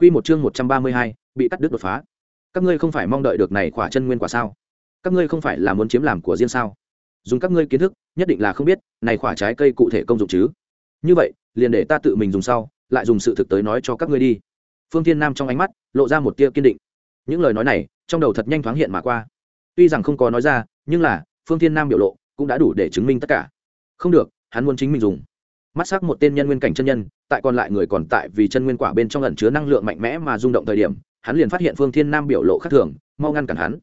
Quy một chương 132, bị cắt đứt đột phá. Các ngươi không phải mong đợi được này quả chân nguyên quả sao? Các ngươi không phải là muốn chiếm làm của riêng sao? Dùng các ngươi kiến thức, nhất định là không biết, này quả trái cây cụ thể công dụng chứ. Như vậy, liền để ta tự mình dùng sau, lại dùng sự thực tới nói cho các ngươi đi. Phương Thiên Nam trong ánh mắt lộ ra một tia kiên định. Những lời nói này, trong đầu thật nhanh thoáng hiện mà qua. Tuy rằng không có nói ra, nhưng là, Phương Thiên Nam biểu lộ cũng đã đủ để chứng minh tất cả. Không được, hắn muốn chính mình dùng mắt sắc một tên nhân nguyên cảnh chân nhân, tại còn lại người còn tại vì chân nguyên quả bên trong ẩn chứa năng lượng mạnh mẽ mà rung động thời điểm, hắn liền phát hiện phương thiên nam biểu lộ khác thường, mau ngăn cản hắn.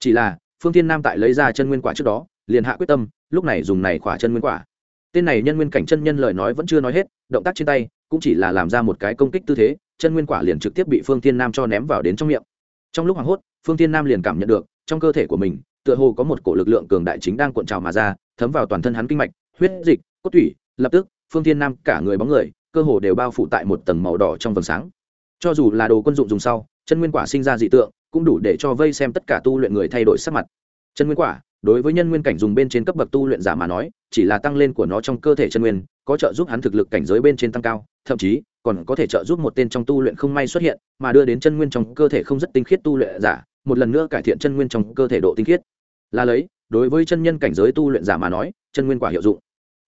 Chỉ là, phương thiên nam tại lấy ra chân nguyên quả trước đó, liền hạ quyết tâm, lúc này dùng này khỏa chân nguyên quả. Tên này nhân nguyên cảnh chân nhân lời nói vẫn chưa nói hết, động tác trên tay, cũng chỉ là làm ra một cái công kích tư thế, chân nguyên quả liền trực tiếp bị phương thiên nam cho ném vào đến trong miệng. Trong lúc hoảng hốt, phương thiên nam liền cảm nhận được, trong cơ thể của mình, tựa hồ có một cổ lực lượng cường đại chính đang cuộn trào mà ra, thấm vào toàn thân hắn kinh mạch, huyết dịch, cốt tủy, lập tức phương thiên nam cả người bóng người, cơ hồ đều bao phủ tại một tầng màu đỏ trong vầng sáng. Cho dù là đồ quân dụng dùng sau, chân nguyên quả sinh ra dị tượng, cũng đủ để cho vây xem tất cả tu luyện người thay đổi sắc mặt. Chân nguyên quả, đối với nhân nguyên cảnh dùng bên trên cấp bậc tu luyện giả mà nói, chỉ là tăng lên của nó trong cơ thể chân nguyên, có trợ giúp hắn thực lực cảnh giới bên trên tăng cao, thậm chí còn có thể trợ giúp một tên trong tu luyện không may xuất hiện, mà đưa đến chân nguyên trong cơ thể không rất tinh khiết tu luyện giả, một lần nữa cải thiện chân nguyên trong cơ thể độ tinh khiết. Là lấy, đối với chân nhân cảnh giới tu luyện giả mà nói, chân nguyên quả hiệu dụng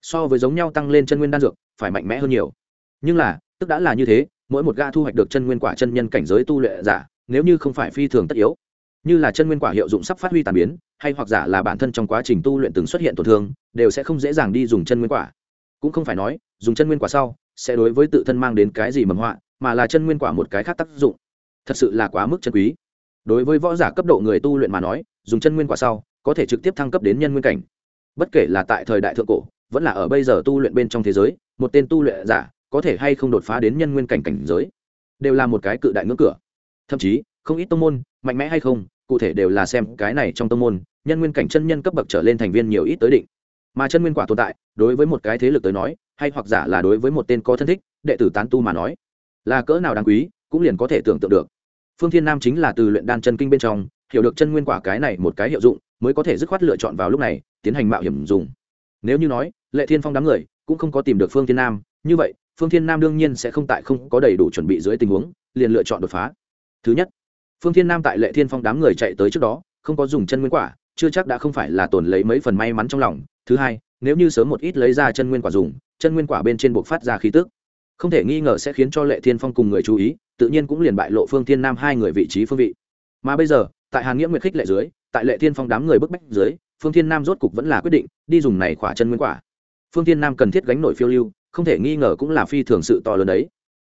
so với giống nhau tăng lên chân nguyên đan dược, phải mạnh mẽ hơn nhiều. Nhưng là, tức đã là như thế, mỗi một ga thu hoạch được chân nguyên quả chân nhân cảnh giới tu luyện giả, nếu như không phải phi thường tất yếu, như là chân nguyên quả hiệu dụng sắp phát huy tàn biến, hay hoặc giả là bản thân trong quá trình tu luyện từng xuất hiện tổn thương, đều sẽ không dễ dàng đi dùng chân nguyên quả. Cũng không phải nói, dùng chân nguyên quả sau, sẽ đối với tự thân mang đến cái gì mầm họa, mà là chân nguyên quả một cái khác tác dụng. Thật sự là quá mức chân quý. Đối với võ giả cấp độ người tu luyện mà nói, dùng chân nguyên quả sau, có thể trực tiếp thăng cấp đến nhân nguyên cảnh. Bất kể là tại thời đại thượng cổ vẫn là ở bây giờ tu luyện bên trong thế giới, một tên tu luyện giả có thể hay không đột phá đến nhân nguyên cảnh cảnh giới, đều là một cái cự đại ngưỡng cửa. Thậm chí, không ít tông môn, mạnh mẽ hay không, cụ thể đều là xem cái này trong tông môn, nhân nguyên cảnh chân nhân cấp bậc trở lên thành viên nhiều ít tới định. Mà chân nguyên quả tồn tại, đối với một cái thế lực tới nói, hay hoặc giả là đối với một tên có thân thích, đệ tử tán tu mà nói, là cỡ nào đáng quý, cũng liền có thể tưởng tượng được. Phương thiên nam chính là từ luyện đan chân kinh bên trong, hiểu được chân nguyên quả cái này một cái hiệu dụng, mới có thể dứt khoát lựa chọn vào lúc này, tiến hành mạo hiểm dùng nếu như nói, lệ thiên phong đám người cũng không có tìm được phương thiên nam, như vậy, phương thiên nam đương nhiên sẽ không tại không có đầy đủ chuẩn bị dưới tình huống, liền lựa chọn đột phá. Thứ nhất, phương thiên nam tại lệ thiên phong đám người chạy tới trước đó, không có dùng chân nguyên quả, chưa chắc đã không phải là tồn lấy mấy phần may mắn trong lòng. Thứ hai, nếu như sớm một ít lấy ra chân nguyên quả dùng, chân nguyên quả bên trên buộc phát ra khí tức, không thể nghi ngờ sẽ khiến cho lệ thiên phong cùng người chú ý, tự nhiên cũng liền bại lộ phương thiên nam hai người vị trí phương vị. Mà bây giờ, tại hàng nghĩa nguyệt khích lệ dưới, tại lệ thiên phong đám người bức bách dưới phương thiên nam rốt cục vẫn là quyết định, đi dùng này khỏa chân nguyên quả. Phương thiên nam cần thiết gánh nổi phiêu lưu, không thể nghi ngờ cũng là phi thường sự to lớn đấy.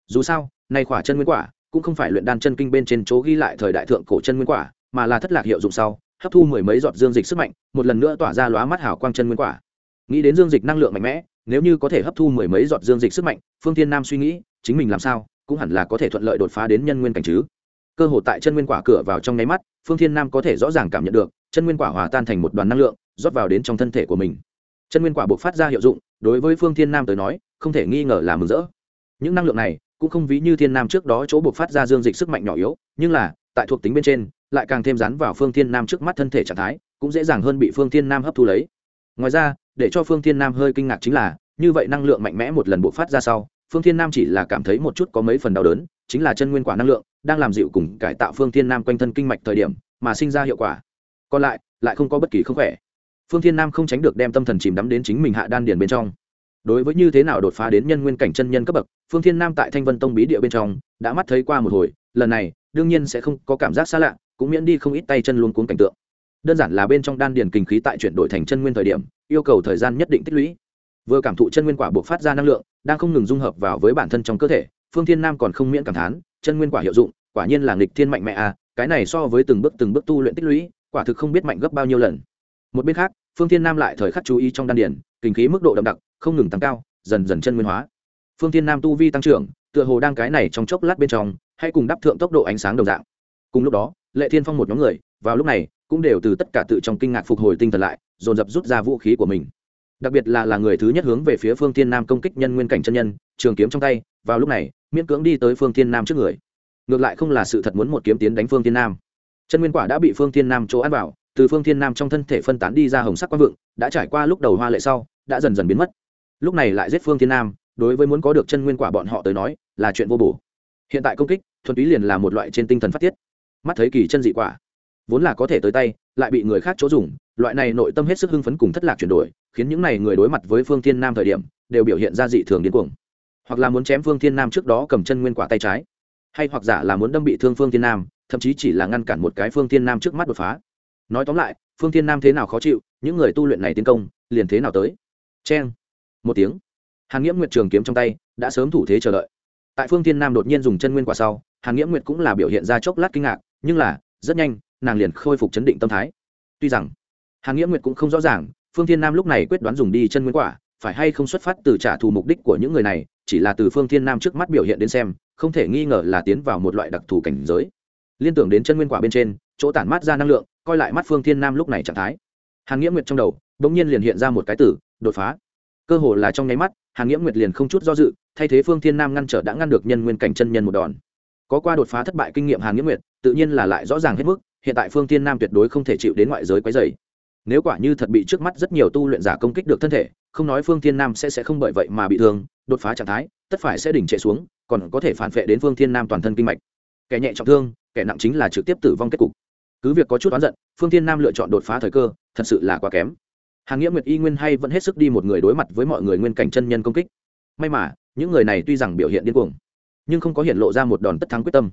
Dù sao, này khỏa chân nguyên quả cũng không phải luyện đan chân kinh bên trên chỗ ghi lại thời đại thượng cổ chân nguyên quả, mà là thất lạc hiệu dụng sau, hấp thu mười mấy giọt dương dịch sức mạnh, một lần nữa tỏa ra lóa mắt hào quang chân nguyên quả. Nghĩ đến dương dịch năng lượng mạnh mẽ, nếu như có thể hấp thu mười mấy giọt dương dịch sức mạnh, phương thiên nam suy nghĩ, chính mình làm sao, cũng hẳn là có thể thuận lợi đột phá đến nhân nguyên cảnh chứ. Cơ hội tại chân nguyên quả cửa vào trong nháy mắt, phương thiên nam có thể rõ ràng cảm nhận được chân nguyên quả hòa tan thành một đoàn năng lượng, rót vào đến trong thân thể của mình. Chân nguyên quả buộc phát ra hiệu dụng, đối với phương thiên nam tới nói, không thể nghi ngờ là mừng rỡ. Những năng lượng này cũng không ví như thiên nam trước đó chỗ buộc phát ra dương dịch sức mạnh nhỏ yếu, nhưng là, tại thuộc tính bên trên, lại càng thêm rắn vào phương thiên nam trước mắt thân thể trạng thái, cũng dễ dàng hơn bị phương thiên nam hấp thu lấy. Ngoài ra, để cho phương thiên nam hơi kinh ngạc chính là, như vậy năng lượng mạnh mẽ một lần buộc phát ra sau, phương thiên nam chỉ là cảm thấy một chút có mấy phần đau đớn, chính là chân nguyên quả năng lượng đang làm dịu cùng cải tạo phương thiên nam quanh thân kinh mạch thời điểm, mà sinh ra hiệu quả còn lại lại không có bất kỳ không khỏe. Phương thiên nam không tránh được đem tâm thần chìm đắm đến chính mình hạ đan điền bên trong. Đối với như thế nào đột phá đến nhân nguyên cảnh chân nhân cấp bậc, phương thiên nam tại thanh vân tông bí địa bên trong, đã mắt thấy qua một hồi, lần này, đương nhiên sẽ không có cảm giác xa lạ, cũng miễn đi không ít tay chân luôn cuốn cảnh tượng. Đơn giản là bên trong đan điền kinh khí tại chuyển đổi thành chân nguyên thời điểm, yêu cầu thời gian nhất định tích lũy. Vừa cảm thụ chân nguyên quả buộc phát ra năng lượng, đang không ngừng dung hợp vào với bản thân trong cơ thể, phương thiên nam còn không miễn cảm thán, chân nguyên quả hiệu dụng, quả nhiên là nghịch thiên mạnh mẽ à cái này so với từng bước từng bước tu luyện tích lũy quả thực không biết mạnh gấp bao nhiêu lần. Một bên khác, phương thiên nam lại thời khắc chú ý trong đan điển kinh khí mức độ đậm đặc, không ngừng tăng cao, dần dần chân nguyên hóa. Phương thiên nam tu vi tăng trưởng, tựa hồ đang cái này trong chốc lát bên trong, hay cùng đắp thượng tốc độ ánh sáng đồng dạng. Cùng lúc đó, lệ thiên phong một nhóm người, vào lúc này, cũng đều từ tất cả tự trong kinh ngạc phục hồi tinh thần lại, dồn dập rút ra vũ khí của mình. Đặc biệt là là người thứ nhất hướng về phía phương thiên nam công kích nhân nguyên cảnh chân nhân, trường kiếm trong tay, vào lúc này, miễn cưỡng đi tới phương thiên nam trước người. Ngược lại không là sự thật muốn một kiếm tiến đánh phương thiên nam chân nguyên quả đã bị phương thiên nam chỗ ăn vào, từ phương thiên nam trong thân thể phân tán đi ra hồng sắc quang vượng, đã trải qua lúc đầu hoa lệ sau, đã dần dần biến mất. Lúc này lại giết phương thiên nam, đối với muốn có được chân nguyên quả bọn họ tới nói, là chuyện vô bổ. Hiện tại công kích, thuần túy liền là một loại trên tinh thần phát tiết. Mắt thấy kỳ chân dị quả, vốn là có thể tới tay, lại bị người khác chỗ dùng, loại này nội tâm hết sức hưng phấn cùng thất lạc chuyển đổi, khiến những này người đối mặt với phương thiên nam thời điểm, đều biểu hiện ra dị thường điên cuồng. Hoặc là muốn chém phương thiên nam trước đó cầm chân nguyên quả tay trái, hay hoặc giả là muốn đâm bị thương phương thiên nam thậm chí chỉ là ngăn cản một cái phương thiên nam trước mắt đột phá. Nói tóm lại, phương thiên nam thế nào khó chịu, những người tu luyện này tiến công, liền thế nào tới. Cheng. Một tiếng. Hàn nghiễm nguyệt trường kiếm trong tay, đã sớm thủ thế chờ đợi. Tại phương thiên nam đột nhiên dùng chân nguyên quả sau, hàn nghiễm nguyệt cũng là biểu hiện ra chốc lát kinh ngạc, nhưng là, rất nhanh, nàng liền khôi phục chấn định tâm thái. Tuy rằng, hàn nghĩa nguyệt cũng không rõ ràng, phương thiên nam lúc này quyết đoán dùng đi chân nguyên quả, phải hay không xuất phát từ trả thù mục đích của những người này, chỉ là từ phương thiên nam trước mắt biểu hiện đến xem, không thể nghi ngờ là tiến vào một loại đặc thù cảnh giới liên tưởng đến chân nguyên quả bên trên, chỗ tản mát ra năng lượng, coi lại mắt phương thiên nam lúc này trạng thái. Hàn nghĩa nguyệt trong đầu đ ỗ n g nhiên liền hiện ra một cái tử đột phá. Cơ hồ là trong nháy mắt, hàn nghĩa nguyệt liền không chút do dự, thay thế phương thiên nam ngăn trở đã ngăn được nhân nguyên cảnh chân nhân một đòn. Có qua đột phá thất bại kinh nghiệm hàn nghĩa nguyệt, tự nhiên là lại rõ ràng hết mức, hiện tại phương thiên nam tuyệt đối không thể chịu đến ngoại giới quấy dày nếu quả như thật bị trước mắt rất nhiều tu luyện giả công kích được thân thể, không nói phương thiên nam sẽ sẽ không bởi vậy mà bị thương, đột phá trạng thái, tất phải sẽ đỉnh trệ xuống, còn có thể phản vệ đến phương thiên nam toàn thân kinh mạch kẻ nhẹ trọng thương, kẻ nặng chính là trực tiếp tử vong kết cục. Cứ việc có chút oán giận, phương thiên nam lựa chọn đột phá thời cơ, thật sự là quá kém. Hàng nghĩa nguyệt, y nguyên hay vẫn hết sức đi một người đối mặt với mọi người nguyên cảnh chân nhân công kích. May mà, những người này tuy rằng biểu hiện điên cuồng, nhưng không có hiện lộ ra một đòn tất thắng quyết tâm.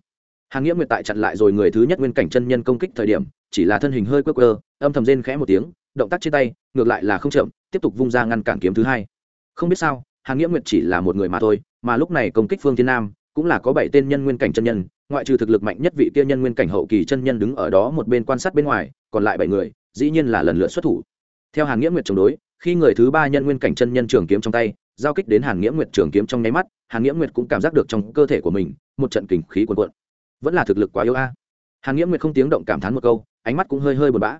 Hàng nghĩa nguyệt tại chặn lại rồi người thứ nhất nguyên cảnh chân nhân công kích thời điểm, chỉ là thân hình hơi quơ quơ, âm thầm rên khẽ một tiếng, động tác trên tay, ngược lại là không chậm, tiếp tục vung ra ngăn cản kiếm thứ hai. Không biết sao hàng nghĩa nguyệt chỉ là một người mà thôi, mà lúc này công kích phương thiên nam, cũng là có bảy tên nhân nguyên cảnh chân nhân ngoại trừ thực lực mạnh nhất vị kia nhân nguyên cảnh hậu kỳ chân nhân đứng ở đó một bên quan sát bên ngoài, còn lại bảy người, dĩ nhiên là lần lượt xuất thủ. Theo hàn nghĩa nguyệt chống đối, khi người thứ ba nhân nguyên cảnh chân nhân trường kiếm trong tay, giao kích đến hàn nghĩa nguyệt trường kiếm trong nháy mắt, hàn nghĩa nguyệt cũng cảm giác được trong cơ thể của mình, một trận kình khí cuồn cuộn. Vẫn là thực lực quá yếu a. Hàn nghĩa nguyệt không tiếng động cảm thán một câu, ánh mắt cũng hơi hơi buồn bã.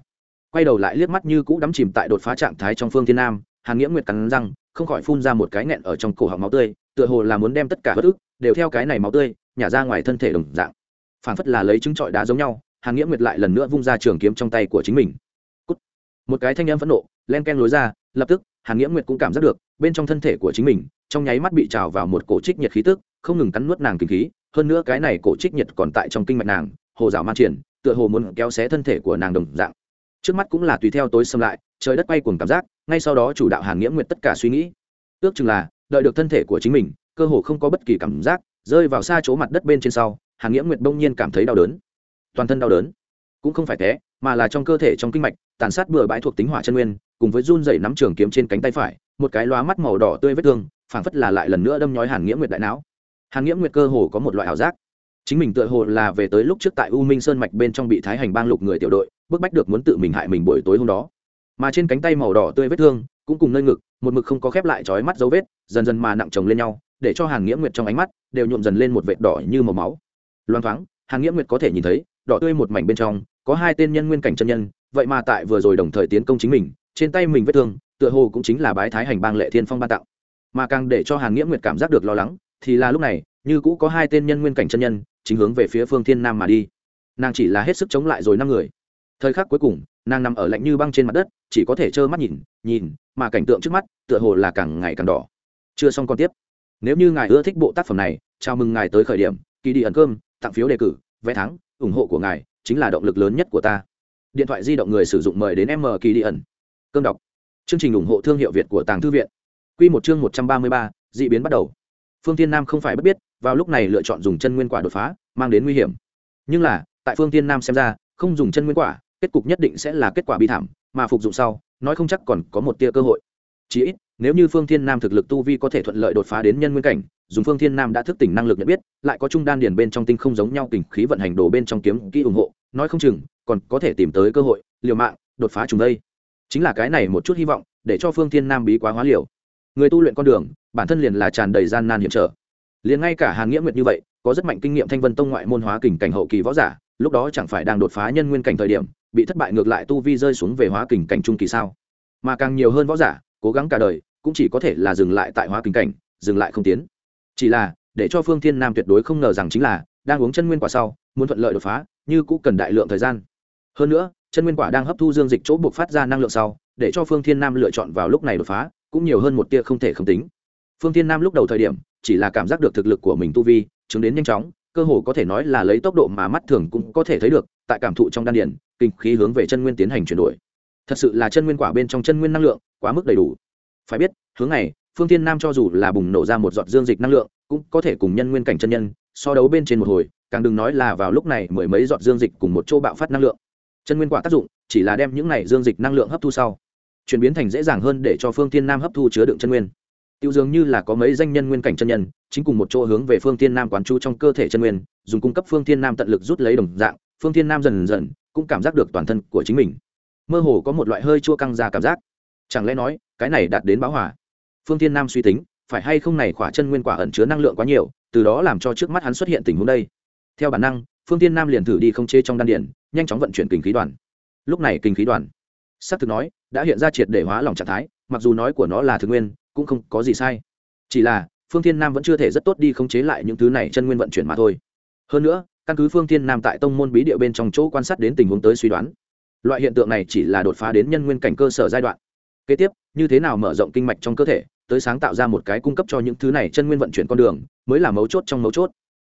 Quay đầu lại liếc mắt như cũ đắm chìm tại đột phá trạng thái trong phương thiên nam, hàn nghĩa nguyệt cắn răng, không khỏi phun ra một cái nghẹn ở trong cổ họng máu tươi, tựa hồ là muốn đem tất cả bất ức, đều theo cái này máu tươi nhả ra ngoài thân thể đồng dạng. Phản phất là lấy trứng trọi đá giống nhau, hàn nghĩa nguyệt lại lần nữa vung ra trường kiếm trong tay của chính mình. Cút. một cái thanh âm phẫn nộ, len ken lối ra, lập tức, hàn nghĩa nguyệt cũng cảm giác được, bên trong thân thể của chính mình, trong nháy mắt bị trào vào một cổ trích nhiệt khí tức, không ngừng cắn nuốt nàng kinh khí, hơn nữa cái này cổ trích nhiệt còn tại trong kinh mạch nàng, hồ dạo man triển, tựa hồ muốn kéo xé thân thể của nàng đồng dạng. Trước mắt cũng là tùy theo tối xâm lại, trời đất bay cuồng cảm giác, ngay sau đó chủ đạo hàn nghĩa nguyệt tất cả suy nghĩ. Ước chừng là, đợi được thân thể của chính mình, cơ hồ không có bất kỳ cảm giác rơi vào xa chỗ mặt đất bên trên sau, hàn nghĩa nguyệt bỗng nhiên cảm thấy đau đớn. Toàn thân đau đớn. Cũng không phải té mà là trong cơ thể trong kinh mạch, tàn sát bừa bãi thuộc tính hỏa chân nguyên, cùng với run dày nắm trường kiếm trên cánh tay phải, một cái loá mắt màu đỏ tươi vết thương, phảng phất là lại lần nữa đâm nhói hàn nghĩa nguyệt đại não. Hàn nghĩa nguyệt cơ hồ có một loại ảo giác. Chính mình tựa hồ là về tới lúc trước tại u minh sơn mạch bên trong bị thái hành bang lục người tiểu đội, bức bách được muốn tự mình hại mình buổi tối hôm đó. Mà trên cánh tay màu đỏ tươi vết thương, cũng cùng nơi ngực, một mực không có khép lại trói mắt dấu vết, dần dần mà nặng chồng lên nhau để cho hàn nghĩa nguyệt trong ánh mắt đều nhuộm dần lên một vệt đỏ như màu máu. Loan thoáng, hàn nghĩa nguyệt có thể nhìn thấy, đỏ tươi một mảnh bên trong, có hai tên nhân nguyên cảnh chân nhân, vậy mà tại vừa rồi đồng thời tiến công chính mình, trên tay mình vết thương, tựa hồ cũng chính là bái thái hành bang lệ thiên phong ban tặng. Mà càng để cho hàn nghĩa nguyệt cảm giác được lo lắng, thì là lúc này, như cũ có hai tên nhân nguyên cảnh chân nhân, chính hướng về phía phương thiên nam mà đi. Nàng chỉ là hết sức chống lại rồi năm người. Thời khắc cuối cùng, nàng nằm ở lạnh như băng trên mặt đất, chỉ có thể trơ mắt nhìn nhìn, mà cảnh tượng trước mắt, tựa hồ là càng ngày càng đỏ. Chưa xong còn tiếp nếu như ngài ưa thích bộ tác phẩm này, chào mừng ngài tới khởi điểm, kỳ đi ẩn cơm, tặng phiếu đề cử, vé thắng, ủng hộ của ngài chính là động lực lớn nhất của ta. Điện thoại di động người sử dụng mời đến m kỳ đi ẩn. Cơm đọc. Chương trình ủng hộ thương hiệu việt của tàng thư viện. Q một chương một trăm ba mươi ba d ị biến bắt đầu. Phương tiên nam không phải bất biết, vào lúc này lựa chọn dùng chân nguyên quả đột phá, mang đến nguy hiểm. Nhưng là, tại phương tiên nam xem ra, không dùng chân nguyên quả, kết cục nhất định sẽ là kết quả bi thảm, mà phục dụng sau, nói không chắc còn có một tia cơ hội. Chí ít nếu như phương thiên nam thực lực tu vi có thể thuận lợi đột phá đến nhân nguyên cảnh, dùng phương thiên nam đã thức tỉnh năng lực nhận biết, lại có trung đan điền bên trong tinh không giống nhau kình khí vận hành đồ bên trong kiếm kỹ ủng hộ, nói không chừng, còn có thể tìm tới cơ hội, liều mạng, đột phá trùng đây. Chính là cái này một chút hy vọng, để cho phương thiên nam bí quá hóa liều. Người tu luyện con đường, bản thân liền là tràn đầy gian nan hiểm trở. Liền ngay cả hàng nghĩa nguyệt như vậy, có rất mạnh kinh nghiệm thanh vân tông ngoại môn hóa kình cảnh hậu kỳ võ giả, lúc đó chẳng phải đang đột phá nhân nguyên cảnh thời điểm, bị thất bại ngược lại tu vi rơi xuống về hóa kình cảnh trung kỳ sao? Mà càng nhiều hơn võ giả cố gắng cả đời, cũng chỉ có thể là dừng lại tại hóa kinh cảnh, dừng lại không tiến. Chỉ là, để cho phương thiên nam tuyệt đối không ngờ rằng chính là, đang uống chân nguyên quả sau, muốn thuận lợi đột phá, như cũng cần đại lượng thời gian. Hơn nữa, chân nguyên quả đang hấp thu dương dịch chỗ buộc phát ra năng lượng sau, để cho phương thiên nam lựa chọn vào lúc này đột phá, cũng nhiều hơn một tia không thể không tính. Phương thiên nam lúc đầu thời điểm, chỉ là cảm giác được thực lực của mình tu vi, chứng đến nhanh chóng, cơ hồ có thể nói là lấy tốc độ mà mắt thường cũng có thể thấy được, tại cảm thụ trong đan điển kinh khí hướng về chân nguyên tiến hành chuyển đổi. Thật sự là chân nguyên quả bên trong chân nguyên năng lượng quá mức đầy đủ. Phải biết, hướng này, phương thiên nam cho dù là bùng nổ ra một giọt dương dịch năng lượng, cũng có thể cùng nhân nguyên cảnh chân nhân, so đấu bên trên một hồi, càng đừng nói là vào lúc này mười mấy giọt dương dịch cùng một chỗ bạo phát năng lượng. Chân nguyên quả tác dụng, chỉ là đem những này dương dịch năng lượng hấp thu sau, chuyển biến thành dễ dàng hơn để cho phương thiên nam hấp thu chứa đựng chân nguyên. Tiêu dường như là có mấy danh nhân nguyên cảnh chân nhân, chính cùng một chỗ hướng về phương thiên nam quán chú trong cơ thể chân nguyên, dùng cung cấp phương thiên nam tận lực rút lấy đồng dạng, phương thiên nam dần dần cũng cảm giác được toàn thân của chính mình. Mơ hồ có một loại hơi chua căng ra cảm giác chẳng lẽ nói, cái này đạt đến báo hỏa phương tiên nam suy tính, phải hay không này khỏa chân nguyên quả ẩn chứa năng lượng quá nhiều, từ đó làm cho trước mắt hắn xuất hiện tình huống đây. Theo bản năng, phương tiên nam liền thử đi không chế trong đan điển nhanh chóng vận chuyển kinh khí đoàn. Lúc này kinh khí đoàn s ắ c thực nói, đã hiện ra triệt để hóa lòng trạng thái, mặc dù nói của nó là thực nguyên, cũng không có gì sai. Chỉ là, phương tiên nam vẫn chưa thể rất tốt đi khống chế lại những thứ này chân nguyên vận chuyển mà thôi. Hơn nữa, căn cứ phương tiên nam tại tông môn bí địa bên trong chỗ quan sát đến tình huống tới suy đoán, loại hiện tượng này chỉ là đột phá đến nhân nguyên cảnh cơ sở giai đoạn kế tiếp, như thế nào mở rộng kinh mạch trong cơ thể, tới sáng tạo ra một cái cung cấp cho những thứ này chân nguyên vận chuyển con đường, mới là mấu chốt trong mấu chốt.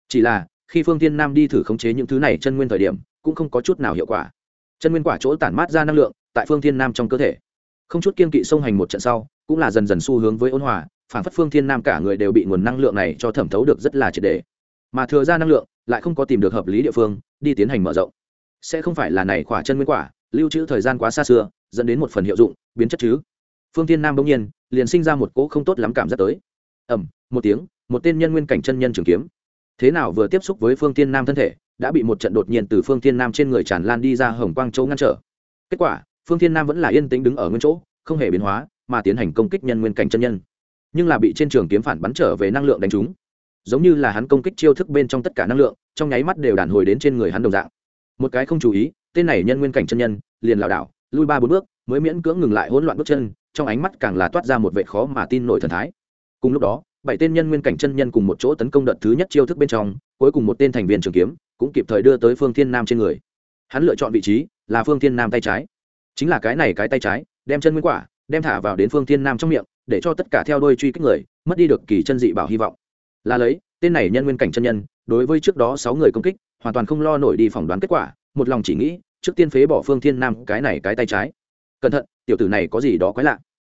Chỉ là, khi phương tiên nam đi thử khống chế những thứ này chân nguyên thời điểm, cũng không có chút nào hiệu quả. Chân nguyên quả chỗ tản mát ra năng lượng, tại phương thiên nam trong cơ thể. Không chút kiên kỵ song hành một trận sau, cũng là dần dần xu hướng với ôn hòa, phản phất phương thiên nam cả người đều bị nguồn năng lượng này cho thẩm thấu được rất là triệt đề mà thừa ra năng lượng, lại không có tìm được hợp lý địa phương, đi tiến hành mở rộng. Sẽ không phải là này khỏa chân nguyên quả, lưu trữ thời gian quá xa xưa dẫn đến một phần hiệu dụng, biến chất chứ. Phương tiên nam bỗng nhiên, liền sinh ra một cỗ không tốt lắm cảm giác tới. Ẩm một tiếng, một tên nhân nguyên cảnh chân nhân trường kiếm. Thế nào vừa tiếp xúc với phương tiên nam thân thể, đã bị một trận đột nhiên từ phương tiên nam trên người tràn lan đi ra hồng quang châu ngăn trở. Kết quả, phương tiên nam vẫn là yên tĩnh đứng ở nguyên chỗ, không hề biến hóa, mà tiến hành công kích nhân nguyên cảnh chân nhân. Nhưng là bị trên trường kiếm phản bắn trở về năng lượng đánh trúng. Giống như là hắn công kích chiêu thức bên trong tất cả năng lượng, trong nháy mắt đều đàn hồi đến trên người hắn đồng dạng. Một cái không chú ý, tên này nhân nguyên cảnh chân nhân, liền lảo đảo lui ba bốn bước, mới miễn cưỡng ngừng lại hỗn loạn bước chân, trong ánh mắt càng là toát ra một vệ khó mà tin nổi thần thái. Cùng lúc đó, bảy tên nhân nguyên cảnh chân nhân cùng một chỗ tấn công đợt thứ nhất chiêu thức bên trong, cuối cùng một tên thành viên trường kiếm cũng kịp thời đưa tới phương thiên nam trên người. Hắn lựa chọn vị trí là phương thiên nam tay trái. Chính là cái này cái tay trái, đem chân nguyên quả, đem thả vào đến phương thiên nam trong miệng, để cho tất cả theo đôi truy kích người, mất đi được kỳ chân dị bảo hy vọng. Là lấy, tên này nhân nguyên cảnh chân nhân, đối với trước đó sáu người công kích, hoàn toàn không lo nổi đi phỏng đoán kết quả, một lòng chỉ nghĩ trước tiên phế bỏ phương thiên nam cái này cái tay trái. Cẩn thận, tiểu tử này có gì đó quái lạ.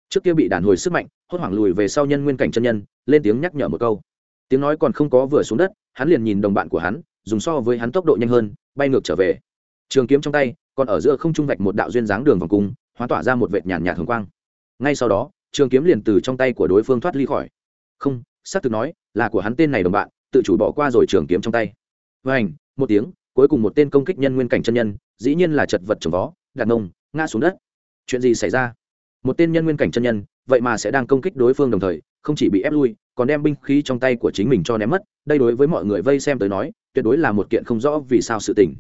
Trước kia bị đàn hồi sức mạnh, hốt hoảng lùi về sau nhân nguyên cảnh chân nhân, lên tiếng nhắc nhở một câu. Tiếng nói còn không có vừa xuống đất, hắn liền nhìn đồng bạn của hắn, dùng so với hắn tốc độ nhanh hơn, bay ngược trở về. Trường kiếm trong tay, còn ở giữa không trung vạch một đạo duyên dáng đường vòng cung, hóa tỏa ra một vệt nhàn nhạt hồng quang. Ngay sau đó, trường kiếm liền từ trong tay của đối phương thoát ly khỏi. Không, xác thực nói, là của hắn tên này đồng bạn, tự chủ bỏ qua rồi trường kiếm trong tay. Vảnh một tiếng, cuối cùng một tên công kích nhân nguyên cảnh chân nhân dĩ nhiên là chật vật trồng vó đàn ông ngã xuống đất. Chuyện gì xảy ra? Một tên nhân nguyên cảnh chân nhân, vậy mà sẽ đang công kích đối phương đồng thời, không chỉ bị ép lui, còn đem binh khí trong tay của chính mình cho ném mất. Đây đối với mọi người vây xem tới nói, tuyệt đối là một kiện không rõ vì sao sự tình.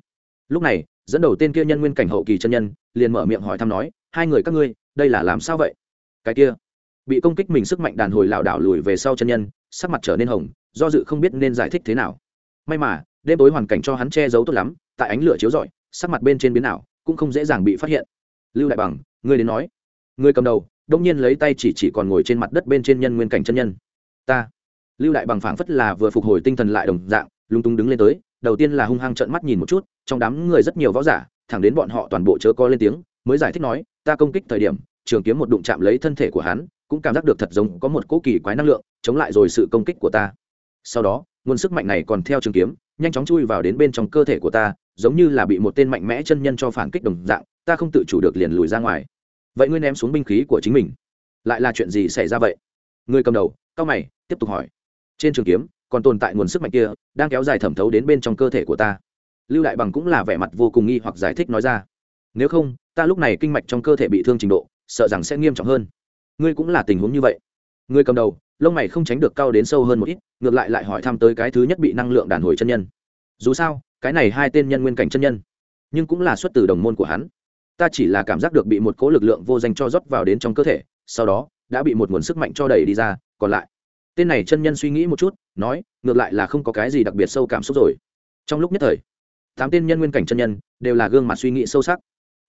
Lúc này, dẫn đầu tên kia nhân nguyên cảnh hậu kỳ chân nhân, liền mở miệng hỏi thăm nói, hai người các ngươi, đây là làm sao vậy? Cái kia, bị công kích mình sức mạnh đàn hồi lảo đảo lùi về sau chân nhân, sắc mặt trở nên hồng, do dự không biết nên giải thích thế nào. May mà, đêm tối hoàn cảnh cho hắn che giấu tốt lắm, tại ánh lửa chiếu rọi sắc mặt bên trên biến ảo, cũng không dễ dàng bị phát hiện. Lưu đại bằng, ngươi đến nói. Người cầm đầu, đông nhiên lấy tay chỉ chỉ còn ngồi trên mặt đất bên trên nhân nguyên cảnh chân nhân. Ta. Lưu đại bằng phảng phất là vừa phục hồi tinh thần lại đồng dạng, lung tung đứng lên tới, đầu tiên là hung hăng trợn mắt nhìn một chút, trong đám người rất nhiều võ giả, thẳng đến bọn họ toàn bộ chớ co lên tiếng, mới giải thích nói, ta công kích thời điểm, trường kiếm một đụng chạm lấy thân thể của hắn, cũng cảm giác được thật giống có một cỗ kỳ quái năng lượng, chống lại rồi sự công kích của ta. Sau đó, nguồn sức mạnh này còn theo trường kiếm nhanh chóng chui vào đến bên trong cơ thể của ta, giống như là bị một tên mạnh mẽ chân nhân cho phản kích đồng dạng, ta không tự chủ được liền lùi ra ngoài. Vậy ngươi ném xuống binh khí của chính mình. Lại là chuyện gì xảy ra vậy? Người cầm đầu cao mày, tiếp tục hỏi. Trên trường kiếm, còn tồn tại nguồn sức mạnh kia, đang kéo dài thẩm thấu đến bên trong cơ thể của ta. Lưu đại bằng cũng là vẻ mặt vô cùng nghi hoặc giải thích nói ra. Nếu không, ta lúc này kinh mạch trong cơ thể bị thương trình độ, sợ rằng sẽ nghiêm trọng hơn. Ngươi cũng là tình huống như vậy. Ngươi cầm đầu lông mày không tránh được cao đến sâu hơn một ít, ngược lại lại hỏi thăm tới cái thứ nhất bị năng lượng đàn hồi chân nhân. Dù sao, cái này hai tên nhân nguyên cảnh chân nhân, nhưng cũng là xuất từ đồng môn của hắn. Ta chỉ là cảm giác được bị một cỗ lực lượng vô danh cho rót vào đến trong cơ thể, sau đó, đã bị một nguồn sức mạnh cho đẩy đi ra, còn lại. Tên này chân nhân suy nghĩ một chút, nói, ngược lại là không có cái gì đặc biệt sâu cảm xúc rồi. Trong lúc nhất thời, tám tên nhân nguyên cảnh chân nhân đều là gương mặt suy nghĩ sâu sắc.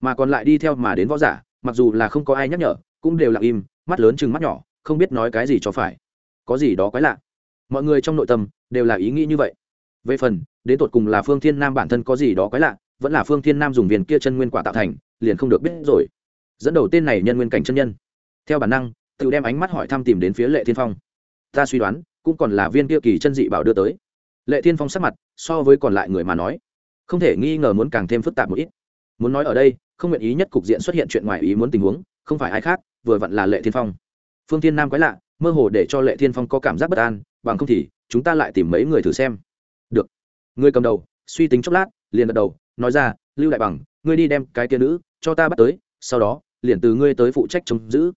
Mà còn lại đi theo mà đến võ giả, mặc dù là không có ai nhắc nhở, cũng đều lặng im, mắt lớn chừng mắt nhỏ không biết nói cái gì cho phải. Có gì đó quái lạ. Mọi người trong nội tâm đều là ý nghĩ như vậy. Về phần, đến tột cùng là phương thiên nam bản thân có gì đó quái lạ, vẫn là phương thiên nam dùng viên kia chân nguyên quả tạo thành, liền không được biết rồi. Dẫn đầu tên này nhân nguyên cảnh chân nhân. Theo bản năng, tự đem ánh mắt hỏi thăm tìm đến phía lệ thiên phong. Ta suy đoán, cũng còn là viên kia kỳ chân dị bảo đưa tới. Lệ thiên phong sắc mặt, so với còn lại người mà nói, không thể nghi ngờ muốn càng thêm phức tạp một ít. Muốn nói ở đây, không nguyện ý nhất cục diện xuất hiện chuyện ngoài ý muốn tình huống, không phải ai khác, vừa vặn là lệ thiên phong phương thiên nam quái lạ, mơ hồ để cho lệ thiên phong có cảm giác bất an, bằng không thì chúng ta lại tìm mấy người thử xem. Được. Người cầm đầu, suy tính chốc lát, liền gật đầu, nói ra, lưu đại bằng, ngươi đi đem cái kia nữ cho ta bắt tới, sau đó, liền từ ngươi tới phụ trách trông giữ.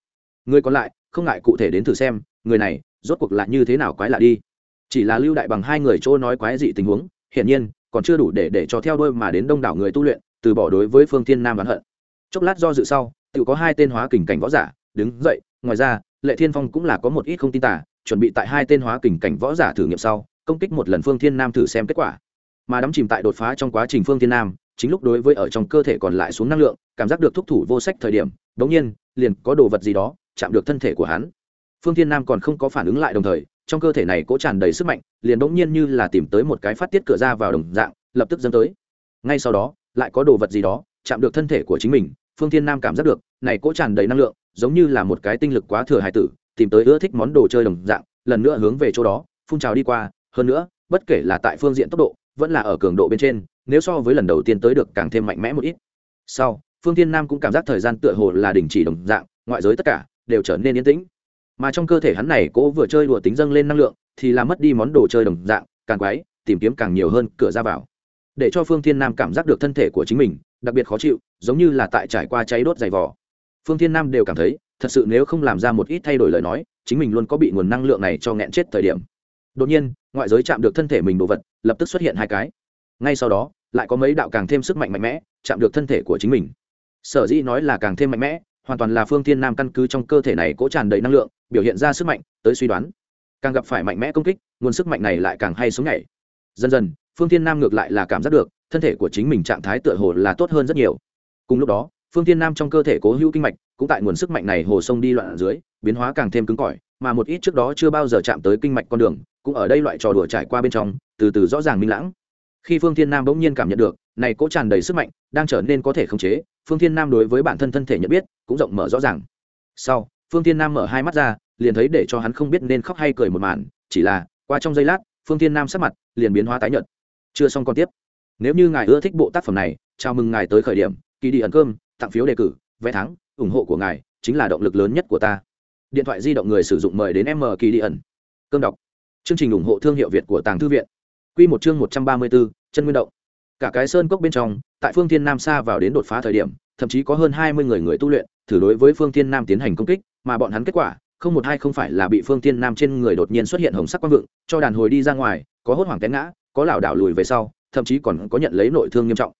Ngươi còn lại, không ngại cụ thể đến thử xem, người này, rốt cuộc lại như thế nào quái lạ đi? Chỉ là lưu đại bằng hai người chỗ nói quái dị tình huống, hiển nhiên, còn chưa đủ để để cho theo đôi mà đến đông đảo người tu luyện, từ bỏ đối với phương thiên nam oán hận. Chốc lát do dự sau tự có hai tên hóa kình cảnh võ giả, đứng dậy, ngoài ra lệ thiên phong cũng là có một ít không tin tả chuẩn bị tại hai tên hóa kình cảnh võ giả thử nghiệm sau, công kích một lần phương thiên nam thử xem kết quả. Mà đắm chìm tại đột phá trong quá trình phương thiên nam, chính lúc đối với ở trong cơ thể còn lại xuống năng lượng, cảm giác được thúc thủ vô sách thời điểm, đống nhiên, liền có đồ vật gì đó chạm được thân thể của hắn. Phương thiên nam còn không có phản ứng lại đồng thời, trong cơ thể này cố tràn đầy sức mạnh, liền đống nhiên như là tìm tới một cái phát tiết cửa ra vào đồng dạng, lập tức dâng tới. Ngay sau đó, lại có đồ vật gì đó chạm được thân thể của chính mình, phương thiên nam cảm giác được, này cố tràn đầy năng lượng giống như là một cái tinh lực quá thừa hài tử, tìm tới ưa thích món đồ chơi đồng dạng, lần nữa hướng về chỗ đó, phun trào đi qua. Hơn nữa, bất kể là tại phương diện tốc độ, vẫn là ở cường độ bên trên, nếu so với lần đầu tiên tới được càng thêm mạnh mẽ một ít. Sau, phương tiên nam cũng cảm giác thời gian tựa hồ là đình chỉ đồng dạng, ngoại giới tất cả đều trở nên yên tĩnh. Mà trong cơ thể hắn này, cố vừa chơi đùa tính dâng lên năng lượng, thì làm mất đi món đồ chơi đồng dạng, càng quái, tìm kiếm càng nhiều hơn cửa ra vào. Để cho phương thiên nam cảm giác được thân thể của chính mình, đặc biệt khó chịu, giống như là tại trải qua cháy đốt dày vỏ phương thiên nam đều cảm thấy, thật sự nếu không làm ra một ít thay đổi lời nói, chính mình luôn có bị nguồn năng lượng này cho nghẹn chết thời điểm. Đột nhiên, ngoại giới chạm được thân thể mình đồ vật, lập tức xuất hiện hai cái. Ngay sau đó, lại có mấy đạo càng thêm sức mạnh mạnh mẽ, chạm được thân thể của chính mình. Sở dĩ nói là càng thêm mạnh mẽ, hoàn toàn là phương thiên nam căn cứ trong cơ thể này cố tràn đầy năng lượng, biểu hiện ra sức mạnh, tới suy đoán. Càng gặp phải mạnh mẽ công kích, nguồn sức mạnh này lại càng hay sống nhảy. Dần dần, phương thiên nam ngược lại là cảm giác được, thân thể của chính mình trạng thái tựa hồ là tốt hơn rất nhiều. Cùng lúc đó phương thiên nam trong cơ thể cố hữu kinh mạch, cũng tại nguồn sức mạnh này hồ sông đi loạn ở dưới, biến hóa càng thêm cứng cỏi, mà một ít trước đó chưa bao giờ chạm tới kinh mạch con đường, cũng ở đây loại trò đùa trải qua bên trong, từ từ rõ ràng minh lãng. Khi phương thiên nam bỗng nhiên cảm nhận được, này cố tràn đầy sức mạnh, đang trở nên có thể khống chế, phương thiên nam đối với bản thân thân thể nhận biết, cũng rộng mở rõ ràng. Sau, phương thiên nam mở hai mắt ra, liền thấy để cho hắn không biết nên khóc hay cười một màn, chỉ là, qua trong giây lát, phương thiên nam sắc mặt liền biến hóa tái nhợt. Chưa xong còn tiếp. Nếu như ngài ưa thích bộ tác phẩm này, chào mừng ngài tới khởi điểm kỳ đi ẩn cơm tặng phiếu đề cử, vé thắng, ủng hộ của ngài chính là động lực lớn nhất của ta. Điện thoại di động người sử dụng mời đến m kỳ đi ẩn. Cơm đọc. Chương trình ủng hộ thương hiệu việt của tàng thư viện. Q một chương một trăm ba mươi bốn, chân nguyên động. Cả cái sơn cốc bên trong, tại phương thiên nam xa vào đến đột phá thời điểm, thậm chí có hơn hai mươi người người tu luyện, thử đối với phương thiên nam tiến hành công kích, mà bọn hắn kết quả, không một hai không phải là bị phương thiên nam trên người đột nhiên xuất hiện hồng sắc quang vựng cho đàn hồi đi ra ngoài, có hốt hoảng té ngã, có lảo đảo lùi về sau, thậm chí còn có nhận lấy nội thương nghiêm trọng.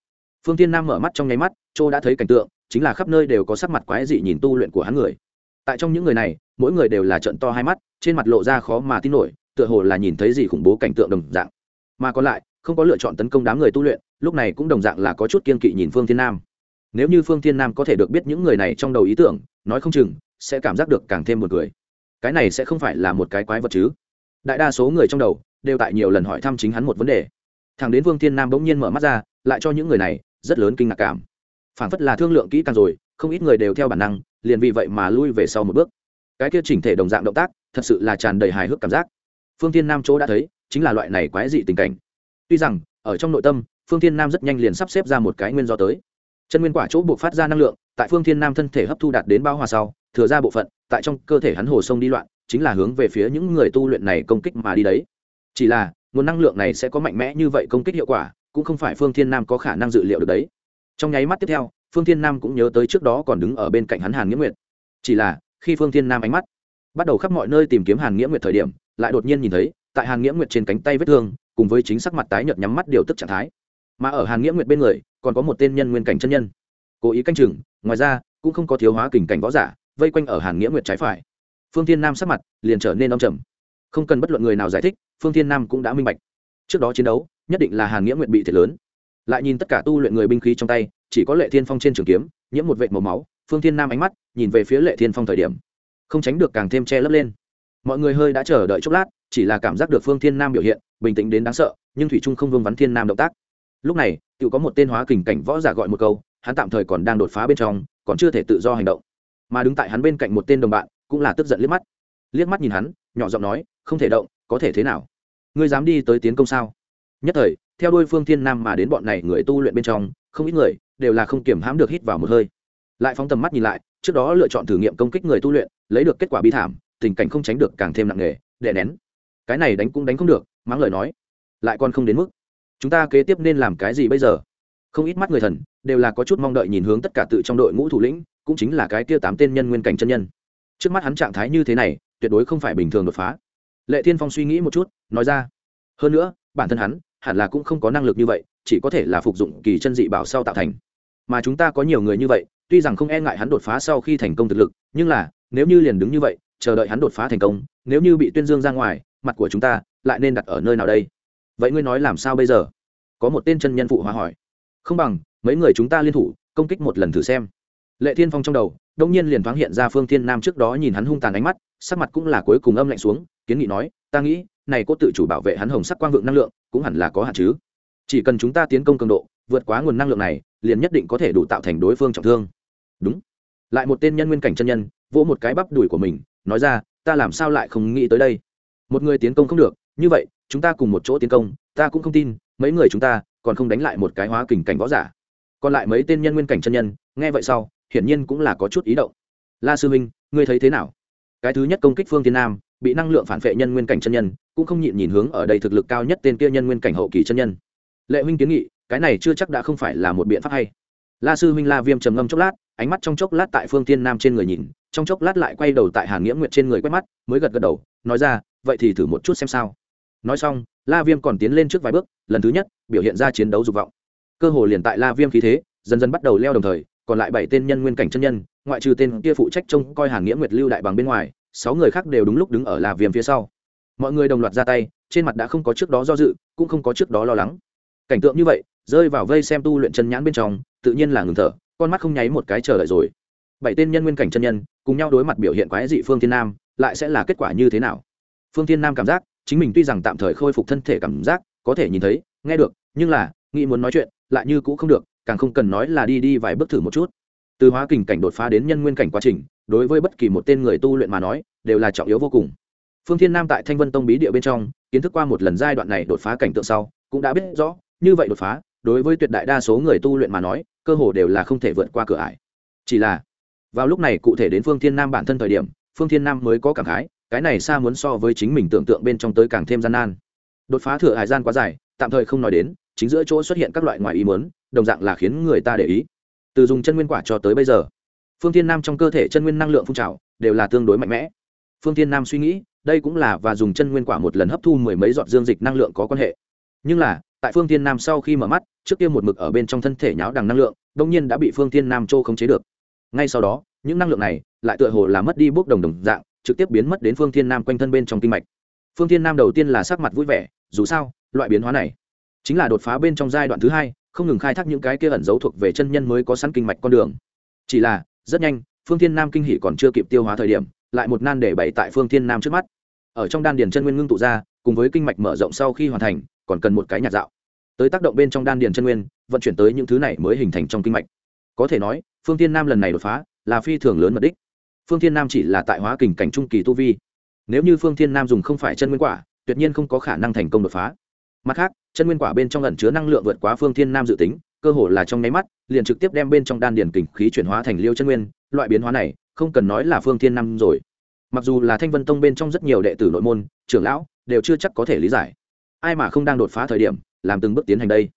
Phương thiên nam mở mắt trong nháy mắt châu đã thấy cảnh tượng, chính là khắp nơi đều có sắc mặt quái dị nhìn tu luyện của hắn người. Tại trong những người này, mỗi người đều là trận to hai mắt, trên mặt lộ ra khó mà tin nổi, tựa hồ là nhìn thấy gì khủng bố cảnh tượng đồng dạng. Mà còn lại, không có lựa chọn tấn công đám người tu luyện, lúc này cũng đồng dạng là có chút kiên kỵ nhìn phương thiên nam. Nếu như phương thiên nam có thể được biết những người này trong đầu ý tưởng, nói không chừng, sẽ cảm giác được càng thêm một người cái này sẽ không phải là một cái quái vật chứ? Đại đa số người trong đầu, đều tại nhiều lần hỏi thăm chính hắn một vấn đề. Thằng đến vương thiên nam bỗng nhiên mở mắt ra, lại cho những người này rất lớn kinh ngạc cảm phản phất là thương lượng kỹ càng rồi, không ít người đều theo bản năng, liền vì vậy mà lui về sau một bước. Cái kia chỉnh thể đồng dạng động tác, thật sự là tràn đầy hài hước cảm giác. Phương thiên nam chỗ đã thấy, chính là loại này quái dị tình cảnh. Tuy rằng, ở trong nội tâm, phương thiên nam rất nhanh liền sắp xếp ra một cái nguyên do tới. Chân nguyên quả chỗ buộc phát ra năng lượng, tại phương thiên nam thân thể hấp thu đạt đến bao hòa sau, thừa ra bộ phận, tại trong cơ thể hắn hồ sông đi loạn, chính là hướng về phía những người tu luyện này công kích mà đi đấy. Chỉ là, nguồn năng lượng này sẽ có mạnh mẽ như vậy công kích hiệu quả, cũng không phải phương thiên nam có khả năng dự liệu được đấy trong nháy mắt tiếp theo, phương thiên nam cũng nhớ tới trước đó còn đứng ở bên cạnh hắn hàn nghĩa nguyệt. Chỉ là, khi phương thiên nam ánh mắt bắt đầu khắp mọi nơi tìm kiếm hàn nghĩa nguyệt thời điểm, lại đột nhiên nhìn thấy, tại hàn nghĩa nguyệt trên cánh tay vết thương, cùng với chính sắc mặt tái nhợt nhắm mắt điều tức trạng thái. Mà ở hàn nghĩa nguyệt bên người, còn có một tên nhân nguyên cảnh chân nhân. Cố ý canh chừng, ngoài ra, cũng không có thiếu hóa kình cảnh võ giả, vây quanh ở hàn nghĩa nguyệt trái phải. Phương thiên nam sắc mặt liền trở nên âm trầm. Không cần bất luận người nào giải thích, phương thiên nam cũng đã minh bạch. Trước đó chiến đấu, nhất định là hàn nghĩa nguyệt bị thiệt lớn lại nhìn tất cả tu luyện người binh khí trong tay, chỉ có lệ thiên phong trên trường kiếm, nhiễm một vệt màu máu, phương thiên nam ánh mắt nhìn về phía lệ thiên phong thời điểm. Không tránh được càng thêm che lấp lên. Mọi người hơi đã chờ đợi chốc lát, chỉ là cảm giác được phương thiên nam biểu hiện, bình tĩnh đến đáng sợ, nhưng thủy trung không vương vắn thiên nam động tác. Lúc này tự có một tên hóa kình cảnh võ giả gọi một câu, hắn tạm thời còn đang đột phá bên trong, còn chưa thể tự do hành động. Mà đứng tại hắn bên cạnh một tên đồng bạn, cũng là tức giận liếc mắt. Liếc mắt nhìn hắn, nhỏ giọng nói, không thể động, có thể thế nào? Ngươi dám đi tới tiến công sao? Nhất thời theo đôi phương thiên nam mà đến bọn này người tu luyện bên trong, không ít người đều là không kiểm hãm được hít vào một hơi. Lại phóng tầm mắt nhìn lại, trước đó lựa chọn thử nghiệm công kích người tu luyện, lấy được kết quả bi thảm, tình cảnh không tránh được càng thêm nặng nề, đè nén. Cái này đánh cũng đánh không được, mắng lời nói, lại còn không đến mức. Chúng ta kế tiếp nên làm cái gì bây giờ? Không ít mắt người thần đều là có chút mong đợi nhìn hướng tất cả tự trong đội ngũ thủ lĩnh, cũng chính là cái kia tám tên nhân nguyên cảnh chân nhân. Trước mắt hắn trạng thái như thế này, tuyệt đối không phải bình thường đột phá. Lệ thiên phong suy nghĩ một chút, nói ra. Hơn nữa, bản thân hắn hẳn là cũng không có năng lực như vậy, chỉ có thể là phục dụng kỳ chân dị bảo sau tạo thành. Mà chúng ta có nhiều người như vậy, tuy rằng không e ngại hắn đột phá sau khi thành công thực lực, nhưng là, nếu như liền đứng như vậy, chờ đợi hắn đột phá thành công, nếu như bị tuyên dương ra ngoài, mặt của chúng ta lại nên đặt ở nơi nào đây? Vậy ngươi nói làm sao bây giờ? Có một tên chân nhân phụ hòa hỏi. Không bằng, mấy người chúng ta liên thủ, công kích một lần thử xem. Lệ thiên phong trong đầu đông nhiên liền thoáng hiện ra phương thiên nam trước đó nhìn hắn hung tàn ánh mắt, sắc mặt cũng là cuối cùng âm lạnh xuống, kiến nghị nói, ta nghĩ này có tự chủ bảo vệ hắn hồng sắc quang vượng năng lượng, cũng hẳn là có hạn chứ. Chỉ cần chúng ta tiến công cường độ, vượt quá nguồn năng lượng này, liền nhất định có thể đủ tạo thành đối phương trọng thương. Đúng. Lại một tên nhân nguyên cảnh chân nhân, vỗ một cái bắp đùi của mình, nói ra, ta làm sao lại không nghĩ tới đây? Một người tiến công không được, như vậy, chúng ta cùng một chỗ tiến công, ta cũng không tin, mấy người chúng ta còn không đánh lại một cái hóa kình cảnh võ giả. Còn lại mấy tên nhân nguyên cảnh chân nhân, nghe vậy sau, hiển nhiên cũng là có chút ý động. La sư minh ngươi thấy thế nào? Cái thứ nhất công kích phương tiên nam, bị năng lượng phản vệ nhân nguyên cảnh chân nhân cũng không nhịn nhìn hướng ở đây thực lực cao nhất tên kia nhân nguyên cảnh hậu kỳ chân nhân. Lệ huynh kiến nghị, cái này chưa chắc đã không phải là một biện pháp hay. La sư huynh la viêm trầm ngâm chốc lát, ánh mắt trong chốc lát tại phương tiên nam trên người nhìn, trong chốc lát lại quay đầu tại hàn nghĩa nguyệt trên người quét mắt, mới gật gật đầu, nói ra, vậy thì thử một chút xem sao. Nói xong, la viêm còn tiến lên trước vài bước, lần thứ nhất, biểu hiện ra chiến đấu dục vọng. Cơ hồ liền tại la viêm khí thế, dần dần bắt đầu leo đồng thời, còn lại bảy tên nhân nguyên cảnh chân nhân, ngoại trừ tên kia phụ trách trông coi hàn nghĩa nguyệt lưu đại bằng bên ngoài, sáu người khác đều đúng lúc đứng ở la viêm phía sau mọi người đồng loạt ra tay, trên mặt đã không có trước đó do dự, cũng không có trước đó lo lắng. Cảnh tượng như vậy, rơi vào vây xem tu luyện chân nhãn bên trong, tự nhiên là ngừng thở, con mắt không nháy một cái chờ đợi rồi. Bảy tên nhân nguyên cảnh chân nhân, cùng nhau đối mặt biểu hiện quái dị phương thiên nam, lại sẽ là kết quả như thế nào? Phương thiên nam cảm giác, chính mình tuy rằng tạm thời khôi phục thân thể cảm giác, có thể nhìn thấy, nghe được, nhưng là, nghĩ muốn nói chuyện, lại như cũng không được, càng không cần nói là đi đi vài bước thử một chút. Từ hóa kình cảnh đột phá đến nhân nguyên cảnh quá trình, đối với bất kỳ một tên người tu luyện mà nói, đều là trọng yếu vô cùng phương thiên nam tại thanh vân tông bí địa bên trong, kiến thức qua một lần giai đoạn này đột phá cảnh tượng sau, cũng đã biết rõ, như vậy đột phá, đối với tuyệt đại đa số người tu luyện mà nói, cơ hồ đều là không thể vượt qua cửa ải. Chỉ là, vào lúc này cụ thể đến phương thiên nam bản thân thời điểm, phương thiên nam mới có cảm khái, cái này xa muốn so với chính mình tưởng tượng bên trong tới càng thêm gian nan. Đột phá thừa hải gian quá dài, tạm thời không nói đến, chính giữa chỗ xuất hiện các loại ngoài ý muốn, đồng dạng là khiến người ta để ý. Từ dùng chân nguyên quả cho tới bây giờ, phương thiên nam trong cơ thể chân nguyên năng lượng phun trào, đều là tương đối mạnh mẽ. Phương thiên nam suy nghĩ đây cũng là và dùng chân nguyên quả một lần hấp thu mười mấy giọt dương dịch năng lượng có quan hệ. Nhưng là, tại phương thiên nam sau khi mở mắt, trước kia một mực ở bên trong thân thể nháo đằng năng lượng đông nhiên đã bị phương thiên nam châu khống chế được. Ngay sau đó, những năng lượng này lại tựa hồ là mất đi bốc đồng đồng dạng, trực tiếp biến mất đến phương thiên nam quanh thân bên trong kinh mạch. Phương thiên nam đầu tiên là sắc mặt vui vẻ, dù sao, loại biến hóa này chính là đột phá bên trong giai đoạn thứ hai, không ngừng khai thác những cái kia ẩn giấu thuộc về chân nhân mới có sẵn kinh mạch con đường. Chỉ là, rất nhanh, phương thiên nam kinh hỉ còn chưa kịp tiêu hóa thời điểm, lại một nan để bày tại phương thiên nam trước mắt ở trong đan điền chân nguyên ngưng tụ ra, cùng với kinh mạch mở rộng sau khi hoàn thành, còn cần một cái nhạt dạo. Tới tác động bên trong đan điền chân nguyên, vận chuyển tới những thứ này mới hình thành trong kinh mạch. Có thể nói, phương thiên nam lần này đột phá, là phi thường lớn mật đích. Phương thiên nam chỉ là tại hóa kình cảnh trung kỳ tu vi. Nếu như phương thiên nam dùng không phải chân nguyên quả, tuyệt nhiên không có khả năng thành công đột phá. Mặt khác, chân nguyên quả bên trong ẩn chứa năng lượng vượt quá phương thiên nam dự tính, cơ hồ là trong nháy mắt, liền trực tiếp đem bên trong đan điền kình khí chuyển hóa thành liêu chân nguyên. Loại biến hóa này, không cần nói là phương thiên nam rồi mặc dù là thanh vân tông bên trong rất nhiều đệ tử nội môn, trưởng lão đều chưa chắc có thể lý giải. Ai mà không đang đột phá thời điểm, làm từng bước tiến hành đây?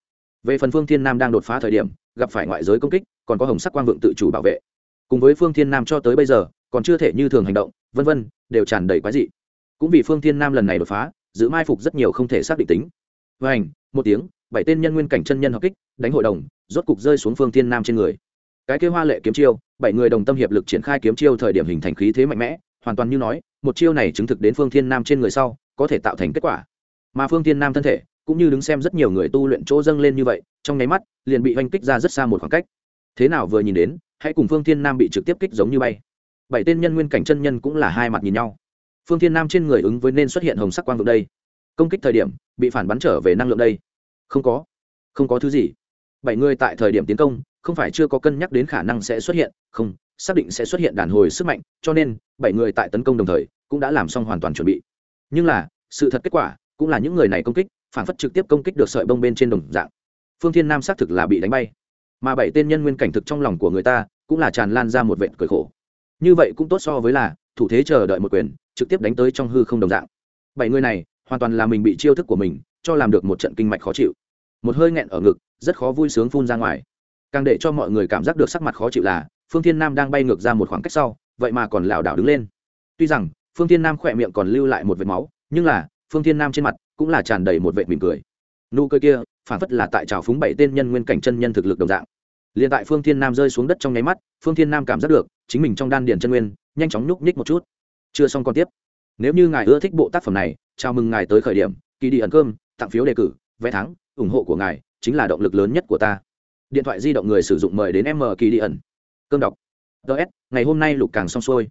Về phần phương thiên nam đang đột phá thời điểm, gặp phải ngoại giới công kích, còn có hồng sắc quang vượng tự chủ bảo vệ. Cùng với phương thiên nam cho tới bây giờ, còn chưa thể như thường hành động, vân vân, đều tràn đầy quái dị. Cũng vì phương thiên nam lần này đột phá, giữ mai phục rất nhiều không thể xác định tính. Và ảnh một tiếng, bảy tên nhân nguyên cảnh chân nhân hợp kích, đánh hội đồng, rốt cục rơi xuống phương thiên nam trên người. Cái kế hoa lệ kiếm chiêu, bảy người đồng tâm hiệp lực triển khai kiếm chiêu thời điểm hình thành khí thế mạnh mẽ hoàn toàn như nói, một chiêu này chứng thực đến phương thiên nam trên người sau, có thể tạo thành kết quả. Mà phương thiên nam thân thể, cũng như đứng xem rất nhiều người tu luyện chỗ dâng lên như vậy, trong nháy mắt, liền bị oanh kích ra rất xa một khoảng cách. Thế nào vừa nhìn đến, hãy cùng phương thiên nam bị trực tiếp kích giống như bay. Bảy tên nhân nguyên cảnh chân nhân cũng là hai mặt nhìn nhau. Phương thiên nam trên người ứng với nên xuất hiện hồng sắc quang vực đây. Công kích thời điểm, bị phản bắn trở về năng lượng đây. Không có. Không có thứ gì. Bảy người tại thời điểm tiến công, không phải chưa có cân nhắc đến khả năng sẽ xuất hiện. Không xác định sẽ xuất hiện đàn hồi sức mạnh, cho nên bảy người tại tấn công đồng thời cũng đã làm xong hoàn toàn chuẩn bị. Nhưng là, sự thật kết quả cũng là những người này công kích, phản phất trực tiếp công kích được sợi bông bên trên đồng dạng. Phương thiên nam xác thực là bị đánh bay. Mà bảy tên nhân nguyên cảnh thực trong lòng của người ta cũng là tràn lan ra một vệt cười khổ. Như vậy cũng tốt so với là thủ thế chờ đợi một quyền, trực tiếp đánh tới trong hư không đồng dạng. Bảy người này hoàn toàn là mình bị chiêu thức của mình, cho làm được một trận kinh mạch khó chịu. Một hơi nghẹn ở ngực, rất khó vui sướng phun ra ngoài. Càng để cho mọi người cảm giác được sắc mặt khó chịu là phương thiên nam đang bay ngược ra một khoảng cách sau, vậy mà còn lảo đảo đứng lên. Tuy rằng, phương thiên nam khỏe miệng còn lưu lại một vệt máu, nhưng là, phương thiên nam trên mặt cũng là tràn đầy một vệt mỉm cười. Nụ cười kia phản phất là tại trào phúng bảy tên nhân nguyên cảnh chân nhân thực lực đồng dạng. Liền tại phương thiên nam rơi xuống đất trong nháy mắt, phương thiên nam cảm giác được, chính mình trong đan điền chân nguyên, nhanh chóng nhúc nhích một chút. Chưa xong còn tiếp. Nếu như ngài ưa thích bộ tác phẩm này, chào mừng ngài tới khởi điểm kỳ đi ẩn cơm, tặng phiếu đề cử, vé thắng, ủng hộ của ngài, chính là động lực lớn nhất của ta. Điện thoại di động người sử dụng mời đến m kỳ đi ẩn cơm đọc ts ngày hôm nay lục càng xong xuôi.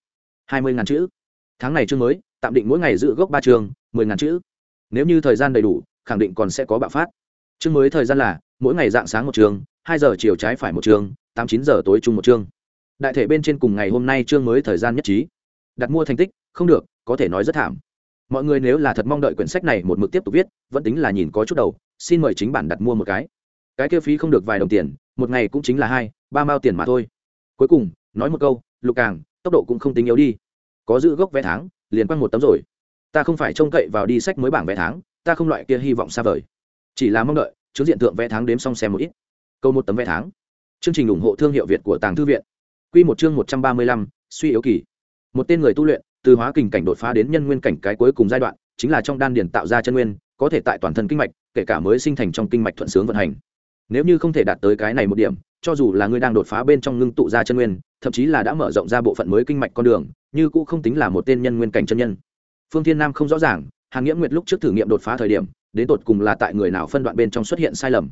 Hai mươi ngàn chữ. Tháng này chương mới, tạm định mỗi ngày giữ gốc ba trường, mười ngàn chữ. Nếu như thời gian đầy đủ, khẳng định còn sẽ có bạo phát. Chương mới thời gian là, mỗi ngày dạng sáng một trường, hai giờ chiều trái phải một trường, tám chín giờ tối chung một chương đại thể bên trên cùng ngày hôm nay chương mới thời gian nhất trí. Đặt mua thành tích, không được, có thể nói rất thảm. Mọi người nếu là thật mong đợi quyển sách này một mực tiếp tục viết, vẫn tính là nhìn có chút đầu, xin mời chính bản đặt mua một cái. Cái kia phí không được vài đồng tiền, một ngày cũng chính là hai, ba mao tiền mà thôi cuối cùng, nói một câu, lục càng, tốc độ cũng không tính yếu đi. Có giữ gốc vé tháng, liền quăng một tấm rồi. Ta không phải trông cậy vào đi sách mới bảng vé tháng, ta không loại kia hy vọng xa vời. Chỉ là mong đợi, chứng diện tượng vé tháng đếm xong xem một ít. Câu một tấm vé tháng. Chương trình ủng hộ thương hiệu việt của tàng thư viện. Q một chương một trăm ba mươi lăm, suy yếu kỳ. Một tên người tu luyện, từ hóa kình cảnh đột phá đến nhân nguyên cảnh cái cuối cùng giai đoạn, chính là trong đan điền tạo ra chân nguyên, có thể tại toàn thân kinh mạch, kể cả mới sinh thành trong kinh mạch thuận sướng vận hành. Nếu như không thể đạt tới cái này một điểm cho dù là người đang đột phá bên trong ngưng tụ ra chân nguyên, thậm chí là đã mở rộng ra bộ phận mới kinh mạch con đường, như cũng không tính là một tên nhân nguyên cảnh chân nhân. Phương thiên nam không rõ ràng hàng nghĩa nguyệt lúc trước thử nghiệm đột phá thời điểm, đến tột cùng là tại người nào phân đoạn bên trong xuất hiện sai lầm.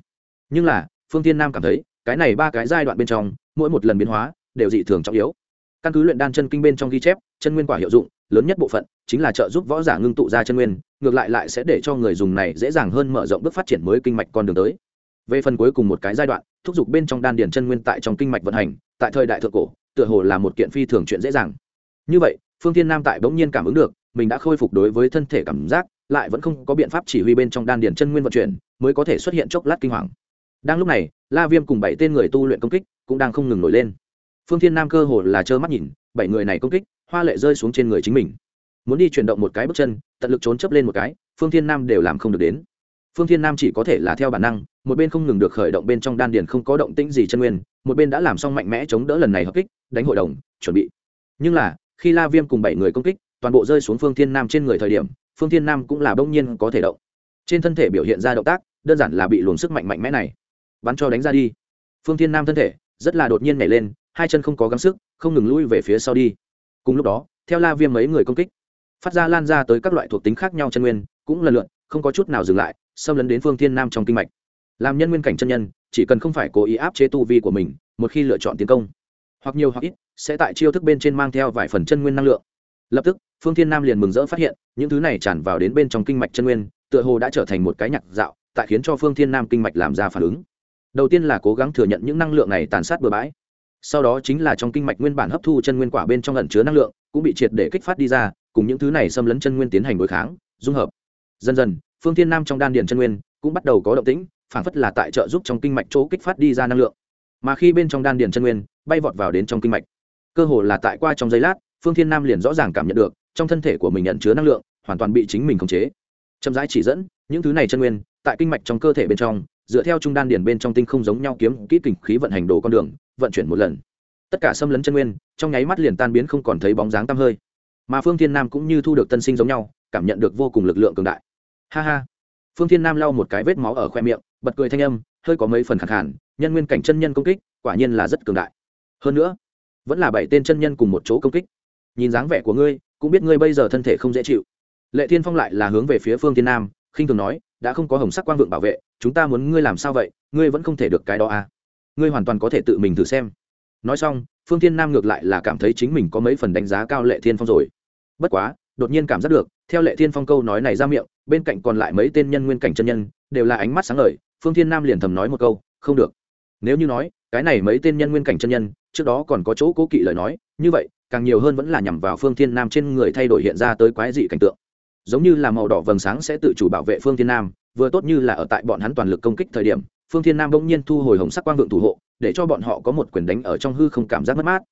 Nhưng là, phương thiên nam cảm thấy, cái này ba cái giai đoạn bên trong, mỗi một lần biến hóa, đều dị thường trọng yếu. Căn cứ luyện đan chân kinh bên trong ghi chép, chân nguyên quả hiệu dụng, lớn nhất bộ phận, chính là trợ giúp võ giả ngưng tụ ra chân nguyên, ngược lại lại sẽ để cho người dùng này dễ dàng hơn mở rộng bước phát triển mới kinh mạch con đường tới về phần cuối cùng một cái giai đoạn, thúc giục bên trong đan điền chân nguyên tại trong kinh mạch vận hành, tại thời đại thượng cổ, tựa hồ là một kiện phi thường chuyện dễ dàng. Như vậy, phương thiên nam tại bỗng nhiên cảm ứng được, mình đã khôi phục đối với thân thể cảm giác, lại vẫn không có biện pháp chỉ huy bên trong đan điền chân nguyên vận chuyển, mới có thể xuất hiện chốc lát kinh hoàng. Đang lúc này, la viêm cùng bảy tên người tu luyện công kích cũng đang không ngừng nổi lên. Phương thiên nam cơ hồ là trơ mắt nhìn, bảy người này công kích, hoa lệ rơi xuống trên người chính mình. Muốn đi chuyển động một cái bước chân, tận lực trốn chấp lên một cái, phương thiên nam đều làm không được đến phương thiên nam chỉ có thể là theo bản năng, một bên không ngừng được khởi động bên trong đan điền không có động tĩnh gì chân nguyên, một bên đã làm xong mạnh mẽ chống đỡ lần này hợp kích, đánh hội đồng, chuẩn bị. Nhưng là, khi la viêm cùng bảy người công kích, toàn bộ rơi xuống phương thiên nam trên người thời điểm, phương thiên nam cũng là bỗng nhiên có thể động. Trên thân thể biểu hiện ra động tác, đơn giản là bị luồng sức mạnh mạnh mẽ này bắn cho đánh ra đi. Phương thiên nam thân thể rất là đột nhiên nhảy lên, hai chân không có gắng sức, không ngừng lui về phía sau đi. Cùng lúc đó, theo la viêm mấy người công kích, phát ra lan ra tới các loại thuộc tính khác nhau chân nguyên, cũng lần lượt, không có chút nào dừng lại xâm lấn đến phương thiên nam trong kinh mạch. Làm nhân nguyên cảnh chân nhân, chỉ cần không phải cố ý áp chế tu vi của mình, một khi lựa chọn tiến công, hoặc nhiều hoặc ít, sẽ tại chiêu thức bên trên mang theo vài phần chân nguyên năng lượng. Lập tức, phương thiên nam liền mừng rỡ phát hiện, những thứ này tràn vào đến bên trong kinh mạch chân nguyên, tựa hồ đã trở thành một cái nhạc dạo, tại khiến cho phương thiên nam kinh mạch làm ra phản ứng. Đầu tiên là cố gắng thừa nhận những năng lượng này tàn sát bừa bãi. Sau đó chính là trong kinh mạch nguyên bản hấp thu chân nguyên quả bên trong ẩn chứa năng lượng, cũng bị triệt để kích phát đi ra, cùng những thứ này xâm lấn chân nguyên tiến hành đối kháng, dung hợp. Dần dần phương thiên nam trong đan điền chân nguyên cũng bắt đầu có động tĩnh phản phất là tại trợ giúp trong kinh mạch chỗ kích phát đi ra năng lượng. Mà khi bên trong đan điền chân nguyên bay vọt vào đến trong kinh mạch, cơ hồ là tại qua trong giây lát, phương thiên nam liền rõ ràng cảm nhận được, trong thân thể của mình nhận chứa năng lượng hoàn toàn bị chính mình khống chế. Chậm rãi chỉ dẫn, những thứ này chân nguyên tại kinh mạch trong cơ thể bên trong, dựa theo trung đan điền bên trong tinh không giống nhau kiếm, kỹ kình khí vận hành đồ con đường, vận chuyển một lần. Tất cả xâm lấn chân nguyên, trong nháy mắt liền tan biến không còn thấy bóng dáng tăm hơi. Mà phương thiên nam cũng như thu được tân sinh giống nhau, cảm nhận được vô cùng lực lượng cường đại ha ha. Phương thiên nam lau một cái vết máu ở khoe miệng, bật cười thanh âm, hơi có mấy phần khẳng hẳn nhân nguyên cảnh chân nhân công kích, quả nhiên là rất cường đại. Hơn nữa, vẫn là bảy tên chân nhân cùng một chỗ công kích. Nhìn dáng vẻ của ngươi, cũng biết ngươi bây giờ thân thể không dễ chịu. Lệ thiên phong lại là hướng về phía phương thiên nam, khinh thường nói, đã không có hồng sắc quang vượng bảo vệ, chúng ta muốn ngươi làm sao vậy? Ngươi vẫn không thể được cái đó à? Ngươi hoàn toàn có thể tự mình thử xem. Nói xong, phương thiên nam ngược lại là cảm thấy chính mình có mấy phần đánh giá cao lệ thiên phong rồi. Bất quá, đột nhiên cảm giác được theo lệ thiên phong câu nói này ra miệng, bên cạnh còn lại mấy tên nhân nguyên cảnh chân nhân, đều là ánh mắt sáng ngời, phương thiên nam liền thầm nói một câu, không được. Nếu như nói, cái này mấy tên nhân nguyên cảnh chân nhân, trước đó còn có chỗ cố kỵ lời nói, như vậy, càng nhiều hơn vẫn là nhằm vào phương thiên nam trên người thay đổi hiện ra tới quái dị cảnh tượng. Giống như là màu đỏ vầng sáng sẽ tự chủ bảo vệ phương thiên nam, vừa tốt như là ở tại bọn hắn toàn lực công kích thời điểm, phương thiên nam bỗng nhiên thu hồi hồng sắc quang vượng thủ hộ, để cho bọn họ có một quyền đánh ở trong hư không cảm giác mất mát.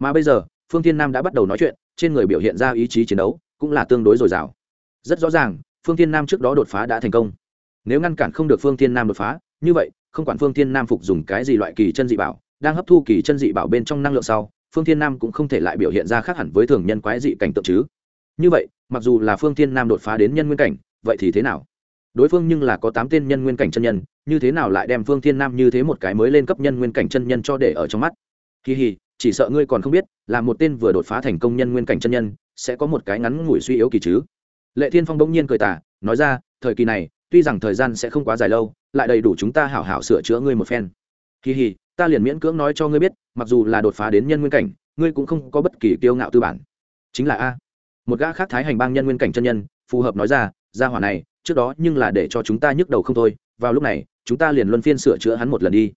Mà bây giờ, phương thiên nam đã bắt đầu nói chuyện, trên người biểu hiện ra ý chí chiến đấu cũng là tương đối dồi dào. Rất rõ ràng, phương thiên nam trước đó đột phá đã thành công. Nếu ngăn cản không được phương thiên nam đột phá, như vậy, không quản phương thiên nam phục dùng cái gì loại kỳ chân dị bảo, đang hấp thu kỳ chân dị bảo bên trong năng lượng sau, phương thiên nam cũng không thể lại biểu hiện ra khác hẳn với thường nhân quái dị cảnh tượng chứ. Như vậy, mặc dù là phương thiên nam đột phá đến nhân nguyên cảnh, vậy thì thế nào? Đối phương nhưng là có tám tên nhân nguyên cảnh chân nhân, như thế nào lại đem phương thiên nam như thế một cái mới lên cấp nhân nguyên cảnh chân nhân cho để ở trong mắt? Kỳ hì chỉ sợ ngươi còn không biết, là một tên vừa đột phá thành công nhân nguyên cảnh chân nhân, sẽ có một cái ngắn ngủi suy yếu kỳ chứ. Lệ thiên phong bỗng nhiên cười tả nói ra, thời kỳ này, tuy rằng thời gian sẽ không quá dài lâu, lại đầy đủ chúng ta hảo hảo sửa chữa ngươi một phen. Kỳ hì, ta liền miễn cưỡng nói cho ngươi biết, mặc dù là đột phá đến nhân nguyên cảnh, ngươi cũng không có bất kỳ kiêu ngạo tư bản. Chính là a. Một gã khác thái hành bang nhân nguyên cảnh chân nhân, phù hợp nói ra, gia hỏa này, trước đó nhưng là để cho chúng ta nhức đầu không thôi, vào lúc này, chúng ta liền luân phiên sửa chữa hắn một lần đi.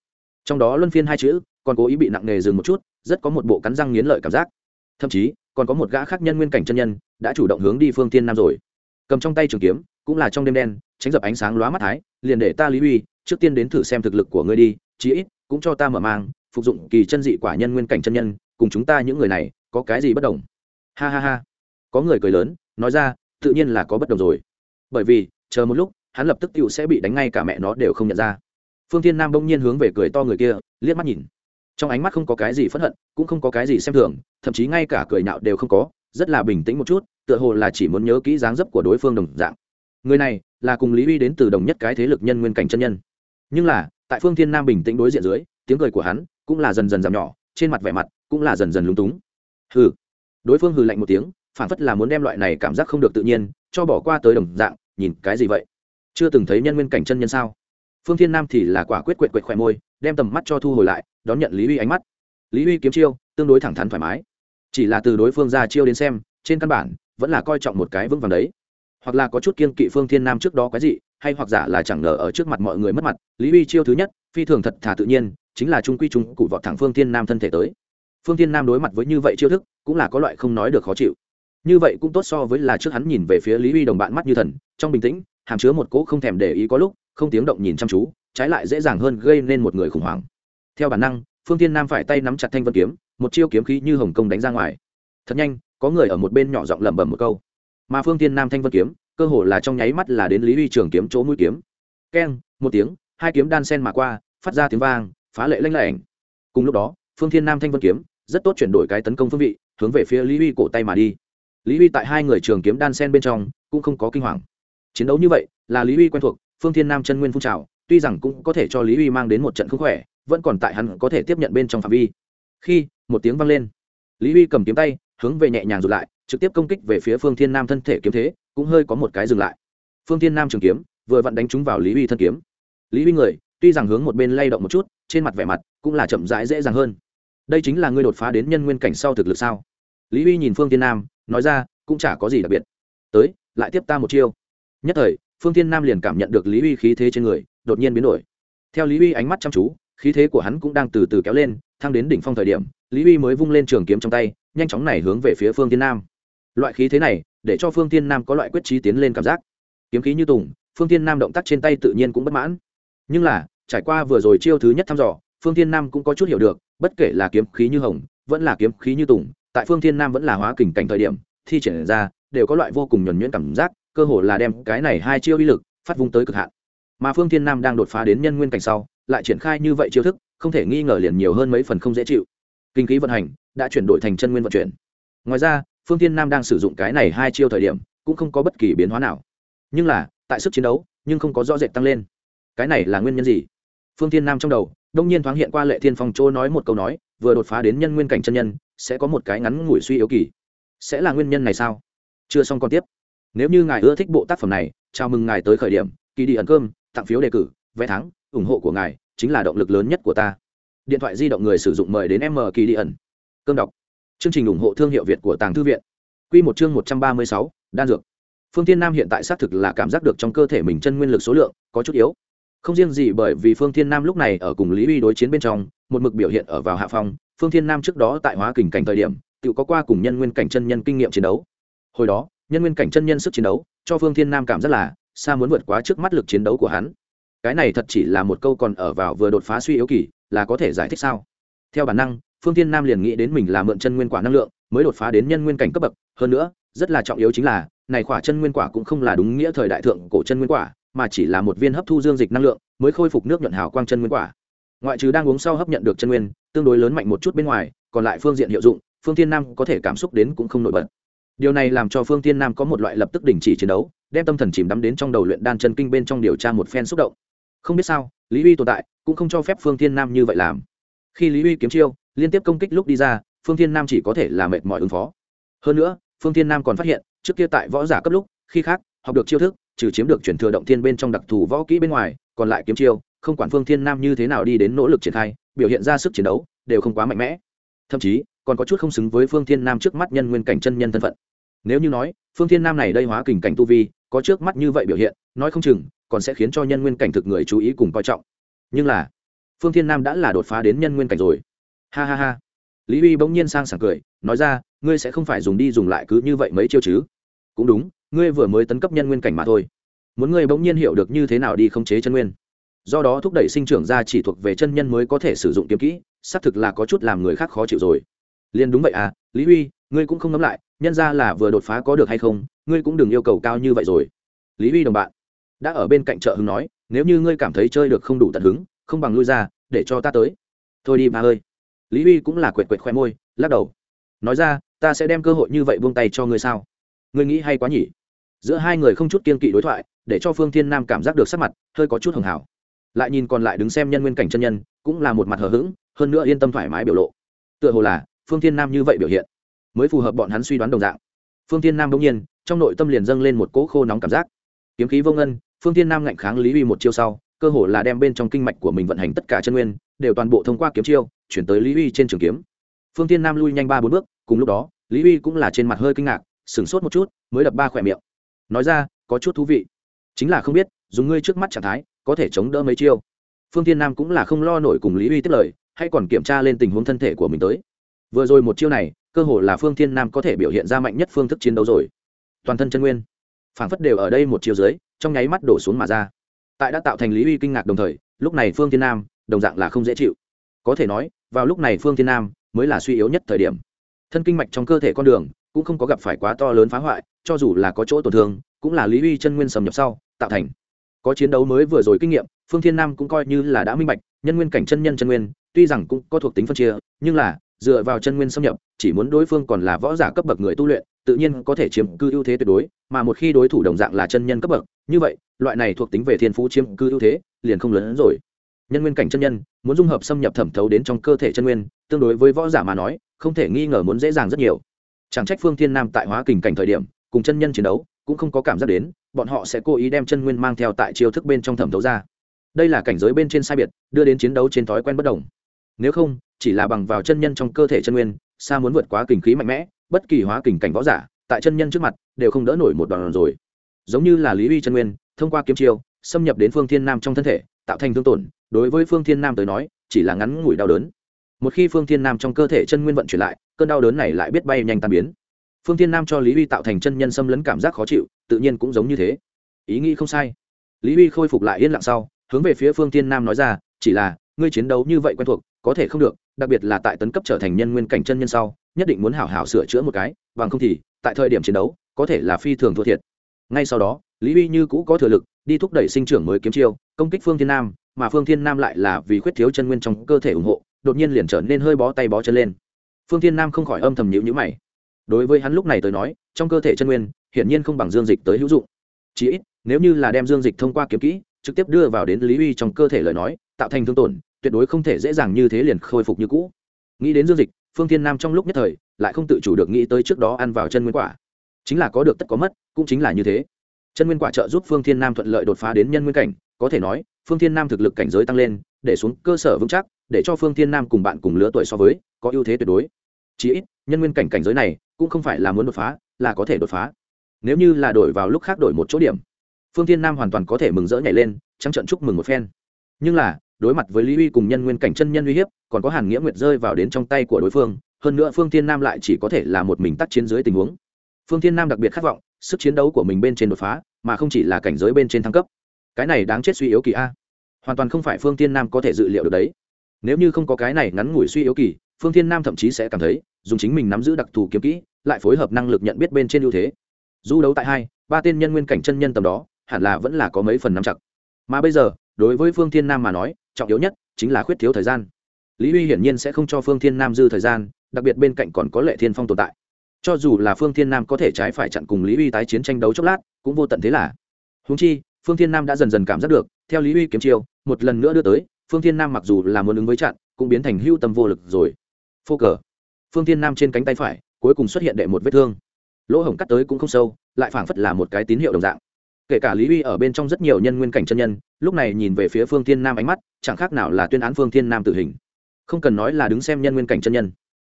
Trong đó luân phiên hai chữ còn cố ý bị nặng nề dừng một chút, rất có một bộ cắn răng nghiến lợi cảm giác. Thậm chí, còn có một gã khác nhân nguyên cảnh chân nhân, đã chủ động hướng đi phương tiên nam rồi. Cầm trong tay trường kiếm, cũng là trong đêm đen, tránh dập ánh sáng lóa mắt thái, liền để ta lý uy, trước tiên đến thử xem thực lực của ngươi đi, chí ít, cũng cho ta mở mang, phục dụng kỳ chân dị quả nhân nguyên cảnh chân nhân, cùng chúng ta những người này, có cái gì bất đồng? Ha ha ha. Có người cười lớn, nói ra, tự nhiên là có bất đồng rồi. Bởi vì, chờ một lúc, hắn lập tức tựu sẽ bị đánh ngay cả mẹ nó đều không nhận ra. Phương thiên nam bỗng nhiên hướng về cười to người kia, liếc mắt nhìn trong ánh mắt không có cái gì phẫn hận, cũng không có cái gì xem thường, thậm chí ngay cả cười nhạo đều không có, rất là bình tĩnh một chút, tựa hồ là chỉ muốn nhớ kỹ dáng dấp của đối phương đồng dạng. Người này là cùng lý uy đến từ đồng nhất cái thế lực nhân nguyên cảnh chân nhân. Nhưng là, tại phương thiên nam bình tĩnh đối diện dưới, tiếng cười của hắn cũng là dần dần giảm nhỏ, trên mặt vẻ mặt cũng là dần dần lúng túng. Hừ. Đối phương hừ lạnh một tiếng, phản phất là muốn đem loại này cảm giác không được tự nhiên, cho bỏ qua tới đồng dạng, nhìn cái gì vậy? Chưa từng thấy nhân nguyên cảnh chân nhân sao? Phương thiên nam thì là quả quyết quệt quệt khỏe môi, đem tầm mắt cho thu hồi lại, đón nhận lý uy ánh mắt. Lý uy kiếm chiêu, tương đối thẳng thắn thoải mái. Chỉ là từ đối phương ra chiêu đến xem, trên căn bản, vẫn là coi trọng một cái vững vàng đấy. Hoặc là có chút kiên kỵ phương thiên nam trước đó quái gì hay hoặc giả là chẳng ngờ ở trước mặt mọi người mất mặt, lý uy chiêu thứ nhất, phi thường thật thà tự nhiên, chính là trung quy trung cụ vọt thẳng phương thiên nam thân thể tới. Phương thiên nam đối mặt với như vậy chiêu thức, cũng là có loại không nói được khó chịu. Như vậy cũng tốt so với là trước hắn nhìn về phía lý uy đồng bạn mắt như thần, trong bình tĩnh, hàm chứa một cỗ không thèm để ý có lúc không tiếng động nhìn chăm chú, trái lại dễ dàng hơn gây nên một người khủng hoảng. Theo bản năng, phương thiên nam phải tay nắm chặt thanh vân kiếm, một chiêu kiếm khí như hồng công đánh ra ngoài. Thật nhanh, có người ở một bên nhỏ giọng lẩm bẩm một câu. Mà phương thiên nam thanh vân kiếm, cơ hồ là trong nháy mắt là đến lý uy trường kiếm chỗ mũi kiếm. Keng, một tiếng, hai kiếm đan sen mà qua, phát ra tiếng vang, phá lệ lanh lảnh. Cùng lúc đó, phương thiên nam thanh vân kiếm, rất tốt chuyển đổi cái tấn công phương vị, hướng về phía lý uy cổ tay mà đi. Lý uy tại hai người trường kiếm đan sen bên trong, cũng không có kinh hoàng. Chiến đấu như vậy, là lý uy quen thuộc phương thiên nam chân nguyên phun trào, tuy rằng cũng có thể cho lý uy mang đến một trận không khỏe, vẫn còn tại hắn có thể tiếp nhận bên trong phạm vi. Khi, một tiếng vang lên, lý uy cầm kiếm tay, hướng về nhẹ nhàng rụt lại, trực tiếp công kích về phía phương thiên nam thân thể kiếm thế, cũng hơi có một cái dừng lại. Phương thiên nam trường kiếm, vừa vặn đánh trúng vào lý uy thân kiếm. Lý uy người, tuy rằng hướng một bên lay động một chút, trên mặt vẻ mặt cũng là chậm rãi dễ dàng hơn. Đây chính là ngươi đột phá đến nhân nguyên cảnh sau thực lực sao? Lý uy nhìn phương thiên nam, nói ra, cũng chả có gì đặc biệt. Tới, lại tiếp ta một chiêu. Nhất thời phương thiên nam liền cảm nhận được lý uy khí thế trên người, đột nhiên biến đổi. Theo lý uy ánh mắt chăm chú, khí thế của hắn cũng đang từ từ kéo lên, thăng đến đỉnh phong thời điểm, lý uy mới vung lên trường kiếm trong tay, nhanh chóng này hướng về phía phương thiên nam. Loại khí thế này, để cho phương thiên nam có loại quyết trí tiến lên cảm giác. Kiếm khí như tùng, phương thiên nam động tác trên tay tự nhiên cũng bất mãn. Nhưng là, trải qua vừa rồi chiêu thứ nhất thăm dò, phương thiên nam cũng có chút hiểu được, bất kể là kiếm khí như hồng, vẫn là kiếm khí như tùng, tại phương thiên nam vẫn là hóa kình cảnh thời điểm, thi triển ra, đều có loại vô cùng nhuẩn nhuyễn cảm giác cơ hồ là đem cái này hai chiêu uy lực phát vung tới cực hạn. Mà phương thiên nam đang đột phá đến nhân nguyên cảnh sau, lại triển khai như vậy chiêu thức, không thể nghi ngờ liền nhiều hơn mấy phần không dễ chịu. Kinh khí vận hành đã chuyển đổi thành chân nguyên vận chuyển. Ngoài ra, phương thiên nam đang sử dụng cái này hai chiêu thời điểm, cũng không có bất kỳ biến hóa nào. Nhưng là, tại sức chiến đấu, nhưng không có rõ rệt tăng lên. Cái này là nguyên nhân gì? Phương thiên nam trong đầu, đông nhiên thoáng hiện qua lệ thiên phong chỗ nói một câu nói, vừa đột phá đến nhân nguyên cảnh chân nhân, sẽ có một cái ngắn ngủi suy yếu kỳ. Sẽ là nguyên nhân này sao? Chưa xong còn tiếp nếu như ngài ưa thích bộ tác phẩm này chào mừng ngài tới khởi điểm kỳ đi ẩn cơm tặng phiếu đề cử vé thắng ủng hộ của ngài chính là động lực lớn nhất của ta điện thoại di động người sử dụng mời đến m kỳ đi ẩn cơm đọc chương trình ủng hộ thương hiệu việt của tàng thư viện Quy một chương một trăm ba mươi sáu, đan dược. Phương Thiên Nam hiện tại xác thực là cảm giác được trong cơ thể mình chân nguyên lực số lượng có chút yếu. Không riêng gì bởi vì Phương Thiên Nam lúc này ở cùng Lý Uy đối chiến bên trong, một mực biểu hiện ở vào hạ phong, Phương Thiên Nam trước đó tại hóa kình cảnh thời điểm, tự có qua cùng nhân nguyên cảnh chân nhân kinh nghiệm chiến đấu. Hồi đó, nhân nguyên cảnh chân nhân sức chiến đấu, cho Phương Thiên Nam cảm giác là xa muốn vượt quá trước mắt lực chiến đấu của hắn. Cái này thật chỉ là một câu còn ở vào vừa đột phá suy yếu kỳ, là có thể giải thích sao? Theo bản năng, Phương Thiên Nam liền nghĩ đến mình là mượn chân nguyên quả năng lượng, mới đột phá đến nhân nguyên cảnh cấp bậc, hơn nữa, rất là trọng yếu chính là, này quả chân nguyên quả cũng không là đúng nghĩa thời đại thượng cổ chân nguyên quả, mà chỉ là một viên hấp thu dương dịch năng lượng, mới khôi phục nước nhuận hào quang chân nguyên quả. Ngoại trừ đang uống sau hấp nhận được chân nguyên, tương đối lớn mạnh một chút bên ngoài, còn lại phương diện hiệu dụng, Phương Thiên Nam có thể cảm xúc đến cũng không nổi bật. Điều này làm cho Phương Thiên Nam có một loại lập tức đình chỉ chiến đấu, đem tâm thần chìm đắm đến trong đầu luyện đan chân kinh bên trong điều tra một phen xúc động. Không biết sao, Lý Uy tồn tại, cũng không cho phép Phương Thiên Nam như vậy làm. Khi Lý Uy kiếm chiêu, liên tiếp công kích lúc đi ra, Phương Thiên Nam chỉ có thể là mệt mỏi ứng phó. Hơn nữa, Phương Thiên Nam còn phát hiện, trước kia tại võ giả cấp lúc, khi khác, học được chiêu thức, trừ chiếm được chuyển thừa động thiên bên trong đặc thù võ kỹ bên ngoài, còn lại kiếm chiêu, không quản Phương Thiên Nam như thế nào đi đến nỗ lực triển khai, biểu hiện ra sức chiến đấu, đều không quá mạnh mẽ. Thậm chí, còn có chút không xứng với Phương Thiên Nam trước mắt nhân nguyên cảnh chân nhân thân phận. Nếu như nói, Phương Thiên Nam này đây hóa kình cảnh tu vi, có trước mắt như vậy biểu hiện, nói không chừng, còn sẽ khiến cho nhân nguyên cảnh thực người chú ý cùng coi trọng. Nhưng là, Phương Thiên Nam đã là đột phá đến nhân nguyên cảnh rồi. Ha ha ha. Lý Uy bỗng nhiên sang sảng cười, nói ra, ngươi sẽ không phải dùng đi dùng lại cứ như vậy mấy chiêu chứ? Cũng đúng, ngươi vừa mới tấn cấp nhân nguyên cảnh mà thôi. Muốn ngươi bỗng nhiên hiểu được như thế nào đi khống chế chân nguyên. Do đó thúc đẩy sinh trưởng ra chỉ thuộc về chân nhân mới có thể sử dụng kiếm kỹ, xác thực là có chút làm người khác khó chịu rồi. Liên đúng vậy à, Lý huy, ngươi cũng không ngẫm lại, nhân ra là vừa đột phá có được hay không, ngươi cũng đừng yêu cầu cao như vậy rồi. Lý huy đồng bạn, đã ở bên cạnh trợ hứng nói, nếu như ngươi cảm thấy chơi được không đủ tận hứng, không bằng lui ra, để cho ta tới. Thôi đi ba ơi. Lý huy cũng là quệt quệt khoe môi lắc đầu. Nói ra ta sẽ đem cơ hội như vậy buông tay cho ngươi sao? Ngươi nghĩ hay quá nhỉ? Giữa hai người không chút kiên kỵ đối thoại để cho phương thiên nam cảm giác được sắc mặt hơi có chút hưởng hảo. Lại nhìn còn lại đứng xem nhân nguyên cảnh chân nhân cũng là một mặt hờ hững hơn nữa yên tâm thoải mái biểu lộ. Tựa hồ là phương thiên nam như vậy biểu hiện, mới phù hợp bọn hắn suy đoán đồng dạng. Phương thiên nam bỗng nhiên, trong nội tâm liền dâng lên một cỗ khô nóng cảm giác. Kiếm khí vô ngân, phương thiên nam ngạnh kháng lý uy một chiêu sau, cơ hồ là đem bên trong kinh mạch của mình vận hành tất cả chân nguyên, đều toàn bộ thông qua kiếm chiêu, chuyển tới lý uy trên trường kiếm. Phương Thiên nam lui nhanh ba bốn bước, cùng lúc đó, lý uy cũng là trên mặt hơi kinh ngạc, sửng sốt một chút, mới đập ba khỏe miệng. Nói ra, có chút thú vị. Chính là không biết, dùng ngươi trước mắt trạng thái, có thể chống đỡ mấy chiêu. Phương Thiên nam cũng là không lo nổi cùng lý uy tiếp lời, hay còn kiểm tra lên tình huống thân thể của mình tới vừa rồi một chiêu này, cơ hồ là phương thiên nam có thể biểu hiện ra mạnh nhất phương thức chiến đấu rồi. Toàn thân chân nguyên, phảng phất đều ở đây một chiêu dưới, trong nháy mắt đổ xuống mà ra. Tại đã tạo thành lý uy kinh ngạc đồng thời, lúc này phương thiên nam, đồng dạng là không dễ chịu. Có thể nói, vào lúc này phương thiên nam mới là suy yếu nhất thời điểm. Thân kinh mạch trong cơ thể con đường cũng không có gặp phải quá to lớn phá hoại, cho dù là có chỗ tổn thương, cũng là lý uy chân nguyên sầm nhập sau, tạo thành. Có chiến đấu mới vừa rồi kinh nghiệm, phương thiên nam cũng coi như là đã minh bạch, nhân nguyên cảnh chân nhân chân nguyên, tuy rằng cũng có thuộc tính phân chia, nhưng là dựa vào chân nguyên xâm nhập, chỉ muốn đối phương còn là võ giả cấp bậc người tu luyện, tự nhiên có thể chiếm cư ưu thế tuyệt đối, mà một khi đối thủ đồng dạng là chân nhân cấp bậc, như vậy, loại này thuộc tính về thiên phú chiếm cư ưu thế, liền không lớn hơn rồi. Nhân nguyên cảnh chân nhân, muốn dung hợp xâm nhập thẩm thấu đến trong cơ thể chân nguyên, tương đối với võ giả mà nói, không thể nghi ngờ muốn dễ dàng rất nhiều. Chẳng trách phương thiên nam tại hóa kình cảnh thời điểm, cùng chân nhân chiến đấu, cũng không có cảm giác đến, bọn họ sẽ cố ý đem chân nguyên mang theo tại chiêu thức bên trong thẩm thấu ra. Đây là cảnh giới bên trên sai biệt, đưa đến chiến đấu trên thói quen bất đồng. Nếu không chỉ là bằng vào chân nhân trong cơ thể chân nguyên xa muốn vượt quá kình khí mạnh mẽ, bất kỳ hóa kình cảnh võ giả, tại chân nhân trước mặt, đều không đỡ nổi một đòn rồi. Giống như là lý uy chân nguyên, thông qua kiếm chiêu, xâm nhập đến phương thiên nam trong thân thể, tạo thành thương tổn, đối với phương thiên nam tới nói, chỉ là ngắn ngủi đau đớn. Một khi phương thiên nam trong cơ thể chân nguyên vận chuyển lại, cơn đau đớn này lại biết bay nhanh tan biến. Phương thiên nam cho lý uy tạo thành chân nhân xâm lấn cảm giác khó chịu, tự nhiên cũng giống như thế. Ý nghĩ không sai. Lý uy khôi phục lại yên lặng sau, hướng về phía phương thiên nam nói ra, chỉ là ngươi chiến đấu như vậy quen thuộc, có thể không được, đặc biệt là tại tấn cấp trở thành nhân nguyên cảnh chân nhân sau, nhất định muốn hảo hảo sửa chữa một cái, bằng không thì, tại thời điểm chiến đấu, có thể là phi thường thua thiệt. Ngay sau đó, lý uy như cũ có thừa lực, đi thúc đẩy sinh trưởng mới kiếm chiêu, công kích phương thiên nam, mà phương thiên nam lại là vì khuyết thiếu chân nguyên trong cơ thể ủng hộ, đột nhiên liền trở nên hơi bó tay bó chân lên. Phương thiên nam không khỏi âm thầm nhíu nhữ mày. Đối với hắn lúc này tới nói, trong cơ thể chân nguyên, hiển nhiên không bằng dương dịch tới hữu dụng. Chỉ ít, nếu như là đem dương dịch thông qua kiếm kỹ, trực tiếp đưa vào đến lý uy trong cơ thể lời nói, tạo thành thương tổn tuyệt đối không thể dễ dàng như thế liền khôi phục như cũ. Nghĩ đến dương dịch, phương thiên nam trong lúc nhất thời lại không tự chủ được nghĩ tới trước đó ăn vào chân nguyên quả. Chính là có được tất có mất, cũng chính là như thế. Chân nguyên quả trợ giúp phương thiên nam thuận lợi đột phá đến nhân nguyên cảnh, có thể nói, phương thiên nam thực lực cảnh giới tăng lên, để xuống cơ sở vững chắc, để cho phương thiên nam cùng bạn cùng lứa tuổi so với, có ưu thế tuyệt đối. Chí ít, nhân nguyên cảnh cảnh giới này cũng không phải là muốn đột phá, là có thể đột phá. Nếu như là đổi vào lúc khác đổi một chỗ điểm, phương thiên nam hoàn toàn có thể mừng rỡ nhảy lên, trắng trận chúc mừng một phen. Nhưng là đối mặt với lý uy cùng nhân nguyên cảnh chân nhân uy hiếp, còn có hàn nghĩa nguyệt rơi vào đến trong tay của đối phương, hơn nữa phương thiên nam lại chỉ có thể là một mình tác chiến dưới tình huống. Phương thiên nam đặc biệt khát vọng, sức chiến đấu của mình bên trên đột phá, mà không chỉ là cảnh giới bên trên thăng cấp. Cái này đáng chết suy yếu kỳ a. Hoàn toàn không phải phương thiên nam có thể dự liệu được đấy. Nếu như không có cái này ngắn ngủi suy yếu kỳ, phương thiên nam thậm chí sẽ cảm thấy, dùng chính mình nắm giữ đặc thù kiếm kỹ, lại phối hợp năng lực nhận biết bên trên ưu thế. Du đấu tại hai, ba tên nhân nguyên cảnh chân nhân tầm đó, hẳn là vẫn là có mấy phần nắm chặt. Mà bây giờ, đối với phương thiên nam mà nói trọng yếu nhất chính là khuyết thiếu thời gian. Lý huy hiển nhiên sẽ không cho phương thiên nam dư thời gian, đặc biệt bên cạnh còn có lệ thiên phong tồn tại. Cho dù là phương thiên nam có thể trái phải chặn cùng lý huy tái chiến tranh đấu chốc lát, cũng vô tận thế là. Húng chi, phương thiên nam đã dần dần cảm giác được, theo lý huy kiếm chiêu, một lần nữa đưa tới, phương thiên nam mặc dù là muốn ứng với chặn, cũng biến thành hưu tâm vô lực rồi. Phô cờ. Phương thiên nam trên cánh tay phải, cuối cùng xuất hiện đệ một vết thương. Lỗ hổng cắt tới cũng không sâu, lại phảng phất là một cái tín hiệu đồng dạng kể cả lý uy ở bên trong rất nhiều nhân nguyên cảnh chân nhân, lúc này nhìn về phía phương thiên nam ánh mắt, chẳng khác nào là tuyên án phương thiên nam tử hình. Không cần nói là đứng xem nhân nguyên cảnh chân nhân.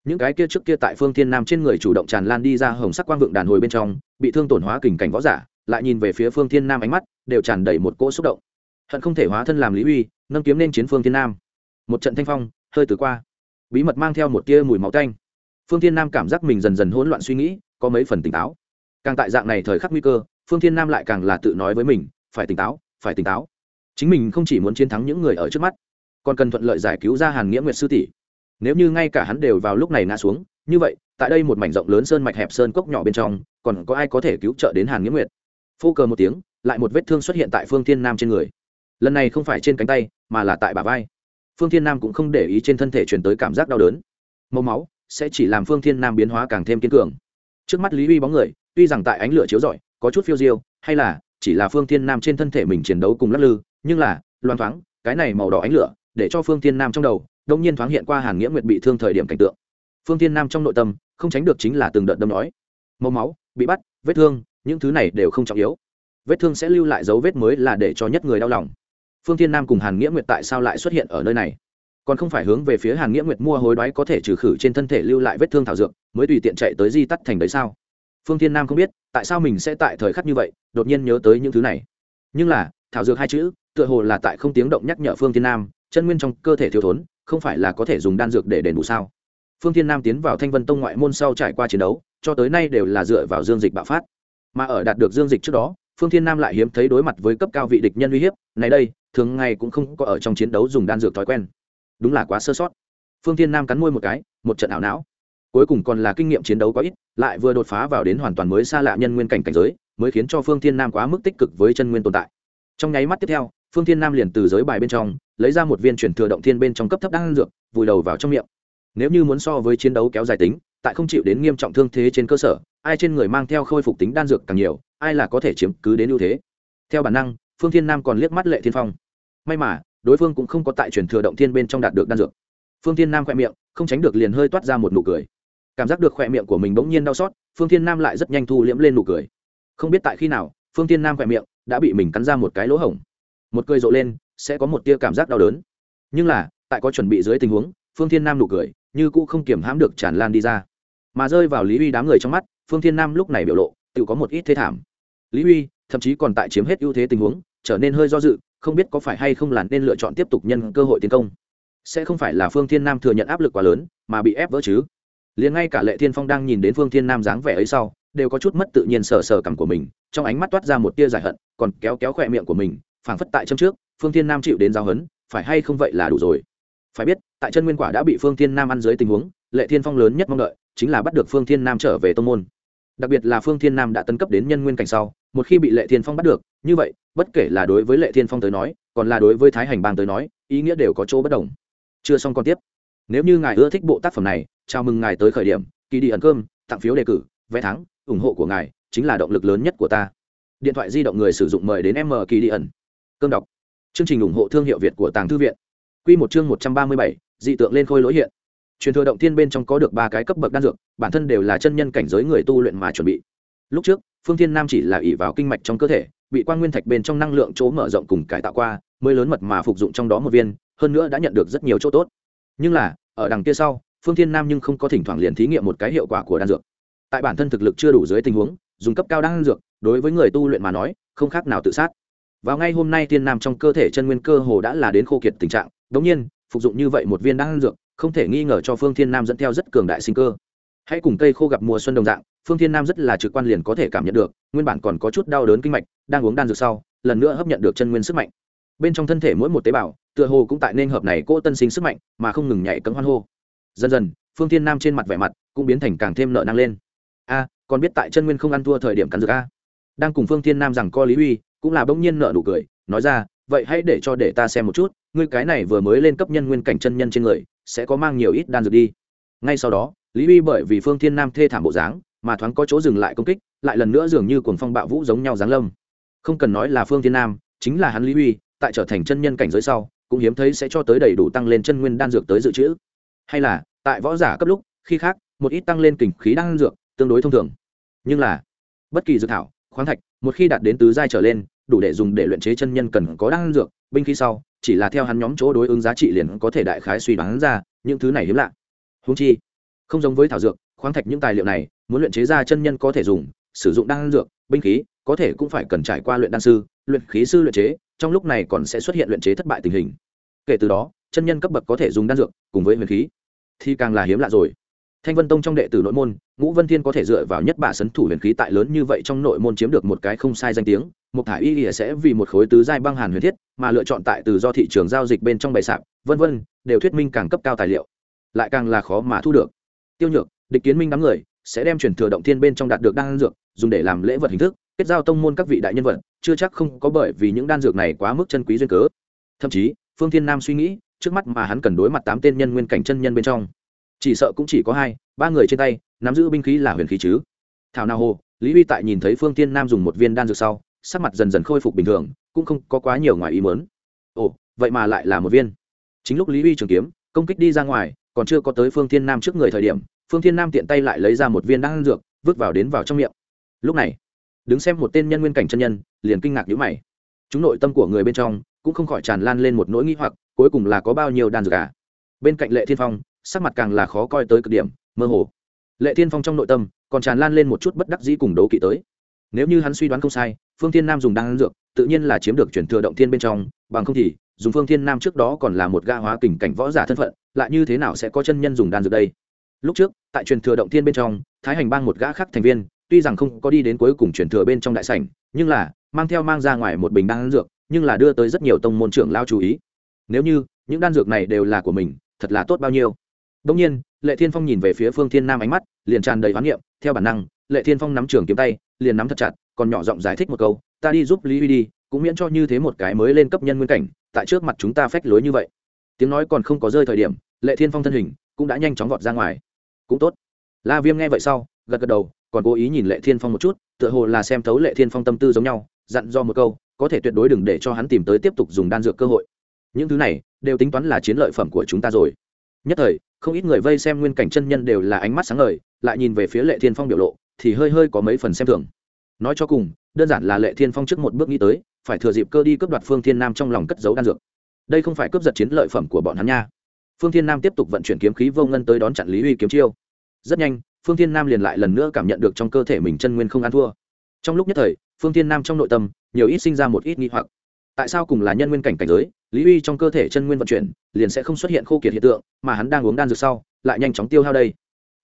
Những cái kia trước kia tại phương thiên nam trên người chủ động tràn lan đi ra hồng sắc quang vượng đàn hồi bên trong, bị thương tổn hóa kình cảnh võ giả, lại nhìn về phía phương thiên nam ánh mắt, đều tràn đầy một cỗ xúc động. Hận không thể hóa thân làm lý uy, nâng kiếm lên chiến phương thiên nam. Một trận thanh phong, hơi từ qua. Bí mật mang theo một tia mùi máu tanh. Phương thiên nam cảm giác mình dần dần hỗn loạn suy nghĩ, có mấy phần tỉnh táo. Càng tại dạng này thời khắc nguy cơ phương thiên nam lại càng là tự nói với mình, phải tỉnh táo, phải tỉnh táo. Chính mình không chỉ muốn chiến thắng những người ở trước mắt, còn cần thuận lợi giải cứu ra hàn nghĩa nguyệt sư tỷ. Nếu như ngay cả hắn đều vào lúc này ngã xuống, như vậy, tại đây một mảnh rộng lớn sơn mạch hẹp sơn cốc nhỏ bên trong, còn có ai có thể cứu trợ đến hàn nghĩa nguyệt? Phô cờ một tiếng, lại một vết thương xuất hiện tại phương thiên nam trên người. Lần này không phải trên cánh tay, mà là tại bả vai. Phương thiên nam cũng không để ý trên thân thể truyền tới cảm giác đau đớn. Màu máu sẽ chỉ làm phương thiên nam biến hóa càng thêm kiên cường. Trước mắt lý uy bóng người, tuy rằng tại ánh lửa chiếu rọi có chút phiêu diêu, hay là chỉ là phương thiên nam trên thân thể mình chiến đấu cùng lắc lư, nhưng là, loan thoáng, cái này màu đỏ ánh lửa, để cho phương thiên nam trong đầu, đông nhiên thoáng hiện qua hàn nghĩa nguyệt bị thương thời điểm cảnh tượng. Phương thiên nam trong nội tâm, không tránh được chính là từng đợt đâm nói. Màu máu, bị bắt, vết thương, những thứ này đều không trọng yếu. Vết thương sẽ lưu lại dấu vết mới là để cho nhất người đau lòng. Phương thiên nam cùng hàn nghĩa nguyệt tại sao lại xuất hiện ở nơi này? Còn không phải hướng về phía hàn nghĩa nguyệt mua hối đoái có thể trừ khử trên thân thể lưu lại vết thương thảo dược, mới tùy tiện chạy tới di tắt thành đấy sao? Phương thiên nam không biết tại sao mình sẽ tại thời khắc như vậy, đột nhiên nhớ tới những thứ này? Nhưng là, thảo dược hai chữ, tựa hồ là tại không tiếng động nhắc nhở phương thiên nam, chân nguyên trong cơ thể thiếu thốn, không phải là có thể dùng đan dược để đền bù sao? Phương thiên nam tiến vào thanh vân tông ngoại môn sau trải qua chiến đấu, cho tới nay đều là dựa vào dương dịch bạo phát. Mà ở đạt được dương dịch trước đó, phương thiên nam lại hiếm thấy đối mặt với cấp cao vị địch nhân uy hiếp, này đây, thường ngày cũng không có ở trong chiến đấu dùng đan dược thói quen. Đúng là quá sơ sót. Phương thiên nam cắn môi một cái, một trận ảo não cuối cùng còn là kinh nghiệm chiến đấu quá ít, lại vừa đột phá vào đến hoàn toàn mới xa lạ nhân nguyên cảnh cảnh giới, mới khiến cho phương thiên nam quá mức tích cực với chân nguyên tồn tại. Trong nháy mắt tiếp theo, phương thiên nam liền từ giới bài bên trong, lấy ra một viên chuyển thừa động thiên bên trong cấp thấp đan dược, vùi đầu vào trong miệng. Nếu như muốn so với chiến đấu kéo dài tính, tại không chịu đến nghiêm trọng thương thế trên cơ sở, ai trên người mang theo khôi phục tính đan dược càng nhiều, ai là có thể chiếm cứ đến ưu thế. Theo bản năng, phương thiên nam còn liếc mắt lệ thiên phong. May mà, đối phương cũng không có tại truyền thừa động thiên bên trong đạt được đan dược. Phương thiên nam khoe miệng, không tránh được liền hơi toát ra một nụ cười cảm giác được khỏe miệng của mình bỗng nhiên đau xót, phương thiên nam lại rất nhanh thu liễm lên nụ cười. Không biết tại khi nào, phương thiên nam khỏe miệng đã bị mình cắn ra một cái lỗ hổng. Một cười rộ lên, sẽ có một tia cảm giác đau đớn. Nhưng là, tại có chuẩn bị dưới tình huống, phương thiên nam nụ cười như cũ không kiểm hãm được tràn lan đi ra. Mà rơi vào lý uy đám người trong mắt, phương thiên nam lúc này biểu lộ, tự có một ít thế thảm. Lý uy, thậm chí còn tại chiếm hết ưu thế tình huống, trở nên hơi do dự, không biết có phải hay không là nên lựa chọn tiếp tục nhân cơ hội tiến công. Sẽ không phải là phương thiên nam thừa nhận áp lực quá lớn, mà bị ép vỡ chứ liền ngay cả lệ thiên phong đang nhìn đến phương thiên nam dáng vẻ ấy sau, đều có chút mất tự nhiên sờ sờ cằm của mình, trong ánh mắt toát ra một tia giải hận, còn kéo kéo khỏe miệng của mình, phảng phất tại châm trước, phương thiên nam chịu đến giao hấn phải hay không vậy là đủ rồi. Phải biết, tại chân nguyên quả đã bị phương thiên nam ăn dưới tình huống, lệ thiên phong lớn nhất mong đợi, chính là bắt được phương thiên nam trở về tô n g môn. Đặc biệt là phương thiên nam đã tấn cấp đến nhân nguyên cảnh sau, một khi bị lệ thiên phong bắt được, như vậy, bất kể là đối với lệ thiên phong tới nói, còn là đối với thái hành bang tới nói, ý nghĩa đều có chỗ bất đồng. Chưa xong còn tiếp nếu như ngài ưa thích bộ tác phẩm này, chào mừng ngài tới khởi điểm, kỳ đi ẩn cơm, tặng phiếu đề cử, vé thắng, ủng hộ của ngài chính là động lực lớn nhất của ta. Điện thoại di động người sử dụng mời đến m kỳ đi ẩn. Cơm đọc. Chương trình ủng hộ thương hiệu việt của tàng thư viện. Q một chương một trăm ba mươi bảy, dị tượng lên khôi lỗi hiện. Truyền thừa động tiên bên trong có được ba cái cấp bậc đan dược, bản thân đều là chân nhân cảnh giới người tu luyện mà chuẩn bị. Lúc trước, phương thiên nam chỉ là ỉ vào kinh mạch trong cơ thể, bị quan nguyên thạch bên trong năng lượng chỗ mở rộng cùng cải tạo qua, mới lớn mật mà phục dụng trong đó một viên, hơn nữa đã nhận được rất nhiều chỗ tốt nhưng là, ở đằng kia sau, phương thiên nam nhưng không có thỉnh thoảng liền thí nghiệm một cái hiệu quả của đan dược. Tại bản thân thực lực chưa đủ dưới tình huống, dùng cấp cao đan dược, đối với người tu luyện mà nói, không khác nào tự sát. Vào ngay hôm nay thiên nam trong cơ thể chân nguyên cơ hồ đã là đến khô kiệt tình trạng, đống nhiên, phục dụng như vậy một viên đan dược, không thể nghi ngờ cho phương thiên nam dẫn theo rất cường đại sinh cơ. Hãy cùng cây khô gặp mùa xuân đồng dạng, phương thiên nam rất là trực quan liền có thể cảm nhận được, nguyên bản còn có chút đau đớn kinh mạch, đang uống đan dược sau, lần nữa hấp nhận được chân nguyên sức mạnh bên trong thân thể mỗi một tế bào, tựa hồ cũng tại nên hợp này cỗ tân sinh sức mạnh, mà không ngừng nhảy cấm hoan hô. Dần dần, phương thiên nam trên mặt vẻ mặt cũng biến thành càng thêm nợ năng lên. A, còn biết tại chân nguyên không ăn thua thời điểm cắn dược a. Đang cùng phương thiên nam rằng co lý huy cũng là bỗng nhiên nợ nụ cười, nói ra, vậy hãy để cho để ta xem một chút, ngươi cái này vừa mới lên cấp nhân nguyên cảnh chân nhân trên người, sẽ có mang nhiều ít đan dược đi. Ngay sau đó, lý huy bởi vì phương thiên nam thê thảm bộ dáng, mà thoáng có chỗ dừng lại công kích, lại lần nữa dường như cuồng phong bạo vũ giống nhau giáng lâm. Không cần nói là phương thiên nam, chính là hắn lý huy tại trở thành chân nhân cảnh giới sau, cũng hiếm thấy sẽ cho tới đầy đủ tăng lên chân nguyên đan dược tới dự trữ. Hay là, tại võ giả cấp lúc, khi khác, một ít tăng lên kình khí đan dược tương đối thông thường. Nhưng là, bất kỳ dược thảo, khoáng thạch, một khi đạt đến tứ giai trở lên, đủ để dùng để luyện chế chân nhân cần có đan dược, binh khí sau, chỉ là theo hắn nhóm chỗ đối ứng giá trị liền có thể đại khái suy đoán ra, những thứ này hiếm lạ. Húng chi, không giống với thảo dược, khoáng thạch những tài liệu này, muốn luyện chế ra chân nhân có thể dùng, sử dụng đan dược, binh khí có thể cũng phải cần trải qua luyện đan sư, luyện khí sư luyện chế, trong lúc này còn sẽ xuất hiện luyện chế thất bại tình hình. Kể từ đó, chân nhân cấp bậc có thể dùng đan dược cùng với huyền khí. Thì càng là hiếm lạ rồi. Thanh vân tông trong đệ tử nội môn, ngũ vân thiên có thể dựa vào nhất bả sấn thủ huyền khí tại lớn như vậy trong nội môn chiếm được một cái không sai danh tiếng một thải y ỉa sẽ vì một khối tứ giai băng hàn huyền thiết mà lựa chọn tại từ do thị trường giao dịch bên trong bày sạp, vân vân, đều thuyết minh càng cấp cao tài liệu. Lại càng là khó mà thu được. Tiêu nhược, địch kiến minh đám người sẽ đem chuyển thừa động thiên bên trong đạt được đan dược, dùng để làm lễ vật hình thức kết giao tông môn các vị đại nhân vật, chưa chắc không có bởi vì những đan dược này quá mức chân quý duyên cớ. Thậm chí, phương thiên nam suy nghĩ, trước mắt mà hắn cần đối mặt tám tên nhân nguyên cảnh chân nhân bên trong. Chỉ sợ cũng chỉ có hai, ba người trên tay, nắm giữ binh khí là huyền khí chứ. Thảo nào hồ, lý huy tại nhìn thấy phương thiên nam dùng một viên đan dược sau, sắc mặt dần dần khôi phục bình thường, cũng không có quá nhiều ngoài ý mớn ồ, vậy mà lại là một viên. Chính lúc lý huy trường kiếm, công kích đi ra ngoài, còn chưa có tới phương thiên nam trước người thời điểm, phương thiên nam tiện tay lại lấy ra một viên đan dược, vứt vào đến vào trong miệng. Lúc này đứng xem một tên nhân nguyên cảnh chân nhân, liền kinh ngạc nhữ mày. Chúng nội tâm của người bên trong cũng không khỏi tràn lan lên một nỗi nghĩ hoặc, cuối cùng là có bao nhiêu đan dược cả bên cạnh lệ thiên phong, sắc mặt càng là khó coi tới cực điểm, mơ hồ. Lệ thiên phong trong nội tâm còn tràn lan lên một chút bất đắc dĩ cùng đấu kỵ tới. Nếu như hắn suy đoán không sai, phương thiên nam dùng đan dược, tự nhiên là chiếm được chuyển thừa động thiên bên trong, bằng không thì, dùng phương thiên nam trước đó còn là một ga hóa kình cảnh võ giả thân phận, lại như thế nào sẽ có chân nhân dùng đan dược đây? Lúc trước, tại truyền thừa động thiên bên trong, thái hành bang một gã khác thành viên tuy rằng không có đi đến cuối cùng truyền thừa bên trong đại sảnh, nhưng là, mang theo mang ra ngoài một bình đan dược, nhưng là đưa tới rất nhiều tông môn trưởng lao chú ý. Nếu như, những đan dược này đều là của mình, thật là tốt bao nhiêu. Đông nhiên, lệ thiên phong nhìn về phía phương thiên nam ánh mắt, liền tràn đầy hoán niệm, theo bản năng, lệ thiên phong nắm trường kiếm tay, liền nắm thật chặt, còn nhỏ giọng giải thích một câu, ta đi giúp lý huy đi, cũng miễn cho như thế một cái mới lên cấp nhân nguyên cảnh, tại trước mặt chúng ta phách lối như vậy. Tiếng nói còn không có rơi thời điểm, lệ thiên phong thân hình cũng đã nhanh chóng vọt ra ngoài. Cũng tốt. La viêm nghe vậy sau, gật gật đầu còn cố ý nhìn lệ thiên phong một chút, tựa hồ là xem thấu lệ thiên phong tâm tư giống nhau, dặn do một câu, có thể tuyệt đối đừng để cho hắn tìm tới tiếp tục dùng đan dược cơ hội. Những thứ này, đều tính toán là chiến lợi phẩm của chúng ta rồi. Nhất thời, không ít người vây xem nguyên cảnh chân nhân đều là ánh mắt sáng ngời, lại nhìn về phía lệ thiên phong biểu lộ, thì hơi hơi có mấy phần xem thường. Nói cho cùng, đơn giản là lệ thiên phong trước một bước nghĩ tới, phải thừa dịp cơ đi cướp đoạt phương thiên nam trong lòng cất giấu đan dược. Đây không phải cướp giật chiến lợi phẩm của bọn hắn nha. Phương thiên nam tiếp tục vận chuyển kiếm khí vô ngân tới đón chặn lý uy kiếm chiêu. Rất nhanh phương thiên nam liền lại lần nữa cảm nhận được trong cơ thể mình chân nguyên không ăn thua. Trong lúc nhất thời, phương thiên nam trong nội tâm, nhiều ít sinh ra một ít nghi hoặc. Tại sao cùng là nhân nguyên cảnh cảnh giới, lý uy trong cơ thể chân nguyên vận chuyển, liền sẽ không xuất hiện khô kiệt hiện tượng, mà hắn đang uống đan dược sau, lại nhanh chóng tiêu hao đây?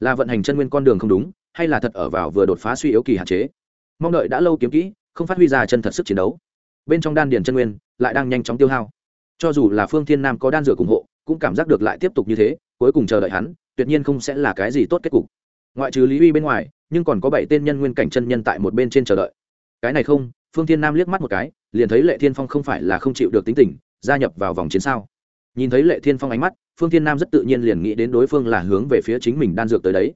Là vận hành chân nguyên con đường không đúng, hay là thật ở vào vừa đột phá suy yếu kỳ hạn chế? Mong đợi đã lâu kiếm kỹ, không phát huy ra chân thật sức chiến đấu. Bên trong đan điền chân nguyên, lại đang nhanh chóng tiêu hao. Cho dù là phương thiên nam có đan dược ủng hộ, cũng cảm giác được lại tiếp tục như thế, cuối cùng chờ đợi hắn, tuyệt nhiên không sẽ là cái gì tốt kết cục ngoại trừ lý uy bên ngoài nhưng còn có bảy tên nhân nguyên cảnh chân nhân tại một bên trên chờ đợi cái này không phương thiên nam liếc mắt một cái liền thấy lệ thiên phong không phải là không chịu được tính tình gia nhập vào vòng chiến sao nhìn thấy lệ thiên phong ánh mắt phương thiên nam rất tự nhiên liền nghĩ đến đối phương là hướng về phía chính mình đan dược tới đấy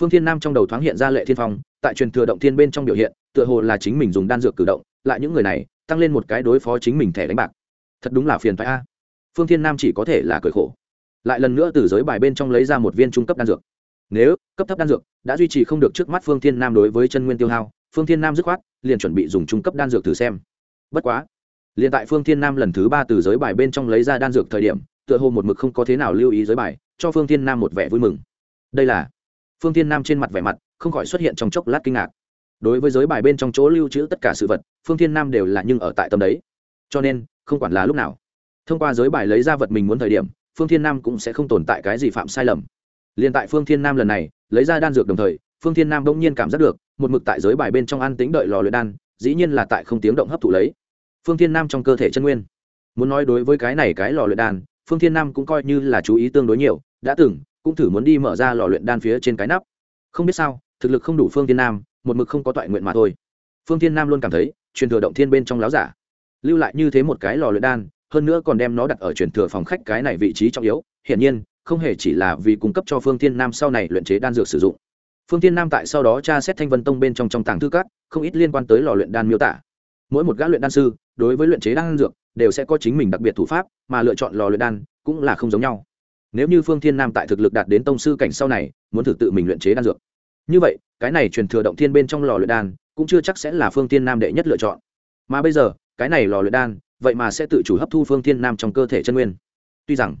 phương thiên nam trong đầu thoáng hiện ra lệ thiên phong tại truyền thừa động thiên bên trong biểu hiện tựa hồ là chính mình dùng đan dược cử động lại những người này tăng lên một cái đối phó chính mình thẻ đánh bạc thật đúng là phiền phải a phương thiên nam chỉ có thể là cởi khổ lại lần nữa từ giới bài bên trong lấy ra một viên trung cấp đan dược nếu cấp thấp đan dược đã duy trì không được trước mắt phương thiên nam đối với chân nguyên tiêu hao, phương thiên nam dứt khoát liền chuẩn bị dùng trung cấp đan dược thử xem. Bất quá, liền tại phương thiên nam lần thứ ba từ giới bài bên trong lấy ra đan dược thời điểm, tựa hồ một mực không có thế nào lưu ý giới bài, cho phương thiên nam một vẻ vui mừng. Đây là phương thiên nam trên mặt vẻ mặt không khỏi xuất hiện trong chốc lát kinh ngạc. Đối với giới bài bên trong chỗ lưu trữ tất cả sự vật, phương thiên nam đều là nhưng ở tại tâm đấy. Cho nên, không quản là lúc nào, thông qua giới bài lấy ra vật mình muốn thời điểm, phương thiên nam cũng sẽ không tồn tại cái gì phạm sai lầm liền tại phương thiên nam lần này, lấy ra đan dược đồng thời, phương thiên nam đông nhiên cảm giác được, một mực tại giới bài bên trong ăn tính đợi lò luyện đan, dĩ nhiên là tại không tiếng động hấp thụ lấy. Phương thiên nam trong cơ thể chân nguyên. Muốn nói đối với cái này cái lò luyện đan, phương thiên nam cũng coi như là chú ý tương đối nhiều, đã từng cũng thử muốn đi mở ra lò luyện đan phía trên cái nắp. Không biết sao, thực lực không đủ phương thiên nam, một mực không có toại nguyện mà thôi. Phương thiên nam luôn cảm thấy, truyền thừa động thiên bên trong láo giả, lưu lại như thế một cái lò luyện đan, hơn nữa còn đem nó đặt ở truyền thừa phòng khách cái này vị trí trọng yếu, hiển nhiên không hề chỉ là vì cung cấp cho phương thiên nam sau này luyện chế đan dược sử dụng. Phương thiên nam tại sau đó tra xét thanh vân tông bên trong trong tàng thư cát không ít liên quan tới lò luyện đan miêu tả. Mỗi một gã luyện đan sư, đối với luyện chế đan dược, đều sẽ có chính mình đặc biệt thủ pháp, mà lựa chọn lò luyện đan cũng là không giống nhau. Nếu như phương thiên nam tại thực lực đạt đến tông sư cảnh sau này, muốn thử tự mình luyện chế đan dược. Như vậy, cái này truyền thừa động thiên bên trong lò luyện đan cũng chưa chắc sẽ là phương thiên nam đệ nhất lựa chọn. Mà bây giờ, cái này lò luyện đan, vậy mà sẽ tự chủ hấp thu phương thiên nam trong cơ thể chân nguyên. Tuy rằng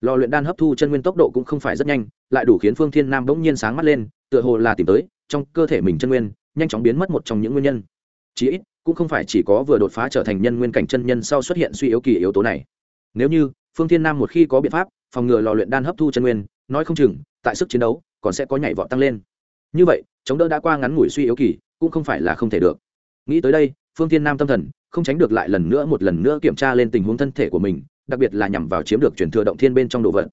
lò luyện đan hấp thu chân nguyên tốc độ cũng không phải rất nhanh, lại đủ khiến phương thiên nam bỗng nhiên sáng mắt lên, tựa hồ là tìm tới, trong cơ thể mình chân nguyên, nhanh chóng biến mất một trong những nguyên nhân. Chí ít, cũng không phải chỉ có vừa đột phá trở thành nhân nguyên cảnh chân nhân sau xuất hiện suy yếu kỳ yếu tố này. Nếu như, phương thiên nam một khi có biện pháp, phòng ngừa lò luyện đan hấp thu chân nguyên, nói không chừng, tại sức chiến đấu, còn sẽ có nhảy vọt tăng lên. Như vậy, chống đỡ đã qua ngắn ngủi suy yếu kỳ, cũng không phải là không thể được. Nghĩ tới đây, phương thiên nam tâm thần, không tránh được lại lần nữa một lần nữa kiểm tra lên tình huống thân thể của mình đặc biệt là nhằm vào chiếm được chuyển thừa động thiên bên trong đồ vật.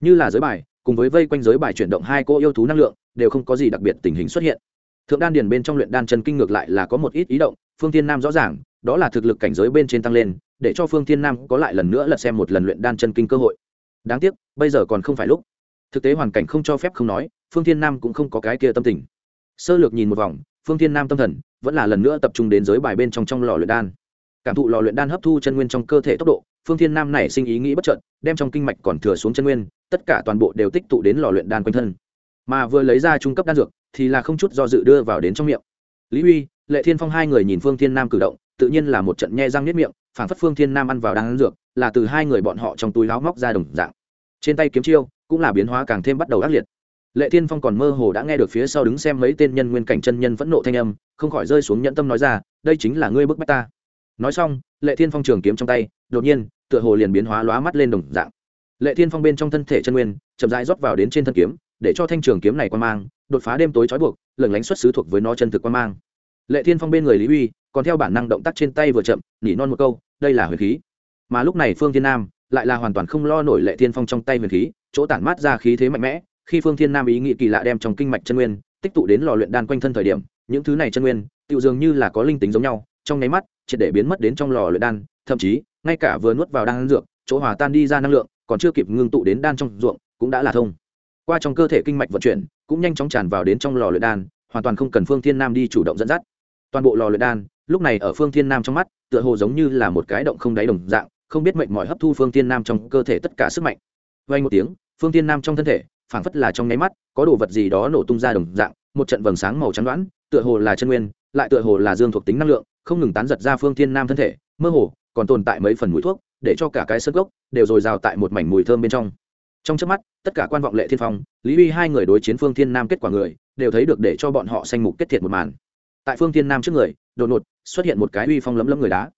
Như là giới bài, cùng với vây quanh giới bài chuyển động hai cô yêu thú năng lượng, đều không có gì đặc biệt tình hình xuất hiện. Thượng đan điền bên trong luyện đan chân kinh ngược lại là có một ít ý động, phương thiên nam rõ ràng, đó là thực lực cảnh giới bên trên tăng lên, để cho phương thiên nam có lại lần nữa lật xem một lần luyện đan chân kinh cơ hội. Đáng tiếc, bây giờ còn không phải lúc. Thực tế hoàn cảnh không cho phép không nói, phương thiên nam cũng không có cái kia tâm tình. Sơ lược nhìn một vòng, phương thiên nam tâm thần vẫn là lần nữa tập trung đến giới bài bên trong trong lò luyện đan. Cảm thụ lò luyện đan hấp thu chân nguyên trong cơ thể tốc độ phương thiên nam nảy sinh ý nghĩ bất trợn đem trong kinh mạch còn thừa xuống chân nguyên, tất cả toàn bộ đều tích tụ đến lò luyện đan quanh thân. Mà vừa lấy ra trung cấp đan dược, thì là không chút do dự đưa vào đến trong miệng. Lý huy, lệ thiên phong hai người nhìn phương thiên nam cử động, tự nhiên là một trận nhe răng nếp miệng phản phất phương thiên nam ăn vào đan dược, là từ hai người bọn họ trong túi láo móc ra đồng dạng. Trên tay kiếm chiêu, cũng là biến hóa càng thêm bắt đầu ác liệt. Lệ thiên phong còn mơ hồ đã nghe được phía sau đứng xem mấy tên nhân nguyên cảnh chân nhân phẫn nộ thanh âm, không khỏi rơi xuống nhẫn tâm nói ra, đây chính là ngươi bức bách ta nói xong, lệ thiên phong trường kiếm trong tay, đột nhiên, tựa hồ liền biến hóa lóa mắt lên đồng dạng. Lệ thiên phong bên trong thân thể chân nguyên, chậm rãi rót vào đến trên thân kiếm, để cho thanh trường kiếm này quan mang, đột phá đêm tối trói buộc lẩn lánh xuất xứ thuộc với nó chân thực quan mang. Lệ thiên phong bên người lý uy, còn theo bản năng động tác trên tay vừa chậm nỉ non một câu, đây là huyền khí. Mà lúc này phương thiên nam lại là hoàn toàn không lo nổi lệ thiên phong trong tay huyền khí, chỗ tản mát ra khí thế mạnh mẽ, khi phương thiên nam ý nghĩ kỳ lạ đem trong kinh mạch chân nguyên, tích tụ đến lò luyện đan quanh thân thời điểm, những thứ này chân nguyên tự dường như là có linh tính giống nhau, trong nháy mắt triệt để biến mất đến trong lò luyện đan, thậm chí, ngay cả vừa nuốt vào đan dược, chỗ hòa tan đi ra năng lượng, còn chưa kịp ngưng tụ đến đan trong ruộng, cũng đã là thông. Qua trong cơ thể kinh mạch vận chuyển, cũng nhanh chóng tràn vào đến trong lò luyện đan, hoàn toàn không cần phương thiên nam đi chủ động dẫn dắt. Toàn bộ lò luyện đan, lúc này ở phương thiên nam trong mắt, tựa hồ giống như là một cái động không đáy đồng dạng, không biết mệnh mọi hấp thu phương thiên nam trong cơ thể tất cả sức mạnh. Vay một tiếng, phương thiên nam trong thân thể, phảng phất là trong nháy mắt, có đồ vật gì đó nổ tung ra đồng dạng, một trận vầng sáng màu trắng đoán, tựa hồ là chân nguyên, lại tựa hồ là dương thuộc tính năng lượng không ngừng tán giật ra phương thiên nam thân thể, mơ hồ, còn tồn tại mấy phần mũi thuốc, để cho cả cái sân gốc đều dồi dào tại một mảnh mùi thơm bên trong. Trong trước mắt, tất cả quan vọng lệ thiên phong, lý uy hai người đối chiến phương thiên nam kết quả người, đều thấy được để cho bọn họ sanh mục kết thiệt một màn. Tại phương thiên nam trước người, đột ngột xuất hiện một cái uy phong lấm lấm người đá.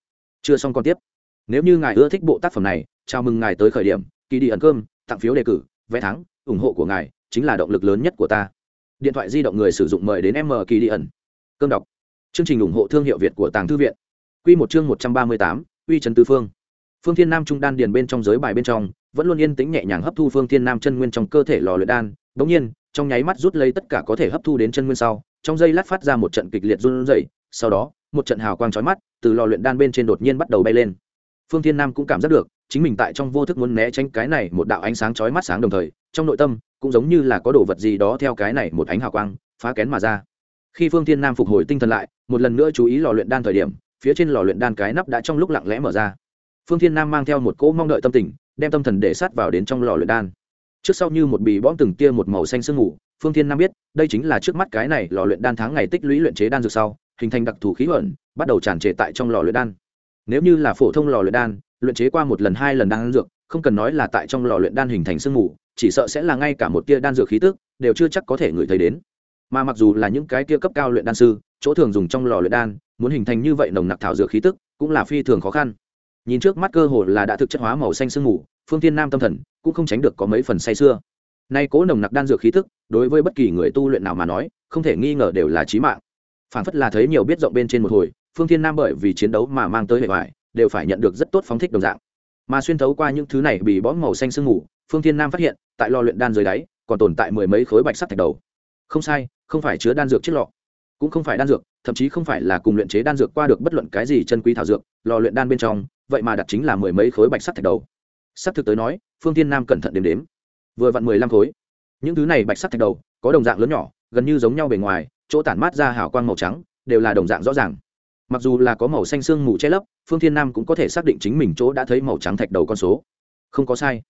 Chưa xong còn tiếp. Nếu như ngài ưa thích bộ tác phẩm này, chào mừng ngài tới khởi điểm kỳ đi ẩn cơm, tặng phiếu đề cử, vé thắng, ủng hộ của ngài chính là động lực lớn nhất của ta. Điện thoại di động người sử dụng mời đến m kỳ đi ẩn. Cơm đọc chương trình ủng hộ thương hiệu việt của tàng thư viện. Quy một chương một trăm ba mươi tám, uy trần tư phương. Phương thiên nam trung đan điền bên trong giới bài bên trong, vẫn luôn yên tĩnh nhẹ nhàng hấp thu phương thiên nam chân nguyên trong cơ thể lò luyện đan. Bỗng nhiên, trong nháy mắt rút lấy tất cả có thể hấp thu đến chân nguyên sau, trong giây lát phát ra một trận kịch liệt run rẩy, sau đó, một trận hào quang chói mắt từ lò luyện đan bên trên đột nhiên bắt đầu bay lên. Phương thiên nam cũng cảm giác được, chính mình tại trong vô thức muốn né tránh cái này một đạo ánh sáng chói mắt sáng đồng thời, trong nội tâm cũng giống như là có đồ vật gì đó theo cái này một ánh hào quang, phá kén mà ra khi phương thiên nam phục hồi tinh thần lại, một lần nữa chú ý lò luyện đan thời điểm, phía trên lò luyện đan cái nắp đã trong lúc lặng lẽ mở ra. Phương thiên nam mang theo một cỗ mong đợi tâm tình, đem tâm thần để sát vào đến trong lò luyện đan. Trước sau như một bì bõm từng tia một màu xanh sương mù, phương thiên nam biết, đây chính là trước mắt cái này lò luyện đan tháng ngày tích lũy luyện chế đan dược sau, hình thành đặc thù khí ẩn, bắt đầu tràn trề tại trong lò luyện đan. Nếu như là phổ thông lò luyện đan, luyện chế qua một lần, hai lần đan dược, không cần nói là tại trong lò luyện đan hình thành sương mù, chỉ sợ sẽ là ngay cả một tia đan dược khí tức, đều chưa chắc có thể ngửi thấy đến mà mặc dù là những cái kia cấp cao luyện đan sư, chỗ thường dùng trong lò luyện đan, muốn hình thành như vậy nồng nặc thảo dược khí tức, cũng là phi thường khó khăn. Nhìn trước mắt cơ hồ là đã thực chất hóa màu xanh sương mù, phương thiên nam tâm thần cũng không tránh được có mấy phần say xưa nay cố nồng nặc đan dược khí tức, đối với bất kỳ người tu luyện nào mà nói, không thể nghi ngờ đều là chí mạng. Phản phất là thấy nhiều biết rộng bên trên một hồi, phương thiên nam bởi vì chiến đấu mà mang tới hệ vải đều phải nhận được rất tốt phóng thích đồng dạng. Mà xuyên thấu qua những thứ này bị bó màu xanh sương mù, phương thiên nam phát hiện, tại lò luyện đan dưới đáy, còn tồn tại mười mấy khối bạch sắt thạch đầu không sai, không phải chứa đan dược chiếc lọ, cũng không phải đan dược, thậm chí không phải là cùng luyện chế đan dược qua được bất luận cái gì chân quý thảo dược, lò luyện đan bên trong, vậy mà đặt chính là mười mấy khối bạch sắt thạch đầu. Sắp thực tới nói, phương tiên nam cẩn thận đếm đếm. Vừa vặn mười lăm khối. Những thứ này bạch sắt thạch đầu, có đồng dạng lớn nhỏ, gần như giống nhau bề ngoài, chỗ tản mát ra hào quang màu trắng, đều là đồng dạng rõ ràng. Mặc dù là có màu xanh sương mù che lấp, phương thiên nam cũng có thể xác định chính mình chỗ đã thấy màu trắng thạch đầu con số. Không có sai.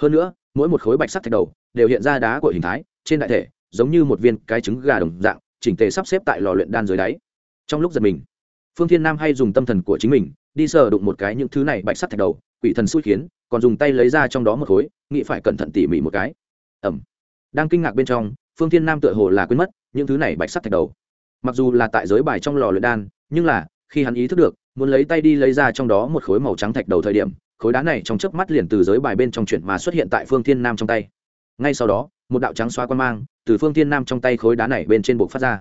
Hơn nữa, mỗi một khối bạch sắt thạch đầu đều hiện ra đá của hình thái, trên đại thể giống như một viên cái trứng gà đồng dạng, chỉnh tề sắp xếp tại lò luyện đan dưới đáy. Trong lúc giật mình, phương thiên nam hay dùng tâm thần của chính mình, đi sờ đụng một cái những thứ này bạch sắt thạch đầu, quỷ thần xui khiến, còn dùng tay lấy ra trong đó một khối, nghĩ phải cẩn thận tỉ mỉ một cái. Ẩm đang kinh ngạc bên trong, phương thiên nam tựa hồ là quên mất những thứ này bạch sắt thạch đầu. Mặc dù là tại giới bài trong lò luyện đan, nhưng là, khi hắn ý thức được, muốn lấy tay đi lấy ra trong đó một khối màu trắng thạch đầu thời điểm, khối đá này trong chớp mắt liền từ giới bài bên trong chuyển mà xuất hiện tại phương thiên nam trong tay. Ngay sau đó một đạo trắng xóa quan mang từ phương thiên nam trong tay khối đá này bên trên buộc phát ra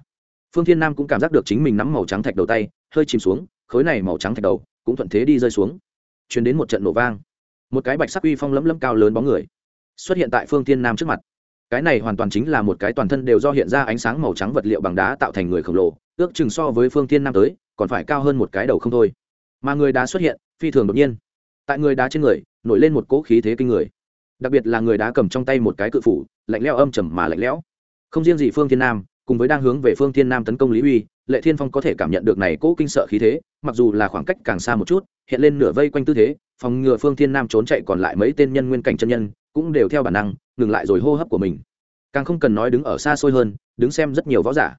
phương thiên nam cũng cảm giác được chính mình nắm màu trắng thạch đầu tay hơi chìm xuống khối này màu trắng thạch đầu cũng thuận thế đi rơi xuống chuyển đến một trận nổ vang một cái bạch sắc uy phong lấm lấm cao lớn bóng người xuất hiện tại phương thiên nam trước mặt cái này hoàn toàn chính là một cái toàn thân đều do hiện ra ánh sáng màu trắng vật liệu bằng đá tạo thành người khổng lồ ước chừng so với phương thiên nam tới còn phải cao hơn một cái đầu không thôi mà người đá xuất hiện phi thường đột nhiên tại người đá trên người nổi lên một cỗ khí thế kinh người đặc biệt là người đá cầm trong tay một cái cự phủ lạnh lẽo âm trầm mà lạnh lẽo. Không riêng gì phương thiên nam, cùng với đang hướng về phương thiên nam tấn công lý uy, lệ thiên phong có thể cảm nhận được này cỗ kinh sợ khí thế, mặc dù là khoảng cách càng xa một chút, hiện lên nửa vây quanh tư thế, phòng ngừa phương thiên nam trốn chạy còn lại mấy tên nhân nguyên cảnh chân nhân, cũng đều theo bản năng, ngừng lại rồi hô hấp của mình. Càng không cần nói đứng ở xa xôi hơn, đứng xem rất nhiều võ giả.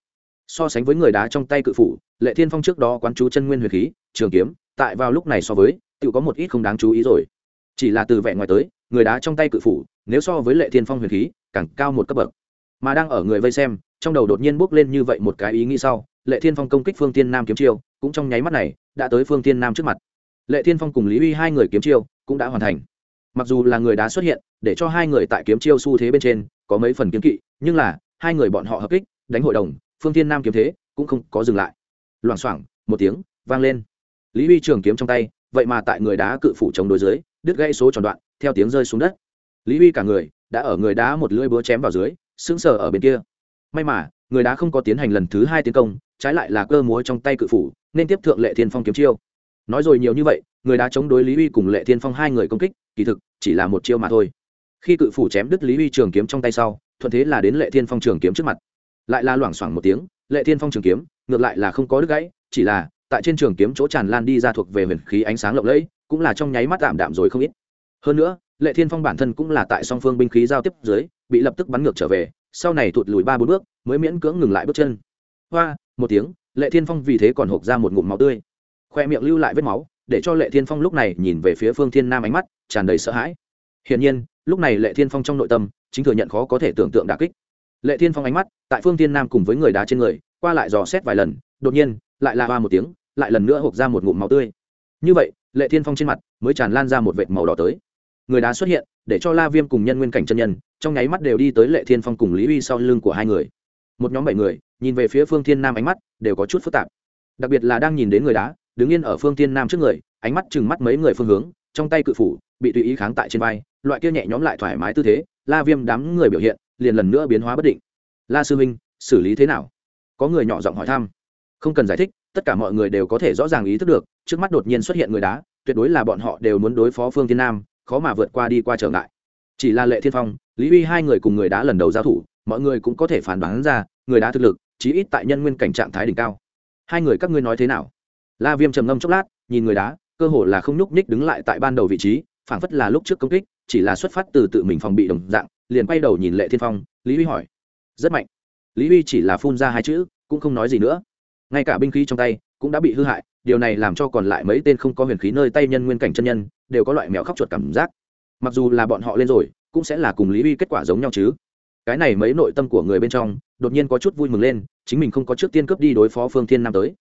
So sánh với người đá trong tay cự phủ, lệ thiên phong trước đó quán chú chân nguyên huyền khí, trường kiếm, tại vào lúc này so với, tự có một ít không đáng chú ý rồi. Chỉ là từ vẻ ngoài tới người đá trong tay cự phủ, nếu so với lệ thiên phong huyền khí, càng cao một cấp bậc. Mà đang ở người vây xem, trong đầu đột nhiên bước lên như vậy một cái ý nghĩ sau, lệ thiên phong công kích phương tiên nam kiếm chiêu, cũng trong nháy mắt này, đã tới phương tiên nam trước mặt. Lệ thiên phong cùng lý uy hai người kiếm chiêu, cũng đã hoàn thành. Mặc dù là người đá xuất hiện, để cho hai người tại kiếm chiêu xu thế bên trên, có mấy phần kiếm kỵ, nhưng là, hai người bọn họ hợp kích, đánh hội đồng, phương tiên nam kiếm thế, cũng không có dừng lại. Loảng xoảng, một tiếng, vang lên. Lý uy trường kiếm trong tay, vậy mà tại người đá cự phủ chống đối dưới đứt gãy số tròn đoạn, theo tiếng rơi xuống đất. Lý uy cả người đã ở người đá một lưỡi búa chém vào dưới, sững sờ ở bên kia. May mà, người đá không có tiến hành lần thứ hai tiến công, trái lại là cơ múa trong tay cự phủ, nên tiếp thượng lệ thiên phong kiếm chiêu. Nói rồi nhiều như vậy, người đá chống đối lý uy cùng lệ thiên phong hai người công kích, kỳ thực chỉ là một chiêu mà thôi. Khi cự phủ chém đứt lý uy trường kiếm trong tay sau, thuận thế là đến lệ thiên phong trường kiếm trước mặt. Lại là loảng xoảng một tiếng, lệ thiên phong trường kiếm, ngược lại là không có đứt gãy, chỉ là tại trên trường kiếm chỗ tràn lan đi ra thuộc về huyền khí ánh sáng lộng lẫy cũng là trong nháy mắt tạm đạm rồi không ít. Hơn nữa, lệ thiên phong bản thân cũng là tại song phương binh khí giao tiếp dưới, bị lập tức bắn ngược trở về, sau này thụt lùi ba bốn bước, mới miễn cưỡng ngừng lại bước chân. Hoa, một tiếng, lệ thiên phong vì thế còn hộp ra một ngụm máu tươi. Khoe miệng lưu lại vết máu, để cho lệ thiên phong lúc này nhìn về phía phương thiên nam ánh mắt, tràn đầy sợ hãi. Hiển nhiên, lúc này lệ thiên phong trong nội tâm, chính thừa nhận khó có thể tưởng tượng đà kích. Lệ thiên phong ánh mắt, tại phương thiên nam cùng với người đá trên người, qua lại dò xét vài lần, đột nhiên, lại la hoa một tiếng, lại lần nữa hộp ra một ngụm máu tươi. Như vậy lệ thiên phong trên mặt mới tràn lan ra một vệt màu đỏ tới. Người đá xuất hiện, để cho la viêm cùng nhân nguyên cảnh chân nhân, trong nháy mắt đều đi tới lệ thiên phong cùng lý uy sau lưng của hai người. Một nhóm bảy người, nhìn về phía phương thiên nam ánh mắt đều có chút phức tạp. Đặc biệt là đang nhìn đến người đá, đứng yên ở phương thiên nam trước người, ánh mắt chừng mắt mấy người phương hướng, trong tay cự phủ bị tùy ý kháng tại trên vai, loại kia nhẹ nhóm lại thoải mái tư thế, la viêm đám người biểu hiện liền lần nữa biến hóa bất định. La sư huynh, xử lý thế nào? Có người nhỏ giọng hỏi thăm. Không cần giải thích tất cả mọi người đều có thể rõ ràng ý thức được, trước mắt đột nhiên xuất hiện người đá, tuyệt đối là bọn họ đều muốn đối phó phương thiên nam, khó mà vượt qua đi qua trở ngại. Chỉ là lệ thiên phong, lý uy hai người cùng người đá lần đầu giao thủ, mọi người cũng có thể phản bắn ra, người đá thực lực, chí ít tại nhân nguyên cảnh trạng thái đỉnh cao. Hai người các ngươi nói thế nào? La viêm trầm ngâm chốc lát, nhìn người đá, cơ hồ là không nhúc nhích đứng lại tại ban đầu vị trí, phảng phất là lúc trước công kích, chỉ là xuất phát từ tự mình phòng bị đồng dạng, liền quay đầu nhìn lệ thiên phong, lý uy hỏi. Rất mạnh. Lý uy chỉ là phun ra hai chữ, cũng không nói gì nữa ngay cả binh khí trong tay cũng đã bị hư hại, điều này làm cho còn lại mấy tên không có huyền khí nơi tay nhân nguyên cảnh chân nhân đều có loại mèo khóc chuột cảm giác. Mặc dù là bọn họ lên rồi, cũng sẽ là cùng lý uy kết quả giống nhau chứ. Cái này mấy nội tâm của người bên trong đột nhiên có chút vui mừng lên, chính mình không có trước tiên cướp đi đối phó phương thiên nam tới.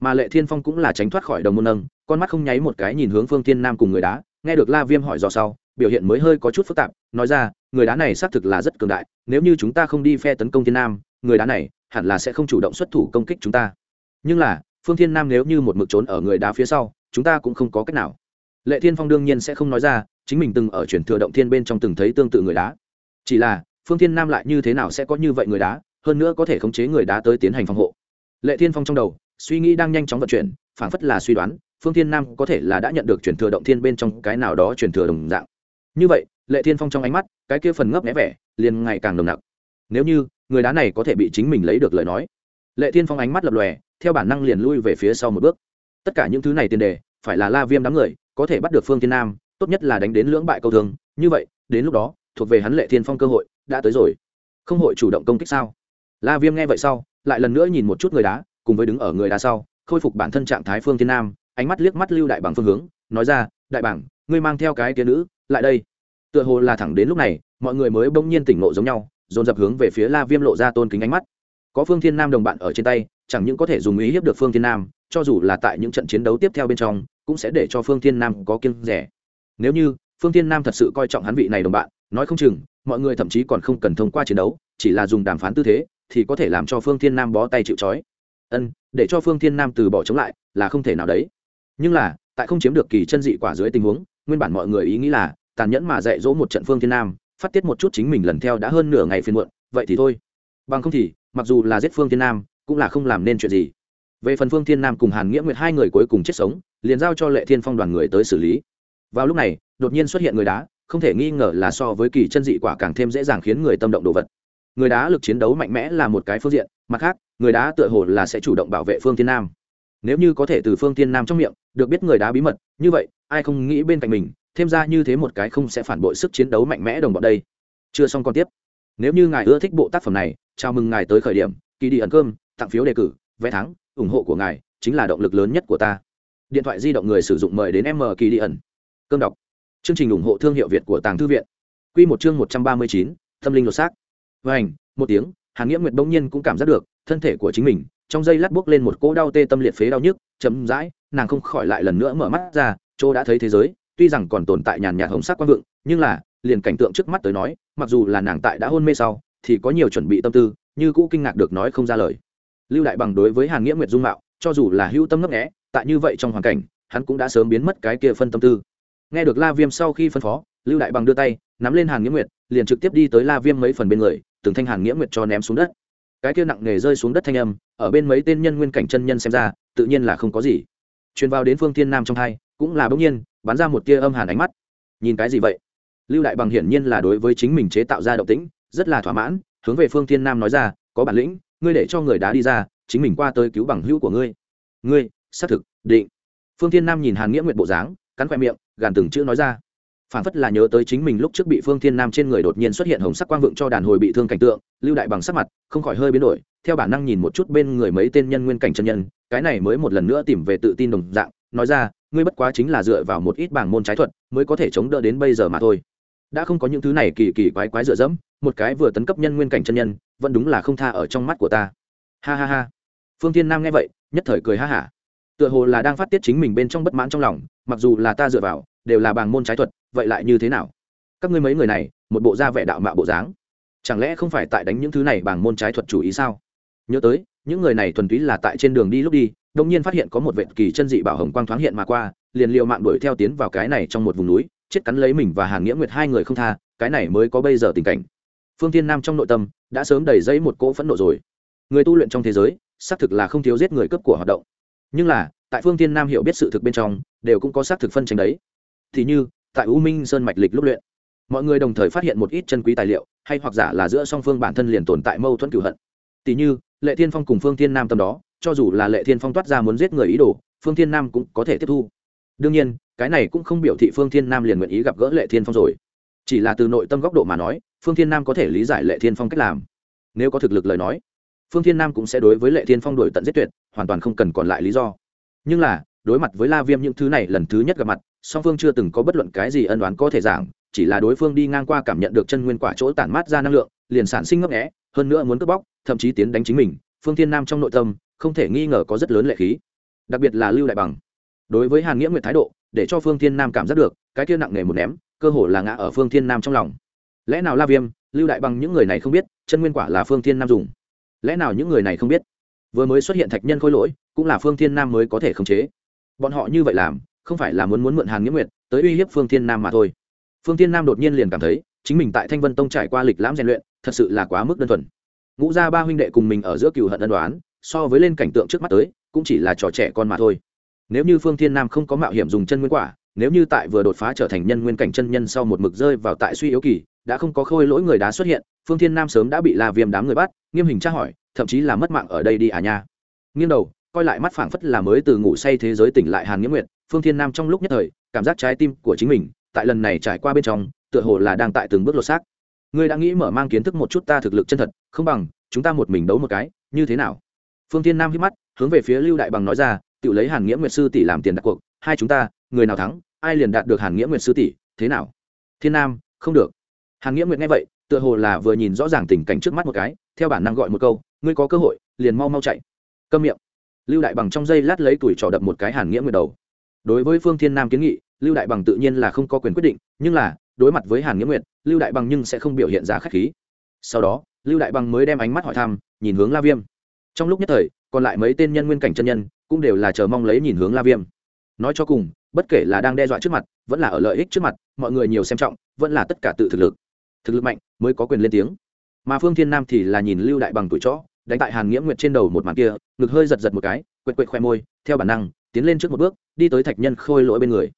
Mà lệ thiên phong cũng là tránh thoát khỏi đồng môn nâng, con mắt không nháy một cái nhìn hướng phương thiên nam cùng người đá, nghe được la viêm hỏi dò sau, biểu hiện mới hơi có chút phức tạp, nói ra, người đá này xác thực là rất cường đại, nếu như chúng ta không đi phe tấn công thiên nam, người đá này hẳn là sẽ không chủ động xuất thủ công kích chúng ta nhưng là, phương thiên nam nếu như một mực trốn ở người đá phía sau, chúng ta cũng không có cách nào. Lệ thiên phong đương nhiên sẽ không nói ra, chính mình từng ở chuyển thừa động thiên bên trong từng thấy tương tự người đá. Chỉ là, phương thiên nam lại như thế nào sẽ có như vậy người đá, hơn nữa có thể khống chế người đá tới tiến hành phòng hộ. Lệ thiên phong trong đầu, suy nghĩ đang nhanh chóng vận chuyển, phảng phất là suy đoán, phương thiên nam có thể là đã nhận được chuyển thừa động thiên bên trong cái nào đó chuyển thừa đồng dạng. Như vậy, lệ thiên phong trong ánh mắt, cái kia phần ngấp nghé vẻ, liền ngày càng nồng nặc. Nếu như, người đá này có thể bị chính mình lấy được lời nói. Lệ thiên phong ánh mắt lập lòe theo bản năng liền lui về phía sau một bước. Tất cả những thứ này tiền đề, phải là la viêm đám người, có thể bắt được phương thiên nam, tốt nhất là đánh đến lưỡng bại câu thương. Như vậy, đến lúc đó, thuộc về hắn lệ thiên phong cơ hội, đã tới rồi. Không hội chủ động công kích sao? La viêm nghe vậy sau, lại lần nữa nhìn một chút người đá, cùng với đứng ở người đá sau, khôi phục bản thân trạng thái phương thiên nam, ánh mắt liếc mắt lưu đại bằng phương hướng, nói ra, đại bảng ngươi mang theo cái kia nữ, lại đây. Tựa hồ là thẳng đến lúc này, mọi người mới bỗng nhiên tỉnh ngộ giống nhau, dồn dập hướng về phía la viêm lộ ra tôn kính ánh mắt. Có phương thiên nam đồng bạn ở trên tay chẳng những có thể dùng ý hiếp được phương thiên nam, cho dù là tại những trận chiến đấu tiếp theo bên trong, cũng sẽ để cho phương thiên nam có kiêng rẻ. Nếu như phương thiên nam thật sự coi trọng hắn vị này đồng bạn, nói không chừng, mọi người thậm chí còn không cần thông qua chiến đấu, chỉ là dùng đàm phán tư thế, thì có thể làm cho phương thiên nam bó tay chịu trói. Ân, để cho phương thiên nam từ bỏ chống lại là không thể nào đấy. Nhưng là, tại không chiếm được kỳ chân dị quả dưới tình huống, nguyên bản mọi người ý nghĩ là, tàn nhẫn mà dạy dỗ một trận phương thiên nam, phát tiết một chút chính mình lần theo đã hơn nửa ngày phiên muộn, vậy thì thôi. Bằng không thì, mặc dù là giết phương thiên nam cũng là không làm nên chuyện gì. Về phần phương thiên nam cùng hàn nghĩa nguyệt hai người cuối cùng chết sống, liền giao cho lệ thiên phong đoàn người tới xử lý. Vào lúc này, đột nhiên xuất hiện người đá, không thể nghi ngờ là so với kỳ chân dị quả càng thêm dễ dàng khiến người tâm động đồ vật. Người đá lực chiến đấu mạnh mẽ là một cái phương diện, mặt khác, người đá tựa hồ là sẽ chủ động bảo vệ phương thiên nam. Nếu như có thể từ phương thiên nam trong miệng, được biết người đá bí mật, như vậy, ai không nghĩ bên cạnh mình, thêm ra như thế một cái không sẽ phản bội sức chiến đấu mạnh mẽ đồng bọn đây. Chưa xong còn tiếp. Nếu như ngài ưa thích bộ tác phẩm này, chào mừng ngài tới khởi điểm kỳ đi ẩn cơm tặng phiếu đề cử, vé thắng, ủng hộ của ngài chính là động lực lớn nhất của ta. Điện thoại di động người sử dụng mời đến m kỳ đi ẩn. Cơm đọc. Chương trình ủng hộ thương hiệu việt của tàng thư viện. Q một chương một trăm ba mươi chín, tâm linh lột xác. Vảnh một tiếng, hàn nghĩa nguyệt bỗng nhiên cũng cảm giác được, thân thể của chính mình, trong giây lát buốc lên một cỗ đau tê tâm liệt phế đau nhức chấm dãi nàng không khỏi lại lần nữa mở mắt ra, chỗ đã thấy thế giới, tuy rằng còn tồn tại nhàn nhạt hồng sắc quang vượng, nhưng là, liền cảnh tượng trước mắt tới nói, mặc dù là nàng tại đã hôn mê sau, thì có nhiều chuẩn bị tâm tư, như cũ kinh ngạc được nói không ra lời lưu đại bằng đối với hàn nghĩa nguyệt dung mạo, cho dù là hữu tâm ngấp nghẽ tại như vậy trong hoàn cảnh, hắn cũng đã sớm biến mất cái kia phân tâm tư. Nghe được la viêm sau khi phân phó, lưu đại bằng đưa tay, nắm lên hàn nghĩa nguyệt, liền trực tiếp đi tới la viêm mấy phần bên người, từng thanh hàn nghĩa nguyệt cho ném xuống đất. Cái kia nặng nề rơi xuống đất thanh âm, ở bên mấy tên nhân nguyên cảnh chân nhân xem ra, tự nhiên là không có gì. Truyền vào đến phương thiên nam trong hai, cũng là bỗng nhiên, bắn ra một tia âm hàn ánh mắt. Nhìn cái gì vậy? Lưu đại bằng hiển nhiên là đối với chính mình chế tạo ra động tĩnh, rất là thỏa mãn, hướng về phương thiên nam nói ra, có bản lĩnh ngươi để cho người đá đi ra, chính mình qua tới cứu bằng hữu của ngươi. Ngươi, xác thực, định. Phương thiên nam nhìn hàn nghĩa nguyện bộ dáng, cắn khoe miệng, gàn từng chữ nói ra. Phản phất là nhớ tới chính mình lúc trước bị phương thiên nam trên người đột nhiên xuất hiện hồng sắc quang vượng cho đàn hồi bị thương cảnh tượng, lưu đại bằng sắc mặt, không khỏi hơi biến đổi, theo bản năng nhìn một chút bên người mấy tên nhân nguyên cảnh chân nhân, cái này mới một lần nữa tìm về tự tin đồng dạng, nói ra, ngươi bất quá chính là dựa vào một ít bảng môn trái thuật, mới có thể chống đỡ đến bây giờ mà thôi. Đã không có những thứ này kỳ kỳ quái quái dựa dẫm, một cái vừa tấn cấp nhân nguyên cảnh chân nhân vẫn đúng là không tha ở trong mắt của ta. Ha ha ha. Phương thiên nam nghe vậy, nhất thời cười ha hả. Tựa hồ là đang phát tiết chính mình bên trong bất mãn trong lòng, mặc dù là ta dựa vào, đều là bằng môn trái thuật, vậy lại như thế nào? Các ngươi mấy người này, một bộ da vẻ đạo mạo bộ dáng. Chẳng lẽ không phải tại đánh những thứ này bằng môn trái thuật chủ ý sao? Nhớ tới, những người này thuần túy là tại trên đường đi lúc đi đông nhiên phát hiện có một vệ kỳ chân dị bảo hồng quang thoáng hiện mà qua, liền liều mạng đuổi theo tiến vào cái này trong một vùng núi, chết cắn lấy mình và hàn nghĩa nguyệt hai người không tha, cái này mới có bây giờ tình cảnh phương tiên nam trong nội tâm đã sớm đầy dây một cỗ phẫn nộ rồi. Người tu luyện trong thế giới, xác thực là không thiếu giết người cấp của hoạt động. Nhưng là, tại phương tiên nam hiểu biết sự thực bên trong, đều cũng có xác thực phân tranh đấy. Thì như, tại u minh sơn mạch lịch lúc luyện, mọi người đồng thời phát hiện một ít chân quý tài liệu, hay hoặc giả là giữa song phương bản thân liền tồn tại mâu thuẫn cửu hận. Tỷ như, lệ thiên phong cùng phương thiên nam tâm đó, cho dù là lệ thiên phong toát ra muốn giết người ý đồ, phương thiên nam cũng có thể tiếp thu. Đương nhiên, cái này cũng không biểu thị phương thiên nam liền nguyện ý gặp gỡ lệ thiên phong rồi. Chỉ là từ nội tâm góc độ mà nói phương thiên nam có thể lý giải lệ thiên phong cách làm. Nếu có thực lực lời nói, phương thiên nam cũng sẽ đối với lệ thiên phong đổi tận giết tuyệt, hoàn toàn không cần còn lại lý do. Nhưng là, đối mặt với la viêm những thứ này lần thứ nhất gặp mặt, song phương chưa từng có bất luận cái gì ân đoán có thể giảng, chỉ là đối phương đi ngang qua cảm nhận được chân nguyên quả chỗ tản mát ra năng lượng, liền sản sinh ngấp nghẽ hơn nữa muốn cướp bóc, thậm chí tiến đánh chính mình, phương thiên nam trong nội tâm, không thể nghi ngờ có rất lớn lệ khí. Đặc biệt là lưu đại bằng. Đối với hàn nghĩa nguyệt thái độ, để cho phương thiên nam cảm giác được, cái kia nặng nề một ném, cơ hồ là ngã ở phương thiên nam trong lòng lẽ nào la viêm, lưu đại bằng những người này không biết, chân nguyên quả là phương thiên nam dùng? Lẽ nào những người này không biết? Vừa mới xuất hiện thạch nhân khôi lỗi, cũng là phương thiên nam mới có thể khống chế. Bọn họ như vậy làm, không phải là muốn muốn mượn hàng nghĩa nguyệt tới uy hiếp phương thiên nam mà thôi. Phương thiên nam đột nhiên liền cảm thấy, chính mình tại thanh vân tông trải qua lịch lãm rèn luyện, thật sự là quá mức đơn thuần. Ngũ gia ba huynh đệ cùng mình ở giữa cựu hận ân đoán, so với lên cảnh tượng trước mắt tới, cũng chỉ là trò trẻ con mà thôi. Nếu như phương thiên nam không có mạo hiểm dùng chân nguyên quả, nếu như tại vừa đột phá trở thành nhân nguyên cảnh chân nhân sau một mực rơi vào tại suy yếu kỳ đã không có khôi lỗi người đá xuất hiện, phương thiên nam sớm đã bị la viêm đám người bắt, nghiêm hình tra hỏi, thậm chí là mất mạng ở đây đi à nha. Nghiêng đầu, coi lại mắt phảng phất là mới từ ngủ say thế giới tỉnh lại hàn nghĩa nguyệt, phương thiên nam trong lúc nhất thời, cảm giác trái tim của chính mình, tại lần này trải qua bên trong, tựa hồ là đang tại từng bước lột xác. Ngươi đã nghĩ mở mang kiến thức một chút ta thực lực chân thật, không bằng, chúng ta một mình đấu một cái, như thế nào? Phương thiên nam hít mắt, hướng về phía lưu đại bằng nói ra tự lấy hàn nghĩa nguyệt sư tỷ làm tiền đặt cuộc, hai chúng ta, người nào thắng, ai liền đạt được hàn nghĩa nguyệt sư tỷ, thế nào? Thiên nam, không được hàn nghĩa nguyệt nghe vậy, tựa hồ là vừa nhìn rõ ràng tình cảnh trước mắt một cái, theo bản năng gọi một câu, ngươi có cơ hội, liền mau mau chạy. Câm miệng. Lưu đại bằng trong giây lát lấy tuổi trò đập một cái hàn nghĩa nguyệt đầu. Đối với phương thiên nam kiến nghị, lưu đại bằng tự nhiên là không có quyền quyết định, nhưng là, đối mặt với hàn nghĩa nguyệt, lưu đại bằng nhưng sẽ không biểu hiện ra khách khí. Sau đó, lưu đại bằng mới đem ánh mắt hỏi thăm, nhìn hướng la viêm. Trong lúc nhất thời, còn lại mấy tên nhân nguyên cảnh chân nhân, cũng đều là chờ mong lấy nhìn hướng la viêm. Nói cho cùng, bất kể là đang đe dọa trước mặt, vẫn là ở lợi ích trước mặt, mọi người nhiều xem trọng, vẫn là tất cả tự thực lực thực lực mạnh, mới có quyền lên tiếng. Mà phương thiên nam thì là nhìn lưu đại bằng tuổi chó, đánh tại hàn nghĩa nguyệt trên đầu một màn kia, ngực hơi giật giật một cái, quệt quệt khoe môi, theo bản năng, tiến lên trước một bước, đi tới thạch nhân khôi lỗi bên người.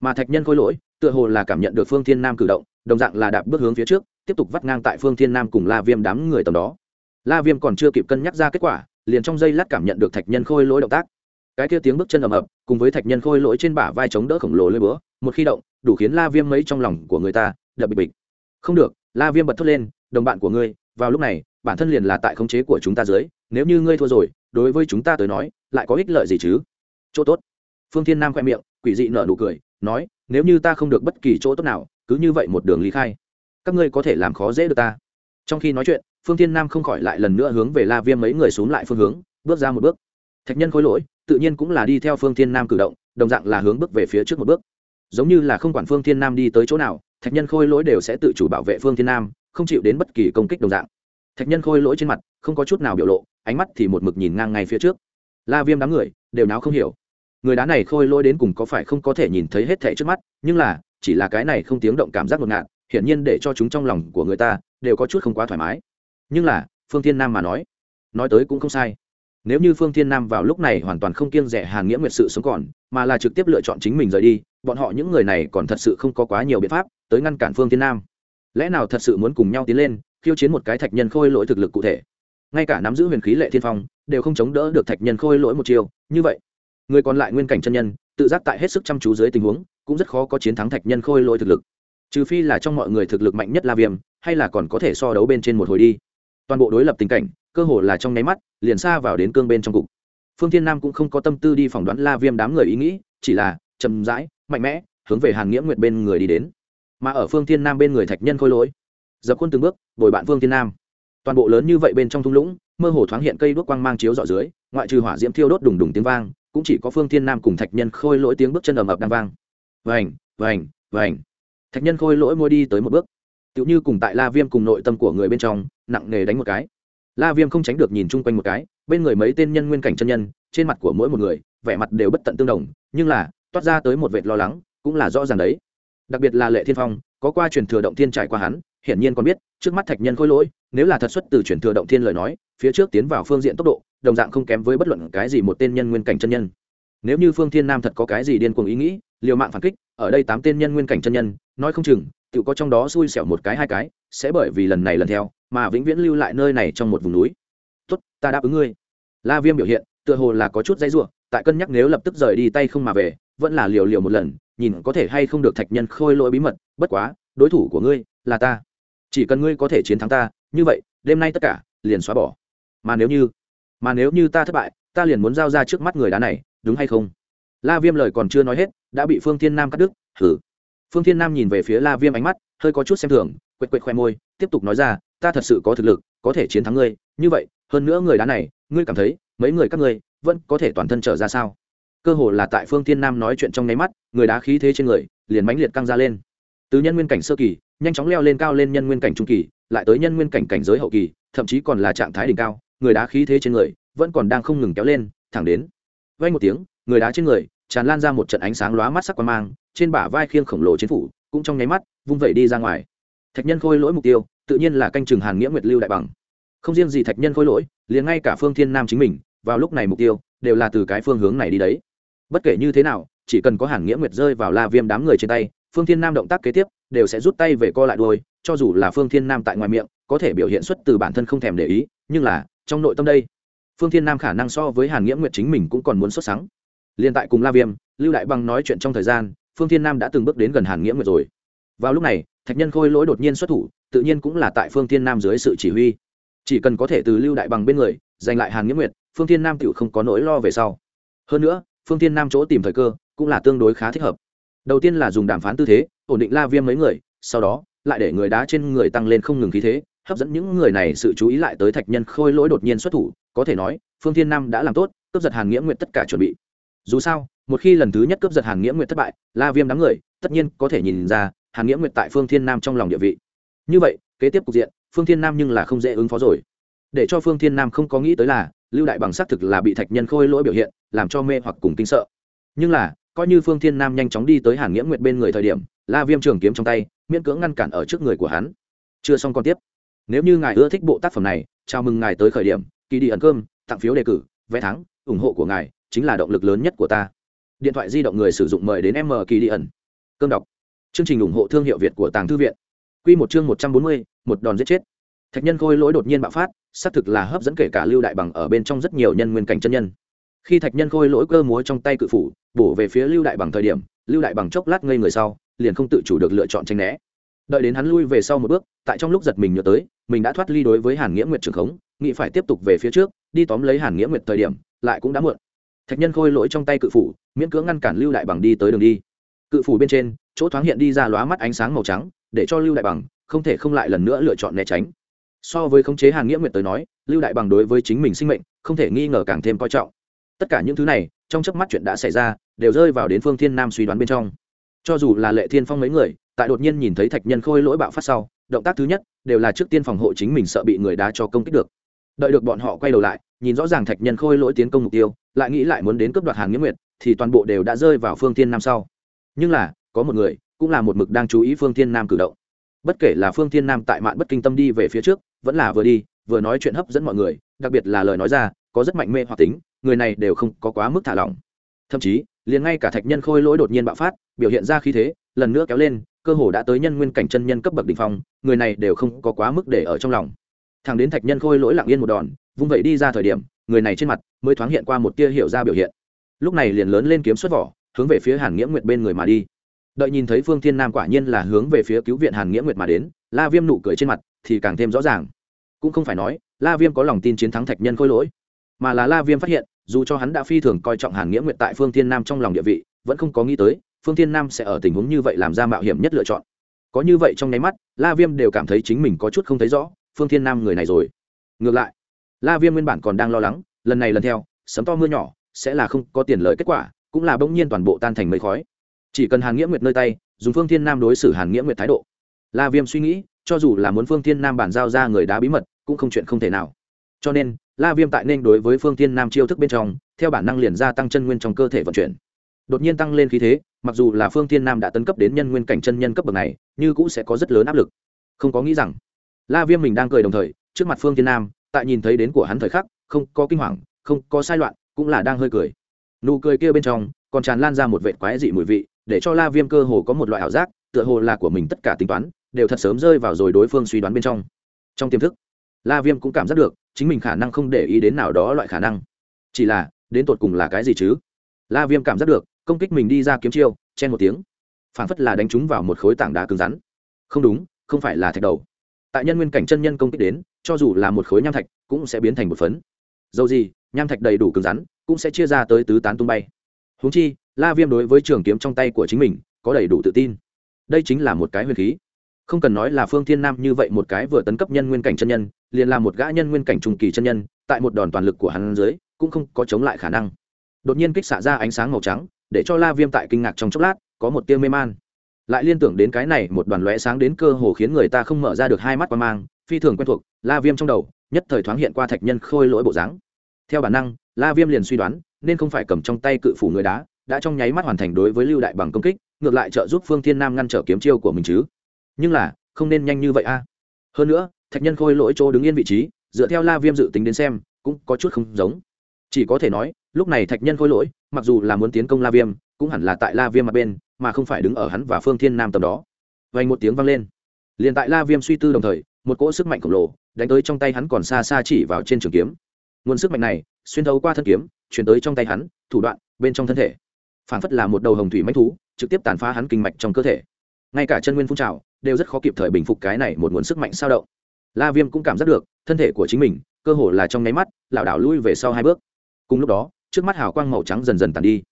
Mà thạch nhân khôi lỗi, tựa hồ là cảm nhận được phương thiên nam cử động, đồng dạng là đạp bước hướng phía trước, tiếp tục vắt ngang tại phương thiên nam cùng la viêm đám người tầm đó. La viêm còn chưa kịp cân nhắc ra kết quả, liền trong giây lát cảm nhận được thạch nhân khôi lỗi động tác. Cái kia tiếng bước chân ầm ập cùng với thạch nhân khôi lỗi trên bả vai chống đỡ khổng lồ lưỡi búa, một khi động, đủ khiến la viêm mấy trong lòng của người ta đập bịch bịch không được, la viêm bật thốt lên, đồng bạn của ngươi, vào lúc này, bản thân liền là tại khống chế của chúng ta dưới, nếu như ngươi thua rồi, đối với chúng ta tới nói, lại có ích lợi gì chứ? Chỗ tốt. Phương thiên nam khoe miệng, quỷ dị nở nụ cười, nói, nếu như ta không được bất kỳ chỗ tốt nào, cứ như vậy một đường lý khai, các ngươi có thể làm khó dễ được ta. Trong khi nói chuyện, phương thiên nam không khỏi lại lần nữa hướng về la viêm mấy người xuống lại phương hướng, bước ra một bước. Thạch nhân khối lỗi, tự nhiên cũng là đi theo phương thiên nam cử động, đồng dạng là hướng bước về phía trước một bước. Giống như là không quản phương thiên nam đi tới chỗ nào thạch nhân khôi lỗi đều sẽ tự chủ bảo vệ phương thiên nam, không chịu đến bất kỳ công kích đồng dạng. Thạch nhân khôi lỗi trên mặt, không có chút nào biểu lộ, ánh mắt thì một mực nhìn ngang ngay phía trước. La viêm đám người, đều náo không hiểu. Người đá này khôi lỗi đến cùng có phải không có thể nhìn thấy hết thẻ trước mắt, nhưng là, chỉ là cái này không tiếng động cảm giác ngột ngạt, hiển nhiên để cho chúng trong lòng của người ta, đều có chút không quá thoải mái. Nhưng là, phương thiên nam mà nói nói tới cũng không sai nếu như phương thiên nam vào lúc này hoàn toàn không kiêng rẻ hàn nghĩa nguyệt sự sống còn, mà là trực tiếp lựa chọn chính mình rời đi, bọn họ những người này còn thật sự không có quá nhiều biện pháp tới ngăn cản phương thiên nam. Lẽ nào thật sự muốn cùng nhau tiến lên, khiêu chiến một cái thạch nhân khôi lỗi thực lực cụ thể? Ngay cả nắm giữ huyền khí lệ thiên phong, đều không chống đỡ được thạch nhân khôi lỗi một chiều như vậy, người còn lại nguyên cảnh chân nhân, tự giác tại hết sức chăm chú dưới tình huống, cũng rất khó có chiến thắng thạch nhân khôi lỗi thực lực. Trừ phi là trong mọi người thực lực mạnh nhất la viêm, hay là còn có thể so đấu bên trên một hồi đi. Toàn bộ đối lập tình cảnh cơ hồ là trong nháy mắt, liền xa vào đến cương bên trong cục. Phương thiên nam cũng không có tâm tư đi phỏng đoán la viêm đám người ý nghĩ, chỉ là chầm rãi, mạnh mẽ, hướng về hàn nghĩa nguyệt bên người đi đến. Mà ở phương thiên nam bên người thạch nhân khôi lỗi. Dập khuôn từng bước, bồi bạn phương thiên nam. Toàn bộ lớn như vậy bên trong thung lũng, mơ hồ thoáng hiện cây đuốc quang mang chiếu dọ dưới, ngoại trừ hỏa diễm thiêu đốt đùng đùng tiếng vang, cũng chỉ có phương thiên nam cùng thạch nhân khôi lỗi tiếng bước chân ầm ập đang vang. Vành vành vành. Thạch nhân khôi lỗi môi đi tới một bước. Tựu như cùng tại la viêm cùng nội tâm của người bên trong, nặng nề đánh một cái la viêm không tránh được nhìn chung quanh một cái, bên người mấy tên nhân nguyên cảnh chân nhân, trên mặt của mỗi một người, vẻ mặt đều bất tận tương đồng, nhưng là, toát ra tới một vệt lo lắng, cũng là rõ ràng đấy. Đặc biệt là lệ thiên phong, có qua truyền thừa động thiên trải qua hắn, hiển nhiên còn biết, trước mắt thạch nhân khôi lỗi, nếu là thật xuất từ truyền thừa động thiên lời nói, phía trước tiến vào phương diện tốc độ, đồng dạng không kém với bất luận cái gì một tên nhân nguyên cảnh chân nhân. Nếu như phương thiên nam thật có cái gì điên cuồng ý nghĩ, liều mạng phản kích, ở đây tám tên nhân nguyên cảnh chân nhân, nói không chừng, tự có trong đó xui xẻo một cái hai cái, sẽ bởi vì lần này lần theo mà vĩnh viễn lưu lại nơi này trong một vùng núi. Tốt, ta đáp ứng ngươi. La viêm biểu hiện, tựa hồ là có chút dãy ruộng tại cân nhắc nếu lập tức rời đi tay không mà về, vẫn là liều liều một lần, nhìn có thể hay không được thạch nhân khôi lỗi bí mật, bất quá, đối thủ của ngươi là ta. Chỉ cần ngươi có thể chiến thắng ta, như vậy, đêm nay tất cả liền xóa bỏ. Mà nếu như, mà nếu như ta thất bại, ta liền muốn giao ra trước mắt người đá này, đúng hay không? La viêm lời còn chưa nói hết, đã bị phương thiên nam cắt đứt hử phương thiên nam nhìn về phía la viêm ánh mắt, hơi có chút xem thường, quệt quệt khoe môi, tiếp tục nói ra ta thật sự có thực lực, có thể chiến thắng ngươi. Như vậy, hơn nữa người đá này, ngươi cảm thấy, mấy người các ngươi, vẫn có thể toàn thân trở ra sao? Cơ hồ là tại phương thiên nam nói chuyện trong nháy mắt, người đá khí thế trên người, liền mãnh liệt căng ra lên. Từ nhân nguyên cảnh sơ kỳ, nhanh chóng leo lên cao lên nhân nguyên cảnh trung kỳ, lại tới nhân nguyên cảnh cảnh giới hậu kỳ, thậm chí còn là trạng thái đỉnh cao, người đá khí thế trên người, vẫn còn đang không ngừng kéo lên, thẳng đến vay một tiếng, người đá trên người, tràn lan ra một trận ánh sáng lóa mắt sắc quan mang, trên bả vai khiêng khổng lồ chiến phủ, cũng trong nháy mắt, vung vẩy đi ra ngoài thạch nhân khôi lỗi mục tiêu, tự nhiên là canh chừng hàn nghĩa nguyệt lưu đại bằng. Không riêng gì thạch nhân khôi lỗi, liền ngay cả phương thiên nam chính mình, vào lúc này mục tiêu, đều là từ cái phương hướng này đi đấy. Bất kể như thế nào, chỉ cần có hàn nghĩa nguyệt rơi vào la viêm đám người trên tay, phương thiên nam động tác kế tiếp, đều sẽ rút tay về co lại đôi cho dù là phương thiên nam tại ngoài miệng, có thể biểu hiện xuất từ bản thân không thèm để ý, nhưng là, trong nội tâm đây, phương thiên nam khả năng so với hàn nghĩa nguyệt chính mình cũng còn muốn xuất sáng liên tại cùng la viêm, lưu đại bằng nói chuyện trong thời gian, phương thiên nam đã từng bước đến gần hàn nghĩa nguyệt rồi. Vào lúc này thạch nhân khôi lỗi đột nhiên xuất thủ, tự nhiên cũng là tại phương thiên nam dưới sự chỉ huy. Chỉ cần có thể từ lưu đại bằng bên người, giành lại hàn nghĩa nguyệt, phương thiên nam tự không có nỗi lo về sau. Hơn nữa, phương thiên nam chỗ tìm thời cơ, cũng là tương đối khá thích hợp. Đầu tiên là dùng đàm phán tư thế, ổn định la viêm mấy người, sau đó, lại để người đá trên người tăng lên không ngừng khí thế, hấp dẫn những người này sự chú ý lại tới thạch nhân khôi lỗi đột nhiên xuất thủ, có thể nói, phương thiên nam đã làm tốt, cướp giật hàn nghĩa nguyện tất cả chuẩn bị. Dù sao, một khi lần thứ nhất cướp giật hàn nghĩa nguyện thất bại, la viêm đám người, tất nhiên có thể nhìn ra hàn nghĩa Nguyệt tại phương thiên nam trong lòng địa vị. Như vậy, kế tiếp cục diện, phương thiên nam nhưng là không dễ ứng phó rồi. Để cho phương thiên nam không có nghĩ tới là, lưu đại bằng xác thực là bị thạch nhân khôi lỗi biểu hiện, làm cho mê hoặc cùng kinh sợ. Nhưng là, coi như phương thiên nam nhanh chóng đi tới hàn nghĩa nguyệt bên người thời điểm, la viêm trường kiếm trong tay, miễn cưỡng ngăn cản ở trước người của hắn. Chưa xong còn tiếp. Nếu như ngài ưa thích bộ tác phẩm này, chào mừng ngài tới khởi điểm kỳ đi ẩn cơm, tặng phiếu đề cử, vé thắng, ủng hộ của ngài chính là động lực lớn nhất của ta. Điện thoại di động người sử dụng mời đến m kỳ đi ẩn. Cơm đọc chương trình ủng hộ thương hiệu việt của tàng thư viện. Quy một chương một trăm bốn mươi, một đòn giết chết. Thạch nhân khôi lỗi đột nhiên bạo phát, xác thực là hấp dẫn kể cả lưu đại bằng ở bên trong rất nhiều nhân nguyên cảnh chân nhân. Khi thạch nhân khôi lỗi cơ múa trong tay cự phủ, bổ về phía lưu đại bằng thời điểm, lưu đại bằng chốc lát ngây người sau, liền không tự chủ được lựa chọn tranh né. Đợi đến hắn lui về sau một bước, tại trong lúc giật mình nhớ tới, mình đã thoát ly đối với hàn nghĩa nguyệt trường khống, nghĩ phải tiếp tục về phía trước, đi tóm lấy hàn nghĩa nguyệt thời điểm, lại cũng đã muộn. Thạch nhân khôi lỗi trong tay cự phủ, miễn cưỡng ngăn cản lưu đại bằng đi tới đường đi. Cự phủ bên trên chỗ thoáng hiện đi ra lóa mắt ánh sáng màu trắng, để cho lưu đại bằng không thể không lại lần nữa lựa chọn né tránh. So với khống chế hàn nghĩa nguyệt tới nói, lưu đại bằng đối với chính mình sinh mệnh, không thể nghi ngờ càng thêm coi trọng. Tất cả những thứ này, trong chớp mắt chuyện đã xảy ra, đều rơi vào đến phương thiên nam suy đoán bên trong. Cho dù là lệ thiên phong mấy người, tại đột nhiên nhìn thấy thạch nhân khôi lỗi bạo phát sau, động tác thứ nhất, đều là trước tiên phòng hộ chính mình sợ bị người đá cho công kích được. Đợi được bọn họ quay đầu lại, nhìn rõ ràng thạch nhân khôi lỗi tiến công mục tiêu, lại nghĩ lại muốn đến cướp đoạt hàng nghĩa nguyệt, thì toàn bộ đều đã rơi vào phương thiên nam sau. Nhưng là có một người, cũng là một mực đang chú ý phương thiên nam cử động. Bất kể là phương thiên nam tại mạn bất kinh tâm đi về phía trước, vẫn là vừa đi, vừa nói chuyện hấp dẫn mọi người, đặc biệt là lời nói ra, có rất mạnh mê hoặc tính, người này đều không có quá mức thả lỏng. Thậm chí, liền ngay cả thạch nhân khôi lỗi đột nhiên bạo phát, biểu hiện ra khí thế, lần nữa kéo lên, cơ hồ đã tới nhân nguyên cảnh chân nhân cấp bậc đ ỉ n h phong, người này đều không có quá mức để ở trong lòng. Thằng đến thạch nhân khôi lỗi lặng yên một đòn, vung vậy đi ra thời điểm, người này trên mặt mới thoáng hiện qua một tia hiểu ra biểu hiện. Lúc này liền lớn lên kiếm xuất vỏ, hướng về phía hàn nghĩa nguyệt bên người mà đi đợi nhìn thấy phương thiên nam quả nhiên là hướng về phía cứu viện hàn nghĩa nguyệt mà đến, la viêm nụ cười trên mặt thì càng thêm rõ ràng. Cũng không phải nói, la viêm có lòng tin chiến thắng thạch nhân khôi lỗi, mà là la viêm phát hiện, dù cho hắn đã phi thường coi trọng hàn nghĩa nguyệt tại phương thiên nam trong lòng địa vị, vẫn không có nghĩ tới, phương thiên nam sẽ ở tình huống như vậy làm ra mạo hiểm nhất lựa chọn. Có như vậy trong nháy mắt, la viêm đều cảm thấy chính mình có chút không thấy rõ, phương thiên nam người này rồi. Ngược lại, la viêm nguyên bản còn đang lo lắng, lần này lần theo, sấm to mưa nhỏ, sẽ là không có tiền lời kết quả, cũng là bỗng nhiên toàn bộ tan thành mây khói chỉ cần hàn nghĩa nguyệt nơi tay, dùng phương thiên nam đối xử hàn nghĩa nguyệt thái độ. La viêm suy nghĩ, cho dù là muốn phương thiên nam bản giao ra người đá bí mật, cũng không chuyện không thể nào. Cho nên, la viêm tại nên đối với phương thiên nam chiêu thức bên trong, theo bản năng liền gia tăng chân nguyên trong cơ thể vận chuyển. Đột nhiên tăng lên khí thế, mặc dù là phương thiên nam đã tấn cấp đến nhân nguyên cảnh chân nhân cấp bậc này nhưng cũng sẽ có rất lớn áp lực. Không có nghĩ rằng, la viêm mình đang cười đồng thời, trước mặt phương thiên nam, tại nhìn thấy đến của hắn thời khắc, không có kinh hoàng, không có sai loạn, cũng là đang hơi cười. Nụ cười kia bên trong, còn tràn lan ra một vệ quái dị mùi vị để cho la viêm cơ hồ có một loại ảo giác, tựa hồ là của mình tất cả tính toán, đều thật sớm rơi vào rồi đối phương suy đoán bên trong. Trong tiềm thức, la viêm cũng cảm giác được, chính mình khả năng không để ý đến nào đó loại khả năng. Chỉ là, đến tột cùng là cái gì chứ? La viêm cảm giác được, công kích mình đi ra kiếm chiêu, chen một tiếng. Phảng phất là đánh trúng vào một khối tảng đá cứng rắn. Không đúng, không phải là thạch đầu. Tại nhân nguyên cảnh chân nhân công kích đến, cho dù là một khối nham thạch, cũng sẽ biến thành một phấn. Dầu gì, nham thạch đầy đủ cứng rắn, cũng sẽ chia ra tới tứ tán tung bay. Húng chi la viêm đối với trường kiếm trong tay của chính mình có đầy đủ tự tin. Đây chính là một cái huyền khí. Không cần nói là phương thiên nam như vậy một cái vừa tấn cấp nhân nguyên cảnh chân nhân, liền là một gã nhân nguyên cảnh trùng kỳ chân nhân, tại một đòn toàn lực của hắn dưới, cũng không có chống lại khả năng. Đột nhiên kích xạ ra ánh sáng màu trắng, để cho la viêm tại kinh ngạc trong chốc lát, có một tiêu mê man. Lại liên tưởng đến cái này một đoàn lóe sáng đến cơ hồ khiến người ta không mở ra được hai mắt qua mang, phi thường quen thuộc, la viêm trong đầu, nhất thời thoáng hiện qua thạch nhân khôi lỗi bộ dáng. Theo bản năng, la viêm liền suy đoán, nên không phải cầm trong tay cự phủ người đá đã trong nháy mắt hoàn thành đối với lưu đại bằng công kích, ngược lại trợ giúp phương thiên nam ngăn trở kiếm chiêu của mình chứ. Nhưng là, không nên nhanh như vậy a. À. Hơn nữa, thạch nhân khôi lỗi chỗ đứng yên vị trí, dựa theo la viêm dự tính đến xem, cũng có chút không giống. Chỉ có thể nói, lúc này thạch nhân khôi lỗi, mặc dù là muốn tiến công la viêm, cũng hẳn là tại la viêm mặt bên, mà không phải đứng ở hắn và phương thiên nam tầm đó. Vành một tiếng vang lên. Liền tại la viêm suy tư đồng thời, một cỗ sức mạnh khổng lồ đánh tới trong tay hắn còn xa xa chỉ vào trên trường kiếm. Nguồn sức mạnh này, xuyên thấu qua thân kiếm, chuyển tới trong tay hắn, thủ đoạn, bên trong thân thể phảng phất là một đầu hồng thủy manh thú, trực tiếp tàn phá hắn kinh mạch trong cơ thể. Ngay cả chân nguyên phun trào, đều rất khó kịp thời bình phục cái này một nguồn sức mạnh sao động. La viêm cũng cảm giác được, thân thể của chính mình, cơ hồ là trong nháy mắt, lảo đảo lui về sau hai bước. Cùng lúc đó, trước mắt hào quang màu trắng dần dần tàn đi.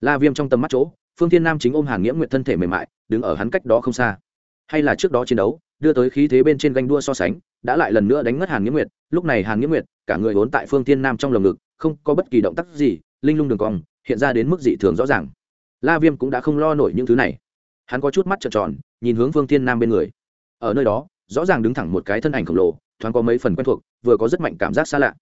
La viêm trong tầm mắt chỗ, phương thiên nam chính ôm hàn nghĩa nguyện thân thể mềm mại, đứng ở hắn cách đó không xa. Hay là trước đó chiến đấu, đưa tới khí thế bên trên ganh đua so sánh, đã lại lần nữa đánh ngất hàn nghĩa nguyệt. Lúc này hàn nghĩa nguyệt, cả người vốn tại phương thiên nam trong lồng ngực, không có bất kỳ động tác gì, linh lung đường cong hiện ra đến mức dị thường rõ ràng. La viêm cũng đã không lo nổi những thứ này. Hắn có chút mắt trợn tròn, nhìn hướng phương thiên nam bên người. Ở nơi đó, rõ ràng đứng thẳng một cái thân ảnh khổng lồ, thoáng có mấy phần quen thuộc, vừa có rất mạnh cảm giác xa lạ.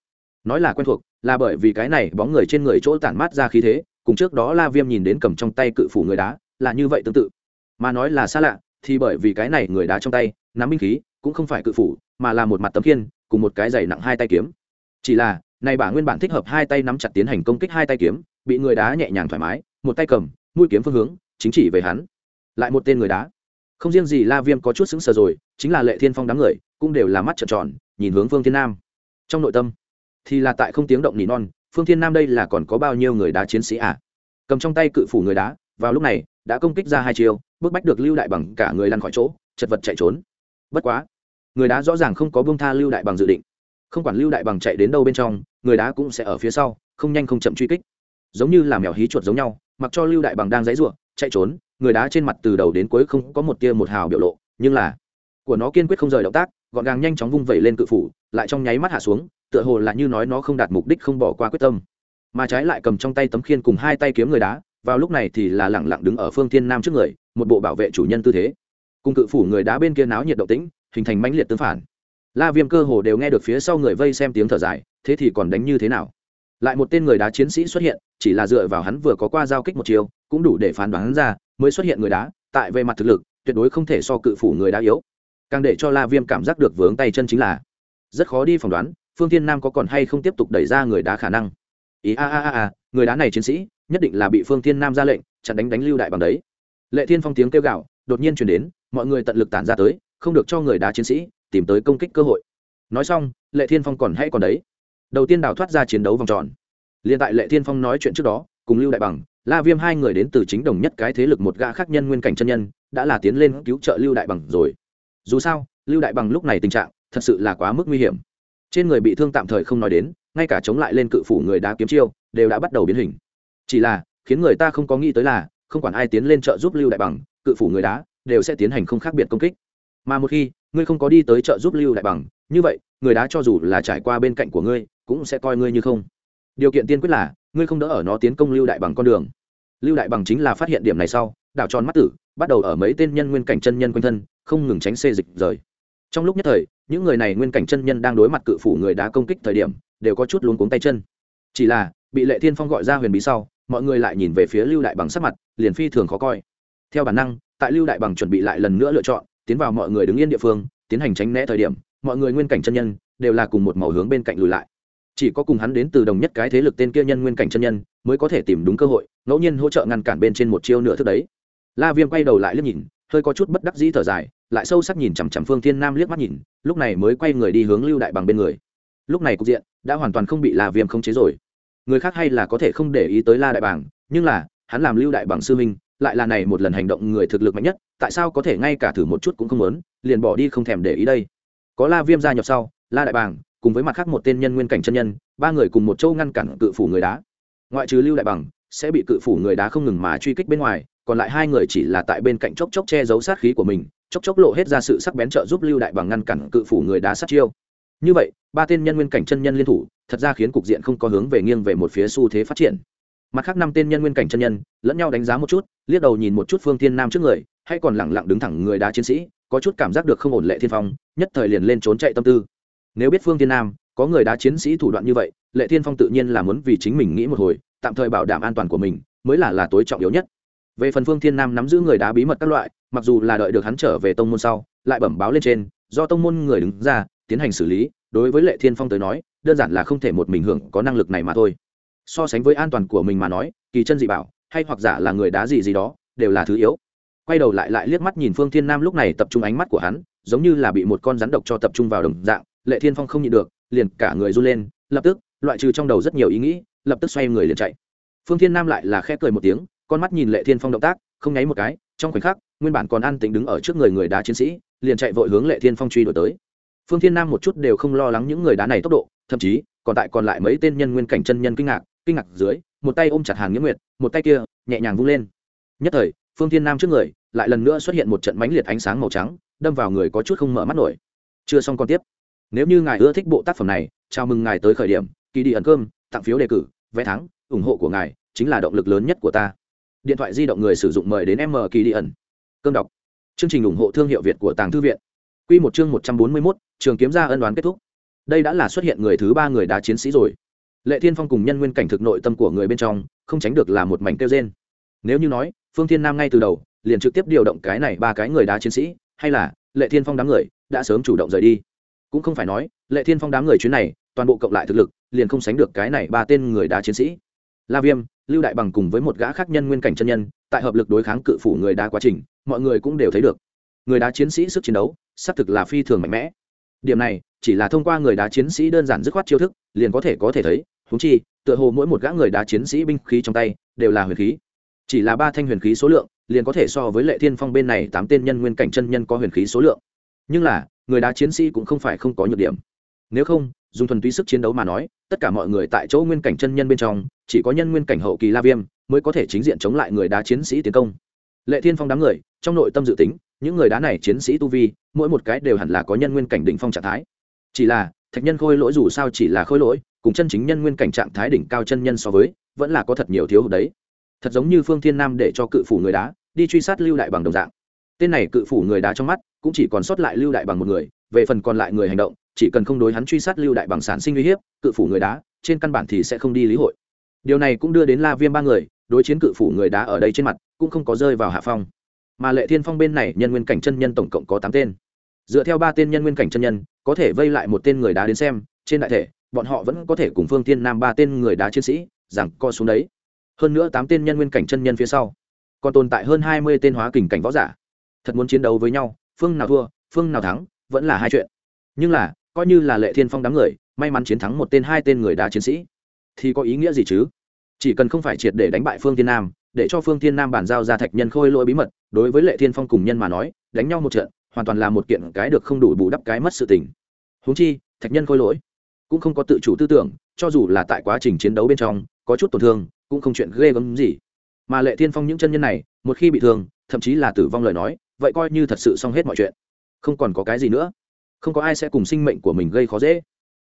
Nói là quen thuộc, là bởi vì cái này bóng người trên người chỗ tản mát ra khí thế, cùng trước đó la viêm nhìn đến cầm trong tay cự phủ người đá, là như vậy tương tự. Mà nói là xa lạ, thì bởi vì cái này người đá trong tay, nắm binh khí, cũng không phải cự phủ, mà là một mặt tấm kiên cùng một cái giày nặng hai tay kiếm. Chỉ là, này bà nguyên bản thích hợp hai tay nắm chặt tiến hành công kích hai tay kiếm bị người đá nhẹ nhàng thoải mái, một tay cầm, mũi kiếm phương hướng, chính chỉ về hắn. Lại một tên người đá. Không riêng gì la viêm có chút xứng sờ rồi, chính là lệ thiên phong đám người cũng đều là mắt trợn tròn, nhìn hướng phương thiên nam. Trong nội tâm, thì là tại không tiếng động nỉ non, phương thiên nam đây là còn có bao nhiêu người đá chiến sĩ à? Cầm trong tay cự phủ người đá, vào lúc này, đã công kích ra hai chiều bước bách được lưu đại bằng cả người lăn khỏi chỗ, chật vật chạy trốn. Bất quá, người đá rõ ràng không có bông tha lưu đại bằng dự định. Không quản lưu đại bằng chạy đến đâu bên trong, người đá cũng sẽ ở phía sau, không nhanh không chậm truy kích giống như là mèo hí chuột giống nhau, mặc cho lưu đại bằng đang dãy ruộng chạy trốn, người đá trên mặt từ đầu đến cuối không có một tia một hào biểu lộ, nhưng là của nó kiên quyết không rời động tác, gọn gàng nhanh chóng vung vẩy lên cự phủ, lại trong nháy mắt hạ xuống, tựa hồ là như nói nó không đạt mục đích không bỏ qua quyết tâm. Mà trái lại cầm trong tay tấm khiên cùng hai tay kiếm người đá, vào lúc này thì là lẳng lặng đứng ở phương thiên nam trước người, một bộ bảo vệ chủ nhân tư thế. Cùng cự phủ người đá bên kia náo nhiệt động tĩnh, hình thành mãnh liệt tương phản. La viêm cơ hồ đều nghe được phía sau người vây xem tiếng thở dài, thế thì còn đánh như thế nào? Lại một tên người đá chiến sĩ xuất hiện, chỉ là dựa vào hắn vừa có qua giao kích một chiều cũng đủ để phán đoán ra, mới xuất hiện người đá, tại về mặt thực lực, tuyệt đối không thể so cự phủ người đá yếu. Càng để cho la viêm cảm giác được vướng tay chân chính là, rất khó đi phỏng đoán, phương thiên nam có còn hay không tiếp tục đẩy ra người đá khả năng. Ý a a a a, người đá này chiến sĩ, nhất định là bị phương thiên nam ra lệnh, chặn đánh đánh lưu đại bằng đấy. Lệ thiên phong tiếng kêu gạo đột nhiên chuyển đến, mọi người tận lực tản ra tới, không được cho người đá chiến sĩ, tìm tới công kích cơ hội. Nói xong, lệ thiên phong còn hay còn đấy đầu tiên đào thoát ra chiến đấu vòng tròn. Liền tại lệ thiên phong nói chuyện trước đó, cùng lưu đại bằng, la viêm hai người đến từ chính đồng nhất cái thế lực một gã khác nhân nguyên cảnh chân nhân, đã là tiến lên cứu trợ lưu đại bằng rồi. Dù sao, lưu đại bằng lúc này tình trạng thật sự là quá mức nguy hiểm. Trên người bị thương tạm thời không nói đến, ngay cả chống lại lên cự phủ người đá kiếm chiêu, đều đã bắt đầu biến hình. Chỉ là, khiến người ta không có nghĩ tới là, không quản ai tiến lên trợ giúp lưu đại bằng, cự phủ người đá đều sẽ tiến hành không khác biệt công kích. Mà một khi, ngươi không có đi tới trợ giúp lưu đại bằng, như vậy, người đá cho dù là trải qua bên cạnh của ngươi cũng sẽ coi ngươi như không. Điều kiện tiên quyết là, ngươi không đỡ ở nó tiến công lưu đại bằng con đường. Lưu đại bằng chính là phát hiện điểm này sau, đảo tròn mắt tử, bắt đầu ở mấy tên nhân nguyên cảnh chân nhân quanh thân, không ngừng tránh xê dịch rời. Trong lúc nhất thời, những người này nguyên cảnh chân nhân đang đối mặt cự phủ người đá công kích thời điểm, đều có chút luống cuống tay chân. Chỉ là, bị lệ thiên phong gọi ra huyền bí sau, mọi người lại nhìn về phía lưu đại bằng sắc mặt, liền phi thường khó coi. Theo bản năng, tại lưu đại bằng chuẩn bị lại lần nữa lựa chọn, tiến vào mọi người đứng yên địa phương, tiến hành tránh né thời điểm, mọi người nguyên cảnh chân nhân đều là cùng một màu hướng bên cạnh lùi lại chỉ có cùng hắn đến từ đồng nhất cái thế lực tên kia nhân nguyên cảnh chân nhân, mới có thể tìm đúng cơ hội, ngẫu nhiên hỗ trợ ngăn cản bên trên một chiêu nửa thức đấy. La viêm quay đầu lại liếc nhìn, hơi có chút bất đắc dĩ thở dài, lại sâu sắc nhìn chằm chằm phương thiên nam liếc mắt nhìn, lúc này mới quay người đi hướng lưu đại bằng bên người. Lúc này cục diện đã hoàn toàn không bị la viêm khống chế rồi. Người khác hay là có thể không để ý tới la đại bảng nhưng là, hắn làm lưu đại bằng sư minh lại là này một lần hành động người thực lực mạnh nhất, tại sao có thể ngay cả thử một chút cũng không muốn, liền bỏ đi không thèm để ý đây. Có la viêm gia nhập sau, la đại bàng cùng với mặt khác một tên nhân nguyên cảnh chân nhân, ba người cùng một châu ngăn cản cự phủ người đá. Ngoại trừ lưu đại bằng, sẽ bị cự phủ người đá không ngừng mà truy kích bên ngoài, còn lại hai người chỉ là tại bên cạnh chốc chốc che giấu sát khí của mình, chốc chốc lộ hết ra sự sắc bén trợ giúp lưu đại bằng ngăn cản cự phủ người đá sát chiêu. Như vậy, ba tên nhân nguyên cảnh chân nhân liên thủ, thật ra khiến cục diện không có hướng về nghiêng về một phía xu thế phát triển. Mặt khác năm tên nhân nguyên cảnh chân nhân, lẫn nhau đánh giá một chút, liếc đầu nhìn một chút phương thiên nam trước người, hay còn lẳng lặng đứng thẳng người đá chiến sĩ, có chút cảm giác được không ổn lệ thiên phong, nhất thời liền lên trốn chạy tâm tư nếu biết phương thiên nam, có người đá chiến sĩ thủ đoạn như vậy, lệ thiên phong tự nhiên là muốn vì chính mình nghĩ một hồi, tạm thời bảo đảm an toàn của mình, mới là là tối trọng yếu nhất. Về phần phương thiên nam nắm giữ người đá bí mật các loại, mặc dù là đợi được hắn trở về tông môn sau, lại bẩm báo lên trên, do tông môn người đứng ra, tiến hành xử lý, đối với lệ thiên phong tới nói, đơn giản là không thể một mình hưởng có năng lực này mà thôi. So sánh với an toàn của mình mà nói, kỳ chân dị bảo, hay hoặc giả là người đá gì gì đó, đều là thứ yếu. Quay đầu lại lại liếc mắt nhìn phương thiên nam lúc này tập trung ánh mắt của hắn, giống như là bị một con rắn độc cho tập trung vào đồng dạng lệ thiên phong không nhịn được, liền cả người run lên, lập tức, loại trừ trong đầu rất nhiều ý nghĩ, lập tức xoay người liền chạy. Phương thiên nam lại là khẽ cười một tiếng, con mắt nhìn lệ thiên phong động tác, không nháy một cái, trong khoảnh khắc, nguyên bản còn an tĩnh đứng ở trước người người đá chiến sĩ, liền chạy vội hướng lệ thiên phong truy đuổi tới. Phương thiên nam một chút đều không lo lắng những người đá này tốc độ, thậm chí, còn tại còn lại mấy tên nhân nguyên cảnh chân nhân kinh ngạc kinh ngạc dưới, một tay ôm chặt hàn nghĩa nguyệt, một tay kia, nhẹ nhàng vung lên. Nhất thời, phương thiên nam trước người, lại lần nữa xuất hiện một trận mãnh liệt ánh sáng màu trắng, đâm vào người có chút không mở mắt nổi. Chưa xong còn tiếp nếu như ngài ưa thích bộ tác phẩm này, chào mừng ngài tới khởi điểm, kỳ đi ẩn cơm, tặng phiếu đề cử, vé thắng, ủng hộ của ngài chính là động lực lớn nhất của ta. Điện thoại di động người sử dụng mời đến m kỳ đi ẩn. Cơm đọc. Chương trình ủng hộ thương hiệu việt của tàng thư viện. Q một chương một trăm bốn mươi mốt, trường kiếm gia ân đoán kết thúc. Đây đã là xuất hiện người thứ ba người đá chiến sĩ rồi. Lệ thiên phong cùng nhân nguyên cảnh thực nội tâm của người bên trong, không tránh được là một mảnh kêu trên nếu như nói, phương thiên nam ngay từ đầu, liền trực tiếp điều động cái này ba cái người đá chiến sĩ, hay là lệ thiên phong đám người, đã sớm chủ động rời đi cũng không phải nói, lệ thiên phong đám người chuyến này, toàn bộ cộng lại thực lực, liền không sánh được cái này ba tên người đá chiến sĩ. La viêm, lưu đại bằng cùng với một gã khác nhân nguyên cảnh chân nhân, tại hợp lực đối kháng cự phủ người đá quá trình, mọi người cũng đều thấy được. Người đá chiến sĩ sức chiến đấu, xác thực là phi thường mạnh mẽ. Điểm này, chỉ là thông qua người đá chiến sĩ đơn giản dứt khoát chiêu thức, liền có thể có thể thấy húng chi, tựa hồ mỗi một gã người đá chiến sĩ binh khí trong tay, đều là huyền khí. Chỉ là ba thanh huyền khí số lượng, liền có thể so với lệ thiên phong bên này tám tên nhân nguyên cảnh chân nhân có huyền khí số lượng. Nhưng là người đá chiến sĩ cũng không phải không có nhược điểm. Nếu không, dùng thuần túy sức chiến đấu mà nói, tất cả mọi người tại chỗ nguyên cảnh chân nhân bên trong, chỉ có nhân nguyên cảnh hậu kỳ la viêm mới có thể chính diện chống lại người đá chiến sĩ tiến công. Lệ thiên phong đám người, trong nội tâm dự tính, những người đá này chiến sĩ tu vi, mỗi một cái đều hẳn là có nhân nguyên cảnh đỉnh phong trạng thái. Chỉ là, thạch nhân khôi lỗi dù sao chỉ là khôi lỗi, cùng chân chính nhân nguyên cảnh trạng thái đỉnh cao chân nhân so với, vẫn là có thật nhiều thiếu hụt đấy. Thật giống như phương thiên nam để cho cự phủ người đá, đi truy sát lưu đại bằng đồng dạng tên này cự phủ người đá trong mắt, cũng chỉ còn sót lại lưu đại bằng một người, về phần còn lại người hành động, chỉ cần không đối hắn truy sát lưu đại bằng sản sinh uy hiếp, cự phủ người đá, trên căn bản thì sẽ không đi lý hội. Điều này cũng đưa đến la viêm ba người, đối chiến cự phủ người đá ở đây trên mặt, cũng không có rơi vào hạ phong. Mà lệ thiên phong bên này, nhân nguyên cảnh chân nhân tổng cộng có tám tên. Dựa theo ba tên nhân nguyên cảnh chân nhân, có thể vây lại một tên người đá đến xem, trên đại thể, bọn họ vẫn có thể cùng phương tiên nam ba tên người đá chiến sĩ rằng co xuống đấy. Hơn nữa tám tên nhân nguyên cảnh chân nhân phía sau, còn tồn tại hơn hai mươi tên hóa kình cảnh võ giả thật muốn chiến đấu với nhau, phương nào thua, phương nào thắng, vẫn là hai chuyện. Nhưng là, coi như là lệ thiên phong đám người, may mắn chiến thắng một tên hai tên người đá chiến sĩ. Thì có ý nghĩa gì chứ? Chỉ cần không phải triệt để đánh bại phương thiên nam, để cho phương thiên nam bàn giao ra thạch nhân khôi lỗi bí mật, đối với lệ thiên phong cùng nhân mà nói, đánh nhau một trận, hoàn toàn là một kiện cái được không đủ bù đắp cái mất sự tình. Huống chi, thạch nhân khôi lỗi cũng không có tự chủ tư tưởng, cho dù là tại quá trình chiến đấu bên trong, có chút tổn thương, cũng không chuyện ghê gớm gì. Mà lệ thiên phong những chân nhân này, một khi bị thương, thậm chí là tử vong lời nói vậy coi như thật sự xong hết mọi chuyện. Không còn có cái gì nữa. Không có ai sẽ cùng sinh mệnh của mình gây khó dễ.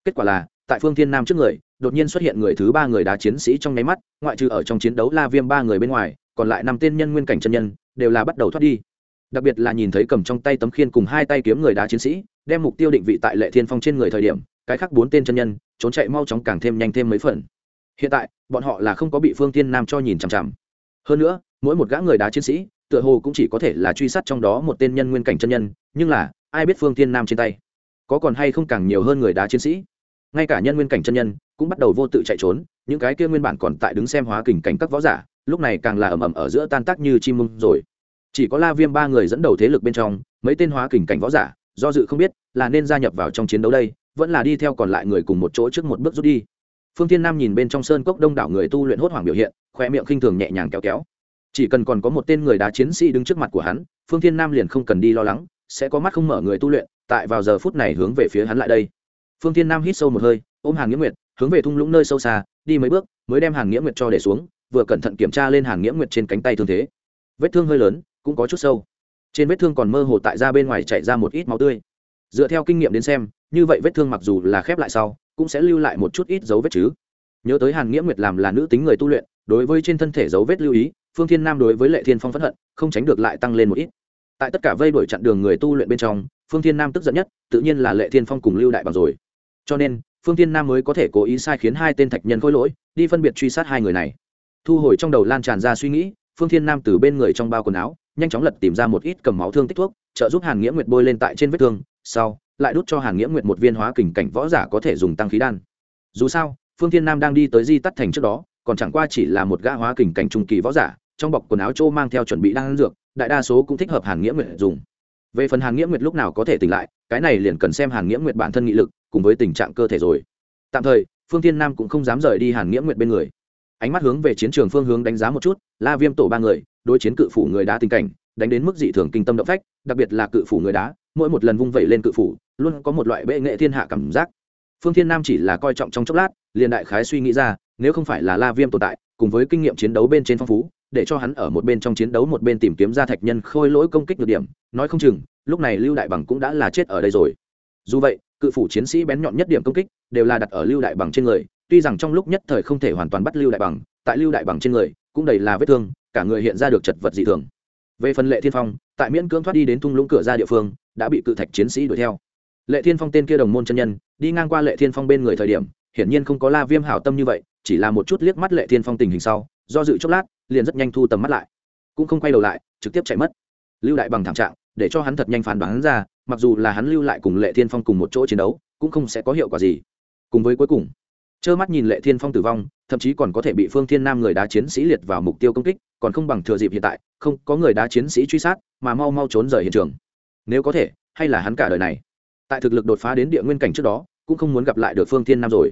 Kết quả là, tại phương thiên nam trước người, đột nhiên xuất hiện người thứ ba người đá chiến sĩ trong nháy mắt, ngoại trừ ở trong chiến đấu la viêm ba người bên ngoài, còn lại năm tên nhân nguyên cảnh chân nhân, đều là bắt đầu thoát đi. Đặc biệt là nhìn thấy cầm trong tay tấm khiên cùng hai tay kiếm người đá chiến sĩ, đem mục tiêu định vị tại lệ thiên phong trên người thời điểm, cái khác bốn tên chân nhân, trốn chạy mau chóng càng thêm nhanh thêm mấy phần. Hiện tại, bọn họ là không có bị phương thiên nam cho nhìn chằm chằm. Hơn nữa, mỗi một gã người đá chiến sĩ tựa hồ cũng chỉ có thể là truy sát trong đó một tên nhân nguyên cảnh chân nhân, nhưng là, ai biết phương thiên nam trên tay, có còn hay không càng nhiều hơn người đá chiến sĩ. Ngay cả nhân nguyên cảnh chân nhân, cũng bắt đầu vô tự chạy trốn, những cái kia nguyên bản còn tại đứng xem hóa kình cảnh các võ giả, lúc này càng là ầm ầm ở giữa tan tác như chim mông rồi. Chỉ có la viêm ba người dẫn đầu thế lực bên trong, mấy tên hóa kình cảnh võ giả, do dự không biết, là nên gia nhập vào trong chiến đấu đây, vẫn là đi theo còn lại người cùng một chỗ trước một bước rút đi. Phương thiên nam nhìn bên trong sơn cốc đông đảo người tu luyện hốt hoảng biểu hiện, khoe miệng khinh thường nhẹ nhàng kéo kéo chỉ cần còn có một tên người đá chiến sĩ đứng trước mặt của hắn, phương thiên nam liền không cần đi lo lắng, sẽ có mắt không mở người tu luyện, tại vào giờ phút này hướng về phía hắn lại đây. Phương thiên nam hít sâu một hơi, ôm hàn nghĩa nguyệt, hướng về thung lũng nơi sâu xa, đi mấy bước, mới đem hàn nghĩa nguyệt cho để xuống, vừa cẩn thận kiểm tra lên hàn nghĩa nguyệt trên cánh tay thương thế. Vết thương hơi lớn, cũng có chút sâu. Trên vết thương còn mơ hồ tại ra bên ngoài chạy ra một ít máu tươi. Dựa theo kinh nghiệm đến xem, như vậy vết thương mặc dù là khép lại sau, cũng sẽ lưu lại một chút ít dấu vết chứ. Nhớ tới hàn nghĩa nguyệt làm là nữ tính người tu luyện, đối với trên thân thể dấu vết lưu ý phương thiên nam đối với lệ thiên phong phẫn hận, không tránh được lại tăng lên một ít. Tại tất cả vây đuổi chặn đường người tu luyện bên trong, phương thiên nam tức giận nhất, tự nhiên là lệ thiên phong cùng lưu đại bằng rồi. Cho nên, phương thiên nam mới có thể cố ý sai khiến hai tên thạch nhân khôi lỗi, đi phân biệt truy sát hai người này. Thu hồi trong đầu lan tràn ra suy nghĩ, phương thiên nam từ bên người trong bao quần áo, nhanh chóng lật tìm ra một ít cầm máu thương tích thuốc, trợ giúp hàn nghĩa nguyệt bôi lên tại trên vết thương, sau, lại đút cho hàn nghĩa nguyệt một viên hóa kình cảnh võ giả có thể dùng tăng khí đan. Dù sao, phương thiên nam đang đi tới di tắt thành trước đó, còn chẳng qua chỉ là một gã hóa kình cảnh trung kỳ võ giả trong bọc quần áo chỗ mang theo chuẩn bị đan dược, đại đa số cũng thích hợp hàn nghĩa nguyệt dùng. Về phần hàn nghĩa nguyệt lúc nào có thể tỉnh lại, cái này liền cần xem hàn nghĩa nguyệt bản thân nghị lực, cùng với tình trạng cơ thể rồi. Tạm thời, phương thiên nam cũng không dám rời đi hàn nghĩa nguyệt bên người. Ánh mắt hướng về chiến trường phương hướng đánh giá một chút, la viêm tổ ba người, đối chiến cự phủ người đá tình cảnh, đánh đến mức dị thường kinh tâm động phách, đặc biệt là cự phủ người đá, mỗi một lần vung vẩy lên cự phủ, luôn có một loại bệ nghệ thiên hạ cảm giác. Phương thiên nam chỉ là coi trọng trong chốc lát, liền đại khái suy nghĩ ra, nếu không phải là la viêm tồn tại, cùng với kinh nghiệm chiến đấu bên trên phong phú để cho hắn ở một bên trong chiến đấu một bên tìm kiếm ra thạch nhân khôi lỗi công kích được điểm, nói không chừng, lúc này lưu đại bằng cũng đã là chết ở đây rồi. Dù vậy, cự phủ chiến sĩ bén nhọn nhất điểm công kích đều là đặt ở lưu đại bằng trên người, tuy rằng trong lúc nhất thời không thể hoàn toàn bắt lưu đại bằng, tại lưu đại bằng trên người cũng đầy là vết thương, cả người hiện ra được chật vật dị thường. Về phần lệ thiên phong, tại miễn cưỡng thoát đi đến thung lũng cửa ra địa phương, đã bị cự thạch chiến sĩ đuổi theo. Lệ thiên phong tên kia đồng môn chân nhân, đi ngang qua lệ thiên phong bên người thời điểm, hiển nhiên không có la viêm hảo tâm như vậy, chỉ là một chút liếc mắt lệ thiên phong tình hình sau, do dự chốc lát liền rất nhanh thu tầm mắt lại. Cũng không quay đầu lại, trực tiếp chạy mất. Lưu đại bằng thảm trạng, để cho hắn thật nhanh phán đoán ra, mặc dù là hắn lưu lại cùng lệ thiên phong cùng một chỗ chiến đấu, cũng không sẽ có hiệu quả gì. Cùng với cuối cùng, trơ mắt nhìn lệ thiên phong tử vong, thậm chí còn có thể bị phương thiên nam người đá chiến sĩ liệt vào mục tiêu công kích, còn không bằng thừa dịp hiện tại, không có người đá chiến sĩ truy sát, mà mau mau trốn rời hiện trường. Nếu có thể, hay là hắn cả đời này. Tại thực lực đột phá đến địa nguyên cảnh trước đó, cũng không muốn gặp lại được phương thiên nam rồi.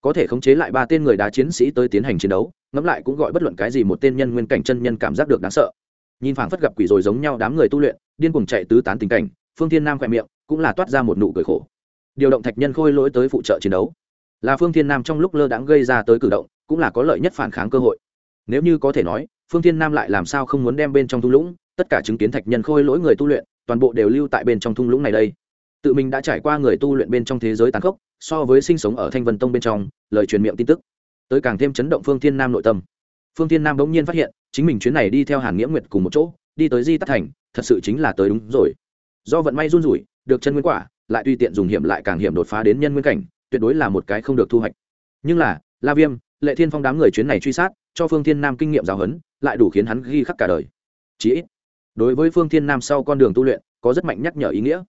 Có thể khống chế lại ba tên người đá chiến sĩ tới tiến hành chiến đấu ngẫm lại cũng gọi bất luận cái gì một tên nhân nguyên cảnh chân nhân cảm giác được đáng sợ. Nhìn phảng phất gặp quỷ rồi giống nhau đám người tu luyện, điên cuồng chạy tứ tán tình cảnh, phương thiên nam khỏe miệng, cũng là toát ra một nụ cười khổ. Điều động thạch nhân khôi lỗi tới phụ trợ chiến đấu. Là phương thiên nam trong lúc lơ đãng gây ra tới cử động, cũng là có lợi nhất phản kháng cơ hội. Nếu như có thể nói, phương thiên nam lại làm sao không muốn đem bên trong thung lũng, tất cả chứng kiến thạch nhân khôi lỗi người tu luyện, toàn bộ đều lưu tại bên trong thung lũng này đây. Tự mình đã trải qua người tu luyện bên trong thế giới tàn khốc, so với sinh sống ở thanh vân tông bên trong, lời truyền miệng tin tức tới càng thêm chấn động phương thiên nam nội tâm. Phương thiên nam bỗng nhiên phát hiện, chính mình chuyến này đi theo hàn nghĩa nguyệt cùng một chỗ, đi tới di tắc thành, thật sự chính là tới đúng rồi. Do vận may run rủi, được chân nguyên quả, lại tùy tiện dùng hiểm lại càng hiểm đột phá đến nhân nguyên cảnh, tuyệt đối là một cái không được thu hoạch. Nhưng là, la viêm, lệ thiên phong đám người chuyến này truy sát, cho phương thiên nam kinh nghiệm giáo huấn, lại đủ khiến hắn ghi khắc cả đời. Chí ít, đối với phương thiên nam sau con đường tu luyện, có rất mạnh nhắc nhở ý nghĩa.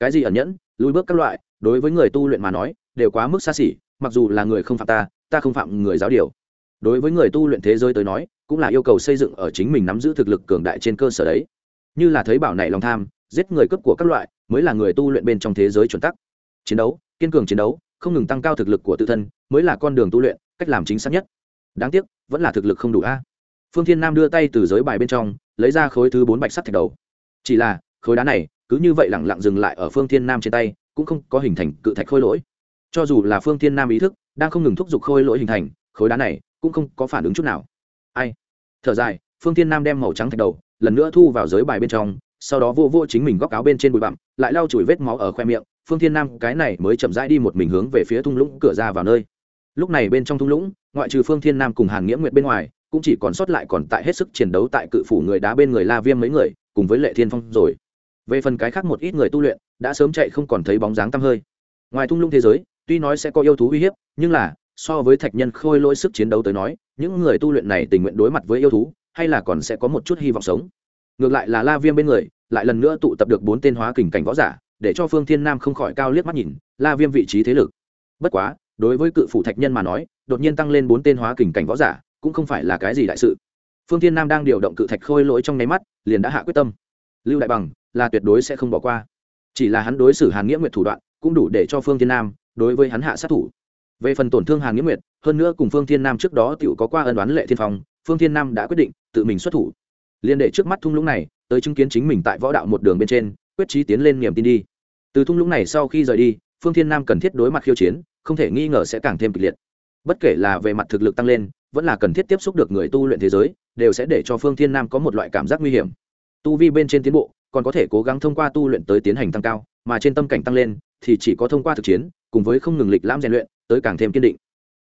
Cái gì ẩn nhẫn, lùi bước các loại, đối với người tu luyện mà nói, đều quá mức xa xỉ, mặc dù là người không phạm ta ta không phạm người giáo điều. Đối với người tu luyện thế giới tới nói, cũng là yêu cầu xây dựng ở chính mình nắm giữ thực lực cường đại trên cơ sở đấy. Như là thấy bảo này lòng tham, giết người cấp của các loại, mới là người tu luyện bên trong thế giới chuẩn tắc. Chiến đấu, kiên cường chiến đấu, không ngừng tăng cao thực lực của tự thân, mới là con đường tu luyện, cách làm chính xác nhất. Đáng tiếc, vẫn là thực lực không đủ a. Phương thiên nam đưa tay từ giới bài bên trong, lấy ra khối thứ bốn bạch sắt thạch đầu. Chỉ là, khối đá này, cứ như vậy lẳng lặng dừng lại ở phương thiên nam trên tay, cũng không có hình thành cự thạch khôi lỗi. Cho dù là phương thiên nam ý thức đang không ngừng thúc giục khôi lỗi hình thành, khối đá này cũng không có phản ứng chút nào. Ai? Thở dài, phương thiên nam đem màu trắng thạch đầu lần nữa thu vào giới bài bên trong, sau đó vô vô chính mình góc áo bên trên bụi bặm, lại lau chùi vết máu ở khoe miệng. Phương thiên nam, cái này mới chậm rãi đi một mình hướng về phía thung lũng cửa ra vào nơi. Lúc này bên trong thung lũng, ngoại trừ phương thiên nam cùng hàn nghĩa nguyệt bên ngoài, cũng chỉ còn sót lại còn tại hết sức chiến đấu tại cự phủ người đá bên người la viêm mấy người, cùng với lệ thiên phong rồi. Về phần cái khác một ít người tu luyện, đã sớm chạy không còn thấy bóng dáng tăm hơi. Ngoài thung lũng thế giới tuy nói sẽ có yêu thú uy hiếp, nhưng là, so với thạch nhân khôi lỗi sức chiến đấu tới nói, những người tu luyện này tình nguyện đối mặt với yêu thú, hay là còn sẽ có một chút hy vọng sống. Ngược lại là la viêm bên người, lại lần nữa tụ tập được bốn tên hóa kình cảnh võ giả, để cho phương thiên nam không khỏi cao liếc mắt nhìn, la viêm vị trí thế lực. Bất quá, đối với cự phủ thạch nhân mà nói, đột nhiên tăng lên bốn tên hóa kình cảnh võ giả, cũng không phải là cái gì đại sự. Phương thiên nam đang điều động cự thạch khôi lỗi trong nháy mắt, liền đã hạ quyết tâm. Lưu đại bằng, là tuyệt đối sẽ không bỏ qua. Chỉ là hắn đối xử hàn nghĩa nguyệt thủ đoạn, cũng đủ để cho phương thiên nam đối với hắn hạ sát thủ. Về phần tổn thương hàn nghĩa nguyệt, hơn nữa cùng phương thiên nam trước đó tiểu có qua ân đoán lệ thiên phong, phương thiên nam đã quyết định tự mình xuất thủ. Liên đệ trước mắt thung lũng này, tới chứng kiến chính mình tại võ đạo một đường bên trên, quyết trí tiến lên niềm tin đi. Từ thung lũng này sau khi rời đi, phương thiên nam cần thiết đối mặt khiêu chiến, không thể nghi ngờ sẽ càng thêm kịch liệt. Bất kể là về mặt thực lực tăng lên, vẫn là cần thiết tiếp xúc được người tu luyện thế giới, đều sẽ để cho phương thiên nam có một loại cảm giác nguy hiểm. Tu vi bên trên tiến bộ, còn có thể cố gắng thông qua tu luyện tới tiến hành tăng cao, mà trên tâm cảnh tăng lên, thì chỉ có thông qua thực chiến cùng với không ngừng lịch lãm rèn luyện, tới càng thêm kiên định.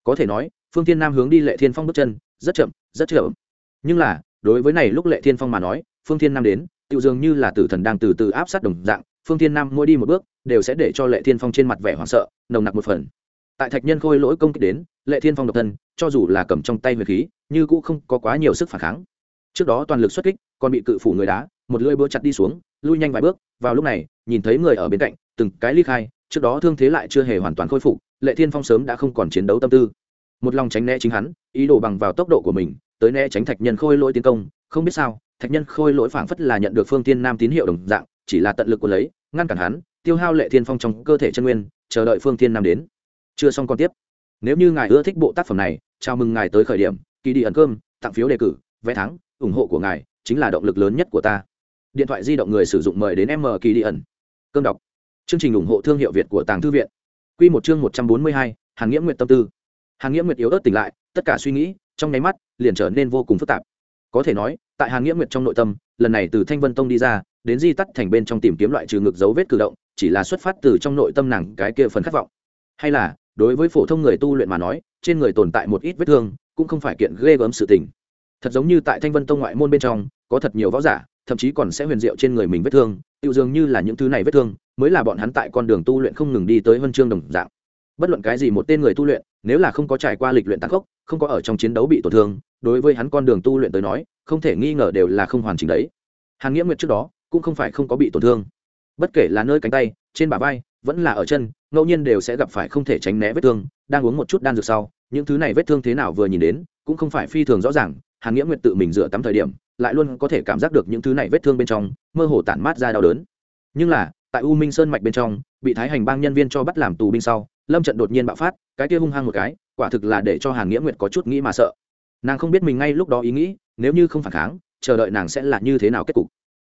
Có thể nói, phương thiên nam hướng đi lệ thiên phong bước chân, rất chậm rất chậm. Nhưng là, đối với này lúc lệ thiên phong mà nói, phương thiên nam đến, tự dường như là tử thần đang từ từ áp sát đồng dạng, phương thiên nam mỗi đi một bước, đều sẽ để cho lệ thiên phong trên mặt vẻ hoảng sợ, nồng nặc một phần. Tại thạch nhân khôi lỗi công kích đến, lệ thiên phong độc thân, cho dù là cầm trong tay huyền khí, như cũng không có quá nhiều sức phản kháng. Trước đó toàn lực xuất kích, còn bị cự phủ người đá, một lưỡi búa chặt đi xuống, lui nhanh vài bước, vào lúc này, nhìn thấy người ở bên cạnh, từng cái ly khai trước đó thương thế lại chưa hề hoàn toàn khôi phục, lệ thiên phong sớm đã không còn chiến đấu tâm tư. Một lòng tránh né chính hắn, ý đồ bằng vào tốc độ của mình, tới né tránh thạch nhân khôi lỗi tiến công. Không biết sao, thạch nhân khôi lỗi phảng phất là nhận được phương tiên nam tín hiệu đồng dạng, chỉ là tận lực của lấy, ngăn cản hắn, tiêu hao lệ thiên phong trong cơ thể chân nguyên, chờ đợi phương tiên nam đến. Chưa xong còn tiếp. Nếu như ngài ưa thích bộ tác phẩm này, chào mừng ngài tới khởi điểm kỳ đi ẩn cơm, tặng phiếu đề cử, vé thắng, ủng hộ của ngài chính là động lực lớn nhất của ta. Điện thoại di động người sử dụng mời đến m kỳ đi ẩn. Cơm đọc chương trình ủng hộ thương hiệu việt của tàng thư viện. Quy một chương một trăm bốn mươi hai hàng nghĩa Nguyệt tâm tư. Hàn Nghiễm nguyệt yếu ớt tỉnh lại, tất cả suy nghĩ, trong nháy mắt, liền trở nên vô cùng phức tạp. Có thể nói, tại Hàn Nghiễm nguyệt trong nội tâm, lần này từ thanh vân tông đi ra, đến di tắt thành bên trong tìm kiếm loại trừ ngực dấu vết cử động, chỉ là xuất phát từ trong nội tâm nàng cái kia phần khát vọng. Hay là, đối với phổ thông người tu luyện mà nói, trên người tồn tại một ít vết thương, cũng không phải kiện ghê gớm sự tình. Thật giống như tại thanh vân tông ngoại môn bên trong, có thật nhiều võ giả, thậm chí còn sẽ huyền diệu trên người mình vết thương tự dường như là những thứ này vết thương mới là bọn hắn tại con đường tu luyện không ngừng đi tới huân chương đồng dạng. Bất luận cái gì một tên người tu luyện nếu là không có trải qua lịch luyện tăng cốc, không có ở trong chiến đấu bị tổn thương đối với hắn con đường tu luyện tới nói không thể nghi ngờ đều là không hoàn chỉnh đấy. Hàn nghĩa nguyệt trước đó cũng không phải không có bị tổn thương. Bất kể là nơi cánh tay trên bả vai vẫn là ở chân ngẫu nhiên đều sẽ gặp phải không thể tránh né vết thương đang uống một chút đan dược sau những thứ này vết thương thế nào vừa nhìn đến cũng không phải phi thường rõ ràng hàn nghĩa nguyệt tự mình rửa tắm thời điểm lại luôn có thể cảm giác được những thứ này vết thương bên trong, mơ hồ tản mát ra đau đớn. Nhưng là, tại u minh sơn mạch bên trong, bị thái hành bang nhân viên cho bắt làm tù binh sau, lâm trận đột nhiên bạo phát, cái kia hung hăng một cái, quả thực là để cho hàn nghĩa nguyệt có chút nghĩ mà sợ. Nàng không biết mình ngay lúc đó ý nghĩ, nếu như không phản kháng, chờ đợi nàng sẽ là như thế nào kết cục.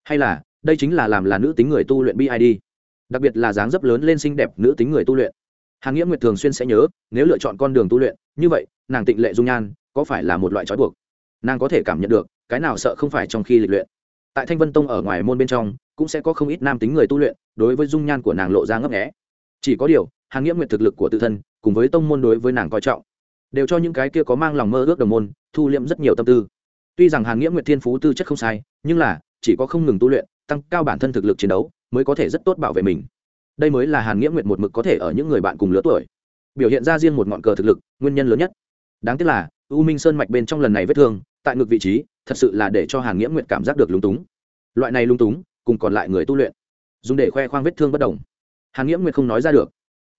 Hay là, đây chính là làm là nữ tính người tu luyện bid đặc biệt là dáng dấp lớn lên xinh đẹp nữ tính người tu luyện. Hàn nghĩa nguyệt thường xuyên sẽ nhớ, nếu lựa chọn con đường tu luyện, như vậy, nàng tịnh lệ dung nhan, có phải là một loại trói buộc? Nàng có thể cảm nhận được cái nào sợ không phải trong khi lịch luyện. Tại thanh vân tông ở ngoài môn bên trong, cũng sẽ có không ít nam tính người tu luyện, đối với dung nhan của nàng lộ ra ngấp nghẽ chỉ có điều, hàn nghĩa nguyện thực lực của tự thân, cùng với tông môn đối với nàng coi trọng, đều cho những cái kia có mang lòng mơ ước đồng môn, thu liệm rất nhiều tâm tư. Tuy rằng hàn nghĩa nguyện thiên phú tư chất không sai, nhưng là, chỉ có không ngừng tu luyện, tăng cao bản thân thực lực chiến đấu, mới có thể rất tốt bảo vệ mình. Đây mới là hàn nghĩa nguyệt một mực có thể ở những người bạn cùng lứa tuổi. Biểu hiện ra riêng một ngọn cờ thực lực, nguyên nhân lớn nhất. Đáng tiếc là, u minh sơn mạch bên trong lần này vết thương, tại ngược vị trí thật sự là để cho hàn nghĩa nguyện cảm giác được lúng túng. Loại này lung túng, cùng còn lại người tu luyện, dùng để khoe khoang vết thương bất đồng. Hàn nghĩa nguyện không nói ra được.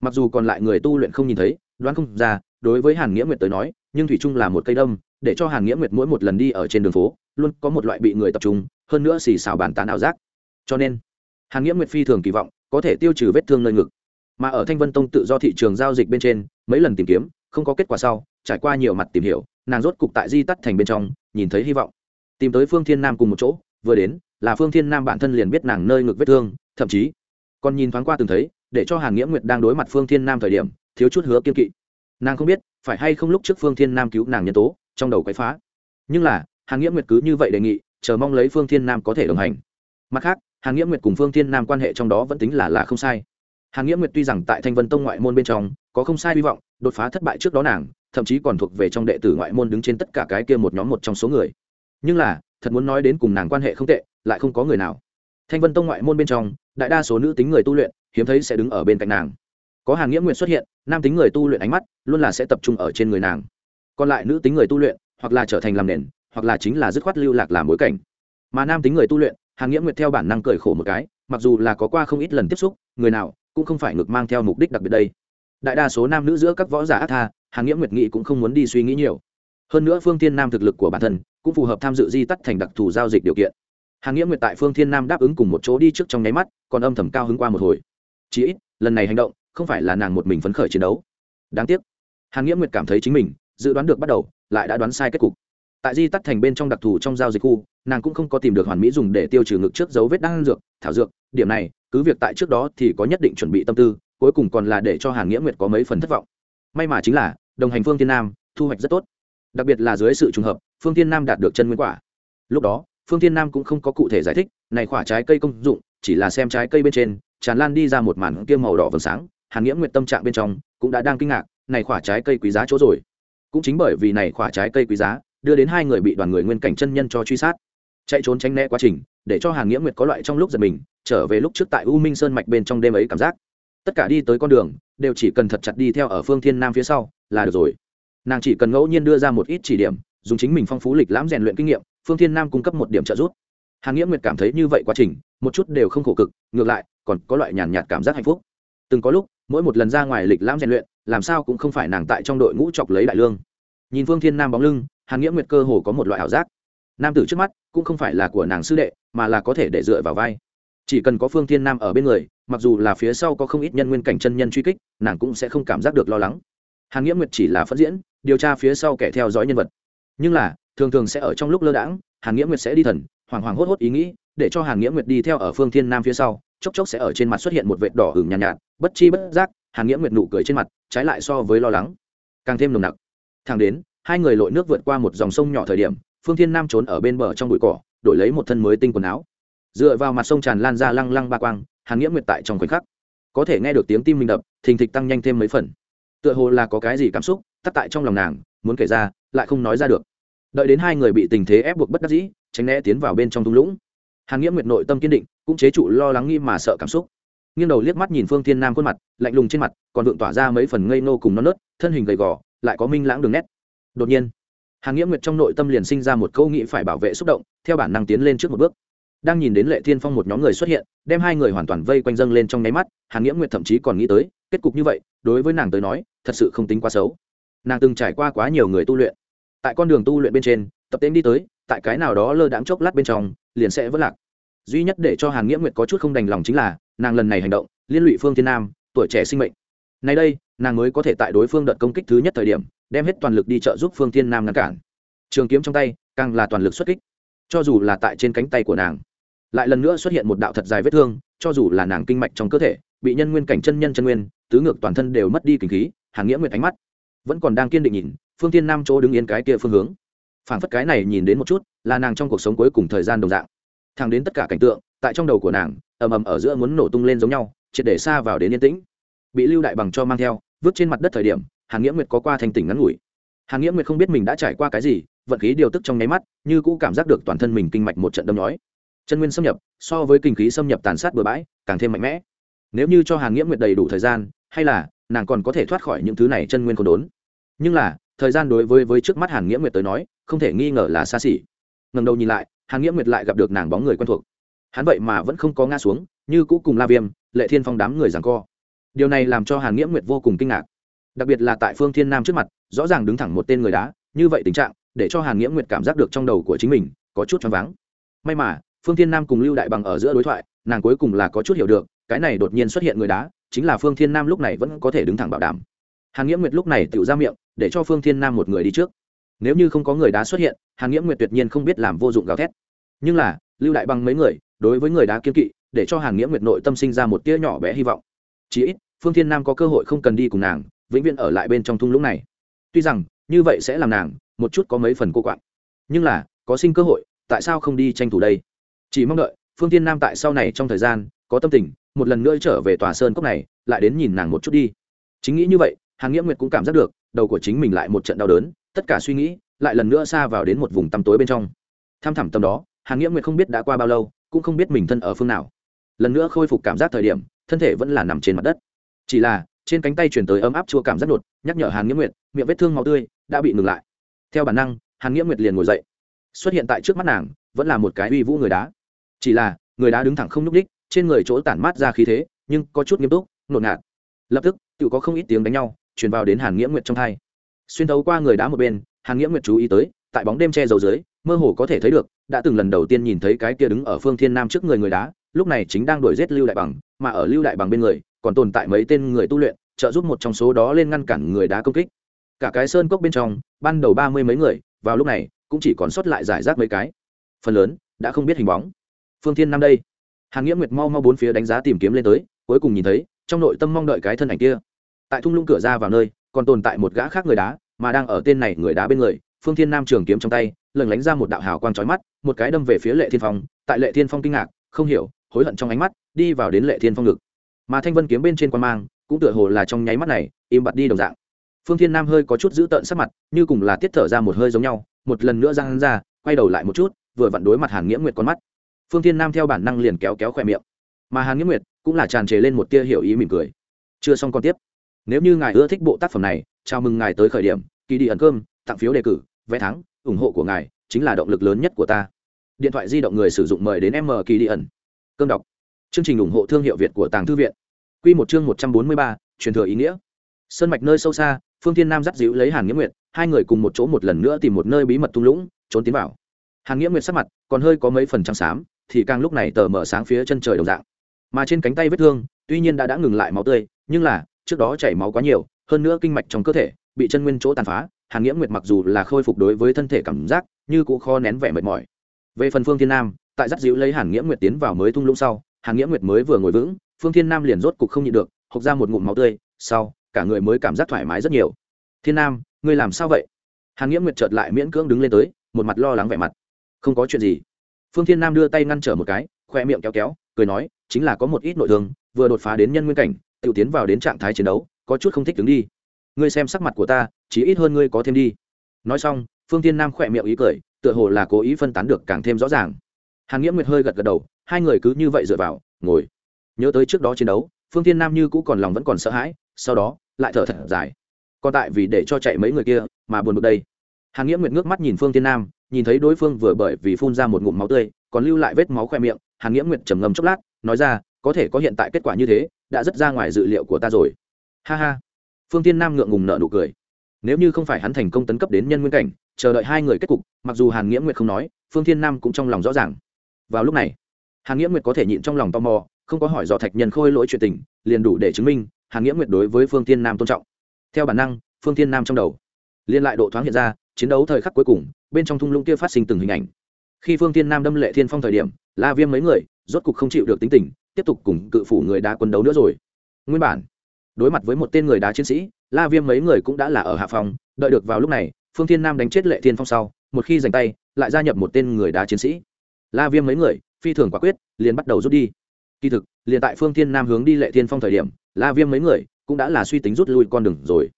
Mặc dù còn lại người tu luyện không nhìn thấy, đoán không ra, đối với hàn nghĩa nguyệt tới nói, nhưng thủy trung là một cây đâm, để cho hàn nghĩa nguyệt mỗi một lần đi ở trên đường phố, luôn có một loại bị người tập trung, hơn nữa xì xào bàn tán ảo giác. Cho nên, hàn nghĩa nguyệt phi thường kỳ vọng, có thể tiêu trừ vết thương nơi ngực. Mà ở thanh vân tông tự do thị trường giao dịch bên trên, mấy lần tìm kiếm, không có kết quả sau, trải qua nhiều mặt tìm hiểu nàng rốt cục tại di tắt thành bên trong, nhìn thấy hy vọng. Tìm tới phương thiên nam cùng một chỗ, vừa đến, là phương thiên nam bản thân liền biết nàng nơi ngực vết thương, thậm chí còn nhìn thoáng qua từng thấy, để cho hàn nghĩa nguyệt đang đối mặt phương thiên nam thời điểm, thiếu chút hứa kiên kỵ. Nàng không biết, phải hay không lúc trước phương thiên nam cứu nàng nhân tố, trong đầu quấy phá. Nhưng là, hàn nghĩa nguyệt cứ như vậy đề nghị, chờ mong lấy phương thiên nam có thể đồng hành. Mặt khác, hàn nghĩa nguyệt cùng phương thiên nam quan hệ trong đó vẫn tính là là không sai. Hàn nghĩa nguyệt tuy rằng tại thanh vân tông ngoại môn bên trong, có không sai hy vọng, đột phá thất bại trước đó nàng thậm chí còn thuộc về trong đệ tử ngoại môn đứng trên tất cả cái kia một nhóm một trong số người. Nhưng là, thật muốn nói đến cùng nàng quan hệ không tệ, lại không có người nào. Thanh vân tông ngoại môn bên trong, đại đa số nữ tính người tu luyện, hiếm thấy sẽ đứng ở bên cạnh nàng. Có hàng nghĩa nguyện xuất hiện, nam tính người tu luyện ánh mắt luôn là sẽ tập trung ở trên người nàng. Còn lại nữ tính người tu luyện, hoặc là trở thành làm nền, hoặc là chính là dứt khoát lưu lạc làm bối cảnh. Mà nam tính người tu luyện hàng nghĩa nguyện theo bản năng cười khổ một cái, mặc dù là có qua không ít lần tiếp xúc, người nào cũng không phải ngược mang theo mục đích đặc biệt đây. Đại đa số nam nữ giữa các võ giả ác tha hàng nghĩa nguyệt nghị cũng không muốn đi suy nghĩ nhiều. Hơn nữa phương Thiên nam thực lực của bản thân cũng phù hợp tham dự di tắt thành đặc thù giao dịch điều kiện. Hàng nghĩa nguyệt tại phương thiên nam đáp ứng cùng một chỗ đi trước trong nháy mắt, còn âm thầm cao hứng qua một hồi. Chí ít, lần này hành động không phải là nàng một mình phấn khởi chiến đấu. Đáng tiếc hàng nghĩa nguyệt cảm thấy chính mình dự đoán được bắt đầu, lại đã đoán sai kết cục. Tại di tắt thành bên trong đặc thù trong giao dịch khu, nàng cũng không có tìm được hoàn mỹ dùng để tiêu trừ ngực trước dấu vết đan dược, thảo dược, điểm này, cứ việc tại trước đó thì có nhất định chuẩn bị tâm tư, cuối cùng còn là để cho hàng nghĩa nguyệt có mấy phần thất vọng. May mà chính là đồng hành phương tiên nam, thu hoạch rất tốt. Đặc biệt là dưới sự trùng hợp, phương tiên nam đạt được chân nguyên quả. Lúc đó, phương tiên nam cũng không có cụ thể giải thích, này quả trái cây công dụng, chỉ là xem trái cây bên trên, tràn lan đi ra một màn kia màu đỏ vầng sáng, hàn nghĩa nguyệt tâm trạng bên trong cũng đã đang kinh ngạc, này quả trái cây quý giá chỗ rồi. Cũng chính bởi vì này quả trái cây quý giá, đưa đến hai người bị đoàn người nguyên cảnh chân nhân cho truy sát. Chạy trốn tránh né quá trình, để cho hàn nghĩa nguyệt có loại trong lúc giật mình, trở về lúc trước tại u minh sơn mạch bên trong đêm ấy cảm giác tất cả đi tới con đường, đều chỉ cần thật chặt đi theo ở phương thiên nam phía sau, là được rồi. Nàng chỉ cần ngẫu nhiên đưa ra một ít chỉ điểm, dùng chính mình phong phú lịch lãm rèn luyện kinh nghiệm, phương thiên nam cung cấp một điểm trợ giúp. Hàn nghĩa nguyệt cảm thấy như vậy quá trình, một chút đều không khổ cực, ngược lại, còn có loại nhàn nhạt cảm giác hạnh phúc. Từng có lúc, mỗi một lần ra ngoài lịch lãm rèn luyện, làm sao cũng không phải nàng tại trong đội ngũ chọc lấy đại lương. Nhìn phương thiên nam bóng lưng, hàn nghĩa nguyệt cơ hồ có một loại ảo giác. Nam tử trước mắt, cũng không phải là của nàng sư đệ, mà là có thể để dựa vào vai chỉ cần có phương thiên nam ở bên người mặc dù là phía sau có không ít nhân nguyên cảnh chân nhân truy kích nàng cũng sẽ không cảm giác được lo lắng. Hàn nghĩa nguyệt chỉ là phất diễn điều tra phía sau kẻ theo dõi nhân vật. Nhưng là thường thường sẽ ở trong lúc lơ đãng hàn nghĩa nguyệt sẽ đi thần hoàng hoàng hốt hốt ý nghĩ để cho hàn nghĩa nguyệt đi theo ở phương thiên nam phía sau chốc chốc sẽ ở trên mặt xuất hiện một vệt đỏ hừng nhàn nhạt, nhạt bất chi bất giác hàn nghĩa nguyệt nụ cười trên mặt trái lại so với lo lắng càng thêm nồng nặc. Thang đến hai người lội nước vượt qua một dòng sông nhỏ thời điểm phương thiên nam trốn ở bên bờ trong bụi cỏ đổi lấy một thân mới tinh quần áo dựa vào mặt sông tràn lan ra lăng lăng ba quang, hàn nghĩa nguyệt tại trong khoảnh khắc, có thể nghe được tiếng tim mình đập, thình thịch tăng nhanh thêm mấy phần. Tựa hồ là có cái gì cảm xúc, tắt tại trong lòng nàng, muốn kể ra, lại không nói ra được. Đợi đến hai người bị tình thế ép buộc bất đắc dĩ, tránh né tiến vào bên trong thung lũng. Hàn nghĩa nguyệt nội tâm kiên định, cũng chế trụ lo lắng nghi mà sợ cảm xúc. Nghiêng đầu liếc mắt nhìn phương thiên nam khuôn mặt, lạnh lùng trên mặt, còn vượng tỏa ra mấy phần ngây nô cùng non nớt, thân hình gầy gò, lại có minh lãng đường nét. Đột nhiên, hàn nghĩa nguyệt trong nội tâm liền sinh ra một câu nghĩ phải bảo vệ xúc động, theo bản năng tiến lên trước một bước đang nhìn đến lệ thiên phong một nhóm người xuất hiện, đem hai người hoàn toàn vây quanh dâng lên trong nháy mắt, hàn nghĩa nguyệt thậm chí còn nghĩ tới, kết cục như vậy, đối với nàng tới nói, thật sự không tính quá xấu. Nàng từng trải qua quá nhiều người tu luyện. Tại con đường tu luyện bên trên, tập tên đi tới, tại cái nào đó lơ đãng chốc lát bên trong, liền sẽ vỡ lạc. Duy nhất để cho hàn nghĩa nguyệt có chút không đành lòng chính là, nàng lần này hành động, liên lụy phương thiên nam, tuổi trẻ sinh mệnh. Nay đây, nàng mới có thể tại đối phương đợt công kích thứ nhất thời điểm, đem hết toàn lực đi trợ giúp phương thiên nam ngăn cản. Trường kiếm trong tay, càng là toàn lực xuất kích. Cho dù là tại trên cánh tay của nàng lại lần nữa xuất hiện một đạo thật dài vết thương, cho dù là nàng kinh mạch trong cơ thể, bị nhân nguyên cảnh chân nhân chân nguyên, tứ ngược toàn thân đều mất đi kinh khí hàng nghĩa nguyệt ánh mắt vẫn còn đang kiên định nhìn, phương tiên nam chỗ đứng yên cái kia phương hướng. Phảng phất cái này nhìn đến một chút, là nàng trong cuộc sống cuối cùng thời gian đồng dạng. Thẳng đến tất cả cảnh tượng, tại trong đầu của nàng, ầm ầm ở giữa muốn nổ tung lên giống nhau, triệt để xa vào đến yên tĩnh. Bị lưu đại bằng cho mang theo, vứt trên mặt đất thời điểm, hàn nghĩa nguyệt có qua thành tỉnh ngắn ngủi. Hàn nghĩa nguyệt không biết mình đã trải qua cái gì, vận khí điều tức trong nháy mắt, như cũ cảm giác được toàn thân mình kinh mạch một trận đâm nói chân nguyên xâm nhập, so với kinh khí xâm nhập tàn sát bừa bãi, càng thêm mạnh mẽ. Nếu như cho hàn nghĩa nguyệt đầy đủ thời gian, hay là nàng còn có thể thoát khỏi những thứ này chân nguyên còn đốn. Nhưng là, thời gian đối với với trước mắt hàn nghĩa nguyệt tới nói, không thể nghi ngờ là xa xỉ. Ngần đầu nhìn lại, hàn nghĩa nguyệt lại gặp được nàng bóng người quen thuộc. Hắn vậy mà vẫn không có ngã xuống, như cũ cùng la viêm, lệ thiên phong đám người rằng co. Điều này làm cho hàn nghĩa nguyệt vô cùng kinh ngạc. Đặc biệt là tại phương thiên nam trước mặt, rõ ràng đứng thẳng một tên người đá, như vậy tình trạng, để cho hàn nghĩa nguyệt cảm giác được trong đầu của chính mình có chút choáng váng. May mà phương thiên nam cùng lưu đại bằng ở giữa đối thoại, nàng cuối cùng là có chút hiểu được, cái này đột nhiên xuất hiện người đá, chính là phương thiên nam lúc này vẫn có thể đứng thẳng bảo đảm. Hàn nghĩa nguyệt lúc này tự ra miệng, để cho phương thiên nam một người đi trước. Nếu như không có người đá xuất hiện, hàn nghĩa nguyệt tuyệt nhiên không biết làm vô dụng gào thét. Nhưng là, lưu đại bằng mấy người, đối với người đá kiên kỵ, để cho hàn nghĩa nguyệt nội tâm sinh ra một tia nhỏ bé hy vọng. Chí ít, phương thiên nam có cơ hội không cần đi cùng nàng, vĩnh viễn ở lại bên trong thung lũng này. Tuy rằng, như vậy sẽ làm nàng, một chút có mấy phần cô quạng. Nhưng là, có sinh cơ hội, tại sao không đi tranh thủ đây? Chỉ mong đợi, phương tiên nam tại sau này trong thời gian, có tâm tình, một lần nữa trở về tòa sơn cốc này, lại đến nhìn nàng một chút đi. Chính nghĩ như vậy, hàn nghĩa nguyệt cũng cảm giác được, đầu của chính mình lại một trận đau đớn, tất cả suy nghĩ, lại lần nữa xa vào đến một vùng tăm tối bên trong. Tham thẳm tâm đó, hàn nghĩa nguyệt không biết đã qua bao lâu, cũng không biết mình thân ở phương nào. Lần nữa khôi phục cảm giác thời điểm, thân thể vẫn là nằm trên mặt đất. Chỉ là, trên cánh tay chuyển tới ấm áp chua cảm giác đột, nhắc nhở hàn nghĩa nguyệt, miệng vết thương màu tươi đã bị ngừng lại. Theo bản năng, hàn nghĩa nguyệt liền ngồi dậy. Xuất hiện tại trước mắt nàng, vẫn là một cái uy vũ người đá chỉ là, người đá đứng thẳng không nhúc đích trên người chỗ tản mát ra khí thế, nhưng có chút nghiêm túc, nột ngạt. Lập tức tự có không ít tiếng đánh nhau, truyền vào đến hàn nghĩa nguyệt trong thai. Xuyên thấu qua người đá một bên, hàn nghĩa nguyệt chú ý tới, tại bóng đêm che dầu dưới, mơ hồ có thể thấy được, đã từng lần đầu tiên nhìn thấy cái kia đứng ở phương thiên nam trước người người đá, lúc này chính đang đuổi giết lưu đại bằng, mà ở lưu đại bằng bên người, còn tồn tại mấy tên người tu luyện, trợ giúp một trong số đó lên ngăn cản người đá công kích. Cả cái sơn cốc bên trong, ban đầu ba mươi mấy người, vào lúc này, cũng chỉ còn sót lại giải rác mấy cái. Phần lớn, đã không biết hình bóng phương thiên nam đây. Hàn nghĩa nguyệt mau mau bốn phía đánh giá tìm kiếm lên tới, cuối cùng nhìn thấy, trong nội tâm mong đợi cái thân ảnh kia. Tại thung lũng cửa ra vào nơi, còn tồn tại một gã khác người đá, mà đang ở tên này người đá bên người, phương thiên nam trường kiếm trong tay lần lánh ra một đạo hào quang trói mắt, một cái đâm về phía lệ thiên phong, tại lệ thiên phong kinh ngạc, không hiểu, hối hận trong ánh mắt, đi vào đến lệ thiên phong ngực. Mà thanh vân kiếm bên trên quan mang, cũng tựa hồ là trong nháy mắt này, im bặt đi đồng dạng. Phương thiên nam hơi có chút giữ tợn sắc mặt, như cùng là tiết thở ra một hơi giống nhau, một lần nữa ra hắn ra, quay đầu lại một chút, vừa vặn đối mặt hàn nghĩa nguyệt con mắt phương thiên nam theo bản năng liền kéo kéo khoe miệng. Mà hàn nghĩa nguyệt cũng là tràn trề lên một tia hiểu ý mỉm cười. Chưa xong còn tiếp. Nếu như ngài ưa thích bộ tác phẩm này, chào mừng ngài tới khởi điểm. Kỳ đi ẩn cơm, tặng phiếu đề cử, vé thắng, ủng hộ của ngài chính là động lực lớn nhất của ta. Điện thoại di động người sử dụng mời đến m kỳ đi ẩn. Cơm đọc. Chương trình ủng hộ thương hiệu việt của tàng thư viện. Q một chương một trăm bốn mươi ba, truyền thừa ý nghĩa. Sơn mạch nơi sâu xa, phương thiên nam dắt dịu lấy hàn nghĩa nguyệt, hai người cùng một chỗ một lần nữa tìm một nơi bí mật thung lũng, trốn tiến vào. Hàn nghĩa nguyệt sắc mặt còn hơi có mấy phần trắng xám thì càng lúc này tờ mở sáng phía chân trời đồng dạng. Mà trên cánh tay vết thương, tuy nhiên đã đã ngừng lại máu tươi, nhưng là, trước đó chảy máu quá nhiều, hơn nữa kinh mạch trong cơ thể bị chân nguyên chỗ tàn phá, hàn nghĩa nguyệt mặc dù là khôi phục đối với thân thể cảm giác, như cũng kho nén vẻ mệt mỏi. Về phần phương thiên nam, tại dắt dịu lấy hàn nghĩa nguyệt tiến vào mới thung lũng sau, hàn nghĩa nguyệt mới vừa ngồi vững, phương thiên nam liền rốt cục không nhịn được, hộc ra một ngụm máu tươi, sau, cả người mới cảm giác thoải mái rất nhiều. Thiên nam, ngươi làm sao vậy? Hàn nghĩa nguyệt chợt lại miễn cưỡng đứng lên tới, một mặt lo lắng vẻ mặt. Không có chuyện gì phương thiên nam đưa tay ngăn trở một cái, khoe miệng kéo kéo, cười nói, chính là có một ít nội thương, vừa đột phá đến nhân nguyên cảnh tự tiến vào đến trạng thái chiến đấu, có chút không thích đứng đi. Ngươi xem sắc mặt của ta chỉ ít hơn ngươi có thêm đi. Nói xong, phương thiên nam khỏe miệng ý cười, tựa hồ là cố ý phân tán được càng thêm rõ ràng. Hàn nghĩa nguyệt hơi gật gật đầu, hai người cứ như vậy dựa vào, ngồi. Nhớ tới trước đó chiến đấu, phương thiên nam như cũ còn lòng vẫn còn sợ hãi, sau đó, lại thở thật dài. Còn tại vì để cho chạy mấy người kia, mà buồn bực đây hàn nghĩa nguyệt ngước mắt nhìn phương thiên nam, nhìn thấy đối phương vừa bởi vì phun ra một ngụm máu tươi, còn lưu lại vết máu khoe miệng, hàn nghĩa nguyệt trầm ngâm chốc lát, nói ra, có thể có hiện tại kết quả như thế, đã rất ra ngoài dự liệu của ta rồi. Ha ha. Phương tiên nam ngượng ngùng nợ nụ cười. Nếu như không phải hắn thành công tấn cấp đến nhân nguyên cảnh, chờ đợi hai người kết cục, mặc dù hàn nghĩa nguyệt không nói, phương thiên nam cũng trong lòng rõ ràng. Vào lúc này, hàn nghĩa nguyệt có thể nhịn trong lòng tò mò, không có hỏi dò thạch nhân khôi lỗi chuyện tình, liền đủ để chứng minh hàn nghĩa nguyệt đối với phương thiên nam tôn trọng. Theo bản năng, phương thiên nam trong đầu liên lại độ thoáng hiện ra, chiến đấu thời khắc cuối cùng, bên trong thung lũng kia phát sinh từng hình ảnh. Khi phương thiên nam đâm lệ thiên phong thời điểm, la viêm mấy người, rốt cục không chịu được tính tình, tiếp tục cùng cự phủ người đá quân đấu nữa rồi. Nguyên bản, đối mặt với một tên người đá chiến sĩ, la viêm mấy người cũng đã là ở hạ phòng, đợi được vào lúc này, phương thiên nam đánh chết lệ thiên phong sau, một khi giành tay, lại gia nhập một tên người đá chiến sĩ. La viêm mấy người, phi thường quả quyết, liền bắt đầu rút đi. Kỳ thực, liền tại phương thiên nam hướng đi lệ thiên phong thời điểm, la viêm mấy người cũng đã là suy tính rút lui con đường rồi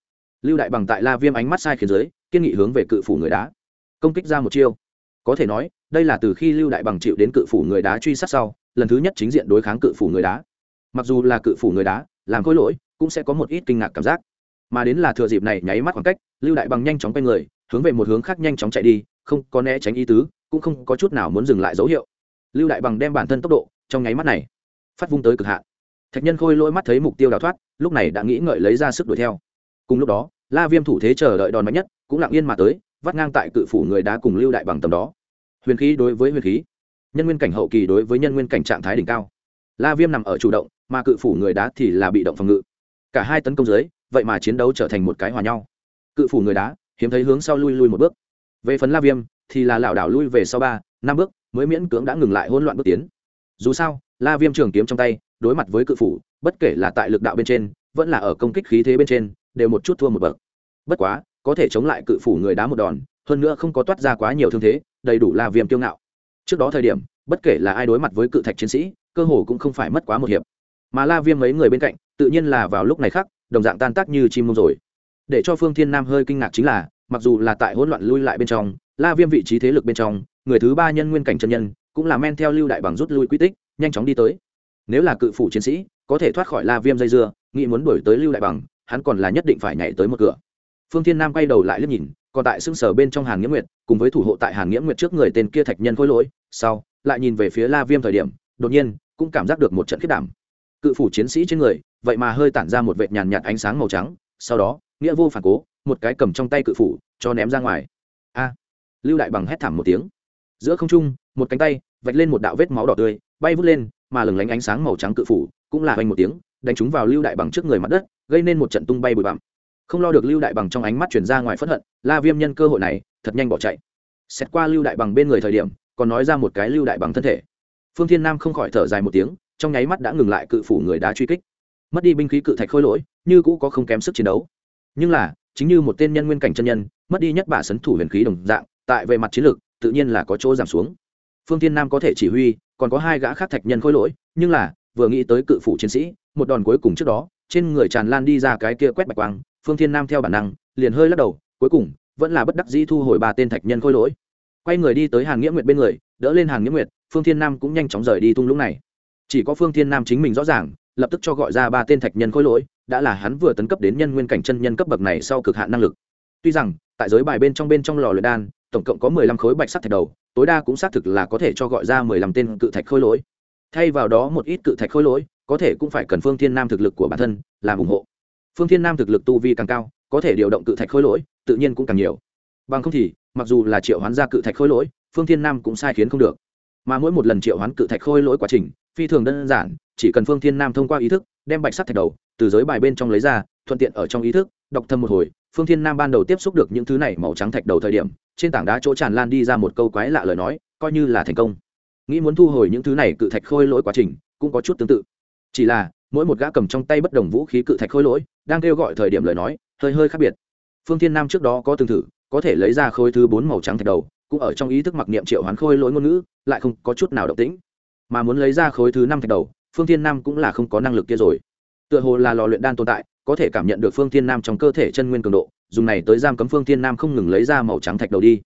lưu đại bằng tại la viêm ánh mắt sai khiến giới, kiên nghị hướng về cự phủ người đá. Công kích ra một chiêu. Có thể nói, đây là từ khi lưu đại bằng chịu đến cự phủ người đá truy sát sau, lần thứ nhất chính diện đối kháng cự phủ người đá. Mặc dù là cự phủ người đá, làm khối lỗi, cũng sẽ có một ít kinh ngạc cảm giác. Mà đến là thừa dịp này nháy mắt khoảng cách, lưu đại bằng nhanh chóng quay người, hướng về một hướng khác nhanh chóng chạy đi, không có né tránh ý tứ, cũng không có chút nào muốn dừng lại dấu hiệu. Lưu đại bằng đem bản thân tốc độ, trong nháy mắt này, phát vung tới cực hạn. Thạch nhân khôi lỗi mắt thấy mục tiêu đào thoát, lúc này đã nghĩ ngợi lấy ra sức đuổi theo. Cùng lúc đó la viêm thủ thế chờ đợi đòn mạnh nhất, cũng lặng yên mà tới, vắt ngang tại cự phủ người đá cùng lưu đại bằng tầm đó. Huyền khí đối với huyền khí, nhân nguyên cảnh hậu kỳ đối với nhân nguyên cảnh trạng thái đỉnh cao. La viêm nằm ở chủ động, mà cự phủ người đá thì là bị động phòng ngự. Cả hai tấn công dưới, vậy mà chiến đấu trở thành một cái hòa nhau. Cự phủ người đá, hiếm thấy hướng sau lui lui một bước. Về phần la viêm, thì là lảo đảo lui về sau ba, năm bước, mới miễn cưỡng đã ngừng lại hỗn loạn bước tiến. Dù sao, la viêm trường kiếm trong tay, đối mặt với cự phủ, bất kể là tại lực đạo bên trên, vẫn là ở công kích khí thế bên trên đều một chút thua một bậc. Bất quá, có thể chống lại cự phủ người đá một đòn, hơn nữa không có toát ra quá nhiều thương thế, đầy đủ là viêm kiêu ngạo. Trước đó thời điểm, bất kể là ai đối mặt với cự thạch chiến sĩ, cơ hồ cũng không phải mất quá một hiệp. Mà la viêm mấy người bên cạnh, tự nhiên là vào lúc này khác, đồng dạng tan tác như chim mông rồi. Để cho phương thiên nam hơi kinh ngạc chính là, mặc dù là tại hỗn loạn lui lại bên trong, la viêm vị trí thế lực bên trong, người thứ ba nhân nguyên cảnh chân nhân, cũng là men theo lưu đại bằng rút lui quy tích, nhanh chóng đi tới. Nếu là cự phủ chiến sĩ, có thể thoát khỏi la viêm dây dưa, nghĩ muốn đuổi tới lưu đại bằng hắn còn là nhất định phải nhảy tới một cửa. Phương thiên nam quay đầu lại liếc nhìn, còn tại xương sở bên trong hàn nghĩa nguyệt, cùng với thủ hộ tại hàn nghĩa nguyệt trước người tên kia thạch nhân khôi lỗi, sau, lại nhìn về phía la viêm thời điểm, đột nhiên, cũng cảm giác được một trận khiết đảm. Cự phủ chiến sĩ trên người, vậy mà hơi tản ra một vệt nhàn nhạt ánh sáng màu trắng, sau đó, nghĩa vô phản cố, một cái cầm trong tay cự phủ, cho ném ra ngoài. A! Lưu đại bằng hét thảm một tiếng. Giữa không trung, một cánh tay, vạch lên một đạo vết máu đỏ tươi, bay vút lên, mà lừng lánh ánh sáng màu trắng cự phủ, cũng là hoành một tiếng đánh chúng vào lưu đại bằng trước người mặt đất, gây nên một trận tung bay bụi bặm. Không lo được lưu đại bằng trong ánh mắt chuyển ra ngoài phất hận, la viêm nhân cơ hội này, thật nhanh bỏ chạy. Xét qua lưu đại bằng bên người thời điểm, còn nói ra một cái lưu đại bằng thân thể. Phương thiên nam không khỏi thở dài một tiếng, trong nháy mắt đã ngừng lại cự phủ người đá truy kích. Mất đi binh khí cự thạch khôi lỗi, như cũ có không kém sức chiến đấu. Nhưng là, chính như một tên nhân nguyên cảnh chân nhân, mất đi nhất bả sấn thủ huyền khí đồng dạng, tại về mặt chiến lược, tự nhiên là có chỗ giảm xuống. Phương thiên nam có thể chỉ huy, còn có hai gã khác thạch nhân khôi lỗi, nhưng là vừa nghĩ tới cự phủ chiến sĩ, một đòn cuối cùng trước đó, trên người tràn lan đi ra cái kia quét bạch quang, phương thiên nam theo bản năng, liền hơi lắc đầu, cuối cùng, vẫn là bất đắc dĩ thu hồi ba tên thạch nhân khôi lỗi. Quay người đi tới hàn nghĩa nguyệt bên người, đỡ lên hàn nghĩa nguyệt, phương thiên nam cũng nhanh chóng rời đi tung lũng này. Chỉ có phương thiên nam chính mình rõ ràng, lập tức cho gọi ra ba tên thạch nhân khôi lỗi, đã là hắn vừa tấn cấp đến nhân nguyên cảnh chân nhân cấp bậc này sau cực hạn năng lực. Tuy rằng, tại giới bài bên trong bên trong lò luyện đan, tổng cộng có mười lăm khối bạch sắc thạch đầu, tối đa cũng xác thực là có thể cho gọi ra mười lăm tên cự thạch khôi lỗi thay vào đó một ít cự thạch khôi lỗi, có thể cũng phải cần phương thiên nam thực lực của bản thân làm ủng hộ. Phương thiên nam thực lực tu vi càng cao, có thể điều động cự thạch khôi lỗi, tự nhiên cũng càng nhiều. Bằng không thì, mặc dù là triệu hoán ra cự thạch khôi lỗi, phương thiên nam cũng sai khiến không được. Mà mỗi một lần triệu hoán cự thạch khôi lỗi quá trình, phi thường đơn giản, chỉ cần phương thiên nam thông qua ý thức, đem bạch sắc thạch đầu, từ giới bài bên trong lấy ra, thuận tiện ở trong ý thức, đọc thầm một hồi, phương thiên nam ban đầu tiếp xúc được những thứ này màu trắng thạch đầu thời điểm, trên tảng đá chỗ tràn lan đi ra một câu quái lạ lời nói, coi như là thành công nghĩ muốn thu hồi những thứ này cự thạch khôi lỗi quá trình, cũng có chút tương tự. Chỉ là, mỗi một gã cầm trong tay bất đồng vũ khí cự thạch khôi lỗi, đang kêu gọi thời điểm lời nói, hơi hơi khác biệt. Phương thiên nam trước đó có từng thử, có thể lấy ra khôi thứ bốn màu trắng thạch đầu, cũng ở trong ý thức mặc niệm triệu hoán khôi lỗi ngôn ngữ, lại không có chút nào động tĩnh. Mà muốn lấy ra khối thứ năm thạch đầu, phương thiên nam cũng là không có năng lực kia rồi. Tựa hồ là lò luyện đan tồn tại, có thể cảm nhận được phương thiên nam trong cơ thể chân nguyên cường độ, dùng này tới giam cấm phương thiên nam không ngừng lấy ra màu trắng thạch đầu đi.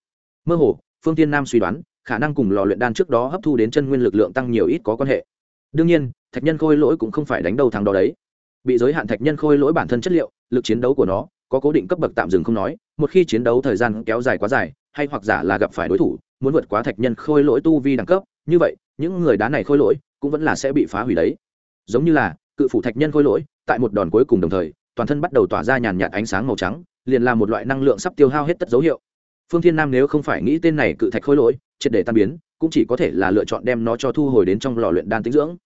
Mơ hồ, phương thiên nam suy đoán khả năng cùng lò luyện đan trước đó hấp thu đến chân nguyên lực lượng tăng nhiều ít có quan hệ. Đương nhiên, thạch nhân khôi lỗi cũng không phải đánh đầu thằng đó đấy. Bị giới hạn thạch nhân khôi lỗi bản thân chất liệu, lực chiến đấu của nó, có cố định cấp bậc tạm dừng không nói, một khi chiến đấu thời gian kéo dài quá dài, hay hoặc giả là gặp phải đối thủ, muốn vượt quá thạch nhân khôi lỗi tu vi đẳng cấp, như vậy, những người đá này khôi lỗi cũng vẫn là sẽ bị phá hủy đấy. Giống như là, cự phủ thạch nhân khôi lỗi, tại một đòn cuối cùng đồng thời, toàn thân bắt đầu tỏa ra nhàn nhạt ánh sáng màu trắng, liền là một loại năng lượng sắp tiêu hao hết tất dấu hiệu. Phương thiên nam nếu không phải nghĩ tên này cự thạch khôi lỗi triệt để tan biến, cũng chỉ có thể là lựa chọn đem nó cho thu hồi đến trong lò luyện đan tinh dưỡng.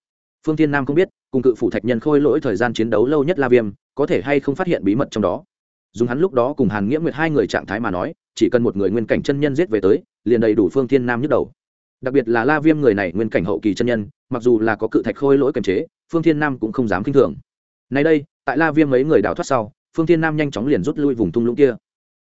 Phương thiên nam không biết, cùng cự phủ thạch nhân khôi lỗi thời gian chiến đấu lâu nhất la viêm, có thể hay không phát hiện bí mật trong đó. Dùng hắn lúc đó cùng hàn nghĩa nguyệt hai người trạng thái mà nói, chỉ cần một người nguyên cảnh chân nhân giết về tới, liền đầy đủ phương thiên nam nhức đầu. Đặc biệt là la viêm người này nguyên cảnh hậu kỳ chân nhân, mặc dù là có cự thạch khôi lỗi kiềm chế, phương thiên nam cũng không dám k i n h thường. Nay đây, tại la viêm mấy người đào thoát sau, phương thiên nam nhanh chóng liền rút lui vùng thung lũng kia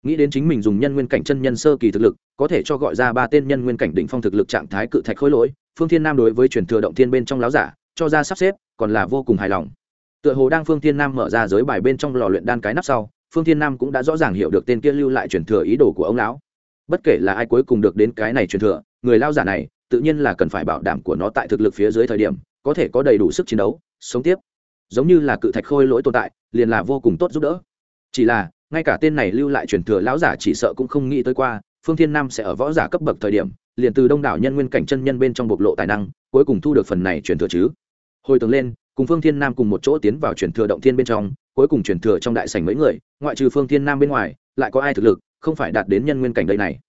nghĩ đến chính mình dùng nhân nguyên cảnh chân nhân sơ kỳ thực lực, có thể cho gọi ra ba tên nhân nguyên cảnh đỉnh phong thực lực trạng thái cự thạch khôi lỗi, phương thiên nam đối với truyền thừa động thiên bên trong láo giả, cho ra sắp xếp, còn là vô cùng hài lòng. Tựa hồ đang phương thiên nam mở ra giới bài bên trong lò luyện đan cái nắp sau, phương thiên nam cũng đã rõ ràng hiểu được tên kia lưu lại truyền thừa ý đồ của ông lão. Bất kể là ai cuối cùng được đến cái này truyền thừa, người lao giả này, tự nhiên là cần phải bảo đảm của nó tại thực lực phía dưới thời điểm, có thể có đầy đủ sức chiến đấu, sống tiếp. Giống như là cự thạch khôi lỗi tồn tại, liền là vô cùng tốt giúp đỡ. Chỉ là ngay cả tên này lưu lại truyền thừa lão giả chỉ sợ cũng không nghĩ tới qua, phương thiên nam sẽ ở võ giả cấp bậc thời điểm, liền từ đông đảo nhân nguyên cảnh chân nhân bên trong bộc lộ tài năng, cuối cùng thu được phần này truyền thừa chứ. Hồi tưởng lên, cùng phương thiên nam cùng một chỗ tiến vào truyền thừa động thiên bên trong, cuối cùng truyền thừa trong đại sảnh mấy người, ngoại trừ phương thiên nam bên ngoài, lại có ai thực lực, không phải đạt đến nhân nguyên cảnh đây này.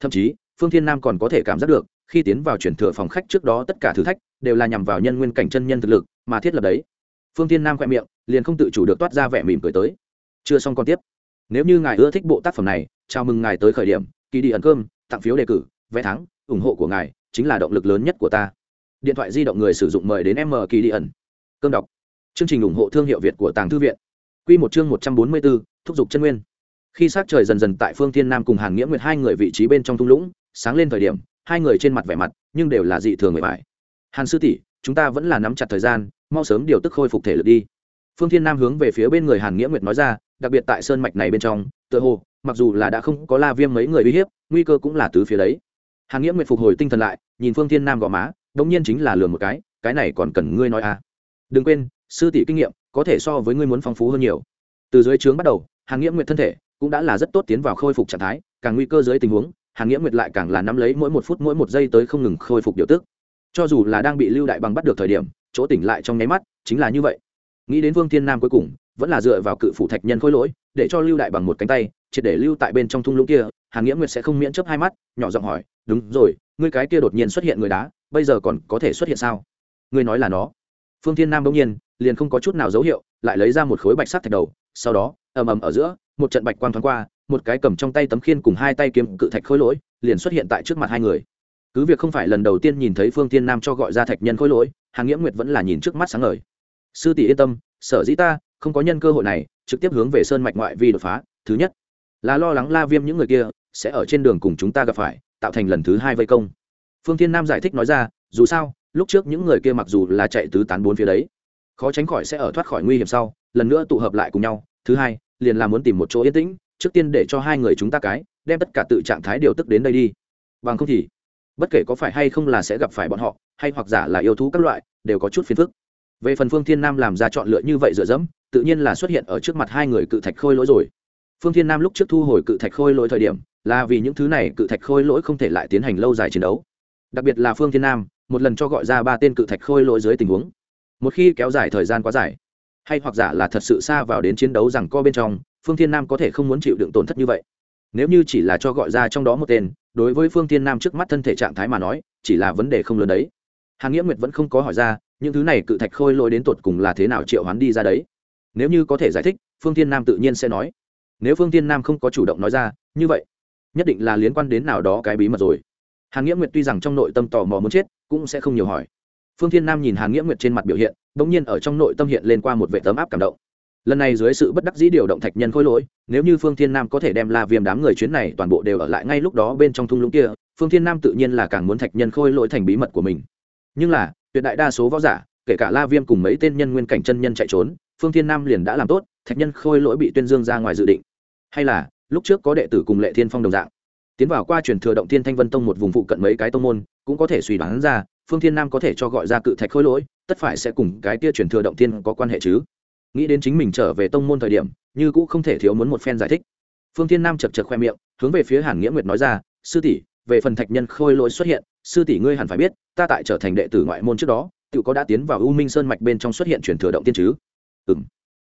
Thậm chí, phương thiên nam còn có thể cảm giác được, khi tiến vào truyền thừa phòng khách trước đó tất cả thử thách, đều là nhằm vào nhân nguyên cảnh chân nhân thực lực mà thiết lập đấy. Phương thiên nam khoe miệng, liền không tự chủ được toát ra vẻ mỉm cười tới. Chưa xong còn tiếp nếu như ngài ưa thích bộ tác phẩm này, chào mừng ngài tới khởi điểm kỳ đi ẩn cơm, tặng phiếu đề cử, vé thắng, ủng hộ của ngài chính là động lực lớn nhất của ta. Điện thoại di động người sử dụng mời đến m kỳ đi ẩn. Cơm đọc. Chương trình ủng hộ thương hiệu việt của tàng thư viện. Q một chương một trăm bốn mươi bốn, thúc giục chân nguyên. Khi sát trời dần dần tại phương thiên nam cùng hàn nghĩa nguyệt hai người vị trí bên trong thung lũng, sáng lên thời điểm, hai người trên mặt vẻ mặt nhưng đều là dị thường người bại hàn sư tỷ, chúng ta vẫn là nắm chặt thời gian, mau sớm điều tức khôi phục thể lực đi. Phương thiên nam hướng về phía bên người hàn nghĩa nguyệt nói ra đặc biệt tại sơn mạch này bên trong, tựa hồ, mặc dù là đã không có la viêm mấy người uy hiếp, nguy cơ cũng là tứ phía đấy. Hàn nghĩa nguyệt phục hồi tinh thần lại, nhìn phương thiên nam gò má đ ỗ n g nhiên chính là lừa một cái cái này còn cần ngươi nói à? Đừng quên, sư tỷ kinh nghiệm, có thể so với ngươi muốn phong phú hơn nhiều. Từ dưới trướng bắt đầu, hàn nghĩa nguyệt thân thể cũng đã là rất tốt tiến vào khôi phục trạng thái, càng nguy cơ dưới tình huống, hàn nghĩa nguyệt lại càng là nắm lấy mỗi một phút mỗi một giây tới không ngừng khôi phục điều tức. Cho dù là đang bị lưu đại bằng bắt được thời điểm, chỗ tỉnh lại trong nháy mắt, chính là như vậy. Nghĩ đến vương thiên nam cuối cùng vẫn là dựa vào cự phủ thạch nhân khôi lỗi, để cho lưu đại bằng một cánh tay, triệt để lưu tại bên trong thung lũng kia, hàn nghĩa nguyệt sẽ không miễn chấp hai mắt, nhỏ giọng hỏi, đúng rồi, ngươi cái kia đột nhiên xuất hiện người đá, bây giờ còn có thể xuất hiện sao? Ngươi nói là nó. Phương thiên nam bỗng nhiên, liền không có chút nào dấu hiệu, lại lấy ra một khối bạch sắt thạch đầu, sau đó, ầm ầm ở giữa, một trận bạch quang thoáng qua, một cái cầm trong tay tấm khiên cùng hai tay kiếm cự thạch khối lỗi, liền xuất hiện tại trước mặt hai người. Cứ việc không phải lần đầu tiên nhìn thấy phương thiên nam cho gọi ra thạch nhân khối lỗi hàng nghĩa nguyệt vẫn là nhìn trước mắt sáng ngời. Sư tỷ yên tâm, sở dĩ ta không có nhân cơ hội này, trực tiếp hướng về sơn mạch ngoại vi đột phá. Thứ nhất, là lo lắng la viêm những người kia sẽ ở trên đường cùng chúng ta gặp phải, tạo thành lần thứ hai vây công. Phương Thiên nam giải thích nói ra, dù sao, lúc trước những người kia mặc dù là chạy tứ tán bốn phía đấy, khó tránh khỏi sẽ ở thoát khỏi nguy hiểm sau, lần nữa tụ hợp lại cùng nhau. Thứ hai, liền là muốn tìm một chỗ yên tĩnh, trước tiên để cho hai người chúng ta cái, đem tất cả tự trạng thái điều tức đến đây đi. Bằng không thì, bất kể có phải hay không là sẽ gặp phải bọn họ, hay hoặc giả là yêu thú các loại, đều có chút phiền phức về phần phương thiên nam làm ra chọn lựa như vậy dựa dẫm, tự nhiên là xuất hiện ở trước mặt hai người cự thạch khôi lỗi rồi. Phương thiên nam lúc trước thu hồi cự thạch khôi lỗi thời điểm, là vì những thứ này cự thạch khôi lỗi không thể lại tiến hành lâu dài chiến đấu. Đặc biệt là phương thiên nam, một lần cho gọi ra ba tên cự thạch khôi lỗi dưới tình huống. Một khi kéo dài thời gian quá dài, hay hoặc giả là thật sự xa vào đến chiến đấu rằng co bên trong, phương thiên nam có thể không muốn chịu đựng tổn thất như vậy. Nếu như chỉ là cho gọi ra trong đó một tên, đối với phương thiên nam trước mắt thân thể trạng thái mà nói, chỉ là vấn đề không lớn đấy. Hàn nghĩa nguyệt vẫn không có hỏi ra những thứ này cự thạch khôi lỗi đến tột cùng là thế nào triệu hoán đi ra đấy? Nếu như có thể giải thích, phương thiên nam tự nhiên sẽ nói. Nếu phương thiên nam không có chủ động nói ra, như vậy, nhất định là liên quan đến nào đó cái bí mật rồi. Hàn nghĩa nguyệt tuy rằng trong nội tâm tò mò muốn chết, cũng sẽ không nhiều hỏi. Phương thiên nam nhìn hàn nghĩa nguyệt trên mặt biểu hiện đ ỗ n g nhiên ở trong nội tâm hiện lên qua một vệ tấm áp cảm động. Lần này dưới sự bất đắc dĩ điều động thạch nhân khôi lỗi, nếu như phương thiên nam có thể đem la viêm đám người chuyến này toàn bộ đều ở lại ngay lúc đó bên trong thung lũng kia, phương thiên nam tự nhiên là càng muốn thạch nhân khôi lỗi thành bí mật của mình. Nhưng là tuyệt đại đa số võ giả, kể cả la viêm cùng mấy tên nhân nguyên cảnh chân nhân chạy trốn, phương thiên nam liền đã làm tốt, thạch nhân khôi lỗi bị tuyên dương ra ngoài dự định. Hay là, lúc trước có đệ tử cùng lệ thiên phong đồng dạng, tiến vào qua truyền thừa động thiên thanh vân tông một vùng phụ cận mấy cái tông môn, cũng có thể suy đoán ra, phương thiên nam có thể cho gọi ra cự thạch khôi lỗi, tất phải sẽ cùng cái kia truyền thừa động thiên có quan hệ chứ. Nghĩ đến chính mình trở về tông môn thời điểm, như cũng không thể thiếu muốn một phen giải thích. Phương thiên nam chật chật khoe miệng, hướng về phía hàn nghĩa nguyệt nói ra, sư tỷ, về phần thạch nhân khôi lỗi xuất hiện sư tỷ ngươi hẳn phải biết ta tại trở thành đệ tử ngoại môn trước đó tự có đã tiến vào u minh sơn mạch bên trong xuất hiện truyền thừa động tiên chứ? Ừ m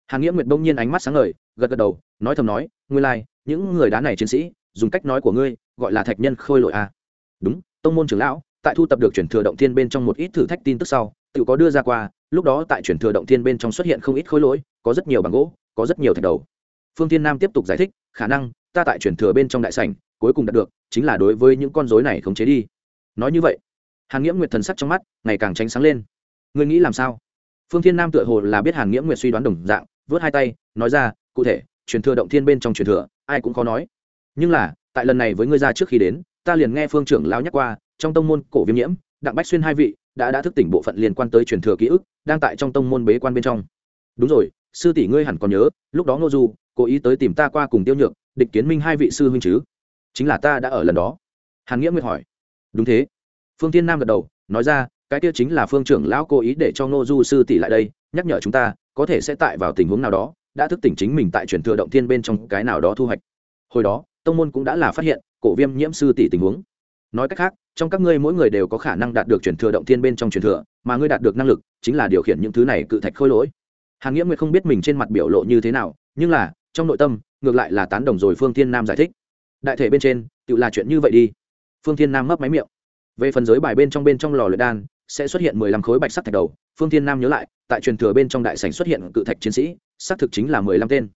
hàn nghĩa nguyệt bỗng nhiên ánh mắt sáng ngời gật gật đầu nói thầm nói ngươi lai、like, những người đá này chiến sĩ dùng cách nói của ngươi gọi là thạch nhân khôi lội a à. đúng tông môn trưởng lão tại thu tập được truyền thừa động thiên bên trong một ít thử thách tin tức sau tự có đưa ra qua lúc đó tại truyền thừa động thiên bên trong xuất hiện không ít khối lỗi có rất nhiều bằng gỗ có rất nhiều thạch đầu. Phương tiên nam tiếp tục giải thích khả năng ta tại truyền thừa bên trong đại sảnh cuối cùng đạt được chính là đối với những con rối này khống chế đi nói như vậy, hàn nghĩa nguyệt thần sắc trong mắt ngày càng tránh sáng lên. Ngươi nghĩ làm sao? Phương thiên nam tựa hồ là biết hàn nghĩa nguyệt suy đoán đồng dạng, vớt hai tay, nói ra, cụ thể, truyền thừa động thiên bên trong truyền thừa, ai cũng khó nói. Nhưng là, tại lần này với ngươi ra trước khi đến, ta liền nghe phương trưởng lão nhắc qua, trong tông môn cổ viêm nhiễm, đặng bách xuyên hai vị đã đã thức tỉnh bộ phận liên quan tới truyền thừa ký ức, đang tại trong tông môn bế quan bên trong. Đúng rồi, sư tỷ ngươi hẳn còn nhớ, lúc đó ngô du cố ý tới tìm ta qua cùng tiêu nhược, địch kiến minh hai vị sư huynh chứ? Chính là ta đã ở lần đó. Hàn nghĩa nguyệt hỏi đúng thế. Phương tiên nam gật đầu, nói ra, cái kia chính là phương trưởng lão cố ý để cho ngô du sư tỷ lại đây, nhắc nhở chúng ta, có thể sẽ tại vào tình huống nào đó, đã thức tỉnh chính mình tại truyền thừa động thiên bên trong cái nào đó thu hoạch. Hồi đó, tông môn cũng đã là phát hiện, cổ viêm nhiễm sư tỷ tình huống. Nói cách khác, trong các ngươi mỗi người đều có khả năng đạt được truyền thừa động thiên bên trong truyền thừa, mà ngươi đạt được năng lực, chính là điều khiển những thứ này cự thạch khôi lỗi. Hàn nghĩa nguyệt không biết mình trên mặt biểu lộ như thế nào, nhưng là, trong nội tâm, ngược lại là tán đồng rồi phương thiên nam giải thích. Đại thể bên trên, tự là chuyện như vậy đi phương thiên nam mấp máy miệng. Về phần giới bài bên trong bên trong lò luyện đan, sẽ xuất hiện mười lăm khối bạch sắc thạch đầu. Phương thiên nam nhớ lại, tại truyền thừa bên trong đại sảnh xuất hiện cự thạch chiến sĩ, xác thực chính là mười lăm tên.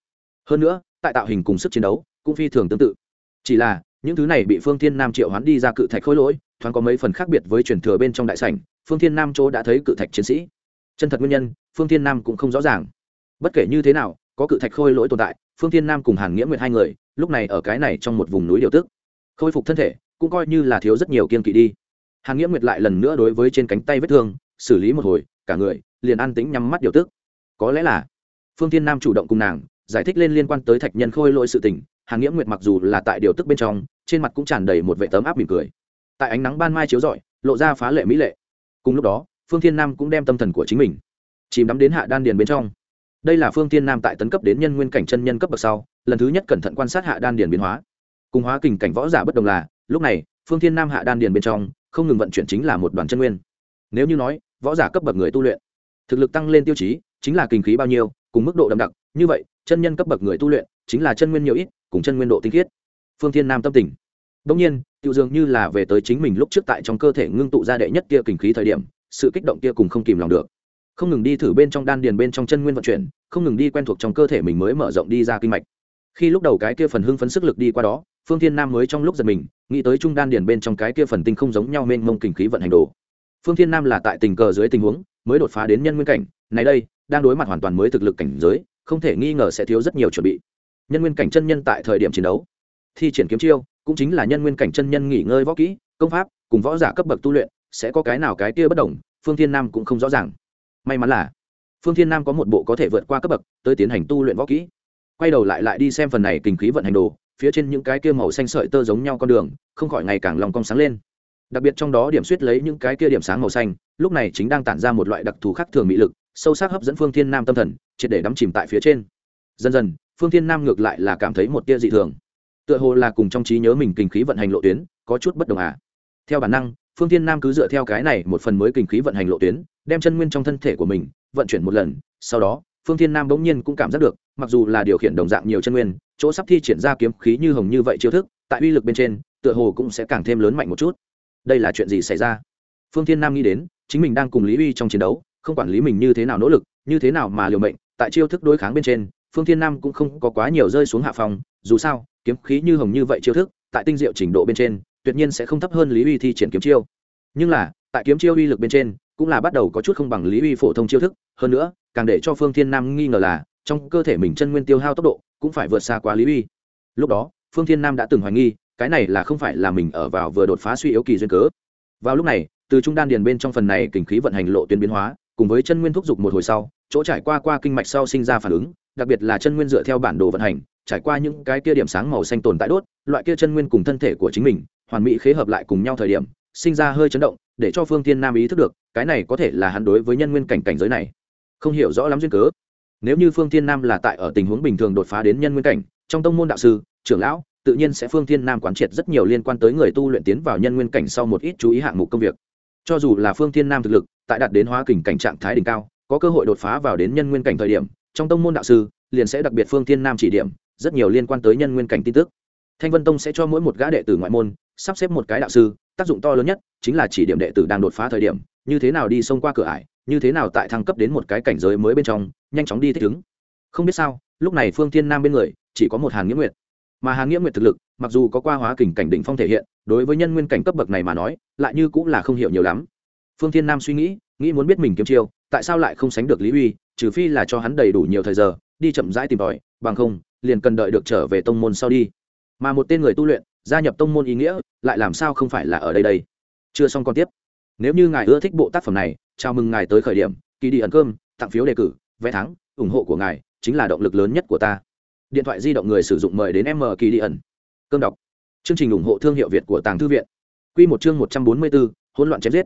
Hơn nữa, tại tạo hình cùng sức chiến đấu, cũng phi thường tương tự. Chỉ là, những thứ này bị phương thiên nam triệu hoán đi ra cự thạch khối lỗi, thoáng có mấy phần khác biệt với truyền thừa bên trong đại sảnh, phương thiên nam chỗ đã thấy cự thạch chiến sĩ. Chân thật nguyên nhân, phương thiên nam cũng không rõ ràng. Bất kể như thế nào, có cự thạch khôi lỗi tồn tại, phương thiên nam cùng hàn nghĩa nguyệt hai người, lúc này ở cái này trong một vùng núi điều tức, khôi phục thân thể cũng coi như là thiếu rất nhiều kiên kỵ đi. Hàn nghĩa nguyệt lại lần nữa đối với trên cánh tay vết thương, xử lý một hồi, cả người, liền an tĩnh nhắm mắt điều tức. Có lẽ là, phương thiên nam chủ động cùng nàng, giải thích lên liên quan tới thạch nhân khôi lỗi sự tình. Hàn nghĩa nguyệt mặc dù là tại điều tức bên trong, trên mặt cũng tràn đầy một vệ tấm áp mỉm cười. Tại ánh nắng ban mai chiếu rọi, lộ ra phá lệ mỹ lệ. Cùng lúc đó, phương thiên nam cũng đem tâm thần của chính mình, chìm đắm đến hạ đan điền bên trong. Đây là phương thiên nam tại tấn cấp đến nhân nguyên cảnh chân nhân cấp bậc sau, lần thứ nhất cẩn thận quan sát hạ đan điền biến hóa. Cùng hóa kình cảnh võ giả bất đồng là lúc này, phương thiên nam hạ đan điền bên trong, không ngừng vận chuyển chính là một đoàn chân nguyên. Nếu như nói, võ giả cấp bậc người tu luyện, thực lực tăng lên tiêu chí, chính là kinh khí bao nhiêu, cùng mức độ đậm đặc, như vậy, chân nhân cấp bậc người tu luyện, chính là chân nguyên nhiều ít, cùng chân nguyên độ tinh khiết. Phương thiên nam tâm tình. Đông nhiên tiêu dường như là về tới chính mình lúc trước tại trong cơ thể ngưng tụ ra đệ nhất kia kinh khí thời điểm, sự kích động kia cùng không kìm lòng được. Không ngừng đi thử bên trong đan điền bên trong chân nguyên vận chuyển, không ngừng đi quen thuộc trong cơ thể mình mới mở rộng đi ra kinh mạch. Khi lúc đầu cái kia phần hưng phấn sức lực đi qua đó phương thiên nam mới trong lúc giật mình, nghĩ tới trung đan điền bên trong cái kia phần tinh không giống nhau mênh mông kinh khí vận hành đồ. Phương thiên nam là tại tình cờ dưới tình huống, mới đột phá đến nhân nguyên cảnh, này đây, đang đối mặt hoàn toàn mới thực lực cảnh giới, không thể nghi ngờ sẽ thiếu rất nhiều chuẩn bị. Nhân nguyên cảnh chân nhân tại thời điểm chiến đấu, thi triển kiếm chiêu, cũng chính là nhân nguyên cảnh chân nhân nghỉ ngơi võ kỹ, công pháp, cùng võ giả cấp bậc tu luyện, sẽ có cái nào cái kia bất đồng, phương thiên nam cũng không rõ ràng. May mắn là, phương thiên nam có một bộ có thể vượt qua cấp bậc, tới tiến hành tu luyện võ kỹ. Quay đầu lại lại đi xem phần này kinh khí vận hành đồ phía trên những cái kia màu xanh sợi tơ giống nhau con đường, không khỏi ngày càng lòng cong sáng lên. Đặc biệt trong đó điểm suýt lấy những cái kia điểm sáng màu xanh, lúc này chính đang tản ra một loại đặc thù khác thường mỹ lực, sâu sắc hấp dẫn phương thiên nam tâm thần, triệt để đắm chìm tại phía trên. Dần dần, phương thiên nam ngược lại là cảm thấy một tia dị thường. Tựa hồ là cùng trong trí nhớ mình kinh khí vận hành lộ tuyến, có chút bất đồng à. Theo bản năng, phương thiên nam cứ dựa theo cái này một phần mới kinh khí vận hành lộ tuyến, đem chân nguyên trong thân thể của mình vận chuyển một lần, sau đó, phương thiên nam bỗng nhiên cũng cảm giác được, mặc dù là điều khiển đồng dạng nhiều chân nguyên chỗ sắp thi triển ra kiếm khí như hồng như vậy chiêu thức, tại uy lực bên trên, tựa hồ cũng sẽ càng thêm lớn mạnh một chút. Đây là chuyện gì xảy ra? Phương thiên nam nghĩ đến, chính mình đang cùng lý uy trong chiến đấu, không quản lý mình như thế nào nỗ lực, như thế nào mà liều mệnh, tại chiêu thức đối kháng bên trên, phương thiên nam cũng không có quá nhiều rơi xuống hạ phòng, dù sao, kiếm khí như hồng như vậy chiêu thức, tại tinh diệu trình độ bên trên, tuyệt nhiên sẽ không thấp hơn lý uy thi triển kiếm chiêu. Nhưng là, tại kiếm chiêu uy lực bên trên, cũng là bắt đầu có chút không bằng lý uy phổ thông chiêu thức. Hơn nữa, càng để cho phương thiên nam nghi ngờ là, trong cơ thể mình chân nguyên tiêu hao tốc độ cũng phải vượt xa quá lý uy. Lúc đó, phương thiên nam đã từng hoài nghi, cái này là không phải là mình ở vào vừa đột phá suy yếu kỳ duyên cớ. Vào lúc này, từ trung đan điền bên trong phần này kinh khí vận hành lộ tuyến biến hóa, cùng với chân nguyên thúc giục một hồi sau, chỗ trải qua qua kinh mạch sau sinh ra phản ứng, đặc biệt là chân nguyên dựa theo bản đồ vận hành, trải qua những cái kia điểm sáng màu xanh tồn tại đốt, loại kia chân nguyên cùng thân thể của chính mình, hoàn mỹ khế hợp lại cùng nhau thời điểm, sinh ra hơi chấn động, để cho phương thiên nam ý thức được, cái này có thể là hắn đối với nhân nguyên cảnh cảnh giới này. Không hiểu rõ lắm duyên cớ nếu như phương thiên nam là tại ở tình huống bình thường đột phá đến nhân nguyên cảnh, trong tông môn đạo sư, trưởng lão, tự nhiên sẽ phương thiên nam quán triệt rất nhiều liên quan tới người tu luyện tiến vào nhân nguyên cảnh sau một ít chú ý hạng mục công việc. Cho dù là phương thiên nam thực lực, tại đạt đến hóa kình cảnh trạng thái đỉnh cao, có cơ hội đột phá vào đến nhân nguyên cảnh thời điểm, trong tông môn đạo sư, liền sẽ đặc biệt phương thiên nam chỉ điểm, rất nhiều liên quan tới nhân nguyên cảnh tin tức. Thanh vân tông sẽ cho mỗi một gã đệ tử ngoại môn, sắp xếp một cái đạo sư, tác dụng to lớn nhất chính là chỉ điểm đệ tử đang đột phá thời điểm, như thế nào đi xông qua cửa ải như thế nào tại thăng cấp đến một cái cảnh giới mới bên trong, nhanh chóng đi thích ứng. Không biết sao, lúc này phương thiên nam bên người chỉ có một hàn nghĩa nguyệt. Mà hàn nghĩa nguyệt thực lực, mặc dù có qua hóa kình cảnh đỉnh phong thể hiện, đối với nhân nguyên cảnh cấp bậc này mà nói, lại như cũng là không hiểu nhiều lắm. Phương thiên nam suy nghĩ nghĩ muốn biết mình kiếm chiêu, tại sao lại không sánh được lý uy, trừ phi là cho hắn đầy đủ nhiều thời giờ, đi chậm rãi tìm tòi, bằng không, liền cần đợi được trở về tông môn sau đi. Mà một tên người tu luyện, gia nhập tông môn ý nghĩa, lại làm sao không phải là ở đây đây? Chưa xong còn tiếp. Nếu như ngài ưa thích bộ tác phẩm này chào mừng ngài tới khởi điểm, kỳ đi ẩn cơm, tặng phiếu đề cử, vé thắng, ủng hộ của ngài chính là động lực lớn nhất của ta. Điện thoại di động người sử dụng mời đến m kỳ đi ẩn. Cơm đọc. Chương trình ủng hộ thương hiệu việt của tàng thư viện. Q một chương một trăm bốn mươi bốn, hỗn loạn chém giết.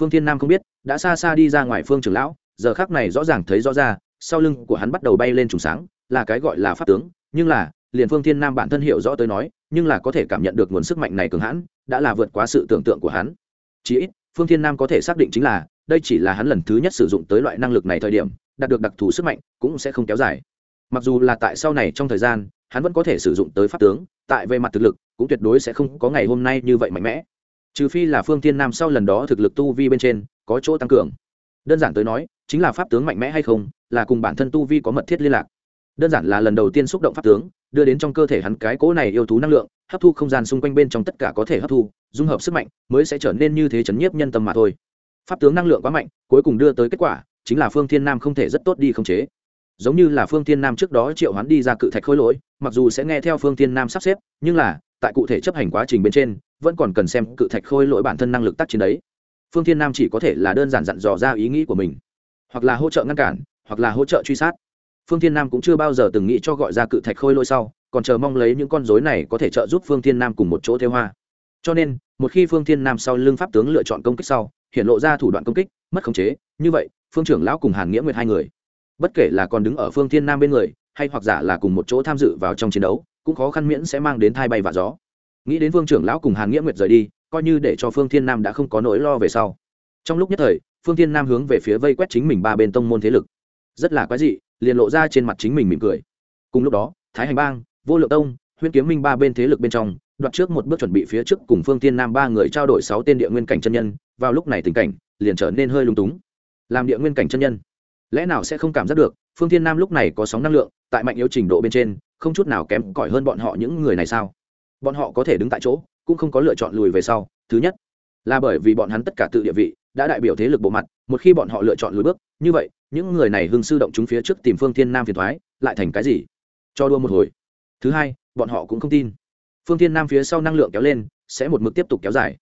Phương thiên nam không biết, đã xa xa đi ra ngoài phương trưởng lão, giờ khác này rõ ràng thấy rõ ra, sau lưng của hắn bắt đầu bay lên trùng sáng, là cái gọi là pháp tướng, nhưng là, liền phương thiên nam bản thân hiểu rõ tới nói, nhưng là có thể cảm nhận được nguồn sức mạnh này cường hãn, đã là vượt quá sự tưởng tượng của hắn. Chí ít, phương thiên nam có thể xác định chính là đây chỉ là hắn lần thứ nhất sử dụng tới loại năng lực này thời điểm, đạt được đặc thù sức mạnh cũng sẽ không kéo dài. Mặc dù là tại sau này trong thời gian, hắn vẫn có thể sử dụng tới pháp tướng, tại về mặt thực lực, cũng tuyệt đối sẽ không có ngày hôm nay như vậy mạnh mẽ. Trừ phi là phương thiên nam sau lần đó thực lực tu vi bên trên, có chỗ tăng cường. Đơn giản tới nói, chính là pháp tướng mạnh mẽ hay không, là cùng bản thân tu vi có mật thiết liên lạc. Đơn giản là lần đầu tiên xúc động pháp tướng, đưa đến trong cơ thể hắn cái cỗ này yêu thú năng lượng, hấp thu không gian xung quanh bên trong tất cả có thể hấp thu, dung hợp sức mạnh, mới sẽ trở nên như thế chấn nhiếp nhân tâm mà thôi pháp tướng năng lượng quá mạnh, cuối cùng đưa tới kết quả, chính là phương thiên nam không thể rất tốt đi khống chế. Giống như là phương thiên nam trước đó triệu hoán đi ra cự thạch khôi lỗi, mặc dù sẽ nghe theo phương thiên nam sắp xếp, nhưng là, tại cụ thể chấp hành quá trình bên trên, vẫn còn cần xem cự thạch khôi lỗi bản thân năng lực tác chiến đấy. Phương thiên nam chỉ có thể là đơn giản dặn dò ra ý nghĩ của mình, hoặc là hỗ trợ ngăn cản, hoặc là hỗ trợ truy sát. Phương thiên nam cũng chưa bao giờ từng nghĩ cho gọi ra cự thạch khôi lỗi sau, còn chờ mong lấy những con rối này có thể trợ giúp phương thiên nam cùng một chỗ theo hoa. Cho nên, một khi phương thiên nam sau lưng pháp tướng lựa chọn công kích sau hiện lộ ra thủ đoạn công kích, mất khống chế. Như vậy, phương trưởng lão cùng hàn nghĩa nguyệt hai người, bất kể là còn đứng ở phương thiên nam bên người, hay hoặc giả là cùng một chỗ tham dự vào trong chiến đấu, cũng khó khăn miễn sẽ mang đến thai bay và gió. Nghĩ đến phương trưởng lão cùng hàn nghĩa nguyệt rời đi, coi như để cho phương thiên nam đã không có nỗi lo về sau. Trong lúc nhất thời, phương thiên nam hướng về phía vây quét chính mình ba bên tông môn thế lực. Rất là quái dị, liền lộ ra trên mặt chính mình mỉm cười. Cùng lúc đó, thái hành bang, vô lượng tông, huyễn kiếm minh ba bên thế lực bên trong, đoạt trước một bước chuẩn bị phía trước cùng phương thiên nam ba người trao đổi sáu tên địa nguyên cảnh chân nhân vào lúc này tình cảnh liền trở nên hơi lung túng. Làm địa nguyên cảnh chân nhân, lẽ nào sẽ không cảm giác được, phương thiên nam lúc này có sóng năng lượng, tại mạnh yếu trình độ bên trên, không chút nào kém cỏi hơn bọn họ những người này sao? Bọn họ có thể đứng tại chỗ, cũng không có lựa chọn lùi về sau. Thứ nhất, là bởi vì bọn hắn tất cả tự địa vị, đã đại biểu thế lực bộ mặt, một khi bọn họ lựa chọn lùi bước, như vậy, những người này hưng sư động chúng phía trước tìm phương thiên nam phiền thoái lại thành cái gì? Cho đua một hồi. Thứ hai, bọn họ cũng không tin. Phương thiên nam phía sau năng lượng kéo lên, sẽ một mực tiếp tục kéo dài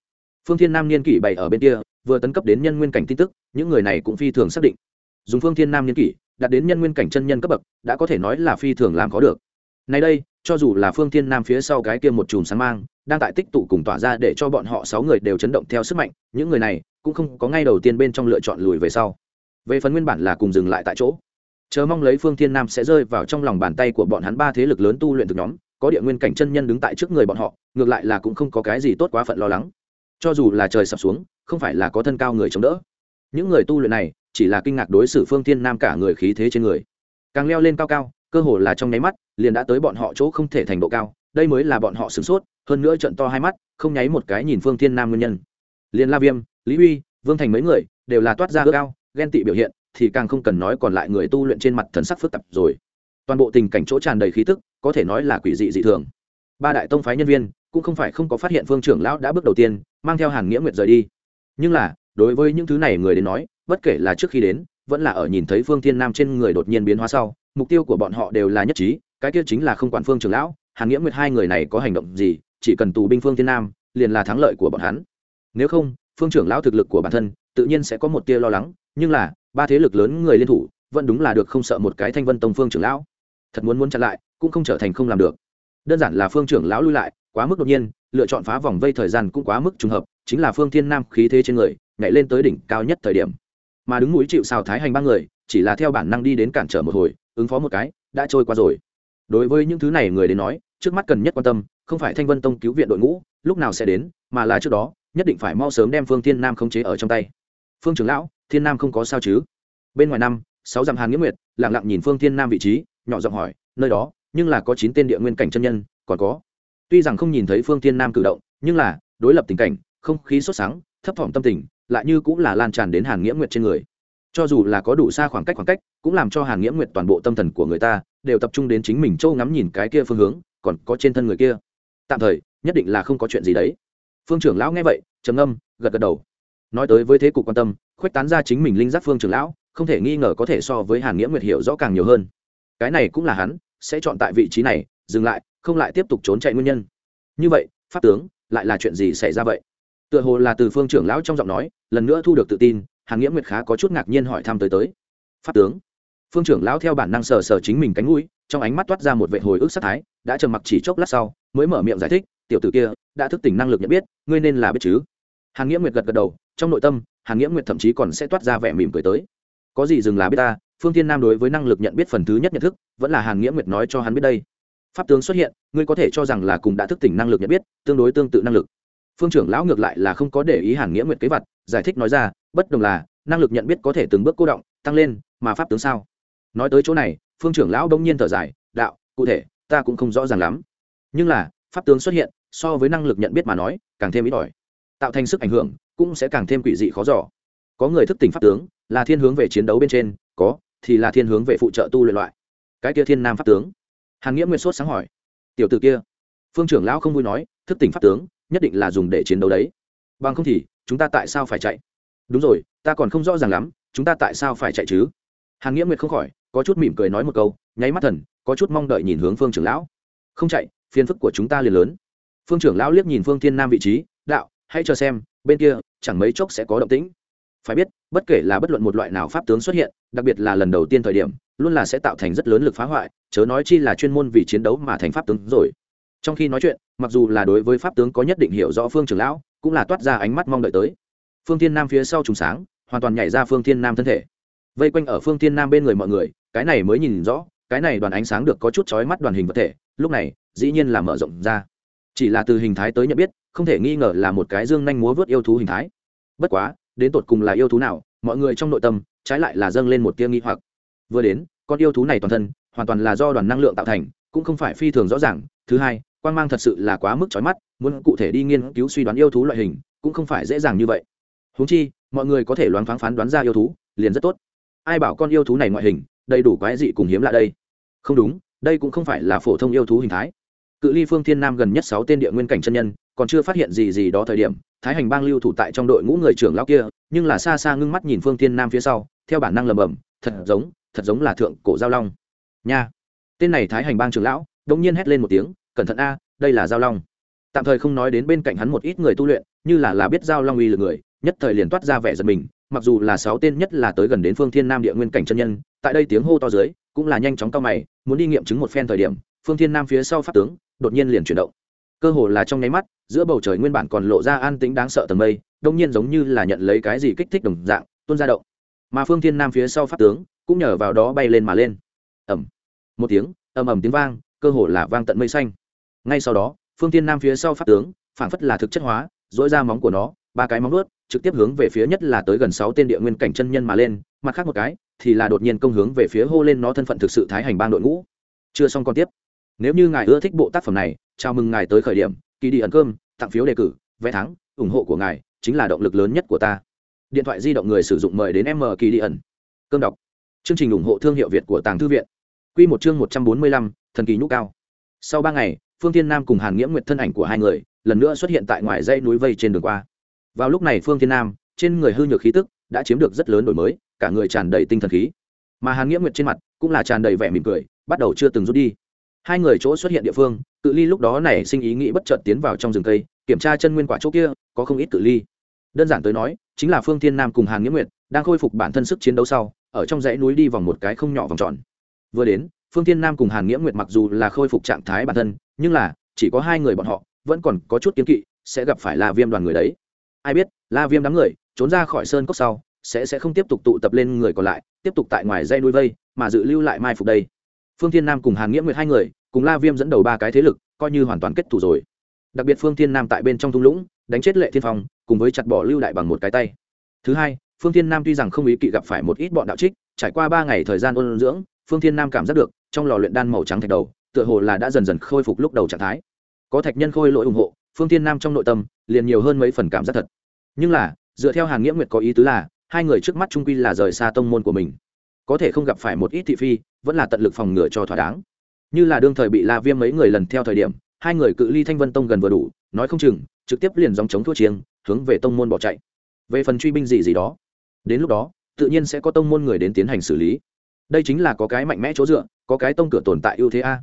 phương thiên nam niên kỷ bày ở bên kia, vừa tấn cấp đến nhân nguyên cảnh tin tức, những người này cũng phi thường xác định. Dùng phương thiên nam Niên kỷ, đạt đến nhân nguyên cảnh chân nhân cấp bậc, đã có thể nói là phi thường làm có được. Nay đây, cho dù là phương thiên nam phía sau cái kia một chùm sáng mang, đang tại tích tụ cùng tỏa ra để cho bọn họ sáu người đều chấn động theo sức mạnh, những người này cũng không có ngay đầu tiên bên trong lựa chọn lùi về sau. Về phần nguyên bản là cùng dừng lại tại chỗ. Chờ mong lấy phương thiên nam sẽ rơi vào trong lòng bàn tay của bọn hắn ba thế lực lớn tu luyện từ nhóm, có địa nguyên cảnh chân nhân đứng tại trước người bọn họ, ngược lại là cũng không có cái gì tốt quá phận lo lắng cho dù là trời sập xuống, không phải là có thân cao người chống đỡ. Những người tu luyện này, chỉ là kinh ngạc đối xử phương thiên nam cả người khí thế trên người. Càng leo lên cao cao, cơ hồ là trong nháy mắt, liền đã tới bọn họ chỗ không thể thành độ cao, đây mới là bọn họ sửng sốt, hơn nữa trận to hai mắt, không nháy một cái nhìn phương thiên nam nguyên nhân. Liền la viêm, lý huy, vương thành mấy người, đều là toát ra ước cao ghen tị biểu hiện, thì càng không cần nói còn lại người tu luyện trên mặt thần sắc phức tạp rồi. Toàn bộ tình cảnh chỗ tràn đầy khí tức, có thể nói là quỷ dị dị thường. Ba đại tông phái nhân viên cũng không phải không có phát hiện phương trưởng lão đã bước đầu tiên, mang theo hàn nghĩa nguyệt rời đi. Nhưng là, đối với những thứ này người đến nói, bất kể là trước khi đến, vẫn là ở nhìn thấy phương thiên nam trên người đột nhiên biến hóa sau, mục tiêu của bọn họ đều là nhất trí, cái kia chính là không quản phương trưởng lão, hàn nghĩa nguyệt hai người này có hành động gì, chỉ cần tù binh phương thiên nam, liền là thắng lợi của bọn hắn. Nếu không, phương trưởng lão thực lực của bản thân, tự nhiên sẽ có một tia lo lắng, nhưng là, ba thế lực lớn người liên thủ, vẫn đúng là được không sợ một cái thanh vân tông phương trưởng lão. Thật muốn muốn chặn lại, cũng không trở thành không làm được. Đơn giản là phương trưởng lão lui lại quá mức đột nhiên, lựa chọn phá vòng vây thời gian cũng quá mức trùng hợp, chính là phương thiên nam khí thế trên người, nhảy lên tới đỉnh cao nhất thời điểm. Mà đứng mũi chịu xào thái hành ba người, chỉ là theo bản năng đi đến cản trở một hồi, ứng phó một cái, đã trôi qua rồi. Đối với những thứ này người đến nói, trước mắt cần nhất quan tâm, không phải thanh vân tông cứu viện đội ngũ, lúc nào sẽ đến, mà là trước đó, nhất định phải mau sớm đem phương thiên nam khống chế ở trong tay. Phương trưởng lão, thiên nam không có sao chứ? Bên ngoài năm, sáu dặm hàn nghĩa nguyệt, lặng lặng nhìn phương thiên nam vị trí, nhỏ giọng hỏi, nơi đó, nhưng là có chín tên địa nguyên cảnh chân nhân, còn có tuy rằng không nhìn thấy phương thiên nam cử động, nhưng là, đối lập tình cảnh, không khí sốt sáng, thấp thỏm tâm tình, lại như cũng là lan tràn đến hàn nghĩa nguyệt trên người. Cho dù là có đủ xa khoảng cách khoảng cách, cũng làm cho hàn nghĩa nguyệt toàn bộ tâm thần của người ta đều tập trung đến chính mình châu ngắm nhìn cái kia phương hướng, còn có trên thân người kia. Tạm thời, nhất định là không có chuyện gì đấy. Phương trưởng lão nghe vậy, trầm âm gật gật đầu. Nói tới với thế cục quan tâm, khuếch tán ra chính mình linh giác phương trưởng lão, không thể nghi ngờ có thể so với hàn nghĩa nguyệt hiểu rõ càng nhiều hơn. Cái này cũng là hắn sẽ chọn tại vị trí này dừng lại, không lại tiếp tục trốn chạy nguyên nhân. Như vậy, pháp tướng, lại là chuyện gì xảy ra vậy? Tựa hồ là từ phương trưởng lão trong giọng nói, lần nữa thu được tự tin, hàn nghĩa nguyệt khá có chút ngạc nhiên hỏi thăm tới tới. Pháp tướng, phương trưởng lão theo bản năng sờ sờ chính mình cánh mũi, trong ánh mắt toát ra một vệ hồi ức sát thái, đã trầm mặc chỉ chốc lát sau, mới mở miệng giải thích, tiểu tử kia, đã thức tỉnh năng lực nhận biết, ngươi nên là biết chứ? Hàn nghĩa nguyệt gật gật đầu, trong nội tâm, hàn nghĩa nguyệt thậm chí còn sẽ toát ra vẻ mỉm cười tới. Có gì dừng là biết ta, phương thiên nam đối với năng lực nhận biết phần thứ nhất nhận thức, vẫn là hàn nghĩa nguyệt nói cho hắn biết đây pháp tướng xuất hiện, ngươi có thể cho rằng là cùng đã thức tỉnh năng lực nhận biết, tương đối tương tự năng lực. Phương trưởng lão ngược lại là không có để ý hàn nghĩa nguyệt kế vật, giải thích nói ra, bất đồng là, năng lực nhận biết có thể từng bước cô động, tăng lên, mà pháp tướng sao? Nói tới chỗ này, phương trưởng lão đông nhiên thở dài, đạo, cụ thể, ta cũng không rõ ràng lắm. Nhưng là, pháp tướng xuất hiện, so với năng lực nhận biết mà nói, càng thêm ít ỏi. Tạo thành sức ảnh hưởng, cũng sẽ càng thêm quỷ dị khó giỏ có người thức tỉnh pháp tướng, là thiên hướng về chiến đấu bên trên, có, thì là thiên hướng về phụ trợ tu luyện loại. Cái kia thiên nam pháp tướng hàn nghĩa nguyên sốt sáng hỏi, tiểu t ử kia, phương trưởng lão không vui nói, thức tỉnh pháp tướng, nhất định là dùng để chiến đấu đấy. Bằng không thì, chúng ta tại sao phải chạy? Đúng rồi, ta còn không rõ ràng lắm, chúng ta tại sao phải chạy chứ? Hàn nghĩa nguyệt không khỏi, có chút mỉm cười nói một câu, nháy mắt thần, có chút mong đợi nhìn hướng phương trưởng lão. Không chạy, phiền phức của chúng ta liền lớn. Phương trưởng lão liếc nhìn phương thiên nam vị trí, đạo, hãy cho xem, bên kia, chẳng mấy chốc sẽ có động tĩnh phải biết, bất kể là bất luận một loại nào pháp tướng xuất hiện, đặc biệt là lần đầu tiên thời điểm, luôn là sẽ tạo thành rất lớn lực phá hoại, chớ nói chi là chuyên môn vì chiến đấu mà thành pháp tướng rồi. Trong khi nói chuyện, mặc dù là đối với pháp tướng có nhất định hiểu rõ phương trưởng lão, cũng là toát ra ánh mắt mong đợi tới. Phương thiên nam phía sau trùng sáng, hoàn toàn nhảy ra phương thiên nam thân thể. Vây quanh ở phương thiên nam bên người mọi người, cái này mới nhìn rõ, cái này đoàn ánh sáng được có chút chói mắt đoàn hình vật thể, lúc này, dĩ nhiên là mở rộng ra. Chỉ là từ hình thái tới nhận biết, không thể nghi ngờ là một cái dương nhanh múa vớt yêu thú hình thái. Bất quá đến tột cùng là yêu thú nào, mọi người trong nội tâm, trái lại là dâng lên một tia nghi hoặc. Vừa đến, con yêu thú này toàn thân, hoàn toàn là do đoàn năng lượng tạo thành, cũng không phải phi thường rõ ràng. Thứ hai quan mang thật sự là quá mức chói mắt, muốn cụ thể đi nghiên cứu suy đoán yêu thú loại hình, cũng không phải dễ dàng như vậy. Húng chi, mọi người có thể loáng thoáng phán đoán ra yêu thú, liền rất tốt. Ai bảo con yêu thú này ngoại hình, đầy đủ quái dị cùng hiếm lạ đây? Không đúng, đây cũng không phải là phổ thông yêu thú hình thái. Cự ly phương thiên nam gần nhất sáu tên địa nguyên cảnh chân nhân, còn chưa phát hiện gì gì đó thời điểm thái hành bang lưu thủ tại trong đội ngũ người trưởng lão kia, nhưng là xa xa ngưng mắt nhìn phương thiên nam phía sau, theo bản năng lầm bầm thật giống thật giống là thượng cổ giao long. Nha. Tên này thái hành bang trưởng lão đông nhiên hét lên một tiếng, cẩn thận a, đây là giao long. Tạm thời không nói đến bên cạnh hắn một ít người tu luyện, như là là biết giao long uy lực người, nhất thời liền toát ra vẻ giật mình, mặc dù là sáu tên nhất là tới gần đến phương thiên nam địa nguyên cảnh chân nhân, tại đây tiếng hô to dưới, cũng là nhanh chóng cao mày, muốn đi nghiệm chứng một phen thời điểm, phương thiên nam phía sau pháp tướng, đột nhiên liền chuyển động cơ hồ là trong nháy mắt, giữa bầu trời nguyên bản còn lộ ra an tĩnh đáng sợ tầm mây, đông nhiên giống như là nhận lấy cái gì kích thích đồng dạng, tuôn ra động. Mà phương thiên nam phía sau pháp tướng, cũng nhờ vào đó bay lên mà lên. Ẩm một tiếng, ầm ầm tiếng vang, cơ hồ là vang tận mây xanh. Ngay sau đó, phương thiên nam phía sau pháp tướng, phảng phất là thực chất hóa dỗi ra móng của nó, ba cái móng ướt trực tiếp hướng về phía nhất là tới gần sáu tên địa nguyên cảnh chân nhân mà lên, mặt khác một cái, thì là đột nhiên công hướng về phía hô lên nó thân phận thực sự thái hành bang đội ngũ. Chưa xong còn tiếp. Nếu như ngài ưa thích bộ tác phẩm này chào mừng ngài tới khởi điểm, kỳ đi ẩn cơm, tặng phiếu đề cử vé thắng, ủng hộ của ngài chính là động lực lớn nhất của ta. Điện thoại di động người sử dụng mời đến m kỳ đi ẩn. Cơm đọc. Chương trình ủng hộ thương hiệu việt của tàng thư viện. Q một chương một trăm bốn mươi lăm, thần kỳ nhũ cao. Sau ba ngày, phương tiên nam cùng hàn nghĩa nguyệt thân ảnh của hai người lần nữa xuất hiện tại ngoài dãy núi vây trên đường qua. Vào lúc này phương tiên nam, trên người hư nhược khí tức đã chiếm được rất lớn đổi mới, cả người tràn đầy tinh thần khí. Mà hàn nghĩa nguyệt trên mặt cũng là tràn đầy vẻ mỉm cười, bắt đầu chưa từng rút đi hai người chỗ xuất hiện địa phương, cự ly lúc đó nảy sinh ý nghĩ bất chợt tiến vào trong rừng cây, kiểm tra chân nguyên quả chỗ kia, có không ít cự ly. Đơn giản tới nói, chính là phương thiên nam cùng hàn nghĩa nguyệt đang khôi phục bản thân sức chiến đấu sau, ở trong dãy núi đi vòng một cái không nhỏ vòng tròn. Vừa đến, phương thiên nam cùng hàn nghĩa nguyệt mặc dù là khôi phục trạng thái bản thân, nhưng là, chỉ có hai người bọn họ, vẫn còn có chút kiến kỵ, sẽ gặp phải la viêm đoàn người đấy. Ai biết, la viêm đám người, trốn ra khỏi sơn cốc sau, sẽ sẽ không tiếp tục tụ tập lên người còn lại, tiếp tục tại ngoài dây núi vây, mà dự lưu lại mai phục đây phương thiên nam cùng hàn nghĩa nguyệt hai người, cùng la viêm dẫn đầu ba cái thế lực, coi như hoàn toàn kết thủ rồi. Đặc biệt phương thiên nam tại bên trong thung lũng, đánh chết lệ thiên phong, cùng với chặt bỏ lưu đại bằng một cái tay. Thứ hai, phương thiên nam tuy rằng không ý kỵ gặp phải một ít bọn đạo trích, trải qua ba ngày thời gian ôn dưỡng, phương thiên nam cảm giác được, trong lò luyện đan màu trắng thạch đầu, tựa hồ là đã dần dần khôi phục lúc đầu trạng thái. Có thạch nhân khôi lỗi ủng hộ, phương thiên nam trong nội tâm, liền nhiều hơn mấy phần cảm giác thật. Nhưng là, dựa theo hàn nghĩa nguyệt có ý tứ là, hai người trước mắt trung quy là rời xa tông môn của mình. Có thể không gặp phải một ít thị phi vẫn là tận lực phòng ngừa cho thỏa đáng. Như là đương thời bị la viêm mấy người lần theo thời điểm, hai người cự ly thanh vân tông gần vừa đủ, nói không chừng, trực tiếp liền dòng chống thua chiêng, hướng về tông môn bỏ chạy. Về phần truy binh gì gì đó, đến lúc đó, tự nhiên sẽ có tông môn người đến tiến hành xử lý. Đây chính là có cái mạnh mẽ chỗ dựa, có cái tông cửa tồn tại ưu thế a.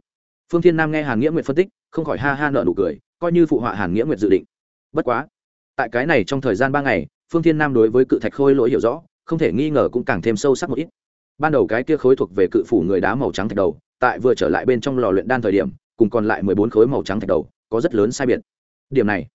Phương thiên nam nghe hàn nghĩa nguyệt phân tích, không khỏi ha ha nợ nụ cười, coi như phụ họa hàn nghĩa nguyệt dự định. Bất quá, tại cái này trong thời gian ba ngày, phương thiên nam đối với cự thạch khôi lỗi hiểu rõ, không thể nghi ngờ cũng càng thêm sâu sắc một ít ban đầu cái kia khối thuộc về cự phủ người đá màu trắng thạch đầu, tại vừa trở lại bên trong lò luyện đan thời điểm, cùng còn lại mười bốn khối màu trắng thạch đầu, có rất lớn sai biệt. Điểm này,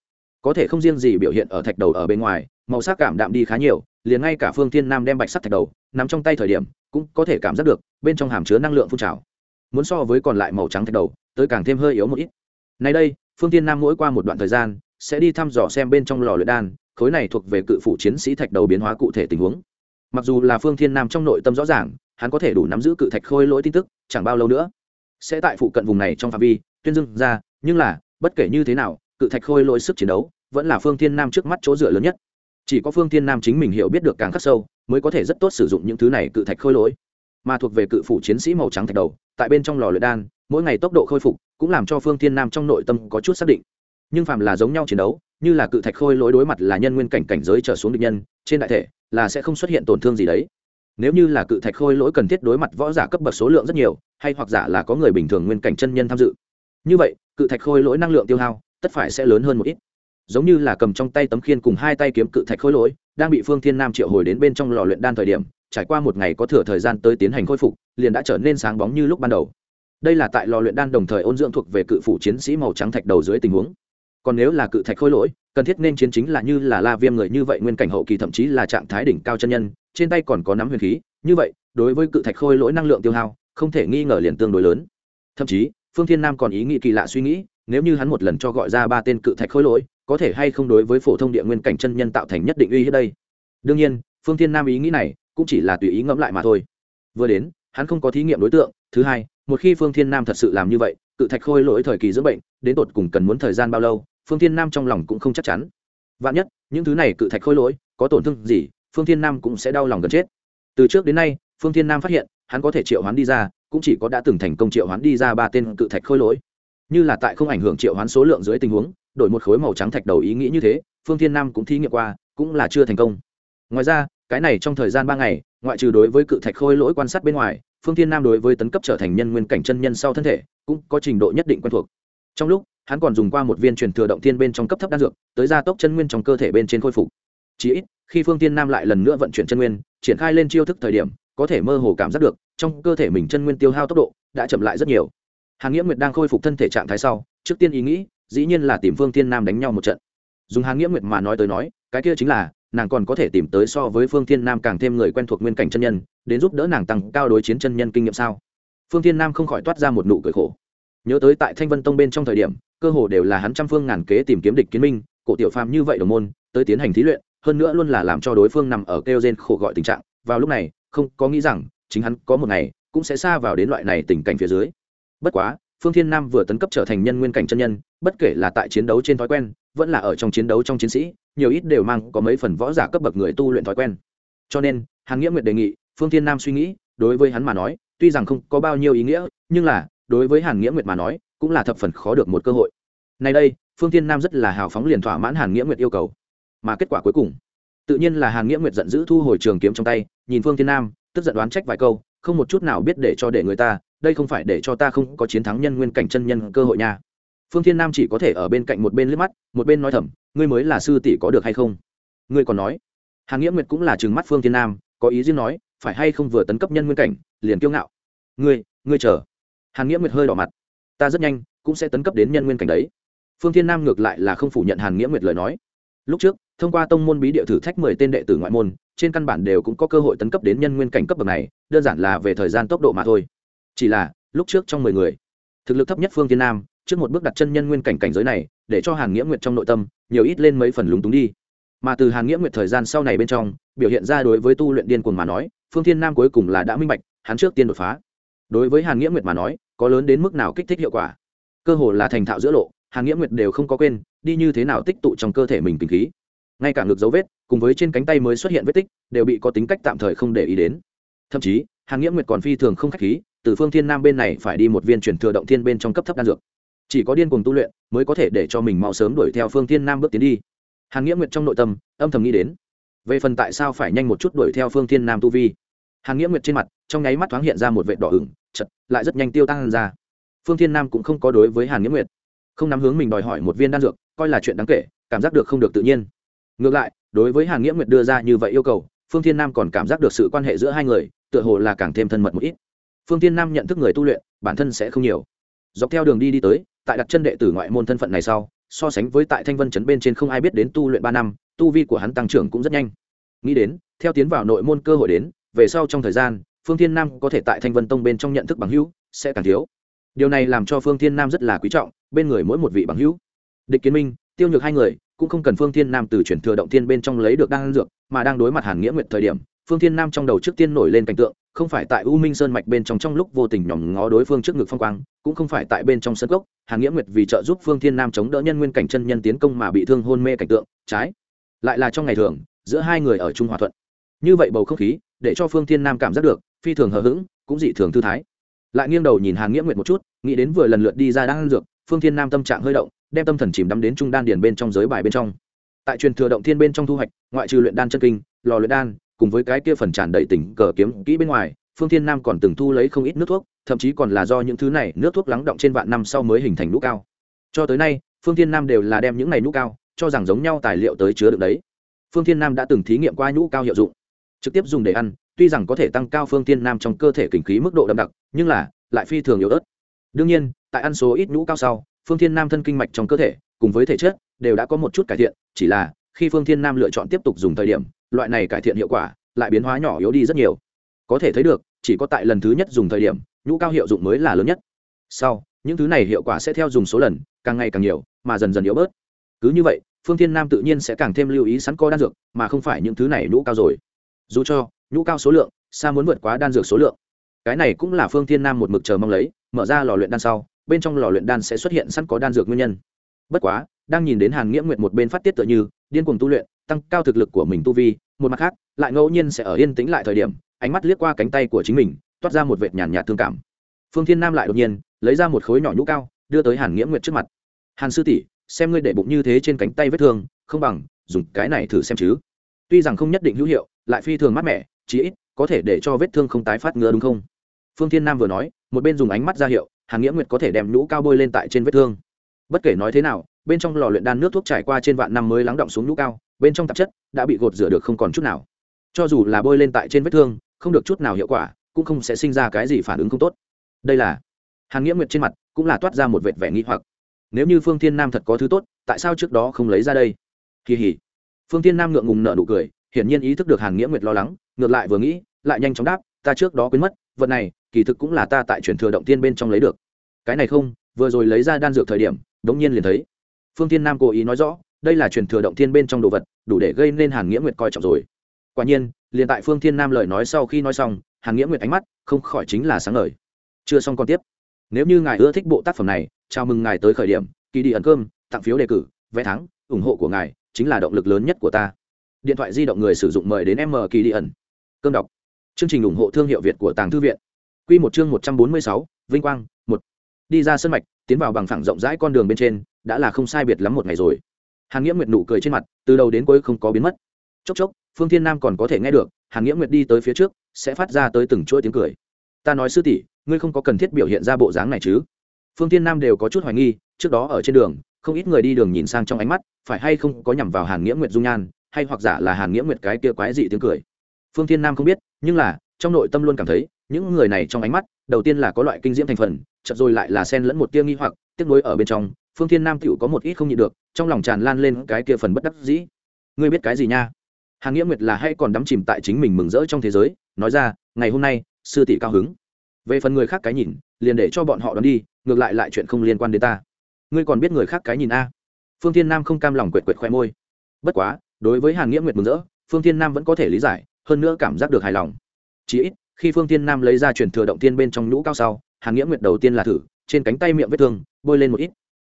có thể không riêng gì biểu hiện ở thạch đầu ở bên ngoài, màu sắc cảm đạm đi khá nhiều, liền ngay cả phương thiên nam đem bạch sắc thạch đầu nằm trong tay thời điểm, cũng có thể cảm giác được, bên trong hàm chứa năng lượng phun trào. Muốn so với còn lại màu trắng thạch đầu, tới càng thêm hơi yếu một ít. Nay đây, phương thiên nam mỗi qua một đoạn thời gian, sẽ đi thăm dò xem bên trong lò luyện đan, khối này thuộc về cự phủ chiến sĩ thạch đầu biến hóa cụ thể tình huống mặc dù là phương thiên nam trong nội tâm rõ ràng, hắn có thể đủ nắm giữ cự thạch khôi lỗi tin tức, chẳng bao lâu nữa sẽ tại phụ cận vùng này trong phạm vi tuyên dưng ra, nhưng là, bất kể như thế nào, cự thạch khôi lỗi sức chiến đấu vẫn là phương thiên nam trước mắt chỗ dựa lớn nhất. Chỉ có phương thiên nam chính mình hiểu biết được càng khắc sâu, mới có thể rất tốt sử dụng những thứ này cự thạch khôi lỗi. Mà thuộc về cự phủ chiến sĩ màu trắng thạch đầu, tại bên trong lò luyện đan, mỗi ngày tốc độ khôi phục cũng làm cho phương thiên nam trong nội tâm có chút xác định nhưng phạm là giống nhau chiến đấu, như là cự thạch khôi lỗi đối mặt là nhân nguyên cảnh cảnh giới trở xuống địch nhân, trên đại thể là sẽ không xuất hiện tổn thương gì đấy. Nếu như là cự thạch khôi lỗi cần thiết đối mặt võ giả cấp bậc số lượng rất nhiều, hay hoặc giả là có người bình thường nguyên cảnh chân nhân tham dự. Như vậy, cự thạch khôi lỗi năng lượng tiêu hao, tất phải sẽ lớn hơn một ít. Giống như là cầm trong tay tấm khiên cùng hai tay kiếm cự thạch khôi lỗi, đang bị phương thiên nam triệu hồi đến bên trong lò luyện đan thời điểm, trải qua một ngày có thừa thời gian tới tiến hành khôi phục, liền đã trở nên sáng bóng như lúc ban đầu. Đây là tại lò luyện đan đồng thời ôn dưỡng thuộc về cự phủ chiến sĩ màu trắng thạch đầu dưới tình huống còn nếu là cự thạch khôi lỗi, cần thiết nên chiến chính là như là la viêm người như vậy, nguyên cảnh hậu kỳ thậm chí là trạng thái đỉnh cao chân nhân, trên tay còn có nắm huyền khí. Như vậy, đối với cự thạch khôi lỗi năng lượng tiêu hao, không thể nghi ngờ liền tương đối lớn. Thậm chí, phương thiên nam còn ý nghĩ kỳ lạ suy nghĩ, nếu như hắn một lần cho gọi ra ba tên cự thạch khôi lỗi, có thể hay không đối với phổ thông địa nguyên cảnh chân nhân tạo thành nhất định uy hiếp đây? Đương nhiên, phương thiên nam ý nghĩ này cũng chỉ là tùy ý ngẫm lại mà thôi. Vừa đến, hắn không có thí nghiệm đối tượng. Thứ hai, một khi phương thiên nam thật sự làm như vậy, cự thạch khôi lỗi thời kỳ dưỡng bệnh, đến tột cùng cần muốn thời gian bao lâu? Phương thiên nam trong lòng cũng không chắc chắn. Vạn nhất, những thứ này cự thạch khôi lỗi, có tổn thương gì, phương thiên nam cũng sẽ đau lòng gần chết. Từ trước đến nay, phương thiên nam phát hiện, hắn có thể triệu hoán đi ra, cũng chỉ có đã từng thành công triệu hoán đi ra ba tên cự thạch khôi lỗi. Như là tại không ảnh hưởng triệu hoán số lượng dưới tình huống, đổi một khối màu trắng thạch đầu ý nghĩ như thế, phương thiên nam cũng thí nghiệm qua, cũng là chưa thành công. Ngoài ra, cái này trong thời gian ba ngày, ngoại trừ đối với cự thạch khôi lỗi quan sát bên ngoài, phương thiên nam đối với tấn cấp trở thành nhân nguyên cảnh chân nhân sau thân thể, cũng có trình độ nhất định quen thuộc. Trong lúc hắn còn dùng qua một viên truyền thừa động thiên bên trong cấp thấp đan dược, tới gia tốc chân nguyên trong cơ thể bên trên khôi phục. Chỉ ít, khi phương tiên nam lại lần nữa vận chuyển chân nguyên, triển khai lên chiêu thức thời điểm, có thể mơ hồ cảm giác được, trong cơ thể mình chân nguyên tiêu hao tốc độ đã chậm lại rất nhiều. Hàn nghĩa nguyệt đang khôi phục thân thể trạng thái sau, trước tiên ý nghĩ, dĩ nhiên là tìm phương tiên nam đánh nhau một trận. Dùng hàn nghĩa nguyệt mà nói tới nói, cái kia chính là, nàng còn có thể tìm tới so với phương thiên nam càng thêm người quen thuộc nguyên cảnh chân nhân, đến giúp đỡ nàng tăng cao đối chiến chân nhân kinh nghiệm sao? Phương thiên nam không khỏi toát ra một nụ cười khổ nhớ tới tại thanh vân tông bên trong thời điểm, cơ hồ đều là hắn trăm phương ngàn kế tìm kiếm địch kiến minh, cổ tiểu phàm như vậy đồng môn, tới tiến hành thí luyện, hơn nữa luôn là làm cho đối phương nằm ở kêu gen khổ gọi tình trạng. Vào lúc này, không có nghĩ rằng, chính hắn có một ngày, cũng sẽ xa vào đến loại này tình cảnh phía dưới. Bất quá, phương thiên nam vừa tấn cấp trở thành nhân nguyên cảnh chân nhân, bất kể là tại chiến đấu trên thói quen, vẫn là ở trong chiến đấu trong chiến sĩ, nhiều ít đều mang có mấy phần võ giả cấp bậc người tu luyện thói quen. Cho nên, hàn nghĩa nguyệt đề nghị, phương thiên nam suy nghĩ, đối với hắn mà nói, tuy rằng không có bao nhiêu ý nghĩa, nhưng là đối với hàn nghĩa nguyệt mà nói, cũng là thập phần khó được một cơ hội. Nay đây, phương thiên nam rất là hào phóng liền thỏa mãn hàn nghĩa nguyệt yêu cầu. Mà kết quả cuối cùng, tự nhiên là hàn nghĩa nguyệt giận dữ thu hồi trường kiếm trong tay, nhìn phương thiên nam, tức giận đoán trách vài câu, không một chút nào biết để cho để người ta, đây không phải để cho ta không có chiến thắng nhân nguyên cảnh chân nhân cơ hội nha. Phương thiên nam chỉ có thể ở bên cạnh một bên liếc mắt, một bên nói thầm, ngươi mới là sư tỷ có được hay không? Ngươi còn nói. Hàn nghĩa nguyệt cũng là chừng mắt phương thiên nam, có ý riêng nói, phải hay không vừa tấn cấp nhân nguyên cảnh, liền kiêu ngạo? Ngươi ngươi chờ hàn nghĩa nguyệt hơi đỏ mặt. Ta rất nhanh cũng sẽ tấn cấp đến nhân nguyên cảnh đấy. Phương thiên nam ngược lại là không phủ nhận hàn nghĩa nguyệt lời nói. Lúc trước, thông qua tông môn bí địa thử thách mười tên đệ tử ngoại môn, trên căn bản đều cũng có cơ hội tấn cấp đến nhân nguyên cảnh cấp bậc này, đơn giản là về thời gian tốc độ mà thôi. Chỉ là, lúc trước trong mười người, thực lực thấp nhất phương thiên nam, trước một bước đặt chân nhân nguyên cảnh cảnh giới này, để cho hàn nghĩa nguyệt trong nội tâm, nhiều ít lên mấy phần lúng túng đi. Mà từ hàn nghĩa nguyệt thời gian sau này bên trong, biểu hiện ra đối với tu luyện điên cuồng mà nói, phương thiên nam cuối cùng là đã minh bạch, hắn trước tiên đột phá đối với hàn nghĩa nguyệt mà nói, có lớn đến mức nào kích thích hiệu quả? Cơ hồ là thành thạo giữa lộ, hàn nghĩa nguyệt đều không có quên, đi như thế nào tích tụ trong cơ thể mình kinh khí. Ngay cả ngực dấu vết, cùng với trên cánh tay mới xuất hiện vết tích, đều bị có tính cách tạm thời không để ý đến. Thậm chí, hàn nghĩa nguyệt còn phi thường không k h á c h khí, từ phương thiên nam bên này phải đi một viên chuyển thừa động thiên bên trong cấp thấp đan dược. Chỉ có điên cuồng tu luyện, mới có thể để cho mình mau sớm đuổi theo phương thiên nam bước tiến đi. Hàn nghĩa nguyệt trong nội tâm, âm thầm nghĩ đến, về phần tại sao phải nhanh một chút đuổi theo phương thiên nam tu vi? Hàn nghĩa nguyệt trên mặt trong nháy mắt thoáng hiện ra một vệt đỏ ửng, chật, lại rất nhanh tiêu tan ra. Phương thiên nam cũng không có đối với hàn nghĩa nguyệt, không nắm hướng mình đòi hỏi một viên đan dược, coi là chuyện đáng kể, cảm giác được không được tự nhiên. Ngược lại, đối với hàn nghĩa nguyệt đưa ra như vậy yêu cầu, phương thiên nam còn cảm giác được sự quan hệ giữa hai người, tựa hồ là càng thêm thân mật một ít. Phương thiên nam nhận thức người tu luyện, bản thân sẽ không nhiều. Dọc theo đường đi đi tới, tại đặt chân đệ tử ngoại môn thân phận này sau, so sánh với tại thanh vân Trấn bên trên không ai biết đến tu luyện ba năm, tu vi của hắn tăng trưởng cũng rất nhanh. Nghĩ đến, theo tiến vào nội môn cơ hội đến, về sau trong thời gian phương thiên nam có thể tại thanh vân tông bên trong nhận thức bằng hữu, sẽ càng thiếu. Điều này làm cho phương thiên nam rất là quý trọng, bên người mỗi một vị bằng hữu. Địch kiến minh, tiêu nhược hai người, cũng không cần phương thiên nam từ chuyển thừa động thiên bên trong lấy được đan dược, mà đang đối mặt hàn nghĩa nguyện thời điểm, phương thiên nam trong đầu trước tiên nổi lên cảnh tượng, không phải tại u minh sơn mạch bên trong trong lúc vô tình nhòm ngó đối phương trước ngực phong quang, cũng không phải tại bên trong sân gốc hàn nghĩa nguyệt vì trợ giúp phương thiên nam chống đỡ nhân nguyên cảnh chân nhân tiến công mà bị thương hôn mê cảnh tượng, trái. Lại là trong ngày thường, giữa hai người ở trung hòa thuận. Như vậy bầu không khí, để cho phương thiên nam cảm giác được phi thường hờ hững, cũng dị thường thư thái. Lại nghiêng đầu nhìn hàn nghĩa nguyệt một chút, nghĩ đến vừa lần lượt đi ra đang ăn dược, phương thiên nam tâm trạng hơi động, đem tâm thần chìm đắm đến trung đan điền bên trong giới bài bên trong. Tại truyền thừa động thiên bên trong thu hoạch, ngoại trừ luyện đan chân kinh, lò luyện đan, cùng với cái kia phần tràn đầy tỉnh cờ kiếm kỹ bên ngoài, phương thiên nam còn từng thu lấy không ít nước thuốc, thậm chí còn là do những thứ này nước thuốc lắng động trên vạn năm sau mới hình thành nút cao. Cho tới nay, phương thiên nam đều là đem những này nút cao, cho rằng giống nhau tài liệu tới chứa được đấy. Phương thiên nam đã từng thí nghiệm qua nhũ cao hiệu dụng, trực tiếp dùng để ăn tuy rằng có thể tăng cao phương thiên nam trong cơ thể kinh khí mức độ đậm đặc, nhưng là, lại phi thường yếu ớt. Đương nhiên, tại ăn số ít nhũ cao sau, phương thiên nam thân kinh mạch trong cơ thể, cùng với thể chất, đều đã có một chút cải thiện, chỉ là, khi phương thiên nam lựa chọn tiếp tục dùng thời điểm, loại này cải thiện hiệu quả, lại biến hóa nhỏ yếu đi rất nhiều. Có thể thấy được, chỉ có tại lần thứ nhất dùng thời điểm, nhũ cao hiệu dụng mới là lớn nhất. Sau, những thứ này hiệu quả sẽ theo dùng số lần, càng ngày càng nhiều, mà dần dần yếu bớt. Cứ như vậy, phương thiên nam tự nhiên sẽ càng thêm lưu ý sẵn co đan dược, mà không phải những thứ này nhũ cao rồi dù cho nhũ cao số lượng, xa muốn vượt quá đan dược số lượng. Cái này cũng là phương thiên nam một mực chờ mong lấy, mở ra lò luyện đan sau, bên trong lò luyện đan sẽ xuất hiện sẵn có đan dược nguyên nhân. Bất quá, đang nhìn đến hàn nghĩa nguyện một bên phát tiết tựa như, điên cuồng tu luyện, tăng cao thực lực của mình tu vi, một mặt khác, lại ngẫu nhiên sẽ ở yên tĩnh lại thời điểm, ánh mắt liếc qua cánh tay của chính mình, toát ra một vệt nhàn nhạt thương cảm. Phương thiên nam lại đột nhiên, lấy ra một khối nhỏ nhũ cao, đưa tới hàn nghĩa nguyệt trước mặt. Hàn sư tỷ, xem ngươi để bụng như thế trên cánh tay vết thương, không bằng dùng cái này thử xem chứ tuy rằng không nhất định hữu hiệu, lại phi thường mát mẻ, chí ít có thể để cho vết thương không tái phát ngứa đúng không? Phương thiên nam vừa nói, một bên dùng ánh mắt ra hiệu hàng nghĩa nguyệt có thể đem nhũ cao bôi lên tại trên vết thương. Bất kể nói thế nào, bên trong lò luyện đan nước thuốc trải qua trên vạn năm mới lắng động xuống nhũ cao, bên trong tạp chất đã bị gột rửa được không còn chút nào. Cho dù là bôi lên tại trên vết thương, không được chút nào hiệu quả, cũng không sẽ sinh ra cái gì phản ứng không tốt. Đây là hàn nghĩa nguyệt trên mặt cũng là toát ra một vệt vẻ nghi hoặc. Nếu như phương thiên nam thật có thứ tốt, tại sao trước đó không lấy ra đây? Kỳ hỉ phương thiên nam ngượng ngùng nợ nụ cười, hiển nhiên ý thức được hàn nghĩa nguyệt lo lắng, ngược lại vừa nghĩ, lại nhanh chóng đáp, ta trước đó quên mất, vật này, kỳ thực cũng là ta tại truyền thừa động tiên bên trong lấy được. Cái này không, vừa rồi lấy ra đan dược thời điểm, đống nhiên liền thấy. Phương thiên nam cố ý nói rõ, đây là truyền thừa động tiên bên trong đồ vật, đủ để gây nên hàn nghĩa nguyệt coi trọng rồi. Quả nhiên, liền tại phương thiên nam lời nói sau khi nói xong, hàn nghĩa nguyệt ánh mắt không khỏi chính là sáng lời. chưa xong còn tiếp. Nếu như ngài ưa thích bộ tác phẩm này, chào mừng ngài tới khởi điểm, kỳ đi ẩn cơm, tặng phiếu đề cử, vé thắng, ủng hộ của ngài chính là động lực lớn nhất của ta. Điện thoại di động người sử dụng mời đến m kỳ đi ẩn. Cơm đọc. Chương trình ủng hộ thương hiệu việt của tàng thư viện. Q một chương một trăm bốn mươi sáu, vinh quang, một. Đi ra sân mạch, tiến vào bằng phẳng rộng rãi con đường bên trên, đã là không sai biệt lắm một ngày rồi. Hàn nghĩa nguyệt nụ cười trên mặt, từ đầu đến cuối không có biến mất. Chốc chốc, phương thiên nam còn có thể nghe được, hàn nghĩa nguyệt đi tới phía trước, sẽ phát ra tới từng chuỗi tiếng cười. Ta nói sư tỷ, ngươi không có cần thiết biểu hiện ra bộ dáng này chứ? Phương thiên nam đều có chút hoài nghi, trước đó ở trên đường không ít người đi đường nhìn sang trong ánh mắt, phải hay không có nhằm vào hàn nghĩa nguyệt dung nhan, hay hoặc giả là hàn nghĩa nguyệt cái kia quái dị tiếng cười. Phương thiên nam không biết, nhưng là, trong nội tâm luôn cảm thấy, những người này trong ánh mắt, đầu tiên là có loại kinh diễm thành phần chật rồi lại là xen lẫn một tia nghi hoặc, tiếc nuối ở bên trong, phương thiên nam tựu có một ít không nhịn được, trong lòng tràn lan lên cái kia phần bất đắc dĩ. Ngươi biết cái gì nha? Hàn nghĩa nguyệt là hay còn đắm chìm tại chính mình mừng rỡ trong thế giới, nói ra, ngày hôm nay, sư tỷ cao hứng. Về phần người khác cái nhìn, liền để cho bọn họ đón đi, ngược lại lại chuyện không liên quan đến ta ngươi còn biết người khác cái nhìn a? Phương thiên nam không cam lòng quệt quệt khoe môi. Bất quá, đối với hàn nghĩa nguyệt mừng rỡ, phương thiên nam vẫn có thể lý giải, hơn nữa cảm giác được hài lòng. Chỉ ít, khi phương thiên nam lấy ra truyền thừa động tiên bên trong nhũ cao sau, hàn nghĩa nguyệt đầu tiên là thử, trên cánh tay miệng vết thương, bôi lên một ít.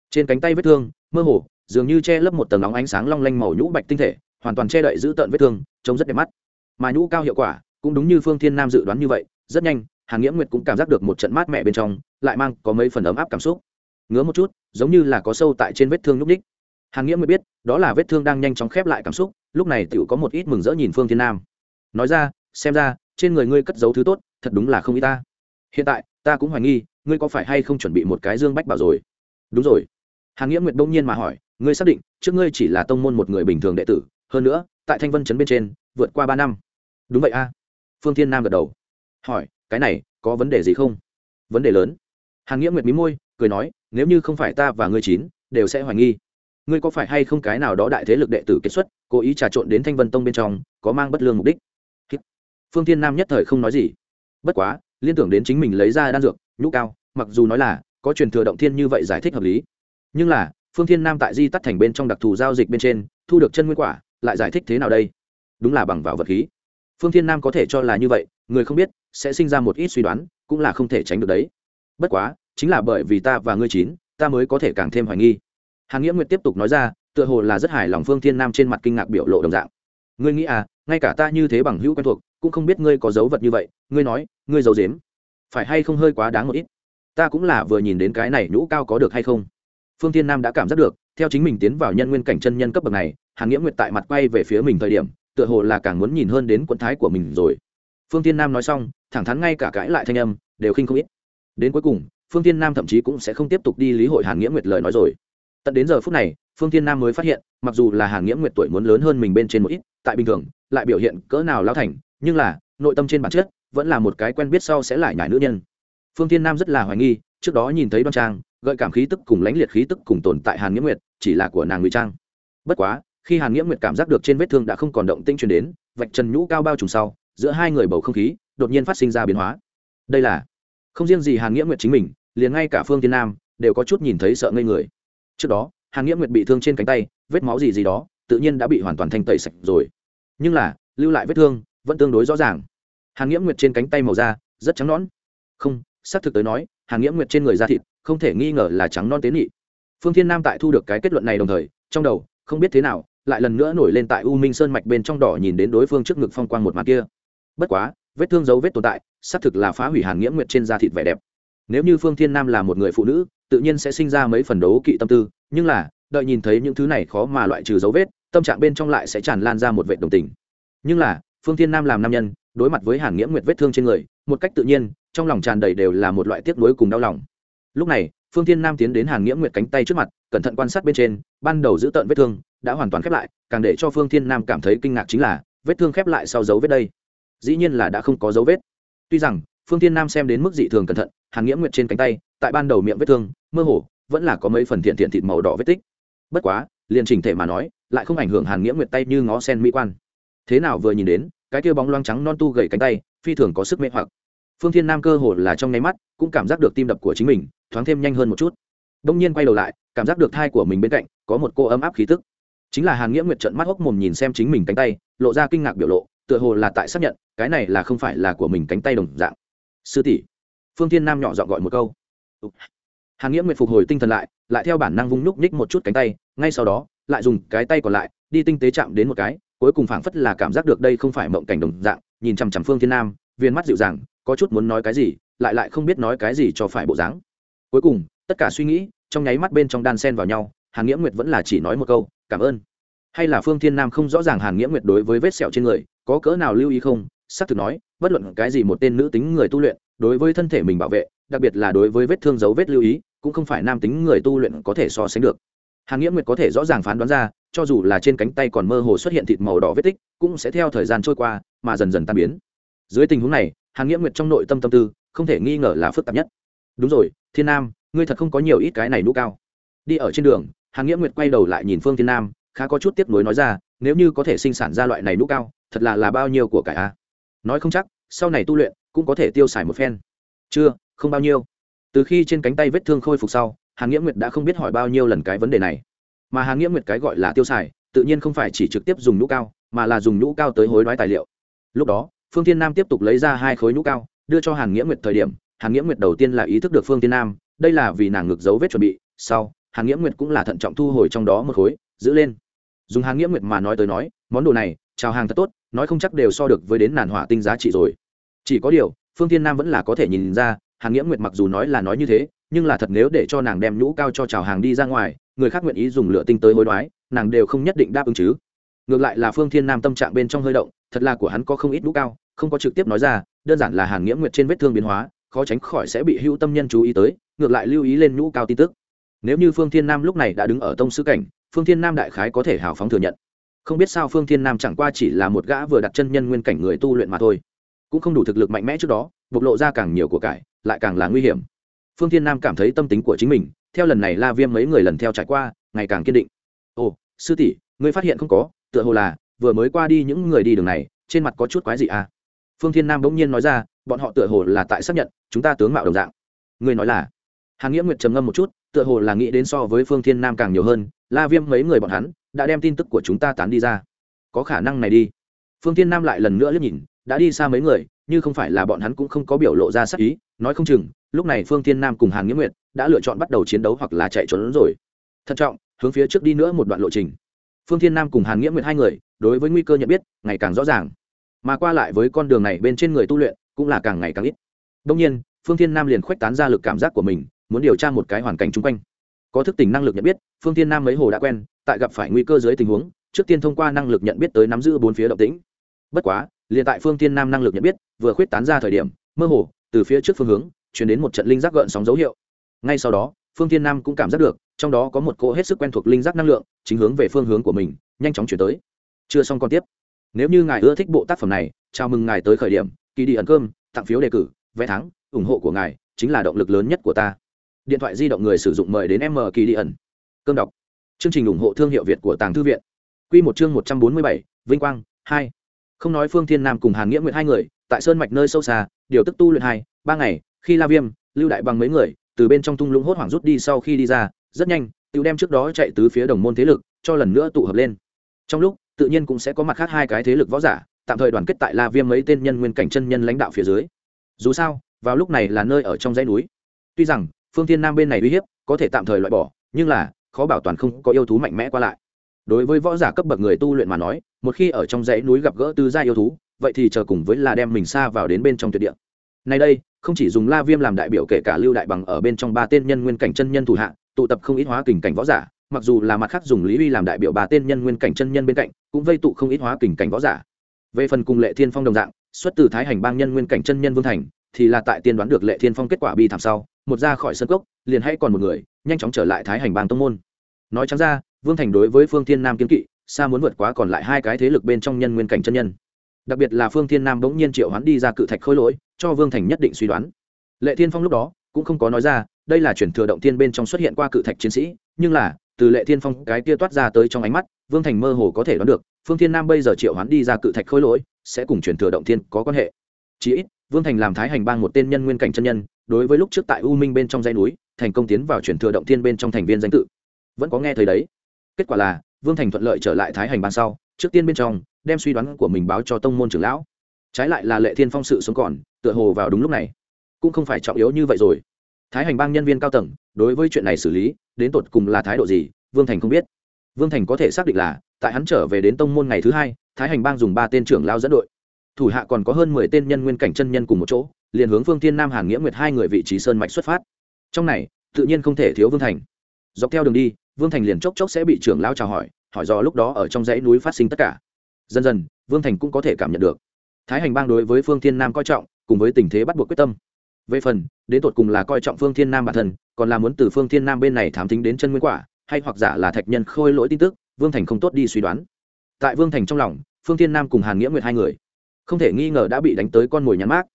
Trên cánh tay vết thương, mơ hồ, dường như che lấp một tầng nóng ánh sáng long lanh màu nhũ bạch tinh thể, hoàn toàn che đậy giữ tợn vết thương, trông rất đẹp mắt. Mà nhũ cao hiệu quả, cũng đúng như phương thiên nam dự đoán như vậy, rất nhanh, hàn nghĩa nguyệt cũng cảm giác được một trận mát mẻ bên trong, lại mang có mấy phần ấm áp cảm xúc ngứa một chút, giống như là có sâu tại trên vết thương lúc ních hàn nghĩa mới biết, đó là vết thương đang nhanh chóng khép lại cảm xúc, lúc này tựu có một ít mừng rỡ nhìn phương thiên nam. Nói ra, xem ra, trên người ngươi cất giấu thứ tốt, thật đúng là không y ta. Hiện tại, ta cũng hoài nghi, ngươi có phải hay không chuẩn bị một cái dương bách bảo rồi? Đúng rồi. Hàn nghĩa nguyệt đông nhiên mà hỏi, ngươi xác định, trước ngươi chỉ là tông môn một người bình thường đệ tử, hơn nữa, tại thanh vân trấn bên trên, vượt qua ba năm? Đúng vậy a. Phương thiên nam gật đầu. Hỏi, cái này, có vấn đề gì không? Vấn đề lớn. Hàn nghĩa nguyệt mí môi, cười nói nếu như không phải ta và ngươi chín, đều sẽ hoài nghi. Ngươi có phải hay không cái nào đó đại thế lực đệ tử kết xuất, cố ý trà trộn đến thanh vân tông bên trong, có mang bất lương mục đích? Phương thiên nam nhất thời không nói gì. Bất quá, liên tưởng đến chính mình lấy ra đan dược, nhũ cao, mặc dù nói là có truyền thừa động thiên như vậy giải thích hợp lý. Nhưng là, phương thiên nam tại di tắt thành bên trong đặc thù giao dịch bên trên, thu được chân nguyên quả, lại giải thích thế nào đây? Đúng là bằng vào vật khí. Phương thiên nam có thể cho là như vậy, người không biết, sẽ sinh ra một ít suy đoán, cũng là không thể tránh được đấy. Bất quá chính là bởi vì ta và ngươi chín, ta mới có thể càng thêm hoài nghi. Hàn nghĩa nguyệt tiếp tục nói ra, tựa hồ là rất hài lòng phương thiên nam trên mặt kinh ngạc biểu lộ đồng dạng. Ngươi nghĩ à ngay cả ta như thế bằng hữu quen thuộc, cũng không biết ngươi có dấu vật như vậy, ngươi nói, ngươi giấu dếm phải hay không hơi quá đáng một ít? Ta cũng là vừa nhìn đến cái này nhũ cao có được hay không? Phương thiên nam đã cảm giác được, theo chính mình tiến vào nhân nguyên cảnh chân nhân cấp bậc này, hàn nghĩa nguyệt tại mặt quay về phía mình thời điểm, tựa hồ là càng muốn nhìn hơn đến quận thái của mình rồi. Phương tiên nam nói xong, thẳng thắn ngay cả cãi lại thanh âm, đều khinh không ít. Đến cuối cùng phương tiên nam thậm chí cũng sẽ không tiếp tục đi lý hội hàn nghĩa nguyệt lời nói rồi. Tận đến giờ phút này, phương tiên nam mới phát hiện, mặc dù là hàn nghĩa nguyệt tuổi muốn lớn hơn mình bên trên một ít, tại bình thường, lại biểu hiện cỡ nào lao thành, nhưng là, nội tâm trên bản chất, vẫn là một cái quen biết sau sẽ lại nhải nữ nhân. Phương tiên nam rất là hoài nghi, trước đó nhìn thấy đoan trang, gợi cảm khí tức cùng lãnh liệt khí tức cùng tồn tại hàn nghĩa nguyệt, chỉ là của nàng ngụy trang. Bất quá, khi hàn nghĩa nguyệt cảm giác được trên vết thương đã không còn động tinh truyền đến, vạch trần nhũ cao bao trùm sau, giữa hai người bầu không khí, đột nhiên phát sinh ra biến hóa. Đây là, không riêng gì hàn nghĩa nguyệt chính mình liền ngay cả phương tiên nam đều có chút nhìn thấy sợ ngây người. Trước đó, hàn nghĩa nguyệt bị thương trên cánh tay, vết máu gì gì đó, tự nhiên đã bị hoàn toàn thanh tẩy sạch rồi. Nhưng là, lưu lại vết thương vẫn tương đối rõ ràng. Hàn nghĩa nguyệt trên cánh tay màu da rất trắng nõn. Không, xác thực tới nói, hàn nghĩa nguyệt trên người da thịt không thể nghi ngờ là trắng non tế nhị. Phương thiên nam tại thu được cái kết luận này đồng thời, trong đầu, không biết thế nào, lại lần nữa nổi lên tại u minh sơn mạch bên trong đỏ nhìn đến đối phương trước ngực phong quang một mặt kia. Bất quá, vết thương dấu vết tồn tại, xác thực là phá hủy hàn nghĩa nguyệt trên da thịt vẻ đẹp nếu như phương thiên nam là một người phụ nữ, tự nhiên sẽ sinh ra mấy phần đấu kỵ tâm tư, nhưng là, đợi nhìn thấy những thứ này khó mà loại trừ dấu vết, tâm trạng bên trong lại sẽ tràn lan ra một vệ đồng tình. Nhưng là, phương thiên nam làm nam nhân, đối mặt với hàn nghĩa nguyệt vết thương trên người, một cách tự nhiên, trong lòng tràn đầy đều là một loại tiếc nuối cùng đau lòng. Lúc này, phương thiên nam tiến đến hàn nghĩa nguyệt cánh tay trước mặt, cẩn thận quan sát bên trên, ban đầu giữ tợn vết thương, đã hoàn toàn khép lại, càng để cho phương thiên nam cảm thấy kinh ngạc chính là, vết thương khép lại sau dấu vết đây. Dĩ nhiên là đã không có dấu vết. Tuy rằng phương thiên nam xem đến mức dị thường cẩn thận, hàn nghĩa nguyệt trên cánh tay, tại ban đầu miệng vết thương, mơ hồ, vẫn là có mấy phần thiện thiện thịt màu đỏ vết tích. Bất quá, liền trình thể mà nói, lại không ảnh hưởng hàn nghĩa nguyệt tay như ngó sen mỹ quan. Thế nào vừa nhìn đến, cái kia bóng loang trắng non tu gầy cánh tay, phi thường có sức mê hoặc. Phương thiên nam cơ hồ là trong nháy mắt, cũng cảm giác được tim đập của chính mình, thoáng thêm nhanh hơn một chút. Đông nhiên quay đầu lại, cảm giác được thai của mình bên cạnh, có một cô ấm áp khí tức. Chính là hàn nghĩa nguyệt trận mắt hốc mồm nhìn xem chính mình cánh tay, lộ ra kinh ngạc biểu lộ, tựa hồ là tại xác nhận, cái này là không phải là của mình cánh tay đồng dạng sư tỷ, phương thiên nam nhỏ dọn gọi một câu. Hàn nghĩa nguyệt phục hồi tinh thần lại lại theo bản năng vung nhúc nhích một chút cánh tay, ngay sau đó, lại dùng cái tay còn lại, đi tinh tế chạm đến một cái, cuối cùng phảng phất là cảm giác được đây không phải mộng cảnh đồng dạng, nhìn chằm chằm phương thiên nam, viên mắt dịu dàng, có chút muốn nói cái gì, lại lại không biết nói cái gì cho phải bộ dáng. Cuối cùng, tất cả suy nghĩ, trong nháy mắt bên trong đan sen vào nhau, hàn nghĩa nguyệt vẫn là chỉ nói một câu, cảm ơn. Hay là phương thiên nam không rõ ràng hàn nghĩa nguyệt đối với vết sẹo trên người, có cỡ nào lưu ý không xác thực nói, bất luận cái gì một tên nữ tính người tu luyện, đối với thân thể mình bảo vệ, đặc biệt là đối với vết thương dấu vết lưu ý, cũng không phải nam tính người tu luyện có thể so sánh được. Hàn nghĩa nguyệt có thể rõ ràng phán đoán ra, cho dù là trên cánh tay còn mơ hồ xuất hiện thịt màu đỏ vết tích, cũng sẽ theo thời gian trôi qua, mà dần dần tan biến. Dưới tình huống này, hàn nghĩa nguyệt trong nội tâm tâm tư, không thể nghi ngờ là phức tạp nhất. Đúng rồi, thiên nam, ngươi thật không có nhiều ít cái này nũ cao. Đi ở trên đường, hàn nghĩa nguyệt quay đầu lại nhìn phương thiên nam, khá có chút tiếp nối nói ra, nếu như có thể sinh sản ra loại này nũ cao, thật là là bao nhiêu của cải a? Nói không chắc, sau này tu luyện cũng có thể tiêu xài một phen. Chưa, không bao nhiêu. Từ khi trên cánh tay vết thương khôi phục sau, hàn nghĩa nguyệt đã không biết hỏi bao nhiêu lần cái vấn đề này. Mà hàn nghĩa nguyệt cái gọi là tiêu xài, tự nhiên không phải chỉ trực tiếp dùng nhũ cao, mà là dùng nhũ cao tới hối đoái tài liệu. Lúc đó, phương thiên nam tiếp tục lấy ra hai khối nhũ cao, đưa cho hàn nghĩa nguyệt thời điểm, hàn nghĩa nguyệt đầu tiên là ý thức được phương thiên nam, đây là vì nàng ngược dấu vết chuẩn bị, sau, hàn nghĩa nguyệt cũng là thận trọng thu hồi trong đó một khối, giữ lên. Dùng hàn nghĩa nguyệt mà nói tới nói, món đồ này, chào hàng thật tốt nói không chắc đều so được với đến nàn hỏa tinh giá trị rồi. Chỉ có điều, phương thiên nam vẫn là có thể nhìn ra, hàn nghĩa nguyệt mặc dù nói là nói như thế, nhưng là thật nếu để cho nàng đem nhũ cao cho chào hàng đi ra ngoài, người khác nguyện ý dùng lửa tinh tới hối đoái, nàng đều không nhất định đáp ứng chứ. Ngược lại là phương thiên nam tâm trạng bên trong hơi động, thật là của hắn có không ít nhũ cao, không có trực tiếp nói ra, đơn giản là hàn nghĩa nguyệt trên vết thương biến hóa, khó tránh khỏi sẽ bị hữu tâm nhân chú ý tới, ngược lại lưu ý lên nhũ cao tin tức. Nếu như phương thiên nam lúc này đã đứng ở tông sư cảnh, phương thiên nam đại khái có thể hào phóng thừa nhận không biết sao phương thiên nam chẳng qua chỉ là một gã vừa đặt chân nhân nguyên cảnh người tu luyện mà thôi. Cũng không đủ thực lực mạnh mẽ trước đó, bộc lộ ra càng nhiều của cải, lại càng là nguy hiểm. Phương thiên nam cảm thấy tâm tính của chính mình, theo lần này la viêm mấy người lần theo trải qua, ngày càng kiên định. Ồ, sư tỷ, ngươi phát hiện không có, tựa hồ là vừa mới qua đi những người đi đường này, trên mặt có chút quái gì à? Phương thiên nam bỗng nhiên nói ra, bọn họ tựa hồ là tại xác nhận, chúng ta tướng mạo đồng dạng. Ngươi nói là? Hàn nghĩa nguyệt trầm ngâm một chút, tựa hồ là nghĩ đến so với phương thiên nam càng nhiều hơn, la viêm mấy người bọn hắn đã đem tin tức của chúng ta tán đi ra. Có khả năng này đi. Phương thiên nam lại lần nữa liếc nhìn, đã đi xa mấy người, như không phải là bọn hắn cũng không có biểu lộ ra sắc ý, nói không chừng, lúc này phương thiên nam cùng hàn nghĩa nguyệt đã lựa chọn bắt đầu chiến đấu hoặc là chạy trốn rồi. Thận trọng, hướng phía trước đi nữa một đoạn lộ trình. Phương thiên nam cùng hàn nghĩa nguyệt hai người, đối với nguy cơ nhận biết, ngày càng rõ ràng. Mà qua lại với con đường này bên trên người tu luyện, cũng là càng ngày càng ít. Đông nhiên, phương thiên nam liền khuếch tán ra lực cảm giác của mình, muốn điều tra một cái hoàn cảnh chung quanh có thức tỉnh năng lực nhận biết, phương thiên nam mấy hồ đã quen, tại gặp phải nguy cơ dưới tình huống, trước tiên thông qua năng lực nhận biết tới nắm giữ bốn phía động tĩnh. Bất quá, liền tại phương thiên nam năng lực nhận biết vừa khuyết tán ra thời điểm, mơ hồ, từ phía trước phương hướng chuyển đến một trận linh giác gợn sóng dấu hiệu. Ngay sau đó, phương thiên nam cũng cảm giác được, trong đó có một cỗ hết sức quen thuộc linh giác năng lượng, chính hướng về phương hướng của mình, nhanh chóng chuyển tới. Chưa xong còn tiếp. Nếu như ngài ưa thích bộ tác phẩm này, chào mừng ngài tới khởi điểm. Kỳ đi ẩn cơm, tặng phiếu đề cử, vé thắng, ủng hộ của ngài, chính là động lực lớn nhất của ta điện thoại di động người sử dụng mời đến m kỳ đi ẩn. Cơm đọc. Chương trình ủng hộ thương hiệu việt của tàng thư viện. Q một chương một trăm bốn mươi bảy, vinh quang, hai. Không nói phương thiên nam cùng hàn nghĩa nguyện hai người, tại sơn mạch nơi sâu xa, điều tức tu luyện hai, ba ngày, khi la viêm, lưu đại bằng mấy người, từ bên trong tung lũng hốt hoảng rút đi sau khi đi ra, rất nhanh tự đem trước đó chạy tứ phía đồng môn thế lực, cho lần nữa tụ hợp lên. Trong lúc, tự nhiên cũng sẽ có mặt khác hai cái thế lực võ giả, tạm thời đoàn kết tại la viêm mấy tên nhân nguyên cảnh chân nhân lãnh đạo phía dưới. Dù sao, vào lúc này là nơi ở trong dãy núi. Tuy rằng phương thiên nam bên này uy hiếp, có thể tạm thời loại bỏ, nhưng là, khó bảo toàn không có yêu thú mạnh mẽ qua lại. Đối với võ giả cấp bậc người tu luyện mà nói, một khi ở trong dãy núi gặp gỡ tư gia yêu thú, vậy thì chờ cùng với là đem mình xa vào đến bên trong tuyệt địa. Nay đây, không chỉ dùng la viêm làm đại biểu kể cả lưu đại bằng ở bên trong ba tên nhân nguyên cảnh chân nhân thủ hạ, tụ tập không ít hóa kình cảnh võ giả, mặc dù là mặt khác dùng lý uy làm đại biểu ba tên nhân nguyên cảnh chân nhân bên cạnh, cũng vây tụ không ít hóa kình cảnh võ giả. Về phần cùng lệ thiên phong đồng dạng, xuất từ thái hành bang nhân nguyên cảnh chân nhân vương thành, thì là tại tiên đoán được lệ thiên phong kết quả bi thảm sau một ra khỏi sân cốc, liền hay còn một người, nhanh chóng trở lại thái hành bang tông môn. Nói trắng ra, vương thành đối với phương thiên nam kiên kỵ, xa muốn vượt quá còn lại hai cái thế lực bên trong nhân nguyên cảnh chân nhân. Đặc biệt là phương thiên nam bỗng nhiên triệu hoán đi ra cự thạch khôi lỗi, cho vương thành nhất định suy đoán. Lệ thiên phong lúc đó cũng không có nói ra, đây là chuyển thừa động thiên bên trong xuất hiện qua cự thạch chiến sĩ, nhưng là, từ lệ thiên phong cái kia toát ra tới trong ánh mắt, vương thành mơ hồ có thể đoán được, phương thiên nam bây giờ triệu hoán đi ra cự thạch khôi lỗi, sẽ cùng chuyển thừa động thiên có quan hệ. Chí ít, vương thành làm thái hành bang một tên nhân nguyên cảnh chân nhân đối với lúc trước tại u minh bên trong dãy núi, thành công tiến vào chuyển thừa động thiên bên trong thành viên danh tự. Vẫn có nghe thấy đấy. Kết quả là, vương thành thuận lợi trở lại thái hành bang sau, trước tiên bên trong, đem suy đoán của mình báo cho tông môn trưởng lão. Trái lại là lệ thiên phong sự sống còn, tựa hồ vào đúng lúc này. Cũng không phải trọng yếu như vậy rồi. Thái hành bang nhân viên cao tầng, đối với chuyện này xử lý, đến tột cùng là thái độ gì, vương thành không biết. Vương thành có thể xác định là, tại hắn trở về đến tông môn ngày thứ hai, thái hành bang dùng ba tên trưởng lao dẫn đội. Thủ hạ còn có hơn mười tên nhân nguyên cảnh chân nhân cùng một chỗ liền hướng phương tiên nam hàn nghĩa nguyệt hai người vị trí sơn mạch xuất phát. Trong này, tự nhiên không thể thiếu vương thành. Dọc theo đường đi, vương thành liền chốc chốc sẽ bị trưởng lao chào hỏi hỏi do lúc đó ở trong dãy núi phát sinh tất cả. Dần dần, vương thành cũng có thể cảm nhận được. Thái hành bang đối với phương thiên nam coi trọng, cùng với tình thế bắt buộc quyết tâm. Về phần, đến tột cùng là coi trọng phương thiên nam bản thân, còn là muốn từ phương thiên nam bên này thám tính đến chân nguyên quả, hay hoặc giả là thạch nhân khôi lỗi tin tức, vương thành không tốt đi suy đoán. Tại vương thành trong lòng, phương thiên nam cùng hàn nghĩa nguyệt hai người, không thể nghi ngờ đã bị đánh tới con mồi nhắn mát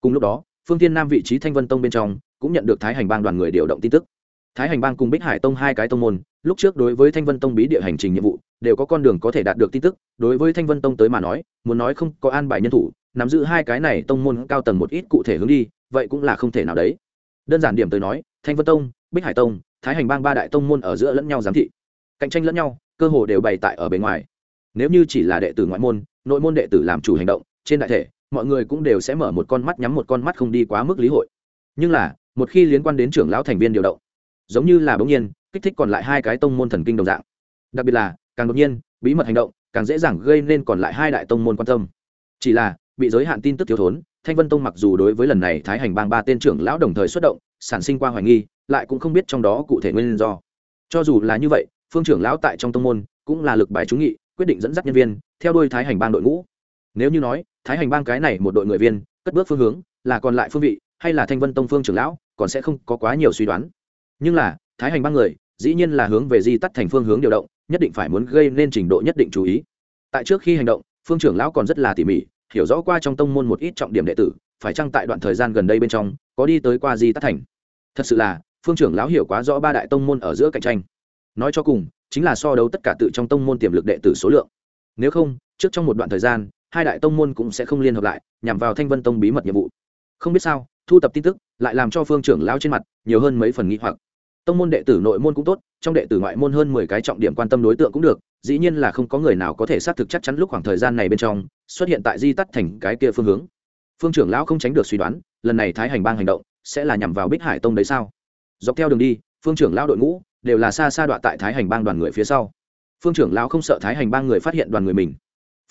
cùng lúc đó, phương thiên nam vị trí thanh vân tông bên trong cũng nhận được thái hành bang đoàn người điều động tin tức. Thái hành bang cùng bích hải tông hai cái tông môn, lúc trước đối với thanh vân tông bí địa hành trình nhiệm vụ, đều có con đường có thể đạt được tin tức. Đối với thanh vân tông tới mà nói, muốn nói không có an bài nhân thủ, nắm giữ hai cái này tông môn cao tầng một ít cụ thể hướng đi, vậy cũng là không thể nào đấy. Đơn giản điểm tới nói, thanh vân tông, bích hải tông, thái hành bang ba đại tông môn ở giữa lẫn nhau giám thị, cạnh tranh lẫn nhau, cơ hồ đều bày tại ở bề ngoài. Nếu như chỉ là đệ tử ngoại môn, nội môn đệ tử làm chủ hành động, trên đại thể mọi người cũng đều sẽ mở một con mắt nhắm một con mắt không đi quá mức lý hội. Nhưng là, một khi liên quan đến trưởng lão thành viên điều động, giống như là bỗng nhiên, kích thích còn lại hai cái tông môn thần kinh đồng dạng. Đặc biệt là, càng đột nhiên, bí mật hành động, càng dễ dàng gây nên còn lại hai đại tông môn quan tâm. Chỉ là, bị giới hạn tin tức thiếu thốn, thanh vân tông mặc dù đối với lần này thái hành bang ba tên trưởng lão đồng thời xuất động, sản sinh qua hoài nghi, lại cũng không biết trong đó cụ thể nguyên do. Cho dù là như vậy, phương trưởng lão tại trong tông môn cũng là lực bài trúng nghị, quyết định dẫn dắt nhân viên, theo đuôi thái hành bang đội ngũ. Nếu như nói thái hành bang cái này một đội người viên, cất bước phương hướng, là còn lại phương vị, hay là thanh vân tông phương trưởng lão, còn sẽ không có quá nhiều suy đoán. Nhưng là, thái hành bang người, dĩ nhiên là hướng về di tắt thành phương hướng điều động, nhất định phải muốn gây nên trình độ nhất định chú ý. Tại trước khi hành động, phương trưởng lão còn rất là tỉ mỉ, hiểu rõ qua trong tông môn một ít trọng điểm đệ tử, phải chăng tại đoạn thời gian gần đây bên trong, có đi tới qua di tắt thành. Thật sự là, phương trưởng lão hiểu quá rõ ba đại tông môn ở giữa cạnh tranh. Nói cho cùng, chính là so đấu tất cả tự trong tông môn tiềm lực đệ tử số lượng. Nếu không, trước trong một đoạn thời gian hai đại tông môn cũng sẽ không liên hợp lại, nhằm vào thanh vân tông bí mật nhiệm vụ. Không biết sao, thu tập tin tức, lại làm cho phương trưởng lão trên mặt nhiều hơn mấy phần nghĩ hoặc. Tông môn đệ tử nội môn cũng tốt, trong đệ tử ngoại môn hơn mười cái trọng điểm quan tâm đối tượng cũng được, dĩ nhiên là không có người nào có thể xác thực chắc chắn lúc khoảng thời gian này bên trong xuất hiện tại di tắt thành cái kia phương hướng. Phương trưởng lão không tránh được suy đoán, lần này thái hành bang hành động sẽ là nhằm vào bích hải tông đấy sao? Dọc theo đường đi, phương trưởng lão đội ngũ đều là xa xa đoạn tại thái hành bang đoàn người phía sau. Phương trưởng lão không sợ thái hành bang người phát hiện đoàn người mình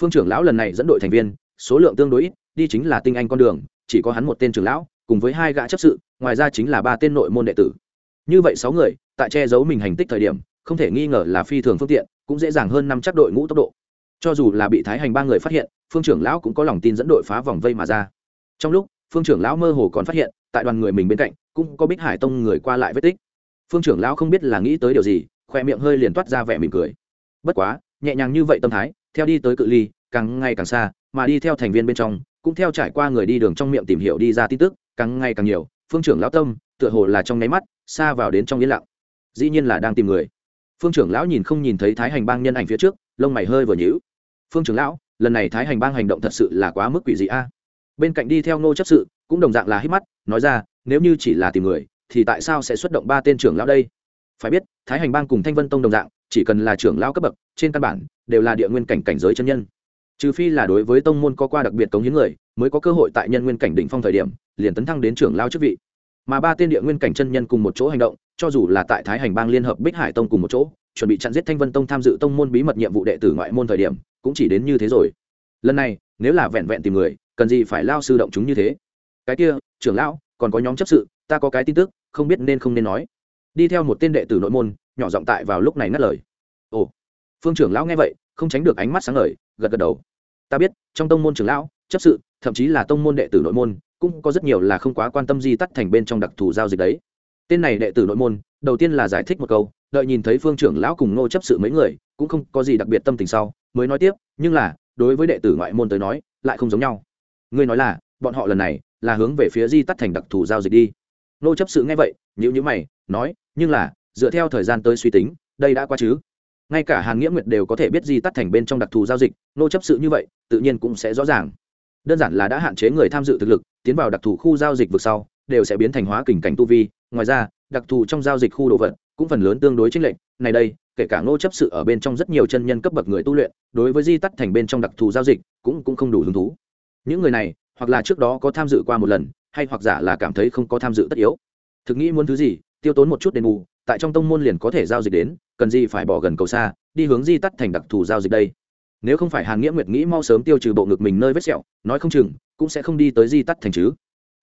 phương trưởng lão lần này dẫn đội thành viên, số lượng tương đối ít, đi chính là tinh anh con đường, chỉ có hắn một tên trưởng lão, cùng với hai gã chấp sự, ngoài ra chính là ba tên nội môn đệ tử. Như vậy sáu người, tại che giấu mình hành tích thời điểm, không thể nghi ngờ là phi thường phương tiện, cũng dễ dàng hơn năm chắc đội ngũ tốc độ. Cho dù là bị thái hành ba người phát hiện, phương trưởng lão cũng có lòng tin dẫn đội phá vòng vây mà ra. Trong lúc, phương trưởng lão mơ hồ còn phát hiện, tại đoàn người mình bên cạnh, cũng có bích hải tông người qua lại vết tích. Phương trưởng lão không biết là nghĩ tới điều gì, khoe miệng hơi liền toát ra vẻ mỉm cười. Bất quá, nhẹ nhàng như vậy tâm thái theo đi tới cự ly, càng ngày càng xa, mà đi theo thành viên bên trong, cũng theo trải qua người đi đường trong miệng tìm hiểu đi ra tin tức, càng ngày càng nhiều, phương trưởng lão tâm, tựa hồ là trong nháy mắt, xa vào đến trong yên lặng. Dĩ nhiên là đang tìm người. Phương trưởng lão nhìn không nhìn thấy thái hành bang nhân ảnh phía trước, lông mày hơi vừa nhíu. Phương trưởng lão, lần này thái hành bang hành động thật sự là quá mức quỷ dị a. Bên cạnh đi theo ngô chấp sự, cũng đồng dạng là hít mắt, nói ra, nếu như chỉ là tìm người, thì tại sao sẽ xuất động ba tên trưởng lão đây? Phải biết, thái hành bang cùng thanh vân tông đồng dạng chỉ cần là trưởng lão cấp bậc, trên căn bản đều là địa nguyên cảnh cảnh giới chân nhân. Trừ phi là đối với tông môn có qua đặc biệt cống hiến người, mới có cơ hội tại nhân nguyên cảnh đỉnh phong thời điểm, liền tấn thăng đến trưởng lao chức vị. Mà ba tên địa nguyên cảnh chân nhân cùng một chỗ hành động, cho dù là tại thái hành bang liên hợp bích hải tông cùng một chỗ, chuẩn bị chặn giết thanh vân tông tham dự tông môn bí mật nhiệm vụ đệ tử ngoại môn thời điểm, cũng chỉ đến như thế rồi. Lần này, nếu là vẹn vẹn tìm người, cần gì phải lao sư động chúng như thế? Cái kia, trưởng lão, còn có nhóm chấp sự, ta có cái tin tức, không biết nên không nên nói đi theo một tên đệ tử nội môn, nhỏ giọng tại vào lúc này ngắt lời. Ồ. Phương trưởng lão nghe vậy, không tránh được ánh mắt sáng ngời, gật gật đầu. Ta biết, trong tông môn trưởng lão, chấp sự, thậm chí là tông môn đệ tử nội môn, cũng có rất nhiều là không quá quan tâm di tắt thành bên trong đặc thù giao dịch đấy. Tên này đệ tử nội môn, đầu tiên là giải thích một câu, đợi nhìn thấy phương trưởng lão cùng Ngô chấp sự mấy người, cũng không có gì đặc biệt tâm tình sau, mới nói tiếp, nhưng là, đối với đệ tử ngoại môn tới nói, lại không giống nhau. Ngươi nói là, bọn họ lần này là hướng về phía di tắt thành đặc thù giao dịch đi. Ngô chấp sự nghe vậy nhữ nhữ mày, nói nhưng là, dựa theo thời gian tới suy tính, đây đã qua chứ. Ngay cả hàn nghĩa nguyệt đều có thể biết di tắt thành bên trong đặc thù giao dịch, nô chấp sự như vậy, tự nhiên cũng sẽ rõ ràng. Đơn giản là đã hạn chế người tham dự thực lực, tiến vào đặc thù khu giao dịch vực sau, đều sẽ biến thành hóa kình cảnh tu vi. Ngoài ra, đặc thù trong giao dịch khu đồ vật cũng phần lớn tương đối chính lệnh này đây, kể cả ngô chấp sự ở bên trong rất nhiều chân nhân cấp bậc người tu luyện, đối với di tắt thành bên trong đặc thù giao dịch cũng cũng không đủ hứng thú. Những người này, hoặc là trước đó có tham dự qua một lần, hay hoặc giả là cảm thấy không có tham dự tất yếu. Thực nghĩ muốn thứ gì tiêu tốn một chút đền bù, tại trong tông môn liền có thể giao dịch đến, cần gì phải bỏ gần cầu xa, đi hướng di tắt thành đặc thù giao dịch đây. Nếu không phải hàn nghĩa nguyệt nghĩ mau sớm tiêu trừ bộ ngực mình nơi vết sẹo, nói không chừng, cũng sẽ không đi tới di tắt thành chứ.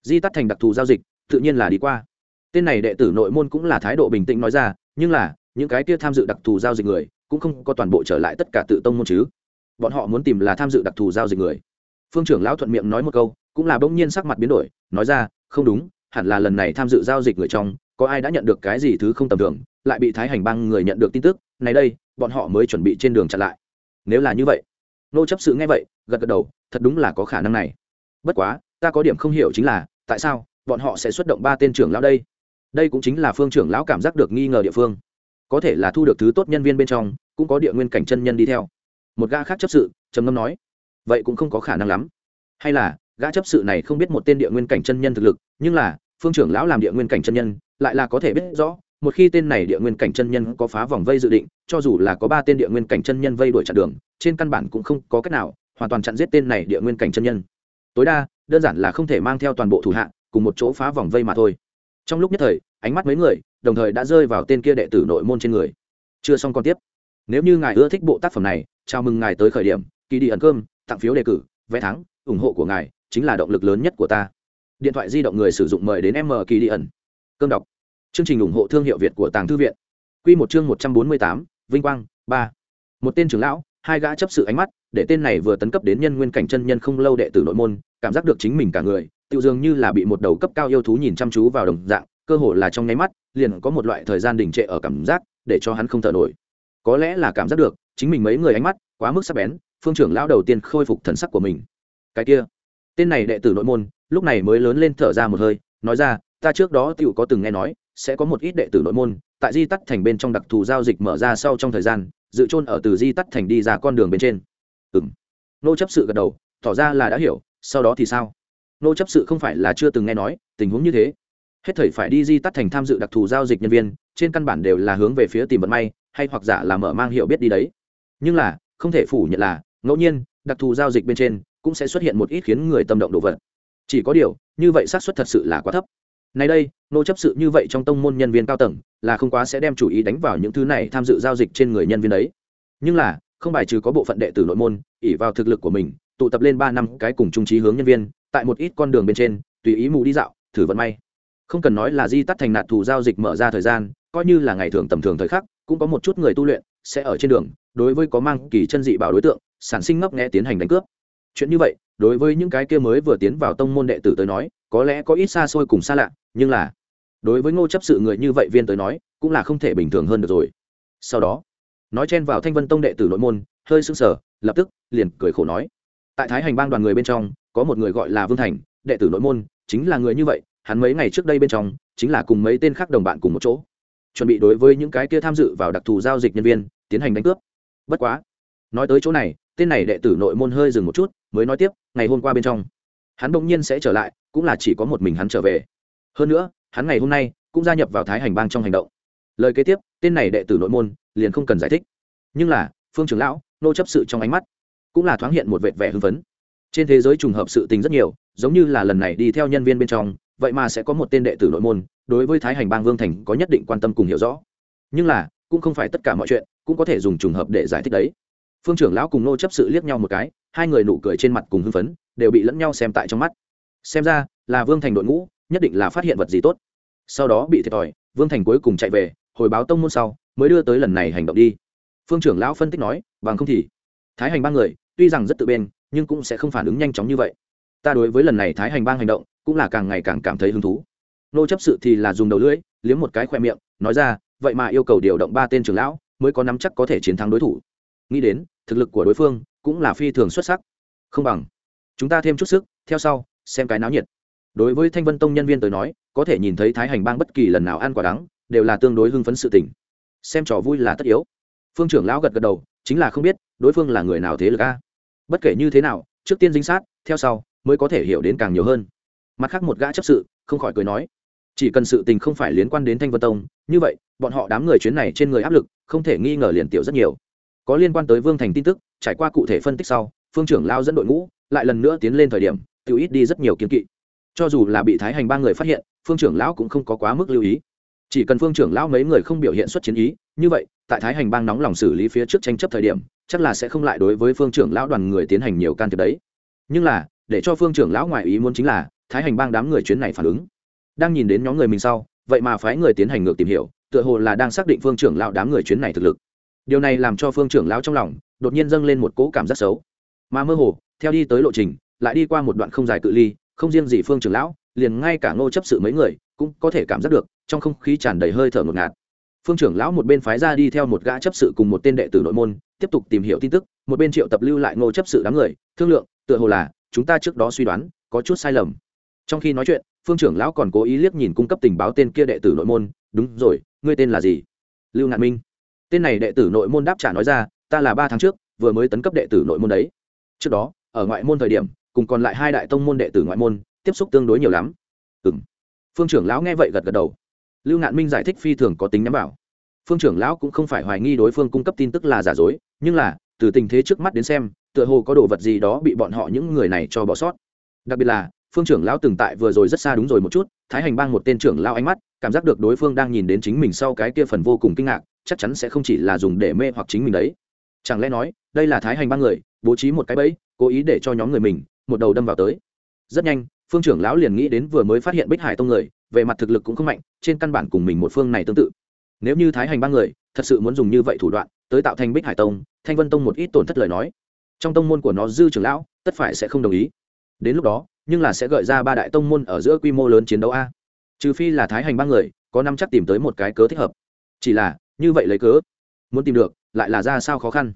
Di tắt thành đặc thù giao dịch, tự nhiên là đi qua. Tên này đệ tử nội môn cũng là thái độ bình tĩnh nói ra, nhưng là, những cái kia tham dự đặc thù giao dịch người, cũng không có toàn bộ trở lại tất cả tự tông môn chứ. Bọn họ muốn tìm là tham dự đặc thù giao dịch người. Phương trưởng lão thuận miệng nói một câu, cũng là bỗng nhiên sắc mặt biến đổi, nói ra, không đúng, hẳn là lần này tham dự giao dịch người trong có ai đã nhận được cái gì thứ không tầm thường, lại bị thái hành bang người nhận được tin tức, này đây, bọn họ mới chuẩn bị trên đường chặn lại. Nếu là như vậy, nô chấp sự nghe vậy, gật gật đầu, thật đúng là có khả năng này. Bất quá, ta có điểm không hiểu chính là, tại sao bọn họ sẽ xuất động ba tên trưởng lão đây? Đây cũng chính là phương trưởng lão cảm giác được nghi ngờ địa phương. Có thể là thu được thứ tốt nhân viên bên trong, cũng có địa nguyên cảnh chân nhân đi theo. Một gã khác chấp sự, trầm ngâm nói, vậy cũng không có khả năng lắm. Hay là, gã chấp sự này không biết một tên địa nguyên cảnh chân nhân thực lực, nhưng là, phương trưởng lão làm địa nguyên cảnh chân nhân lại là có thể biết rõ, một khi tên này địa nguyên cảnh chân nhân có phá vòng vây dự định, cho dù là có ba tên địa nguyên cảnh chân nhân vây đuổi chặn đường, trên căn bản cũng không có cách nào hoàn toàn chặn giết tên này địa nguyên cảnh chân nhân. Tối đa, đơn giản là không thể mang theo toàn bộ thủ hạ, cùng một chỗ phá vòng vây mà thôi. Trong lúc nhất thời, ánh mắt mấy người, đồng thời đã rơi vào tên kia đệ tử nội môn trên người. Chưa xong còn tiếp. Nếu như ngài ưa thích bộ tác phẩm này, chào mừng ngài tới khởi điểm kỳ đi ẩn cơm, tặng phiếu đề cử, vé thắng, ủng hộ của ngài chính là động lực lớn nhất của ta. Điện thoại di động người sử dụng mời đến m kỳ đi ẩn cơm đọc. Chương trình ủng hộ thương hiệu việt của tàng thư viện. Q một chương một trăm bốn mươi tám, vinh quang, ba. Một tên trưởng lão, hai gã chấp sự ánh mắt, để tên này vừa tấn cấp đến nhân nguyên cảnh chân nhân không lâu đệ tử nội môn, cảm giác được chính mình cả người, tự dường như là bị một đầu cấp cao yêu thú nhìn chăm chú vào đồng dạng, cơ hồ là trong nháy mắt, liền có một loại thời gian đình trệ ở cảm giác, để cho hắn không thở nổi. Có lẽ là cảm giác được, chính mình mấy người ánh mắt, quá mức sắc bén, phương trưởng lão đầu tiên khôi phục thần sắc của mình. Cái kia, tên này đệ tử nội môn, lúc này mới lớn lên thở ra một hơi, nói ra ta trước đó tựu có từng nghe nói, sẽ có một ít đệ tử nội môn, tại di tắt thành bên trong đặc thù giao dịch mở ra sau trong thời gian, dự trôn ở từ di tắt thành đi ra con đường bên trên. Ừ m nô chấp sự gật đầu, tỏ ra là đã hiểu, sau đó thì sao? Nô chấp sự không phải là chưa từng nghe nói, tình huống như thế. Hết thời phải đi di tắt thành tham dự đặc thù giao dịch nhân viên, trên căn bản đều là hướng về phía tìm vận may, hay hoặc giả là mở mang hiểu biết đi đấy. Nhưng là, không thể phủ nhận là, ngẫu nhiên, đặc thù giao dịch bên trên, cũng sẽ xuất hiện một ít khiến người tâm động đồ vật. Chỉ có điều, như vậy xác suất thật sự là quá thấp nay đây, nô chấp sự như vậy trong tông môn nhân viên cao tầng, là không quá sẽ đem chủ ý đánh vào những thứ này tham dự giao dịch trên người nhân viên đấy. Nhưng là, không bài trừ có bộ phận đệ tử nội môn ỉ vào thực lực của mình, tụ tập lên ba năm cái cùng trung trí hướng nhân viên, tại một ít con đường bên trên, tùy ý mù đi dạo, thử vận may. Không cần nói là di tắt thành nạt thù giao dịch mở ra thời gian, coi như là ngày thường tầm thường thời khắc, cũng có một chút người tu luyện, sẽ ở trên đường, đối với có mang kỳ chân dị bảo đối tượng, sản sinh ngốc nghe tiến hành đánh cướp. Chuyện như vậy đối với những cái kia mới vừa tiến vào tông môn đệ tử tới nói, có lẽ có ít xa xôi cùng xa lạ, nhưng là, đối với ngô chấp sự người như vậy viên tới nói, cũng là không thể bình thường hơn được rồi. Sau đó, nói chen vào thanh vân tông đệ tử nội môn, hơi sưng sờ, lập tức, liền cười khổ nói. Tại thái hành bang đoàn người bên trong, có một người gọi là vương thành, đệ tử nội môn, chính là người như vậy, hắn mấy ngày trước đây bên trong, chính là cùng mấy tên khác đồng bạn cùng một chỗ. Chuẩn bị đối với những cái kia tham dự vào đặc thù giao dịch nhân viên, tiến hành đánh cướp. Bất quá, nói tới chỗ này, tên này đệ tử nội môn hơi dừng một chút mới nói tiếp, ngày hôm qua bên trong, hắn đông nhiên sẽ trở lại, cũng là chỉ có một mình hắn trở về. Hơn nữa, hắn ngày hôm nay cũng gia nhập vào thái hành bang trong hành động. Lời kế tiếp, tên này đệ tử nội môn liền không cần giải thích. Nhưng là, phương trưởng lão, nô chấp sự trong ánh mắt, cũng là thoáng hiện một vệt vẻ hưng phấn. Trên thế giới trùng hợp sự tình rất nhiều, giống như là lần này đi theo nhân viên bên trong, vậy mà sẽ có một tên đệ tử nội môn, đối với thái hành bang vương thành có nhất định quan tâm cùng hiểu rõ. Nhưng là, cũng không phải tất cả mọi chuyện cũng có thể dùng trùng hợp để giải thích đấy. Phương trưởng lão cùng nô chấp sự liếc nhau một cái hai người nụ cười trên mặt cùng hưng phấn đều bị lẫn nhau xem tại trong mắt. Xem ra, là vương thành đội ngũ, nhất định là phát hiện vật gì tốt. Sau đó bị thiệt thòi, vương thành cuối cùng chạy về, hồi báo tông môn sau, mới đưa tới lần này hành động đi. Phương trưởng lão phân tích nói, bằng không thì, thái hành ba người, tuy rằng rất tự bên, nhưng cũng sẽ không phản ứng nhanh chóng như vậy. Ta đối với lần này thái hành bang hành động, cũng là càng ngày càng cảm thấy hứng thú. Nô chấp sự thì là dùng đầu lưỡi, liếm một cái khoe miệng, nói ra, vậy mà yêu cầu điều động ba tên trưởng lão, mới có nắm chắc có thể chiến thắng đối thủ. Nghĩ đến, thực lực của đối phương cũng là phi thường xuất sắc. Không bằng. Chúng ta thêm chút sức, theo sau, xem cái náo nhiệt. Đối với thanh vân tông nhân viên tới nói, có thể nhìn thấy thái hành bang bất kỳ lần nào ăn quả đắng, đều là tương đối hưng phấn sự tình. Xem trò vui là tất yếu. Phương trưởng lão gật gật đầu, chính là không biết, đối phương là người nào thế lực a? Bất kể như thế nào, trước tiên dính sát, theo sau, mới có thể hiểu đến càng nhiều hơn. Mặt khác một gã chấp sự, không khỏi cười nói, chỉ cần sự tình không phải liên quan đến thanh vân tông, như vậy, bọn họ đám người chuyến này trên người áp lực, không thể nghi ngờ liền tiểu rất nhiều có liên quan tới vương thành tin tức, trải qua cụ thể phân tích sau, phương trưởng lao dẫn đội ngũ lại lần nữa tiến lên thời điểm tự ít đi rất nhiều kiến kỵ. Cho dù là bị thái hành ba người phát hiện, phương trưởng lão cũng không có quá mức lưu ý. Chỉ cần phương trưởng lão mấy người không biểu hiện xuất chiến ý, như vậy, tại thái hành bang nóng lòng xử lý phía trước tranh chấp thời điểm, chắc là sẽ không lại đối với phương trưởng lão đoàn người tiến hành nhiều can thiệp đấy. Nhưng là, để cho phương trưởng lão ngoại ý muốn chính là, thái hành bang đám người chuyến này phản ứng. Đang nhìn đến nhóm người mình sau, vậy mà phái người tiến hành ngược tìm hiểu, tựa hồ là đang xác định phương trưởng lão đám người chuyến này thực lực điều này làm cho phương trưởng lão trong lòng đột nhiên dâng lên một cỗ cảm giác xấu. Mà mơ hồ, theo đi tới lộ trình, lại đi qua một đoạn không dài cự ly, không riêng gì phương trưởng lão, liền ngay cả ngô chấp sự mấy người cũng có thể cảm giác được, trong không khí tràn đầy hơi thở ngột ngạt. Phương trưởng lão một bên phái ra đi theo một gã chấp sự cùng một tên đệ tử nội môn, tiếp tục tìm hiểu tin tức, một bên triệu tập lưu lại ngô chấp sự đám người, thương lượng, tựa hồ là, chúng ta trước đó suy đoán, có chút sai lầm. Trong khi nói chuyện, phương trưởng lão còn cố ý liếc nhìn cung cấp tình báo tên kia đệ tử nội môn, đúng rồi, ngươi tên là gì? Lưu ngạn minh tên này đệ tử nội môn đáp trả nói ra, ta là ba tháng trước, vừa mới tấn cấp đệ tử nội môn đấy. Trước đó, ở ngoại môn thời điểm, cùng còn lại hai đại tông môn đệ tử ngoại môn, tiếp xúc tương đối nhiều lắm. Ừ m phương trưởng lão nghe vậy gật gật đầu. Lưu ngạn minh giải thích phi thường có tính nhắm vào. Phương trưởng lão cũng không phải hoài nghi đối phương cung cấp tin tức là giả dối, nhưng là, từ tình thế trước mắt đến xem, tựa hồ có đồ vật gì đó bị bọn họ những người này cho bỏ sót. Đặc biệt là, phương trưởng lão từng tại vừa rồi rất xa đúng rồi một chút, thái hành bang một tên trưởng lao ánh mắt, cảm giác được đối phương đang nhìn đến chính mình sau cái kia phần vô cùng kinh ngạc chắc chắn sẽ không chỉ là dùng để mê hoặc chính mình đấy. Chẳng lẽ nói, đây là thái hành ba người, bố trí một cái bẫy, cố ý để cho nhóm người mình, một đầu đâm vào tới. Rất nhanh, phương trưởng lão liền nghĩ đến vừa mới phát hiện bích hải tông người, về mặt thực lực cũng không mạnh, trên căn bản cùng mình một phương này tương tự. Nếu như thái hành ba người, thật sự muốn dùng như vậy thủ đoạn, tới tạo thành bích hải tông, thanh vân tông một ít tổn thất lời nói, trong tông môn của nó dư trưởng lão, tất phải sẽ không đồng ý. Đến lúc đó, nhưng là sẽ gợi ra ba đại tông môn ở giữa quy mô lớn chiến đấu a. Trừ phi là thái hành ba người, có năm chắc tìm tới một cái cớ thích hợp. Chỉ là như vậy lấy cớ, muốn tìm được, lại là ra sao khó khăn.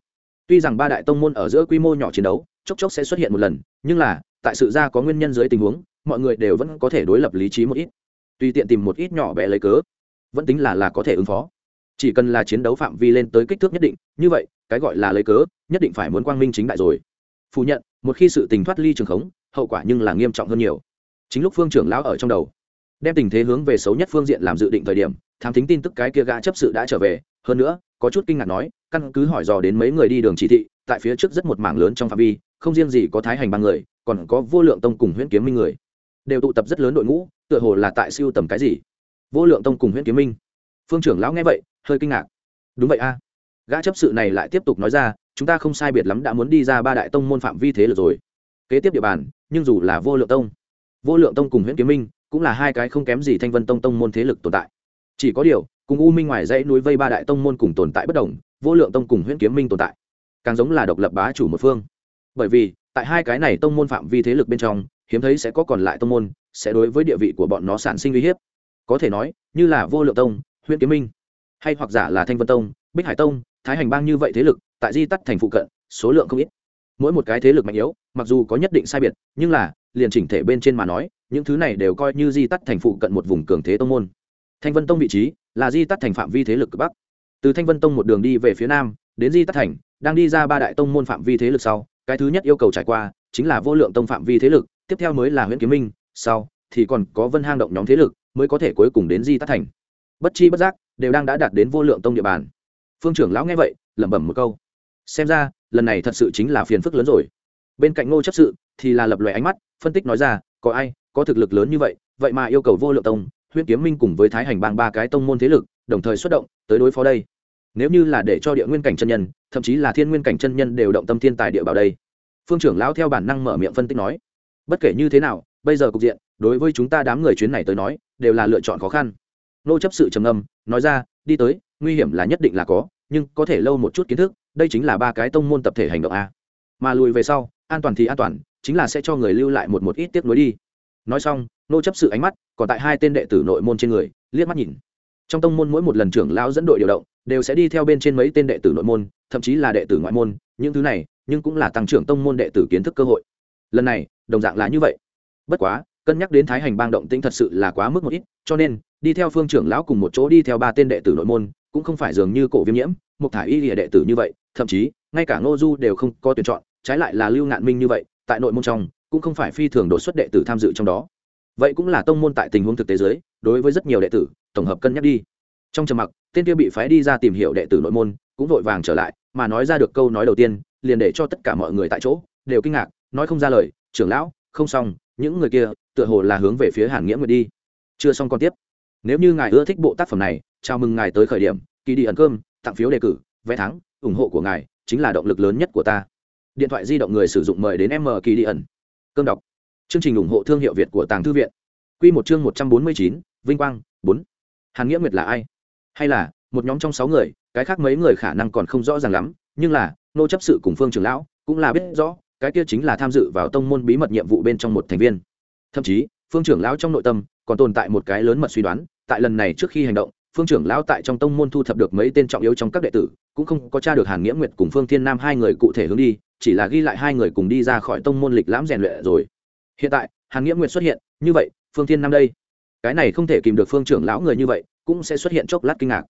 Tuy rằng ba đại tông môn ở giữa quy mô nhỏ chiến đấu, chốc chốc sẽ xuất hiện một lần, nhưng là, tại sự ra có nguyên nhân dưới tình huống, mọi người đều vẫn có thể đối lập lý trí một ít. Tùy tiện tìm một ít nhỏ bé lấy cớ, vẫn tính là là có thể ứng phó. Chỉ cần là chiến đấu phạm vi lên tới kích thước nhất định, như vậy, cái gọi là lấy cớ, nhất định phải muốn quang minh chính đại rồi. Phủ nhận, một khi sự tình thoát ly trường khống, hậu quả nhưng là nghiêm trọng hơn nhiều. Chính lúc phương trưởng lão ở trong đầu, đem tình thế hướng về xấu nhất phương diện làm dự định thời điểm thám thính tin tức cái kia gã chấp sự đã trở về. Hơn nữa, có chút kinh ngạc nói, căn cứ hỏi dò đến mấy người đi đường chỉ thị, tại phía trước rất một mảng lớn trong phạm vi, không riêng gì có thái hành ba người, còn có vô lượng tông cùng huyễn kiếm minh người. Đều tụ tập rất lớn đội ngũ, tựa hồ là tại siêu tầm cái gì? Vô lượng tông cùng huyễn kiếm minh. Phương trưởng lão nghe vậy, hơi kinh ngạc. Đúng vậy a. Gã chấp sự này lại tiếp tục nói ra, chúng ta không sai biệt lắm đã muốn đi ra ba đại tông môn phạm vi thế lực rồi. Kế tiếp địa bàn, nhưng dù là vô lượng tông, vô lượng tông cùng huyễn kiếm minh cũng là hai cái không kém gì thanh vân tông tông môn thế lực tồn tại chỉ có điều, cùng u minh ngoài dãy núi vây ba đại tông môn cùng tồn tại bất đồng, vô lượng tông cùng huyễn kiếm minh tồn tại, càng giống là độc lập bá chủ một phương. Bởi vì, tại hai cái này tông môn phạm vi thế lực bên trong, hiếm thấy sẽ có còn lại tông môn, sẽ đối với địa vị của bọn nó sản sinh uy hiếp. Có thể nói, như là vô lượng tông huyện kiếm minh, hay hoặc giả là thanh vân tông, bích hải tông, thái hành bang như vậy thế lực, tại di tắt thành phụ cận, số lượng không ít. Mỗi một cái thế lực mạnh yếu, mặc dù có nhất định sai biệt, nhưng là, liền chỉnh thể bên trên mà nói, những thứ này đều coi như di tắt thành phụ cận một vùng cường thế tông môn thanh vân tông vị trí là di tắt thành phạm vi thế lực cực bắc. Từ thanh vân tông một đường đi về phía nam, đến di tắt thành, đang đi ra ba đại tông môn phạm vi thế lực sau, cái thứ nhất yêu cầu trải qua chính là vô lượng tông phạm vi thế lực, tiếp theo mới là huyện kiếm minh, sau thì còn có vân hang động nhóm thế lực mới có thể cuối cùng đến di tắt thành. Bất chi bất giác, đều đang đã đạt đến vô lượng tông địa bàn. Phương trưởng lão nghe vậy, lẩm bẩm một câu. Xem ra, lần này thật sự chính là phiền phức lớn rồi. Bên cạnh ngô chấp sự thì là lập loại ánh mắt, phân tích nói ra, có ai, có thực lực lớn như vậy vậy mà yêu cầu vô lượng tông huyện kiếm minh cùng với thái hành bang ba cái tông môn thế lực, đồng thời xuất động, tới đối phó đây. Nếu như là để cho địa nguyên cảnh chân nhân, thậm chí là thiên nguyên cảnh chân nhân đều động tâm thiên tài địa bảo đây. Phương trưởng lão theo bản năng mở miệng phân tích nói, bất kể như thế nào, bây giờ cục diện, đối với chúng ta đám người chuyến này tới nói, đều là lựa chọn khó khăn. Nô chấp sự trầm âm nói ra, đi tới, nguy hiểm là nhất định là có, nhưng có thể lâu một chút kiến thức, đây chính là ba cái tông môn tập thể hành động a. Mà lùi về sau, an toàn thì an toàn, chính là sẽ cho người lưu lại một một ít tiếp nối đi. Nói xong, nô chấp sự ánh mắt còn tại hai tên đệ tử nội môn trên người, liếc mắt nhìn. Trong tông môn mỗi một lần trưởng lão dẫn đội điều động, đều sẽ đi theo bên trên mấy tên đệ tử nội môn, thậm chí là đệ tử ngoại môn, những thứ này, nhưng cũng là tăng trưởng tông môn đệ tử kiến thức cơ hội. Lần này, đồng dạng là như vậy. Bất quá, cân nhắc đến thái hành bang động tĩnh thật sự là quá mức một ít, cho nên, đi theo phương trưởng lão cùng một chỗ đi theo ba tên đệ tử nội môn, cũng không phải dường như cổ viêm nhiễm, một thả y lìa đệ tử như vậy, thậm chí, ngay cả ngô du đều không có tuyển chọn, trái lại là lưu ngạn minh như vậy, tại nội môn trong, cũng không phải phi thường đột xuất đệ tử tham dự trong đó vậy cũng là tông môn tại tình huống thực tế giới đối với rất nhiều đệ tử, tổng hợp cân nhắc đi. Trong trầm mặc, tên kia bị phái đi ra tìm hiểu đệ tử nội môn, cũng vội vàng trở lại, mà nói ra được câu nói đầu tiên, liền để cho tất cả mọi người tại chỗ, đều kinh ngạc, nói không ra lời, trưởng lão, không xong, những người kia, tựa hồ là hướng về phía hàn nghĩa nguyệt đi. Chưa xong còn tiếp. Nếu như ngài ưa thích bộ tác phẩm này, chào mừng ngài tới khởi điểm kỳ đi ẩn cơm, tặng phiếu đề cử, vé thắng, ủng hộ của ngài chính là động lực lớn nhất của ta. Điện thoại di động người sử dụng mời đến m kỳ đi ẩn. Cơm đọc chương trình ủng hộ thương hiệu việt của tàng thư viện. Quy một chương một trăm bốn mươi chín, vinh quang, bốn. Hàn nghĩa nguyệt là ai? Hay là, một nhóm trong sáu người, cái khác mấy người khả năng còn không rõ ràng lắm, nhưng là, nô chấp sự cùng phương trưởng lão cũng là biết rõ, cái kia chính là tham dự vào tông môn bí mật nhiệm vụ bên trong một thành viên. Thậm chí, phương trưởng lão trong nội tâm còn tồn tại một cái lớn mật suy đoán, tại lần này trước khi hành động, phương trưởng lão tại trong tông môn thu thập được mấy tên trọng yếu trong các đệ tử, cũng không có tra được hàn nghĩa nguyệt cùng phương thiên nam hai người cụ thể hướng đi, chỉ là ghi lại hai người cùng đi ra khỏi tông môn lịch lãm rèn luyện rồi hiện tại, hàn nghĩa nguyệt xuất hiện, như vậy, phương thiên năm đây. Cái này không thể kìm được phương trưởng lão người như vậy, cũng sẽ xuất hiện chốc lát kinh ngạc.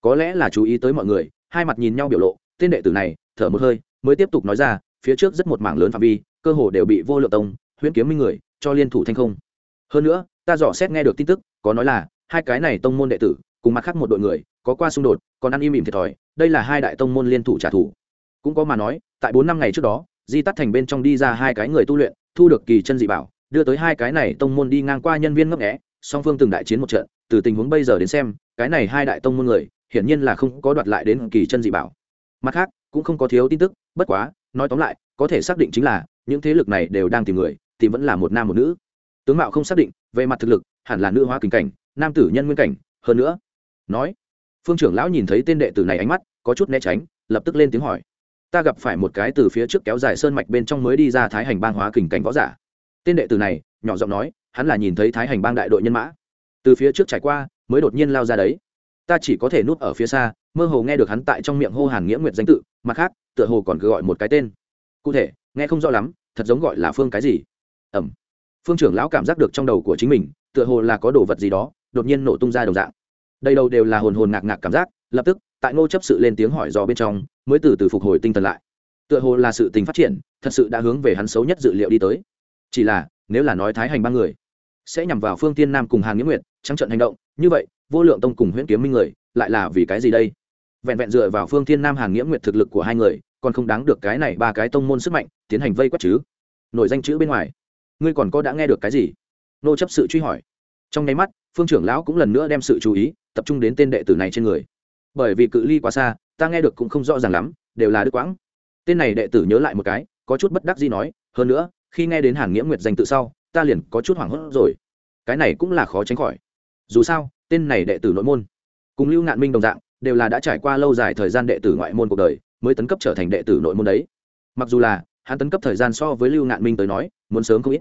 Có lẽ là chú ý tới mọi người, hai mặt nhìn nhau biểu lộ, tên đệ tử này, thở một hơi, mới tiếp tục nói ra, phía trước rất một mảng lớn phạm vi, cơ hồ đều bị vô lượng tông, huyễn kiếm minh người, cho liên thủ thanh không. Hơn nữa, ta dò xét nghe được tin tức, có nói là, hai cái này tông môn đệ tử, cùng mặt khác một đội người, có qua xung đột, còn ăn im ỉm thiệt thòi, đây là hai đại tông môn liên thủ trả thù. Cũng có mà nói, tại bốn năm ngày trước đó, di tắt thành bên trong đi ra hai cái người tu luyện thu được kỳ chân dị bảo, đưa tới hai cái này tông môn đi ngang qua nhân viên ngấp nghẽ song phương từng đại chiến một trận, từ tình huống bây giờ đến xem, cái này hai đại tông môn người, hiển nhiên là không có đoạt lại đến kỳ chân dị bảo. Mặt khác, cũng không có thiếu tin tức, bất quá, nói tóm lại, có thể xác định chính là, những thế lực này đều đang tìm người thì vẫn là một nam một nữ. Tướng mạo không xác định, về mặt thực lực, hẳn là nữ hóa kinh cảnh, nam tử nhân nguyên cảnh, hơn nữa, nói, phương trưởng lão nhìn thấy tên đệ tử này ánh mắt, có chút né tránh, lập tức lên tiếng hỏi ta gặp phải một cái từ phía trước kéo dài sơn mạch bên trong mới đi ra thái hành bang hóa kình cảnh võ giả. Tên đệ tử này, nhỏ giọng nói, hắn là nhìn thấy thái hành bang đại đội nhân mã. Từ phía trước trải qua, mới đột nhiên lao ra đấy. Ta chỉ có thể núp ở phía xa, mơ hồ nghe được hắn tại trong miệng hô hàn nghĩa nguyệt danh tự, mặt khác, tựa hồ còn cứ gọi một cái tên. Cụ thể, nghe không rõ lắm, thật giống gọi là phương cái gì? Ẩm. Phương trưởng lão cảm giác được trong đầu của chính mình, tựa hồ là có đồ vật gì đó, đột nhiên nổ tung ra đồng dạng. Đây đâu đều là hồn hồn ngạc ngạc cảm giác, lập tức, tại ngô chấp sự lên tiếng hỏi dò bên trong mới từ từ phục hồi tinh thần lại. Tựa hồ là sự tình phát triển, thật sự đã hướng về hắn xấu nhất dự liệu đi tới. Chỉ là, nếu là nói thái hành ba người, sẽ nhằm vào phương tiên nam cùng hàn nghĩa nguyệt, trắng trận hành động, như vậy, vô lượng tông cùng huyễn kiếm minh người, lại là vì cái gì đây? Vẹn vẹn dựa vào phương tiên nam hàn nghĩa nguyệt thực lực của hai người, còn không đáng được cái này ba cái tông môn sức mạnh, tiến hành vây quét chứ? Nổi danh chữ bên ngoài. Ngươi còn có đã nghe được cái gì? Nô chấp sự truy hỏi. Trong nháy mắt, phương trưởng lão cũng lần nữa đem sự chú ý tập trung đến tên đệ tử này trên người bởi vì cự ly quá xa, ta nghe được cũng không rõ ràng lắm, đều là đức quãng. Tên này đệ tử nhớ lại một cái, có chút bất đắc gì nói, hơn nữa, khi nghe đến hàn nghĩa nguyệt danh tự sau, ta liền có chút hoảng hốt rồi. Cái này cũng là khó tránh khỏi. Dù sao, tên này đệ tử nội môn, cùng lưu ngạn minh đồng dạng, đều là đã trải qua lâu dài thời gian đệ tử ngoại môn cuộc đời, mới tấn cấp trở thành đệ tử nội môn đấy. Mặc dù là, hắn tấn cấp thời gian so với lưu ngạn minh tới nói, muốn sớm không ít.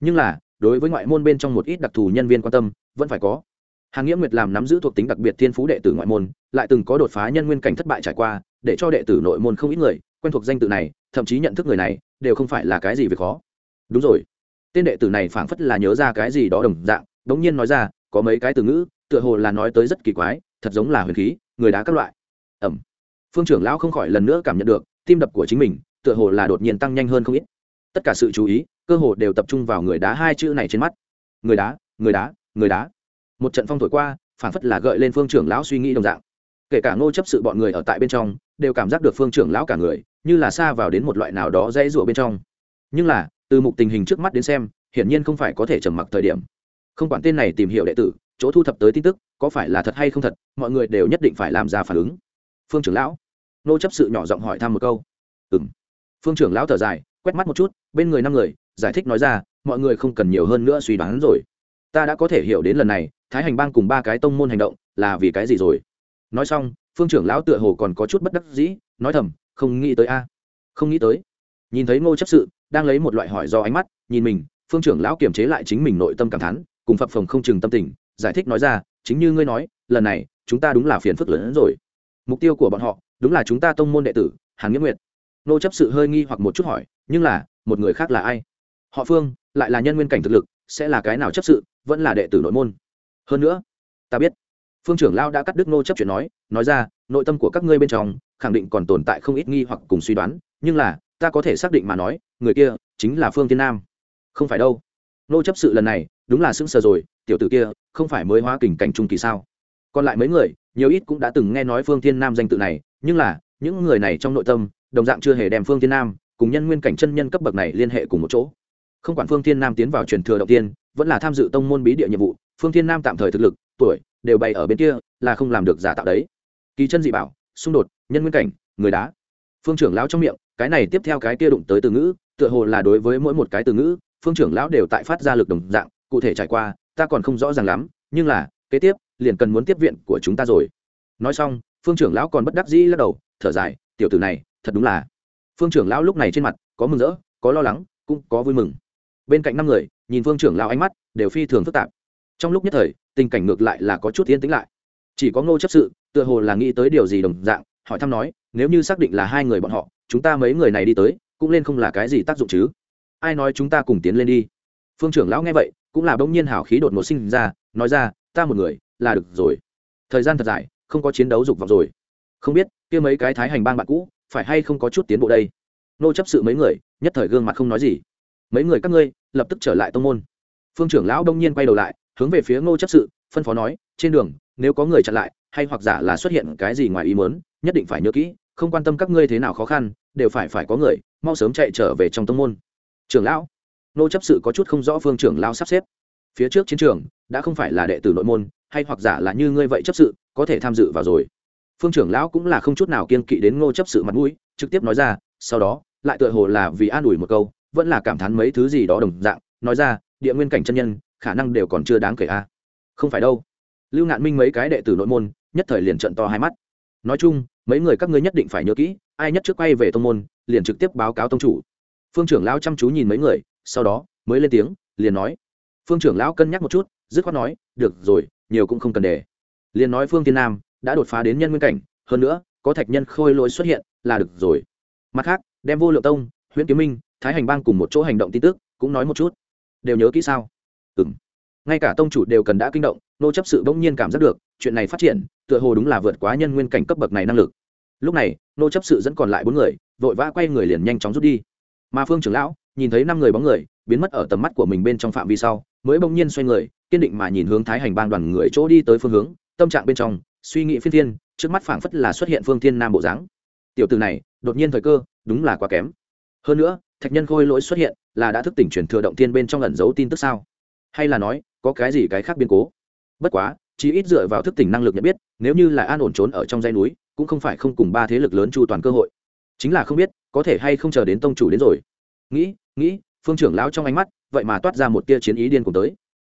Nhưng là, đối với ngoại môn bên trong một ít đặc thù nhân viên quan tâm, vẫn phải có hàng Nghiễm nguyệt làm nắm giữ thuộc tính đặc biệt thiên phú đệ tử ngoại môn, lại từng có đột phá nhân nguyên cảnh thất bại trải qua, để cho đệ tử nội môn không ít người quen thuộc danh tự này, thậm chí nhận thức người này, đều không phải là cái gì việc khó. Đúng rồi. Tên đệ tử này phảng phất là nhớ ra cái gì đó đồng dạng, đống nhiên nói ra, có mấy cái từ ngữ, tựa hồ là nói tới rất kỳ quái, thật giống là huyền khí, người đá các loại. Ẩm. Phương trưởng lão không khỏi lần nữa cảm nhận được, tim đập của chính mình, tựa hồ là đột nhiên tăng nhanh hơn không ít. Tất cả sự chú ý, cơ hồ đều tập trung vào người đá hai chữ này trên mắt. Người đá người đá người đá một trận phong thổi qua phản phất là gợi lên phương trưởng lão suy nghĩ đồng dạng. Kể cả ngô chấp sự bọn người ở tại bên trong, đều cảm giác được phương trưởng lão cả người, như là xa vào đến một loại nào đó dễ rụa bên trong. Nhưng là, từ mục tình hình trước mắt đến xem, hiển nhiên không phải có thể trầm mặc thời điểm. Không quản tên này tìm hiểu đệ tử, chỗ thu thập tới tin tức, có phải là thật hay không thật, mọi người đều nhất định phải làm ra phản ứng. Phương trưởng lão. Nô chấp sự nhỏ giọng hỏi thăm một câu. Ừ m phương trưởng lão thở dài, quét mắt một chút, bên người năm người, giải thích nói ra, mọi người không cần nhiều hơn nữa suy đoán rồi ta đã có thể hiểu đến lần này, thái hành bang cùng ba cái tông môn hành động là vì cái gì rồi? Nói xong, phương trưởng lão tựa hồ còn có chút bất đắc dĩ, nói thầm, không nghĩ tới a, không nghĩ tới. Nhìn thấy ngô chấp sự, đang lấy một loại hỏi do ánh mắt, nhìn mình, phương trưởng lão kiềm chế lại chính mình nội tâm cảm thán, cùng phập phồng không chừng tâm tình, giải thích nói ra, chính như ngươi nói, lần này, chúng ta đúng là phiền phức lớn hơn rồi. Mục tiêu của bọn họ, đúng là chúng ta tông môn đệ tử, hàn nghĩa nguyệt. Ngô chấp sự hơi nghi hoặc một chút hỏi, nhưng là, một người khác là ai? Họ phương, lại là nhân nguyên cảnh thực lực sẽ là cái nào chấp sự, vẫn là đệ tử nội môn. Hơn nữa, ta biết, phương trưởng lao đã cắt đứt nô chấp chuyện nói nói ra, nội tâm của các ngươi bên trong, khẳng định còn tồn tại không ít nghi hoặc cùng suy đoán, nhưng là, ta có thể xác định mà nói, người kia chính là phương tiên nam. Không phải đâu. Nô chấp sự lần này, đúng là sững sờ rồi, tiểu tử kia, không phải mới hóa kình cảnh trung kỳ sao? Còn lại mấy người, nhiều ít cũng đã từng nghe nói phương thiên nam danh tự này, nhưng là, những người này trong nội tâm, đồng dạng chưa hề đem phương thiên nam cùng nhân nguyên cảnh chân nhân cấp bậc này liên hệ cùng một chỗ không quản phương thiên nam tiến vào truyền thừa đầu tiên, vẫn là tham dự tông môn bí địa nhiệm vụ, phương thiên nam tạm thời thực lực, tuổi, đều bày ở bên kia, là không làm được giả tạo đấy. Kỳ chân dị bảo, xung đột, nhân nguyên cảnh, người đá. Phương trưởng lão trong miệng, cái này tiếp theo cái kia đụng tới từ ngữ, tựa hồ là đối với mỗi một cái từ ngữ, phương trưởng lão đều tại phát ra lực đồng dạng, cụ thể trải qua, ta còn không rõ ràng lắm, nhưng là, kế tiếp, liền cần muốn tiếp viện của chúng ta rồi. Nói xong, phương trưởng lão còn bất đắc dĩ lắc đầu, thở dài, tiểu tử này, thật đúng là. Phương trưởng lão lúc này trên mặt, có mừng rỡ, có lo lắng, cũng có vui mừng bên cạnh năm người, nhìn phương trưởng lão ánh mắt đều phi thường phức tạp. Trong lúc nhất thời, tình cảnh ngược lại là có chút yên tĩnh lại. Chỉ có ngô chấp sự, tựa hồ là nghĩ tới điều gì đồng dạng, hỏi thăm nói, nếu như xác định là hai người bọn họ, chúng ta mấy người này đi tới, cũng lên không là cái gì tác dụng chứ? Ai nói chúng ta cùng tiến lên đi? Phương trưởng lão nghe vậy, cũng là bỗng nhiên hào khí đột ngột sinh ra, nói ra, ta một người, là được rồi. Thời gian thật dài, không có chiến đấu dục vọng rồi. Không biết, kia mấy cái thái hành bang bạn cũ, phải hay không có chút tiến bộ đây? Nô chấp sự mấy người, nhất thời gương mặt không nói gì mấy người các ngươi lập tức trở lại tông môn. Phương trưởng lão đông nhiên quay đầu lại, hướng về phía ngô chấp sự, phân phó nói, trên đường, nếu có người chặn lại, hay hoặc giả là xuất hiện cái gì ngoài ý muốn, nhất định phải nhớ kỹ, không quan tâm các ngươi thế nào khó khăn, đều phải phải có người, mau sớm chạy trở về trong tông môn. Trưởng lão, Ngô chấp sự có chút không rõ phương trưởng lão sắp xếp. Phía trước chiến trường, đã không phải là đệ tử nội môn, hay hoặc giả là như ngươi vậy chấp sự, có thể tham dự vào rồi. Phương trưởng lão cũng là không chút nào kiên kỵ đến ngô chấp sự mặt mũi, trực tiếp nói ra, sau đó, lại tựa hồ là vì an ủi một câu vẫn là cảm thán mấy thứ gì đó đồng dạng, nói ra, địa nguyên cảnh chân nhân, khả năng đều còn chưa đáng kể a. Không phải đâu. Lưu ngạn minh mấy cái đệ tử nội môn, nhất thời liền trận to hai mắt. Nói chung, mấy người các ngươi nhất định phải nhớ kỹ, ai nhất trước quay về tông môn, liền trực tiếp báo cáo tông chủ. Phương trưởng lão chăm chú nhìn mấy người, sau đó mới lên tiếng, liền nói. Phương trưởng lão cân nhắc một chút, dứt khoát nói, được rồi, nhiều cũng không cần để. Liền nói phương tiên nam, đã đột phá đến nhân nguyên cảnh, hơn nữa, có thạch nhân khôi lỗi xuất hiện, là được rồi. Mặt khác, đem vô lượng tông, huyễn kiếm minh thái hành bang cùng một chỗ hành động tin tức, cũng nói một chút. Đều nhớ kỹ sao? Ừ m ngay cả tông chủ đều cần đã kinh động, nô chấp sự bỗng nhiên cảm giác được, chuyện này phát triển, tựa hồ đúng là vượt quá nhân nguyên cảnh cấp bậc này năng lực. Lúc này, nô chấp sự dẫn còn lại bốn người, vội vã quay người liền nhanh chóng rút đi. Mà phương trưởng lão, nhìn thấy năm người bóng người, biến mất ở tầm mắt của mình bên trong phạm vi sau, mới bỗng nhiên xoay người, kiên định mà nhìn hướng thái hành bang đoàn người chỗ đi tới phương hướng, tâm trạng bên trong, suy nghĩ phiên thiên, trước mắt phảng phất là xuất hiện phương thiên nam bộ dáng. Tiểu từ này, đột nhiên thời cơ, đúng là quá kém. Hơn nữa thạch nhân khôi lỗi xuất hiện, là đã thức tỉnh truyền thừa động tiên bên trong ẩn giấu tin tức sao? Hay là nói, có cái gì cái khác biến cố? Bất quá, chỉ ít dựa vào thức tỉnh năng lực nhận biết, nếu như là an ổn trốn ở trong dãy núi, cũng không phải không cùng ba thế lực lớn chu toàn cơ hội. Chính là không biết, có thể hay không chờ đến tông chủ đến rồi. Nghĩ nghĩ, phương trưởng lão trong ánh mắt, vậy mà toát ra một tia chiến ý điên cùng tới.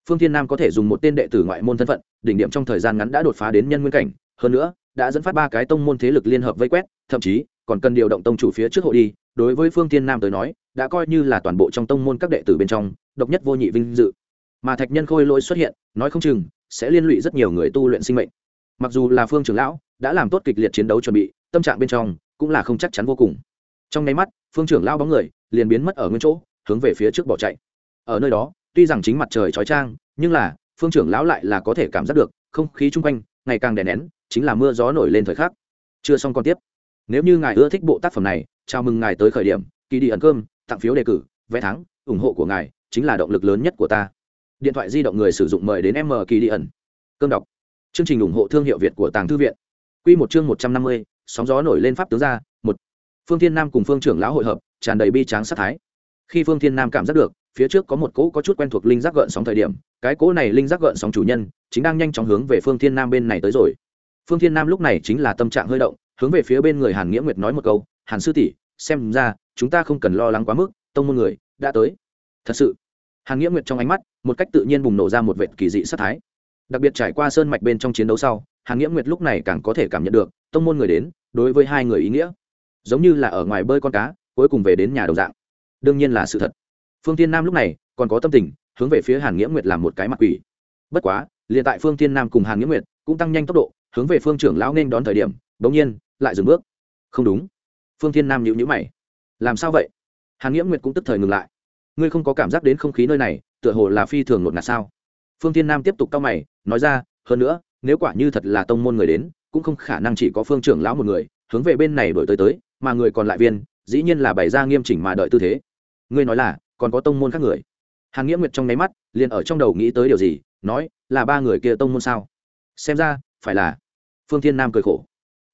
Phương thiên nam có thể dùng một tên đệ tử ngoại môn thân phận, đỉnh điểm trong thời gian ngắn đã đột phá đến nhân nguyên cảnh, hơn nữa, đã dẫn phát ba cái tông môn thế lực liên hợp vây quét, thậm chí còn cần điều động tông chủ phía trước hộ đi, đối với phương tiên nam tới nói, đã coi như là toàn bộ trong tông môn các đệ tử bên trong, độc nhất vô nhị vinh dự. Mà thạch nhân khôi lỗi xuất hiện, nói không chừng, sẽ liên lụy rất nhiều người tu luyện sinh mệnh. Mặc dù là phương trưởng lão, đã làm tốt kịch liệt chiến đấu chuẩn bị, tâm trạng bên trong cũng là không chắc chắn vô cùng. Trong nháy mắt, phương trưởng lao bóng người liền biến mất ở nguyên chỗ, hướng về phía trước bỏ chạy. Ở nơi đó, tuy rằng chính mặt trời chói trang, nhưng là, phương trưởng lão lại là có thể cảm giác được không khí chung quanh ngày càng đè nén, chính là mưa gió nổi lên thời khắc. Chưa xong còn tiếp nếu như ngài ưa thích bộ tác phẩm này, chào mừng ngài tới khởi điểm kỳ đi ẩn cơm, tặng phiếu đề cử, vé thắng, ủng hộ của ngài chính là động lực lớn nhất của ta. Điện thoại di động người sử dụng mời đến m kỳ đi ẩn. Cơm đọc. Chương trình ủng hộ thương hiệu việt của tàng thư viện. Q một chương một trăm năm mươi, sóng gió nổi lên pháp tướng ra, một. Phương thiên nam cùng phương trưởng lão hội hợp, tràn đầy bi tráng sát thái. Khi phương thiên nam cảm giác được, phía trước có một cỗ có chút quen thuộc linh giác gợn sóng thời điểm, cái cỗ này linh giác gợn sóng chủ nhân chính đang nhanh chóng hướng về phương thiên nam bên này tới rồi. Phương thiên nam lúc này chính là tâm trạng hơi động hướng về phía bên người hàn nghĩa nguyệt nói một câu, hàn sư tỷ, xem ra, chúng ta không cần lo lắng quá mức, tông môn người đã tới. Thật sự? Hàn nghĩa nguyệt trong ánh mắt, một cách tự nhiên bùng nổ ra một vệt kỳ dị sát thái. Đặc biệt trải qua sơn mạch bên trong chiến đấu sau, hàn nghĩa nguyệt lúc này càng có thể cảm nhận được, tông môn người đến, đối với hai người ý nghĩa. Giống như là ở ngoài bơi con cá, cuối cùng về đến nhà đồng dạng. Đương nhiên là sự thật. Phương tiên nam lúc này còn có tâm tình, hướng về phía hàn nghĩa nguyệt làm một cái mặt quỷ. Bất quá, liền tại phương tiên nam cùng hàn nghĩa nguyệt cũng tăng nhanh tốc độ, hướng về phương trưởng lão nên đón thời điểm bỗng nhiên, lại dừng bước. Không đúng. Phương thiên nam nhịu nhữ mày. Làm sao vậy? Hàn nghĩa nguyệt cũng tức thời ngừng lại. Ngươi không có cảm giác đến không khí nơi này, tựa hồ là phi thường ngột ngạt sao? Phương thiên nam tiếp tục cau mày, nói ra, hơn nữa, nếu quả như thật là tông môn người đến, cũng không khả năng chỉ có phương trưởng lão một người, hướng về bên này đổi tới tới, mà người còn lại viên, dĩ nhiên là bày ra nghiêm chỉnh mà đợi tư thế. Ngươi nói là, còn có tông môn khác người? Hàn nghĩa nguyệt trong nháy mắt, liền ở trong đầu nghĩ tới điều gì, nói, là ba người kia tông môn sao? Xem ra, phải là phương thiên nam cười khổ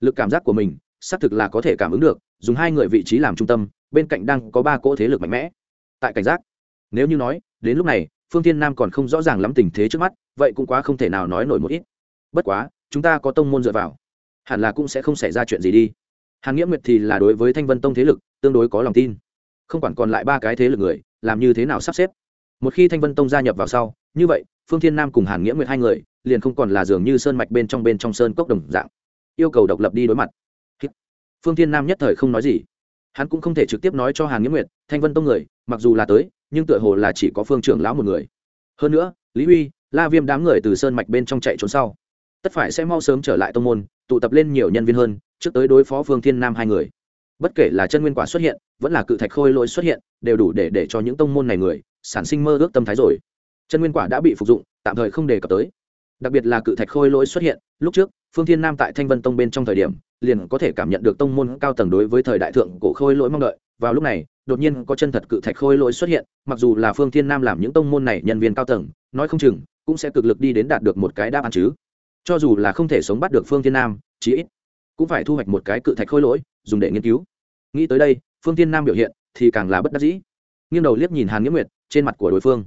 lực cảm giác của mình, xác thực là có thể cảm ứng được, dùng hai người vị trí làm trung tâm, bên cạnh đang có ba cỗ thế lực mạnh mẽ. Tại cảnh giác, nếu như nói, đến lúc này, phương thiên nam còn không rõ ràng lắm tình thế trước mắt, vậy cũng quá không thể nào nói nổi một ít. Bất quá, chúng ta có tông môn dựa vào, hẳn là cũng sẽ không xảy ra chuyện gì đi. Hàn nghĩa nguyệt thì là đối với thanh vân tông thế lực, tương đối có lòng tin. Không quản còn lại ba cái thế lực người, làm như thế nào sắp xếp. Một khi thanh vân tông gia nhập vào sau, như vậy, phương thiên nam cùng hàn nghĩa nguyệt hai người, liền không còn là dường như sơn mạch bên trong bên trong sơn cốc đồng dạng yêu cầu độc lập đi đối mặt. Phương thiên nam nhất thời không nói gì. Hắn cũng không thể trực tiếp nói cho hàn nghĩa nguyệt, thanh vân tông người, mặc dù là tới, nhưng tựa hồ là chỉ có phương trưởng lão một người. Hơn nữa, lý huy, la viêm đám người từ sơn mạch bên trong chạy trốn sau. Tất phải sẽ mau sớm trở lại tông môn, tụ tập lên nhiều nhân viên hơn, trước tới đối phó phương thiên nam hai người. Bất kể là chân nguyên quả xuất hiện, vẫn là cự thạch khôi lỗi xuất hiện, đều đủ để để cho những tông môn này người, sản sinh mơ ước tâm thái rồi. Chân nguyên quả đã bị phục dụng, tạm thời không đề cập tới. Đặc biệt là cự thạch khôi lỗi xuất hiện, lúc trước phương thiên nam tại thanh vân tông bên trong thời điểm, liền có thể cảm nhận được tông môn cao tầng đối với thời đại thượng cổ khôi lỗi mong đợi. Vào lúc này, đột nhiên có chân thật cự thạch khôi lỗi xuất hiện, mặc dù là phương thiên nam làm những tông môn này nhân viên cao tầng, nói không chừng cũng sẽ cực lực đi đến đạt được một cái đáp án chứ. Cho dù là không thể sống bắt được phương thiên nam, chí ít cũng phải thu hoạch một cái cự thạch khôi lỗi, dùng để nghiên cứu. Nghĩ tới đây, phương thiên nam biểu hiện thì càng là bất đắc dĩ. Nghiêng đầu liếc nhìn hàn nghĩa nguyệt, trên mặt của đối phương,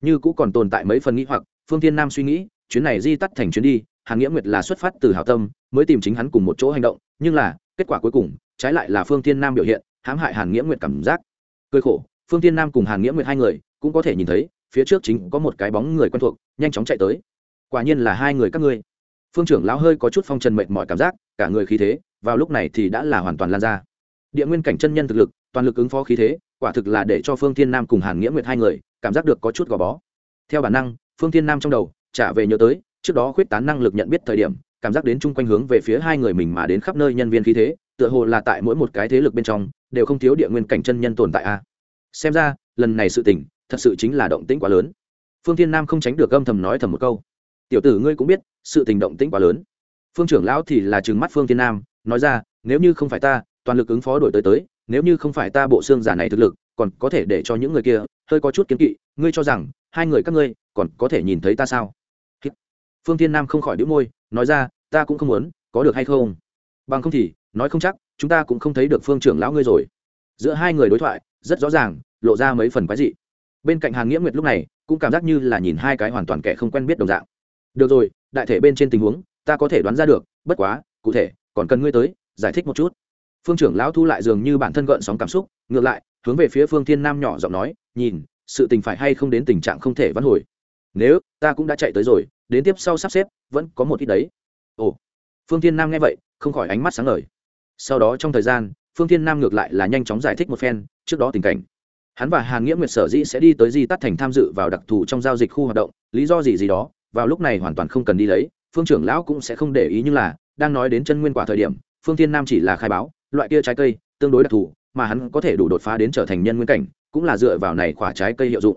như cũng còn tồn tại mấy phần nghĩ hoặc. Phương thiên nam suy nghĩ, chuyến này di tắt thành chuyến đi hàn nghĩa nguyệt là xuất phát từ hảo tâm, mới tìm chính hắn cùng một chỗ hành động, nhưng là, kết quả cuối cùng, trái lại là phương thiên nam biểu hiện, hãm hại hàn nghĩa nguyệt cảm giác. Cười khổ, phương thiên nam cùng hàn nghĩa nguyệt hai người, cũng có thể nhìn thấy, phía trước chính có một cái bóng người quen thuộc, nhanh chóng chạy tới. Quả nhiên là hai người các ngươi. Phương trưởng lão hơi có chút phong trần mệt mỏi cảm giác, cả người khí thế, vào lúc này thì đã là hoàn toàn lan ra. Địa nguyên cảnh chân nhân thực lực, toàn lực ứng phó khí thế, quả thực là để cho phương thiên nam cùng hàn nghĩa nguyệt hai người, cảm giác được có chút gò bó. Theo bản năng, phương thiên nam trong đầu trả về nhớ tới trước đó khuyết tán năng lực nhận biết thời điểm, cảm giác đến chung quanh hướng về phía hai người mình mà đến khắp nơi nhân viên khí thế, tựa hồ là tại mỗi một cái thế lực bên trong, đều không thiếu địa nguyên cảnh chân nhân tồn tại a. Xem ra, lần này sự tình, thật sự chính là động tĩnh quá lớn. Phương thiên nam không tránh được âm thầm nói thầm một câu. Tiểu tử ngươi cũng biết, sự tình động tĩnh quá lớn. Phương trưởng lão thì là trừng mắt phương thiên nam, nói ra, nếu như không phải ta, toàn lực ứng phó đổi tới tới, nếu như không phải ta bộ xương giả này thực lực, còn có thể để cho những người kia hơi có chút kiến kỵ, ngươi cho rằng, hai người các ngươi, còn có thể nhìn thấy ta sao? Phương thiên nam không khỏi đĩu môi, nói ra, ta cũng không muốn, có được hay không? Bằng không thì, nói không chắc, chúng ta cũng không thấy được phương trưởng lão ngươi rồi. Giữa hai người đối thoại, rất rõ ràng, lộ ra mấy phần quái dị. Bên cạnh hàn nghĩa nguyệt lúc này, cũng cảm giác như là nhìn hai cái hoàn toàn kẻ không quen biết đồng dạng. Được rồi, đại thể bên trên tình huống, ta có thể đoán ra được, bất quá, cụ thể, còn cần ngươi tới, giải thích một chút. Phương trưởng lão thu lại dường như bản thân gợn sóng cảm xúc, ngược lại, hướng về phía phương thiên nam nhỏ giọng nói, nhìn, sự tình phải hay không đến tình trạng không thể vãn hồi? Nếu, ta cũng đã chạy tới rồi đến tiếp sau sắp xếp, vẫn có một ít đấy. Ồ, phương thiên nam nghe vậy, không khỏi ánh mắt sáng ngời. Sau đó trong thời gian, phương thiên nam ngược lại là nhanh chóng giải thích một phen trước đó tình cảnh. Hắn và hàn nghĩa nguyệt sở dĩ sẽ đi tới di tắt thành tham dự vào đặc thù trong giao dịch khu hoạt động, lý do gì gì đó, vào lúc này hoàn toàn không cần đi lấy, phương trưởng lão cũng sẽ không để ý nhưng là, đang nói đến chân nguyên quả thời điểm, phương thiên nam chỉ là khai báo, loại kia trái cây, tương đối đặc thù, mà hắn có thể đủ đột phá đến trở thành nhân nguyên cảnh, cũng là dựa vào này quả trái cây hiệu dụng.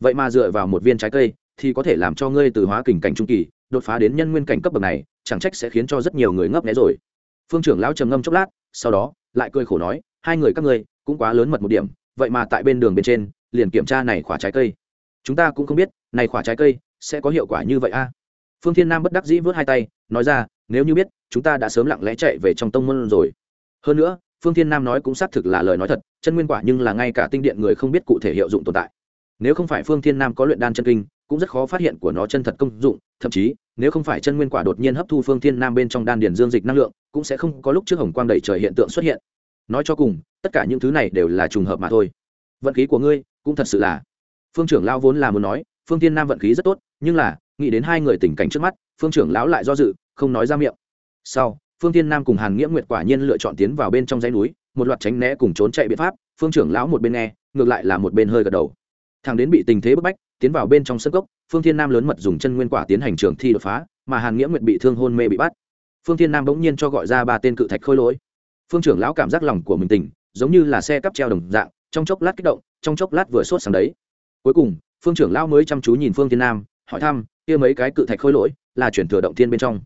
Vậy mà dựa vào một viên trái cây thì có thể làm cho ngươi từ hóa kình cảnh trung kỳ, đột phá đến nhân nguyên cảnh cấp bậc này, chẳng trách sẽ khiến cho rất nhiều người ngấp nghé rồi. Phương trưởng lão trầm ngâm chốc lát, sau đó, lại cười khổ nói, hai người các ngươi, cũng quá lớn mật một điểm, vậy mà tại bên đường bên trên, liền kiểm tra này quả trái cây. Chúng ta cũng không biết, này quả trái cây, sẽ có hiệu quả như vậy a. Phương thiên nam bất đắc dĩ vớt hai tay, nói ra, nếu như biết, chúng ta đã sớm lặng lẽ chạy về trong tông môn rồi. Hơn nữa, phương thiên nam nói cũng xác thực là lời nói thật, chân nguyên quả nhưng là ngay cả tinh điện người không biết cụ thể hiệu dụng tồn tại. Nếu không phải phương thiên nam có luyện đan chân kinh cũng rất khó phát hiện của nó chân thật công dụng, thậm chí, nếu không phải chân nguyên quả đột nhiên hấp thu phương thiên nam bên trong đan điền dương dịch năng lượng, cũng sẽ không có lúc trước hồng quang đầy trời hiện tượng xuất hiện. Nói cho cùng, tất cả những thứ này đều là trùng hợp mà thôi. Vận khí của ngươi, cũng thật sự là. Phương trưởng lão vốn là muốn nói, phương thiên nam vận khí rất tốt, nhưng là, nghĩ đến hai người tình cảnh trước mắt, phương trưởng lão lại do dự, không nói ra miệng. Sau, phương thiên nam cùng hàn nghĩa nguyệt quả nhiên lựa chọn tiến vào bên trong dãy núi, một loạt tránh né cùng trốn chạy biện pháp, phương trưởng lão một bên nghe, ngược lại là một bên hơi gật đầu. Thằng đến bị tình thế bức bách tiến vào bên trong sân cốc, phương thiên nam lớn mật dùng chân nguyên quả tiến hành trường thi đột phá, mà hàn nghĩa nguyệt bị thương hôn mê bị bắt. Phương thiên nam bỗng nhiên cho gọi ra ba tên cự thạch khôi lỗi. Phương trưởng lão cảm giác lòng của mình tỉnh, giống như là xe cắp treo đồng dạng, trong chốc lát kích động, trong chốc lát vừa sốt sáng đấy. Cuối cùng, phương trưởng lão mới chăm chú nhìn phương thiên nam, hỏi thăm, kia mấy cái cự thạch khôi lỗi là chuyển thừa động thiên bên trong?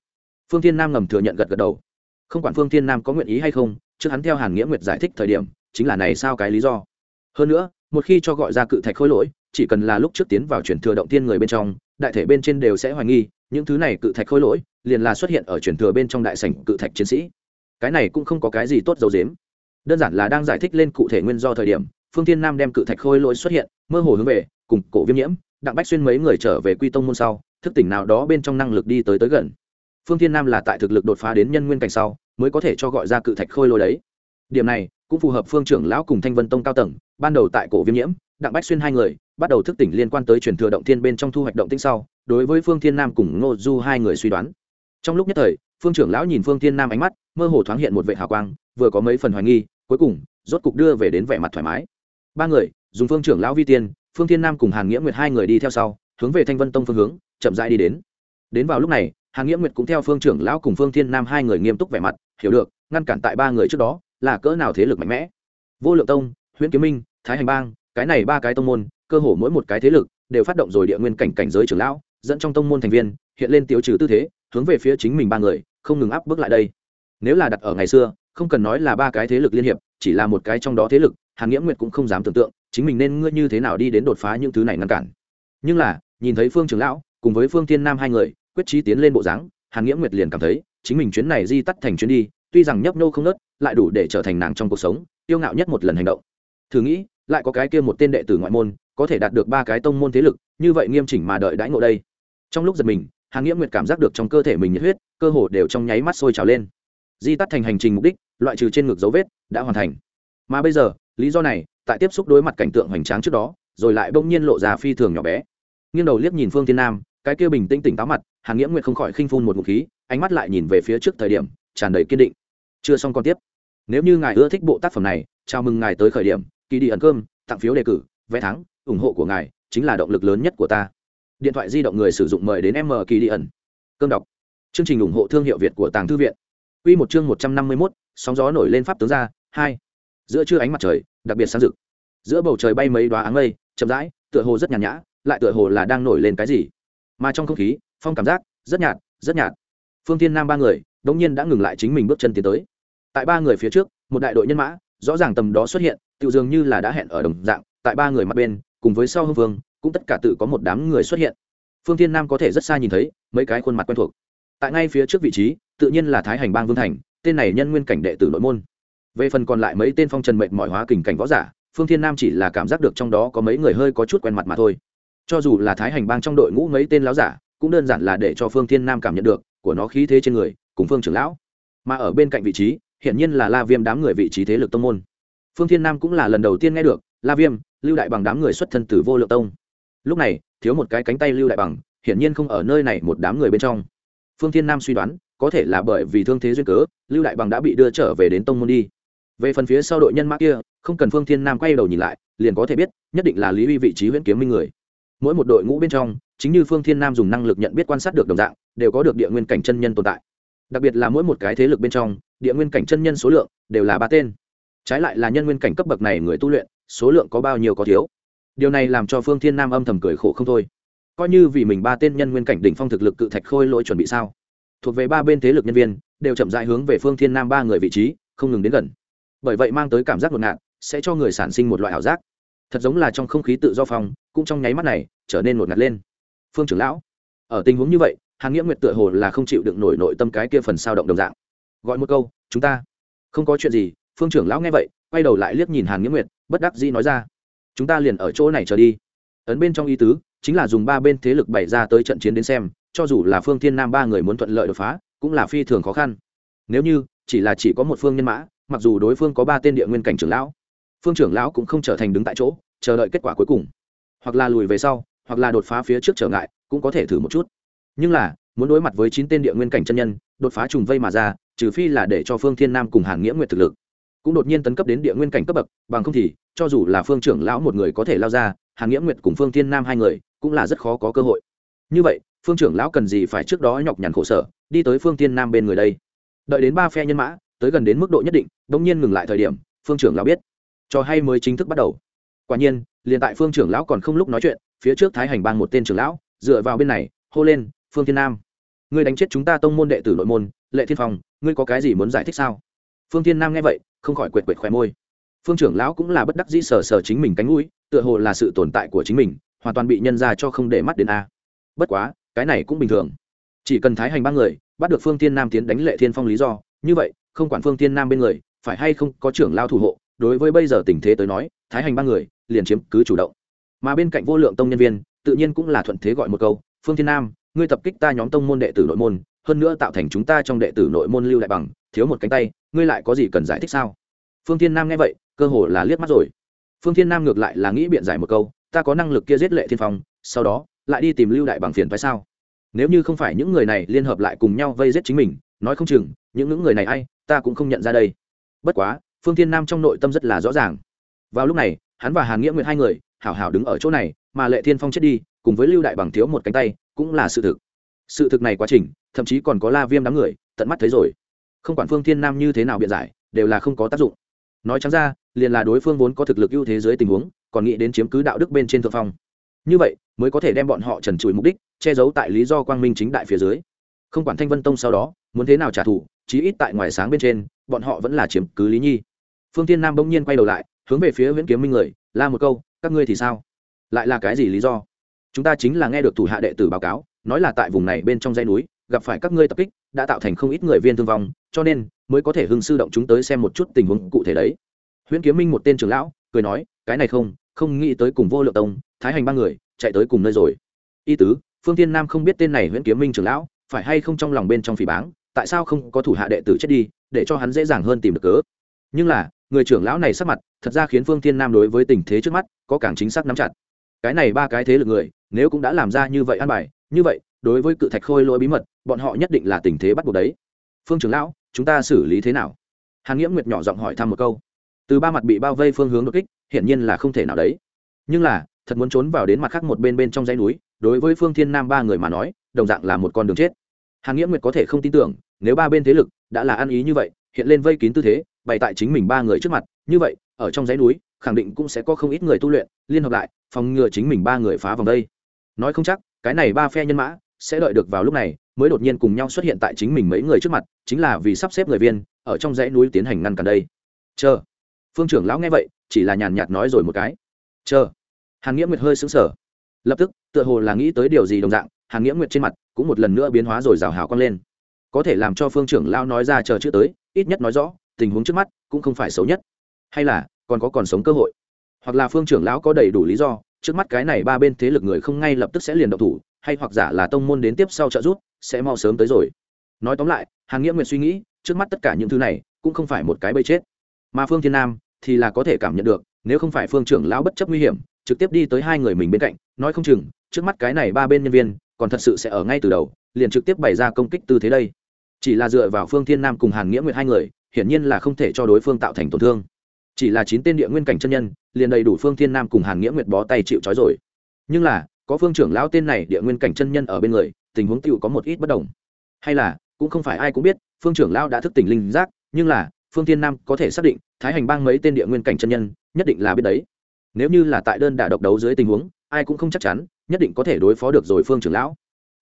Phương thiên nam ngầm thừa nhận gật gật đầu. Không quản phương thiên nam có nguyện ý hay không, trước hắn theo hàn nghĩa nguyệt giải thích thời điểm, chính là này sao cái lý do. Hơn nữa, một khi cho gọi ra cự thạch khôi lỗi chỉ cần là lúc trước tiến vào chuyển thừa động tiên người bên trong, đại thể bên trên đều sẽ hoài nghi, những thứ này cự thạch khôi lỗi, liền là xuất hiện ở chuyển thừa bên trong đại sảnh cự thạch chiến sĩ. Cái này cũng không có cái gì tốt dấu dếm đơn giản là đang giải thích lên cụ thể nguyên do thời điểm, phương thiên nam đem cự thạch khôi lỗi xuất hiện, mơ hồ hướng về, cùng cổ viêm nhiễm, đặng bách xuyên mấy người trở về quy tông môn sau, thức tỉnh nào đó bên trong năng lực đi tới tới gần. Phương thiên nam là tại thực lực đột phá đến nhân nguyên cảnh sau, mới có thể cho gọi ra cự thạch khôi lỗi đấy. Điểm này, cũng phù hợp phương trưởng lão cùng thanh vân tông cao tầng, ban đầu tại cổ viêm nhiễm, đặng bách xuyên hai người bắt đầu thức tỉnh liên quan tới truyền thừa động thiên bên trong thu hoạch động tĩnh sau, đối với phương thiên nam cùng ngô du hai người suy đoán. Trong lúc nhất thời, phương trưởng lão nhìn phương thiên nam ánh mắt, mơ hồ thoáng hiện một vệ hào quang, vừa có mấy phần hoài nghi, cuối cùng, rốt cục đưa về đến vẻ mặt thoải mái. Ba người, dùng phương trưởng lão vi tiên, phương thiên nam cùng hàn nghĩa nguyệt hai người đi theo sau, hướng về thanh vân tông phương hướng, chậm rãi đi đến. Đến vào lúc này, hàn nghĩa nguyệt cũng theo phương trưởng lão cùng phương thiên nam hai người nghiêm túc vẻ mặt, hiểu được, ngăn cản tại ba người trước đó là cỡ nào thế lực mạnh mẽ. Vô lượng tông, huyễn kiếm minh, thái hành bang cái này ba cái tông môn, cơ hồ mỗi một cái thế lực đều phát động rồi địa nguyên cảnh cảnh giới trưởng lão, dẫn trong tông môn thành viên, hiện lên tiêu trừ tư thế, hướng về phía chính mình ba người, không ngừng áp bước lại đây. Nếu là đặt ở ngày xưa, không cần nói là ba cái thế lực liên hiệp, chỉ là một cái trong đó thế lực, hàn nghĩa nguyệt cũng không dám tưởng tượng, chính mình nên ngươi như thế nào đi đến đột phá những thứ này ngăn cản. Nhưng là, nhìn thấy phương trưởng lão, cùng với phương thiên nam hai người, quyết trí tiến lên bộ dáng, hàn nghĩa nguyệt liền cảm thấy, chính mình chuyến này di tắt thành chuyến đi, tuy rằng nhấp nô không nớt, lại đủ để trở thành nàng trong cuộc sống tiêu ngạo nhất một lần hành động. Thử nghĩ lại có cái kia một tên đệ tử ngoại môn, có thể đạt được ba cái tông môn thế lực, như vậy nghiêm chỉnh mà đợi đãi ngộ đây. Trong lúc giật mình, hàn nghĩa nguyệt cảm giác được trong cơ thể mình nhiệt huyết, cơ hồ đều trong nháy mắt sôi trào lên. Di tắt thành hành trình mục đích, loại trừ trên ngực dấu vết, đã hoàn thành. Mà bây giờ, lý do này, tại tiếp xúc đối mặt cảnh tượng hoành tráng trước đó, rồi lại bỗng nhiên lộ ra phi thường nhỏ bé. Nghiêng đầu liếc nhìn phương tiên nam, cái kia bình tĩnh tỉnh táo mặt, hàn nghĩa nguyệt không khỏi khinh phun một ngụm khí, ánh mắt lại nhìn về phía trước thời điểm, tràn đầy kiên định. Chưa xong còn tiếp. Nếu như ngài ưa thích bộ tác phẩm này, chào mừng ngài tới khởi điểm kỳ đi ẩn cơm tặng phiếu đề cử vé thắng ủng hộ của ngài chính là động lực lớn nhất của ta điện thoại di động người sử dụng mời đến m kỳ đi ẩn cơm đọc chương trình ủng hộ thương hiệu việt của tàng thư viện Quy một chương một trăm năm mươi 151, sóng gió nổi lên pháp tướng ra, hai. Giữa trưa ánh mặt trời, đặc biệt sáng rực. Giữa bầu trời bay mấy đóa áng mây, chậm rãi, tựa hồ rất nhàn nhã, lại tựa hồ là đang nổi lên cái gì. Mà trong không khí, phong cảm giác rất nhạt, rất nhạt. Phương Thiên Nam ba người, đột nhiên đã ngừng lại chính mình bước chân tiến tới. Tại ba người phía trước, một đại đội nhân mã, rõ ràng tầm đó xuất hiện, tựu dường như là đã hẹn ở đồng dạng, tại ba người mặt bên, cùng với sau hưng vương, cũng tất cả tự có một đám người xuất hiện. Phương Thiên Nam có thể rất xa nhìn thấy mấy cái khuôn mặt quen thuộc. Tại ngay phía trước vị trí, tự nhiên là thái hành bang vương thành tên này nhân nguyên cảnh đệ tử nội môn về phần còn lại mấy tên phong trần mệnh mọi hóa kình cảnh võ giả phương thiên nam chỉ là cảm giác được trong đó có mấy người hơi có chút quen mặt mà thôi cho dù là thái hành bang trong đội ngũ mấy tên láo giả cũng đơn giản là để cho phương thiên nam cảm nhận được của nó khí thế trên người cùng phương trưởng lão mà ở bên cạnh vị trí hiển nhiên là la viêm đám người vị trí thế lực tông môn phương thiên nam cũng là lần đầu tiên nghe được, la viêm, lưu đại bằng đám người xuất thân từ vô lượng tông. Lúc này, thiếu một cái cánh tay lưu đại bằng, hiển nhiên không ở nơi này một đám người bên trong. Phương thiên nam suy đoán, có thể là bởi vì thương thế duyên cớ, lưu đại bằng đã bị đưa trở về đến tông môn đi. Về phần phía sau đội nhân mã kia, không cần phương thiên nam quay đầu nhìn lại, liền có thể biết, nhất định là lý uy vị trí huyện kiếm minh người. Mỗi một đội ngũ bên trong, chính như phương thiên nam dùng năng lực nhận biết quan sát được đồng dạng, đều có được địa nguyên cảnh chân nhân tồn tại. Đặc biệt là mỗi một cái thế lực bên trong, địa nguyên cảnh chân nhân số lượng đều là ba tên trái lại là nhân nguyên cảnh cấp bậc này người tu luyện, số lượng có bao nhiêu có thiếu. Điều này làm cho phương thiên nam âm thầm cười khổ không thôi. Coi như vì mình ba tên nhân nguyên cảnh đỉnh phong thực lực cự thạch khôi lỗi chuẩn bị sao? Thuộc về ba bên thế lực nhân viên, đều chậm dại hướng về phương thiên nam ba người vị trí, không ngừng đến gần. Bởi vậy mang tới cảm giác ngột ngạt, sẽ cho người sản sinh một loại ảo giác. Thật giống là trong không khí tự do phòng cũng trong nháy mắt này, trở nên ngột ngạt lên. Phương trưởng lão, ở tình huống như vậy hàng nghĩa nguyệt tựa hồ là không chịu đựng nổi nội tâm cái kia phần sao động đồng dạng. Gọi một câu, chúng ta. Không có chuyện gì phương trưởng lão nghe vậy, quay đầu lại liếc nhìn hàn nghĩa nguyệt, bất đắc dĩ nói ra, chúng ta liền ở chỗ này chờ đi. Ấn bên trong ý tứ, chính là dùng ba bên thế lực bày ra tới trận chiến đến xem, cho dù là phương thiên nam ba người muốn thuận lợi đột phá, cũng là phi thường khó khăn. Nếu như, chỉ là chỉ có một phương nhân mã, mặc dù đối phương có ba tên địa nguyên cảnh trưởng lão, phương trưởng lão cũng không trở thành đứng tại chỗ, chờ đợi kết quả cuối cùng. Hoặc là lùi về sau, hoặc là đột phá phía trước trở ngại, cũng có thể thử một chút. Nhưng là, muốn đối mặt với chín tên địa nguyên cảnh chân nhân, đột phá trùng vây mà ra, trừ phi là để cho phương thiên nam cùng hàn nghĩa nguyệt thực lực cũng đột nhiên tấn cấp đến địa nguyên cảnh cấp bậc, bằng không thì, cho dù là phương trưởng lão một người có thể lao ra, hàn nghĩa nguyệt cùng phương thiên nam hai người cũng là rất khó có cơ hội. Như vậy, phương trưởng lão cần gì phải trước đó nhọc nhằn khổ sở, đi tới phương thiên nam bên người đây? Đợi đến ba phe nhân mã, tới gần đến mức độ nhất định, bỗng nhiên ngừng lại thời điểm, phương trưởng lão biết. Cho hay mới chính thức bắt đầu. Quả nhiên, liền tại phương trưởng lão còn không lúc nói chuyện, phía trước thái hành bang một tên trưởng lão, dựa vào bên này, hô lên, phương thiên nam, ngươi đánh chết chúng ta tông môn đệ tử nội môn, lệ thiên phòng ngươi có cái gì muốn giải thích sao? Phương thiên nam nghe vậy không khỏi quệt quệt khóe môi. Phương trưởng lão cũng là bất đắc dĩ sờ sờ chính mình cánh mũi, tựa hồ là sự tồn tại của chính mình, hoàn toàn bị nhân ra cho không để mắt đến a. Bất quá, cái này cũng bình thường. Chỉ cần thái hành ba người, bắt được phương thiên nam tiến đánh lệ thiên phong lý do, như vậy, không quản phương thiên nam bên người, phải hay không có trưởng lao thủ hộ, đối với bây giờ tình thế tới nói, thái hành ba người, liền chiếm cứ chủ động. Mà bên cạnh vô lượng tông nhân viên, tự nhiên cũng là thuận thế gọi một câu, phương thiên nam, ngươi tập kích ta nhóm tông môn đệ tử nội môn hơn nữa tạo thành chúng ta trong đệ tử nội môn lưu lại bằng, thiếu một cánh tay, ngươi lại có gì cần giải thích sao? Phương thiên nam nghe vậy, cơ hồ là liếc mắt rồi. Phương thiên nam ngược lại là nghĩ biện giải một câu, ta có năng lực kia giết lệ thiên phong, sau đó, lại đi tìm lưu đại bằng phiền phải sao? Nếu như không phải những người này liên hợp lại cùng nhau vây giết chính mình, nói không chừng, những những người này ai, ta cũng không nhận ra đây. Bất quá, phương thiên nam trong nội tâm rất là rõ ràng. Vào lúc này, hắn và hàn nghĩa nguyệt hai người, hảo hảo đứng ở chỗ này, mà lệ thiên phong chết đi, cùng với lưu đại bằng thiếu một cánh tay, cũng là sự thực sự thực này quá trình, thậm chí còn có la viêm đám người, tận mắt thấy rồi. Không quản phương thiên nam như thế nào biện giải, đều là không có tác dụng. Nói chẳng ra, liền là đối phương vốn có thực lực ưu thế dưới tình huống, còn nghĩ đến chiếm cứ đạo đức bên trên thượng phong. Như vậy, mới có thể đem bọn họ trần trụi mục đích, che giấu tại lý do quang minh chính đại phía dưới. Không quản thanh vân tông sau đó, muốn thế nào trả thù, chí ít tại ngoài sáng bên trên, bọn họ vẫn là chiếm cứ lý nhi. Phương tiên nam bỗng nhiên quay đầu lại, hướng về phía nguyễn kiếm minh người, la một câu, các ngươi thì sao? Lại là cái gì lý do? Chúng ta chính là nghe được thủ hạ đệ tử báo cáo nói là tại vùng này bên trong dãy núi, gặp phải các ngươi tập kích, đã tạo thành không ít người viên thương vong, cho nên mới có thể hưng sư động chúng tới xem một chút tình huống cụ thể đấy. Huyễn kiếm minh một tên trưởng lão, cười nói, cái này không không nghĩ tới cùng vô lượng tông, thái hành ba người, chạy tới cùng nơi rồi. Y tứ, phương tiên nam không biết tên này Huyễn kiếm minh trưởng lão, phải hay không trong lòng bên trong phỉ báng, tại sao không có thủ hạ đệ tử chết đi, để cho hắn dễ dàng hơn tìm được cớ? Nhưng là, người trưởng lão này sắc mặt, thật ra khiến phương tiên nam đối với tình thế trước mắt, có càng chính xác nắm chặt cái này ba cái thế lực người, nếu cũng đã làm ra như vậy an bài, như vậy, đối với cự thạch khôi lỗi bí mật, bọn họ nhất định là tình thế bắt buộc đấy. Phương trưởng lão, chúng ta xử lý thế nào? Hàn nghĩa nguyệt nhỏ giọng hỏi thăm một câu. Từ ba mặt bị bao vây phương hướng đột kích, hiển nhiên là không thể nào đấy. Nhưng là, thật muốn trốn vào đến mặt khác một bên bên trong dãy núi, đối với phương thiên nam ba người mà nói, đồng dạng là một con đường chết. Hàn nghĩa nguyệt có thể không tin tưởng, nếu ba bên thế lực đã là ăn ý như vậy, hiện lên vây kín tư thế, bày tại chính mình ba người trước mặt, như vậy, ở trong dãy núi, khẳng định cũng sẽ có không ít người tu luyện, liên hợp lại phòng ngừa chính mình ba người phá vòng đây. Nói không chắc, cái này ba phe nhân mã sẽ đợi được vào lúc này, mới đột nhiên cùng nhau xuất hiện tại chính mình mấy người trước mặt, chính là vì sắp xếp người viên, ở trong dãy núi tiến hành ngăn cản đây. Chờ. Phương trưởng lão nghe vậy, chỉ là nhàn nhạt nói rồi một cái. Chờ. Hàn nghĩa nguyệt hơi xứng sở lập tức, tựa hồ là nghĩ tới điều gì đồng dạng, hàn nghĩa nguyệt trên mặt cũng một lần nữa biến hóa rồi rào hào quang lên. Có thể làm cho phương trưởng lão nói ra chờ chữ tới, ít nhất nói rõ, tình huống trước mắt cũng không phải xấu nhất. Hay là, còn có còn sống cơ hội hoặc là phương trưởng lão có đầy đủ lý do trước mắt cái này ba bên thế lực người không ngay lập tức sẽ liền động thủ hay hoặc giả là tông môn đến tiếp sau trợ giúp, sẽ mau sớm tới rồi. Nói tóm lại hàng nghĩa nguyện suy nghĩ trước mắt tất cả những thứ này cũng không phải một cái bây chết. Mà phương thiên nam thì là có thể cảm nhận được nếu không phải phương trưởng lão bất chấp nguy hiểm trực tiếp đi tới hai người mình bên cạnh nói không chừng trước mắt cái này ba bên nhân viên còn thật sự sẽ ở ngay từ đầu liền trực tiếp bày ra công kích tư thế đây. Chỉ là dựa vào phương thiên nam cùng hàn nghĩa nguyệt hai người hiển nhiên là không thể cho đối phương tạo thành tổn thương chỉ là chín tên địa nguyên cảnh chân nhân, liền đầy đủ phương thiên nam cùng hàn nghĩa nguyệt bó tay chịu trói rồi. Nhưng là, có phương trưởng lão tên này địa nguyên cảnh chân nhân ở bên người, tình huống tựu có một ít bất đồng. Hay là, cũng không phải ai cũng biết, phương trưởng lão đã thức tỉnh linh giác, nhưng là, phương thiên nam có thể xác định, thái hành bang mấy tên địa nguyên cảnh chân nhân, nhất định là biết đấy. Nếu như là tại đơn đả độc đấu dưới tình huống, ai cũng không chắc chắn, nhất định có thể đối phó được rồi phương trưởng lão.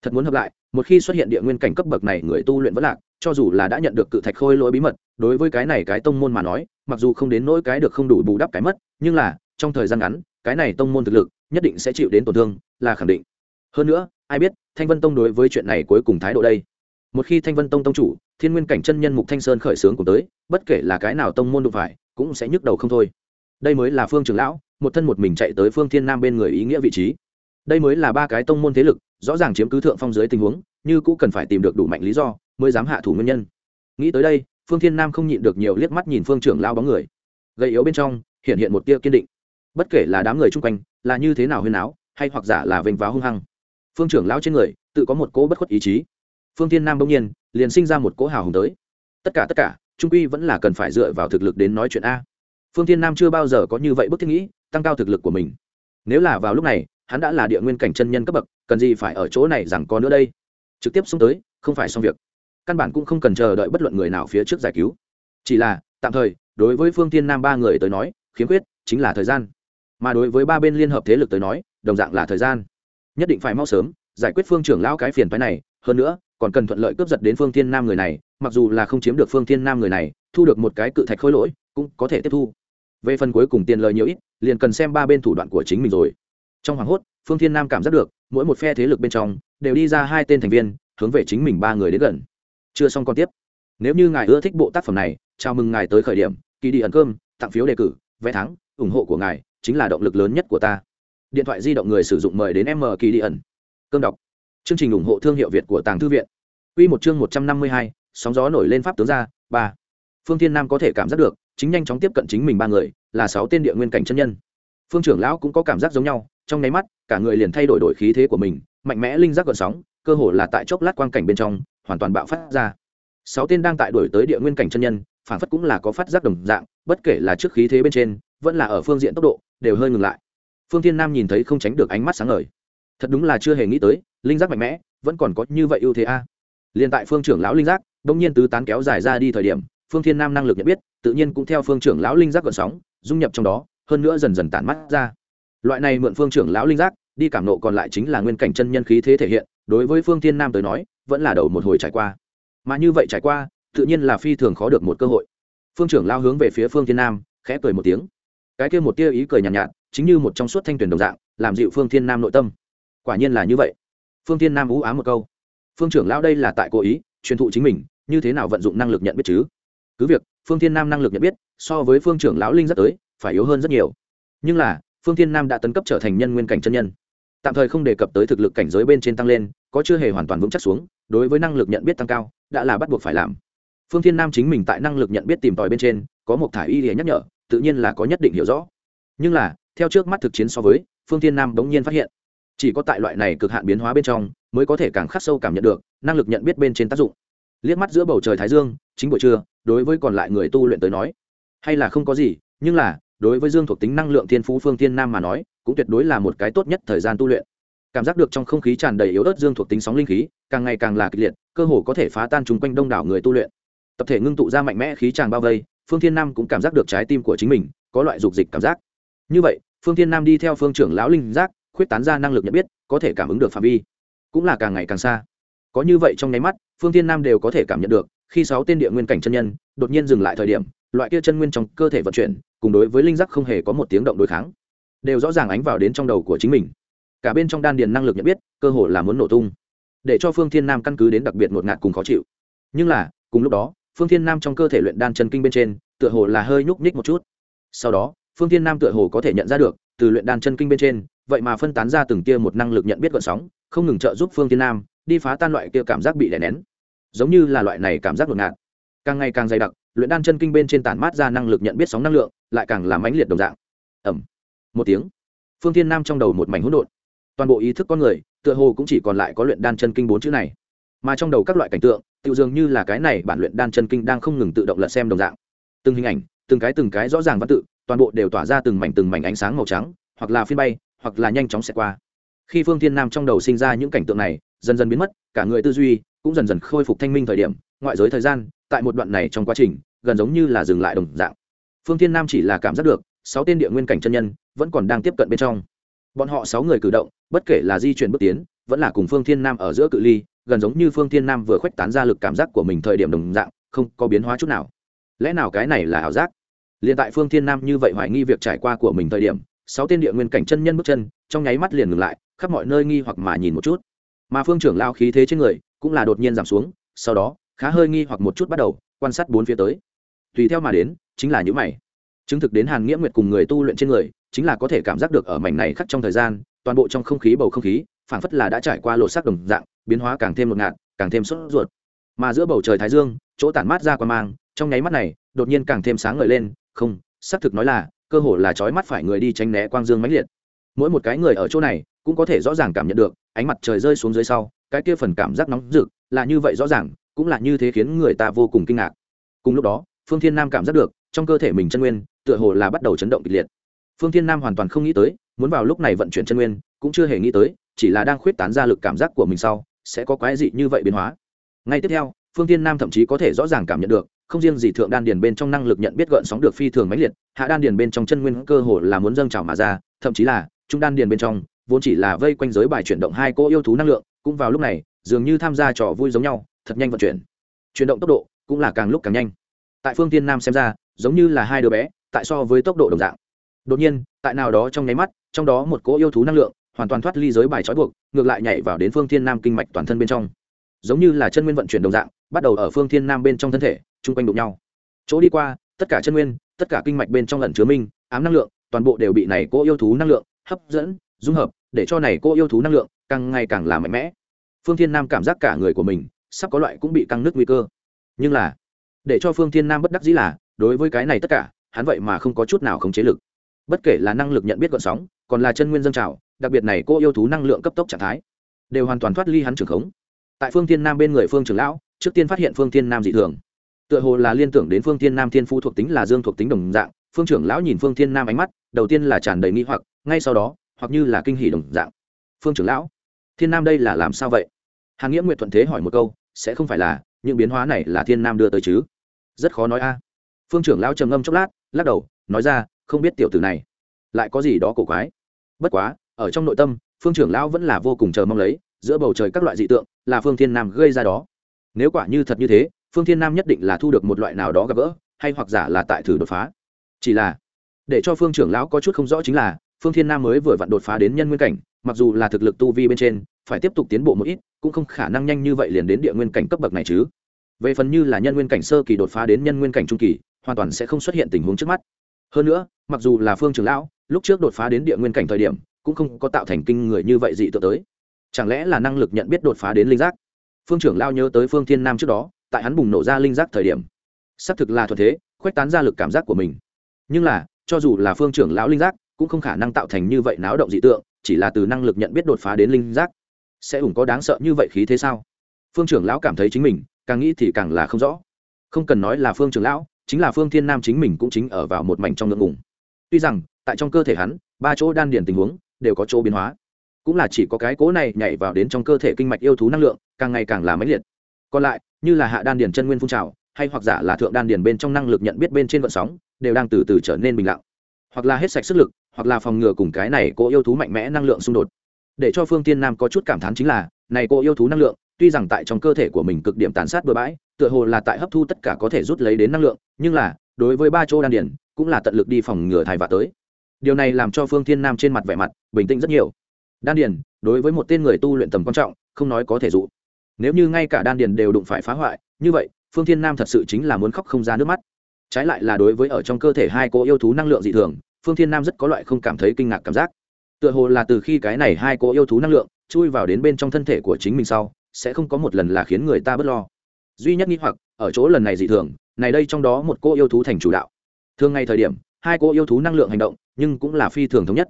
Thật muốn hợp lại, một khi xuất hiện địa nguyên cảnh cấp bậc này, người tu luyện vẫn lạc cho dù là đã nhận được cự thạch khôi lỗi bí mật, đối với cái này cái tông môn mà nói, mặc dù không đến nỗi cái được không đủ bù đắp cái mất, nhưng là, trong thời gian ngắn, cái này tông môn thực lực, nhất định sẽ chịu đến tổn thương, là khẳng định. Hơn nữa, ai biết, thanh vân tông đối với chuyện này cuối cùng thái độ đây? Một khi thanh vân tông tông chủ, thiên nguyên cảnh chân nhân mục thanh sơn khởi xướng cùng tới, bất kể là cái nào tông môn đụng phải, cũng sẽ nhức đầu không thôi. Đây mới là phương trưởng lão, một thân một mình chạy tới phương thiên nam bên người ý nghĩa vị trí. Đây mới là ba cái tông môn thế lực, rõ ràng chiếm cứ thượng phong dưới tình huống như cũng cần phải tìm được đủ mạnh lý do mới dám hạ thủ nguyên nhân. Nghĩ tới đây, phương thiên nam không nhịn được nhiều liếc mắt nhìn phương trưởng lao bóng người. Gây yếu bên trong, hiện hiện một tia kiên định. Bất kể là đám người chung quanh, là như thế nào huyên áo hay hoặc giả là vênh váo hung hăng, phương trưởng lao trên người, tự có một cỗ bất khuất ý chí. Phương thiên nam bỗng nhiên, liền sinh ra một cỗ hào hùng tới. Tất cả tất cả, trung quy vẫn là cần phải dựa vào thực lực đến nói chuyện a. Phương thiên nam chưa bao giờ có như vậy bức thiết nghĩ, tăng cao thực lực của mình. Nếu là vào lúc này, hắn đã là địa nguyên cảnh chân nhân cấp bậc, cần gì phải ở chỗ này rằng có nữa đây? Trực tiếp xuống tới, không phải xong việc. Căn bản cũng không cần chờ đợi bất luận người nào phía trước giải cứu. Chỉ là, tạm thời, đối với phương tiên nam ba người tới nói, khiếm khuyết chính là thời gian. Mà đối với ba bên liên hợp thế lực tới nói, đồng dạng là thời gian. Nhất định phải mau sớm giải quyết phương trưởng lão cái phiền phái này, hơn nữa, còn cần thuận lợi cướp giật đến phương thiên nam người này, mặc dù là không chiếm được phương thiên nam người này, thu được một cái cự thạch khôi lỗi, cũng có thể tiếp thu. Về phần cuối cùng tiền lời nhiều ít, liền cần xem ba bên thủ đoạn của chính mình rồi. Trong hoàng hốt, phương thiên nam cảm giác được, mỗi một phe thế lực bên trong đều đi ra hai tên thành viên, hướng về chính mình ba người đến gần. Chưa xong còn tiếp. Nếu như ngài ưa thích bộ tác phẩm này, chào mừng ngài tới khởi điểm, kỳ đi ẩn cơm, tặng phiếu đề cử, vé thắng, ủng hộ của ngài chính là động lực lớn nhất của ta. Điện thoại di động người sử dụng mời đến m kỳ đi ẩn. Cơm đọc. Chương trình ủng hộ thương hiệu việt của tàng thư viện. Quy một chương một trăm năm mươi hai, sóng gió nổi lên pháp tướng ra, ba. Phương thiên nam có thể cảm giác được, chính nhanh chóng tiếp cận chính mình ba người, là sáu tên địa nguyên cảnh chân nhân. Phương trưởng lão cũng có cảm giác giống nhau, trong nháy mắt, cả người liền thay đổi đổi khí thế của mình mạnh mẽ linh giác gợn sóng, cơ hồ là tại chốc lát quang cảnh bên trong, hoàn toàn bạo phát ra. Sáu tên đang tại đổi tới địa nguyên cảnh chân nhân, phản phất cũng là có phát giác đồng dạng, bất kể là trước khí thế bên trên, vẫn là ở phương diện tốc độ, đều hơi ngừng lại. Phương thiên nam nhìn thấy không tránh được ánh mắt sáng ngời. Thật đúng là chưa hề nghĩ tới, linh giác mạnh mẽ, vẫn còn có như vậy ưu thế a. À. liền tại phương trưởng lão linh giác đông nhiên tứ tán kéo dài ra đi thời điểm, phương thiên nam năng lực nhận biết, tự nhiên cũng theo phương trưởng lão linh giác gợn sóng, dung nhập trong đó, hơn nữa dần dần tản mắt ra. Loại này mượn phương trưởng lão linh giác đi cảm nộ còn lại chính là nguyên cảnh chân nhân khí thế thể hiện đối với phương thiên nam tới nói vẫn là đầu một hồi trải qua. Mà như vậy trải qua tự nhiên là phi thường khó được một cơ hội. Phương trưởng lao hướng về phía phương thiên nam khẽ cười một tiếng. Cái kia một tia ý cười nhàn nhạt, nhạt chính như một trong suốt thanh tuyển đồng dạng làm dịu phương thiên nam nội tâm. Quả nhiên là như vậy. Phương thiên nam ú ám một câu. Phương trưởng lao đây là tại cố ý truyền thụ chính mình như thế nào vận dụng năng lực nhận biết chứ? Cứ việc phương thiên nam năng lực nhận biết so với phương trưởng lão linh rất tới phải yếu hơn rất nhiều. Nhưng là phương thiên nam đã tấn cấp trở thành nhân nguyên cảnh chân nhân tạm thời không đề cập tới thực lực cảnh giới bên trên tăng lên, có chưa hề hoàn toàn vững chắc xuống, đối với năng lực nhận biết tăng cao, đã là bắt buộc phải làm. Phương thiên nam chính mình tại năng lực nhận biết tìm tòi bên trên, có một thả y để nhắc nhở, tự nhiên là có nhất định hiểu rõ. Nhưng là, theo trước mắt thực chiến so với, phương thiên nam bỗng nhiên phát hiện, chỉ có tại loại này cực hạn biến hóa bên trong, mới có thể càng khắc sâu cảm nhận được, năng lực nhận biết bên trên tác dụng. Liếc mắt giữa bầu trời thái dương, chính buổi trưa, đối với còn lại người tu luyện tới nói, hay là không có gì, nhưng là, đối với dương thuộc tính năng lượng thiên phú phương thiên nam mà nói cũng tuyệt đối là một cái tốt nhất thời gian tu luyện. Cảm giác được trong không khí tràn đầy yếu ớt dương thuộc tính sóng linh khí, càng ngày càng là kịch liệt, cơ hồ có thể phá tan chung quanh đông đảo người tu luyện. Tập thể ngưng tụ ra mạnh mẽ khí tràng bao vây, phương thiên nam cũng cảm giác được trái tim của chính mình có loại dục dịch cảm giác. Như vậy, phương thiên nam đi theo phương trưởng lão linh giác, khuyết tán ra năng lực nhận biết, có thể cảm ứng được phạm vi. Cũng là càng ngày càng xa. Có như vậy trong nháy mắt, phương thiên nam đều có thể cảm nhận được, khi sáu tên địa nguyên cảnh chân nhân đột nhiên dừng lại thời điểm, loại kia chân nguyên trong cơ thể vận chuyển, cùng đối với linh giác không hề có một tiếng động đối kháng đều rõ ràng ánh vào đến trong đầu của chính mình. Cả bên trong đan điền năng lực nhận biết, cơ hồ là muốn nổ tung, để cho phương thiên nam căn cứ đến đặc biệt một ngạt cùng khó chịu. Nhưng là, cùng lúc đó, phương thiên nam trong cơ thể luyện đan chân kinh bên trên, tựa hồ là hơi nhúc nhích một chút. Sau đó, phương thiên nam tựa hồ có thể nhận ra được, từ luyện đan chân kinh bên trên, vậy mà phân tán ra từng tia một năng lực nhận biết gợn sóng, không ngừng trợ giúp phương thiên nam đi phá tan loại kia cảm giác bị đè nén. Giống như là loại này cảm giác ngột ngạt. Càng ngày càng dày đặc, luyện đan chân kinh bên trên tản mát ra năng lực nhận biết sóng năng lượng, lại càng làm mãnh liệt đồng dạng. Ẩm một tiếng. Phương thiên nam trong đầu một mảnh hỗn độn. Toàn bộ ý thức con người, tựa hồ cũng chỉ còn lại có luyện đan chân kinh bốn chữ này. Mà trong đầu các loại cảnh tượng tự dường như là cái này bản luyện đan chân kinh đang không ngừng tự động lật xem đồng dạng. Từng hình ảnh, từng cái từng cái rõ ràng văn tự, toàn bộ đều tỏa ra từng mảnh từng mảnh ánh sáng màu trắng, hoặc là phiên bay, hoặc là nhanh chóng xẹt qua. Khi phương thiên nam trong đầu sinh ra những cảnh tượng này, dần dần biến mất, cả người tư duy cũng dần dần khôi phục thanh minh thời điểm, ngoại giới thời gian, tại một đoạn này trong quá trình, gần giống như là dừng lại đồng dạng. Phương thiên nam chỉ là cảm giác được sáu tên địa nguyên cảnh chân nhân vẫn còn đang tiếp cận bên trong. Bọn họ sáu người cử động, bất kể là di chuyển bước tiến, vẫn là cùng phương thiên nam ở giữa cự ly, gần giống như phương thiên nam vừa khuếch tán ra lực cảm giác của mình thời điểm đồng dạng, không có biến hóa chút nào. Lẽ nào cái này là ảo giác? Liền tại phương thiên nam như vậy hoài nghi việc trải qua của mình thời điểm, sáu tên địa nguyên cảnh chân nhân bước chân, trong nháy mắt liền ngừng lại, khắp mọi nơi nghi hoặc mà nhìn một chút. Mà phương trưởng lao khí thế trên người cũng là đột nhiên giảm xuống, sau đó, khá hơi nghi hoặc một chút bắt đầu, quan sát bốn phía tới. Tùy theo mà đến, chính là những mày chứng thực đến hàn nghĩa nguyệt cùng người tu luyện trên người, chính là có thể cảm giác được ở mảnh này khắc trong thời gian, toàn bộ trong không khí bầu không khí, phảng phất là đã trải qua lột sắc đồng dạng, biến hóa càng thêm một ngạt, càng thêm sốt ruột. Mà giữa bầu trời thái dương, chỗ tản mát ra qua mang, trong nháy mắt này, đột nhiên càng thêm sáng ngời lên, không, xác thực nói là, cơ hồ là trói mắt phải người đi tránh né quang dương mãnh liệt. Mỗi một cái người ở chỗ này, cũng có thể rõ ràng cảm nhận được, ánh mặt trời rơi xuống dưới sau, cái kia phần cảm giác nóng rực, là như vậy rõ ràng, cũng là như thế khiến người ta vô cùng kinh ngạc. Cùng lúc đó, phương thiên nam cảm giác được trong cơ thể mình chân nguyên, tựa hồ là bắt đầu chấn động kịch liệt. Phương thiên nam hoàn toàn không nghĩ tới, muốn vào lúc này vận chuyển chân nguyên, cũng chưa hề nghĩ tới, chỉ là đang khuyết tán ra lực cảm giác của mình sau, sẽ có quái dị như vậy biến hóa. Ngay tiếp theo, phương thiên nam thậm chí có thể rõ ràng cảm nhận được, không riêng gì thượng đan điền bên trong năng lực nhận biết gợn sóng được phi thường mãnh liệt, hạ đan điền bên trong chân nguyên cơ hồ là muốn dâng trào mà ra, thậm chí là, trung đan điền bên trong, vốn chỉ là vây quanh giới bài chuyển động hai cô yêu thú năng lượng, cũng vào lúc này, dường như tham gia trò vui giống nhau, thật nhanh vận chuyển. Chuyển động tốc độ cũng là càng lúc càng nhanh. Tại phương tiên nam xem ra giống như là hai đứa bé, tại so với tốc độ đồng dạng. Đột nhiên, tại nào đó trong nháy mắt, trong đó một cỗ yêu thú năng lượng, hoàn toàn thoát ly giới bài trói buộc, ngược lại nhảy vào đến phương thiên nam kinh mạch toàn thân bên trong. Giống như là chân nguyên vận chuyển đồng dạng, bắt đầu ở phương thiên nam bên trong thân thể, chung quanh đụng nhau. Chỗ đi qua, tất cả chân nguyên, tất cả kinh mạch bên trong lần chứa minh, ám năng lượng, toàn bộ đều bị này cỗ yêu thú năng lượng hấp dẫn, dung hợp, để cho này cỗ yêu thú năng lượng càng ngày càng là mạnh mẽ. Phương thiên nam cảm giác cả người của mình sắp có loại cũng bị căng nước nguy cơ. Nhưng là, để cho phương thiên nam bất đắc dĩ là đối với cái này tất cả, hắn vậy mà không có chút nào không chế lực. Bất kể là năng lực nhận biết gọn sóng, còn là chân nguyên dân trào, đặc biệt này cô yêu thú năng lượng cấp tốc trạng thái, đều hoàn toàn thoát ly hắn trưởng khống. Tại phương thiên nam bên người phương trưởng lão, trước tiên phát hiện phương thiên nam dị thường. Tựa hồ là liên tưởng đến phương thiên nam thiên phu thuộc tính là dương thuộc tính đồng dạng, phương trưởng lão nhìn phương thiên nam ánh mắt, đầu tiên là tràn đầy nghi hoặc, ngay sau đó, hoặc như là kinh hỉ đồng dạng. Phương trưởng lão, thiên nam đây là làm sao vậy? Hàn nghĩa nguyệt thuận thế hỏi một câu, sẽ không phải là, những biến hóa này là thiên nam đưa tới chứ? Rất khó nói a phương trưởng lão trầm ngâm chốc lát, lắc đầu, nói ra, không biết tiểu tử này lại có gì đó cổ quái. Bất quá, ở trong nội tâm, phương trưởng lão vẫn là vô cùng chờ mong lấy, giữa bầu trời các loại dị tượng là phương thiên nam gây ra đó. Nếu quả như thật như thế, phương thiên nam nhất định là thu được một loại nào đó gặp gỡ, hay hoặc giả là tại thử đột phá. Chỉ là, để cho phương trưởng lão có chút không rõ chính là, phương thiên nam mới vừa vặn đột phá đến nhân nguyên cảnh, mặc dù là thực lực tu vi bên trên, phải tiếp tục tiến bộ một ít, cũng không khả năng nhanh như vậy liền đến địa nguyên cảnh cấp bậc này chứ. Về phần như là nhân nguyên cảnh sơ kỳ đột phá đến nhân nguyên cảnh trung kỳ hoàn toàn sẽ không xuất hiện tình huống trước mắt. Hơn nữa, mặc dù là phương trưởng lão, lúc trước đột phá đến địa nguyên cảnh thời điểm, cũng không có tạo thành kinh người như vậy dị tự tới. Chẳng lẽ là năng lực nhận biết đột phá đến linh giác? Phương trưởng lao nhớ tới phương thiên nam trước đó, tại hắn bùng nổ ra linh giác thời điểm. Xác thực là thuận thế, khuếch tán ra lực cảm giác của mình. Nhưng là, cho dù là phương trưởng lão linh giác, cũng không khả năng tạo thành như vậy náo động dị tượng, chỉ là từ năng lực nhận biết đột phá đến linh giác. Sẽ ủng có đáng sợ như vậy khí thế sao? Phương trưởng lão cảm thấy chính mình, càng nghĩ thì càng là không rõ. Không cần nói là phương trưởng lão chính là phương thiên nam chính mình cũng chính ở vào một mảnh trong ngưỡng ngùng. Tuy rằng, tại trong cơ thể hắn, ba chỗ đan điền tình huống đều có chỗ biến hóa. Cũng là chỉ có cái cố này nhảy vào đến trong cơ thể kinh mạch yêu thú năng lượng, càng ngày càng là mãnh liệt. Còn lại, như là hạ đan điền chân nguyên phun trào, hay hoặc giả là thượng đan điền bên trong năng lực nhận biết bên trên vận sóng, đều đang từ từ trở nên bình lặng. Hoặc là hết sạch sức lực, hoặc là phòng ngừa cùng cái này cô yêu thú mạnh mẽ năng lượng xung đột. Để cho phương tiên nam có chút cảm thán chính là, này cô yêu thú năng lượng tuy rằng tại trong cơ thể của mình cực điểm tàn sát bừa bãi, tựa hồ là tại hấp thu tất cả có thể rút lấy đến năng lượng, nhưng là, đối với ba chỗ đan điền, cũng là tận lực đi phòng ngừa thai vạ tới. Điều này làm cho phương thiên nam trên mặt vẻ mặt bình tĩnh rất nhiều. Đan điền, đối với một tên người tu luyện tầm quan trọng, không nói có thể dụ. Nếu như ngay cả đan điền đều đụng phải phá hoại, như vậy, phương thiên nam thật sự chính là muốn khóc không ra nước mắt. Trái lại là đối với ở trong cơ thể hai cô yêu thú năng lượng dị thường, phương thiên nam rất có loại không cảm thấy kinh ngạc cảm giác. Tựa hồ là từ khi cái này hai cô yêu thú năng lượng chui vào đến bên trong thân thể của chính mình sau sẽ không có một lần là khiến người ta bớt lo. Duy nhất nghĩ hoặc, ở chỗ lần này dị thường, này đây trong đó một cô yêu thú thành chủ đạo. Thường ngày thời điểm, hai cô yêu thú năng lượng hành động, nhưng cũng là phi thường thống nhất.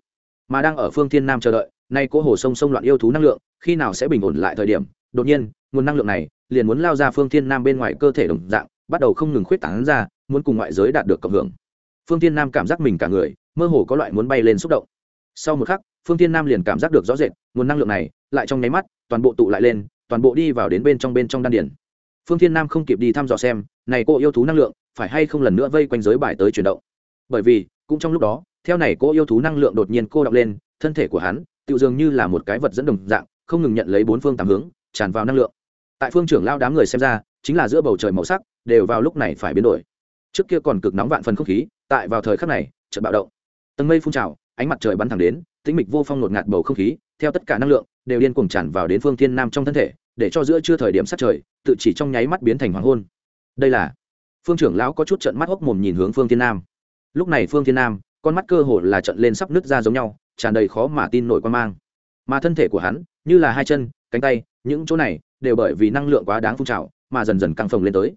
Mà đang ở phương thiên nam chờ đợi, nay cô hồ sông sông loạn yêu thú năng lượng, khi nào sẽ bình ổn lại thời điểm? Đột nhiên, nguồn năng lượng này liền muốn lao ra phương thiên nam bên ngoài cơ thể đồng dạng, bắt đầu không ngừng khuyết tảng ra, muốn cùng ngoại giới đạt được cộng hưởng. Phương thiên nam cảm giác mình cả người, mơ hồ có loại muốn bay lên xúc động. Sau một khắc, phương thiên nam liền cảm giác được rõ rệt, nguồn năng lượng này lại trong nháy mắt, toàn bộ tụ lại lên toàn bộ đi vào đến bên trong bên trong đan điền. Phương thiên nam không kịp đi thăm dò xem, này cô yêu thú năng lượng phải hay không lần nữa vây quanh giới bài tới chuyển động. Bởi vì, cũng trong lúc đó, theo này cô yêu thú năng lượng đột nhiên cô đọc lên, thân thể của hắn tự dường như là một cái vật dẫn đồng dạng, không ngừng nhận lấy bốn phương tám hướng, tràn vào năng lượng. Tại phương trưởng lao đám người xem ra, chính là giữa bầu trời màu sắc, đều vào lúc này phải biến đổi. Trước kia còn cực nóng vạn phần không khí, tại vào thời khắc này, chợt bạo động. Tầng mây phun trào, ánh mặt trời bắn thẳng đến, tĩnh mịch vô phong ngột ngạt bầu không khí, theo tất cả năng lượng đều điên cuồng tràn vào đến phương thiên nam trong thân thể, để cho giữa chưa thời điểm sát trời, tự chỉ trong nháy mắt biến thành hoàng hôn. Đây là, phương trưởng lão có chút trận mắt hốc mồm nhìn hướng phương thiên nam. Lúc này phương thiên nam, con mắt cơ hồ là trận lên sắp nứt ra giống nhau, tràn đầy khó mà tin nổi quan mang. Mà thân thể của hắn, như là hai chân, cánh tay, những chỗ này, đều bởi vì năng lượng quá đáng phun trào, mà dần dần căng phồng lên tới.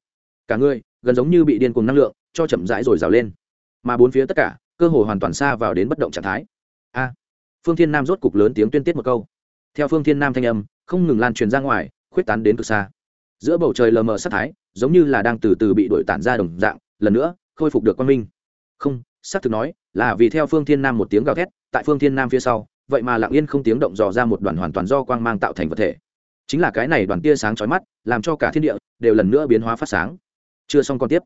Cả người, gần giống như bị điên cuồng năng lượng, cho chậm rãi rồi rào lên. Mà bốn phía tất cả, cơ hồ hoàn toàn xa vào đến bất động trạng thái. A, phương thiên nam rốt cục lớn tiếng tuyên tiết một câu theo phương thiên nam thanh âm, không ngừng lan truyền ra ngoài, khuyết tán đến cực xa. Giữa bầu trời lờ mờ sắc thái, giống như là đang từ từ bị đổi tản ra đồng dạng, lần nữa, khôi phục được quan minh. Không, xác thực nói, là vì theo phương thiên nam một tiếng gào thét, tại phương thiên nam phía sau, vậy mà lặng yên không tiếng động dò ra một đoàn hoàn toàn do quang mang tạo thành vật thể. Chính là cái này đoàn tia sáng chói mắt, làm cho cả thiên địa đều lần nữa biến hóa phát sáng. Chưa xong còn tiếp.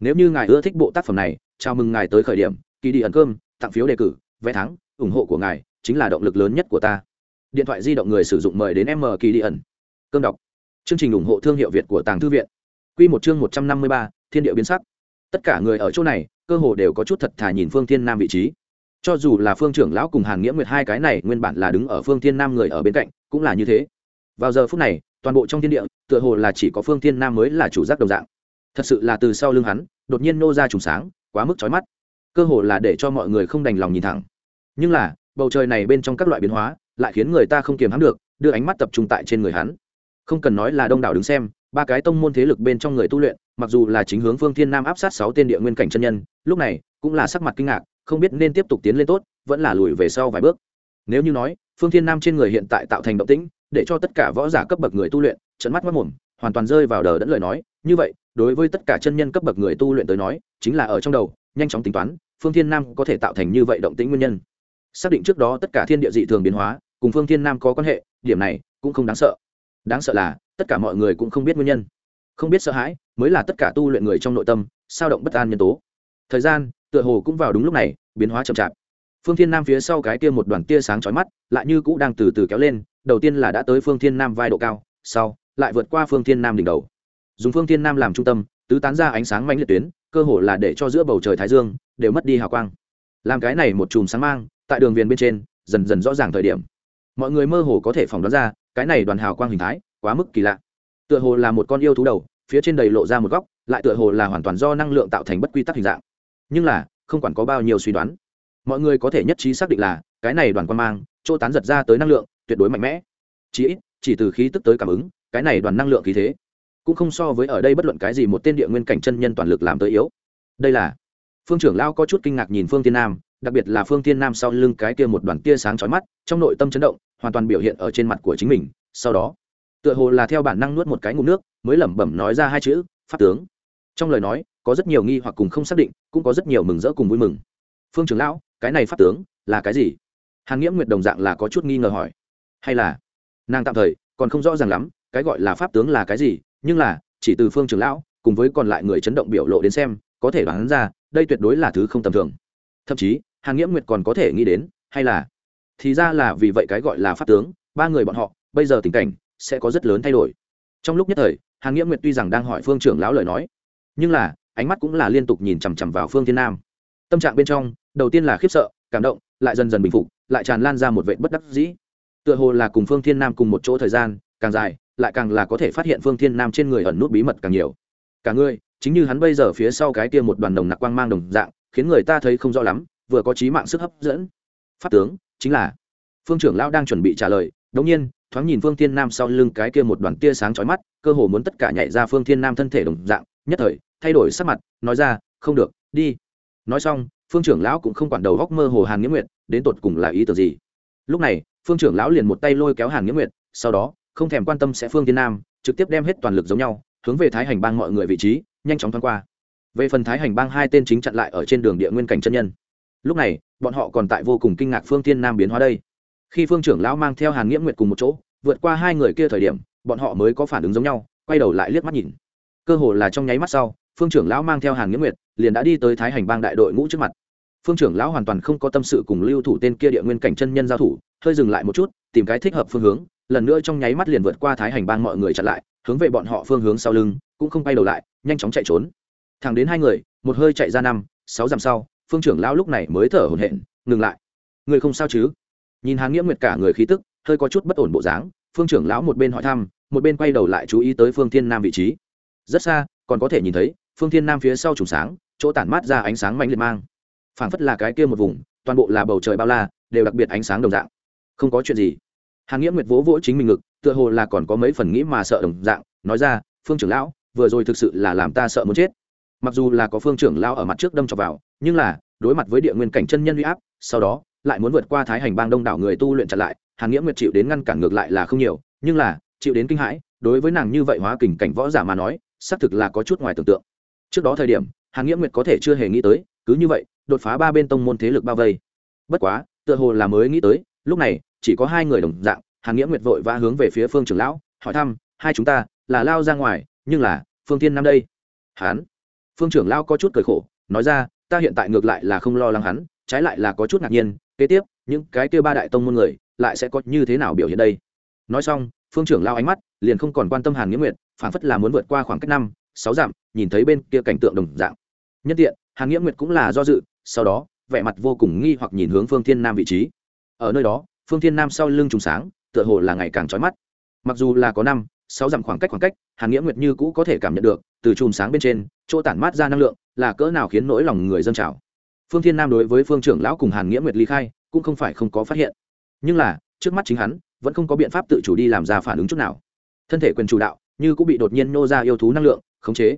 Nếu như ngài ưa thích bộ tác phẩm này, chào mừng ngài tới khởi điểm kỳ đi ẩn cơm, tặng phiếu đề cử, vé thắng, ủng hộ của ngài chính là động lực lớn nhất của ta điện thoại di động người sử dụng mời đến m kỳ đi ẩn. Cơm đọc. Chương trình ủng hộ thương hiệu việt của tàng thư viện. Q một chương một trăm năm mươi ba, thiên địa biến sắc. Tất cả người ở chỗ này, cơ hồ đều có chút thật thà nhìn phương thiên nam vị trí. Cho dù là phương trưởng lão cùng hàn nghĩa nguyệt hai cái này nguyên bản là đứng ở phương thiên nam người ở bên cạnh, cũng là như thế. Vào giờ phút này, toàn bộ trong thiên địa, tựa hồ là chỉ có phương thiên nam mới là chủ giác đồng dạng. Thật sự là từ sau lưng hắn, đột nhiên nô ra trùng sáng, quá mức chói mắt. Cơ hồ là để cho mọi người không đành lòng nhìn thẳng. Nhưng là, bầu trời này bên trong các loại biến hóa lại khiến người ta không kiềm hãm được, đưa ánh mắt tập trung tại trên người hắn. Không cần nói là đông đảo đứng xem, ba cái tông môn thế lực bên trong người tu luyện, mặc dù là chính hướng phương thiên nam áp sát sáu tên địa nguyên cảnh chân nhân, lúc này cũng là sắc mặt kinh ngạc, không biết nên tiếp tục tiến lên tốt, vẫn là lùi về sau vài bước. Nếu như nói, phương thiên nam trên người hiện tại tạo thành động tĩnh, để cho tất cả võ giả cấp bậc người tu luyện trận mắt mất mồm, hoàn toàn rơi vào đờ đẫn lời nói, như vậy, đối với tất cả chân nhân cấp bậc người tu luyện tới nói, chính là ở trong đầu, nhanh chóng tính toán, phương thiên nam có thể tạo thành như vậy động tĩnh nguyên nhân. Xác định trước đó tất cả thiên địa dị thường biến hóa cùng phương thiên nam có quan hệ, điểm này cũng không đáng sợ. Đáng sợ là, tất cả mọi người cũng không biết nguyên nhân. Không biết sợ hãi, mới là tất cả tu luyện người trong nội tâm, sao động bất an nhân tố. Thời gian, tựa hồ cũng vào đúng lúc này, biến hóa chậm chạp. Phương thiên nam phía sau cái kia một đoàn tia sáng chói mắt, lại như cũ đang từ từ kéo lên, đầu tiên là đã tới phương thiên nam vai độ cao, sau, lại vượt qua phương thiên nam đỉnh đầu. Dùng phương thiên nam làm trung tâm, tứ tán ra ánh sáng mạnh liệt tuyến, cơ hồ là để cho giữa bầu trời thái dương, đều mất đi hào quang. Làm cái này một chùm sáng mang, tại đường viền bên trên, dần dần rõ ràng thời điểm mọi người mơ hồ có thể phỏng đoán ra, cái này đoàn hào quang hình thái quá mức kỳ lạ. Tựa hồ là một con yêu thú đầu, phía trên đầy lộ ra một góc, lại tựa hồ là hoàn toàn do năng lượng tạo thành bất quy tắc hình dạng. Nhưng là, không quản có bao nhiêu suy đoán, mọi người có thể nhất trí xác định là, cái này đoàn quan mang, chỗ tán giật ra tới năng lượng, tuyệt đối mạnh mẽ. Chỉ ít, chỉ từ khí tức tới cảm ứng, cái này đoàn năng lượng khí thế, cũng không so với ở đây bất luận cái gì một tên địa nguyên cảnh chân nhân toàn lực làm tới yếu. Đây là, phương trưởng lao có chút kinh ngạc nhìn phương tiên nam, đặc biệt là phương tiên nam sau lưng cái kia một đoàn tia sáng chói mắt, trong nội tâm chấn động hoàn toàn biểu hiện ở trên mặt của chính mình. Sau đó, tựa hồ là theo bản năng nuốt một cái ngụm nước, mới lẩm bẩm nói ra hai chữ, pháp tướng. Trong lời nói, có rất nhiều nghi hoặc cùng không xác định, cũng có rất nhiều mừng rỡ cùng vui mừng. Phương trưởng lão, cái này pháp tướng, là cái gì? Hàn nghĩa nguyệt đồng dạng là có chút nghi ngờ hỏi. Hay là? Nàng tạm thời còn không rõ ràng lắm, cái gọi là pháp tướng là cái gì, nhưng là, chỉ từ phương trưởng lão cùng với còn lại người chấn động biểu lộ đến xem, có thể đoán ra, đây tuyệt đối là thứ không tầm thường. Thậm chí, hàn nghĩa nguyệt còn có thể nghĩ đến, hay là thì ra là vì vậy cái gọi là pháp tướng, ba người bọn họ, bây giờ tình cảnh sẽ có rất lớn thay đổi. Trong lúc nhất thời, hàn nghĩa nguyệt tuy rằng đang hỏi phương trưởng lão lời nói, nhưng là ánh mắt cũng là liên tục nhìn chằm chằm vào phương thiên nam. Tâm trạng bên trong, đầu tiên là khiếp sợ, cảm động, lại dần dần bình phục, lại tràn lan ra một vệ bất đắc dĩ. Tựa hồ là cùng phương thiên nam cùng một chỗ thời gian, càng dài, lại càng là có thể phát hiện phương thiên nam trên người ẩn nút bí mật càng nhiều. Cả người, chính như hắn bây giờ phía sau cái kia một đoàn đồng nặc quang mang đồng dạng, khiến người ta thấy không rõ lắm, vừa có trí mạng sức hấp dẫn. Pháp tướng chính là, phương trưởng lão đang chuẩn bị trả lời đống nhiên, thoáng nhìn phương thiên nam sau lưng cái kia một đoàn tia sáng chói mắt, cơ hồ muốn tất cả nhảy ra phương thiên nam thân thể đồng dạng, nhất thời, thay đổi sắc mặt, nói ra, không được, đi. Nói xong, phương trưởng lão cũng không quản đầu góc mơ hồ hàn nghĩa nguyệt, đến tột cùng là ý tưởng gì. Lúc này, phương trưởng lão liền một tay lôi kéo hàn nghĩa nguyệt, sau đó, không thèm quan tâm sẽ phương thiên nam, trực tiếp đem hết toàn lực giống nhau, hướng về thái hành bang mọi người vị trí, nhanh chóng thoáng qua. Về phần thái hành bang hai tên chính chặn lại ở trên đường địa nguyên cảnh chân nhân lúc này, bọn họ còn tại vô cùng kinh ngạc phương tiên nam biến hóa đây. Khi phương trưởng lão mang theo hàn nghĩa nguyệt cùng một chỗ, vượt qua hai người kia thời điểm, bọn họ mới có phản ứng giống nhau, quay đầu lại liếc mắt nhìn. Cơ hồ là trong nháy mắt sau, phương trưởng lão mang theo hàn nghĩa nguyệt, liền đã đi tới thái hành bang đại đội ngũ trước mặt. Phương trưởng lão hoàn toàn không có tâm sự cùng lưu thủ tên kia địa nguyên cảnh chân nhân giao thủ, hơi dừng lại một chút, tìm cái thích hợp phương hướng, lần nữa trong nháy mắt liền vượt qua thái hành bang mọi người chặn lại, hướng về bọn họ phương hướng sau lưng, cũng không bay đầu lại, nhanh chóng chạy trốn. Thẳng đến hai người, một hơi chạy ra năm, sáu dặm sau phương trưởng lão lúc này mới thở hổn hển, ngừng lại. Người không sao chứ? Nhìn hàn nghĩa nguyệt cả người khí tức, hơi có chút bất ổn bộ dáng, phương trưởng lão một bên hỏi thăm, một bên quay đầu lại chú ý tới phương thiên nam vị trí. Rất xa, còn có thể nhìn thấy, phương thiên nam phía sau trùng sáng, chỗ tản mát ra ánh sáng mạnh liệt mang. Phảng phất là cái kia một vùng, toàn bộ là bầu trời bao la, đều đặc biệt ánh sáng đồng dạng. Không có chuyện gì. Hàn nghĩa nguyệt vỗ vỗ chính mình ngực, tựa hồ là còn có mấy phần nghĩ mà sợ đồng dạng, nói ra, phương trưởng lão, vừa rồi thực sự là làm ta sợ muốn chết. Mặc dù là có phương trưởng lão ở mặt trước đâm cho vào nhưng là, đối mặt với địa nguyên cảnh chân nhân uy áp, sau đó, lại muốn vượt qua thái hành bang đông đảo người tu luyện chặn lại, hàn nghĩa nguyệt chịu đến ngăn cản ngược lại là không nhiều, nhưng là, chịu đến kinh hãi, đối với nàng như vậy hóa kình cảnh võ giả mà nói, xác thực là có chút ngoài tưởng tượng. Trước đó thời điểm, hàn nghĩa nguyệt có thể chưa hề nghĩ tới, cứ như vậy, đột phá ba bên tông môn thế lực bao vây. Bất quá, tựa hồ là mới nghĩ tới, lúc này, chỉ có hai người đồng dạng, hàn nghĩa nguyệt vội vã hướng về phía phương trưởng lão, hỏi thăm, hai chúng ta, là lao ra ngoài, nhưng là, phương tiên nam đây? Hắn phương trưởng lao có chút cười khổ, nói ra ta hiện tại ngược lại là không lo lắng hắn, trái lại là có chút ngạc nhiên, kế tiếp, những cái kêu ba đại tông môn người, lại sẽ có như thế nào biểu hiện đây? Nói xong, phương trưởng lao ánh mắt liền không còn quan tâm hàn nghĩa nguyệt phản phất là muốn vượt qua khoảng cách năm, sáu dặm, nhìn thấy bên kia cảnh tượng đồng dạng. Nhân tiện, hàn nghĩa nguyệt cũng là do dự, sau đó, vẻ mặt vô cùng nghi hoặc nhìn hướng phương thiên nam vị trí. Ở nơi đó, phương thiên nam sau lưng trùng sáng, tựa hồ là ngày càng trói mắt. Mặc dù là có năm sáu dặm khoảng cách khoảng cách, hàn nghĩa nguyệt như cũ có thể cảm nhận được, từ chùm sáng bên trên, chỗ tản mát ra năng lượng, là cỡ nào khiến nỗi lòng người dân trào. Phương thiên nam đối với phương trưởng lão cùng hàn nghĩa nguyệt ly khai, cũng không phải không có phát hiện. Nhưng là, trước mắt chính hắn, vẫn không có biện pháp tự chủ đi làm ra phản ứng chút nào. Thân thể quyền chủ đạo, như cũng bị đột nhiên nô ra yêu thú năng lượng, khống chế.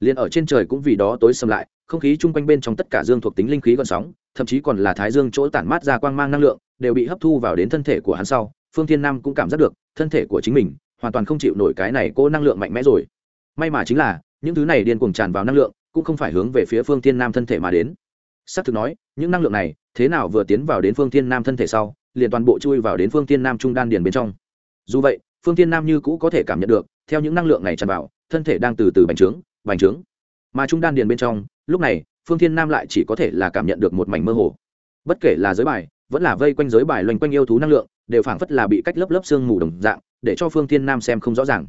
Liền ở trên trời cũng vì đó tối xâm lại, không khí chung quanh bên trong tất cả dương thuộc tính linh khí còn sóng, thậm chí còn là thái dương chỗ tản mát ra quang mang năng lượng, đều bị hấp thu vào đến thân thể của hắn sau. Phương thiên nam cũng cảm giác được, thân thể của chính mình hoàn toàn không chịu nổi cái này cô năng lượng mạnh mẽ rồi. May mà chính là, những thứ này điên cuồng tràn vào năng lượng, cũng không phải hướng về phía phương thiên nam thân thể mà đến. S ắ c thực nói, những năng lượng này, thế nào vừa tiến vào đến phương thiên nam thân thể sau, liền toàn bộ chui vào đến phương thiên nam trung đan điền bên trong. Dù vậy, phương thiên nam như cũ có thể cảm nhận được, theo những năng lượng này tràn vào, thân thể đang từ từ bành trướng bành trướng. Mà trung đan điền bên trong, lúc này, phương thiên nam lại chỉ có thể là cảm nhận được một mảnh mơ hồ. Bất kể là giới bài, vẫn là vây quanh giới bài loanh quanh yêu thú năng lượng, đều phảng phất là bị cách lớp lớp sương mù đồng dạng để cho phương thiên nam xem không rõ ràng.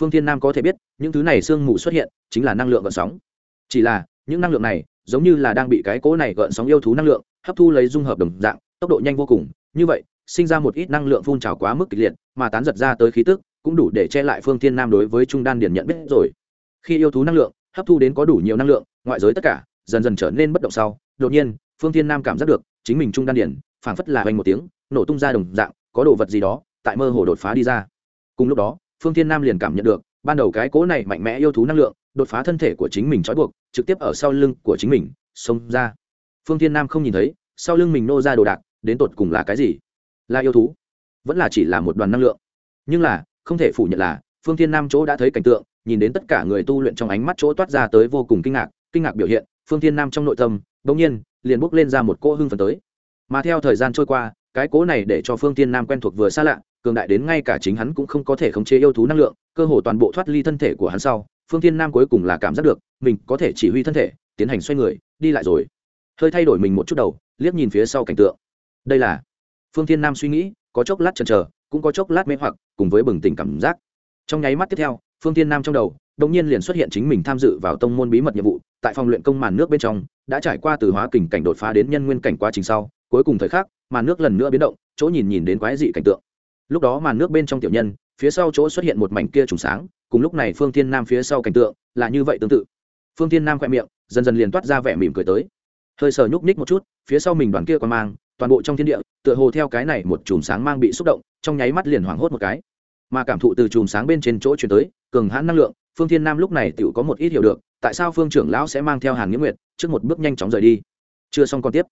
Phương thiên nam có thể biết, những thứ này sương mù xuất hiện chính là năng lượng gợn sóng. Chỉ là, những năng lượng này giống như là đang bị cái cỗ này gợn sóng yêu thú năng lượng hấp thu lấy dung hợp đồng dạng, tốc độ nhanh vô cùng. Như vậy, sinh ra một ít năng lượng phun trào quá mức kịch liệt, mà tán giật ra tới khí tức cũng đủ để che lại phương thiên nam đối với trung đan điển nhận biết rồi. Khi yêu thú năng lượng hấp thu đến có đủ nhiều năng lượng, ngoại giới tất cả dần dần trở nên bất động sau, đột nhiên, phương thiên nam cảm giác được chính mình trung đan điển phảng phất là hoành một tiếng, nổ tung ra đồng dạng, có đồ vật gì đó tại mơ hồ đột phá đi ra. Cùng lúc đó, phương thiên nam liền cảm nhận được, ban đầu cái cố này mạnh mẽ yêu thú năng lượng, đột phá thân thể của chính mình trói buộc, trực tiếp ở sau lưng của chính mình, xông ra. Phương thiên nam không nhìn thấy, sau lưng mình nô ra đồ đạc, đến tột cùng là cái gì? Là yêu thú? Vẫn là chỉ là một đoàn năng lượng? Nhưng là, không thể phủ nhận là, phương thiên nam chỗ đã thấy cảnh tượng, nhìn đến tất cả người tu luyện trong ánh mắt chỗ toát ra tới vô cùng kinh ngạc kinh ngạc biểu hiện, phương thiên nam trong nội tâm, bỗng nhiên, liền bốc lên ra một cỗ hưng phấn tới. Mà theo thời gian trôi qua, cái cỗ này để cho phương thiên nam quen thuộc vừa xa lạ cường đại đến ngay cả chính hắn cũng không có thể khống chế yêu thú năng lượng, cơ hồ toàn bộ thoát ly thân thể của hắn sau, phương thiên nam cuối cùng là cảm giác được, mình có thể chỉ huy thân thể, tiến hành xoay người, đi lại rồi. Hơi thay đổi mình một chút đầu, liếc nhìn phía sau cảnh tượng. Đây là, phương thiên nam suy nghĩ, có chốc lát chần chờ, cũng có chốc lát mê hoặc, cùng với bừng tỉnh cảm giác. Trong nháy mắt tiếp theo, phương thiên nam trong đầu, đột nhiên liền xuất hiện chính mình tham dự vào tông môn bí mật nhiệm vụ, tại phòng luyện công màn nước bên trong, đã trải qua từ hóa kình cảnh đột phá đến nhân nguyên cảnh quá trình sau, cuối cùng thời khắc, màn nước lần nữa biến động, chỗ nhìn nhìn đến quái dị cảnh tượng lúc đó màn nước bên trong tiểu nhân, phía sau chỗ xuất hiện một mảnh kia trùng sáng, cùng lúc này phương thiên nam phía sau cảnh tượng là như vậy tương tự. Phương thiên nam khoe miệng, dần dần liền toát ra vẻ mỉm cười tới. Hơi sờ nhúc ních một chút, phía sau mình đoàn kia còn mang, toàn bộ trong thiên địa, tựa hồ theo cái này một chùm sáng mang bị xúc động, trong nháy mắt liền hoảng hốt một cái. Mà cảm thụ từ chùm sáng bên trên chỗ chuyển tới, cường hãn năng lượng, phương thiên nam lúc này tự có một ít hiểu được, tại sao phương trưởng lão sẽ mang theo hàn nghĩa nguyệt trước một bước nhanh chóng rời đi. Chưa xong còn tiếp.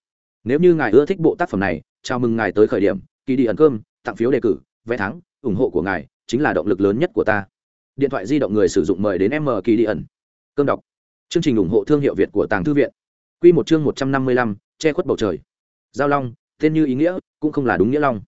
Nếu như ngài ưa thích bộ tác phẩm này, chào mừng ngài tới khởi điểm kỳ đi ẩn cơm tặng phiếu đề cử, vé thắng, ủng hộ của ngài, chính là động lực lớn nhất của ta. Điện thoại di động người sử dụng mời đến m kỳ đi ẩn. Cơm đọc. Chương trình ủng hộ thương hiệu việt của tàng thư viện. Q một chương một trăm năm mươi lăm, che khuất bầu trời. Giao long, tên như ý nghĩa, cũng không là đúng nghĩa long.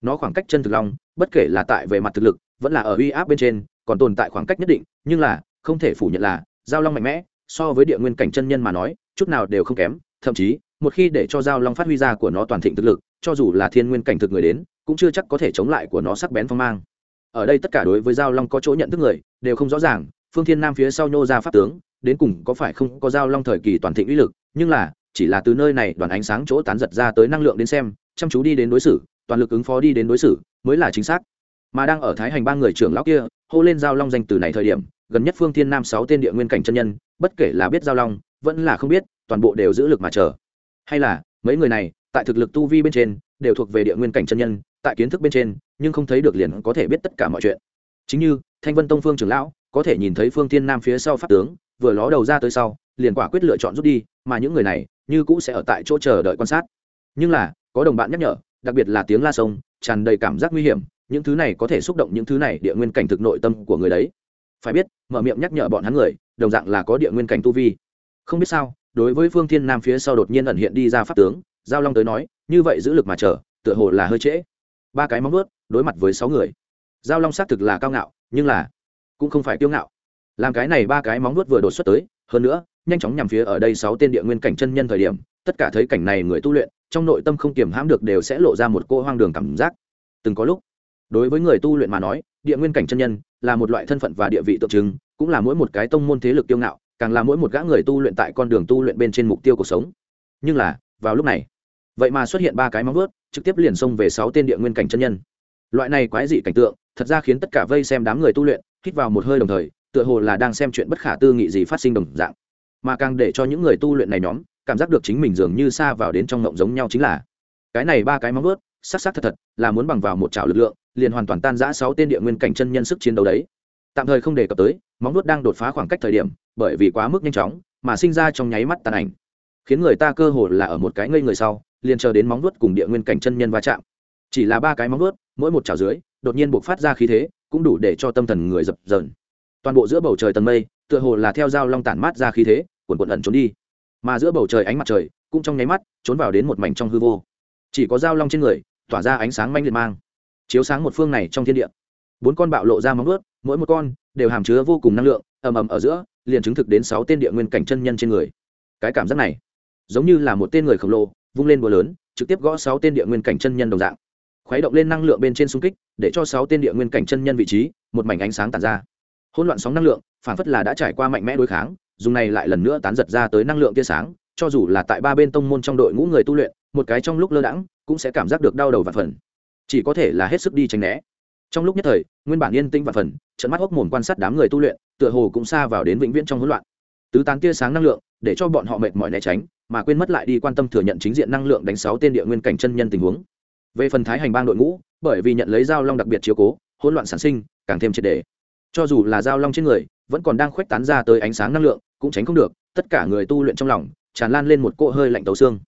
Nó khoảng cách chân thực long, bất kể là tại về mặt thực lực, vẫn là ở uy áp bên trên, còn tồn tại khoảng cách nhất định, nhưng là, không thể phủ nhận là, giao long mạnh mẽ, so với địa nguyên cảnh chân nhân mà nói, chút nào đều không kém, thậm chí, một khi để cho giao long phát huy ra của nó toàn thịnh thực lực, cho dù là thiên nguyên cảnh thực người đến cũng chưa chắc có thể chống lại của nó sắc bén phong mang. Ở đây tất cả đối với giao long có chỗ nhận thức người, đều không rõ ràng, phương thiên nam phía sau nhô ra pháp tướng, đến cùng có phải không có giao long thời kỳ toàn thịnh uy lực, nhưng là, chỉ là từ nơi này đoàn ánh sáng chỗ tán giật ra tới năng lượng đến xem, chăm chú đi đến đối xử, toàn lực ứng phó đi đến đối xử, mới là chính xác. Mà đang ở thái hành ba người trưởng lão kia, hô lên giao long danh từ này thời điểm, gần nhất phương thiên nam sáu tên địa nguyên cảnh chân nhân, bất kể là biết giao long, vẫn là không biết, toàn bộ đều giữ lực mà chờ. Hay là, mấy người này, tại thực lực tu vi bên trên đều thuộc về địa nguyên cảnh chân nhân, tại kiến thức bên trên, nhưng không thấy được liền có thể biết tất cả mọi chuyện. Chính như, thanh vân tông phương trưởng lão, có thể nhìn thấy phương thiên nam phía sau pháp tướng, vừa ló đầu ra tới sau, liền quả quyết lựa chọn rút đi, mà những người này, như cũ sẽ ở tại chỗ chờ đợi quan sát. Nhưng là, có đồng bạn nhắc nhở, đặc biệt là tiếng la sông, tràn đầy cảm giác nguy hiểm, những thứ này có thể xúc động những thứ này địa nguyên cảnh thực nội tâm của người đấy. Phải biết, mở miệng nhắc nhở bọn hắn người, đồng dạng là có địa nguyên cảnh tu vi. Không biết sao, đối với phương thiên nam phía sau đột nhiên ẩn hiện đi ra pháp tướng giao long tới nói, như vậy giữ lực mà chờ, tựa hồ là hơi trễ. Ba cái móng ướt đối mặt với sáu người. Giao long xác thực là cao ngạo, nhưng là cũng không phải kiêu ngạo. Làm cái này ba cái móng nuốt vừa đột xuất tới, hơn nữa, nhanh chóng nhằm phía ở đây sáu tên địa nguyên cảnh chân nhân thời điểm, tất cả thấy cảnh này người tu luyện, trong nội tâm không kiềm hãm được đều sẽ lộ ra một cô hoang đường cảm giác. Từng có lúc, đối với người tu luyện mà nói, địa nguyên cảnh chân nhân là một loại thân phận và địa vị tượng trưng, cũng là mỗi một cái tông môn thế lực tiêu ngạo, càng là mỗi một gã người tu luyện tại con đường tu luyện bên trên mục tiêu cuộc sống. Nhưng là, vào lúc này vậy mà xuất hiện ba cái móng vuốt, trực tiếp liền xông về sáu tên địa nguyên cảnh chân nhân. Loại này quái dị cảnh tượng, thật ra khiến tất cả vây xem đám người tu luyện, hít vào một hơi đồng thời, tựa hồ là đang xem chuyện bất khả tư nghị gì phát sinh đồng dạng. Mà càng để cho những người tu luyện này nhóm, cảm giác được chính mình dường như xa vào đến trong ngộng giống nhau chính là, cái này ba cái móng vuốt sắc sắc thật thật là muốn bằng vào một trào lực lượng, liền hoàn toàn tan giã sáu tên địa nguyên cảnh chân nhân sức chiến đấu đấy. Tạm thời không đề cập tới, móng vuốt đang đột phá khoảng cách thời điểm, bởi vì quá mức nhanh chóng, mà sinh ra trong nháy mắt tàn ảnh, khiến người ta cơ hồ là ở một cái ngây người sau liền chờ đến móng vuốt cùng địa nguyên cảnh chân nhân va chạm. Chỉ là ba cái móng vuốt, mỗi một chảo dưới, đột nhiên buộc phát ra khí thế, cũng đủ để cho tâm thần người dập dờn. Toàn bộ giữa bầu trời tầng mây, tựa hồ là theo dao long tản mát ra khí thế, cuồn cuộn ẩn trốn đi. Mà giữa bầu trời ánh mặt trời, cũng trong nháy mắt, trốn vào đến một mảnh trong hư vô. Chỉ có dao long trên người, tỏa ra ánh sáng manh liệt mang. Chiếu sáng một phương này trong thiên địa. Bốn con bạo lộ ra móng vuốt, mỗi một con đều hàm chứa vô cùng năng lượng, ầm ầm ở giữa, liền chứng thực đến sáu tên địa nguyên cảnh chân nhân trên người. Cái cảm giác này, giống như là một tên người khổng lồ vung lên búa lớn, trực tiếp gõ sáu tên địa nguyên cảnh chân nhân đồng dạng. Khuấy động lên năng lượng bên trên xung kích, để cho sáu tên địa nguyên cảnh chân nhân vị trí, một mảnh ánh sáng tản ra. Hỗn loạn sóng năng lượng, phản phất là đã trải qua mạnh mẽ đối kháng, dùng này lại lần nữa tán giật ra tới năng lượng tia sáng, cho dù là tại ba bên tông môn trong đội ngũ người tu luyện, một cái trong lúc lơ đãng, cũng sẽ cảm giác được đau đầu và phần. Chỉ có thể là hết sức đi tránh né. Trong lúc nhất thời, nguyên bản yên tĩnh và phần trận mắt hốc mồm quan sát đám người tu luyện, tựa hồ cũng xa vào đến vĩnh viễn trong hỗn loạn. Tứ tán tia sáng năng lượng để cho bọn họ mệt mỏi né tránh, mà quên mất lại đi quan tâm thừa nhận chính diện năng lượng đánh sáu tên địa nguyên cảnh chân nhân tình huống. Về phần thái hành bang đội ngũ, bởi vì nhận lấy dao long đặc biệt chiếu cố, hỗn loạn sản sinh, càng thêm triệt đề. Cho dù là dao long trên người, vẫn còn đang khuếch tán ra tới ánh sáng năng lượng, cũng tránh không được, tất cả người tu luyện trong lòng, tràn lan lên một cỗ hơi lạnh tấu xương.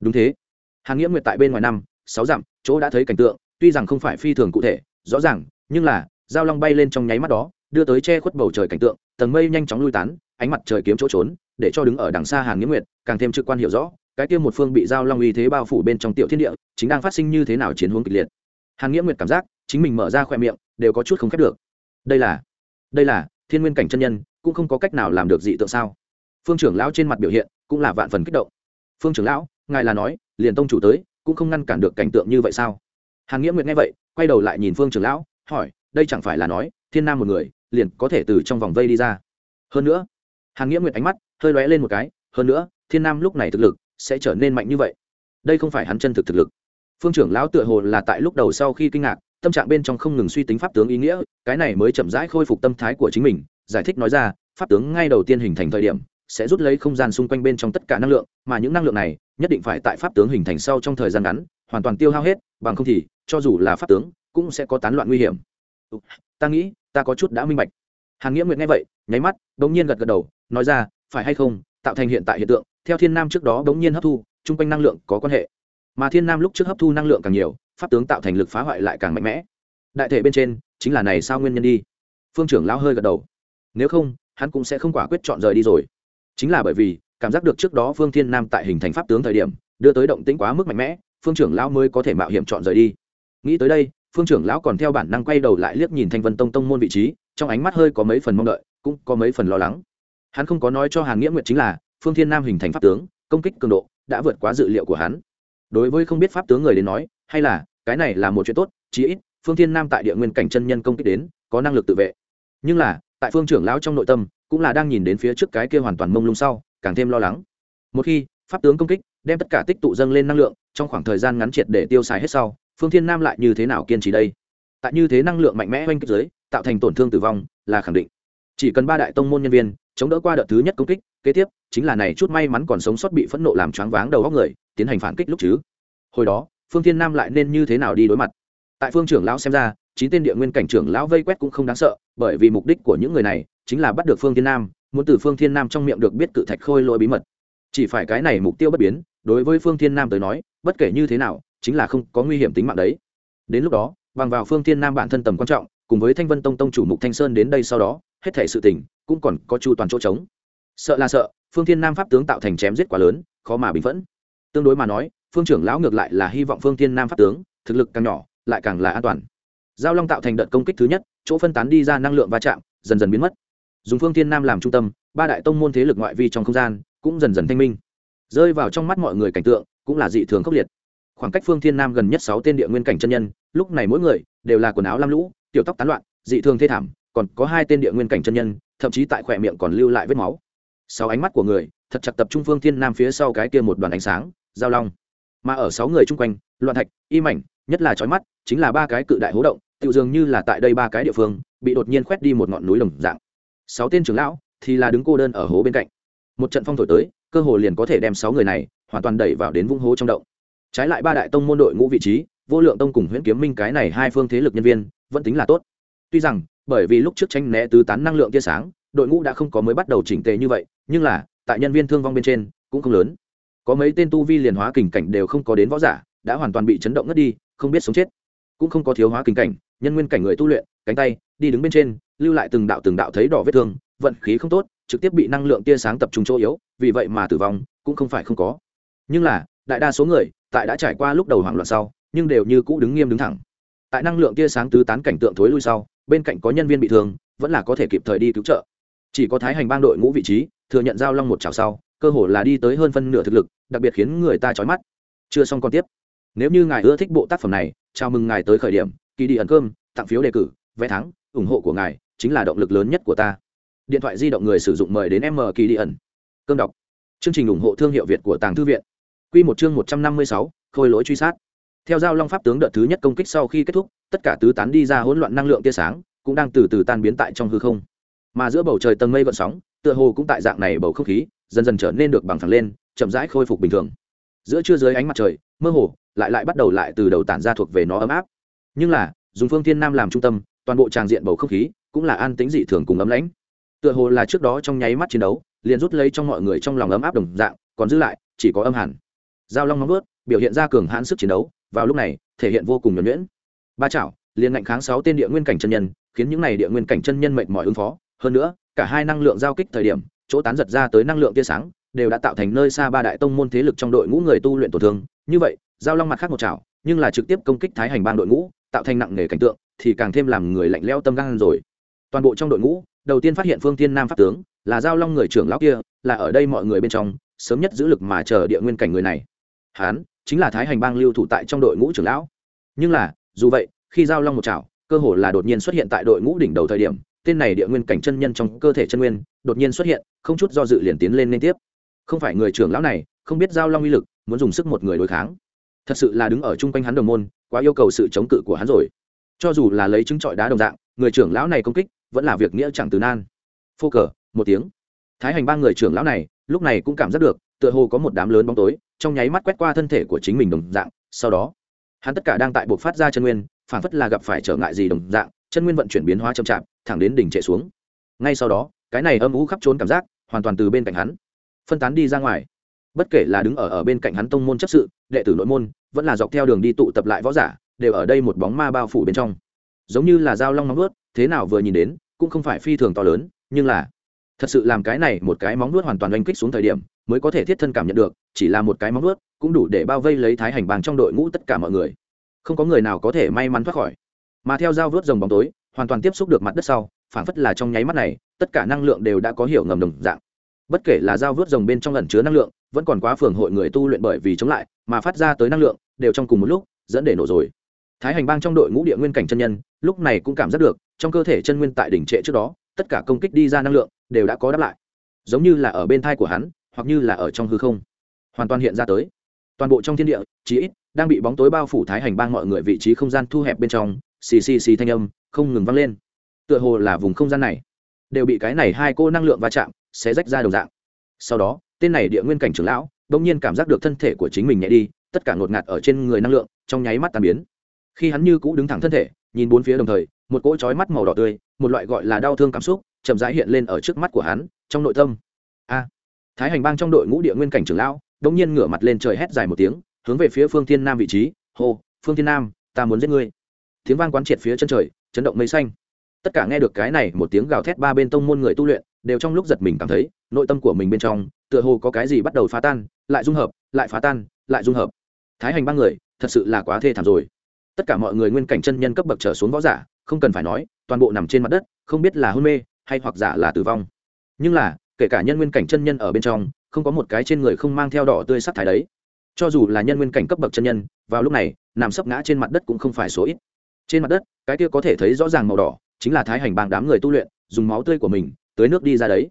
Đúng thế. Hàn nghĩa nguyệt tại bên ngoài năm, sáu dặm, chỗ đã thấy cảnh tượng, tuy rằng không phải phi thường cụ thể, rõ ràng, nhưng là dao long bay lên trong nháy mắt đó đưa tới che khuất bầu trời cảnh tượng, tầng mây nhanh chóng lui tán, ánh mặt trời kiếm chỗ trốn, để cho đứng ở đằng xa hàn nghĩa nguyệt, càng thêm trực quan hiểu rõ, cái kia một phương bị giao long uy thế bao phủ bên trong tiểu thiên địa, chính đang phát sinh như thế nào chiến hướng kịch liệt. Hàn nghĩa nguyệt cảm giác, chính mình mở ra khoe miệng, đều có chút không khép được. Đây là đây là, thiên nguyên cảnh chân nhân, cũng không có cách nào làm được dị tượng sao? Phương trưởng lão trên mặt biểu hiện, cũng là vạn phần kích động. Phương trưởng lão, ngài là nói, liền tông chủ tới, cũng không ngăn cản được cảnh tượng như vậy sao? Hàn nghĩa nguyệt nghe vậy, quay đầu lại nhìn phương trưởng lão, hỏi, đây chẳng phải là nói, thiên nam một người liền có thể từ trong vòng vây đi ra. Hơn nữa, hàn nghĩa nguyệt ánh mắt hơi lóe lên một cái, hơn nữa, thiên nam lúc này thực lực sẽ trở nên mạnh như vậy. Đây không phải hắn chân thực thực lực. Phương trưởng lão tựa hồ là tại lúc đầu sau khi kinh ngạc, tâm trạng bên trong không ngừng suy tính pháp tướng ý nghĩa, cái này mới chậm rãi khôi phục tâm thái của chính mình, giải thích nói ra, pháp tướng ngay đầu tiên hình thành thời điểm, sẽ rút lấy không gian xung quanh bên trong tất cả năng lượng, mà những năng lượng này nhất định phải tại pháp tướng hình thành sau trong thời gian ngắn, hoàn toàn tiêu hao hết, bằng không thì, cho dù là pháp tướng, cũng sẽ có tán loạn nguy hiểm. Ta nghĩ ta có chút đã minh bạch. Hàn nghĩa nguyệt nghe vậy, nháy mắt đ ỗ n g nhiên gật gật đầu, nói ra, phải hay không, tạo thành hiện tại hiện tượng, theo thiên nam trước đó đ ỗ n g nhiên hấp thu, chung quanh năng lượng có quan hệ. Mà thiên nam lúc trước hấp thu năng lượng càng nhiều, pháp tướng tạo thành lực phá hoại lại càng mạnh mẽ. Đại thể bên trên, chính là này sao nguyên nhân đi. Phương trưởng lão hơi gật đầu. Nếu không, hắn cũng sẽ không quả quyết chọn rời đi rồi. Chính là bởi vì, cảm giác được trước đó phương thiên nam tại hình thành pháp tướng thời điểm, đưa tới động tĩnh quá mức mạnh mẽ, phương trưởng lão mới có thể mạo hiểm chọn rời đi. Nghĩ tới đây phương trưởng lão còn theo bản năng quay đầu lại liếc nhìn thanh vân tông tông môn vị trí, trong ánh mắt hơi có mấy phần mong đợi, cũng có mấy phần lo lắng. Hắn không có nói cho hàn nghĩa nguyệt chính là, phương thiên nam hình thành pháp tướng, công kích cường độ đã vượt quá dự liệu của hắn. Đối với không biết pháp tướng người đến nói, hay là, cái này là một chuyện tốt, chí ít, phương thiên nam tại địa nguyên cảnh chân nhân công kích đến, có năng lực tự vệ. Nhưng là, tại phương trưởng lão trong nội tâm, cũng là đang nhìn đến phía trước cái kia hoàn toàn mông lung sau, càng thêm lo lắng. Một khi, pháp tướng công kích, đem tất cả tích tụ dâng lên năng lượng, trong khoảng thời gian ngắn triệt để tiêu xài hết sau phương thiên nam lại như thế nào kiên trì đây? Tại như thế năng lượng mạnh mẽ oanh kích giới tạo thành tổn thương tử vong là khẳng định. Chỉ cần ba đại tông môn nhân viên chống đỡ qua đợt thứ nhất công kích, kế tiếp chính là này chút may mắn còn sống sót bị phẫn nộ làm choáng váng đầu góc người, tiến hành phản kích lúc chứ. Hồi đó, phương thiên nam lại nên như thế nào đi đối mặt? Tại phương trưởng lão xem ra, chín tên địa nguyên cảnh trưởng lão vây quét cũng không đáng sợ, bởi vì mục đích của những người này chính là bắt được phương thiên nam, muốn từ phương thiên nam trong miệng được biết cự thạch khôi lỗi bí mật. Chỉ phải cái này mục tiêu bất biến, đối với phương thiên nam tới nói, bất kể như thế nào chính là không có nguy hiểm tính mạng đấy. Đến lúc đó, bằng vào phương thiên nam bản thân tầm quan trọng, cùng với thanh vân tông tông chủ mục thanh sơn đến đây sau đó, hết thể sự tình cũng còn có chu toàn chỗ trống. Sợ là sợ, phương thiên nam pháp tướng tạo thành chém giết quá lớn, khó mà bình phẫn. Tương đối mà nói, phương trưởng lão ngược lại là hy vọng phương thiên nam pháp tướng, thực lực càng nhỏ, lại càng là an toàn. Giao long tạo thành đợt công kích thứ nhất, chỗ phân tán đi ra năng lượng va chạm, dần dần biến mất. Dùng phương thiên nam làm trung tâm, ba đại tông môn thế lực ngoại vi trong không gian cũng dần dần thanh minh. Rơi vào trong mắt mọi người cảnh tượng cũng là dị thường khốc liệt khoảng cách phương thiên nam gần nhất sáu tên địa nguyên cảnh chân nhân, lúc này mỗi người đều là quần áo lam lũ, tiểu tóc tán loạn, dị thường thê thảm, còn có hai tên địa nguyên cảnh chân nhân, thậm chí tại khỏe miệng còn lưu lại vết máu. Sáu ánh mắt của người thật chặt tập trung phương thiên nam phía sau cái kia một đoàn ánh sáng, giao long. Mà ở sáu người chung quanh, loạn thạch, y mảnh, nhất là trói mắt, chính là ba cái cự đại hố động tự dường như là tại đây ba cái địa phương, bị đột nhiên khoét đi một ngọn núi đồng dạng. Sáu tên trưởng lão thì là đứng cô đơn ở hố bên cạnh. Một trận phong thổi tới, cơ hồ liền có thể đem sáu người này hoàn toàn đẩy vào đến vũng hố trong động trái lại ba đại tông môn đội ngũ vị trí, vô lượng tông cùng huyễn kiếm minh cái này hai phương thế lực nhân viên, vẫn tính là tốt. Tuy rằng, bởi vì lúc trước tranh né tứ tán năng lượng tia sáng, đội ngũ đã không có mới bắt đầu chỉnh tề như vậy, nhưng là, tại nhân viên thương vong bên trên, cũng không lớn. Có mấy tên tu vi liền hóa kình cảnh đều không có đến võ giả, đã hoàn toàn bị chấn động ngất đi, không biết sống chết. Cũng không có thiếu hóa kình cảnh, nhân nguyên cảnh người tu luyện, cánh tay, đi đứng bên trên, lưu lại từng đạo từng đạo thấy đỏ vết thương, vận khí không tốt, trực tiếp bị năng lượng tia sáng tập trung chỗ yếu, vì vậy mà tử vong, cũng không phải không có. Nhưng là, đại đa số người tại đã trải qua lúc đầu hoảng loạn sau, nhưng đều như cũ đứng nghiêm đứng thẳng. Tại năng lượng tia sáng tứ tán cảnh tượng thối lui sau, bên cạnh có nhân viên bị thương, vẫn là có thể kịp thời đi cứu trợ. Chỉ có thái hành bang đội ngũ vị trí, thừa nhận giao long một chảo sau, cơ hồ là đi tới hơn phân nửa thực lực, đặc biệt khiến người ta chói mắt. Chưa xong còn tiếp. Nếu như ngài ưa thích bộ tác phẩm này, chào mừng ngài tới khởi điểm kỳ đi ẩn cơm, tặng phiếu đề cử, vé thắng, ủng hộ của ngài chính là động lực lớn nhất của ta. Điện thoại di động người sử dụng mời đến m kỳ đi ẩn. Cơm đọc. Chương trình ủng hộ thương hiệu việt của tàng thư viện. Quy một chương một trăm năm mươi sáu, khôi lỗi truy sát. Theo giao long pháp tướng đợt thứ nhất công kích sau khi kết thúc, tất cả tứ tán đi ra hỗn loạn năng lượng tia sáng, cũng đang từ từ tan biến tại trong hư không. Mà giữa bầu trời tầng mây gợn sóng, tựa hồ cũng tại dạng này bầu không khí, dần dần trở nên được bằng thẳng lên, chậm rãi khôi phục bình thường. Giữa trưa dưới ánh mặt trời, mơ hồ, lại lại bắt đầu lại từ đầu tản ra thuộc về nó ấm áp. Nhưng là, dùng phương thiên nam làm trung tâm, toàn bộ tràng diện bầu không khí, cũng là an tĩnh dị thường cùng ấm lãnh. Tựa hồ là trước đó trong nháy mắt chiến đấu, liền rút lấy trong mọi người trong lòng ấm áp đồng dạng, còn giữ lại, chỉ có âm hẳn giao long nóng vuốt, biểu hiện ra cường hãn sức chiến đấu, vào lúc này, thể hiện vô cùng nhuẩn nhuyễn. Ba chảo, liền ngạnh kháng sáu tên địa nguyên cảnh chân nhân, khiến những này địa nguyên cảnh chân nhân mệt mỏi ứng phó. Hơn nữa, cả hai năng lượng giao kích thời điểm, chỗ tán giật ra tới năng lượng tia sáng, đều đã tạo thành nơi xa ba đại tông môn thế lực trong đội ngũ người tu luyện tổn thương. Như vậy, giao long mặt khác một chảo, nhưng là trực tiếp công kích thái hành bang đội ngũ, tạo thành nặng nề cảnh tượng, thì càng thêm làm người lạnh leo tâm gan rồi. Toàn bộ trong đội ngũ, đầu tiên phát hiện phương tiên nam pháp tướng, là giao long người trưởng lão kia, là ở đây mọi người bên trong, sớm nhất giữ lực mà chờ địa nguyên cảnh người này hán, chính là thái hành bang lưu thủ tại trong đội ngũ trưởng lão. Nhưng là, dù vậy, khi giao long một chảo, cơ hồ là đột nhiên xuất hiện tại đội ngũ đỉnh đầu thời điểm, tên này địa nguyên cảnh chân nhân trong cơ thể chân nguyên đột nhiên xuất hiện, không chút do dự liền tiến lên liên tiếp. Không phải người trưởng lão này, không biết giao long uy lực, muốn dùng sức một người đối kháng. Thật sự là đứng ở chung quanh hắn đồng môn, quá yêu cầu sự chống cự của hắn rồi. Cho dù là lấy trứng trọi đá đồng dạng, người trưởng lão này công kích, vẫn là việc nghĩa chẳng từ nan. Phô cờ, một tiếng. Thái hành ba người trưởng lão này, lúc này cũng cảm giác được tựa hồ có một đám lớn bóng tối, trong nháy mắt quét qua thân thể của chính mình đồng dạng, sau đó, hắn tất cả đang tại buộc phát ra chân nguyên, phản phất là gặp phải trở ngại gì đồng dạng, chân nguyên vận chuyển biến hóa chậm chạp, thẳng đến đỉnh chạy xuống. Ngay sau đó, cái này âm ú khắp trốn cảm giác, hoàn toàn từ bên cạnh hắn, phân tán đi ra ngoài. Bất kể là đứng ở ở bên cạnh hắn tông môn chấp sự, đệ tử nội môn, vẫn là dọc theo đường đi tụ tập lại võ giả, đều ở đây một bóng ma bao phủ bên trong. Giống như là dao long nóng nuốt thế nào vừa nhìn đến, cũng không phải phi thường to lớn, nhưng là, thật sự làm cái này một cái móng nuốt hoàn toàn oanh kích xuống thời điểm mới có thể thiết thân cảm nhận được, chỉ là một cái móng ướt cũng đủ để bao vây lấy thái hành bàng trong đội ngũ tất cả mọi người. Không có người nào có thể may mắn thoát khỏi. Mà theo dao vớt rồng bóng tối, hoàn toàn tiếp xúc được mặt đất sau, phảng phất là trong nháy mắt này, tất cả năng lượng đều đã có hiểu ngầm đồng dạng. Bất kể là dao vớt rồng bên trong ẩn chứa năng lượng, vẫn còn quá phường hội người tu luyện bởi vì chống lại, mà phát ra tới năng lượng, đều trong cùng một lúc, dẫn để nổ rồi. Thái hành bang trong đội ngũ địa nguyên cảnh chân nhân, lúc này cũng cảm giác được, trong cơ thể chân nguyên tại đỉnh trệ trước đó, tất cả công kích đi ra năng lượng, đều đã có đáp lại. Giống như là ở bên thai của hắn hoặc như là ở trong hư không. Hoàn toàn hiện ra tới. Toàn bộ trong thiên địa, chí ít, đang bị bóng tối bao phủ thái hành bang mọi người vị trí không gian thu hẹp bên trong, xì xì xì thanh âm, không ngừng vang lên. Tựa hồ là vùng không gian này, đều bị cái này hai cô năng lượng va chạm sẽ rách ra đồng dạng. Sau đó, tên này địa nguyên cảnh trưởng lão đông nhiên cảm giác được thân thể của chính mình nhẹ đi, tất cả ngột ngạt ở trên người năng lượng, trong nháy mắt tàn biến. Khi hắn như cũ đứng thẳng thân thể, nhìn bốn phía đồng thời, một cỗ chói mắt màu đỏ tươi, một loại gọi là đau thương cảm xúc, chậm rãi hiện lên ở trước mắt của hắn, trong nội tâm. A! Thái hành bang trong đội ngũ địa nguyên cảnh trưởng lão đông nhiên ngửa mặt lên trời hét dài một tiếng, hướng về phía phương thiên nam vị trí. Hô, phương thiên nam, ta muốn giết ngươi. Tiếng vang quán triệt phía chân trời, chấn động mây xanh. Tất cả nghe được cái này một tiếng gào thét ba bên tông môn người tu luyện, đều trong lúc giật mình cảm thấy, nội tâm của mình bên trong, tựa hồ có cái gì bắt đầu phá tan, lại dung hợp, lại phá tan, lại dung hợp. Thái hành ba người, thật sự là quá thê thảm rồi. Tất cả mọi người nguyên cảnh chân nhân cấp bậc trở xuống võ giả, không cần phải nói, toàn bộ nằm trên mặt đất, không biết là hôn mê, hay hoặc giả là tử vong. Nhưng là kể cả nhân nguyên cảnh chân nhân ở bên trong, không có một cái trên người không mang theo đỏ tươi sắc thái đấy. Cho dù là nhân nguyên cảnh cấp bậc chân nhân, vào lúc này, nằm sấp ngã trên mặt đất cũng không phải số ít. Trên mặt đất, cái kia có thể thấy rõ ràng màu đỏ, chính là thái hành bang đám người tu luyện, dùng máu tươi của mình, tới nước đi ra đấy.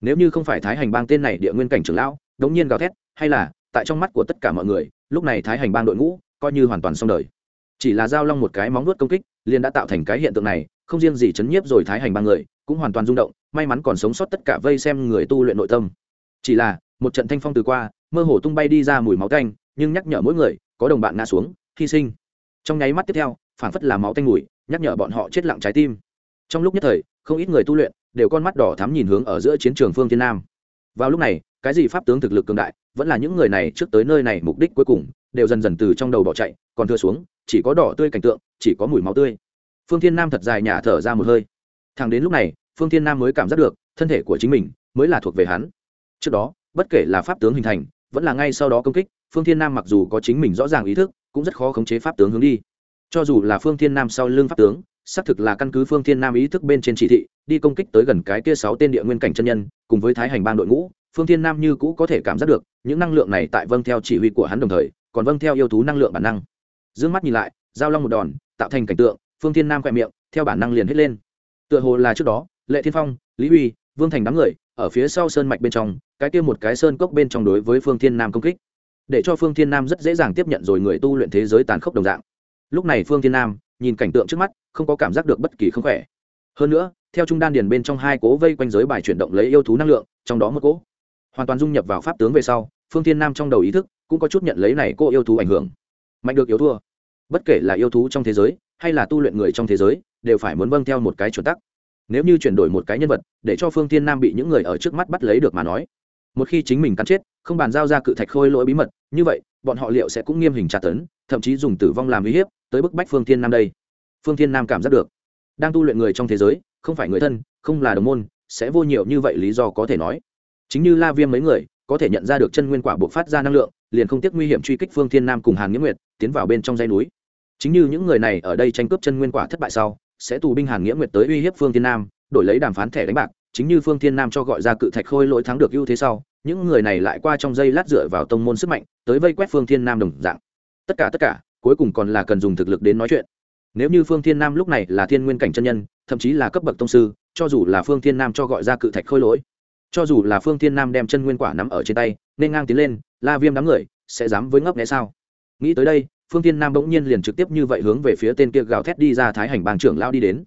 Nếu như không phải thái hành bang tên này địa nguyên cảnh trưởng lão, đống nhiên gào thét, hay là, tại trong mắt của tất cả mọi người, lúc này thái hành bang đội ngũ, coi như hoàn toàn xong đời. Chỉ là giao long một cái móng nuốt công kích, liền đã tạo thành cái hiện tượng này, không riêng gì chấn nhiếp rồi thái hành bang người, cũng hoàn toàn rung động may mắn còn sống sót tất cả vây xem người tu luyện nội tâm. Chỉ là, một trận thanh phong từ qua, mơ hồ tung bay đi ra mùi máu tanh, nhưng nhắc nhở mỗi người, có đồng bạn ngã xuống, hy sinh. Trong nháy mắt tiếp theo phản phất là máu tanh mùi, nhắc nhở bọn họ chết lặng trái tim. Trong lúc nhất thời, không ít người tu luyện đều con mắt đỏ thắm nhìn hướng ở giữa chiến trường phương thiên nam. Vào lúc này, cái gì pháp tướng thực lực cường đại, vẫn là những người này trước tới nơi này mục đích cuối cùng, đều dần dần từ trong đầu bỏ chạy, còn thưa xuống, chỉ có đỏ tươi cảnh tượng, chỉ có mùi máu tươi. Phương thiên nam thật dài nhả thở ra một hơi. Thằng đến lúc này phương thiên nam mới cảm giác được, thân thể của chính mình mới là thuộc về hắn. Trước đó, bất kể là pháp tướng hình thành, vẫn là ngay sau đó công kích, phương thiên nam mặc dù có chính mình rõ ràng ý thức, cũng rất khó khống chế pháp tướng hướng đi. Cho dù là phương thiên nam sau lưng pháp tướng, xác thực là căn cứ phương thiên nam ý thức bên trên chỉ thị, đi công kích tới gần cái kia sáu tên địa nguyên cảnh chân nhân, cùng với thái hành bang đội ngũ, phương thiên nam như cũ có thể cảm giác được, những năng lượng này tại vâng theo chỉ huy của hắn đồng thời, còn vâng theo yêu thú năng lượng bản năng. D mắt nhìn lại, giao long một đòn, tạo thành cảnh tượng, phương thiên nam khoe miệng, theo bản năng liền hết lên. Tựa hồ là trước đó lệ thiên phong, lý uy vương thành đám người, ở phía sau sơn mạch bên trong, cái kia một cái sơn cốc bên trong đối với phương thiên nam công kích. Để cho phương thiên nam rất dễ dàng tiếp nhận rồi người tu luyện thế giới tàn khốc đồng dạng. Lúc này phương thiên nam, nhìn cảnh tượng trước mắt, không có cảm giác được bất kỳ không khỏe. Hơn nữa, theo trung đan điền bên trong hai cố vây quanh giới bài chuyển động lấy yêu thú năng lượng, trong đó một cố hoàn toàn dung nhập vào pháp tướng về sau, phương thiên nam trong đầu ý thức cũng có chút nhận lấy này cô yêu thú ảnh hưởng. Mạnh được yếu thua. Bất kể là yêu thú trong thế giới, hay là tu luyện người trong thế giới, đều phải muốn vâng theo một cái chuẩn tắc nếu như chuyển đổi một cái nhân vật, để cho phương thiên nam bị những người ở trước mắt bắt lấy được mà nói. Một khi chính mình cắn chết, không bàn giao ra cự thạch khôi lỗi bí mật, như vậy, bọn họ liệu sẽ cũng nghiêm hình tra tấn, thậm chí dùng tử vong làm uy hiếp, tới bức bách phương thiên nam đây. Phương thiên nam cảm giác được, đang tu luyện người trong thế giới, không phải người thân, không là đồng môn, sẽ vô nhiều như vậy lý do có thể nói. Chính như la viêm mấy người, có thể nhận ra được chân nguyên quả buộc phát ra năng lượng, liền không tiếc nguy hiểm truy kích phương thiên nam cùng hàn nghĩa nguyệt, tiến vào bên trong dây núi. Chính như những người này ở đây tranh cướp chân nguyên quả thất bại sau sẽ tù binh hàn nghĩa nguyệt tới uy hiếp phương thiên nam, đổi lấy đàm phán thẻ đánh bạc, chính như phương thiên nam cho gọi ra cự thạch khôi lỗi thắng được ưu thế sau, những người này lại qua trong dây lát dựa vào tông môn sức mạnh, tới vây quét phương thiên nam đồng dạng. Tất cả tất cả, cuối cùng còn là cần dùng thực lực đến nói chuyện. Nếu như phương thiên nam lúc này là thiên nguyên cảnh chân nhân, thậm chí là cấp bậc tông sư, cho dù là phương thiên nam cho gọi ra cự thạch khôi lỗi, cho dù là phương thiên nam đem chân nguyên quả nắm ở trên tay, nên ngang tiến lên, la viêm đám người sẽ dám với ngốc né sao? Nghĩ tới đây phương thiên nam bỗng nhiên liền trực tiếp như vậy hướng về phía tên kia gào thét đi ra thái hành bang trưởng lao đi đến.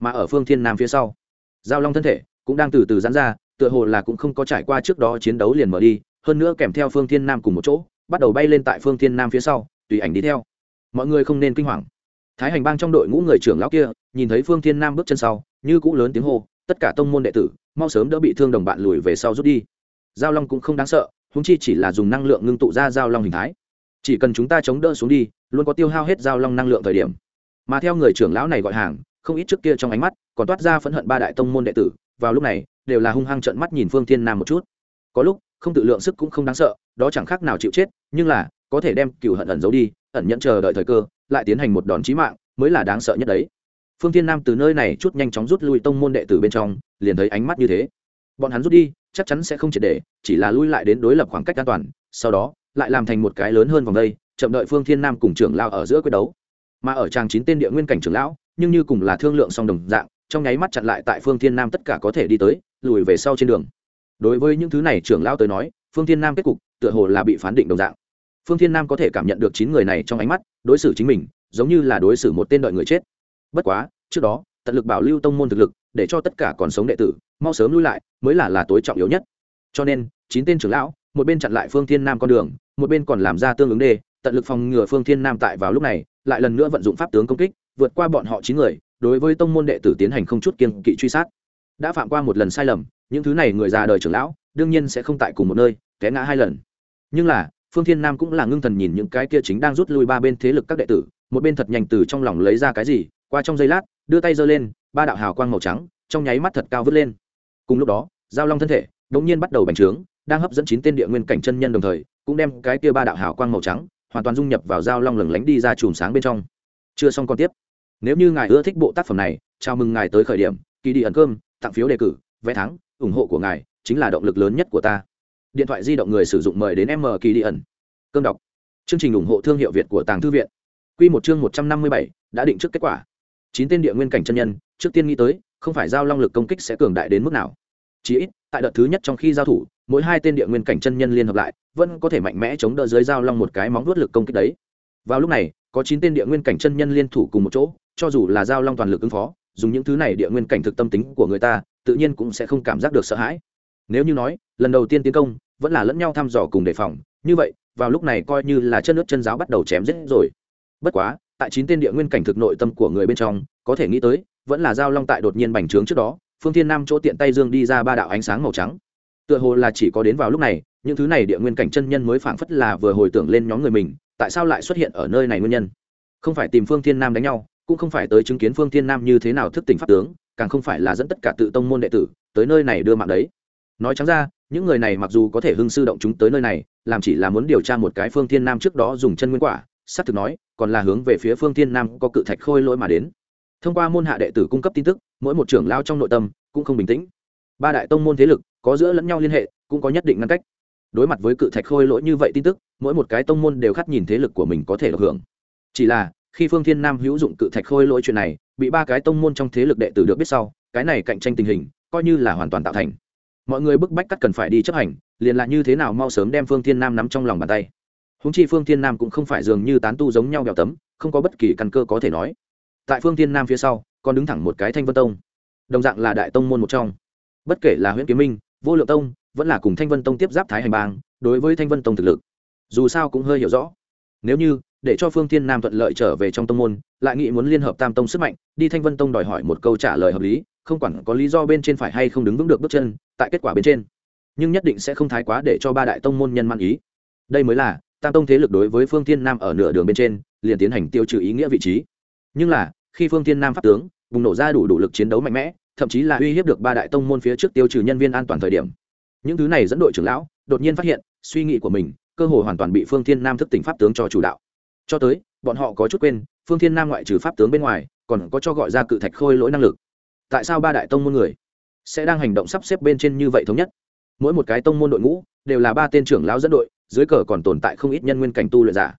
Mà ở phương thiên nam phía sau, giao long thân thể cũng đang từ từ giãn ra, tựa hồ là cũng không có trải qua trước đó chiến đấu liền mở đi, hơn nữa kèm theo phương thiên nam cùng một chỗ, bắt đầu bay lên tại phương thiên nam phía sau, tùy ảnh đi theo. Mọi người không nên kinh hoàng. Thái hành bang trong đội ngũ người trưởng lão kia, nhìn thấy phương thiên nam bước chân sau, như cũ lớn tiếng hô, tất cả tông môn đệ tử, mau sớm đỡ bị thương đồng bạn lùi về sau rút đi. Giao long cũng không đáng sợ húng chi chỉ là dùng năng lượng ngưng tụ ra giao long hình thái chỉ cần chúng ta chống đỡ xuống đi, luôn có tiêu hao hết giao long năng lượng thời điểm. Mà theo người trưởng lão này gọi hàng, không ít trước kia trong ánh mắt, còn toát ra phẫn hận ba đại tông môn đệ tử, vào lúc này, đều là hung hăng trợn mắt nhìn phương thiên nam một chút. Có lúc, không tự lượng sức cũng không đáng sợ, đó chẳng khác nào chịu chết, nhưng là, có thể đem cựu hận ẩn giấu đi, ẩn nhẫn chờ đợi thời cơ, lại tiến hành một đòn chí mạng, mới là đáng sợ nhất đấy. Phương thiên nam từ nơi này chút nhanh chóng rút lui tông môn đệ tử bên trong, liền thấy ánh mắt như thế. Bọn hắn rút đi, chắc chắn sẽ không triệt để, chỉ là lui lại đến đối lập khoảng cách an toàn, sau đó lại làm thành một cái lớn hơn vòng đây, chậm đợi phương thiên nam cùng trưởng lao ở giữa quyết đấu. Mà ở tràng chín tên địa nguyên cảnh trưởng lão, nhưng như cùng là thương lượng song đồng dạng, trong nháy mắt chặn lại tại phương thiên nam tất cả có thể đi tới, lùi về sau trên đường. Đối với những thứ này trưởng lão tới nói, phương thiên nam kết cục, tựa hồ là bị phán định đồng dạng. Phương thiên nam có thể cảm nhận được chín người này trong ánh mắt, đối xử chính mình, giống như là đối xử một tên đợi người chết. Bất quá, trước đó, tận lực bảo lưu tông môn thực lực, để cho tất cả còn sống đệ tử, mau sớm lui lại, mới là là tối trọng yếu nhất. Cho nên, chín tên trưởng lão, một bên chặn lại phương thiên nam con đường một bên còn làm ra tương ứng đề tận lực phòng ngừa phương thiên nam tại vào lúc này, lại lần nữa vận dụng pháp tướng công kích, vượt qua bọn họ chín người, đối với tông môn đệ tử tiến hành không chút kiên kỵ truy sát. Đã phạm qua một lần sai lầm, những thứ này người già đời trưởng lão, đương nhiên sẽ không tại cùng một nơi, té ngã hai lần. Nhưng là, phương thiên nam cũng là ngưng thần nhìn những cái kia chính đang rút lui ba bên thế lực các đệ tử, một bên thật nhanh từ trong lòng lấy ra cái gì, qua trong giây lát, đưa tay giơ lên, ba đạo hào quang màu trắng, trong nháy mắt thật cao vứt lên. Cùng lúc đó, giao long thân thể đ ỗ n g nhiên bắt đầu bành trướng, đang hấp dẫn chín tên địa nguyên cảnh chân nhân đồng thời cũng đem cái kia ba đạo hào quang màu trắng hoàn toàn dung nhập vào dao long lửng lánh đi ra chùm sáng bên trong. Chưa xong còn tiếp. Nếu như ngài ưa thích bộ tác phẩm này, chào mừng ngài tới khởi điểm kỳ đi ẩn cơm, tặng phiếu đề cử, vé thắng, ủng hộ của ngài chính là động lực lớn nhất của ta. Điện thoại di động người sử dụng mời đến m kỳ đi ẩn. Cơm đọc. Chương trình ủng hộ thương hiệu việt của tàng thư viện. Q một chương một trăm năm mươi bảy, đã định trước kết quả. Chín tên địa nguyên cảnh chân nhân, trước tiên nghĩ tới, không phải giao long lực công kích sẽ cường đại đến mức nào. Chỉ ít, tại đợt thứ nhất trong khi giao thủ mỗi hai tên địa nguyên cảnh chân nhân liên hợp lại, vẫn có thể mạnh mẽ chống đỡ dưới dao long một cái móng vuốt lực công kích đấy. Vào lúc này, có chín tên địa nguyên cảnh chân nhân liên thủ cùng một chỗ, cho dù là dao long toàn lực ứng phó, dùng những thứ này địa nguyên cảnh thực tâm tính của người ta, tự nhiên cũng sẽ không cảm giác được sợ hãi. Nếu như nói, lần đầu tiên tiến công, vẫn là lẫn nhau thăm dò cùng đề phòng, như vậy, vào lúc này coi như là chân nước chân giáo bắt đầu chém giết rồi. Bất quá, tại chín tên địa nguyên cảnh thực nội tâm của người bên trong, có thể nghĩ tới, vẫn là giao long tại đột nhiên bành trướng trước đó, phương thiên nam chỗ tiện tay dương đi ra ba đạo ánh sáng màu trắng tựa hồ là chỉ có đến vào lúc này, những thứ này địa nguyên cảnh chân nhân mới phảng phất là vừa hồi tưởng lên nhóm người mình, tại sao lại xuất hiện ở nơi này nguyên nhân? Không phải tìm phương thiên nam đánh nhau, cũng không phải tới chứng kiến phương thiên nam như thế nào thức tỉnh pháp tướng, càng không phải là dẫn tất cả tự tông môn đệ tử tới nơi này đưa mạng đấy. Nói trắng ra, những người này mặc dù có thể hưng sư động chúng tới nơi này, làm chỉ là muốn điều tra một cái phương thiên nam trước đó dùng chân nguyên quả s á c thực nói, còn là hướng về phía phương thiên nam có cự thạch khôi lỗi mà đến. Thông qua môn hạ đệ tử cung cấp tin tức, mỗi một trưởng lao trong nội tâm cũng không bình tĩnh ba đại tông môn thế lực có giữa lẫn nhau liên hệ, cũng có nhất định ngăn cách. Đối mặt với cự thạch khôi lỗi như vậy tin tức, mỗi một cái tông môn đều khát nhìn thế lực của mình có thể được hưởng. Chỉ là, khi phương thiên nam hữu dụng cự thạch khôi lỗi chuyện này, bị ba cái tông môn trong thế lực đệ tử được biết sau, cái này cạnh tranh tình hình, coi như là hoàn toàn tạo thành. Mọi người bức bách cắt cần phải đi chấp hành, liền là như thế nào mau sớm đem phương thiên nam nắm trong lòng bàn tay. Húng chi phương thiên nam cũng không phải dường như tán tu giống nhau bèo tấm, không có bất kỳ căn cơ có thể nói. Tại phương thiên nam phía sau, còn đứng thẳng một cái thanh vân tông. Đồng dạng là đại tông môn một trong bất kể là huyện kiếm minh, vô lượng tông, vẫn là cùng thanh vân tông tiếp giáp thái hành bang, đối với thanh vân tông thực lực, dù sao cũng hơi hiểu rõ. Nếu như, để cho phương thiên nam thuận lợi trở về trong tông môn, lại nghĩ muốn liên hợp tam tông sức mạnh, đi thanh vân tông đòi hỏi một câu trả lời hợp lý, không quản có lý do bên trên phải hay không đứng vững được bước chân, tại kết quả bên trên. Nhưng nhất định sẽ không thái quá để cho ba đại tông môn nhân mang ý. Đây mới là, tam tông thế lực đối với phương thiên nam ở nửa đường bên trên, liền tiến hành tiêu trừ ý nghĩa vị trí. Nhưng là, khi phương thiên nam phát tướng, bùng nổ ra đủ đủ lực chiến đấu mạnh mẽ thậm chí là uy hiếp được ba đại tông môn phía trước tiêu trừ nhân viên an toàn thời điểm. Những thứ này dẫn đội trưởng lão đột nhiên phát hiện, suy nghĩ của mình, cơ hội hoàn toàn bị phương thiên nam thức tỉnh pháp tướng cho chủ đạo. Cho tới, bọn họ có chút quên, phương thiên nam ngoại trừ pháp tướng bên ngoài, còn có cho gọi ra cự thạch khôi lỗi năng lực. Tại sao ba đại tông môn người sẽ đang hành động sắp xếp bên trên như vậy thống nhất? Mỗi một cái tông môn đội ngũ đều là ba tên trưởng lão dẫn đội, dưới cờ còn tồn tại không ít nhân nguyên cảnh tu luyện giả.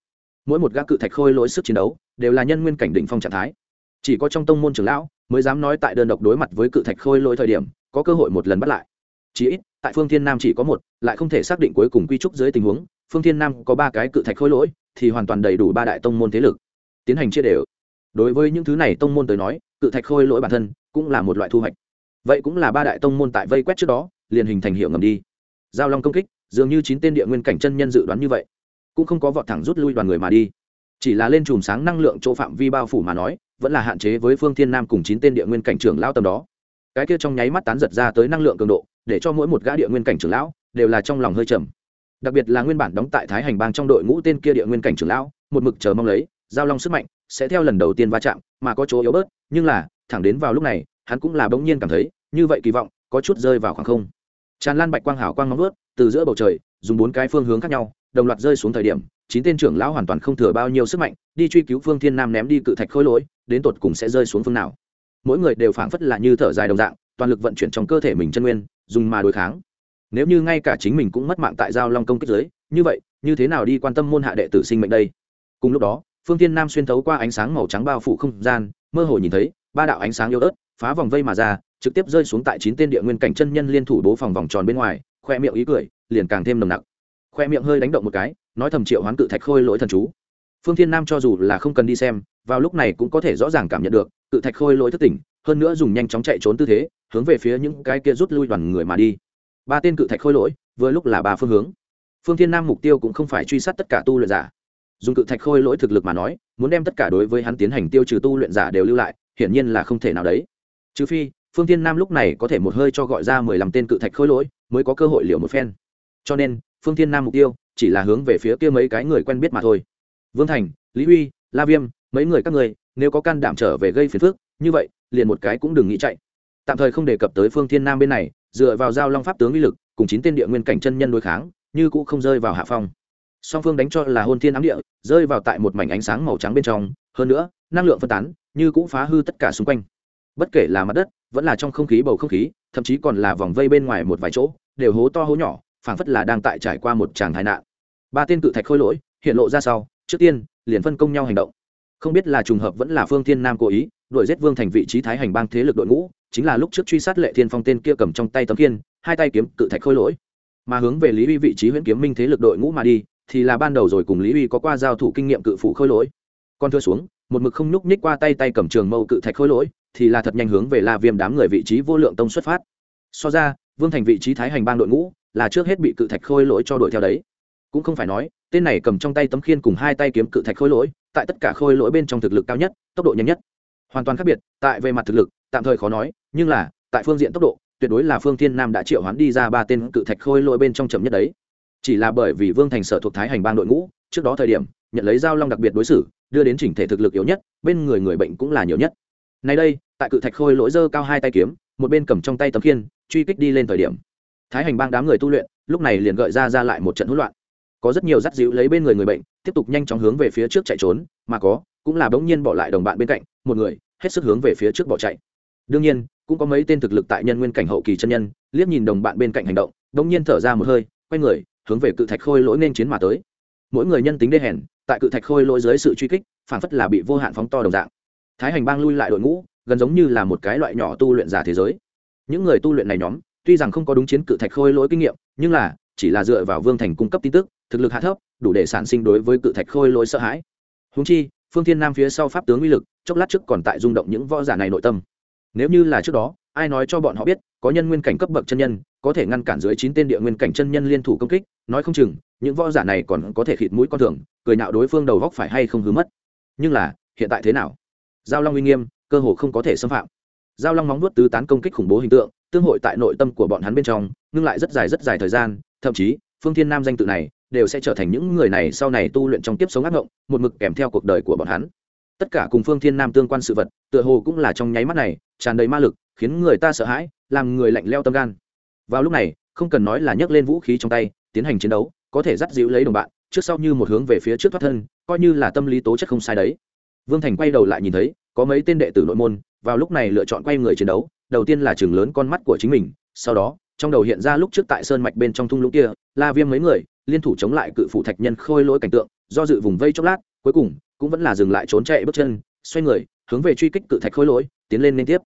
Mỗi một gã cự thạch khôi lỗi sức chiến đấu đều là nhân nguyên cảnh đỉnh phong trạng thái chỉ có trong tông môn trưởng lão mới dám nói tại đơn độc đối mặt với cự thạch khôi lỗi thời điểm, có cơ hội một lần bắt lại. Chỉ ít, tại phương thiên nam chỉ có một, lại không thể xác định cuối cùng quy trúc dưới tình huống, phương thiên nam có ba cái cự thạch khôi lỗi thì hoàn toàn đầy đủ ba đại tông môn thế lực. Tiến hành chia đều. Đối với những thứ này tông môn tới nói, cự thạch khôi lỗi bản thân cũng là một loại thu hoạch. Vậy cũng là ba đại tông môn tại vây quét trước đó, liền hình thành hiệu ngầm đi. Giao long công kích, dường như chín tên địa nguyên cảnh chân nhân dự đoán như vậy, cũng không có vọt thẳng rút lui đoàn người mà đi. Chỉ là lên chùm sáng năng lượng chỗ phạm vi bao phủ mà nói vẫn là hạn chế với phương thiên nam cùng chín tên địa nguyên cảnh trưởng lão tầm đó. Cái kia trong nháy mắt tán giật ra tới năng lượng cường độ, để cho mỗi một gã địa nguyên cảnh trưởng lão đều là trong lòng hơi trầm. Đặc biệt là nguyên bản đóng tại thái hành bang trong đội ngũ tên kia địa nguyên cảnh trưởng lão, một mực chờ mong lấy, giao long sức mạnh sẽ theo lần đầu tiên va chạm, mà có chỗ yếu bớt, nhưng là, thẳng đến vào lúc này, hắn cũng là bỗng nhiên cảm thấy, như vậy kỳ vọng, có chút rơi vào khoảng không. Tràn lan bạch quang hảo quang nóng ướt từ giữa bầu trời, dùng bốn cái phương hướng khác nhau, đồng loạt rơi xuống thời điểm chín tên trưởng lão hoàn toàn không thừa bao nhiêu sức mạnh, đi truy cứu phương thiên nam ném đi cự thạch khối lỗi, đến tột cùng sẽ rơi xuống phương nào. Mỗi người đều phảng phất là như thở dài đồng dạng, toàn lực vận chuyển trong cơ thể mình chân nguyên, dùng mà đối kháng. Nếu như ngay cả chính mình cũng mất mạng tại giao long công kích giới như vậy, như thế nào đi quan tâm môn hạ đệ tử sinh mệnh đây? Cùng lúc đó, phương thiên nam xuyên thấu qua ánh sáng màu trắng bao phủ không gian, mơ hồ nhìn thấy, ba đạo ánh sáng yếu ớt, phá vòng vây mà ra, trực tiếp rơi xuống tại chín tên địa nguyên cảnh chân nhân liên thủ bố phòng vòng tròn bên ngoài, khoe miệng ý cười, liền càng thêm nồng nặc khoe miệng hơi đánh động một cái, nói thầm triệu hoán cự thạch khôi lỗi thần chú. Phương thiên nam cho dù là không cần đi xem, vào lúc này cũng có thể rõ ràng cảm nhận được, cự thạch khôi lỗi thất tỉnh, hơn nữa dùng nhanh chóng chạy trốn tư thế, hướng về phía những cái kia rút lui đoàn người mà đi. Ba tên cự thạch khôi lỗi, vừa lúc là ba phương hướng. Phương thiên nam mục tiêu cũng không phải truy sát tất cả tu luyện giả. Dùng cự thạch khôi lỗi thực lực mà nói, muốn đem tất cả đối với hắn tiến hành tiêu trừ tu luyện giả đều lưu lại, hiển nhiên là không thể nào đấy. Trừ phi, phương thiên nam lúc này có thể một hơi cho gọi ra mười lăm tên cự thạch khôi lỗi, mới có cơ hội liều một phen. Cho nên phương thiên nam mục tiêu, chỉ là hướng về phía kia mấy cái người quen biết mà thôi. Vương thành, lý huy, la viêm, mấy người các người, nếu có can đảm trở về gây phiền phức, như vậy, liền một cái cũng đừng nghĩ chạy. Tạm thời không đề cập tới phương thiên nam bên này, dựa vào giao long pháp tướng uy lực, cùng chín tên địa nguyên cảnh chân nhân đối kháng, như cũng không rơi vào hạ phong. Song phương đánh cho là hôn thiên ám địa, rơi vào tại một mảnh ánh sáng màu trắng bên trong, hơn nữa, năng lượng phân tán, như cũng phá hư tất cả xung quanh. Bất kể là mặt đất, vẫn là trong không khí bầu không khí, thậm chí còn là vòng vây bên ngoài một vài chỗ, đều hố to hố nhỏ phảng phất là đang tại trải qua một tràng tai nạn. Ba tên cự thạch khôi lỗi, hiện lộ ra sau, trước tiên, liền phân công nhau hành động. Không biết là trùng hợp vẫn là phương thiên nam cố ý, đuổi giết vương thành vị trí thái hành bang thế lực đội ngũ, chính là lúc trước truy sát lệ thiên phong tên kia cầm trong tay tấm kiên hai tay kiếm cự thạch khôi lỗi. Mà hướng về lý uy vị trí huyễn kiếm minh thế lực đội ngũ mà đi, thì là ban đầu rồi cùng lý uy có qua giao thủ kinh nghiệm cự phủ khôi lỗi. Còn thưa xuống, một mực không nhúc nhích qua tay tay cầm trường mâu cự thạch khôi lỗi, thì là thật nhanh hướng về la viêm đám người vị trí vô lượng tông xuất phát. So ra, vương thành vị trí thái hành bang đội ngũ là trước hết bị cự thạch khôi lỗi cho đội theo đấy. Cũng không phải nói, tên này cầm trong tay tấm khiên cùng hai tay kiếm cự thạch khôi lỗi, tại tất cả khôi lỗi bên trong thực lực cao nhất, tốc độ nhanh nhất. Hoàn toàn khác biệt, tại về mặt thực lực, tạm thời khó nói, nhưng là, tại phương diện tốc độ, tuyệt đối là phương thiên nam đã triệu hoán đi ra ba tên cự thạch khôi lỗi bên trong chậm nhất đấy. Chỉ là bởi vì vương thành sở thuộc thái hành bang đội ngũ, trước đó thời điểm, nhận lấy giao long đặc biệt đối xử, đưa đến chỉnh thể thực lực yếu nhất, bên người người bệnh cũng là nhiều nhất. Nay đây, tại cự thạch khôi lỗi dơ cao hai tay kiếm, một bên cầm trong tay tấm khiên, truy kích đi lên thời điểm thái hành bang đám người tu luyện, lúc này liền gợi ra ra lại một trận hỗn loạn. Có rất nhiều dắt dịu lấy bên người người bệnh, tiếp tục nhanh chóng hướng về phía trước chạy trốn, mà có, cũng là bỗng nhiên bỏ lại đồng bạn bên cạnh, một người, hết sức hướng về phía trước bỏ chạy. Đương nhiên, cũng có mấy tên thực lực tại nhân nguyên cảnh hậu kỳ chân nhân, liếc nhìn đồng bạn bên cạnh hành động, bỗng nhiên thở ra một hơi, quay người, hướng về cự thạch khôi lỗi nên chiến mà tới. Mỗi người nhân tính đê hèn, tại cự thạch khôi lỗi dưới sự truy kích, phản phất là bị vô hạn phóng to đồng dạng. Thái hành bang lui lại đội ngũ, gần giống như là một cái loại nhỏ tu luyện giả thế giới. Những người tu luyện này nhóm tuy rằng không có đúng chiến cự thạch khôi lỗi kinh nghiệm, nhưng là, chỉ là dựa vào vương thành cung cấp tin tức, thực lực hạ thấp, đủ để sản sinh đối với cự thạch khôi lỗi sợ hãi. Húng chi, phương thiên nam phía sau pháp tướng uy lực, chốc lát trước còn tại rung động những võ giả này nội tâm. Nếu như là trước đó, ai nói cho bọn họ biết, có nhân nguyên cảnh cấp bậc chân nhân, có thể ngăn cản dưới chín tên địa nguyên cảnh chân nhân liên thủ công kích, nói không chừng, những võ giả này còn có thể khịt mũi con thường, cười nạo đối phương đầu góc phải hay không hứa mất. Nhưng là, hiện tại thế nào? Giao long uy nghiêm, cơ hồ không có thể xâm phạm. Giao long móng nuốt tứ tán công kích khủng bố hình tượng tương hội tại nội tâm của bọn hắn bên trong, ngưng lại rất dài rất dài thời gian, thậm chí, phương thiên nam danh tự này đều sẽ trở thành những người này sau này tu luyện trong tiếp sống ác ngộng, một mực kèm theo cuộc đời của bọn hắn. Tất cả cùng phương thiên nam tương quan sự vật, tựa hồ cũng là trong nháy mắt này, tràn đầy ma lực, khiến người ta sợ hãi, làm người lạnh leo tâm gan. Vào lúc này, không cần nói là nhấc lên vũ khí trong tay, tiến hành chiến đấu, có thể dắt dịu lấy đồng bạn, trước sau như một hướng về phía trước thoát thân, coi như là tâm lý tố chất không sai đấy. Vương thành quay đầu lại nhìn thấy, có mấy tên đệ tử nội môn, vào lúc này lựa chọn quay người chiến đấu đầu tiên là chừng lớn con mắt của chính mình, sau đó, trong đầu hiện ra lúc trước tại sơn mạch bên trong thung lũng kia, la viêm mấy người, liên thủ chống lại cự phủ thạch nhân khôi lỗi cảnh tượng, do dự vùng vây chốc lát, cuối cùng, cũng vẫn là dừng lại trốn chạy bước chân, xoay người, hướng về truy kích cự thạch khôi lỗi, tiến lên liên tiếp.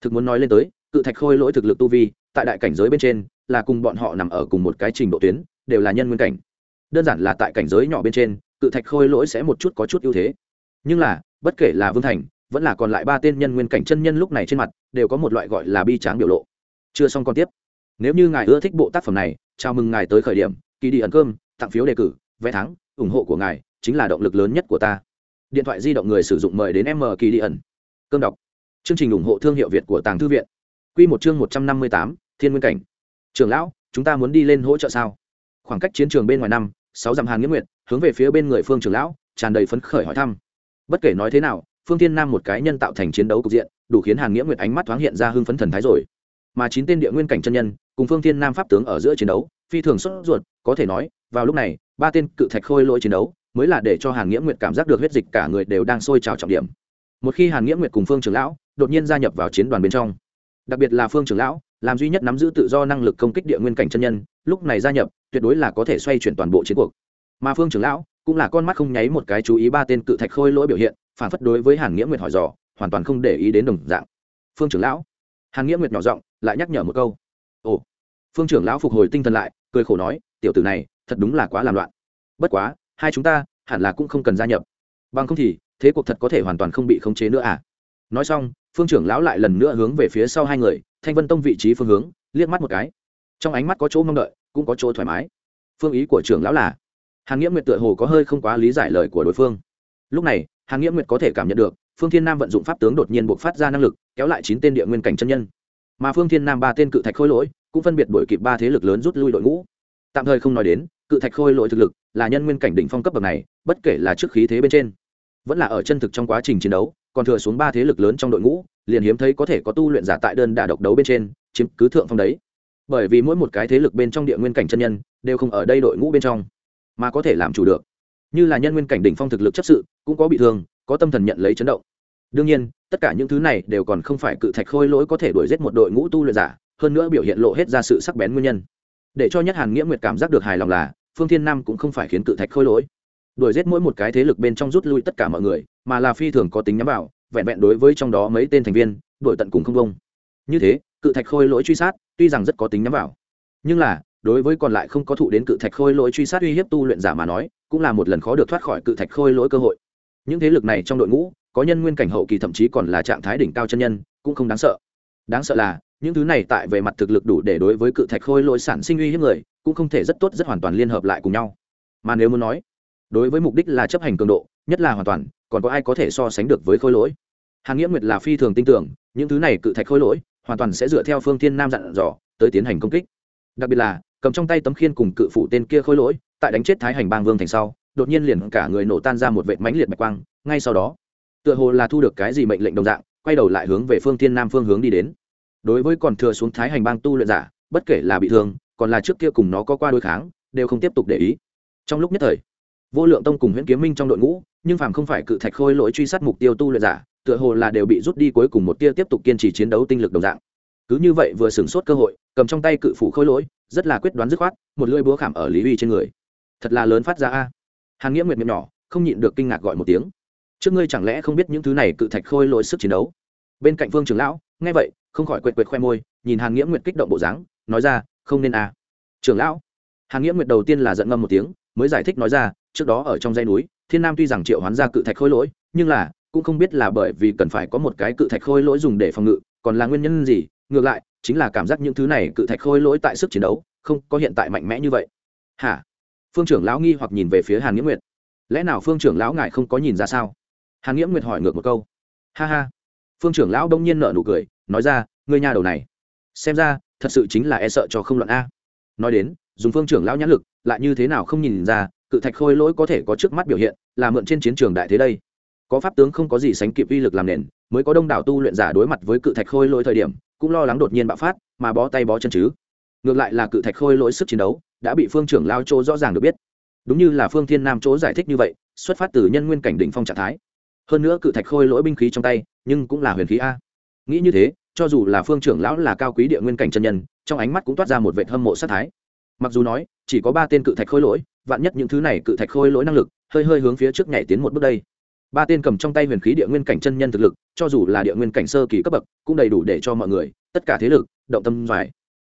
Thực muốn nói lên tới, cự thạch khôi lỗi thực lực tu vi, tại đại cảnh giới bên trên, là cùng bọn họ nằm ở cùng một cái trình độ tuyến, đều là nhân nguyên cảnh. Đơn giản là tại cảnh giới nhỏ bên trên, cự thạch khôi lỗi sẽ một chút có chút ưu thế. Nhưng là, bất kể là vương thành vẫn là còn lại ba tên nhân nguyên cảnh chân nhân lúc này trên mặt, đều có một loại gọi là bi tráng biểu lộ. Chưa xong còn tiếp. Nếu như ngài ưa thích bộ tác phẩm này, chào mừng ngài tới khởi điểm, kỳ đi ẩn cơm, tặng phiếu đề cử, vé thắng, ủng hộ của ngài chính là động lực lớn nhất của ta. Điện thoại di động người sử dụng mời đến m kỳ đi ẩn. Cơm đọc. Chương trình ủng hộ thương hiệu việt của tàng thư viện. Q một chương một trăm năm mươi tám, thiên nguyên cảnh. Trường lão, chúng ta muốn đi lên hỗ trợ sao? Khoảng cách chiến trường bên ngoài năm, sáu dặm hàng nghĩa nguyện hướng về phía bên người phương trường lão, tràn đầy phấn khởi hỏi thăm. Bất kể nói thế nào phương thiên nam một cái nhân tạo thành chiến đấu cục diện, đủ khiến hàn nghĩa nguyệt ánh mắt thoáng hiện ra hưng phấn thần thái rồi. Mà chín tên địa nguyên cảnh chân nhân, cùng phương thiên nam pháp tướng ở giữa chiến đấu, phi thường xuất ruột, có thể nói, vào lúc này, ba tên cự thạch khôi lỗi chiến đấu, mới là để cho hàn nghĩa nguyệt cảm giác được huyết dịch cả người đều đang sôi trào trọng điểm. Một khi hàn nghĩa nguyệt cùng phương trưởng lão, đột nhiên gia nhập vào chiến đoàn bên trong, đặc biệt là phương trưởng lão, làm duy nhất nắm giữ tự do năng lực công kích địa nguyên cảnh chân nhân, lúc này gia nhập, tuyệt đối là có thể xoay chuyển toàn bộ chiến cuộc. Mà phương trưởng lão cũng là con mắt không nháy một cái chú ý ba tên cự thạch khôi lỗi biểu hiện, phản phất đối với hàn nghĩa nguyệt hỏi dò, hoàn toàn không để ý đến đồng dạng. Phương trưởng lão. Hàn nghĩa nguyệt nhỏ giọng, lại nhắc nhở một câu. Ồ. Phương trưởng lão phục hồi tinh thần lại, cười khổ nói, tiểu tử này, thật đúng là quá làm loạn. Bất quá, hai chúng ta, hẳn là cũng không cần gia nhập. Bằng không thì, thế cuộc thật có thể hoàn toàn không bị khống chế nữa à? Nói xong, phương trưởng lão lại lần nữa hướng về phía sau hai người, thanh vân tông vị trí phương hướng, liếc mắt một cái. Trong ánh mắt có chỗ mong đợi, cũng có chỗ thoải mái. Phương ý của trưởng lão là hàn nghĩa nguyệt tựa hồ có hơi không quá lý giải lời của đối phương. Lúc này, hàn nghĩa nguyệt có thể cảm nhận được, phương thiên nam vận dụng pháp tướng đột nhiên buộc phát ra năng lực, kéo lại chín tên địa nguyên cảnh chân nhân. Mà phương thiên nam ba tên cự thạch khôi lỗi, cũng phân biệt đổi kịp ba thế lực lớn rút lui đội ngũ. Tạm thời không nói đến, cự thạch khôi lỗi thực lực là nhân nguyên cảnh đỉnh phong cấp bậc này, bất kể là trước khí thế bên trên, vẫn là ở chân thực trong quá trình chiến đấu, còn thừa xuống ba thế lực lớn trong đội ngũ, liền hiếm thấy có thể có tu luyện giả tại đơn đà độc đấu bên trên, chiếm cứ thượng phong đấy. Bởi vì mỗi một cái thế lực bên trong địa nguyên cảnh chân nhân, đều không ở đây đội ngũ bên trong mà có thể làm chủ được. Như là nhân nguyên cảnh đỉnh phong thực lực chấp sự, cũng có bị thương, có tâm thần nhận lấy chấn động. Đương nhiên, tất cả những thứ này đều còn không phải cự thạch khôi lỗi có thể đuổi giết một đội ngũ tu luyện giả, hơn nữa biểu hiện lộ hết ra sự sắc bén nguyên nhân. Để cho nhất hàn nghĩa nguyệt cảm giác được hài lòng là, phương thiên nam cũng không phải khiến cự thạch khôi lỗi. Đuổi giết mỗi một cái thế lực bên trong rút lui tất cả mọi người, mà là phi thường có tính nhắm vào, vẹn vẹn đối với trong đó mấy tên thành viên, đuổi tận cùng không công như thế, cự thạch khôi lỗi truy sát, tuy rằng rất có tính nhắm vào, nhưng là đối với còn lại không có thụ đến cự thạch khôi lỗi truy sát uy hiếp tu luyện giả mà nói, cũng là một lần khó được thoát khỏi cự thạch khôi lỗi cơ hội. Những thế lực này trong đội ngũ, có nhân nguyên cảnh hậu kỳ thậm chí còn là trạng thái đỉnh cao chân nhân, cũng không đáng sợ. Đáng sợ là, những thứ này tại về mặt thực lực đủ để đối với cự thạch khôi lỗi sản sinh uy hiếp người, cũng không thể rất tốt rất hoàn toàn liên hợp lại cùng nhau. Mà nếu muốn nói, đối với mục đích là chấp hành cường độ, nhất là hoàn toàn, còn có ai có thể so sánh được với khôi lỗi? Hàn nghĩa nguyệt là phi thường tin tưởng, những thứ này cự thạch khôi lỗi, hoàn toàn sẽ dựa theo phương thiên nam dặn dò, tới tiến hành công kích. Đặc biệt là cầm trong tay tấm khiên cùng cự phủ tên kia khôi lỗi, tại đánh chết thái hành bang vương thành sau, đột nhiên liền cả người nổ tan ra một vệt mánh liệt bạch quang, ngay sau đó, tựa hồ là thu được cái gì mệnh lệnh đồng dạng, quay đầu lại hướng về phương thiên nam phương hướng đi đến. Đối với còn thừa xuống thái hành bang tu luyện giả, bất kể là bị thương, còn là trước kia cùng nó có qua đối kháng, đều không tiếp tục để ý. Trong lúc nhất thời, vô lượng tông cùng nguyễn kiếm minh trong đội ngũ, nhưng phàm không phải cự thạch khôi lỗi truy sát mục tiêu tu luyện giả, tựa hồ là đều bị rút đi cuối cùng một tia tiếp tục kiên trì chiến đấu tinh lực đồng dạng. Cứ như vậy vừa sửng sốt cơ hội, cầm trong tay cự phủ khôi lỗi rất là quyết đoán dứt khoát, một lưỡi búa khảm ở lý uy trên người. Thật là lớn phát ra a. Hàn nghĩa nguyệt miệng nhỏ, không nhịn được kinh ngạc gọi một tiếng. Trước ngươi chẳng lẽ không biết những thứ này cự thạch khôi lỗi sức chiến đấu? Bên cạnh phương trưởng lão, nghe vậy, không khỏi quệt quệt khoe môi, nhìn hàn nghĩa nguyệt kích động bộ dáng, nói ra, không nên a. Trưởng lão, hàn nghĩa nguyệt đầu tiên là giận ngâm một tiếng, mới giải thích nói ra, trước đó ở trong dãy núi, thiên nam tuy rằng triệu hoán ra cự thạch khôi lỗi, nhưng là, cũng không biết là bởi vì cần phải có một cái cự thạch khôi lỗi dùng để phòng ngự, còn là nguyên nhân gì, ngược lại chính là cảm giác những thứ này cự thạch khôi lỗi tại sức chiến đấu, không có hiện tại mạnh mẽ như vậy. Hả? Phương trưởng lão nghi hoặc nhìn về phía hàn nghĩa nguyệt. Lẽ nào phương trưởng lão ngài không có nhìn ra sao? Hàn nghĩa nguyệt hỏi ngược một câu. Ha ha. Phương trưởng lão đông nhiên nợ nụ cười, nói ra, ngươi nhà đầu này, xem ra, thật sự chính là e sợ cho không luận a. Nói đến, dùng phương trưởng lão nhãn lực, lại như thế nào không nhìn ra, cự thạch khôi lỗi có thể có trước mắt biểu hiện, là mượn trên chiến trường đại thế đây. Có pháp tướng không có gì sánh kịp uy lực làm nền, mới có đông đảo tu luyện giả đối mặt với cự thạch khôi lỗi thời điểm cũng lo lắng đột nhiên bạo phát, mà bó tay bó chân chứ. Ngược lại là cự thạch khôi lỗi sức chiến đấu, đã bị phương trưởng lao chỗ rõ ràng được biết. Đúng như là phương thiên nam chỗ giải thích như vậy, xuất phát từ nhân nguyên cảnh đỉnh phong trạng thái. Hơn nữa cự thạch khôi lỗi binh khí trong tay, nhưng cũng là huyền khí a. Nghĩ như thế, cho dù là phương trưởng lão là cao quý địa nguyên cảnh chân nhân, trong ánh mắt cũng toát ra một vệ hâm mộ sát thái. Mặc dù nói, chỉ có ba tên cự thạch khôi lỗi, vạn nhất những thứ này cự thạch khôi lỗi năng lực, hơi hơi hướng phía trước nhảy tiến một bước đây ba tên cầm trong tay huyền khí địa nguyên cảnh chân nhân thực lực, cho dù là địa nguyên cảnh sơ kỳ cấp bậc, cũng đầy đủ để cho mọi người, tất cả thế lực, động tâm dài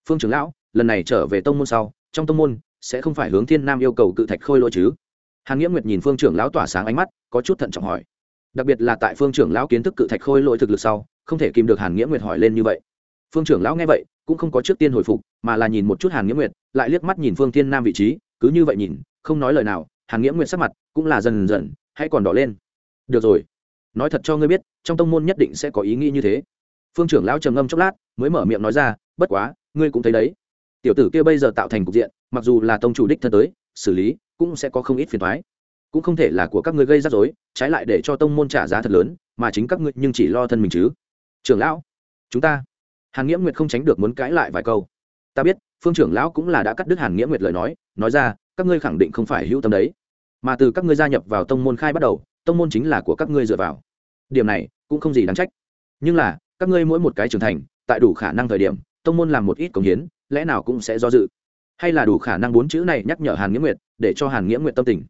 phương trưởng lão, lần này trở về tông môn sau, trong tông môn, sẽ không phải hướng thiên nam yêu cầu cự thạch khôi lỗi chứ? Hàn nghĩa nguyệt nhìn phương trưởng lão tỏa sáng ánh mắt, có chút thận trọng hỏi. Đặc biệt là tại phương trưởng lão kiến thức cự thạch khôi lỗi thực lực sau, không thể kìm được hàn nghĩa nguyệt hỏi lên như vậy. Phương trưởng lão nghe vậy, cũng không có trước tiên hồi phục, mà là nhìn một chút hàn nghĩa nguyệt, lại liếc mắt nhìn phương thiên nam vị trí, cứ như vậy nhìn, không nói lời nào, hàn nghĩa nguyệt sắc mặt cũng là dần dần hay còn đỏ lên được rồi. Nói thật cho ngươi biết, trong tông môn nhất định sẽ có ý nghĩ như thế. Phương trưởng lão trầm ngâm chốc lát, mới mở miệng nói ra, bất quá, ngươi cũng thấy đấy. Tiểu tử kia bây giờ tạo thành cục diện, mặc dù là tông chủ đích thân tới, xử lý cũng sẽ có không ít phiền thoái cũng không thể là của các ngươi gây rắc rối, trái lại để cho tông môn trả giá thật lớn, mà chính các ngươi nhưng chỉ lo thân mình chứ. Trưởng lão, chúng ta. Hàn nghĩa nguyệt không tránh được muốn cãi lại vài câu. Ta biết, phương trưởng lão cũng là đã cắt đứt hàn nghĩa nguyệt lời nói nói ra, các ngươi khẳng định không phải hữu tâm đấy. Mà từ các ngươi gia nhập vào tông môn khai bắt đầu tông môn chính là của các ngươi dựa vào. Điểm này cũng không gì đáng trách. Nhưng là, các ngươi mỗi một cái trưởng thành, tại đủ khả năng thời điểm, tông môn làm một ít công hiến, lẽ nào cũng sẽ do dự. Hay là đủ khả năng bốn chữ này nhắc nhở hàn nghĩa nguyệt, để cho hàn nghĩa nguyệt tâm tình.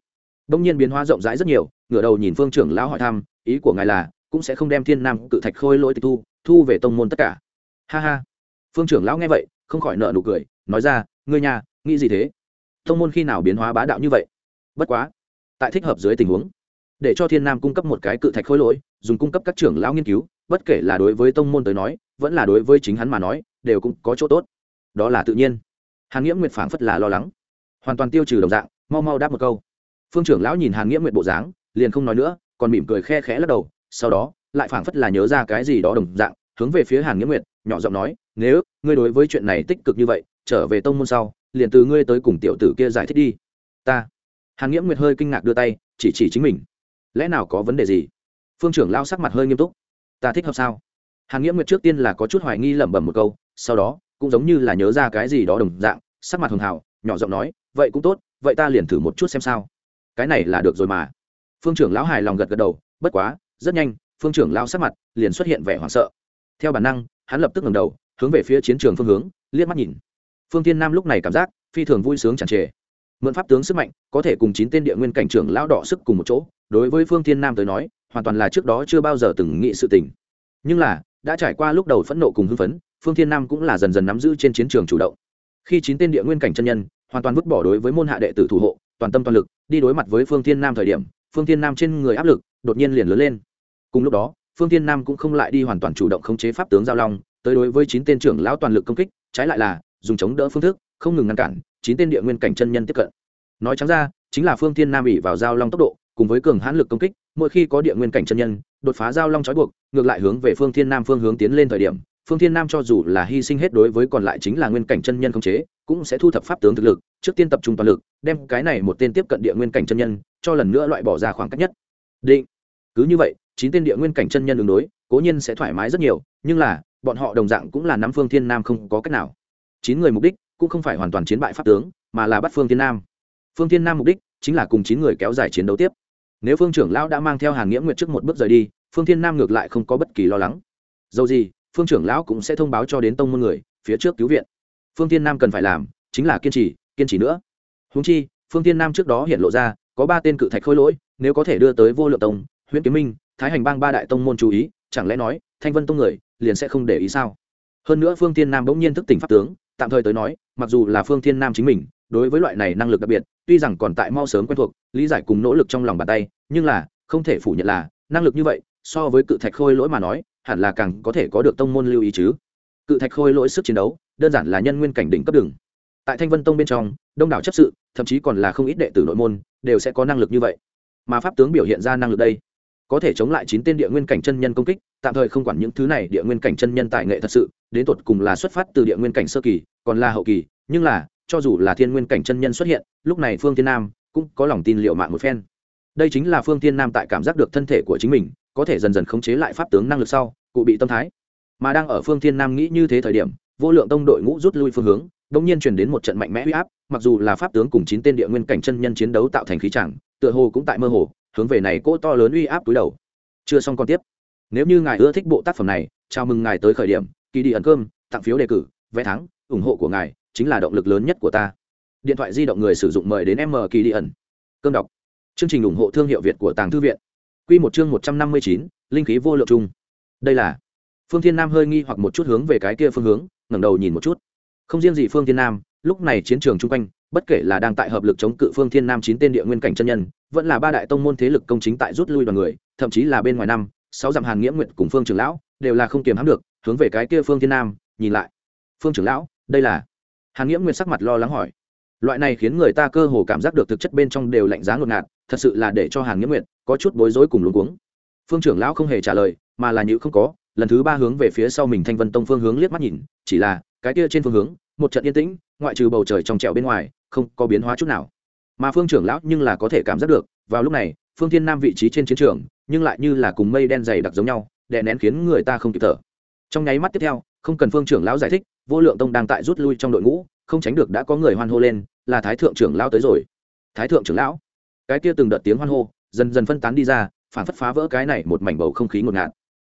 Đông nhiên biến hóa rộng rãi rất nhiều, ngửa đầu nhìn phương trưởng lão hỏi thăm, ý của ngài là, cũng sẽ không đem thiên nam cự thạch khôi lỗi tịch thu thu về tông môn tất cả. Ha ha. Phương trưởng lão nghe vậy, không khỏi nợ nụ cười, nói ra, ngươi nhà, nghĩ gì thế? Tông môn khi nào biến hóa bá đạo như vậy? Bất quá, tại thích hợp dưới tình huống để cho thiên nam cung cấp một cái cự thạch khối lỗi, dùng cung cấp các trưởng lão nghiên cứu, bất kể là đối với tông môn tới nói, vẫn là đối với chính hắn mà nói, đều cũng có chỗ tốt. Đó là tự nhiên. Hàn nghĩa nguyệt phảng phất là lo lắng. Hoàn toàn tiêu trừ đồng dạng, mau mau đáp một câu. Phương trưởng lão nhìn hàn nghĩa nguyệt bộ dáng, liền không nói nữa, còn mỉm cười khe khẽ lắc đầu, sau đó, lại phảng phất là nhớ ra cái gì đó đồng dạng, hướng về phía hàn nghĩa nguyệt, nhỏ giọng nói, nếu ngươi đối với chuyện này tích cực như vậy, trở về tông môn sau, liền từ ngươi tới cùng tiểu tử kia giải thích đi. Ta. Hàn nghĩa nguyệt hơi kinh ngạc đưa tay, chỉ chỉ chính mình lẽ nào có vấn đề gì? Phương trưởng lao sắc mặt hơi nghiêm túc. Ta thích hợp sao? Hàn nghĩa nguyệt trước tiên là có chút hoài nghi lẩm bẩm một câu, sau đó, cũng giống như là nhớ ra cái gì đó đồng dạng, sắc mặt hường hào, nhỏ giọng nói, vậy cũng tốt, vậy ta liền thử một chút xem sao. Cái này là được rồi mà. Phương trưởng lão hài lòng gật gật đầu, bất quá, rất nhanh, phương trưởng lao sắc mặt liền xuất hiện vẻ hoảng sợ. Theo bản năng, hắn lập tức ngẩng đầu, hướng về phía chiến trường phương hướng, liếc mắt nhìn. Phương tiên nam lúc này cảm giác phi thường vui sướng tràn trề mượn pháp tướng sức mạnh, có thể cùng chín tên địa nguyên cảnh trưởng lão đỏ sức cùng một chỗ, đối với phương thiên nam tới nói, hoàn toàn là trước đó chưa bao giờ từng nghĩ sự tình. Nhưng là, đã trải qua lúc đầu phẫn nộ cùng hưng phấn, phương thiên nam cũng là dần dần nắm giữ trên chiến trường chủ động. Khi chín tên địa nguyên cảnh chân nhân, hoàn toàn vứt bỏ đối với môn hạ đệ tử thủ hộ, toàn tâm toàn lực, đi đối mặt với phương thiên nam thời điểm, phương thiên nam trên người áp lực, đột nhiên liền lớn lên. Cùng lúc đó, phương thiên nam cũng không lại đi hoàn toàn chủ động khống chế pháp tướng giao long, tới đối với chín tên trưởng lão toàn lực công kích, trái lại là, dùng chống đỡ phương thức, không ngừng ngăn cản chín tên địa nguyên cảnh chân nhân tiếp cận. Nói trắng ra, chính là phương thiên nam ỉ vào giao long tốc độ, cùng với cường hãn lực công kích, mỗi khi có địa nguyên cảnh chân nhân đột phá giao long trói buộc, ngược lại hướng về phương thiên nam phương hướng tiến lên thời điểm, phương thiên nam cho dù là hy sinh hết đối với còn lại chính là nguyên cảnh chân nhân khống chế, cũng sẽ thu thập pháp tướng thực lực, trước tiên tập trung toàn lực, đem cái này một tên tiếp cận địa nguyên cảnh chân nhân, cho lần nữa loại bỏ ra khoảng cách nhất. Định. Cứ như vậy, chín tên địa nguyên cảnh chân nhân đường đối, cố nhiên sẽ thoải mái rất nhiều, nhưng là, bọn họ đồng dạng cũng là nắm phương thiên nam không có cách nào. Chín người mục đích cũng không phải hoàn toàn chiến bại pháp tướng, mà là bắt phương thiên nam. Phương thiên nam mục đích chính là cùng chín người kéo dài chiến đấu tiếp. Nếu phương trưởng lão đã mang theo hàn nghĩa nguyệt trước một bước rời đi, phương thiên nam ngược lại không có bất kỳ lo lắng. Dầu gì, phương trưởng lão cũng sẽ thông báo cho đến tông môn người, phía trước cứu viện. Phương thiên nam cần phải làm chính là kiên trì kiên trì nữa. Húng chi, phương thiên nam trước đó hiện lộ ra, có ba tên cự thạch khôi lỗi, nếu có thể đưa tới vô lượng tông, huyện kiếm minh, thái hành bang ba đại tông môn chú ý, chẳng lẽ nói, thanh vân tông người liền sẽ không để ý sao? Hơn nữa phương thiên nam bỗng nhiên thức tỉnh pháp tướng tạm thời tới nói, mặc dù là phương thiên nam chính mình, đối với loại này năng lực đặc biệt, tuy rằng còn tại mau sớm quen thuộc, lý giải cùng nỗ lực trong lòng bàn tay, nhưng là, không thể phủ nhận là, năng lực như vậy, so với cự thạch khôi lỗi mà nói, hẳn là càng có thể có được tông môn lưu ý chứ. Cự thạch khôi lỗi sức chiến đấu, đơn giản là nhân nguyên cảnh đỉnh cấp đường. Tại thanh vân tông bên trong, đông đảo chấp sự, thậm chí còn là không ít đệ tử nội môn, đều sẽ có năng lực như vậy. Mà pháp tướng biểu hiện ra năng lực đây có thể chống lại chín tên địa nguyên cảnh chân nhân công kích, tạm thời không quản những thứ này địa nguyên cảnh chân nhân tài nghệ thật sự, đến tột cùng là xuất phát từ địa nguyên cảnh sơ kỳ, còn là hậu kỳ, nhưng là, cho dù là thiên nguyên cảnh chân nhân xuất hiện, lúc này phương thiên nam cũng có lòng tin liệu mạng một phen. Đây chính là phương thiên nam tại cảm giác được thân thể của chính mình, có thể dần dần khống chế lại pháp tướng năng lực sau, cụ bị tâm thái. Mà đang ở phương thiên nam nghĩ như thế thời điểm, vô lượng tông đội ngũ rút lui phương hướng đông nhiên truyền đến một trận mạnh mẽ huy áp, mặc dù là pháp tướng cùng chín tên địa nguyên cảnh chân nhân chiến đấu tạo thành khí chẳng, tựa hồ cũng tại mơ hồ hướng về này cỗ to lớn uy áp túi đầu. Chưa xong còn tiếp. Nếu như ngài ưa thích bộ tác phẩm này, chào mừng ngài tới khởi điểm kỳ đi ẩn cơm, tặng phiếu đề cử, vé thắng, ủng hộ của ngài chính là động lực lớn nhất của ta. Điện thoại di động người sử dụng mời đến m kỳ đi ẩn. Cơm đọc. Chương trình ủng hộ thương hiệu việt của tàng thư viện. Q một chương một trăm năm mươi chín, linh khí vô lượng chung. Đây là phương thiên nam hơi nghi hoặc một chút hướng về cái kia phương hướng, ngẩng đầu nhìn một chút. Không riêng gì phương thiên nam, lúc này chiến trường chung quanh bất kể là đang tại hợp lực chống cự phương thiên nam chín tên địa nguyên cảnh chân nhân, vẫn là ba đại tông môn thế lực công chính tại rút lui đoàn người, thậm chí là bên ngoài năm, sáu dặm hàn nghĩa nguyện cùng phương trưởng lão, đều là không kiềm hãm được, hướng về cái kia phương thiên nam, nhìn lại. Phương trưởng lão, đây là? Hàn nghĩa nguyện sắc mặt lo lắng hỏi. Loại này khiến người ta cơ hồ cảm giác được thực chất bên trong đều lạnh giá ngột ngạt, thật sự là để cho hàn nghĩa nguyện có chút bối rối cùng luống cuống. Phương trưởng lão không hề trả lời, mà là như không có, lần thứ ba hướng về phía sau mình thanh vân tông phương hướng liếc mắt nhìn, chỉ là, cái kia trên phương hướng, một trận yên tĩnh, ngoại trừ bầu trời trong trẻo bên ngoài không có biến hóa chút nào. Mà phương trưởng lão nhưng là có thể cảm giác được, vào lúc này, phương thiên nam vị trí trên chiến trường, nhưng lại như là cùng mây đen dày đặc giống nhau, đè nén khiến người ta không kịp thở. Trong nháy mắt tiếp theo, không cần phương trưởng lão giải thích, vô lượng tông đang tại rút lui trong đội ngũ, không tránh được đã có người hoan hô lên, là thái thượng trưởng lão tới rồi. Thái thượng trưởng lão. Cái kia từng đợt tiếng hoan hô, dần dần phân tán đi ra, phản phất phá vỡ cái này một mảnh bầu không khí ngột ngạt.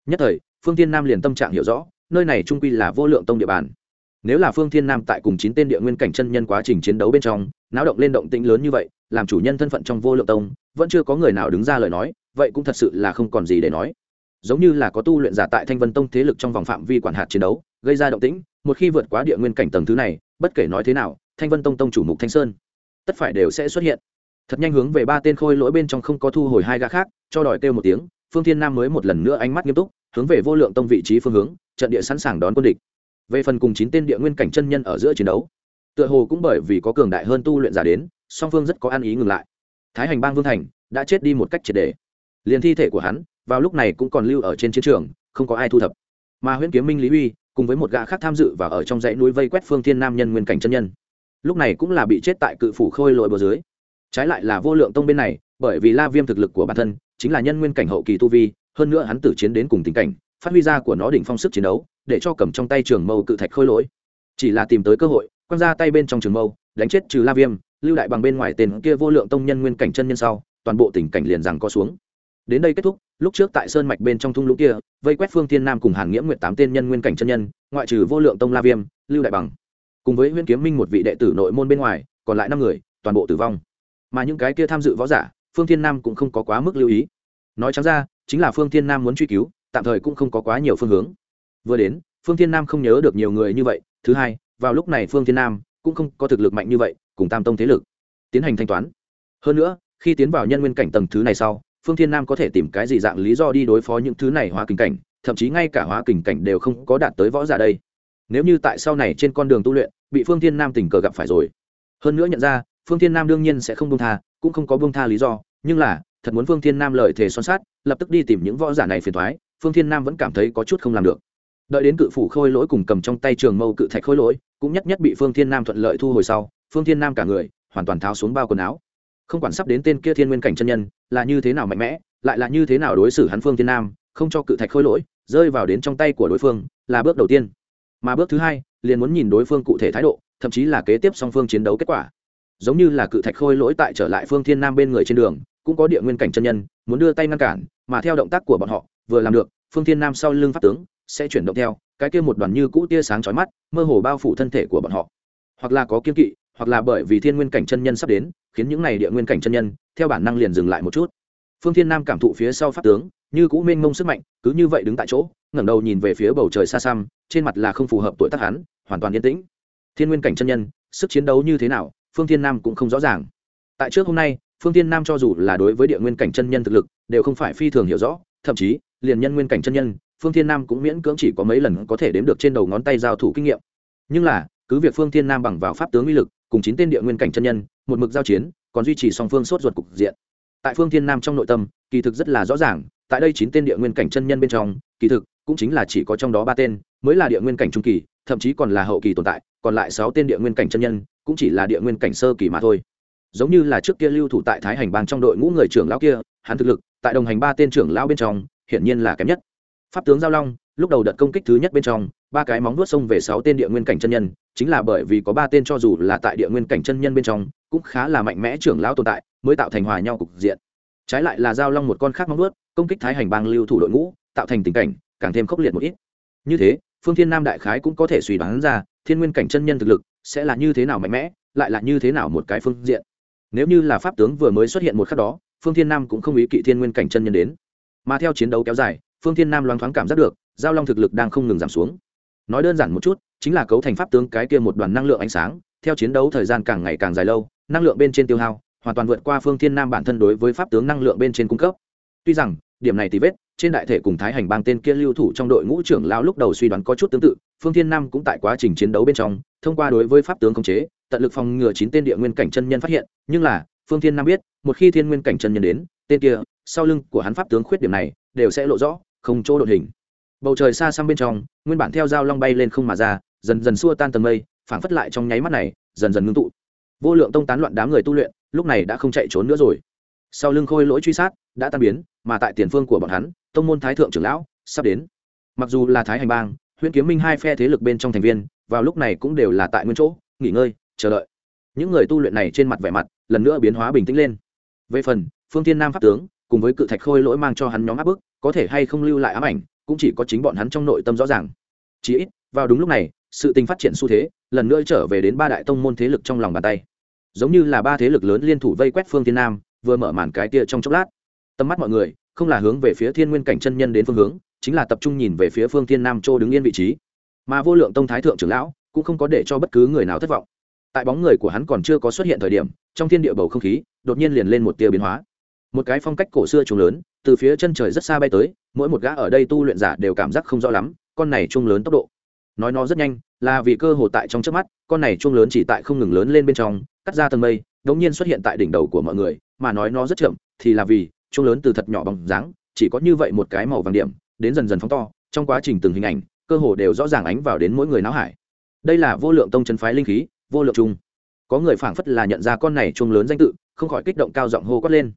Nhất thời, phương thiên nam liền tâm trạng hiểu rõ, nơi này trung quy là vô lượng tông địa bàn nếu là phương thiên nam tại cùng chín tên địa nguyên cảnh chân nhân quá trình chiến đấu bên trong, náo động lên động tĩnh lớn như vậy, làm chủ nhân thân phận trong vô lượng tông, vẫn chưa có người nào đứng ra lời nói, vậy cũng thật sự là không còn gì để nói. Giống như là có tu luyện giả tại thanh vân tông thế lực trong vòng phạm vi quản hạt chiến đấu, gây ra động tĩnh, một khi vượt quá địa nguyên cảnh tầng thứ này, bất kể nói thế nào, thanh vân tông tông chủ mục thanh sơn, tất phải đều sẽ xuất hiện. Thật nhanh hướng về ba tên khôi lỗi bên trong không có thu hồi hai gã khác, cho đòi kêu một tiếng, phương thiên nam mới một lần nữa ánh mắt nghiêm túc, hướng về vô lượng tông vị trí phương hướng, trận địa sẵn sàng đón quân địch về phần cùng chín tên địa nguyên cảnh chân nhân ở giữa chiến đấu, tựa hồ cũng bởi vì có cường đại hơn tu luyện giả đến, song phương rất có ăn ý ngừng lại. Thái hành bang vương thành đã chết đi một cách triệt đề liền thi thể của hắn, vào lúc này cũng còn lưu ở trên chiến trường, không có ai thu thập. Mà huyễn kiếm minh lý uy, cùng với một gã khác tham dự và ở trong dãy núi vây quét phương thiên nam nhân nguyên cảnh chân nhân, lúc này cũng là bị chết tại cự phủ khôi lội bờ dưới. Trái lại là vô lượng tông bên này, bởi vì la viêm thực lực của bản thân chính là nhân nguyên cảnh hậu kỳ tu vi, hơn nữa hắn tử chiến đến cùng tình cảnh phát huy ra của nó đỉnh phong sức chiến đấu, để cho cầm trong tay trường mâu cự thạch khôi lỗi. Chỉ là tìm tới cơ hội, quăng ra tay bên trong trường mâu, đánh chết trừ la viêm, lưu đại bằng bên ngoài tên kia vô lượng tông nhân nguyên cảnh chân nhân sau, toàn bộ tình cảnh liền rằng có xuống. Đến đây kết thúc, lúc trước tại sơn mạch bên trong thung lũng kia, vây quét phương thiên nam cùng hàn nghĩa nguyện tám tên nhân nguyên cảnh chân nhân, ngoại trừ vô lượng tông la viêm, lưu đại bằng. Cùng với huyễn kiếm minh một vị đệ tử nội môn bên ngoài, còn lại năm người, toàn bộ tử vong. Mà những cái kia tham dự võ giả, phương thiên nam cũng không có quá mức lưu ý. Nói chẳng ra, chính là phương thiên nam muốn truy cứu tạm thời cũng không có quá nhiều phương hướng. Vừa đến, phương thiên nam không nhớ được nhiều người như vậy. Thứ hai, vào lúc này phương thiên nam cũng không có thực lực mạnh như vậy, cùng tam tông thế lực tiến hành thanh toán. Hơn nữa, khi tiến vào nhân nguyên cảnh tầng thứ này sau, phương thiên nam có thể tìm cái gì dạng lý do đi đối phó những thứ này hóa kình cảnh, thậm chí ngay cả hóa kình cảnh đều không có đạt tới võ giả đây. Nếu như tại sau này trên con đường tu luyện, bị phương thiên nam tình cờ gặp phải rồi. Hơn nữa nhận ra, phương thiên nam đương nhiên sẽ không bông tha, cũng không có bông tha lý do, nhưng là, thật muốn phương thiên nam lợi thể son sát lập tức đi tìm những võ giả này phiền thoái phương thiên nam vẫn cảm thấy có chút không làm được. Đợi đến cự phủ khôi lỗi cùng cầm trong tay trường mâu cự thạch khôi lỗi, cũng nhất nhất bị phương thiên nam thuận lợi thu hồi sau, phương thiên nam cả người, hoàn toàn tháo xuống bao quần áo. Không quản sắp đến tên kia thiên nguyên cảnh chân nhân, là như thế nào mạnh mẽ, lại là như thế nào đối xử hắn phương thiên nam, không cho cự thạch khôi lỗi, rơi vào đến trong tay của đối phương, là bước đầu tiên. Mà bước thứ hai, liền muốn nhìn đối phương cụ thể thái độ, thậm chí là kế tiếp song phương chiến đấu kết quả. Giống như là cự thạch khôi lỗi tại trở lại phương thiên nam bên người trên đường, cũng có địa nguyên cảnh chân nhân, muốn đưa tay ngăn cản, mà theo động tác của bọn họ vừa làm được, phương thiên nam sau lưng pháp tướng sẽ chuyển động theo, cái kia một đoàn như cũ tia sáng chói mắt, mơ hồ bao phủ thân thể của bọn họ. Hoặc là có kiên kỵ, hoặc là bởi vì thiên nguyên cảnh chân nhân sắp đến, khiến những này địa nguyên cảnh chân nhân, theo bản năng liền dừng lại một chút. Phương thiên nam cảm thụ phía sau pháp tướng, như cũ mênh mông sức mạnh, cứ như vậy đứng tại chỗ, ngẩng đầu nhìn về phía bầu trời xa xăm, trên mặt là không phù hợp tuổi tác hắn, hoàn toàn yên tĩnh. Thiên nguyên cảnh chân nhân, sức chiến đấu như thế nào, phương thiên nam cũng không rõ ràng. Tại trước hôm nay, phương thiên nam cho dù là đối với địa nguyên cảnh chân nhân thực lực, đều không phải phi thường hiểu rõ thậm chí, liền nhân nguyên cảnh chân nhân, phương thiên nam cũng miễn cưỡng chỉ có mấy lần có thể đếm được trên đầu ngón tay giao thủ kinh nghiệm. Nhưng là, cứ việc phương thiên nam bằng vào pháp tướng uy lực, cùng chín tên địa nguyên cảnh chân nhân, một mực giao chiến, còn duy trì song phương sốt ruột cục diện. Tại phương thiên nam trong nội tâm, kỳ thực rất là rõ ràng, tại đây chín tên địa nguyên cảnh chân nhân bên trong, kỳ thực, cũng chính là chỉ có trong đó ba tên, mới là địa nguyên cảnh trung kỳ, thậm chí còn là hậu kỳ tồn tại, còn lại sáu tên địa nguyên cảnh chân nhân, cũng chỉ là địa nguyên cảnh sơ kỳ mà thôi. Giống như là trước kia lưu thủ tại thái hành bang trong đội ngũ người trưởng lão kia, hắn thực lực tại đồng hành ba tên trưởng lão bên trong, hiển nhiên là kém nhất. Pháp tướng giao long, lúc đầu đợt công kích thứ nhất bên trong, ba cái móng vuốt xông về sáu tên địa nguyên cảnh chân nhân, chính là bởi vì có ba tên cho dù là tại địa nguyên cảnh chân nhân bên trong, cũng khá là mạnh mẽ trưởng lão tồn tại, mới tạo thành hòa nhau cục diện. Trái lại là giao long một con khác móng vuốt, công kích thái hành bang lưu thủ đội ngũ, tạo thành tình cảnh càng thêm khốc liệt một ít. Như thế, phương thiên nam đại khái cũng có thể suy đoán ra, thiên nguyên cảnh chân nhân thực lực sẽ là như thế nào mạnh mẽ, lại là như thế nào một cái phương diện. Nếu như là pháp tướng vừa mới xuất hiện một khắc đó phương thiên nam cũng không ý kỵ thiên nguyên cảnh chân nhân đến. Mà theo chiến đấu kéo dài, phương thiên nam loáng thoáng cảm giác được, giao long thực lực đang không ngừng giảm xuống. Nói đơn giản một chút, chính là cấu thành pháp tướng cái kia một đoàn năng lượng ánh sáng, theo chiến đấu thời gian càng ngày càng dài lâu, năng lượng bên trên tiêu hao, hoàn toàn vượt qua phương thiên nam bản thân đối với pháp tướng năng lượng bên trên cung cấp. Tuy rằng, điểm này thì vết, trên đại thể cùng thái hành bang tên kia lưu thủ trong đội ngũ trưởng lao lúc đầu suy đoán có chút tương tự, phương thiên nam cũng tại quá trình chiến đấu bên trong, thông qua đối với pháp tướng khống chế, tận lực phòng ngừa chín tên địa nguyên cảnh chân nhân phát hiện, nhưng là, phương thiên nam biết một khi thiên nguyên cảnh chân nhân đến, tên kia, sau lưng của hắn pháp tướng khuyết điểm này, đều sẽ lộ rõ, không chỗ đột hình. Bầu trời xa xăm bên trong, nguyên bản theo dao long bay lên không mà ra, dần dần xua tan tầng mây, phảng phất lại trong nháy mắt này, dần dần ngưng tụ. Vô lượng tông tán loạn đám người tu luyện, lúc này đã không chạy trốn nữa rồi. Sau lưng khôi lỗi truy sát, đã tan biến, mà tại tiền phương của bọn hắn, tông môn thái thượng trưởng lão, sắp đến. Mặc dù là thái hành bang huyện kiếm minh hai phe thế lực bên trong thành viên, vào lúc này cũng đều là tại nguyên chỗ, nghỉ ngơi, chờ đợi. Những người tu luyện này trên mặt vẻ mặt, lần nữa biến hóa bình tĩnh lên về phần, phương tiên nam pháp tướng, cùng với cự thạch khôi lỗi mang cho hắn nhóm áp bức, có thể hay không lưu lại ám ảnh, cũng chỉ có chính bọn hắn trong nội tâm rõ ràng. Chỉ ít, vào đúng lúc này, sự tình phát triển xu thế, lần nữa trở về đến ba đại tông môn thế lực trong lòng bàn tay. Giống như là ba thế lực lớn liên thủ vây quét phương tiên nam, vừa mở màn cái tia trong chốc lát. Tầm mắt mọi người, không là hướng về phía thiên nguyên cảnh chân nhân đến phương hướng, chính là tập trung nhìn về phía phương thiên nam châu đứng yên vị trí. Mà vô lượng tông thái thượng trưởng lão, cũng không có để cho bất cứ người nào thất vọng tại bóng người của hắn còn chưa có xuất hiện thời điểm, trong thiên địa bầu không khí đột nhiên liền lên một tia biến hóa. Một cái phong cách cổ xưa trùng lớn, từ phía chân trời rất xa bay tới, mỗi một gã ở đây tu luyện giả đều cảm giác không rõ lắm, con này trung lớn tốc độ. Nói nó rất nhanh, là vì cơ hồ tại trong trước mắt, con này trung lớn chỉ tại không ngừng lớn lên bên trong, cắt ra tầng mây đống nhiên xuất hiện tại đỉnh đầu của mọi người, mà nói nó rất chậm, thì là vì trung lớn từ thật nhỏ bằng dáng, chỉ có như vậy một cái màu vàng điểm, đến dần dần phóng to, trong quá trình từng hình ảnh, cơ hồ đều rõ ràng ánh vào đến mỗi người não hải. Đây là vô lượng tông chân phái linh khí vô lượng trung có người phảng phất là nhận ra con này trung lớn danh tự, không khỏi kích động cao giọng hô quát lên.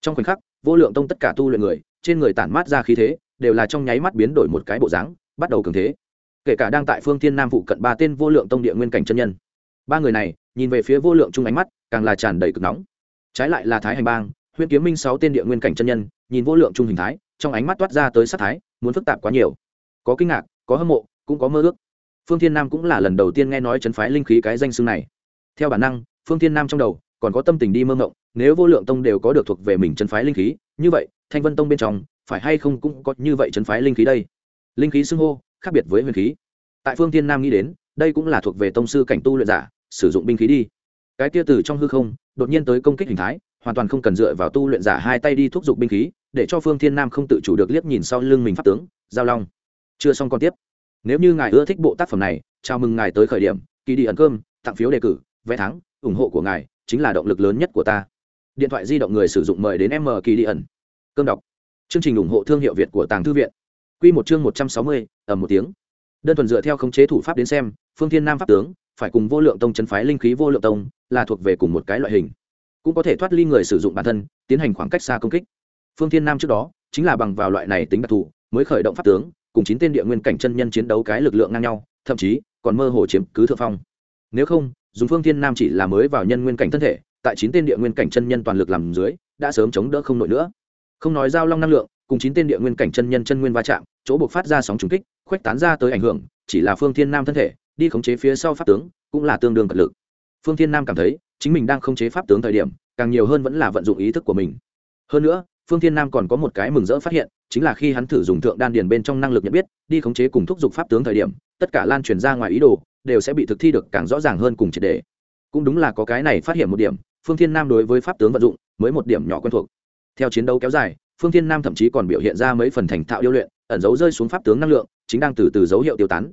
Trong khoảnh khắc, vô lượng tông tất cả tu luyện người, trên người tản mát ra khí thế, đều là trong nháy mắt biến đổi một cái bộ dáng, bắt đầu cường thế. Kể cả đang tại phương thiên nam phụ cận ba tên vô lượng tông địa nguyên cảnh chân nhân. Ba người này, nhìn về phía vô lượng chung ánh mắt, càng là tràn đầy cực nóng. Trái lại là thái hành bang huyện kiếm minh sáu tên địa nguyên cảnh chân nhân, nhìn vô lượng chung hình thái, trong ánh mắt toát ra tới sát thái, muốn phức tạp quá nhiều. Có kinh ngạc, có hâm mộ, cũng có mơ ước phương thiên nam cũng là lần đầu tiên nghe nói chấn phái linh khí cái danh xưng này. Theo bản năng, phương thiên nam trong đầu còn có tâm tình đi mơ mộng, nếu vô lượng tông đều có được thuộc về mình chấn phái linh khí, như vậy, thanh vân tông bên trong, phải hay không cũng có như vậy chấn phái linh khí đây? Linh khí xưng hô, khác biệt với huyền khí. Tại phương thiên nam nghĩ đến, đây cũng là thuộc về tông sư cảnh tu luyện giả, sử dụng binh khí đi. Cái tia từ trong hư không, đột nhiên tới công kích hình thái, hoàn toàn không cần dựa vào tu luyện giả hai tay đi thúc giục binh khí, để cho phương thiên nam không tự chủ được liếc nhìn sau lưng mình pháp tướng, giao long. Chưa xong còn tiếp nếu như ngài ưa thích bộ tác phẩm này, chào mừng ngài tới khởi điểm, kỳ đi ẩn cơm, tặng phiếu đề cử, vé thắng, ủng hộ của ngài chính là động lực lớn nhất của ta. Điện thoại di động người sử dụng mời đến m kỳ đi ẩn. Cơm đọc. Chương trình ủng hộ thương hiệu việt của tàng thư viện. Q một chương một trăm sáu mươi ẩm một tiếng. Đơn thuần dựa theo khống chế thủ pháp đến xem, phương thiên nam pháp tướng, phải cùng vô lượng tông chấn phái linh khí vô lượng tông, là thuộc về cùng một cái loại hình. Cũng có thể thoát ly người sử dụng bản thân, tiến hành khoảng cách xa công kích. Phương thiên nam trước đó, chính là bằng vào loại này tính đặc thù, mới khởi động pháp tướng cùng chín tên địa nguyên cảnh chân nhân chiến đấu cái lực lượng ngang nhau, thậm chí còn mơ hồ chiếm cứ thượng phong. Nếu không, dùng phương thiên nam chỉ là mới vào nhân nguyên cảnh thân thể, tại chín tên địa nguyên cảnh chân nhân toàn lực làm dưới, đã sớm chống đỡ không nổi nữa. Không nói giao long năng lượng, cùng chín tên địa nguyên cảnh chân nhân chân nguyên va chạm, chỗ buộc phát ra sóng trùng kích, khuếch tán ra tới ảnh hưởng, chỉ là phương thiên nam thân thể, đi khống chế phía sau pháp tướng, cũng là tương đương cật lực. Phương thiên nam cảm thấy, chính mình đang khống chế pháp tướng thời điểm, càng nhiều hơn vẫn là vận dụng ý thức của mình. Hơn nữa phương thiên nam còn có một cái mừng rỡ phát hiện, chính là khi hắn thử dùng thượng đan điền bên trong năng lực nhận biết, đi khống chế cùng thúc giục pháp tướng thời điểm, tất cả lan truyền ra ngoài ý đồ, đều sẽ bị thực thi được càng rõ ràng hơn cùng triệt đề cũng đúng là có cái này phát hiện một điểm, phương thiên nam đối với pháp tướng vận dụng, mới một điểm nhỏ quen thuộc. Theo chiến đấu kéo dài, phương thiên nam thậm chí còn biểu hiện ra mấy phần thành thạo điêu luyện, ẩn dấu rơi xuống pháp tướng năng lượng, chính đang từ từ dấu hiệu tiêu tán.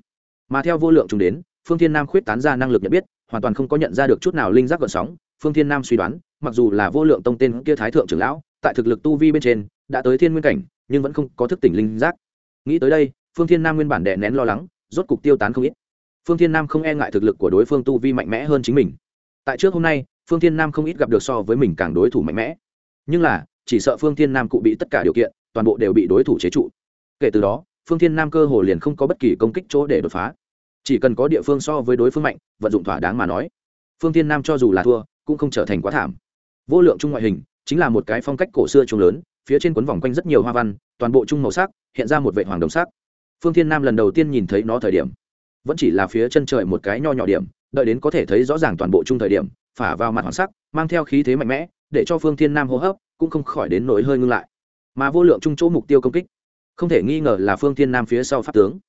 Mà theo vô lượng chúng đến, phương thiên nam khuyết tán ra năng lực nhận biết, hoàn toàn không có nhận ra được chút nào linh giác gợn sóng, phương thiên nam suy đoán, mặc dù là vô lượng tông tên kia thái thượng trưởng lão tại thực lực tu vi bên trên, đã tới thiên nguyên cảnh, nhưng vẫn không có thức tỉnh linh giác. Nghĩ tới đây, phương thiên nam nguyên bản đè nén lo lắng, rốt cục tiêu tán không ít. Phương thiên nam không e ngại thực lực của đối phương tu vi mạnh mẽ hơn chính mình. Tại trước hôm nay, phương thiên nam không ít gặp được so với mình càng đối thủ mạnh mẽ. Nhưng là, chỉ sợ phương thiên nam cụ bị tất cả điều kiện, toàn bộ đều bị đối thủ chế trụ. Kể từ đó, phương thiên nam cơ hồ liền không có bất kỳ công kích chỗ để đột phá. Chỉ cần có địa phương so với đối phương mạnh, vận dụng thỏa đáng mà nói. Phương thiên nam cho dù là thua, cũng không trở thành quá thảm. Vô lượng chung ngoại hình chính là một cái phong cách cổ xưa trung lớn, phía trên quấn vòng quanh rất nhiều hoa văn, toàn bộ chung màu sắc, hiện ra một vệ hoàng đồng sắc. Phương thiên nam lần đầu tiên nhìn thấy nó thời điểm, vẫn chỉ là phía chân trời một cái nho nhỏ điểm, đợi đến có thể thấy rõ ràng toàn bộ chung thời điểm, phả vào mặt hoàng sắc, mang theo khí thế mạnh mẽ, để cho phương thiên nam hô hấp cũng không khỏi đến nỗi hơi ngưng lại. Mà vô lượng chung chỗ mục tiêu công kích, không thể nghi ngờ là phương thiên nam phía sau pháp tướng.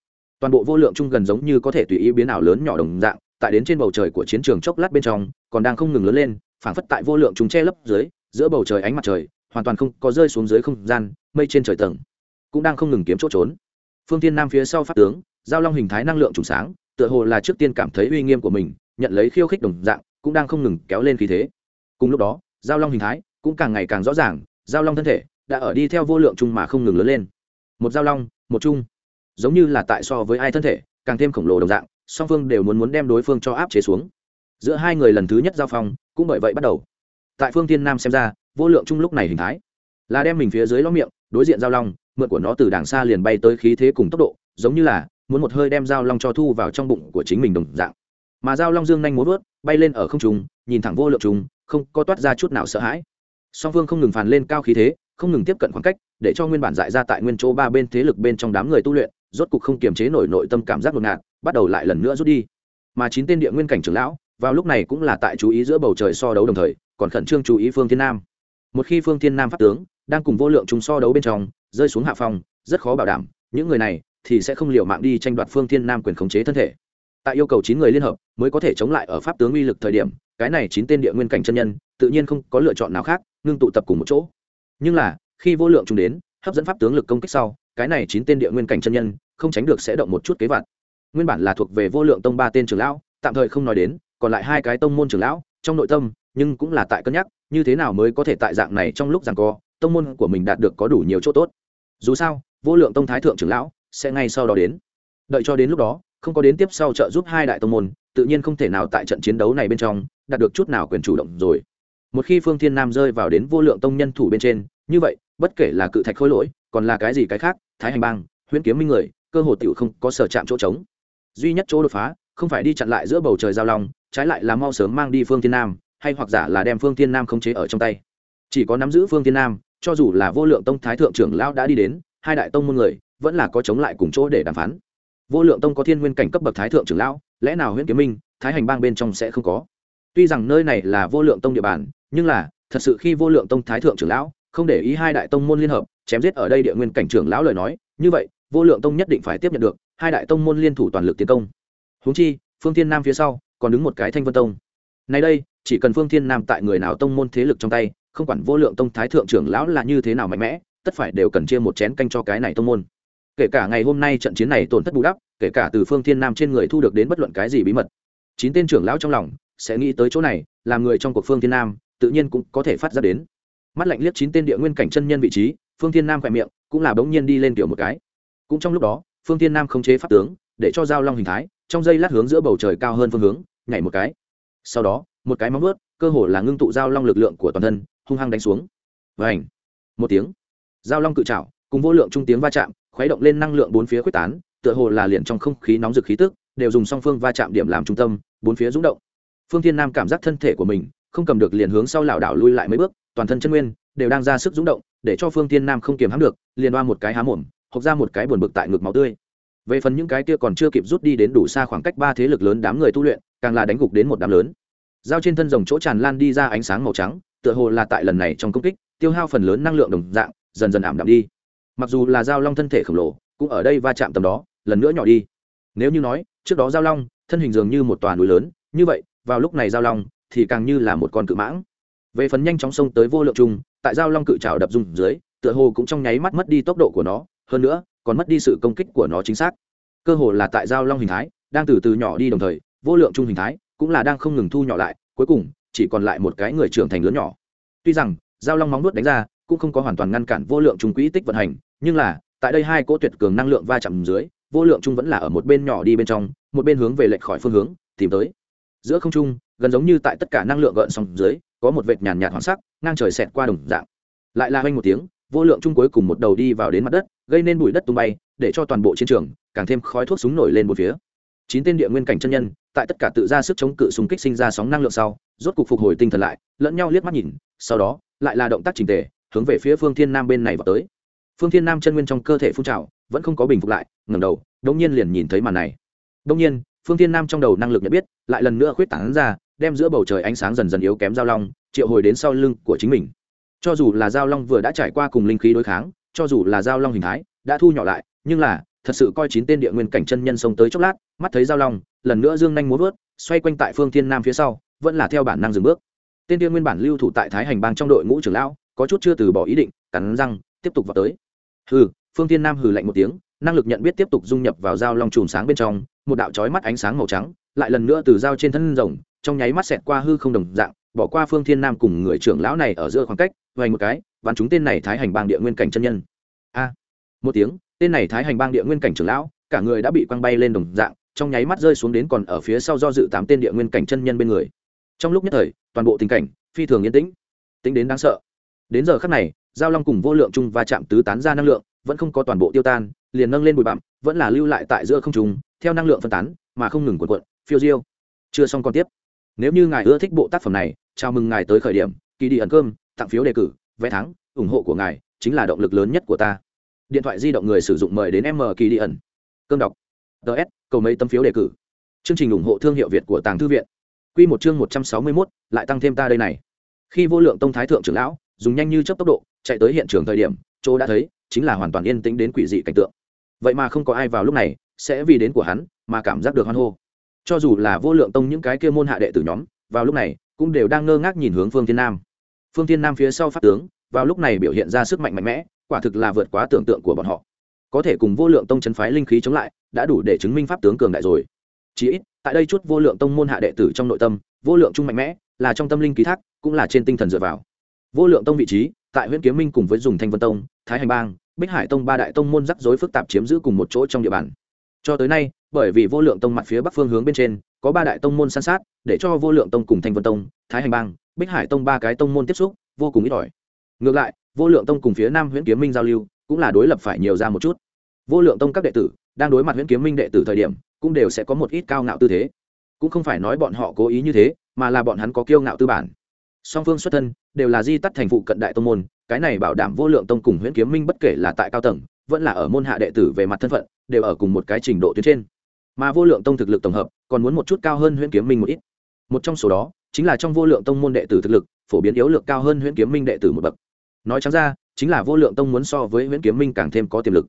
Toàn bộ vô lượng chung gần giống như có thể tùy ý biến ảo lớn nhỏ đồng dạng, tại đến trên bầu trời của chiến trường chốc lát bên trong, còn đang không ngừng lớn lên, phảng phất tại vô lượng chúng che lấp dưới giữa bầu trời ánh mặt trời, hoàn toàn không có rơi xuống dưới không gian, mây trên trời tầng, cũng đang không ngừng kiếm chỗ trốn. Phương tiên nam phía sau pháp tướng, giao long hình thái năng lượng trùng sáng, tựa hồ là trước tiên cảm thấy uy nghiêm của mình, nhận lấy khiêu khích đồng dạng, cũng đang không ngừng kéo lên khí thế. Cùng lúc đó, giao long hình thái cũng càng ngày càng rõ ràng, giao long thân thể đã ở đi theo vô lượng chung mà không ngừng lớn lên. Một giao long, một chung, giống như là tại so với ai thân thể, càng thêm khổng lồ đồng dạng, song phương đều muốn muốn đem đối phương cho áp chế xuống. Giữa hai người lần thứ nhất giao phong, cũng bởi vậy bắt đầu tại phương thiên nam xem ra, vô lượng chung lúc này hình thái là đem mình phía dưới ló miệng, đối diện giao long, mượn của nó từ đàng xa liền bay tới khí thế cùng tốc độ, giống như là muốn một hơi đem giao long cho thu vào trong bụng của chính mình đồng dạng. Mà giao long dương nhanh muốn vớt, bay lên ở không trung, nhìn thẳng vô lượng trùng không có toát ra chút nào sợ hãi. Song phương không ngừng phàn lên cao khí thế, không ngừng tiếp cận khoảng cách, để cho nguyên bản dại ra tại nguyên chỗ ba bên thế lực bên trong đám người tu luyện, rốt cục không kiềm chế nổi nội tâm cảm giác ngột ngạt, bắt đầu lại lần nữa rút đi. Mà chín tên địa nguyên cảnh trưởng lão, vào lúc này cũng là tại chú ý giữa bầu trời so đấu đồng thời còn khẩn trương chú ý phương thiên nam. Một khi phương thiên nam pháp tướng đang cùng vô lượng chúng so đấu bên trong, rơi xuống hạ phòng rất khó bảo đảm, những người này thì sẽ không liều mạng đi tranh đoạt phương thiên nam quyền khống chế thân thể. Tại yêu cầu chín người liên hợp mới có thể chống lại ở pháp tướng uy lực thời điểm, cái này chín tên địa nguyên cảnh chân nhân tự nhiên không có lựa chọn nào khác, ngưng tụ tập cùng một chỗ. Nhưng là, khi vô lượng chúng đến, hấp dẫn pháp tướng lực công kích sau, cái này chín tên địa nguyên cảnh chân nhân không tránh được sẽ động một chút kế vặt. Nguyên bản là thuộc về vô lượng tông ba tên trưởng lão, tạm thời không nói đến, còn lại hai cái tông môn trưởng lão, trong nội tâm nhưng cũng là tại cân nhắc, như thế nào mới có thể tại dạng này trong lúc rằng co, tông môn của mình đạt được có đủ nhiều chỗ tốt. Dù sao, vô lượng tông thái thượng trưởng lão sẽ ngay sau đó đến. Đợi cho đến lúc đó, không có đến tiếp sau trợ giúp hai đại tông môn, tự nhiên không thể nào tại trận chiến đấu này bên trong đạt được chút nào quyền chủ động rồi. Một khi phương thiên nam rơi vào đến vô lượng tông nhân thủ bên trên, như vậy, bất kể là cự thạch khối lỗi, còn là cái gì cái khác, thái hành bang, huyễn kiếm minh người, cơ hồ tiểu không có sở chạm chỗ trống. Duy nhất chỗ đột phá, không phải đi chặn lại giữa bầu trời giao long, trái lại là mau sớm mang đi phương thiên nam hay hoặc giả là đem phương thiên nam khống chế ở trong tay. Chỉ có nắm giữ phương thiên nam, cho dù là vô lượng tông thái thượng trưởng lão đã đi đến, hai đại tông môn người, vẫn là có chống lại cùng chỗ để đàm phán. Vô lượng tông có thiên nguyên cảnh cấp bậc thái thượng trưởng lão, lẽ nào huyện kiếm minh, thái hành bang bên trong sẽ không có? Tuy rằng nơi này là vô lượng tông địa bàn, nhưng là, thật sự khi vô lượng tông thái thượng trưởng lão, không để ý hai đại tông môn liên hợp, chém giết ở đây địa nguyên cảnh trưởng lão lời nói, như vậy, vô lượng tông nhất định phải tiếp nhận được, hai đại tông môn liên thủ toàn lực tiến công. Húng chi, phương thiên nam phía sau, còn đứng một cái thanh vân tông nay đây, chỉ cần phương thiên nam tại người nào tông môn thế lực trong tay, không quản vô lượng tông thái thượng trưởng lão là như thế nào mạnh mẽ, tất phải đều cần chia một chén canh cho cái này tông môn. Kể cả ngày hôm nay trận chiến này tổn thất bù đắp, kể cả từ phương thiên nam trên người thu được đến bất luận cái gì bí mật, chín tên trưởng lão trong lòng sẽ nghĩ tới chỗ này, làm người trong cuộc phương thiên nam tự nhiên cũng có thể phát ra đến. Mắt lạnh liếc chín tên địa nguyên cảnh chân nhân vị trí, phương thiên nam khỏe miệng cũng là bỗng nhiên đi lên kiểu một cái. Cũng trong lúc đó, phương thiên nam không chế pháp tướng, để cho giao long hình thái, trong dây lát hướng giữa bầu trời cao hơn phương hướng, nhảy một cái sau đó, một cái móng vớt cơ hồ là ngưng tụ giao long lực lượng của toàn thân, hung hăng đánh xuống. Và ảnh một tiếng. Giao long cự trảo, cùng vô lượng trung tiếng va chạm, khuấy động lên năng lượng bốn phía quyết tán, tựa hồ là liền trong không khí nóng rực khí tức, đều dùng song phương va chạm điểm làm trung tâm, bốn phía rung động. Phương thiên nam cảm giác thân thể của mình, không cầm được liền hướng sau lảo đảo lui lại mấy bước, toàn thân chân nguyên, đều đang ra sức rung động, để cho phương thiên nam không kiềm hãm được, liền đoa một cái há mồm, hộc ra một cái buồn bực tại ngực máu tươi. Về phần những cái kia còn chưa kịp rút đi đến đủ xa khoảng cách ba thế lực lớn đám người tu luyện càng là đánh gục đến một đám lớn. Dao trên thân rồng chỗ tràn lan đi ra ánh sáng màu trắng, tựa hồ là tại lần này trong công kích, tiêu hao phần lớn năng lượng đồng dạng, dần dần ảm đạm đi. Mặc dù là dao long thân thể khổng lồ, cũng ở đây va chạm tầm đó, lần nữa nhỏ đi. Nếu như nói, trước đó dao long, thân hình dường như một tòa núi lớn, như vậy, vào lúc này dao long thì càng như là một con cự mãng. Về phần nhanh chóng xông tới vô lượng chung tại dao long cự trào đập dùng dưới, tựa hồ cũng trong nháy mắt mất đi tốc độ của nó, hơn nữa, còn mất đi sự công kích của nó chính xác. Cơ hồ là tại dao long hình thái, đang từ từ nhỏ đi đồng thời vô lượng trung hình thái, cũng là đang không ngừng thu nhỏ lại, cuối cùng, chỉ còn lại một cái người trưởng thành lớn nhỏ. Tuy rằng, giao long móng nuốt đánh ra, cũng không có hoàn toàn ngăn cản vô lượng trung quỹ tích vận hành, nhưng là, tại đây hai cỗ tuyệt cường năng lượng va chạm dưới, vô lượng trung vẫn là ở một bên nhỏ đi bên trong, một bên hướng về lệch khỏi phương hướng, tìm tới. Giữa không trung, gần giống như tại tất cả năng lượng gợn sóng dưới, có một vệt nhàn nhạt hoàng sắc, ngang trời xẹt qua đồng dạng. Lại là hoanh một tiếng, vô lượng trung cuối cùng một đầu đi vào đến mặt đất, gây nên bụi đất tung bay, để cho toàn bộ chiến trường, càng thêm khói thuốc súng nổi lên một phía chín tên địa nguyên cảnh chân nhân, tại tất cả tự ra sức chống cự súng kích sinh ra sóng năng lượng sau, rốt cục phục hồi tinh thần lại, lẫn nhau liếc mắt nhìn, sau đó, lại là động tác trình tề, hướng về phía phương thiên nam bên này vào tới. Phương thiên nam chân nguyên trong cơ thể phun trào, vẫn không có bình phục lại, ngẩng đầu đông nhiên liền nhìn thấy màn này. Đông nhiên, phương thiên nam trong đầu năng lực nhận biết, lại lần nữa khuyết tảng ra, đem giữa bầu trời ánh sáng dần dần yếu kém giao long, triệu hồi đến sau lưng của chính mình. Cho dù là giao long vừa đã trải qua cùng linh khí đối kháng, cho dù là giao long hình thái, đã thu nhỏ lại, nhưng là thật sự coi chín tên địa nguyên cảnh chân nhân xông tới chốc lát, mắt thấy giao long, lần nữa dương nhanh muốn vớt, xoay quanh tại phương thiên nam phía sau, vẫn là theo bản năng dừng bước. Tên địa nguyên bản lưu thủ tại thái hành bang trong đội ngũ trưởng lão, có chút chưa từ bỏ ý định, cắn răng, tiếp tục vào tới. Hừ, phương thiên nam hừ lạnh một tiếng, năng lực nhận biết tiếp tục dung nhập vào dao long chùm sáng bên trong, một đạo chói mắt ánh sáng màu trắng, lại lần nữa từ dao trên thân rồng, trong nháy mắt xẹt qua hư không đồng dạng, bỏ qua phương thiên nam cùng người trưởng lão này ở giữa khoảng cách vay một cái, bắn chúng tên này thái hành bang địa nguyên cảnh chân nhân. A, một tiếng tên này thái hành bang địa nguyên cảnh trưởng lão, cả người đã bị quăng bay lên đồng dạng, trong nháy mắt rơi xuống đến còn ở phía sau do dự tám tên địa nguyên cảnh chân nhân bên người. Trong lúc nhất thời, toàn bộ tình cảnh phi thường yên tĩnh. Tính đến đáng sợ. Đến giờ khắc này, giao long cùng vô lượng chung va chạm tứ tán ra năng lượng, vẫn không có toàn bộ tiêu tan, liền nâng lên bụi bặm, vẫn là lưu lại tại giữa không trùng theo năng lượng phân tán, mà không ngừng cuộn cuộn, phiêu diêu. Chưa xong còn tiếp. Nếu như ngài ưa thích bộ tác phẩm này, chào mừng ngài tới khởi điểm, kỳ đi ẩn cơm, tặng phiếu đề cử, vé thắng, ủng hộ của ngài chính là động lực lớn nhất của ta điện thoại di động người sử dụng mời đến m kỳ đi ẩn. Cơm đọc. Ts cầu mấy tấm phiếu đề cử. Chương trình ủng hộ thương hiệu việt của tàng thư viện. Q một chương một trăm sáu mươi mốt, lại tăng thêm ta đây này. Khi vô lượng tông thái thượng trưởng lão, dùng nhanh như chấp tốc độ, chạy tới hiện trường thời điểm, chỗ đã thấy, chính là hoàn toàn yên tĩnh đến quỷ dị cảnh tượng. Vậy mà không có ai vào lúc này, sẽ vì đến của hắn, mà cảm giác được hoan hô. Cho dù là vô lượng tông những cái kia môn hạ đệ tử nhóm, vào lúc này, cũng đều đang ngơ ngác nhìn hướng phương thiên nam. Phương thiên nam phía sau pháp tướng, vào lúc này biểu hiện ra sức mạnh mạnh mẽ quả thực là vượt quá tưởng tượng của bọn họ. Có thể cùng vô lượng tông chấn phái linh khí chống lại, đã đủ để chứng minh pháp tướng cường đại rồi. Chỉ ít, tại đây chút vô lượng tông môn hạ đệ tử trong nội tâm, vô lượng trung mạnh mẽ, là trong tâm linh ký thác, cũng là trên tinh thần dựa vào. Vô lượng tông vị trí, tại huyện kiếm minh cùng với dùng thanh vân tông, thái hành bang, bích hải tông ba đại tông môn rắc rối phức tạp chiếm giữ cùng một chỗ trong địa bàn. Cho tới nay, bởi vì vô lượng tông mặt phía bắc phương hướng bên trên, có ba đại tông môn san sát, để cho vô lượng tông cùng thanh vân tông, thái hành bang, bích hải tông ba cái tông môn tiếp xúc, vô cùng ít ỏi. Ngược lại vô lượng tông cùng phía nam Huyễn kiếm minh giao lưu, cũng là đối lập phải nhiều ra một chút. Vô lượng tông các đệ tử, đang đối mặt Huyễn kiếm minh đệ tử thời điểm, cũng đều sẽ có một ít cao ngạo tư thế. Cũng không phải nói bọn họ cố ý như thế, mà là bọn hắn có kiêu ngạo tư bản. Song phương xuất thân, đều là di tắt thành phụ cận đại tông môn, cái này bảo đảm vô lượng tông cùng huyễn kiếm minh bất kể là tại cao tầng, vẫn là ở môn hạ đệ tử về mặt thân phận, đều ở cùng một cái trình độ tuyến trên. Mà vô lượng tông thực lực tổng hợp, còn muốn một chút cao hơn huyễn kiếm minh một ít. Một trong số đó, chính là trong vô lượng tông môn đệ tử thực lực, phổ biến yếu lược cao hơn huyễn kiếm minh đệ tử một bậc nói chẳng ra, chính là vô lượng tông muốn so với nguyễn kiếm minh càng thêm có tiềm lực.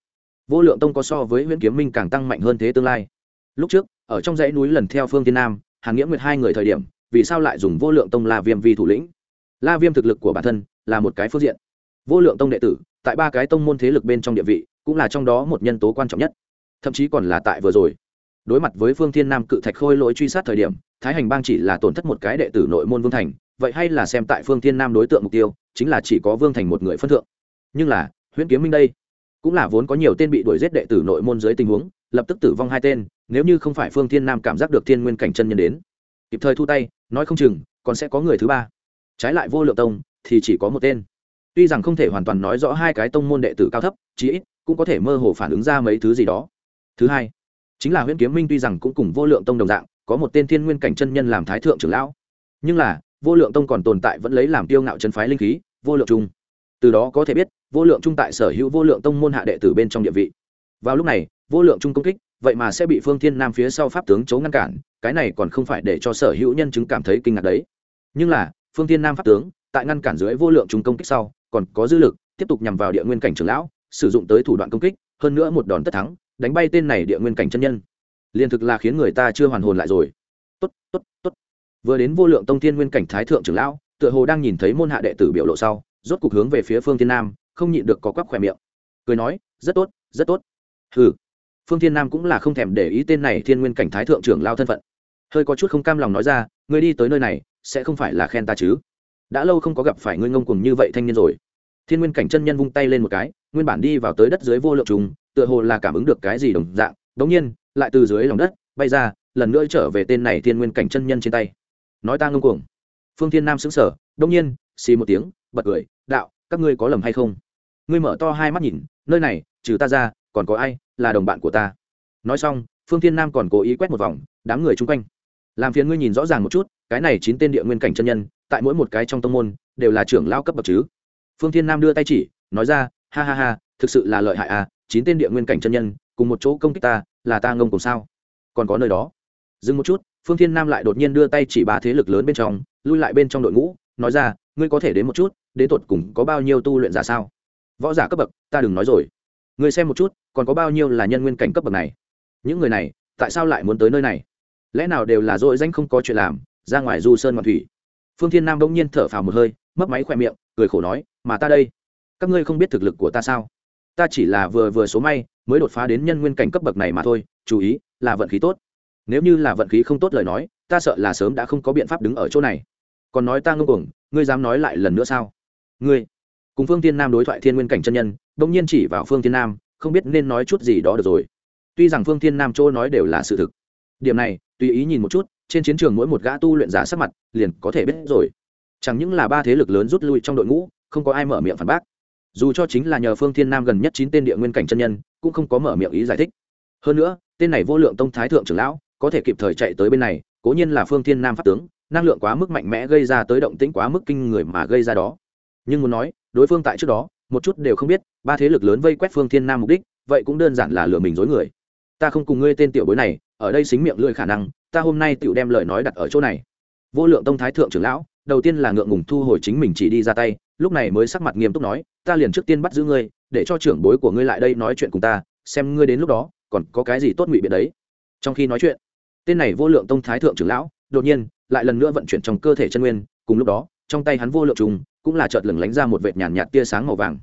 Vô lượng tông có so với nguyễn kiếm minh càng tăng mạnh hơn thế tương lai. Lúc trước, ở trong dãy núi lần theo phương tiên nam hàng nghĩa nguyệt hai người thời điểm, vì sao lại dùng vô lượng tông la viêm vi thủ lĩnh? La viêm thực lực của bản thân là một cái phương diện. Vô lượng tông đệ tử, tại ba cái tông môn thế lực bên trong địa vị, cũng là trong đó một nhân tố quan trọng nhất. Thậm chí còn là tại vừa rồi. Đối mặt với phương thiên nam cự thạch khôi lỗi truy sát thời điểm, thái hành bang chỉ là tổn thất một cái đệ tử nội môn vương thành, vậy hay là xem tại phương thiên nam đối tượng mục tiêu chính là chỉ có vương thành một người phân thượng. Nhưng là, huyễn kiếm minh đây, cũng là vốn có nhiều tên bị đuổi giết đệ tử nội môn dưới tình huống, lập tức tử vong hai tên, nếu như không phải phương thiên nam cảm giác được thiên nguyên cảnh chân nhân đến, kịp thời thu tay, nói không chừng, còn sẽ có người thứ ba. Trái lại vô lượng tông, thì chỉ có một tên. Tuy rằng không thể hoàn toàn nói rõ hai cái tông môn đệ tử cao thấp, chí ít, cũng có thể mơ hồ phản ứng ra mấy thứ gì đó. Thứ hai, chính là huyễn kiếm minh tuy rằng cũng cùng vô lượng tông đồng dạng, có một tên thiên nguyên cảnh chân nhân làm thái thượng trưởng lão. Nhưng là vô lượng tông còn tồn tại vẫn lấy làm tiêu ngạo chân phái linh khí, vô lượng trung. Từ đó có thể biết, vô lượng trung tại sở hữu vô lượng tông môn hạ đệ tử bên trong địa vị. Vào lúc này, vô lượng trung công kích, vậy mà sẽ bị phương thiên nam phía sau pháp tướng chấu ngăn cản, cái này còn không phải để cho sở hữu nhân chứng cảm thấy kinh ngạc đấy. Nhưng là, phương thiên nam pháp tướng, tại ngăn cản dưới vô lượng trung công kích sau, còn có dư lực, tiếp tục nhằm vào địa nguyên cảnh trưởng lão, sử dụng tới thủ đoạn công kích, hơn nữa một đòn tất thắng, đánh bay tên này địa nguyên cảnh chân nhân. Liền thực là khiến người ta chưa hoàn hồn lại rồi. Tốt tốt tốt vừa đến vô lượng tông thiên nguyên cảnh thái thượng trưởng lão, tựa hồ đang nhìn thấy môn hạ đệ tử biểu lộ sau, rốt cục hướng về phía phương thiên nam, không nhịn được có quắc khỏe miệng. Cười nói, rất tốt rất tốt. Hừ. Phương thiên nam cũng là không thèm để ý tên này thiên nguyên cảnh thái thượng trưởng lao thân phận. Hơi có chút không cam lòng nói ra, ngươi đi tới nơi này, sẽ không phải là khen ta chứ? Đã lâu không có gặp phải ngươi ngông cùng như vậy thanh niên rồi. Thiên nguyên cảnh chân nhân vung tay lên một cái, nguyên bản đi vào tới đất dưới vô lượng trùng, tựa hồ là cảm ứng được cái gì đồng dạng, đống nhiên, lại từ dưới lòng đất bay ra, lần nữa trở về tên này thiên nguyên cảnh chân nhân trên tay nói ta ngông cuồng. Phương thiên nam xứng sở đông nhiên, xì một tiếng, bật cười, đạo, các ngươi có lầm hay không? Ngươi mở to hai mắt nhìn, nơi này, trừ ta ra, còn có ai là đồng bạn của ta? Nói xong, phương thiên nam còn cố ý quét một vòng, đám người chung quanh. Làm phiền ngươi nhìn rõ ràng một chút, cái này chín tên địa nguyên cảnh chân nhân, tại mỗi một cái trong tông môn, đều là trưởng lao cấp bậc chứ? Phương thiên nam đưa tay chỉ, nói ra, ha ha ha, thực sự là lợi hại à chín tên địa nguyên cảnh chân nhân, cùng một chỗ công kích ta, là ta ngông cùng sao? Còn có nơi đó. Dừng một chút phương thiên nam lại đột nhiên đưa tay chỉ ba thế lực lớn bên trong, lui lại bên trong đội ngũ, nói ra, ngươi có thể đến một chút, đến tột cùng có bao nhiêu tu luyện giả sao? Võ giả cấp bậc, ta đừng nói rồi. Ngươi xem một chút, còn có bao nhiêu là nhân nguyên cảnh cấp bậc này? Những người này, tại sao lại muốn tới nơi này? Lẽ nào đều là dội danh không có chuyện làm, ra ngoài du sơn ngoạn thủy? Phương thiên nam bỗng nhiên thở phào một hơi, mấp máy khỏe miệng, cười khổ nói, mà ta đây, các ngươi không biết thực lực của ta sao? Ta chỉ là vừa vừa số may, mới đột phá đến nhân nguyên cảnh cấp bậc này mà thôi, chú ý là vận khí tốt nếu như là vận khí không tốt lời nói, ta sợ là sớm đã không có biện pháp đứng ở chỗ này. Còn nói ta ngưng cuồng, ngươi dám nói lại lần nữa sao? Ngươi, cùng phương tiên nam đối thoại thiên nguyên cảnh chân nhân bỗng nhiên chỉ vào phương tiên nam, không biết nên nói chút gì đó được rồi. Tuy rằng phương tiên nam chỗ nói đều là sự thực, điểm này, tùy ý nhìn một chút, trên chiến trường mỗi một gã tu luyện giả sắc mặt, liền có thể biết rồi. Chẳng những là ba thế lực lớn rút lui trong đội ngũ, không có ai mở miệng phản bác. Dù cho chính là nhờ phương thiên nam gần nhất chín tên địa nguyên cảnh chân nhân, cũng không có mở miệng ý giải thích. Hơn nữa, tên này vô lượng tông thái thượng trưởng lão có thể kịp thời chạy tới bên này, cố nhiên là phương thiên nam pháp tướng, năng lượng quá mức mạnh mẽ gây ra tới động tĩnh quá mức kinh người mà gây ra đó. Nhưng muốn nói, đối phương tại trước đó, một chút đều không biết, ba thế lực lớn vây quét phương thiên nam mục đích, vậy cũng đơn giản là lừa mình dối người. Ta không cùng ngươi tên tiểu bối này, ở đây xính miệng lưỡi khả năng, ta hôm nay tiểu đem lời nói đặt ở chỗ này. Vô lượng tông thái thượng trưởng lão, đầu tiên là ngượng ngùng thu hồi chính mình chỉ đi ra tay, lúc này mới sắc mặt nghiêm túc nói, ta liền trước tiên bắt giữ ngươi, để cho trưởng bối của ngươi lại đây nói chuyện cùng ta, xem ngươi đến lúc đó, còn có cái gì tốt ngụy biện đấy. Trong khi nói chuyện tên này vô lượng tông thái thượng trưởng lão, đột nhiên, lại lần nữa vận chuyển trong cơ thể chân nguyên, cùng lúc đó, trong tay hắn vô lượng trùng, cũng là chợt lửng lánh ra một vệt nhàn nhạt tia sáng màu vàng.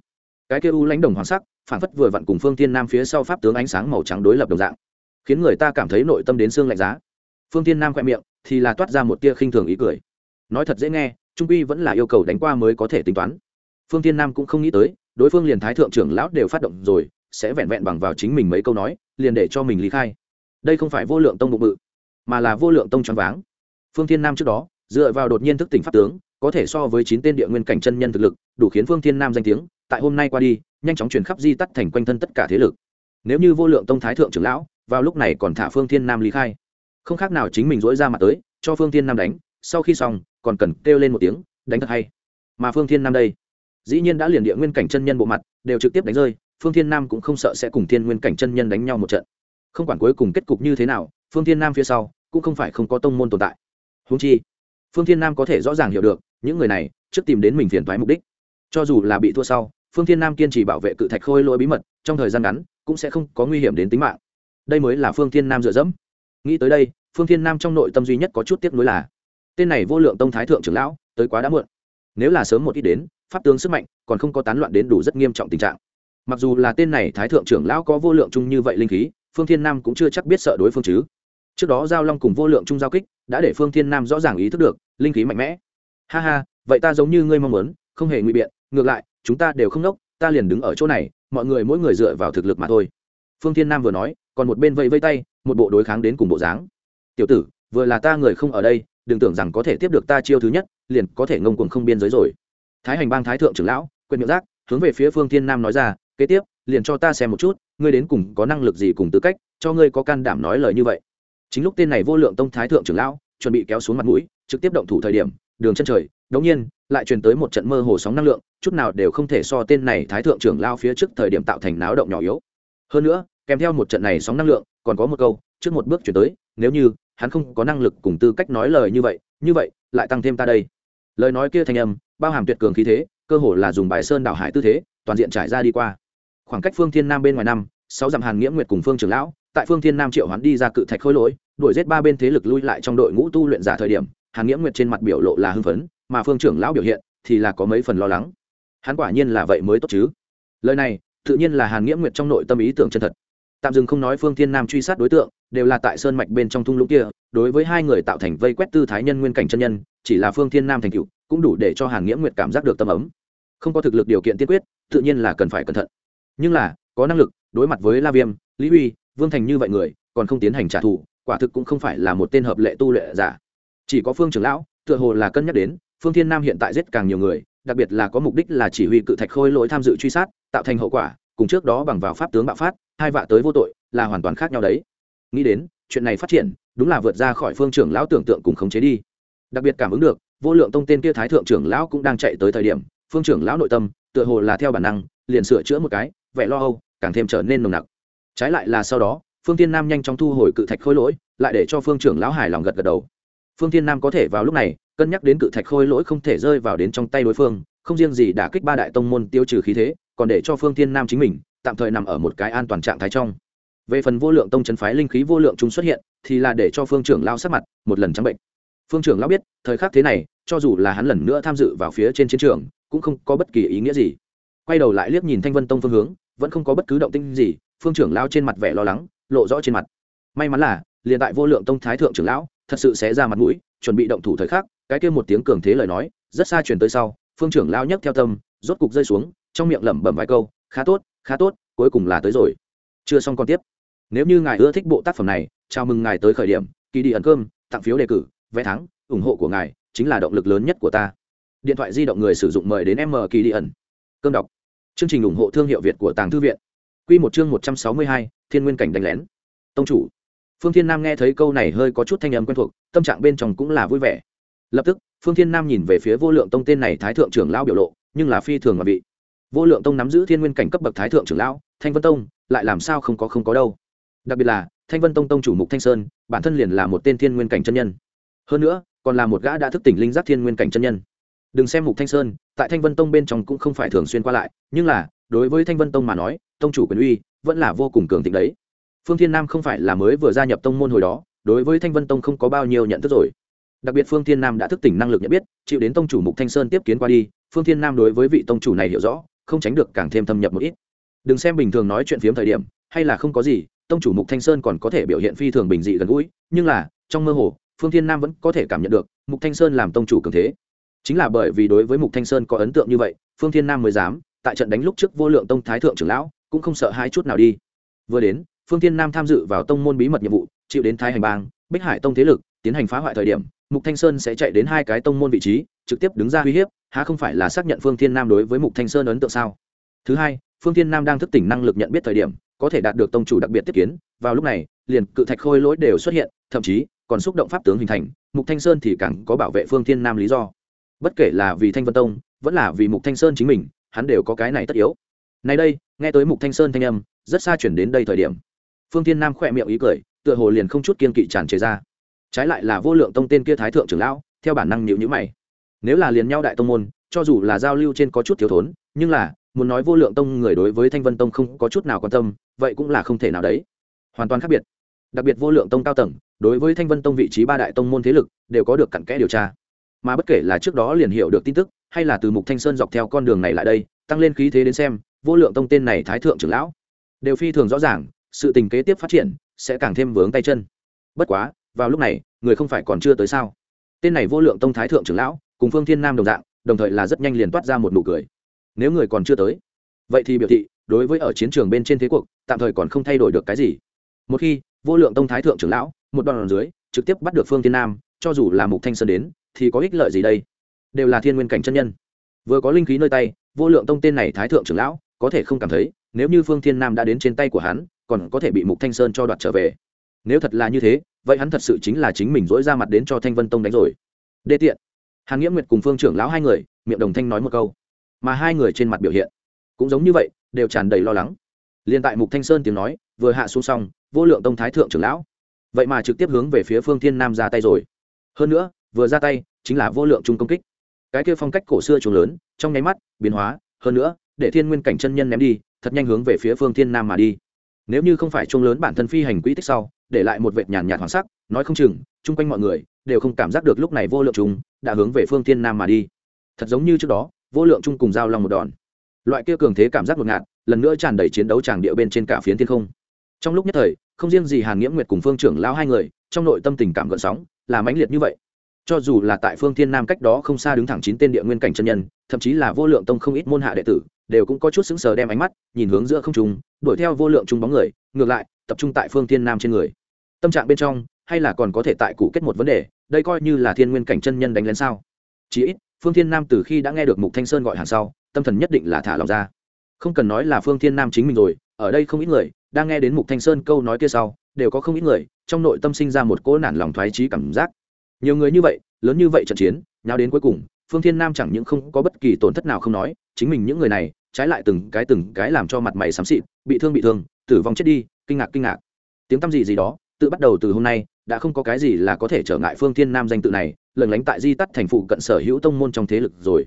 Cái kia u lãnh đồng hoàng sắc phản phất vừa vặn cùng phương tiên nam phía sau pháp tướng ánh sáng màu trắng đối lập đồng dạng, khiến người ta cảm thấy nội tâm đến xương lạnh giá. Phương tiên nam khoe miệng, thì là toát ra một tia khinh thường ý cười. Nói thật dễ nghe, trung quy vẫn là yêu cầu đánh qua mới có thể tính toán. Phương tiên nam cũng không nghĩ tới, đối phương liền thái thượng trưởng lão đều phát động rồi, sẽ vẹn vẹn bằng vào chính mình mấy câu nói, liền để cho mình lý khai. Đây không phải vô lượng tông bụng bự mà là vô lượng tông choáng váng. Phương thiên nam trước đó, dựa vào đột nhiên thức tỉnh pháp tướng, có thể so với chín tên địa nguyên cảnh chân nhân thực lực, đủ khiến phương thiên nam danh tiếng, tại hôm nay qua đi, nhanh chóng truyền khắp di tắt thành quanh thân tất cả thế lực. Nếu như vô lượng tông thái thượng trưởng lão, vào lúc này còn thả phương thiên nam lý khai, không khác nào chính mình dỗi ra mặt tới, cho phương thiên nam đánh, sau khi xong, còn cần kêu lên một tiếng, đánh thật hay. Mà phương thiên nam đây, dĩ nhiên đã liền địa nguyên cảnh chân nhân bộ mặt, đều trực tiếp đánh rơi, phương thiên nam cũng không sợ sẽ cùng thiên nguyên cảnh chân nhân đánh nhau một trận. Không quản cuối cùng kết cục như thế nào phương thiên nam phía sau cũng không phải không có tông môn tồn tại. Húng chi, phương thiên nam có thể rõ ràng hiểu được, những người này trước tìm đến mình phiền thoái mục đích. Cho dù là bị thua sau, phương thiên nam kiên trì bảo vệ cự thạch khôi lỗi bí mật, trong thời gian ngắn cũng sẽ không có nguy hiểm đến tính mạng. Đây mới là phương thiên nam dựa dẫm. Nghĩ tới đây, phương thiên nam trong nội tâm duy nhất có chút tiếc nuối là, tên này vô lượng tông thái thượng trưởng lão, tới quá đã muộn. Nếu là sớm một ít đến, pháp tướng sức mạnh còn không có tán loạn đến đủ rất nghiêm trọng tình trạng. Mặc dù là tên này thái thượng trưởng lão có vô lượng chung như vậy linh khí, phương thiên nam cũng chưa chắc biết sợ đối phương chứ trước đó giao long cùng vô lượng trung giao kích, đã để phương thiên nam rõ ràng ý thức được, linh khí mạnh mẽ. Ha ha, vậy ta giống như ngươi mong muốn, không hề ngụy biện, ngược lại, chúng ta đều không nốc, ta liền đứng ở chỗ này, mọi người mỗi người dựa vào thực lực mà thôi. Phương thiên nam vừa nói, còn một bên vây vây tay, một bộ đối kháng đến cùng bộ dáng. Tiểu tử, vừa là ta người không ở đây, đừng tưởng rằng có thể tiếp được ta chiêu thứ nhất, liền có thể ngông cuồng không biên giới rồi. Thái hành bang thái thượng trưởng lão quyền miệng giác hướng về phía phương thiên nam nói ra, kế tiếp, liền cho ta xem một chút, ngươi đến cùng có năng lực gì cùng tư cách, cho ngươi có can đảm nói lời như vậy chính lúc tên này vô lượng tông thái thượng trưởng lão, chuẩn bị kéo xuống mặt mũi, trực tiếp động thủ thời điểm, đường chân trời, đống nhiên, lại truyền tới một trận mơ hồ sóng năng lượng, chút nào đều không thể so tên này thái thượng trưởng lao phía trước thời điểm tạo thành náo động nhỏ yếu. Hơn nữa, kèm theo một trận này sóng năng lượng, còn có một câu, trước một bước chuyển tới, nếu như, hắn không có năng lực cùng tư cách nói lời như vậy như vậy, lại tăng thêm ta đây. Lời nói kia thành âm, bao hàm tuyệt cường khí thế, cơ hồ là dùng bài sơn đảo hải tư thế, toàn diện trải ra đi qua. Khoảng cách phương thiên nam bên ngoài năm, sáu dặm hàn nghĩa nguyệt cùng phương trưởng lão tại phương thiên nam triệu hoán đi ra cự thạch khôi lỗi, đuổi giết ba bên thế lực lui lại trong đội ngũ tu luyện giả thời điểm, hàn nghĩa nguyệt trên mặt biểu lộ là hưng phấn, mà phương trưởng lão biểu hiện thì là có mấy phần lo lắng. Hắn quả nhiên là vậy mới tốt chứ. Lời này, tự nhiên là hàn nghĩa nguyệt trong nội tâm ý tưởng chân thật. Tạm dừng không nói phương thiên nam truy sát đối tượng, đều là tại sơn mạch bên trong thung lũng kia, đối với hai người tạo thành vây quét tư thái nhân nguyên cảnh chân nhân, chỉ là phương thiên nam thành cựu cũng đủ để cho hàn nghĩa nguyệt cảm giác được tâm ấm. Không có thực lực điều kiện tiên quyết, tự nhiên là cần phải cẩn thận. Nhưng là, có năng lực, đối mặt với la viêm, lý uy vương thành như vậy người, còn không tiến hành trả thù, quả thực cũng không phải là một tên hợp lệ tu lệ giả. Chỉ có phương trưởng lão, tựa hồ là cân nhắc đến, phương thiên nam hiện tại giết càng nhiều người, đặc biệt là có mục đích là chỉ huy cự thạch khôi lỗi tham dự truy sát, tạo thành hậu quả, cùng trước đó bằng vào pháp tướng bạo phát, hai vạ tới vô tội, là hoàn toàn khác nhau đấy. Nghĩ đến, chuyện này phát triển, đúng là vượt ra khỏi phương trưởng lão tưởng tượng cùng khống chế đi. Đặc biệt cảm ứng được, vô lượng tông tên kia thái thượng trưởng lão cũng đang chạy tới thời điểm, phương trưởng lão nội tâm, tựa hồ là theo bản năng, liền sửa chữa một cái, vẻ lo âu, càng thêm trở nên nồng nặc trái lại là sau đó, phương tiên nam nhanh chóng thu hồi cự thạch khôi lỗi, lại để cho phương trưởng lão hài lòng gật gật đầu. Phương tiên nam có thể vào lúc này, cân nhắc đến cự thạch khôi lỗi không thể rơi vào đến trong tay đối phương, không riêng gì đã kích ba đại tông môn tiêu trừ khí thế, còn để cho phương tiên nam chính mình, tạm thời nằm ở một cái an toàn trạng thái trong. Về phần vô lượng tông trấn phái linh khí vô lượng chúng xuất hiện, thì là để cho phương trưởng lao sắc mặt một lần trắng bệnh. Phương trưởng lao biết, thời khắc thế này, cho dù là hắn lần nữa tham dự vào phía trên chiến trường, cũng không có bất kỳ ý nghĩa gì. Quay đầu lại liếc nhìn thanh vân tông phương hướng, vẫn không có bất cứ động tinh gì phương trưởng lao trên mặt vẻ lo lắng, lộ rõ trên mặt. May mắn là, liền tại vô lượng tông thái thượng trưởng lão, thật sự sẽ ra mặt mũi, chuẩn bị động thủ thời khắc, cái kia một tiếng cường thế lời nói, rất xa chuyển tới sau, phương trưởng lao nhấc theo tâm, rốt cục rơi xuống, trong miệng lẩm bẩm vài câu, khá tốt khá tốt, cuối cùng là tới rồi. Chưa xong còn tiếp. Nếu như ngài ưa thích bộ tác phẩm này, chào mừng ngài tới khởi điểm kỳ đi ẩn cơm, tặng phiếu đề cử, vé thắng, ủng hộ của ngài chính là động lực lớn nhất của ta. Điện thoại di động người sử dụng mời đến m kỳ đi ẩn. Cơm đọc. Chương trình ủng hộ thương hiệu việt của tàng thư viện quy một chương một trăm sáu mươi hai, thiên nguyên cảnh đánh lén. Tông chủ. Phương thiên nam nghe thấy câu này hơi có chút thanh âm quen thuộc, tâm trạng bên trong cũng là vui vẻ. Lập tức, phương thiên nam nhìn về phía vô lượng tông tên này thái thượng trưởng lão biểu lộ, nhưng là phi thường mà vị. Vô lượng tông nắm giữ thiên nguyên cảnh cấp bậc thái thượng trưởng lão, thanh vân tông, lại làm sao không có không có đâu. Đặc biệt là, thanh vân tông tông chủ mục thanh sơn, bản thân liền là một tên thiên nguyên cảnh chân nhân. Hơn nữa, còn là một gã đã thức tỉnh linh giác thiên nguyên cảnh chân nhân. Đừng xem mục thanh sơn, tại thanh vân tông bên trong cũng không phải thường xuyên qua lại, nhưng là, đối với thanh vân tông mà nói tông chủ quyền uy, vẫn là vô cùng cường thịnh đấy. Phương thiên nam không phải là mới vừa gia nhập tông môn hồi đó, đối với thanh vân tông không có bao nhiêu nhận thức rồi. Đặc biệt phương thiên nam đã thức tỉnh năng lực nhận biết, chịu đến tông chủ mục thanh sơn tiếp kiến qua đi, phương thiên nam đối với vị tông chủ này hiểu rõ, không tránh được càng thêm thâm nhập một ít. Đừng xem bình thường nói chuyện phiếm thời điểm, hay là không có gì, tông chủ mục thanh sơn còn có thể biểu hiện phi thường bình dị gần gũi, nhưng là, trong mơ hồ, phương thiên nam vẫn có thể cảm nhận được, mục thanh sơn làm tông chủ cường thế. Chính là bởi vì đối với mục thanh sơn có ấn tượng như vậy, phương thiên nam mới dám, tại trận đánh lúc trước vô lượng tông thái thượng trưởng lão cũng không sợ hai chút nào đi. Vừa đến, phương thiên nam tham dự vào tông môn bí mật nhiệm vụ, chịu đến thái hành bang, bích hải tông thế lực, tiến hành phá hoại thời điểm, mục thanh sơn sẽ chạy đến hai cái tông môn vị trí, trực tiếp đứng ra uy hiếp, há không phải là xác nhận phương thiên nam đối với mục thanh sơn ấn tượng sao? Thứ hai, phương thiên nam đang thức tỉnh năng lực nhận biết thời điểm, có thể đạt được tông chủ đặc biệt tiếp kiến, vào lúc này, liền cự thạch khôi lỗi đều xuất hiện, thậm chí, còn xúc động pháp tướng hình thành, mục thanh sơn thì càng có bảo vệ phương thiên nam lý do. Bất kể là vì thanh vân tông, vẫn là vì mục thanh sơn chính mình, hắn đều có cái này tất yếu. Nay đây nghe tới mục thanh sơn thanh âm, rất xa chuyển đến đây thời điểm. Phương tiên nam khỏe miệng ý cười, tựa hồ liền không chút kiên kỵ tràn trề ra. Trái lại là vô lượng tông tên kia thái thượng trưởng lão, theo bản năng nhịu nhữ mày. Nếu là liền nhau đại tông môn, cho dù là giao lưu trên có chút thiếu thốn, nhưng là, muốn nói vô lượng tông người đối với thanh vân tông không có chút nào quan tâm, vậy cũng là không thể nào đấy. Hoàn toàn khác biệt. Đặc biệt vô lượng tông cao tầng, đối với thanh vân tông vị trí ba đại tông môn thế lực, đều có được cặn kẽ điều tra. Mà bất kể là trước đó liền hiểu được tin tức, hay là từ mục thanh sơn dọc theo con đường này lại đây, tăng lên khí thế đến xem vô lượng tông tên này thái thượng trưởng lão, đều phi thường rõ ràng, sự tình kế tiếp phát triển sẽ càng thêm vướng tay chân. Bất quá, vào lúc này, người không phải còn chưa tới sao? Tên này vô lượng tông thái thượng trưởng lão, cùng phương thiên nam đồng dạng, đồng thời là rất nhanh liền toát ra một nụ cười. Nếu người còn chưa tới, vậy thì biểu thị, đối với ở chiến trường bên trên thế cuộc, tạm thời còn không thay đổi được cái gì. Một khi, vô lượng tông thái thượng trưởng lão, một đoàn dưới, trực tiếp bắt được phương thiên nam, cho dù là mục thanh sơn đến, thì có ích lợi gì đây? Đều là thiên nguyên cảnh chân nhân. Vừa có linh khí nơi tay, vô lượng tông tên này thái thượng trưởng lão có thể không cảm thấy, nếu như phương thiên nam đã đến trên tay của hắn, còn có thể bị mục thanh sơn cho đoạt trở về. Nếu thật là như thế, vậy hắn thật sự chính là chính mình dỗi ra mặt đến cho thanh vân tông đánh rồi. Đê tiện. Hàn nghĩa nguyệt cùng phương trưởng lão hai người, miệng đồng thanh nói một câu. Mà hai người trên mặt biểu hiện cũng giống như vậy, đều tràn đầy lo lắng. Liền tại mục thanh sơn tiếng nói, vừa hạ xuống xong, vô lượng tông thái thượng trưởng lão. Vậy mà trực tiếp hướng về phía phương thiên nam ra tay rồi. Hơn nữa, vừa ra tay, chính là vô lượng trung công kích. Cái kia phong cách cổ xưa trùng lớn, trong nháy mắt, biến hóa. Hơn nữa để thiên nguyên cảnh chân nhân ném đi, thật nhanh hướng về phía phương thiên nam mà đi. Nếu như không phải chung lớn bản thân phi hành quỹ tích sau, để lại một vệt nhàn nhạt hoàng sắc, nói không chừng, chung quanh mọi người đều không cảm giác được lúc này vô lượng chúng đã hướng về phương thiên nam mà đi. Thật giống như trước đó, vô lượng chung cùng giao long một đòn. Loại kia cường thế cảm giác ngột ngạt, lần nữa tràn đầy chiến đấu tràng địa bên trên cả phiến thiên không. Trong lúc nhất thời, không riêng gì hàn nghĩa nguyệt cùng phương trưởng lao hai người, trong nội tâm tình cảm gợn sóng, là mãnh liệt như vậy. Cho dù là tại phương thiên nam cách đó không xa đứng thẳng chín tên địa nguyên cảnh chân nhân, thậm chí là vô lượng tông không ít môn hạ đệ tử đều cũng có chút sững sờ đem ánh mắt nhìn hướng giữa không trung, đuổi theo vô lượng trung bóng người, ngược lại, tập trung tại phương thiên nam trên người. Tâm trạng bên trong, hay là còn có thể tại cụ kết một vấn đề, đây coi như là thiên nguyên cảnh chân nhân đánh lén sao? Chí ít, phương thiên nam từ khi đã nghe được mục thanh sơn gọi hàng sau, tâm thần nhất định là thả lòng ra. Không cần nói là phương thiên nam chính mình rồi, ở đây không ít người, đang nghe đến mục thanh sơn câu nói kia sau, đều có không ít người, trong nội tâm sinh ra một cỗ nản lòng thoái trí cảm giác. Nhiều người như vậy, lớn như vậy trận chiến nhau đến cuối cùng, phương thiên nam chẳng những không có bất kỳ tổn thất nào không nói, chính mình những người này trái lại từng cái từng cái làm cho mặt mày xám xịt, bị thương bị thương, tử vong chết đi, kinh ngạc kinh ngạc. Tiếng tăm gì gì đó, tự bắt đầu từ hôm nay, đã không có cái gì là có thể trở ngại phương thiên nam danh tự này, lần lánh tại di tắt thành phụ cận sở hữu tông môn trong thế lực rồi.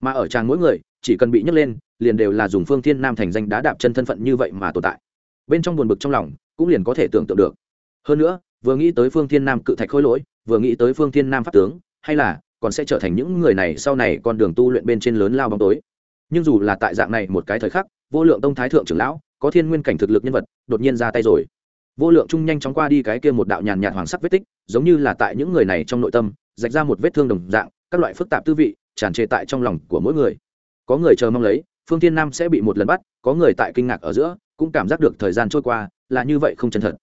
Mà ở trang mỗi người, chỉ cần bị nhấc lên, liền đều là dùng phương thiên nam thành danh đá đạp chân thân phận như vậy mà tồn tại. Bên trong buồn bực trong lòng, cũng liền có thể tưởng tượng được. Hơn nữa, vừa nghĩ tới phương thiên nam cự thạch khôi lỗi, vừa nghĩ tới phương thiên nam pháp tướng, hay là còn sẽ trở thành những người này sau này con đường tu luyện bên trên lớn lao bóng tối nhưng dù là tại dạng này một cái thời khắc, vô lượng tông thái thượng trưởng lão, có thiên nguyên cảnh thực lực nhân vật, đột nhiên ra tay rồi. Vô lượng trung nhanh chóng qua đi cái kia một đạo nhàn nhạt hoàng sắc vết tích, giống như là tại những người này trong nội tâm, rạch ra một vết thương đồng dạng, các loại phức tạp tư vị, tràn trề tại trong lòng của mỗi người. Có người chờ mong lấy, phương thiên nam sẽ bị một lần bắt, có người tại kinh ngạc ở giữa, cũng cảm giác được thời gian trôi qua, là như vậy không chân thật.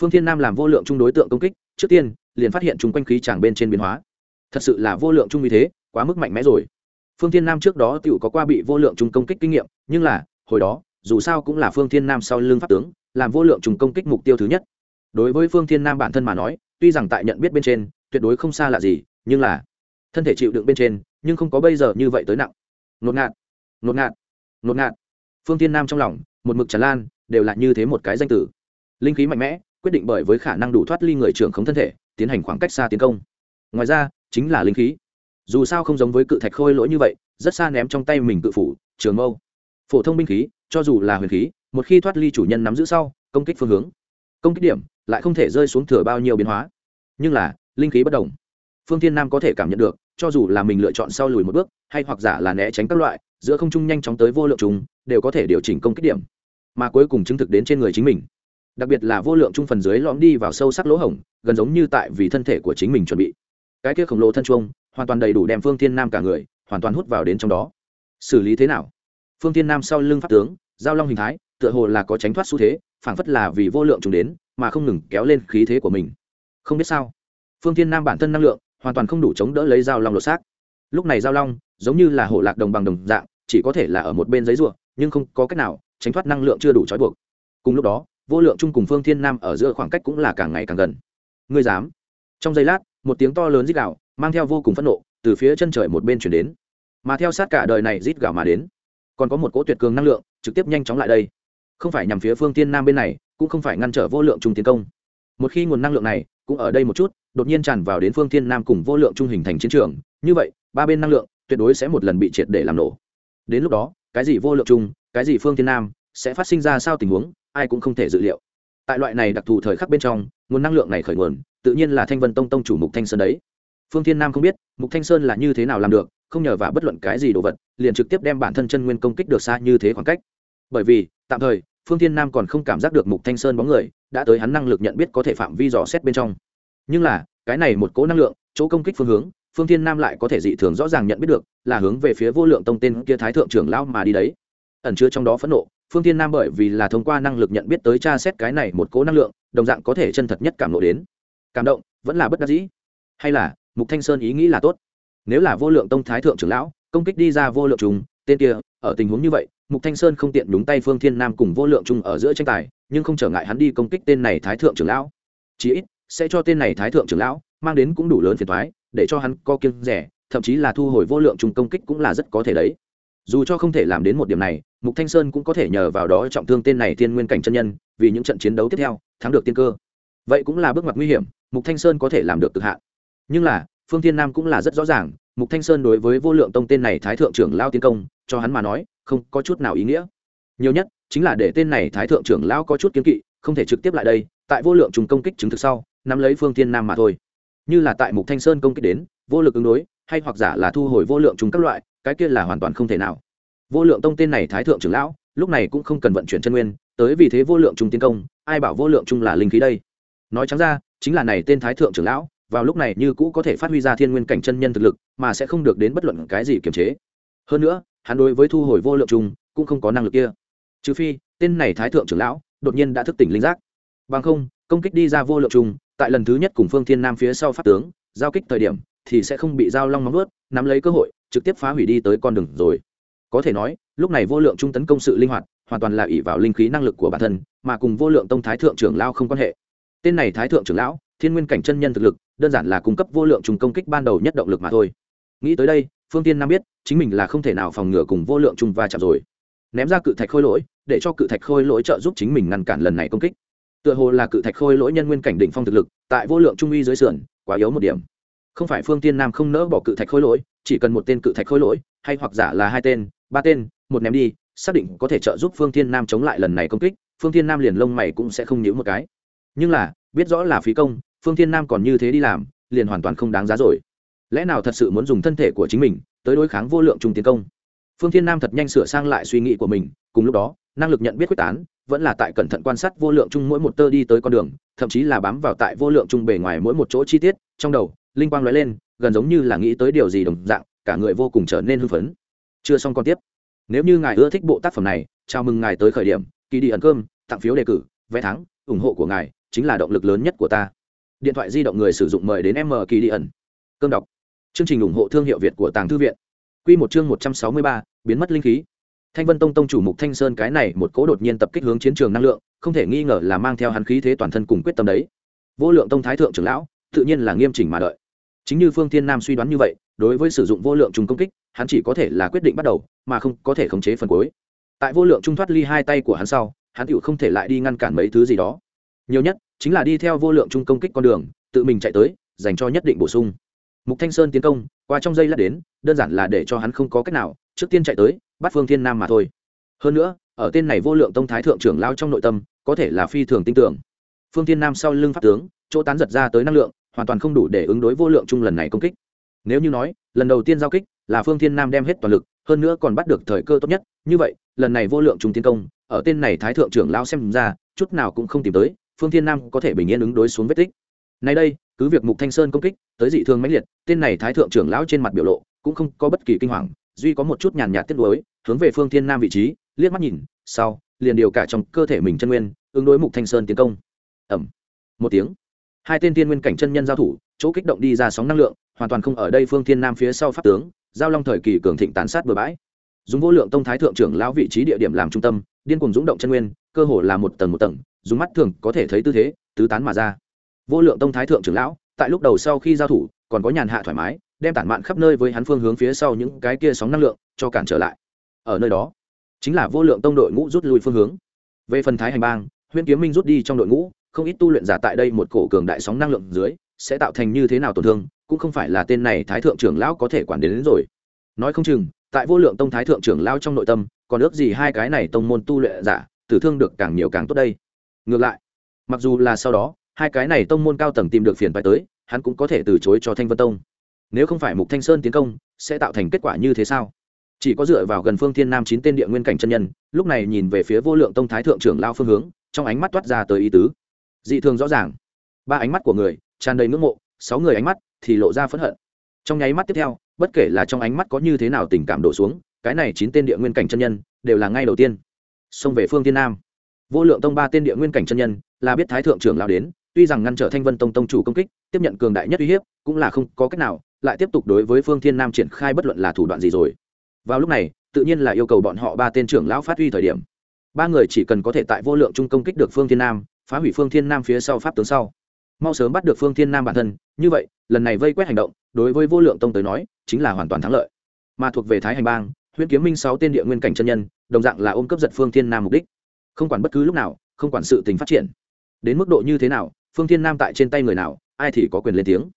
Phương thiên nam làm vô lượng chung đối tượng công kích, trước tiên, liền phát hiện chúng quanh khí tràng bên trên biến hóa. Thật sự là vô lượng chung như thế, quá mức mạnh mẽ rồi phương thiên nam trước đó tựu có qua bị vô lượng trùng công kích kinh nghiệm, nhưng là, hồi đó, dù sao cũng là phương thiên nam sau lưng pháp tướng, làm vô lượng trùng công kích mục tiêu thứ nhất. Đối với phương thiên nam bản thân mà nói, tuy rằng tại nhận biết bên trên, tuyệt đối không xa lạ gì, nhưng là, thân thể chịu đựng bên trên, nhưng không có bây giờ như vậy tới nặng. Ngột ngạt ngột ngạt ngột ngạt. Phương thiên nam trong lòng, một mực tràn lan, đều là như thế một cái danh tử linh khí mạnh mẽ, quyết định bởi với khả năng đủ thoát ly người trưởng khống thân thể, tiến hành khoảng cách xa tiến công. Ngoài ra, chính là linh khí dù sao không giống với cự thạch khôi lỗi như vậy, rất xa ném trong tay mình cự phủ, trường mâu. Phổ thông binh khí, cho dù là huyền khí, một khi thoát ly chủ nhân nắm giữ sau, công kích phương hướng, công kích điểm lại không thể rơi xuống thừa bao nhiêu biến hóa. Nhưng là, linh khí bất đồng. Phương thiên nam có thể cảm nhận được, cho dù là mình lựa chọn sau lùi một bước, hay hoặc giả là né tránh các loại, giữa không trung nhanh chóng tới vô lượng chúng đều có thể điều chỉnh công kích điểm. Mà cuối cùng chứng thực đến trên người chính mình. Đặc biệt là vô lượng trung phần dưới lõm đi vào sâu sắc lỗ hổng, gần giống như tại vì thân thể của chính mình chuẩn bị. Cái kia khổng lồ thân chuông hoàn toàn đầy đủ đem phương thiên nam cả người hoàn toàn hút vào đến trong đó. Xử lý thế nào? Phương thiên nam sau lưng pháp tướng, giao long hình thái, tựa hồ là có tránh thoát xu thế, phảng phất là vì vô lượng chúng đến, mà không ngừng kéo lên khí thế của mình. Không biết sao, phương thiên nam bản thân năng lượng hoàn toàn không đủ chống đỡ lấy giao long lột xác. Lúc này giao long giống như là hổ lạc đồng bằng đồng dạng, chỉ có thể là ở một bên giấy ruộng nhưng không có cách nào tránh thoát năng lượng chưa đủ trói buộc. Cùng lúc đó, vô lượng chung cùng phương thiên nam ở giữa khoảng cách cũng là càng ngày càng gần. Ngươi dám? Trong giây lát, một tiếng to lớn rít đạo mang theo vô cùng phẫn nộ, từ phía chân trời một bên chuyển đến. Mà theo sát cả đời này rít gào mà đến, còn có một cỗ tuyệt cường năng lượng trực tiếp nhanh chóng lại đây. Không phải nhằm phía phương tiên nam bên này, cũng không phải ngăn trở vô lượng trung tiến công. Một khi nguồn năng lượng này cũng ở đây một chút, đột nhiên tràn vào đến phương tiên nam cùng vô lượng trung hình thành chiến trường. Như vậy, ba bên năng lượng tuyệt đối sẽ một lần bị triệt để làm nổ. Đến lúc đó, cái gì vô lượng trung, cái gì phương tiên nam sẽ phát sinh ra sao tình huống, ai cũng không thể dự liệu. Tại loại này đặc thù thời khắc bên trong, nguồn năng lượng này khởi nguồn, tự nhiên là thanh vân tông tông chủ mục thanh sơn đấy phương thiên nam không biết, mục thanh sơn là như thế nào làm được, không nhờ vào bất luận cái gì đồ vật, liền trực tiếp đem bản thân chân nguyên công kích được xa như thế khoảng cách. Bởi vì, tạm thời, phương thiên nam còn không cảm giác được mục thanh sơn bóng người, đã tới hắn năng lực nhận biết có thể phạm vi dò xét bên trong. Nhưng là, cái này một cố năng lượng, chỗ công kích phương hướng, phương thiên nam lại có thể dị thường rõ ràng nhận biết được, là hướng về phía vô lượng tông tên kia thái thượng trưởng lão mà đi đấy. Ẩn chứa trong đó phẫn nộ, phương thiên nam bởi vì là thông qua năng lực nhận biết tới tra xét cái này một cố năng lượng, đồng dạng có thể chân thật nhất cảm nộ đến. Cảm động, vẫn là bất đắc dĩ. Hay là mục thanh sơn ý nghĩ là tốt. Nếu là vô lượng tông thái thượng trưởng lão công kích đi ra vô lượng trùng tên kia ở tình huống như vậy mục thanh sơn không tiện đúng tay phương thiên nam cùng vô lượng trùng ở giữa tranh tài nhưng không trở ngại hắn đi công kích tên này thái thượng trưởng lão. Chí ít sẽ cho tên này thái thượng trưởng lão mang đến cũng đủ lớn phiền toái, để cho hắn co kiêng rẻ thậm chí là thu hồi vô lượng trùng công kích cũng là rất có thể đấy. Dù cho không thể làm đến một điểm này mục thanh sơn cũng có thể nhờ vào đó trọng thương tên này Thiên nguyên cảnh chân nhân vì những trận chiến đấu tiếp theo thắng được tiên cơ. Vậy cũng là bước ngoặt nguy hiểm mục thanh sơn có thể làm được cực hạn nhưng là, phương thiên nam cũng là rất rõ ràng, mục thanh sơn đối với vô lượng tông tên này thái thượng trưởng lao tiến công, cho hắn mà nói, không có chút nào ý nghĩa. Nhiều nhất, chính là để tên này thái thượng trưởng lao có chút kiến kỵ, không thể trực tiếp lại đây, tại vô lượng trùng công kích chứng thực sau, nắm lấy phương thiên nam mà thôi. Như là tại mục thanh sơn công kích đến, vô lực ứng đối, hay hoặc giả là thu hồi vô lượng trùng các loại, cái kia là hoàn toàn không thể nào. Vô lượng tông tên này thái thượng trưởng lão, lúc này cũng không cần vận chuyển chân nguyên, tới vì thế vô lượng trùng tiến công, ai bảo vô lượng trùng là linh khí đây? Nói trắng ra, chính là này tên thái thượng trưởng lão vào lúc này như cũ có thể phát huy ra thiên nguyên cảnh chân nhân thực lực, mà sẽ không được đến bất luận cái gì kiềm chế. Hơn nữa, hắn đối với thu hồi vô lượng trùng cũng không có năng lực kia. Trừ phi, tên này thái thượng trưởng lão đột nhiên đã thức tỉnh linh giác. Bằng không, công kích đi ra vô lượng trùng. tại lần thứ nhất cùng phương thiên nam phía sau phát tướng giao kích thời điểm, thì sẽ không bị giao long móng ướt nắm lấy cơ hội, trực tiếp phá hủy đi tới con đường rồi. Có thể nói, lúc này vô lượng trung tấn công sự linh hoạt, hoàn toàn là ỷ vào linh khí năng lực của bản thân, mà cùng vô lượng tông thái thượng trưởng lão không quan hệ. Tên này thái thượng trưởng lão, thiên nguyên cảnh chân nhân thực lực đơn giản là cung cấp vô lượng trùng công kích ban đầu nhất động lực mà thôi. Nghĩ tới đây, phương tiên nam biết, chính mình là không thể nào phòng ngừa cùng vô lượng trùng va chạm rồi. Ném ra cự thạch khôi lỗi, để cho cự thạch khôi lỗi trợ giúp chính mình ngăn cản lần này công kích. Tựa hồ là cự thạch khôi lỗi nhân nguyên cảnh đỉnh phong thực lực, tại vô lượng trung uy dưới sườn, quá yếu một điểm. Không phải phương tiên nam không nỡ bỏ cự thạch khôi lỗi, chỉ cần một tên cự thạch khôi lỗi, hay hoặc giả là hai tên, ba tên, một ném đi, xác định có thể trợ giúp phương tiên nam chống lại lần này công kích, phương tiên nam liền lông mày cũng sẽ không nhíu một cái. Nhưng là, biết rõ là phí công phương thiên nam còn như thế đi làm, liền hoàn toàn không đáng giá rồi. Lẽ nào thật sự muốn dùng thân thể của chính mình tới đối kháng vô lượng trung tiến công? Phương thiên nam thật nhanh sửa sang lại suy nghĩ của mình, cùng lúc đó, năng lực nhận biết quyết tán, vẫn là tại cẩn thận quan sát vô lượng chung mỗi một tơ đi tới con đường, thậm chí là bám vào tại vô lượng chung bề ngoài mỗi một chỗ chi tiết, trong đầu, linh quang lóe lên, gần giống như là nghĩ tới điều gì đồng dạng, cả người vô cùng trở nên hưng phấn. Chưa xong còn tiếp. Nếu như ngài ưa thích bộ tác phẩm này, chào mừng ngài tới khởi điểm kỳ đi ẩn cơm, tặng phiếu đề cử, vé thắng, ủng hộ của ngài chính là động lực lớn nhất của ta điện thoại di động người sử dụng mời đến m kỳ đi ẩn. Cơm đọc. Chương trình ủng hộ thương hiệu việt của tàng thư viện. Q một chương một trăm sáu mươi ba, biến mất linh khí. Thanh vân tông tông chủ mục thanh sơn cái này một cố đột nhiên tập kích hướng chiến trường năng lượng, không thể nghi ngờ là mang theo hắn khí thế toàn thân cùng quyết tâm đấy. Vô lượng tông thái thượng trưởng lão, tự nhiên là nghiêm chỉnh mà đợi. Chính như phương thiên nam suy đoán như vậy, đối với sử dụng vô lượng trùng công kích, hắn chỉ có thể là quyết định bắt đầu, mà không có thể khống chế phần cuối. Tại vô lượng trung thoát ly hai tay của hắn sau, hắn tựu không thể lại đi ngăn cản mấy thứ gì đó. Nhiều nhất chính là đi theo vô lượng trung công kích con đường, tự mình chạy tới, dành cho nhất định bổ sung. Mục thanh sơn tiến công, qua trong dây lát đến, đơn giản là để cho hắn không có cách nào, trước tiên chạy tới, bắt phương thiên nam mà thôi. Hơn nữa, ở tên này vô lượng tông thái thượng trưởng lao trong nội tâm, có thể là phi thường tin tưởng. Phương thiên nam sau lưng pháp tướng, chỗ tán giật ra tới năng lượng, hoàn toàn không đủ để ứng đối vô lượng chung lần này công kích. Nếu như nói, lần đầu tiên giao kích là phương thiên nam đem hết toàn lực, hơn nữa còn bắt được thời cơ tốt nhất, như vậy, lần này vô lượng chung tiến công, ở tên này thái thượng trưởng lao xem ra, chút nào cũng không tìm tới phương thiên nam có thể bình yên ứng đối xuống vết tích. Nay đây, cứ việc mục thanh sơn công kích, tới dị thương mãnh liệt, tên này thái thượng trưởng lão trên mặt biểu lộ cũng không có bất kỳ kinh hoàng, duy có một chút nhàn nhạt tiếc nuối, hướng về phương thiên nam vị trí, liếc mắt nhìn, sau, liền điều cả trong cơ thể mình chân nguyên, ứng đối mục thanh sơn tiến công. Ẩm một tiếng. Hai tên tiên nguyên cảnh chân nhân giao thủ, chỗ kích động đi ra sóng năng lượng, hoàn toàn không ở đây phương thiên nam phía sau pháp tướng, giao long thời kỳ cường thịnh tàn sát bừa bãi. Dùng vô lượng tông thái thượng trưởng lão vị trí địa điểm làm trung tâm, điên cùng dũng động chân nguyên cơ hồ là một tầng một tầng dùng mắt thường có thể thấy tư thế tứ tán mà ra. Vô lượng tông thái thượng trưởng lão tại lúc đầu sau khi giao thủ còn có nhàn hạ thoải mái đem tản mạn khắp nơi với hắn phương hướng phía sau những cái kia sóng năng lượng cho cản trở lại. Ở nơi đó chính là vô lượng tông đội ngũ rút lui phương hướng. Về phần thái hành bang huyễn kiếm minh rút đi trong đội ngũ không ít tu luyện giả tại đây một cổ cường đại sóng năng lượng dưới sẽ tạo thành như thế nào tổn thương cũng không phải là tên này thái thượng trưởng lão có thể quản đến, đến rồi. Nói không chừng tại vô lượng tông thái thượng trưởng lão trong nội tâm còn ước gì hai cái này tông môn tu luyện giả tử thương được càng nhiều càng tốt đây. Ngược lại, mặc dù là sau đó, hai cái này tông môn cao tầng tìm được phiền phải tới, hắn cũng có thể từ chối cho thanh vân tông. Nếu không phải mục thanh sơn tiến công, sẽ tạo thành kết quả như thế sao? Chỉ có dựa vào gần phương thiên nam chín tên địa nguyên cảnh chân nhân, lúc này nhìn về phía vô lượng tông thái thượng trưởng lao phương hướng, trong ánh mắt toát ra tới ý tứ. Dị thường rõ ràng. Ba ánh mắt của người, tràn đầy ngưỡng mộ, sáu người ánh mắt thì lộ ra phẫn hận. Trong nháy mắt tiếp theo, bất kể là trong ánh mắt có như thế nào tình cảm đổ xuống, cái này chín tên địa nguyên cảnh chân nhân, đều là ngay đầu tiên xông về phương tiên nam. Vô lượng tông ba tên địa nguyên cảnh chân nhân, là biết thái thượng trưởng lao đến, tuy rằng ngăn trở thanh vân tông tông chủ công kích, tiếp nhận cường đại nhất uy hiếp, cũng là không có cách nào, lại tiếp tục đối với phương thiên nam triển khai bất luận là thủ đoạn gì rồi. Vào lúc này, tự nhiên là yêu cầu bọn họ ba tên trưởng lão phát huy thời điểm. Ba người chỉ cần có thể tại vô lượng trung công kích được phương thiên nam, phá hủy phương thiên nam phía sau pháp tướng sau. Mau sớm bắt được phương thiên nam bản thân, như vậy, lần này vây quét hành động, đối với vô lượng tông tới nói, chính là hoàn toàn thắng lợi. Mà thuộc về thái hành bang huyện kiếm minh sáu tên địa nguyên cảnh chân nhân đồng dạng là ôm cấp giật phương thiên nam mục đích. Không quản bất cứ lúc nào, không quản sự tình phát triển. Đến mức độ như thế nào, phương thiên nam tại trên tay người nào, ai thì có quyền lên tiếng.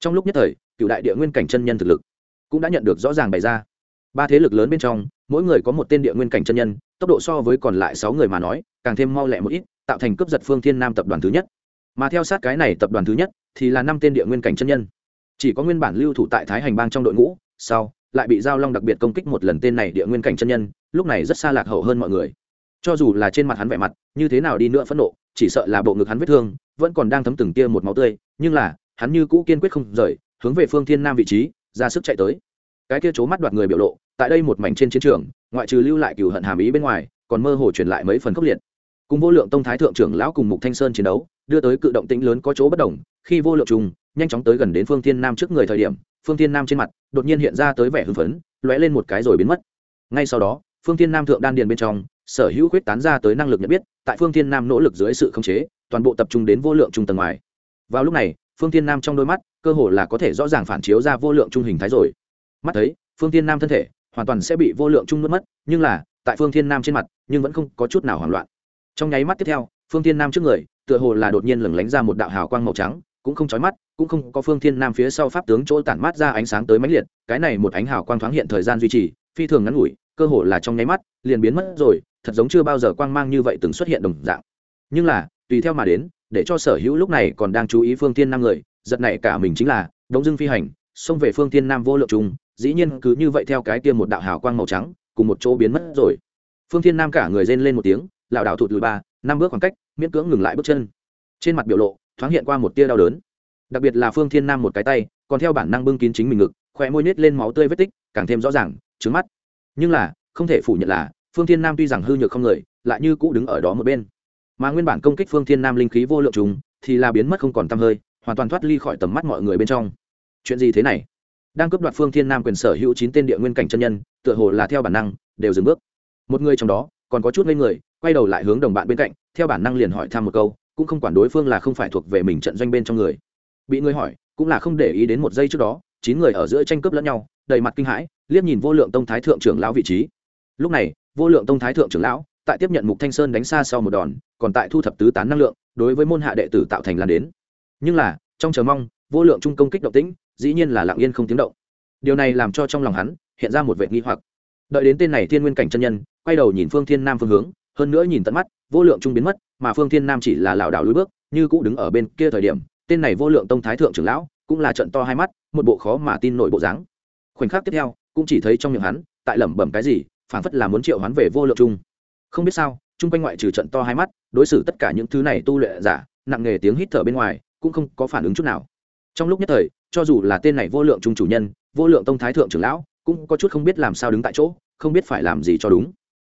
Trong lúc nhất thời, cựu đại địa nguyên cảnh chân nhân thực lực cũng đã nhận được rõ ràng bày ra. Ba thế lực lớn bên trong, mỗi người có một tên địa nguyên cảnh chân nhân, tốc độ so với còn lại sáu người mà nói, càng thêm mau lẹ một ít, tạo thành cướp giật phương thiên nam tập đoàn thứ nhất. Mà theo sát cái này tập đoàn thứ nhất, thì là năm tên địa nguyên cảnh chân nhân. Chỉ có nguyên bản lưu thủ tại thái hành bang trong đội ngũ, sau, lại bị giao long đặc biệt công kích một lần tên này địa nguyên cảnh chân nhân lúc này rất xa lạc hậu hơn mọi người. Cho dù là trên mặt hắn vẻ mặt, như thế nào đi nữa phẫn nộ, chỉ sợ là bộ ngực hắn vết thương, vẫn còn đang thấm từng tia một máu tươi, nhưng là, hắn như cũ kiên quyết không rời, hướng về phương thiên nam vị trí, ra sức chạy tới. Cái kia c mắt đoạt người biểu lộ, tại đây một mảnh trên chiến trường, ngoại trừ lưu lại cửu hận hàm ý bên ngoài, còn mơ hồ truyền lại mấy phần khốc liệt. Cùng vô lượng tông thái thượng trưởng lão cùng mục thanh sơn chiến đấu, đưa tới cự động tĩnh lớn có chỗ bất đồng, khi vô lượng trùng, nhanh chóng tới gần đến phương thiên nam trước người thời điểm, phương thiên nam trên mặt, đột nhiên hiện ra tới vẻ hưng phấn, lóe lên một cái rồi biến mất. Ngay sau đó phương thiên nam thượng đan điền bên trong, sở hữu khuyết tán ra tới năng lực nhận biết, tại phương thiên nam nỗ lực dưới sự khống chế, toàn bộ tập trung đến vô lượng trung tầng ngoài. Vào lúc này, phương thiên nam trong đôi mắt, cơ hồ là có thể rõ ràng phản chiếu ra vô lượng trung hình thái rồi. Mắt thấy, phương thiên nam thân thể hoàn toàn sẽ bị vô lượng trung nuốt mất, nhưng là, tại phương thiên nam trên mặt, nhưng vẫn không có chút nào hoảng loạn. Trong nháy mắt tiếp theo, phương thiên nam trước người, tựa hồ là đột nhiên lửng lánh ra một đạo hào quang màu trắng, cũng không chói mắt, cũng không có phương thiên nam phía sau pháp tướng chỗ tản mát ra ánh sáng tới mãnh liệt, cái này một ánh hào quang thoáng hiện thời gian duy trì, phi thường ngắn ngủi cơ hồ là trong nháy mắt, liền biến mất rồi, thật giống chưa bao giờ quang mang như vậy từng xuất hiện đồng dạng. Nhưng là, tùy theo mà đến, để cho sở hữu lúc này còn đang chú ý phương thiên nam người, giật này cả mình chính là, đống dưng phi hành, xông về phương thiên nam vô lượng trùng, dĩ nhiên cứ như vậy theo cái kia một đạo hào quang màu trắng, cùng một chỗ biến mất rồi. Phương thiên nam cả người rên lên một tiếng, lảo đảo thụt lùi ba, năm bước khoảng cách, miễn cưỡng ngừng lại bước chân. Trên mặt biểu lộ, thoáng hiện qua một tia đau đớn. Đặc biệt là phương thiên nam một cái tay, còn theo bản năng bưng kín chính mình ngực khỏe môi nết lên máu tươi vết tích, càng thêm rõ ràng trứng mắt nhưng là, không thể phủ nhận là, phương thiên nam tuy rằng hư nhược không người, lại như cũ đứng ở đó một bên. Mà nguyên bản công kích phương thiên nam linh khí vô lượng trùng, thì là biến mất không còn t hơi, hoàn toàn thoát ly khỏi tầm mắt mọi người bên trong. Chuyện gì thế này? Đang cướp đoạt phương thiên nam quyền sở hữu chín tên địa nguyên cảnh chân nhân, tựa hồ là theo bản năng, đều dừng bước. Một người trong đó, còn có chút ngây người, quay đầu lại hướng đồng bạn bên cạnh, theo bản năng liền hỏi thăm một câu, cũng không quản đối phương là không phải thuộc về mình trận doanh bên trong người. Bị người hỏi, cũng là không để ý đến một giây trước đó, chín người ở giữa tranh cướp lẫn nhau đầy mặt kinh hãi, liếc nhìn vô lượng tông thái thượng trưởng lão vị trí. Lúc này, vô lượng tông thái thượng trưởng lão, tại tiếp nhận mục thanh sơn đánh xa sau một đòn, còn tại thu thập tứ tán năng lượng, đối với môn hạ đệ tử tạo thành lan đến. Nhưng là, trong chờ mong, vô lượng trung công kích động tĩnh, dĩ nhiên là lặng yên không tiếng động. Điều này làm cho trong lòng hắn, hiện ra một vệ nghi hoặc. Đợi đến tên này thiên nguyên cảnh chân nhân, quay đầu nhìn phương thiên nam phương hướng, hơn nữa nhìn tận mắt, vô lượng trung biến mất, mà phương thiên nam chỉ là lảo đảo lùi bước, như cũ đứng ở bên kia thời điểm, tên này vô lượng tông thái thượng trưởng lão, cũng là trận to hai mắt, một bộ khó mà tin nổi bộ dáng khoảnh khắc tiếp theo, cũng chỉ thấy trong miệng hắn, tại lẩm bẩm cái gì, phảng phất là muốn triệu hắn về vô lượng trung. Không biết sao chung quanh ngoại trừ trận to hai mắt, đối xử tất cả những thứ này tu lệ giả, nặng nghề tiếng hít thở bên ngoài, cũng không có phản ứng chút nào. Trong lúc nhất thời, cho dù là tên này vô lượng trung chủ nhân, vô lượng tông thái thượng trưởng lão, cũng có chút không biết làm sao đứng tại chỗ, không biết phải làm gì cho đúng.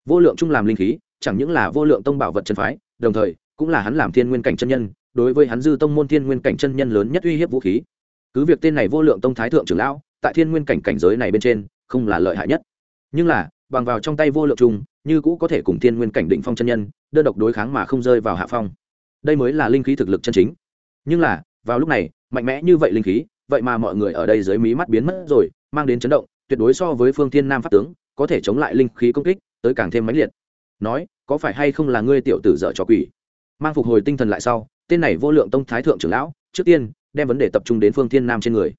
Vô lượng trung làm linh khí, chẳng những là vô lượng tông bảo vật chân phái, đồng thời, cũng là hắn làm thiên nguyên cảnh chân nhân, đối với hắn dư tông môn thiên nguyên cảnh chân nhân lớn nhất uy hiếp vũ khí. Cứ việc tên này vô lượng tông thái thượng trưởng lão tại thiên nguyên cảnh cảnh giới này bên trên, không là lợi hại nhất. Nhưng là, bằng vào trong tay vô lượng trung như cũ có thể cùng thiên nguyên cảnh định phong chân nhân, đơn độc đối kháng mà không rơi vào hạ phong. Đây mới là linh khí thực lực chân chính. Nhưng là, vào lúc này, mạnh mẽ như vậy linh khí, vậy mà mọi người ở đây dưới mí mắt biến mất rồi, mang đến chấn động, tuyệt đối so với phương thiên nam pháp tướng, có thể chống lại linh khí công kích, tới càng thêm mãnh liệt. Nói, có phải hay không là ngươi tiểu tử dở trò quỷ? Mang phục hồi tinh thần lại sau, tên này vô lượng tông thái thượng trưởng lão, trước tiên, đem vấn đề tập trung đến phương thiên nam trên người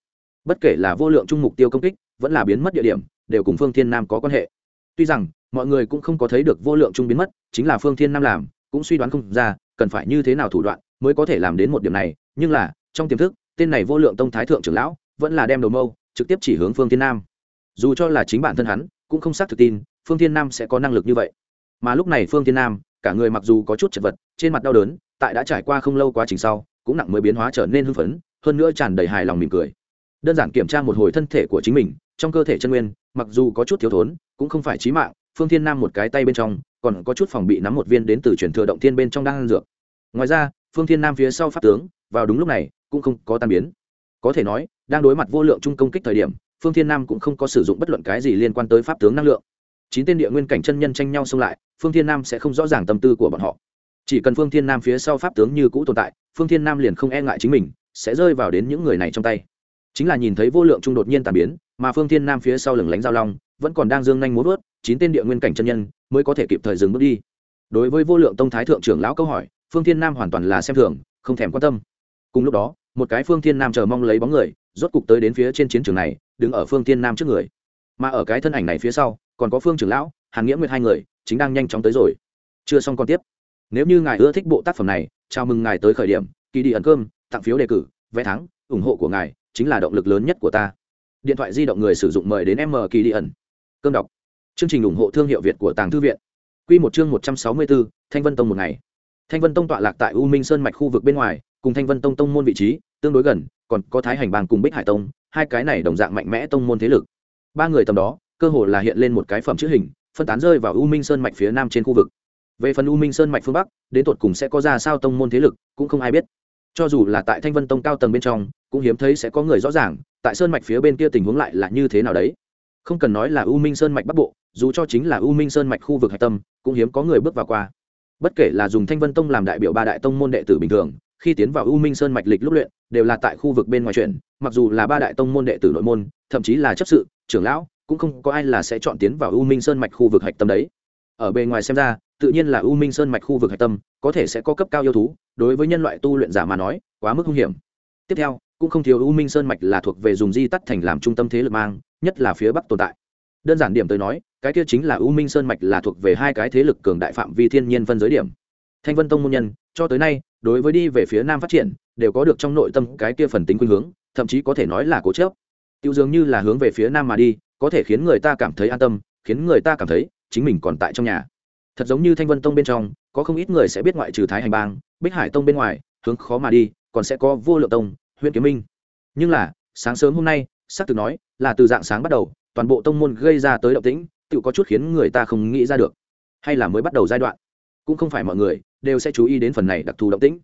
bất kể là vô lượng chung mục tiêu công kích, vẫn là biến mất địa điểm, đều cùng phương thiên nam có quan hệ. Tuy rằng, mọi người cũng không có thấy được vô lượng chung biến mất, chính là phương thiên nam làm, cũng suy đoán không ra, cần phải như thế nào thủ đoạn mới có thể làm đến một điểm này, nhưng là, trong tiềm thức, tên này vô lượng tông thái thượng trưởng lão, vẫn là đem đầu mâu, trực tiếp chỉ hướng phương thiên nam. Dù cho là chính bản thân hắn, cũng không xác thực tin, phương thiên nam sẽ có năng lực như vậy. Mà lúc này phương thiên nam, cả người mặc dù có chút chật vật, trên mặt đau đớn, tại đã trải qua không lâu quá trình sau, cũng nặng mới biến hóa trở nên hưng phấn, hơn nữa tràn đầy hài lòng mỉm cười đơn giản kiểm tra một hồi thân thể của chính mình, trong cơ thể chân nguyên, mặc dù có chút thiếu thốn, cũng không phải trí mạng, phương thiên nam một cái tay bên trong, còn có chút phòng bị nắm một viên đến từ truyền thừa động thiên bên trong đang ăn dược. Ngoài ra, phương thiên nam phía sau pháp tướng, vào đúng lúc này, cũng không có tan biến. Có thể nói, đang đối mặt vô lượng chung công kích thời điểm, phương thiên nam cũng không có sử dụng bất luận cái gì liên quan tới pháp tướng năng lượng. Chín tên địa nguyên cảnh chân nhân tranh nhau xông lại, phương thiên nam sẽ không rõ ràng tâm tư của bọn họ. Chỉ cần phương thiên nam phía sau pháp tướng như cũ tồn tại, phương thiên nam liền không e ngại chính mình, sẽ rơi vào đến những người này trong tay chính là nhìn thấy vô lượng trung đột nhiên tàn biến, mà phương thiên nam phía sau lửng lánh giao long, vẫn còn đang dương nhanh muốn vớt chín tên địa nguyên cảnh chân nhân mới có thể kịp thời dừng bước đi. Đối với vô lượng tông thái thượng trưởng lão câu hỏi, phương thiên nam hoàn toàn là xem thường, không thèm quan tâm. Cùng lúc đó, một cái phương thiên nam chờ mong lấy bóng người, rốt cục tới đến phía trên chiến trường này, đứng ở phương thiên nam trước người. Mà ở cái thân ảnh này phía sau, còn có phương trưởng lão, hàn nghĩa nguyệt hai người, chính đang nhanh chóng tới rồi. Chưa xong còn tiếp. Nếu như ngài ưa thích bộ tác phẩm này, chào mừng ngài tới khởi điểm kỳ đi ẩn cơm, tặng phiếu đề cử, vé thắng, ủng hộ của ngài chính là động lực lớn nhất của ta. Điện thoại di động người sử dụng mời đến m kỳ đi ẩn. Cơm đọc. Chương trình ủng hộ thương hiệu việt của tàng thư viện. Q một chương một trăm sáu mươi bốn, thanh vân tông một ngày. Thanh vân tông tọa lạc tại u minh sơn mạch khu vực bên ngoài, cùng thanh vân tông tông môn vị trí tương đối gần, còn có thái hành bang cùng bích hải tông, hai cái này đồng dạng mạnh mẽ tông môn thế lực. Ba người tầm đó, cơ hồ là hiện lên một cái phẩm chữ hình, phân tán rơi vào u minh sơn mạch phía nam trên khu vực. Về phần u minh sơn mạch phương bắc, đến tột cùng sẽ có ra sao tông môn thế lực, cũng không ai biết cho dù là tại thanh vân tông cao tầng bên trong, cũng hiếm thấy sẽ có người rõ ràng, tại sơn mạch phía bên kia tình huống lại là như thế nào đấy. Không cần nói là u minh sơn mạch bắc bộ, dù cho chính là u minh sơn mạch khu vực hạch tâm, cũng hiếm có người bước vào qua. Bất kể là dùng thanh vân tông làm đại biểu ba đại tông môn đệ tử bình thường, khi tiến vào u minh sơn mạch lịch lúc luyện, đều là tại khu vực bên ngoài chuyện mặc dù là ba đại tông môn đệ tử nội môn, thậm chí là chấp sự, trưởng lão, cũng không có ai là sẽ chọn tiến vào u minh sơn mạch khu vực hạch tâm đấy. Ở bề ngoài xem ra tự nhiên là u minh sơn mạch khu vực hạch tâm, có thể sẽ có cấp cao yêu thú, đối với nhân loại tu luyện giả mà nói, quá mức hung hiểm. Tiếp theo, cũng không thiếu u minh sơn mạch là thuộc về dùng di tắt thành làm trung tâm thế lực mang, nhất là phía bắc tồn tại. Đơn giản điểm tới nói, cái kia chính là u minh sơn mạch là thuộc về hai cái thế lực cường đại phạm vi thiên nhiên phân giới điểm. Thanh vân tông môn nhân, cho tới nay, đối với đi về phía nam phát triển, đều có được trong nội tâm cái kia phần tính khuynh hướng, thậm chí có thể nói là cố chớp tiêu dường như là hướng về phía nam mà đi, có thể khiến người ta cảm thấy an tâm, khiến người ta cảm thấy chính mình còn tại trong nhà thật giống như thanh vân tông bên trong, có không ít người sẽ biết ngoại trừ thái hành bang, bích hải tông bên ngoài, hướng khó mà đi, còn sẽ có vô lượng tông huyện kiếm minh. Nhưng là, sáng sớm hôm nay xác từ nói là từ dạng sáng bắt đầu, toàn bộ tông môn gây ra tới động tĩnh tự có chút khiến người ta không nghĩ ra được. Hay là mới bắt đầu giai đoạn. Cũng không phải mọi người đều sẽ chú ý đến phần này đặc thù động tĩnh.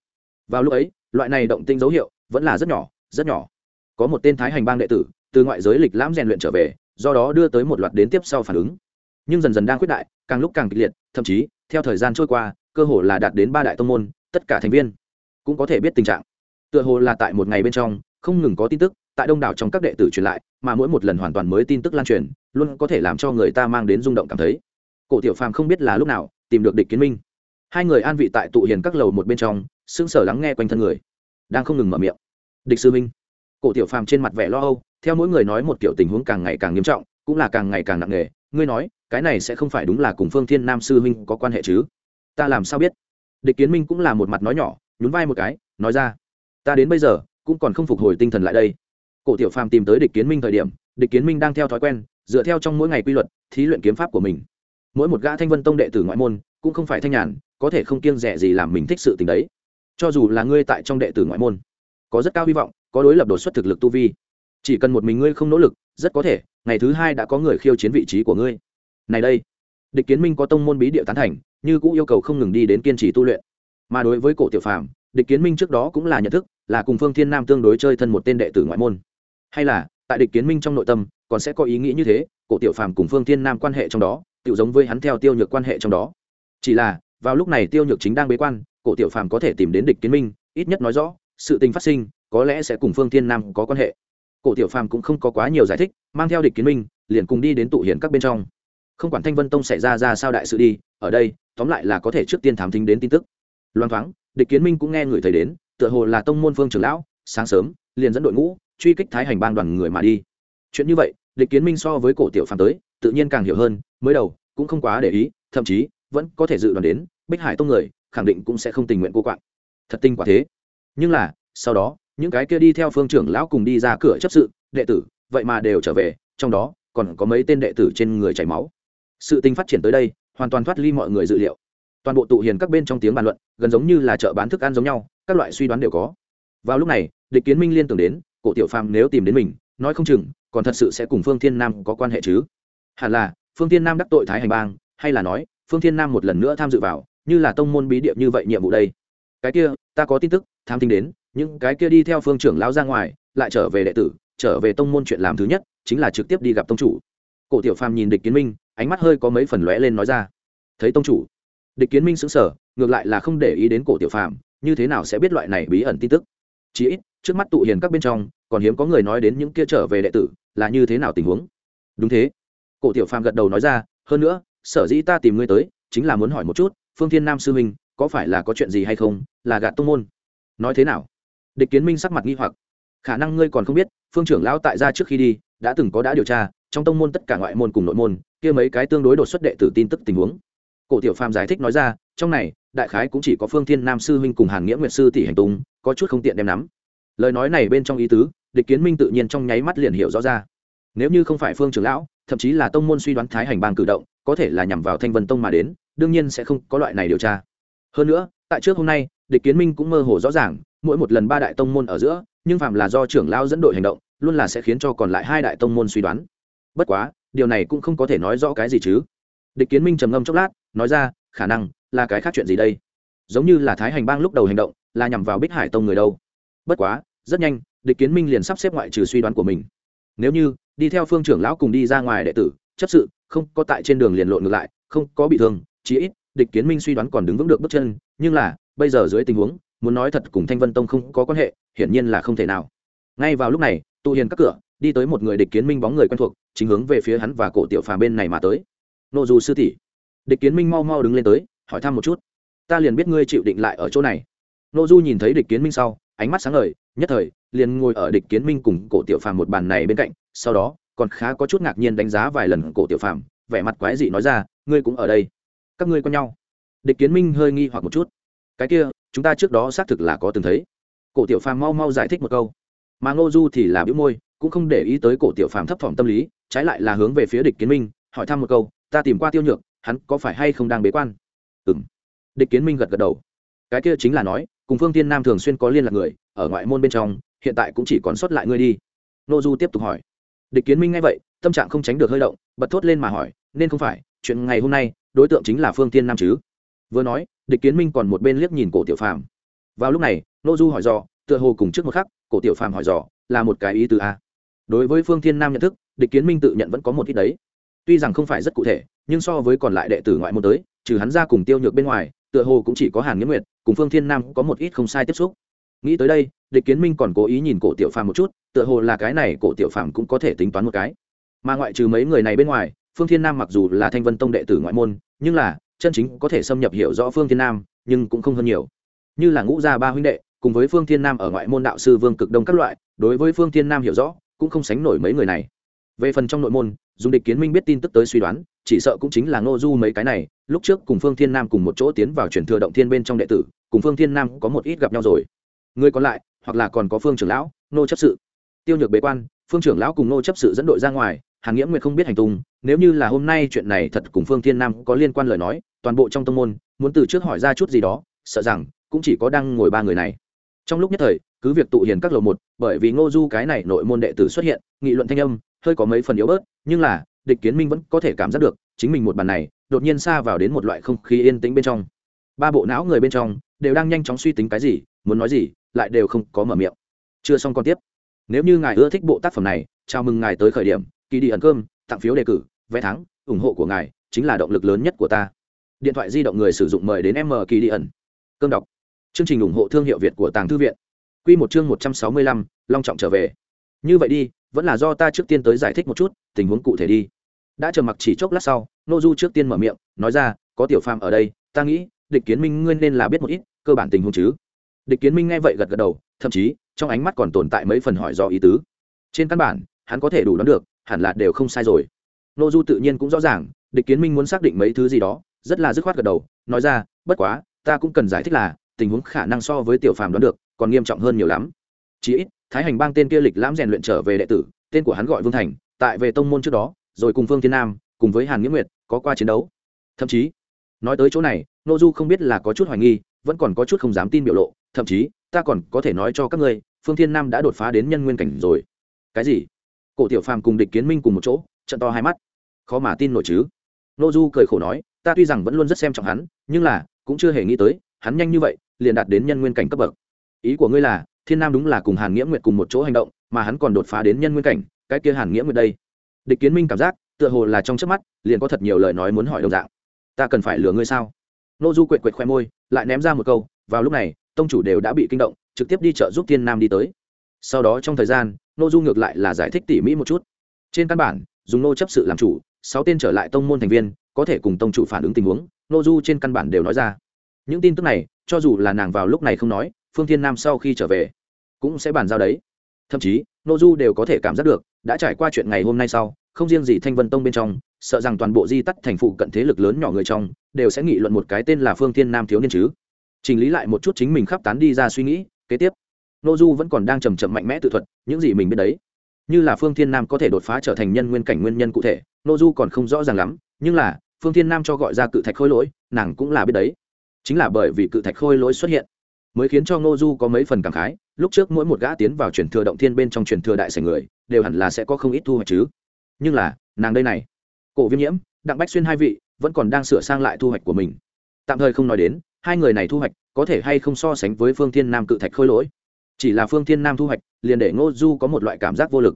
Vào lúc ấy, loại này động tĩnh dấu hiệu vẫn là rất nhỏ rất nhỏ. Có một tên thái hành bang đệ tử, từ ngoại giới lịch lãm rèn luyện trở về, do đó đưa tới một loạt đến tiếp sau phản ứng. Nhưng dần dần đang quyết đại càng lúc càng kịch liệt, thậm chí, theo thời gian trôi qua, cơ hồ là đạt đến ba đại tông môn, tất cả thành viên cũng có thể biết tình trạng. Tựa hồ là tại một ngày bên trong, không ngừng có tin tức, tại đông đảo trong các đệ tử truyền lại, mà mỗi một lần hoàn toàn mới tin tức lan truyền, luôn có thể làm cho người ta mang đến rung động cảm thấy. Cổ tiểu phàm không biết là lúc nào, tìm được địch kiến minh. Hai người an vị tại tụ hiền các lầu một bên trong, sững sờ lắng nghe quanh thân người, đang không ngừng mở miệng. Địch sư minh. Cổ tiểu phàm trên mặt vẻ lo âu, theo mỗi người nói một kiểu tình huống càng ngày càng nghiêm trọng, cũng là càng ngày càng nặng nề ngươi nói, cái này sẽ không phải đúng là cùng phương thiên nam sư huynh có quan hệ chứ? Ta làm sao biết? Địch kiến minh cũng là một mặt nói nhỏ, nhún vai một cái, nói ra, ta đến bây giờ, cũng còn không phục hồi tinh thần lại đây. Cổ tiểu phàm tìm tới địch kiến minh thời điểm, địch kiến minh đang theo thói quen, dựa theo trong mỗi ngày quy luật, thí luyện kiếm pháp của mình. Mỗi một gã thanh vân tông đệ tử ngoại môn, cũng không phải thanh nhàn, có thể không kiêng rẻ gì làm mình thích sự tình đấy. Cho dù là ngươi tại trong đệ tử ngoại môn, có rất cao hy vọng, có đối lập đột xuất thực lực tu vi chỉ cần một mình ngươi không nỗ lực, rất có thể, ngày thứ hai đã có người khiêu chiến vị trí của ngươi. Này đây, địch kiến minh có tông môn bí địa tán thành, như cũng yêu cầu không ngừng đi đến kiên trì tu luyện. Mà đối với cổ tiểu phàm, địch kiến minh trước đó cũng là nhận thức, là cùng phương thiên nam tương đối chơi thân một tên đệ tử ngoại môn. Hay là, tại địch kiến minh trong nội tâm, còn sẽ có ý nghĩ như thế, cổ tiểu phàm cùng phương thiên nam quan hệ trong đó tự giống với hắn theo tiêu nhược quan hệ trong đó. Chỉ là, vào lúc này tiêu nhược chính đang bế quan, cổ tiểu phàm có thể tìm đến địch kiến minh, ít nhất nói rõ, sự tình phát sinh, có lẽ sẽ cùng phương thiên nam có quan hệ cổ tiểu phàm cũng không có quá nhiều giải thích, mang theo địch kiến minh, liền cùng đi đến tụ hiển các bên trong. Không quản thanh vân tông xảy ra ra sao đại sự đi, ở đây, tóm lại là có thể trước tiên thám thính đến tin tức. Loan thoáng, địch kiến minh cũng nghe người thấy đến, tựa hồ là tông môn phương trưởng lão, sáng sớm, liền dẫn đội ngũ, truy kích thái hành bang đoàn người mà đi. Chuyện như vậy, địch kiến minh so với cổ tiểu phàm tới, tự nhiên càng hiểu hơn, mới đầu, cũng không quá để ý, thậm chí, vẫn có thể dự đoán đến, bích hải tông người, khẳng định cũng sẽ không tình nguyện cô quạng. Thật tinh quả thế. Nhưng là, sau đó những cái kia đi theo phương trưởng lão cùng đi ra cửa chấp sự, đệ tử, vậy mà đều trở về, trong đó còn có mấy tên đệ tử trên người chảy máu. Sự tình phát triển tới đây, hoàn toàn thoát ly mọi người dự liệu. Toàn bộ tụ hiền các bên trong tiếng bàn luận, gần giống như là chợ bán thức ăn giống nhau, các loại suy đoán đều có. Vào lúc này, địch kiến minh liên tưởng đến, cổ tiểu phàm nếu tìm đến mình, nói không chừng, còn thật sự sẽ cùng phương thiên nam có quan hệ chứ. Hẳn là, phương thiên nam đắc tội thái hành bang, hay là nói, phương thiên nam một lần nữa tham dự vào, như là tông môn bí địa như vậy nhiệm vụ đây. Cái kia, ta có tin tức tham tính đến những cái kia đi theo phương trưởng lão ra ngoài lại trở về đệ tử trở về tông môn chuyện làm thứ nhất chính là trực tiếp đi gặp tông chủ. Cổ tiểu phàm nhìn địch kiến minh ánh mắt hơi có mấy phần lóe lên nói ra. Thấy tông chủ địch kiến minh sững sờ ngược lại là không để ý đến cổ tiểu phàm như thế nào sẽ biết loại này bí ẩn tin tức? Chí ít trước mắt tụ hiền các bên trong còn hiếm có người nói đến những kia trở về đệ tử là như thế nào tình huống? Đúng thế. Cổ tiểu phàm gật đầu nói ra hơn nữa sở dĩ ta tìm ngươi tới chính là muốn hỏi một chút phương thiên nam sư huynh, có phải là có chuyện gì hay không? Là gạt tông môn. Nói thế nào? Địch kiến minh sắc mặt nghi hoặc. Khả năng ngươi còn không biết, phương trưởng lão tại gia trước khi đi, đã từng có đã điều tra, trong tông môn tất cả ngoại môn cùng nội môn, kia mấy cái tương đối đột xuất đệ tử tin tức tình huống. Cổ tiểu phàm giải thích nói ra, trong này, đại khái cũng chỉ có phương thiên nam sư huynh cùng hàn nghĩa nguyệt sư tỷ hành tùng có chút không tiện đem nắm. Lời nói này bên trong ý tứ, địch kiến minh tự nhiên trong nháy mắt liền hiểu rõ ra. Nếu như không phải phương trưởng lão, thậm chí là tông môn suy đoán thái hành bang cử động, có thể là nhằm vào thanh vân tông mà đến, đương nhiên sẽ không có loại này điều tra. Hơn nữa, tại trước hôm nay, địch kiến minh cũng mơ hồ rõ ràng mỗi một lần ba đại tông môn ở giữa, nhưng phạm là do trưởng lão dẫn đội hành động, luôn là sẽ khiến cho còn lại hai đại tông môn suy đoán. Bất quá, điều này cũng không có thể nói rõ cái gì chứ. Địch kiến minh trầm ngâm chốc lát, nói ra, khả năng, là cái khác chuyện gì đây? Giống như là thái hành bang lúc đầu hành động, là nhằm vào bích hải tông người đâu. Bất quá, rất nhanh, địch kiến minh liền sắp xếp ngoại trừ suy đoán của mình. Nếu như, đi theo phương trưởng lão cùng đi ra ngoài đệ tử, chấp sự, không có tại trên đường liền lộn ngược lại, không có bị thương, chí ít, địch kiến minh suy đoán còn đứng vững được bước chân, nhưng là, bây giờ dưới tình huống muốn nói thật cùng thanh vân tông không có quan hệ, hiển nhiên là không thể nào. Ngay vào lúc này tụ hiền các cửa, đi tới một người địch kiến minh bóng người quen thuộc, chính hướng về phía hắn và cổ tiểu phàm bên này mà tới. Nô dù sư tỷ. Địch kiến minh mau mau đứng lên tới, hỏi thăm một chút. Ta liền biết ngươi chịu định lại ở chỗ này. Nô du nhìn thấy địch kiến minh sau, ánh mắt sáng ngời, nhất thời, liền ngồi ở địch kiến minh cùng cổ tiểu phàm một bàn này bên cạnh, sau đó, còn khá có chút ngạc nhiên đánh giá vài lần cổ tiểu phàm, vẻ mặt quái dị nói ra, ngươi cũng ở đây. Các ngươi có nhau. Địch kiến minh hơi nghi hoặc một chút. Cái kia chúng ta trước đó xác thực là có từng thấy. Cổ tiểu phàm mau mau giải thích một câu. Mà ngô du thì là bĩu môi, cũng không để ý tới cổ tiểu phàm thấp thỏm tâm lý, trái lại là hướng về phía địch kiến minh, hỏi thăm một câu, ta tìm qua tiêu nhược, hắn có phải hay không đang bế quan? Ừ m địch kiến minh gật gật đầu. Cái kia chính là nói, cùng phương tiên nam thường xuyên có liên lạc người, ở ngoại môn bên trong, hiện tại cũng chỉ còn sót lại ngươi đi. Nô du tiếp tục hỏi. Địch kiến minh nghe vậy, tâm trạng không tránh được hơi động, bật thốt lên mà hỏi, nên không phải, chuyện ngày hôm nay, đối tượng chính là phương tiên nam chứ? Vừa nói địch kiến minh còn một bên liếc nhìn cổ tiểu phàm. Vào lúc này nô du hỏi dò, tựa hồ cùng trước một khắc, cổ tiểu phàm hỏi dò, là một cái ý từ a. Đối với phương thiên nam nhận thức, địch kiến minh tự nhận vẫn có một ít đấy. Tuy rằng không phải rất cụ thể, nhưng so với còn lại đệ tử ngoại môn tới, trừ hắn ra cùng tiêu nhược bên ngoài, tựa hồ cũng chỉ có hàn nghĩa nguyệt, cùng phương thiên nam có một ít không sai tiếp xúc. Nghĩ tới đây, địch kiến minh còn cố ý nhìn cổ tiểu phàm một chút, tựa hồ là cái này cổ tiểu phàm cũng có thể tính toán một cái. Mà ngoại trừ mấy người này bên ngoài, phương thiên nam mặc dù là thanh vân tông đệ tử ngoại môn, nhưng là chân chính có thể xâm nhập hiểu rõ phương thiên nam, nhưng cũng không hơn nhiều. Như là ngũ gia ba huynh đệ, cùng với phương thiên nam ở ngoại môn đạo sư vương cực đông các loại, đối với phương thiên nam hiểu rõ, cũng không sánh nổi mấy người này. Về phần trong nội môn, dùng địch kiến minh biết tin tức tới suy đoán, chỉ sợ cũng chính là ngô du mấy cái này, lúc trước cùng phương thiên nam cùng một chỗ tiến vào chuyển thừa động thiên bên trong đệ tử, cùng phương thiên nam có một ít gặp nhau rồi. Người còn lại, hoặc là còn có phương trưởng lão nô chấp sự. Tiêu nhược bế quan, phương trưởng lão cùng nô chấp sự dẫn đội ra ngoài hàng nghĩa nguyệt không biết hành tung, nếu như là hôm nay chuyện này thật cùng phương thiên nam có liên quan lời nói, toàn bộ trong tông môn, muốn từ trước hỏi ra chút gì đó, sợ rằng cũng chỉ có đang ngồi ba người này. Trong lúc nhất thời, cứ việc tụ hiền các lầu một, bởi vì ngô du cái này nội môn đệ tử xuất hiện, nghị luận thanh âm, hơi có mấy phần yếu bớt, nhưng là, địch kiến minh vẫn có thể cảm giác được, chính mình một bàn này, đột nhiên xa vào đến một loại không khí yên tĩnh bên trong. Ba bộ não người bên trong, đều đang nhanh chóng suy tính cái gì, muốn nói gì, lại đều không có mở miệng. Chưa xong còn tiếp. Nếu như ngài ưa thích bộ tác phẩm này, chào mừng ngài tới khởi điểm kỳ đi ẩn cơm, tặng phiếu đề cử, vé thắng, ủng hộ của ngài chính là động lực lớn nhất của ta. Điện thoại di động người sử dụng mời đến m kỳ đi ẩn. Cơm đọc. Chương trình ủng hộ thương hiệu việt của tàng thư viện. Q một chương một trăm sáu mươi lăm, long trọng trở về. Như vậy đi, vẫn là do ta trước tiên tới giải thích một chút, tình huống cụ thể đi. Đã chờ mặc chỉ chốc lát sau, nô du trước tiên mở miệng, nói ra, có tiểu phàm ở đây, ta nghĩ, địch kiến minh ngươi nên là biết một ít, cơ bản tình huống chứ. Địch kiến minh nghe vậy gật gật đầu, thậm chí, trong ánh mắt còn tồn tại mấy phần hỏi do ý tứ. Trên căn bản, hắn có thể đủ đoán được hẳn là đều không sai rồi. Nô du tự nhiên cũng rõ ràng, địch kiến minh muốn xác định mấy thứ gì đó, rất là dứt khoát gật đầu, nói ra, bất quá, ta cũng cần giải thích là, tình huống khả năng so với tiểu phàm đoán được, còn nghiêm trọng hơn nhiều lắm. Chí ít, thái hành bang tên kia lịch lãm rèn luyện trở về đệ tử, tên của hắn gọi vương thành, tại về tông môn trước đó, rồi cùng phương thiên nam, cùng với hàn nghĩa nguyệt, có qua chiến đấu. Thậm chí, nói tới chỗ này, nô du không biết là có chút hoài nghi, vẫn còn có chút không dám tin biểu lộ, thậm chí, ta còn có thể nói cho các ngươi, phương thiên nam đã đột phá đến nhân nguyên cảnh rồi. Cái gì? Cổ tiểu phàm cùng địch kiến minh cùng một chỗ, trận to hai mắt. Khó mà tin nổi chứ. Nô du cười khổ nói, ta tuy rằng vẫn luôn rất xem trọng hắn, nhưng là, cũng chưa hề nghĩ tới, hắn nhanh như vậy, liền đạt đến nhân nguyên cảnh cấp bậc. Ý của ngươi là, thiên nam đúng là cùng hàn nghĩa nguyệt cùng một chỗ hành động, mà hắn còn đột phá đến nhân nguyên cảnh, cái kia hàn nghĩa nguyệt đây. Địch kiến minh cảm giác, tựa hồ là trong trước mắt, liền có thật nhiều lời nói muốn hỏi đồng dạng. Ta cần phải lừa ngươi sao? Nô du quệt quệt khoe môi, lại ném ra một câu, vào lúc này, tông chủ đều đã bị kinh động, trực tiếp đi chợ giúp thiên nam đi tới sau đó trong thời gian nô du ngược lại là giải thích tỉ mỹ một chút. Trên căn bản, dùng nô chấp sự làm chủ, sáu tên trở lại tông môn thành viên, có thể cùng tông chủ phản ứng tình huống nô du trên căn bản đều nói ra. Những tin tức này, cho dù là nàng vào lúc này không nói, phương thiên nam sau khi trở về, cũng sẽ bàn giao đấy. Thậm chí nô du đều có thể cảm giác được, đã trải qua chuyện ngày hôm nay sau, không riêng gì thanh vân tông bên trong, sợ rằng toàn bộ di tắt thành phụ cận thế lực lớn nhỏ người trong, đều sẽ nghị luận một cái tên là phương thiên nam thiếu niên chứ. Chỉnh lý lại một chút chính mình khắp tán đi ra suy nghĩ, kế tiếp nô du vẫn còn đang trầm trầm mạnh mẽ tự thuật, những gì mình biết đấy. Như là phương thiên nam có thể đột phá trở thành nhân nguyên cảnh nguyên nhân cụ thể, nô du còn không rõ ràng lắm, nhưng là, phương thiên nam cho gọi ra cự thạch khôi lỗi, nàng cũng là biết đấy. Chính là bởi vì cự thạch khôi lỗi xuất hiện, mới khiến cho ngô du có mấy phần cảm khái, lúc trước mỗi một gã tiến vào truyền thừa động thiên bên trong truyền thừa đại sảnh người, đều hẳn là sẽ có không ít thu hoạch chứ. Nhưng là, nàng đây này, cổ viêm nhiễm, đặng bách xuyên hai vị, vẫn còn đang sửa sang lại thu hoạch của mình. Tạm thời không nói đến, hai người này thu hoạch, có thể hay không so sánh với phương thiên nam cự thạch khôi lỗi chỉ là phương thiên nam thu hoạch, liền để ngô du có một loại cảm giác vô lực.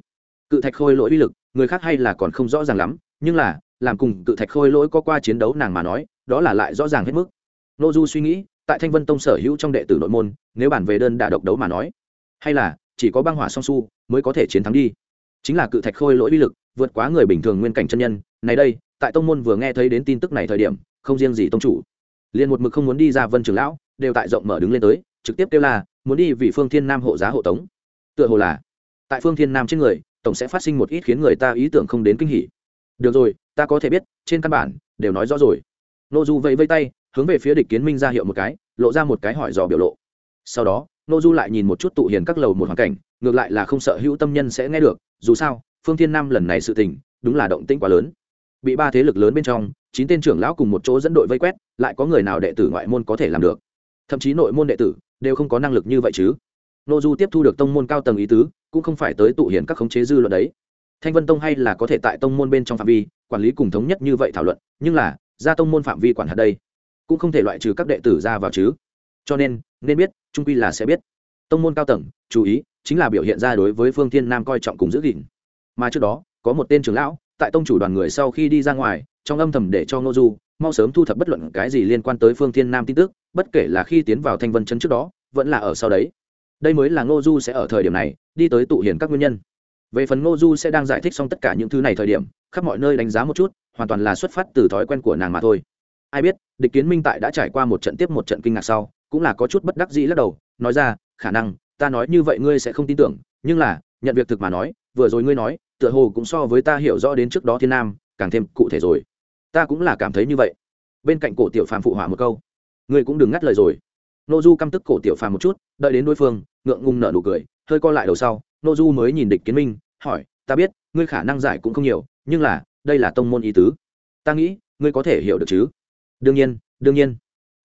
Cự thạch khôi lỗi uy lực, người khác hay là còn không rõ ràng lắm, nhưng là, làm cùng cự thạch khôi lỗi có qua chiến đấu nàng mà nói, đó là lại rõ ràng hết mức. Ngô du suy nghĩ, tại thanh vân tông sở hữu trong đệ tử nội môn, nếu bản về đơn đả độc đấu mà nói, hay là, chỉ có băng hỏa song su mới có thể chiến thắng đi. Chính là cự thạch khôi lỗi uy lực, vượt quá người bình thường nguyên cảnh chân nhân. Này đây, tại tông môn vừa nghe thấy đến tin tức này thời điểm, không riêng gì tông chủ. Liền một mực không muốn đi ra vân trường lão, đều tại rộng mở đứng lên tới, trực tiếp kêu là muốn đi vì phương thiên nam hộ giá hộ tống. Tựa hồ là, tại phương thiên nam trên người, tổng sẽ phát sinh một ít khiến người ta ý tưởng không đến kinh hỉ. Được rồi, ta có thể biết, trên căn bản, đều nói rõ rồi. Nô du vẫy vây tay, hướng về phía địch kiến minh ra hiệu một cái, lộ ra một cái hỏi dò biểu lộ. Sau đó, nô du lại nhìn một chút tụ hiền các lầu một hoàn cảnh, ngược lại là không sợ hữu tâm nhân sẽ nghe được, dù sao, phương thiên nam lần này sự tình, đúng là động tĩnh quá lớn. Bị ba thế lực lớn bên trong, chín tên trưởng lão cùng một chỗ dẫn đội vây quét, lại có người nào đệ tử ngoại môn có thể làm được? Thậm chí nội môn đệ tử đều không có năng lực như vậy chứ. Nô du tiếp thu được tông môn cao tầng ý tứ, cũng không phải tới tụ hiền các khống chế dư luận đấy. Thanh vân tông hay là có thể tại tông môn bên trong phạm vi, quản lý cùng thống nhất như vậy thảo luận, nhưng là, ra tông môn phạm vi quản hạt đây, cũng không thể loại trừ các đệ tử ra vào chứ. Cho nên nên biết, trung quy là sẽ biết. Tông môn cao tầng, chú ý, chính là biểu hiện ra đối với phương thiên nam coi trọng cùng giữ gìn. Mà trước đó, có một tên trưởng lão, tại tông chủ đoàn người sau khi đi ra ngoài, trong âm thầm để cho ngô du, mau sớm thu thập bất luận cái gì liên quan tới phương thiên nam tin tức bất kể là khi tiến vào thanh vân chấn trước đó, vẫn là ở sau đấy. Đây mới là ngô du sẽ ở thời điểm này, đi tới tụ hiền các nguyên nhân. Về phần ngô du sẽ đang giải thích xong tất cả những thứ này thời điểm, khắp mọi nơi đánh giá một chút, hoàn toàn là xuất phát từ thói quen của nàng mà thôi. Ai biết, địch kiến minh tại đã trải qua một trận tiếp một trận kinh ngạc sau, cũng là có chút bất đắc dĩ lắc đầu, nói ra, khả năng, ta nói như vậy ngươi sẽ không tin tưởng, nhưng là, nhận việc thực mà nói, vừa rồi ngươi nói, tựa hồ cũng so với ta hiểu rõ đến trước đó thiên nam, càng thêm cụ thể rồi. Ta cũng là cảm thấy như vậy. Bên cạnh cổ tiểu phàm phụ họa một câu ngươi cũng đừng ngắt lời rồi. Nô du căm tức cổ tiểu phàm một chút, đợi đến đối phương, ngượng ngùng nở nụ cười, hơi co lại đầu sau, nô du mới nhìn địch kiến minh, hỏi, ta biết, ngươi khả năng giải cũng không nhiều, nhưng là, đây là tông môn ý tứ. Ta nghĩ, ngươi có thể hiểu được chứ? Đương nhiên đương nhiên.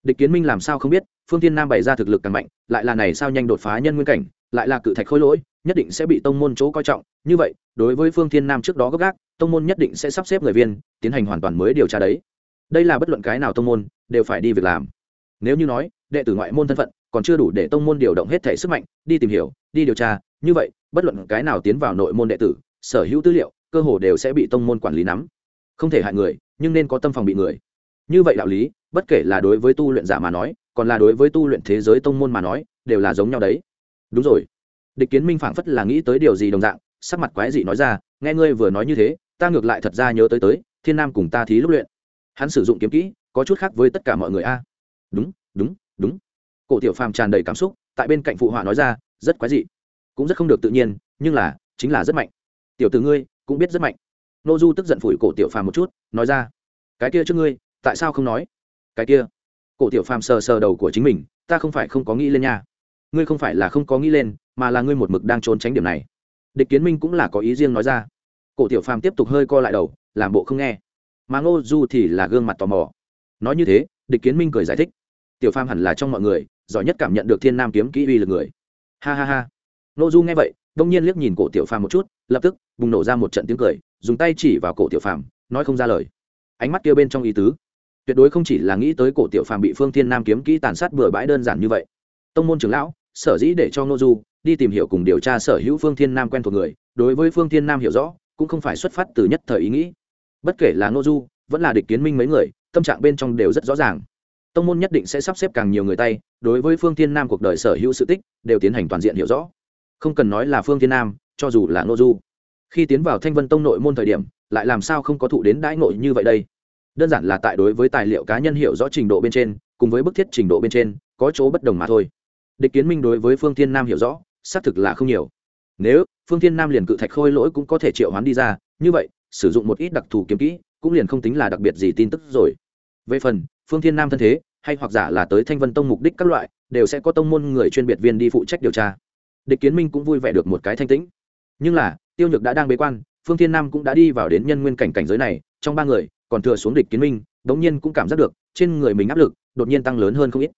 Địch kiến minh làm sao không biết, phương tiên nam bày ra thực lực càng mạnh, lại là này sao nhanh đột phá nhân nguyên cảnh, lại là cự thạch khôi lỗi, nhất định sẽ bị tông môn chỗ coi trọng. Như vậy, đối với phương thiên nam trước đó gấp gác tông môn nhất định sẽ sắp xếp người viên, tiến hành hoàn toàn mới điều tra đấy. Đây là bất luận cái nào tông môn, đều phải đi việc làm nếu như nói, đệ tử ngoại môn thân phận còn chưa đủ để tông môn điều động hết thể sức mạnh, đi tìm hiểu, đi điều tra, như vậy, bất luận cái nào tiến vào nội môn đệ tử, sở hữu tư liệu, cơ hồ đều sẽ bị tông môn quản lý nắm. Không thể hại người, nhưng nên có tâm phòng bị người. Như vậy đạo lý, bất kể là đối với tu luyện giả mà nói, còn là đối với tu luyện thế giới tông môn mà nói, đều là giống nhau đấy. Đúng rồi. Địch kiến minh phảng phất là nghĩ tới điều gì đồng dạng, sắc mặt quái dị nói ra, nghe ngươi vừa nói như thế, ta ngược lại thật ra nhớ tới tới, thiên nam cùng ta thí lúc luyện. Hắn sử dụng kiếm kỹ, có chút khác với tất cả mọi người a đúng đúng đúng. Cổ tiểu phàm tràn đầy cảm xúc, tại bên cạnh phụ họa nói ra, rất quái dị. Cũng rất không được tự nhiên, nhưng là, chính là rất mạnh. Tiểu từ ngươi, cũng biết rất mạnh. Nô du tức giận phủi cổ tiểu phàm một chút, nói ra, cái kia trước ngươi, tại sao không nói? Cái kia. Cổ tiểu phàm sờ sờ đầu của chính mình, ta không phải không có nghĩ lên nha. Ngươi không phải là không có nghĩ lên, mà là ngươi một mực đang trốn tránh điểm này. Địch kiến minh cũng là có ý riêng nói ra. Cổ tiểu phàm tiếp tục hơi co lại đầu, làm bộ không nghe. Mà ngô du thì là gương mặt tò mò. Nói như thế, địch kiến minh cười giải thích tiểu phàm hẳn là trong mọi người, giỏi nhất cảm nhận được thiên nam kiếm kỹ uy lực người. Ha ha ha. Nô du nghe vậy, đông nhiên liếc nhìn cổ tiểu phàm một chút, lập tức bùng nổ ra một trận tiếng cười, dùng tay chỉ vào cổ tiểu phàm, nói không ra lời. Ánh mắt kia bên trong ý tứ. Tuyệt đối không chỉ là nghĩ tới cổ tiểu phàm bị phương thiên nam kiếm kỹ tàn sát bừa bãi đơn giản như vậy. Tông môn trưởng lão, sở dĩ để cho Nô du đi tìm hiểu cùng điều tra sở hữu phương thiên nam quen thuộc người, đối với phương thiên nam hiểu rõ, cũng không phải xuất phát từ nhất thời ý nghĩ. Bất kể là Nô du, vẫn là địch kiến minh mấy người, tâm trạng bên trong đều rất rõ ràng tông môn nhất định sẽ sắp xếp càng nhiều người tay, đối với phương thiên nam cuộc đời sở hữu sự tích, đều tiến hành toàn diện hiểu rõ. Không cần nói là phương thiên nam, cho dù là ngô du. Khi tiến vào thanh vân tông nội môn thời điểm, lại làm sao không có thụ đến đãi nội như vậy đây? Đơn giản là tại đối với tài liệu cá nhân hiểu rõ trình độ bên trên, cùng với bức thiết trình độ bên trên, có chỗ bất đồng mà thôi. Địch kiến minh đối với phương thiên nam hiểu rõ, xác thực là không nhiều. Nếu phương thiên nam liền cự thạch khôi lỗi cũng có thể triệu hoán đi ra, như vậy, sử dụng một ít đặc thù kiếm kỹ, cũng liền không tính là đặc biệt gì tin tức rồi. Về phần phương thiên nam thân thế, hay hoặc giả là tới thanh vân tông mục đích các loại, đều sẽ có tông môn người chuyên biệt viên đi phụ trách điều tra. Địch kiến minh cũng vui vẻ được một cái thanh tĩnh. Nhưng là, tiêu nhược đã đang bế quan, phương thiên nam cũng đã đi vào đến nhân nguyên cảnh cảnh giới này, trong ba người, còn thừa xuống địch kiến minh, đống nhiên cũng cảm giác được, trên người mình áp lực, đột nhiên tăng lớn hơn không ít.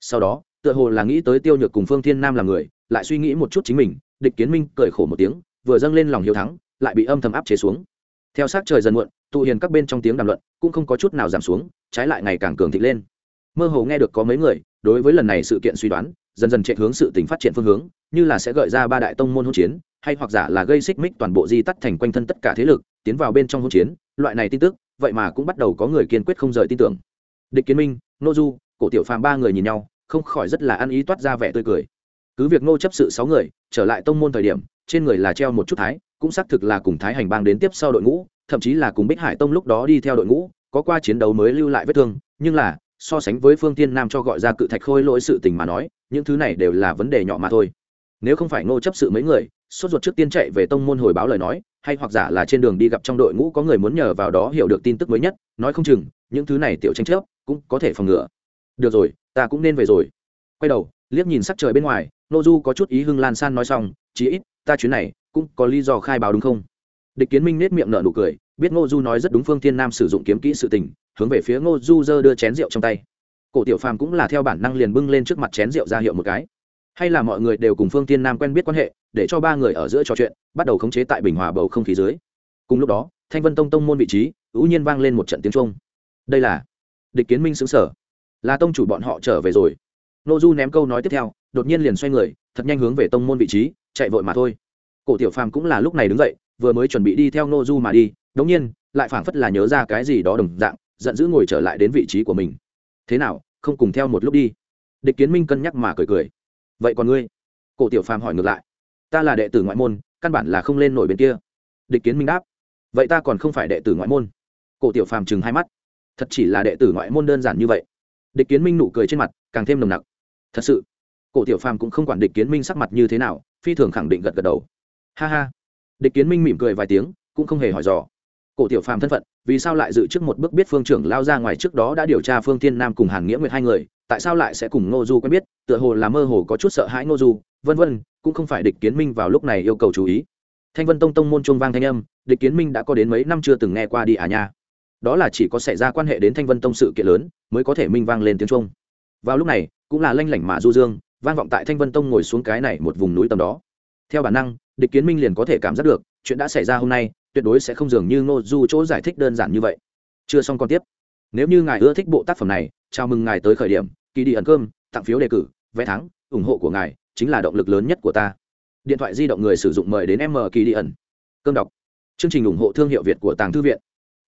Sau đó, tựa hồ là nghĩ tới tiêu nhược cùng phương thiên nam là người, lại suy nghĩ một chút chính mình, địch kiến minh cười khổ một tiếng, vừa dâng lên lòng hiếu thắng, lại bị âm thầm áp chế xuống. Theo sát trời dần muộn tụ hiền các bên trong tiếng đàm luận cũng không có chút nào giảm xuống, trái lại ngày càng cường thịnh lên. Mơ hồ nghe được có mấy người, đối với lần này sự kiện suy đoán, dần dần chạy hướng sự tình phát triển phương hướng, như là sẽ gợi ra ba đại tông môn hỗn chiến, hay hoặc giả là gây xích mích toàn bộ di tắt thành quanh thân tất cả thế lực, tiến vào bên trong hỗn chiến, loại này tin tức, vậy mà cũng bắt đầu có người kiên quyết không rời tin tưởng. Địch kiến minh, nô du, cổ tiểu phàm ba người nhìn nhau, không khỏi rất là ăn ý toát ra vẻ tươi cười. Cứ việc nô chấp sự sáu người, trở lại tông môn thời điểm, trên người là treo một chút thái, cũng xác thực là cùng thái hành bang đến tiếp sau đội ngũ thậm chí là cùng bích hải tông lúc đó đi theo đội ngũ, có qua chiến đấu mới lưu lại vết thương, nhưng là, so sánh với phương tiên nam cho gọi ra cự thạch khôi lỗi sự tình mà nói, những thứ này đều là vấn đề nhỏ mà thôi. Nếu không phải ngô chấp sự mấy người, sốt ruột trước tiên chạy về tông môn hồi báo lời nói, hay hoặc giả là trên đường đi gặp trong đội ngũ có người muốn nhờ vào đó hiểu được tin tức mới nhất, nói không chừng, những thứ này tiểu tranh chấp cũng có thể phòng ngừa. Được rồi, ta cũng nên về rồi. Quay đầu, liếc nhìn sắc trời bên ngoài, nô du có chút ý hưng lan san nói xong, chí ít, ta chuyến này cũng có lý do khai báo đúng không? Địch kiến minh nết miệng nở nụ cười, biết ngô du nói rất đúng phương thiên nam sử dụng kiếm kỹ sự tình, hướng về phía ngô du giơ đưa chén rượu trong tay. Cổ tiểu phàm cũng là theo bản năng liền bưng lên trước mặt chén rượu ra hiệu một cái. Hay là mọi người đều cùng phương thiên nam quen biết quan hệ, để cho ba người ở giữa trò chuyện, bắt đầu khống chế tại bình hòa bầu không khí dưới. Cùng lúc đó, thanh vân tông tông môn vị trí, ưu nhiên vang lên một trận tiếng trung đây là địch kiến minh xứng sở. Là tông chủ bọn họ trở về rồi. Nô du ném câu nói tiếp theo, đột nhiên liền xoay người, thật nhanh hướng về tông môn vị trí, chạy vội mà thôi. Cổ tiểu phàm cũng là lúc này đứng dậy vừa mới chuẩn bị đi theo nô du mà đi, đống nhiên, lại phảng phất là nhớ ra cái gì đó đồng dạng, giận dữ ngồi trở lại đến vị trí của mình. Thế nào, không cùng theo một lúc đi? Địch kiến minh cân nhắc mà cười cười. Vậy còn ngươi? Cổ tiểu phàm hỏi ngược lại. Ta là đệ tử ngoại môn, căn bản là không lên nổi bên kia. Địch kiến minh đáp. Vậy ta còn không phải đệ tử ngoại môn. Cổ tiểu phàm chừng hai mắt. Thật chỉ là đệ tử ngoại môn đơn giản như vậy. Địch kiến minh nụ cười trên mặt, càng thêm nồng nặc. Thật sự, cổ tiểu phàm cũng không quản địch kiến minh sắc mặt như thế nào, phi thường khẳng định gật gật đầu. Ha ha địch kiến minh mỉm cười vài tiếng, cũng không hề hỏi dò. Cổ tiểu phàm thân phận, vì sao lại dự trước một bước biết phương trưởng lao ra ngoài trước đó đã điều tra phương thiên nam cùng hàn nghĩa nguyệt hai người, tại sao lại sẽ cùng ngô du quen biết, tựa hồ là mơ hồ có chút sợ hãi ngô du, vân vân, cũng không phải địch kiến minh vào lúc này yêu cầu chú ý. Thanh vân tông tông môn trung vang thanh âm, địch kiến minh đã có đến mấy năm chưa từng nghe qua đi à nha. Đó là chỉ có xảy ra quan hệ đến thanh vân tông sự kiện lớn, mới có thể minh vang lên tiếng trung vào lúc này, cũng là lanh lảnh mà du dương, vang vọng tại thanh vân tông ngồi xuống cái này một vùng núi tầm đó. Theo bản năng địch kiến minh liền có thể cảm giác được, chuyện đã xảy ra hôm nay, tuyệt đối sẽ không dường như ngô du chỗ giải thích đơn giản như vậy. Chưa xong còn tiếp. Nếu như ngài ưa thích bộ tác phẩm này, chào mừng ngài tới khởi điểm kỳ đi ẩn cơm, tặng phiếu đề cử, vé thắng, ủng hộ của ngài chính là động lực lớn nhất của ta. Điện thoại di động người sử dụng mời đến m kỳ đi ẩn. Cơm đọc. Chương trình ủng hộ thương hiệu việt của tàng thư viện.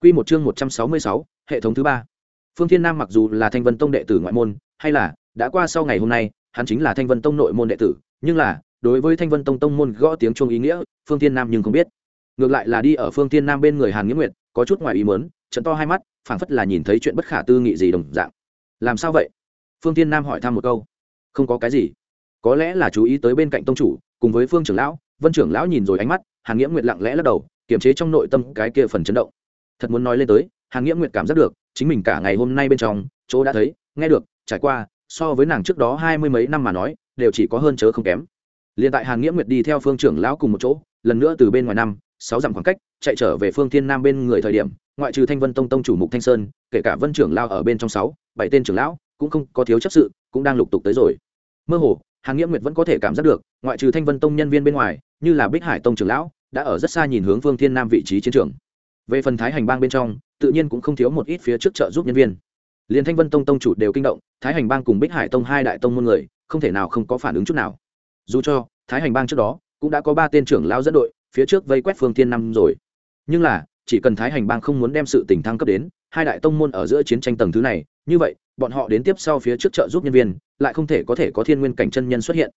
Q một chương một trăm sáu mươi sáu, hệ thống thứ ba. Phương thiên nam mặc dù là thanh vân tông đệ tử ngoại môn, hay là đã qua sau ngày hôm nay, hắn chính là thanh vân tông nội môn đệ tử, nhưng là đối với thanh vân tông tông môn gõ tiếng chuông ý nghĩa, phương tiên nam nhưng không biết. Ngược lại là đi ở phương tiên nam bên người hàn nghĩa nguyệt, có chút ngoài ý mớn trận to hai mắt, phảng phất là nhìn thấy chuyện bất khả tư nghị gì đồng dạng. Làm sao vậy? Phương tiên nam hỏi thăm một câu. Không có cái gì. Có lẽ là chú ý tới bên cạnh tông chủ, cùng với phương trưởng lão, vân trưởng lão nhìn rồi ánh mắt, hàn nghĩa nguyệt lặng lẽ lắc đầu, kiềm chế trong nội tâm cái kia phần chấn động. Thật muốn nói lên tới, hàn nghĩa nguyệt cảm giác được, chính mình cả ngày hôm nay bên trong, chỗ đã thấy, nghe được, trải qua, so với nàng trước đó hai mươi mấy năm mà nói, đều chỉ có hơn chớ không kém liền tại hàn nghĩa nguyệt đi theo phương trưởng lão cùng một chỗ, lần nữa từ bên ngoài năm, sáu dặm khoảng cách, chạy trở về phương thiên nam bên người thời điểm, ngoại trừ thanh vân tông tông chủ mục thanh sơn, kể cả vân trưởng lao ở bên trong sáu, bảy tên trưởng lão, cũng không có thiếu chấp sự, cũng đang lục tục tới rồi. Mơ hồ, hàn nghĩa nguyệt vẫn có thể cảm giác được, ngoại trừ thanh vân tông nhân viên bên ngoài, như là bích hải tông trưởng lão, đã ở rất xa nhìn hướng phương thiên nam vị trí chiến trường. Về phần thái hành bang bên trong, tự nhiên cũng không thiếu một ít phía trước trợ giúp nhân viên. Liền thanh vân tông tông chủ đều kinh động, thái hành bang cùng bích hải tông hai đại tông môn người, không thể nào không có phản ứng chút nào dù cho thái hành bang trước đó cũng đã có ba tên trưởng lão dẫn đội phía trước vây quét phương thiên năm rồi. Nhưng là, chỉ cần thái hành bang không muốn đem sự tình thăng cấp đến, hai đại tông môn ở giữa chiến tranh tầng thứ này, như vậy, bọn họ đến tiếp sau phía trước trợ giúp nhân viên, lại không thể có thể có thiên nguyên cảnh chân nhân xuất hiện.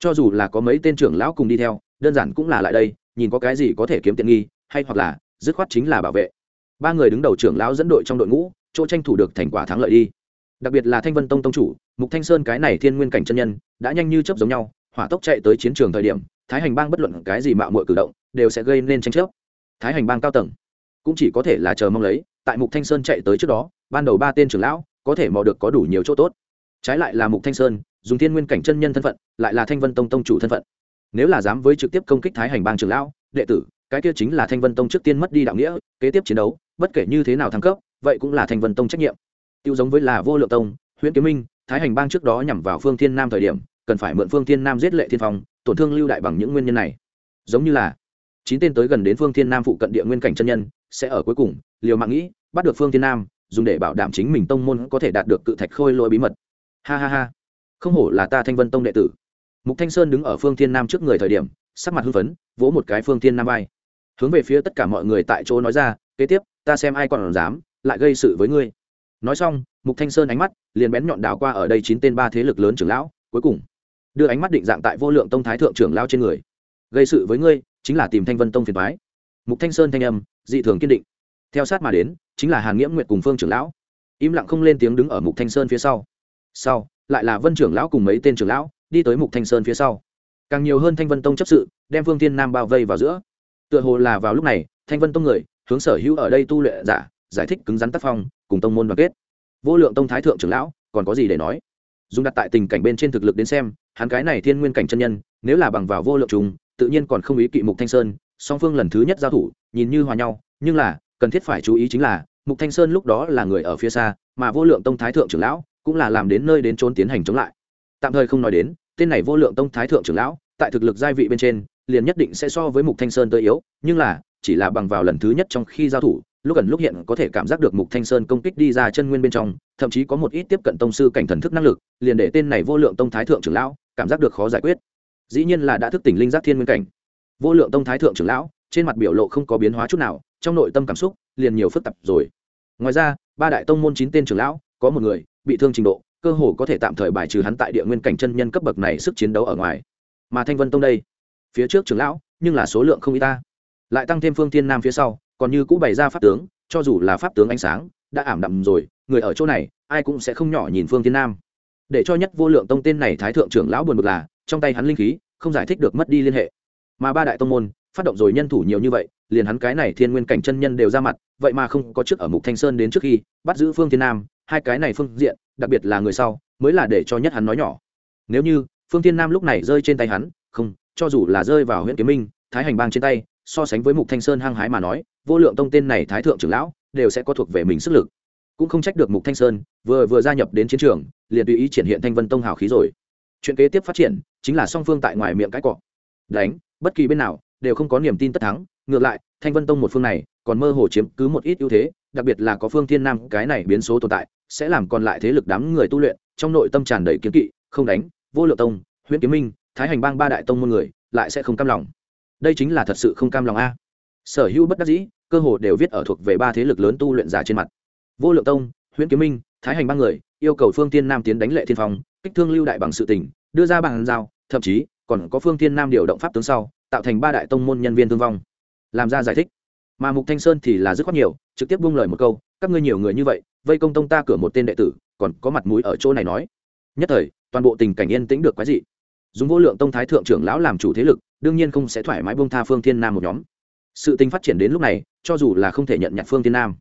Cho dù là có mấy tên trưởng lão cùng đi theo, đơn giản cũng là lại đây, nhìn có cái gì có thể kiếm tiện nghi, hay hoặc là, dứt khoát chính là bảo vệ. Ba người đứng đầu trưởng lão dẫn đội trong đội ngũ, chỗ tranh thủ được thành quả thắng lợi đi. Đặc biệt là thanh vân tông tông chủ, mục thanh sơn cái này thiên nguyên cảnh chân nhân, đã nhanh như chấp giống nhau hỏa tốc chạy tới chiến trường thời điểm, thái hành bang bất luận cái gì mạo muội cử động, đều sẽ gây nên tranh chấp. Thái hành bang cao tầng, cũng chỉ có thể là chờ mong lấy, tại mục thanh sơn chạy tới trước đó, ban đầu ba tên trưởng lão, có thể mò được có đủ nhiều chỗ tốt. Trái lại là mục thanh sơn, dùng thiên nguyên cảnh chân nhân thân phận, lại là thanh vân tông tông chủ thân phận. Nếu là dám với trực tiếp công kích thái hành bang trưởng lão, đệ tử, cái kia chính là thanh vân tông trước tiên mất đi đạo nghĩa, kế tiếp chiến đấu, bất kể như thế nào thăng cấp, vậy cũng là thanh vân tông trách nhiệm. Tiêu giống với là vô lượng tông huyện kiếm minh, thái hành bang trước đó nhằm vào phương thiên nam thời điểm cần phải mượn phương thiên nam giết lệ thiên phong, tổn thương lưu đại bằng những nguyên nhân này. Giống như là, chín tên tới gần đến phương thiên nam phụ cận địa nguyên cảnh chân nhân, sẽ ở cuối cùng, liều mạng nghĩ, bắt được phương thiên nam, dùng để bảo đảm chính mình tông môn có thể đạt được cự thạch khôi lỗi bí mật. Ha ha ha. Không hổ là ta thanh vân tông đệ tử. Mục thanh sơn đứng ở phương thiên nam trước người thời điểm, sắc mặt hưng phấn, vỗ một cái phương thiên nam vai. Hướng về phía tất cả mọi người tại chỗ nói ra, kế tiếp, ta xem ai còn dám, lại gây sự với ngươi. Nói xong, mục thanh sơn ánh mắt liền bén nhọn đảo qua ở đây chín tên ba thế lực lớn trưởng lão, cuối cùng đưa ánh mắt định dạng tại vô lượng tông thái thượng trưởng lao trên người. Gây sự với ngươi chính là tìm thanh vân tông phiền thoái mục thanh sơn thanh âm, dị thường kiên định. Theo sát mà đến, chính là hàn nghiễm nguyệt cùng phương trưởng lão. Im lặng không lên tiếng đứng ở mục thanh sơn phía sau. Sau, lại là vân trưởng lão cùng mấy tên trưởng lão đi tới mục thanh sơn phía sau. Càng nhiều hơn thanh vân tông chấp sự, đem phương thiên nam bao vây vào giữa. Tựa hồ là vào lúc này, thanh vân tông người, hướng sở hữu ở đây tu luyện giả, giải thích cứng rắn tác phong, cùng tông môn đoàn kết. Vô lượng tông thái thượng trưởng lão, còn có gì để nói? Dùng đặt tại tình cảnh bên trên thực lực đến xem, hắn cái này thiên nguyên cảnh chân nhân, nếu là bằng vào vô lượng trùng, tự nhiên còn không ý kỵ mục thanh sơn. Song phương lần thứ nhất giao thủ, nhìn như hòa nhau, nhưng là, cần thiết phải chú ý chính là, mục thanh sơn lúc đó là người ở phía xa, mà vô lượng tông thái thượng trưởng lão cũng là làm đến nơi đến trốn tiến hành chống lại. Tạm thời không nói đến, tên này vô lượng tông thái thượng trưởng lão, tại thực lực giai vị bên trên, liền nhất định sẽ so với mục thanh sơn tới yếu, nhưng là, chỉ là bằng vào lần thứ nhất trong khi giao thủ lúc gần lúc hiện có thể cảm giác được mục thanh sơn công kích đi ra chân nguyên bên trong, thậm chí có một ít tiếp cận tông sư cảnh thần thức năng lực, liền để tên này vô lượng tông thái thượng trưởng lão cảm giác được khó giải quyết. Dĩ nhiên là đã thức tỉnh linh giác thiên nguyên cảnh. Vô lượng tông thái thượng trưởng lão, trên mặt biểu lộ không có biến hóa chút nào, trong nội tâm cảm xúc liền nhiều phức tạp rồi. Ngoài ra, ba đại tông môn chín tên trưởng lão, có một người bị thương trình độ, cơ hồ có thể tạm thời bài trừ hắn tại địa nguyên cảnh chân nhân cấp bậc này sức chiến đấu ở ngoài. Mà thanh vân tông đây, phía trước trưởng lão, nhưng là số lượng không y ta. Lại tăng thêm phương thiên nam phía sau còn như cũ bày ra pháp tướng, cho dù là pháp tướng ánh sáng, đã ảm đạm rồi, người ở chỗ này, ai cũng sẽ không nhỏ nhìn phương thiên nam. Để cho nhất vô lượng tông tên này thái thượng trưởng lão buồn bực là, trong tay hắn linh khí, không giải thích được mất đi liên hệ. Mà ba đại tông môn, phát động rồi nhân thủ nhiều như vậy, liền hắn cái này thiên nguyên cảnh chân nhân đều ra mặt, vậy mà không có trước ở mục thanh sơn đến trước khi, bắt giữ phương thiên nam, hai cái này phương diện, đặc biệt là người sau, mới là để cho nhất hắn nói nhỏ. Nếu như, phương thiên nam lúc này rơi trên tay hắn, không, cho dù là rơi vào huyện kiếm minh, thái hành bang trên tay, so sánh với mục thanh sơn hăng hái mà nói vô lượng tông tên này thái thượng trưởng lão, đều sẽ có thuộc về mình sức lực. Cũng không trách được mục thanh sơn, vừa vừa gia nhập đến chiến trường, liền tùy ý triển hiện thanh vân tông hào khí rồi. Chuyện kế tiếp phát triển, chính là song phương tại ngoài miệng cái cọ. Đánh, bất kỳ bên nào, đều không có niềm tin tất thắng. Ngược lại, thanh vân tông một phương này, còn mơ hồ chiếm cứ một ít ưu thế, đặc biệt là có phương thiên nam, cái này biến số tồn tại, sẽ làm còn lại thế lực đám người tu luyện, trong nội tâm tràn đầy kiến kỵ, không đánh, vô lượng tông huyện kiếm minh, thái hành bang ba đại tông môn người, lại sẽ không cam lòng. Đây chính là thật sự không cam lòng a sở hữu bất đắc dĩ, cơ hồ đều viết ở thuộc về ba thế lực lớn tu luyện giả trên mặt. Vô lượng tông, huyễn kiếm minh, thái hành bang người, yêu cầu phương tiên nam tiến đánh lệ thiên phong, kích thương lưu đại bằng sự tình, đưa ra bằng giao, thậm chí, còn có phương thiên nam điều động pháp tướng sau, tạo thành ba đại tông môn nhân viên thương vong. Làm ra giải thích. Mà mục thanh sơn thì là dứt khoát nhiều, trực tiếp buông lời một câu, các ngươi nhiều người như vậy, vây công tông ta cửa một tên đệ tử, còn có mặt mũi ở chỗ này nói. Nhất thời, toàn bộ tình cảnh yên tĩnh được quái dị. Dùng vô lượng tông thái thượng trưởng lão làm chủ thế lực, đương nhiên không sẽ thoải mái buông tha phương thiên nam một nhóm sự tình phát triển đến lúc này, cho dù là không thể nhận nhặt phương thiên nam,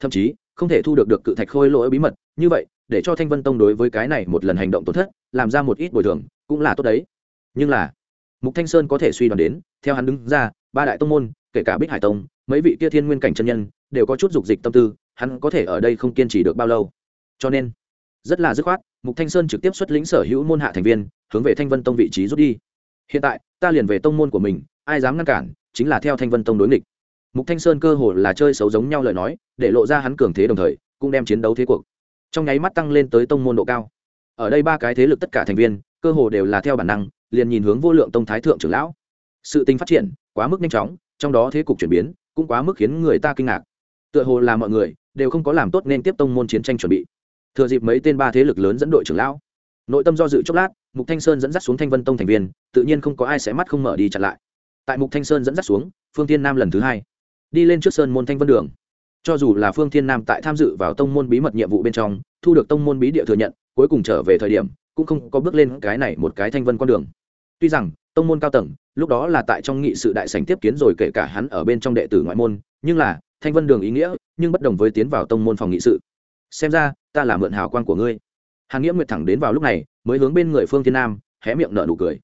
thậm chí không thể thu được được cự thạch khôi lỗi bí mật, như vậy, để cho thanh vân tông đối với cái này một lần hành động tổn thất, làm ra một ít bồi thường, cũng là tốt đấy. Nhưng là, mục thanh sơn có thể suy đoán đến, theo hắn đứng ra, ba đại tông môn, kể cả bích hải tông, mấy vị kia thiên nguyên cảnh chân nhân, đều có chút dục dịch tâm tư, hắn có thể ở đây không kiên trì được bao lâu. Cho nên, rất là dứt khoát, mục thanh sơn trực tiếp xuất lĩnh sở hữu môn hạ thành viên, hướng về thanh vân tông vị trí rút đi. Hiện tại, ta liền về tông môn của mình, ai dám ngăn cản chính là theo thanh vân tông đối nghịch. Mục thanh sơn cơ hồ là chơi xấu giống nhau lời nói, để lộ ra hắn cường thế đồng thời, cũng đem chiến đấu thế cuộc. Trong nháy mắt tăng lên tới tông môn độ cao. Ở đây ba cái thế lực tất cả thành viên, cơ hồ đều là theo bản năng, liền nhìn hướng vô lượng tông thái thượng trưởng lão. Sự tình phát triển, quá mức nhanh chóng, trong đó thế cục chuyển biến, cũng quá mức khiến người ta kinh ngạc. Tựa hồ là mọi người, đều không có làm tốt nên tiếp tông môn chiến tranh chuẩn bị. Thừa dịp mấy tên ba thế lực lớn dẫn đội trưởng lão. Nội tâm do dự chốc lát, mục thanh sơn dẫn dắt xuống thanh vân tông thành viên, tự nhiên không có ai sẽ mắt không mở đi chặn lại tại mục thanh sơn dẫn dắt xuống, phương tiên nam lần thứ hai, đi lên trước sơn môn thanh vân đường. Cho dù là phương thiên nam tại tham dự vào tông môn bí mật nhiệm vụ bên trong, thu được tông môn bí địa thừa nhận, cuối cùng trở về thời điểm, cũng không có bước lên cái này một cái thanh vân con đường. Tuy rằng, tông môn cao tầng, lúc đó là tại trong nghị sự đại sành tiếp kiến rồi kể cả hắn ở bên trong đệ tử ngoại môn, nhưng là, thanh vân đường ý nghĩa, nhưng bất đồng với tiến vào tông môn phòng nghị sự. Xem ra, ta là mượn hào quang của ngươi. Hàn nghĩa nguyệt thẳng đến vào lúc này, mới hướng bên người phương thiên nam, hé miệng nở nụ cười.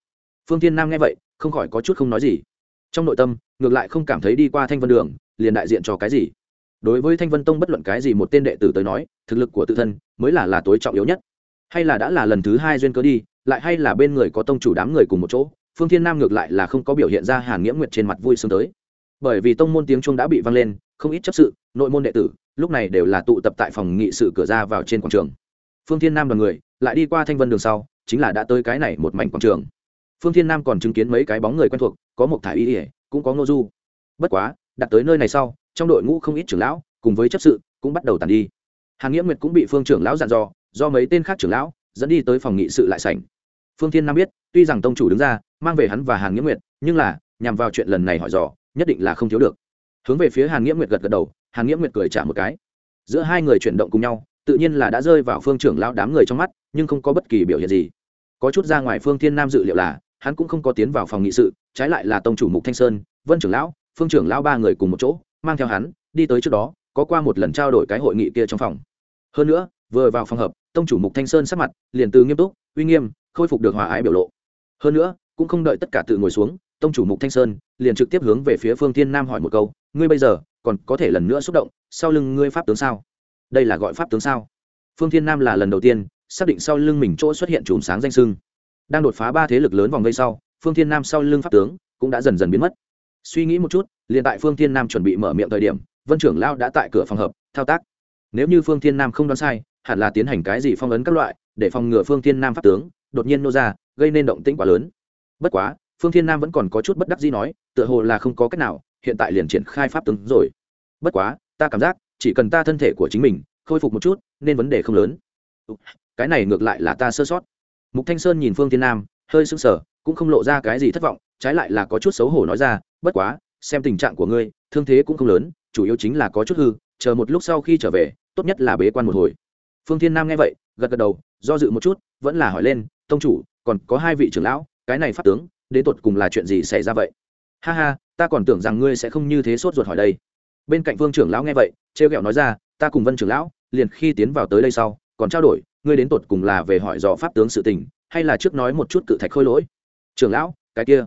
Phương thiên nam nghe vậy, không khỏi có chút không nói gì trong nội tâm, ngược lại không cảm thấy đi qua thanh vân đường, liền đại diện cho cái gì? Đối với thanh vân tông bất luận cái gì một tên đệ tử tới nói, thực lực của tự thân mới là là tối trọng yếu nhất. Hay là đã là lần thứ hai duyên cớ đi, lại hay là bên người có tông chủ đám người cùng một chỗ, phương thiên nam ngược lại là không có biểu hiện ra hàn nghĩa nguyệt trên mặt vui sướng tới. Bởi vì tông môn tiếng trung đã bị vang lên, không ít chấp sự, nội môn đệ tử, lúc này đều là tụ tập tại phòng nghị sự cửa ra vào trên quảng trường. Phương thiên nam đoàn người, lại đi qua thanh vân đường sau, chính là đã tới cái này một mảnh quảng trường phương thiên nam còn chứng kiến mấy cái bóng người quen thuộc, có một thải y ỉa cũng có ngô du. Bất quá, đặt tới nơi này sau, trong đội ngũ không ít trưởng lão, cùng với chấp sự, cũng bắt đầu tàn đi. Hàn nghĩa nguyệt cũng bị phương trưởng lão dặn dò, do mấy tên khác trưởng lão, dẫn đi tới phòng nghị sự lại sảnh. Phương thiên nam biết, tuy rằng tông chủ đứng ra, mang về hắn và hàn nghĩa nguyệt, nhưng là, nhằm vào chuyện lần này hỏi dò, nhất định là không thiếu được. Hướng về phía hàn nghĩa nguyệt gật gật đầu, hàn nghĩa nguyệt cười trả một cái. Giữa hai người chuyển động cùng nhau, tự nhiên là đã rơi vào phương trưởng lão đám người trong mắt, nhưng không có bất kỳ biểu hiện gì. Có chút ra ngoài phương thiên nam dự liệu là hắn cũng không có tiến vào phòng nghị sự, trái lại là tông chủ mục thanh sơn, vân trưởng lão, phương trưởng lão ba người cùng một chỗ, mang theo hắn, đi tới trước đó, có qua một lần trao đổi cái hội nghị kia trong phòng. Hơn nữa, vừa vào phòng hợp, tông chủ mục thanh sơn sắc mặt liền từ nghiêm túc, uy nghiêm, khôi phục được hòa ái biểu lộ. Hơn nữa, cũng không đợi tất cả tự ngồi xuống, tông chủ mục thanh sơn liền trực tiếp hướng về phía phương thiên nam hỏi một câu, ngươi bây giờ còn có thể lần nữa xúc động, sau lưng ngươi pháp tướng sao? Đây là gọi pháp tướng sao? Phương thiên nam là lần đầu tiên xác định sau lưng mình chỗ xuất hiện chùm sáng danh sưng đang đột phá ba thế lực lớn vòng vây sau, phương thiên nam sau lưng pháp tướng cũng đã dần dần biến mất. Suy nghĩ một chút, liền tại phương thiên nam chuẩn bị mở miệng thời điểm, vân trưởng lao đã tại cửa phòng hợp, thao tác. Nếu như phương thiên nam không đoán sai, hẳn là tiến hành cái gì phong ấn các loại, để phòng ngừa phương thiên nam pháp tướng đột nhiên nô ra, gây nên động tĩnh quá lớn. Bất quá, phương thiên nam vẫn còn có chút bất đắc gì nói, tựa hồ là không có cách nào, hiện tại liền triển khai pháp tướng rồi. Bất quá, ta cảm giác, chỉ cần ta thân thể của chính mình khôi phục một chút, nên vấn đề không lớn. Cái này ngược lại là ta sơ sót mục thanh sơn nhìn phương thiên nam, hơi sững sờ, cũng không lộ ra cái gì thất vọng, trái lại là có chút xấu hổ nói ra, bất quá, xem tình trạng của ngươi, thương thế cũng không lớn, chủ yếu chính là có chút hư, chờ một lúc sau khi trở về, tốt nhất là bế quan một hồi. Phương thiên nam nghe vậy, gật gật đầu, do dự một chút, vẫn là hỏi lên, tông chủ, còn có hai vị trưởng lão, cái này pháp tướng, đến tột cùng là chuyện gì xảy ra vậy? Ha ha, ta còn tưởng rằng ngươi sẽ không như thế sốt ruột hỏi đây. Bên cạnh vương trưởng lão nghe vậy, trêu ghẹo nói ra, ta cùng vân trưởng lão, liền khi tiến vào tới đây sau, còn trao đổi ngươi đến tột cùng là về hỏi dò pháp tướng sự tình, hay là trước nói một chút cự thạch khôi lỗi? Trưởng lão, cái kia.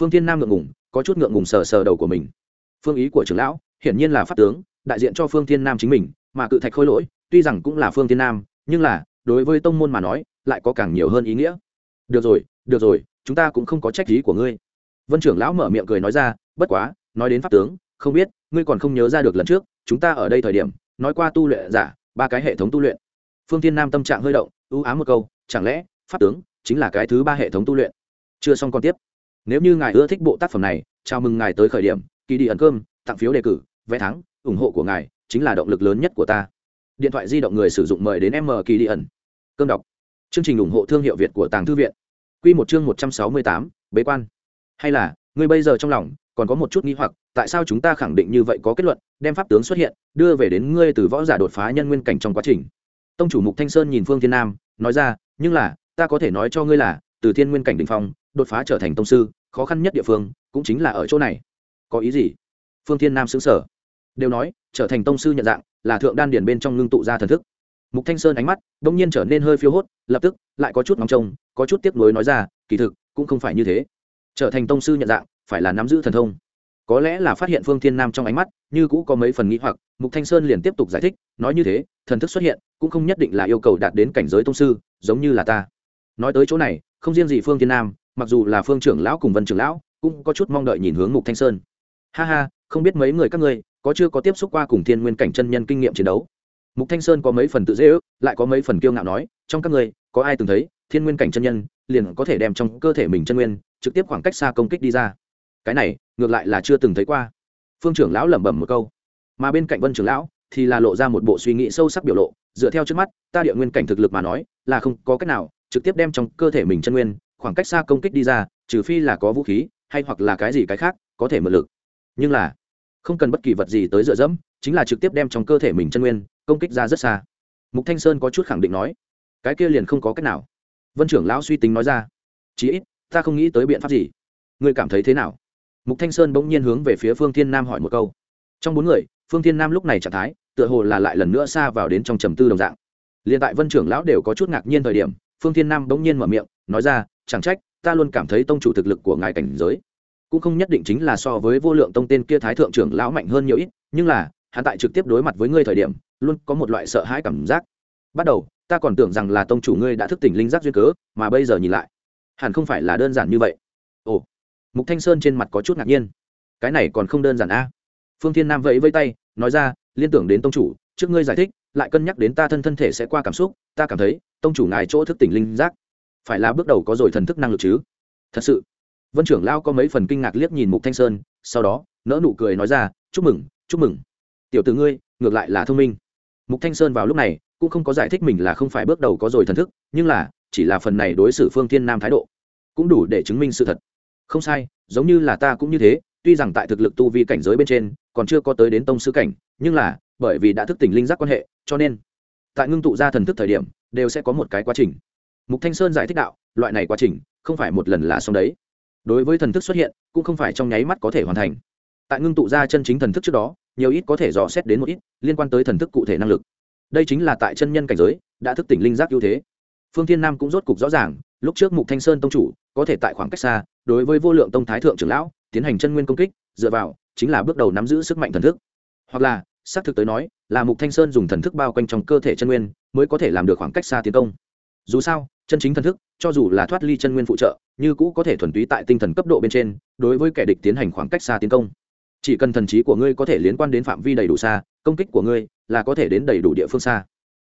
Phương thiên nam ngượng ngùng, có chút ngượng ngùng sờ sờ đầu của mình. Phương ý của trưởng lão, hiển nhiên là pháp tướng, đại diện cho phương thiên nam chính mình, mà cự thạch khôi lỗi, tuy rằng cũng là phương thiên nam, nhưng là, đối với tông môn mà nói, lại có càng nhiều hơn ý nghĩa. Được rồi được rồi, chúng ta cũng không có trách ý của ngươi. Vân trưởng lão mở miệng cười nói ra, bất quá, nói đến pháp tướng, không biết, ngươi còn không nhớ ra được lần trước, chúng ta ở đây thời điểm, nói qua tu luyện giả, ba cái hệ thống tu luyện phương thiên nam tâm trạng hơi động ưu ám một câu chẳng lẽ pháp tướng chính là cái thứ ba hệ thống tu luyện? Chưa xong còn tiếp. Nếu như ngài ưa thích bộ tác phẩm này chào mừng ngài tới khởi điểm kỳ đi ẩn cơm tặng phiếu đề cử vé thắng ủng hộ của ngài chính là động lực lớn nhất của ta. Điện thoại di động người sử dụng mời đến m kỳ đi ẩn. Cơm đọc. Chương trình ủng hộ thương hiệu việt của tàng thư viện. Quy một chương một trăm sáu mươi tám, bế quan. Hay là, ngươi bây giờ trong lòng còn có một chút nghi hoặc, tại sao chúng ta khẳng định như vậy có kết luận, đem pháp tướng xuất hiện, đưa về đến ngươi từ võ giả đột phá nhân nguyên cảnh trong quá trình. Tông chủ Mục Thanh Sơn nhìn Phương Thiên Nam, nói ra, nhưng là, ta có thể nói cho ngươi là, từ thiên nguyên cảnh đỉnh phong, đột phá trở thành tông sư, khó khăn nhất địa phương, cũng chính là ở chỗ này. Có ý gì? Phương Thiên Nam xứng sở Đều nói, trở thành tông sư nhận dạng, là thượng đan điển bên trong ngưng tụ ra thần thức. Mục Thanh Sơn ánh mắt đột nhiên trở nên hơi phiêu hốt, lập tức lại có chút ngóng trông, có chút tiếc nuối nói ra, kỳ thực cũng không phải như thế. Trở thành tông sư nhận dạng, phải là nắm giữ thần thông. Có lẽ là phát hiện Phương Thiên Nam trong ánh mắt, như cũ có mấy phần nghĩ hoặc, Mục Thanh Sơn liền tiếp tục giải thích, nói như thế, thần thức xuất hiện, cũng không nhất định là yêu cầu đạt đến cảnh giới tông sư, giống như là ta. Nói tới chỗ này, không riêng gì Phương Thiên Nam, mặc dù là Phương trưởng lão cùng Vân trưởng lão, cũng có chút mong đợi nhìn hướng Mục Thanh Sơn. Ha ha, không biết mấy người các ngươi có chưa có tiếp xúc qua cùng thiên nguyên cảnh chân nhân kinh nghiệm chiến đấu mục thanh sơn có mấy phần tự dễ ước lại có mấy phần kiêu ngạo nói trong các ngươi có ai từng thấy thiên nguyên cảnh chân nhân liền có thể đem trong cơ thể mình chân nguyên trực tiếp khoảng cách xa công kích đi ra cái này ngược lại là chưa từng thấy qua. Phương trưởng lão lẩm bẩm một câu. Mà bên cạnh vân trưởng lão thì là lộ ra một bộ suy nghĩ sâu sắc biểu lộ, dựa theo trước mắt, ta địa nguyên cảnh thực lực mà nói là không có cách nào trực tiếp đem trong cơ thể mình chân nguyên khoảng cách xa công kích đi ra, trừ phi là có vũ khí hay hoặc là cái gì cái khác có thể mượn lực. Nhưng là không cần bất kỳ vật gì tới dựa dẫm, chính là trực tiếp đem trong cơ thể mình chân nguyên công kích ra rất xa. Mục thanh sơn có chút khẳng định nói, cái kia liền không có cách nào. Vân trưởng lão suy tính nói ra, chí ít, ta không nghĩ tới biện pháp gì. Ngươi cảm thấy thế nào? Mục thanh sơn bỗng nhiên hướng về phía phương thiên nam hỏi một câu. Trong bốn người, phương thiên nam lúc này trạng thái, tựa hồ là lại lần nữa xa vào đến trong trầm tư đồng dạng. Liền tại vân trưởng lão đều có chút ngạc nhiên thời điểm, phương thiên nam bỗng nhiên mở miệng, nói ra, chẳng trách, ta luôn cảm thấy tông chủ thực lực của ngài cảnh giới, cũng không nhất định chính là so với vô lượng tông tên kia thái thượng trưởng lão mạnh hơn nhiều ít, nhưng là, hắn tại trực tiếp đối mặt với ngươi thời điểm, luôn có một loại sợ hãi cảm giác. Bắt đầu, ta còn tưởng rằng là tông chủ ngươi đã thức tỉnh linh giác duyên cớ, mà bây giờ nhìn lại, hẳn không phải là đơn giản như vậy. Ồ mục thanh sơn trên mặt có chút ngạc nhiên cái này còn không đơn giản a phương thiên nam vẫy vây tay nói ra liên tưởng đến tông chủ trước ngươi giải thích lại cân nhắc đến ta thân thân thể sẽ qua cảm xúc ta cảm thấy tông chủ ngài chỗ thức tỉnh linh giác phải là bước đầu có rồi thần thức năng lực chứ thật sự vân trưởng lao có mấy phần kinh ngạc liếc nhìn mục thanh sơn sau đó nỡ nụ cười nói ra chúc mừng chúc mừng tiểu tử ngươi ngược lại là thông minh mục thanh sơn vào lúc này cũng không có giải thích mình là không phải bước đầu có rồi thần thức nhưng là chỉ là phần này đối xử phương thiên nam thái độ cũng đủ để chứng minh sự thật không sai, giống như là ta cũng như thế, tuy rằng tại thực lực tu vi cảnh giới bên trên, còn chưa có tới đến tông sư cảnh, nhưng là, bởi vì đã thức tỉnh linh giác quan hệ, cho nên, tại ngưng tụ ra thần thức thời điểm, đều sẽ có một cái quá trình. Mục thanh sơn giải thích đạo, loại này quá trình, không phải một lần là xong đấy. Đối với thần thức xuất hiện, cũng không phải trong nháy mắt có thể hoàn thành. Tại ngưng tụ ra chân chính thần thức trước đó, nhiều ít có thể dò xét đến một ít, liên quan tới thần thức cụ thể năng lực. Đây chính là tại chân nhân cảnh giới, đã thức tỉnh linh giác ưu thế. Phương thiên nam cũng rốt cục rõ ràng, lúc trước mục thanh sơn tông chủ, có thể tại khoảng cách xa đối với vô lượng tông thái thượng trưởng lão, tiến hành chân nguyên công kích, dựa vào, chính là bước đầu nắm giữ sức mạnh thần thức. Hoặc là, xác thực tới nói, là mục thanh sơn dùng thần thức bao quanh trong cơ thể chân nguyên, mới có thể làm được khoảng cách xa tiến công. Dù sao, chân chính thần thức, cho dù là thoát ly chân nguyên phụ trợ, như cũ có thể thuần túy tại tinh thần cấp độ bên trên, đối với kẻ địch tiến hành khoảng cách xa tiến công. Chỉ cần thần trí của ngươi có thể liên quan đến phạm vi đầy đủ xa, công kích của ngươi là có thể đến đầy đủ địa phương xa.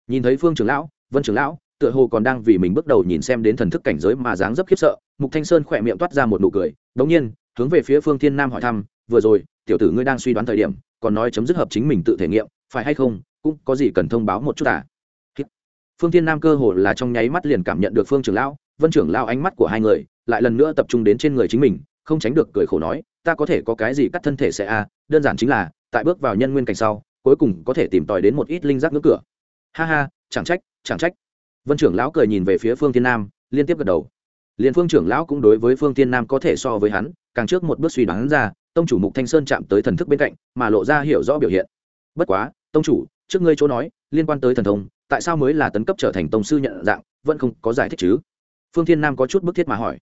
Nhìn thấy phương trưởng lão, vân trưởng lão tựa hồ còn đang vì mình bước đầu nhìn xem đến thần thức cảnh giới mà dáng dấp khiếp sợ mục thanh sơn khỏe miệng toát ra một nụ cười đống nhiên hướng về phía phương thiên nam hỏi thăm vừa rồi tiểu tử ngươi đang suy đoán thời điểm còn nói chấm dứt hợp chính mình tự thể nghiệm phải hay không cũng có gì cần thông báo một chút à? Phương thiên nam cơ hồ là trong nháy mắt liền cảm nhận được phương trưởng lão vân trưởng lão ánh mắt của hai người lại lần nữa tập trung đến trên người chính mình không tránh được cười khổ nói ta có thể có cái gì cắt thân thể sẽ a à, đơn giản chính là tại bước vào nhân nguyên cảnh sau cuối cùng có thể tìm tòi đến một ít linh giác ngưỡng cửa. Ha ha chẳng trách chẳng trách vân trưởng lão cười nhìn về phía phương thiên nam, liên tiếp gật đầu. Liền phương trưởng lão cũng đối với phương thiên nam có thể so với hắn, càng trước một bước suy đoán ra, tông chủ mục thanh sơn chạm tới thần thức bên cạnh, mà lộ ra hiểu rõ biểu hiện. Bất quá, tông chủ, trước ngươi chỗ nói, liên quan tới thần thông, tại sao mới là tấn cấp trở thành tông sư nhận dạng, vẫn không có giải thích chứ? Phương thiên nam có chút bức thiết mà hỏi.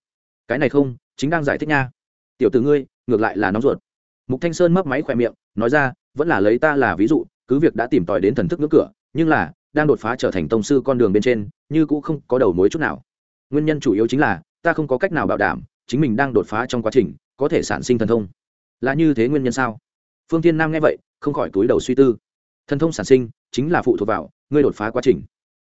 Cái này không, chính đang giải thích nha. Tiểu t ử ngươi, ngược lại là nóng ruột. Mục thanh sơn mấp máy khỏe miệng, nói ra, vẫn là lấy ta là ví dụ, cứ việc đã tìm tòi đến thần thức ngưỡng cửa, nhưng là đang đột phá trở thành tông sư con đường bên trên, như cũng không có đầu mối chút nào. Nguyên nhân chủ yếu chính là, ta không có cách nào bảo đảm, chính mình đang đột phá trong quá trình, có thể sản sinh thần thông. Là như thế nguyên nhân sao? Phương tiên nam nghe vậy, không khỏi túi đầu suy tư. Thần thông sản sinh, chính là phụ thuộc vào, ngươi đột phá quá trình.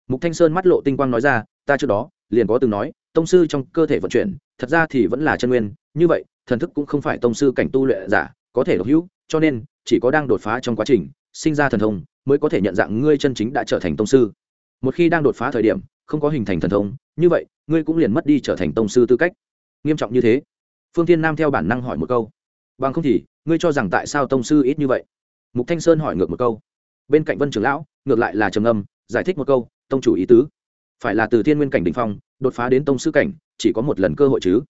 Mục thanh sơn mắt lộ tinh quang nói ra, ta trước đó, liền có từng nói, tông sư trong cơ thể vận chuyển, thật ra thì vẫn là chân nguyên, như vậy, thần thức cũng không phải tông sư cảnh tu luyện giả, có thể độc hữu, cho nên, chỉ có đang đột phá trong quá trình, sinh ra thần thông mới có thể nhận dạng ngươi chân chính đã trở thành tông sư. Một khi đang đột phá thời điểm, không có hình thành thần thông, như vậy, ngươi cũng liền mất đi trở thành tông sư tư cách. Nghiêm trọng như thế. Phương thiên nam theo bản năng hỏi một câu. Bằng không thì, ngươi cho rằng tại sao tông sư ít như vậy? Mục thanh sơn hỏi ngược một câu. Bên cạnh vân trưởng lão, ngược lại là trầm âm giải thích một câu, tông chủ ý tứ. Phải là từ thiên nguyên cảnh đỉnh phong, đột phá đến tông sư cảnh, chỉ có một lần cơ hội chứ?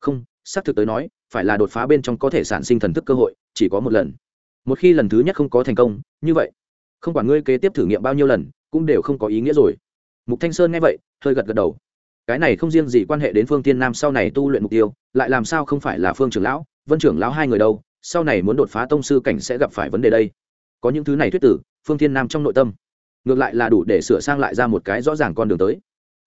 Không, xác thực tới nói, phải là đột phá bên trong có thể sản sinh thần thức cơ hội, chỉ có một lần. Một khi lần thứ nhất không có thành công, như vậy không quản ngươi kế tiếp thử nghiệm bao nhiêu lần, cũng đều không có ý nghĩa rồi. Mục thanh sơn nghe vậy, hơi gật gật đầu. Cái này không riêng gì quan hệ đến phương tiên nam sau này tu luyện mục tiêu, lại làm sao không phải là phương trưởng lão, vân trưởng lão hai người đâu, sau này muốn đột phá tông sư cảnh sẽ gặp phải vấn đề đây. Có những thứ này thuyết tử, phương thiên nam trong nội tâm, ngược lại là đủ để sửa sang lại ra một cái rõ ràng con đường tới.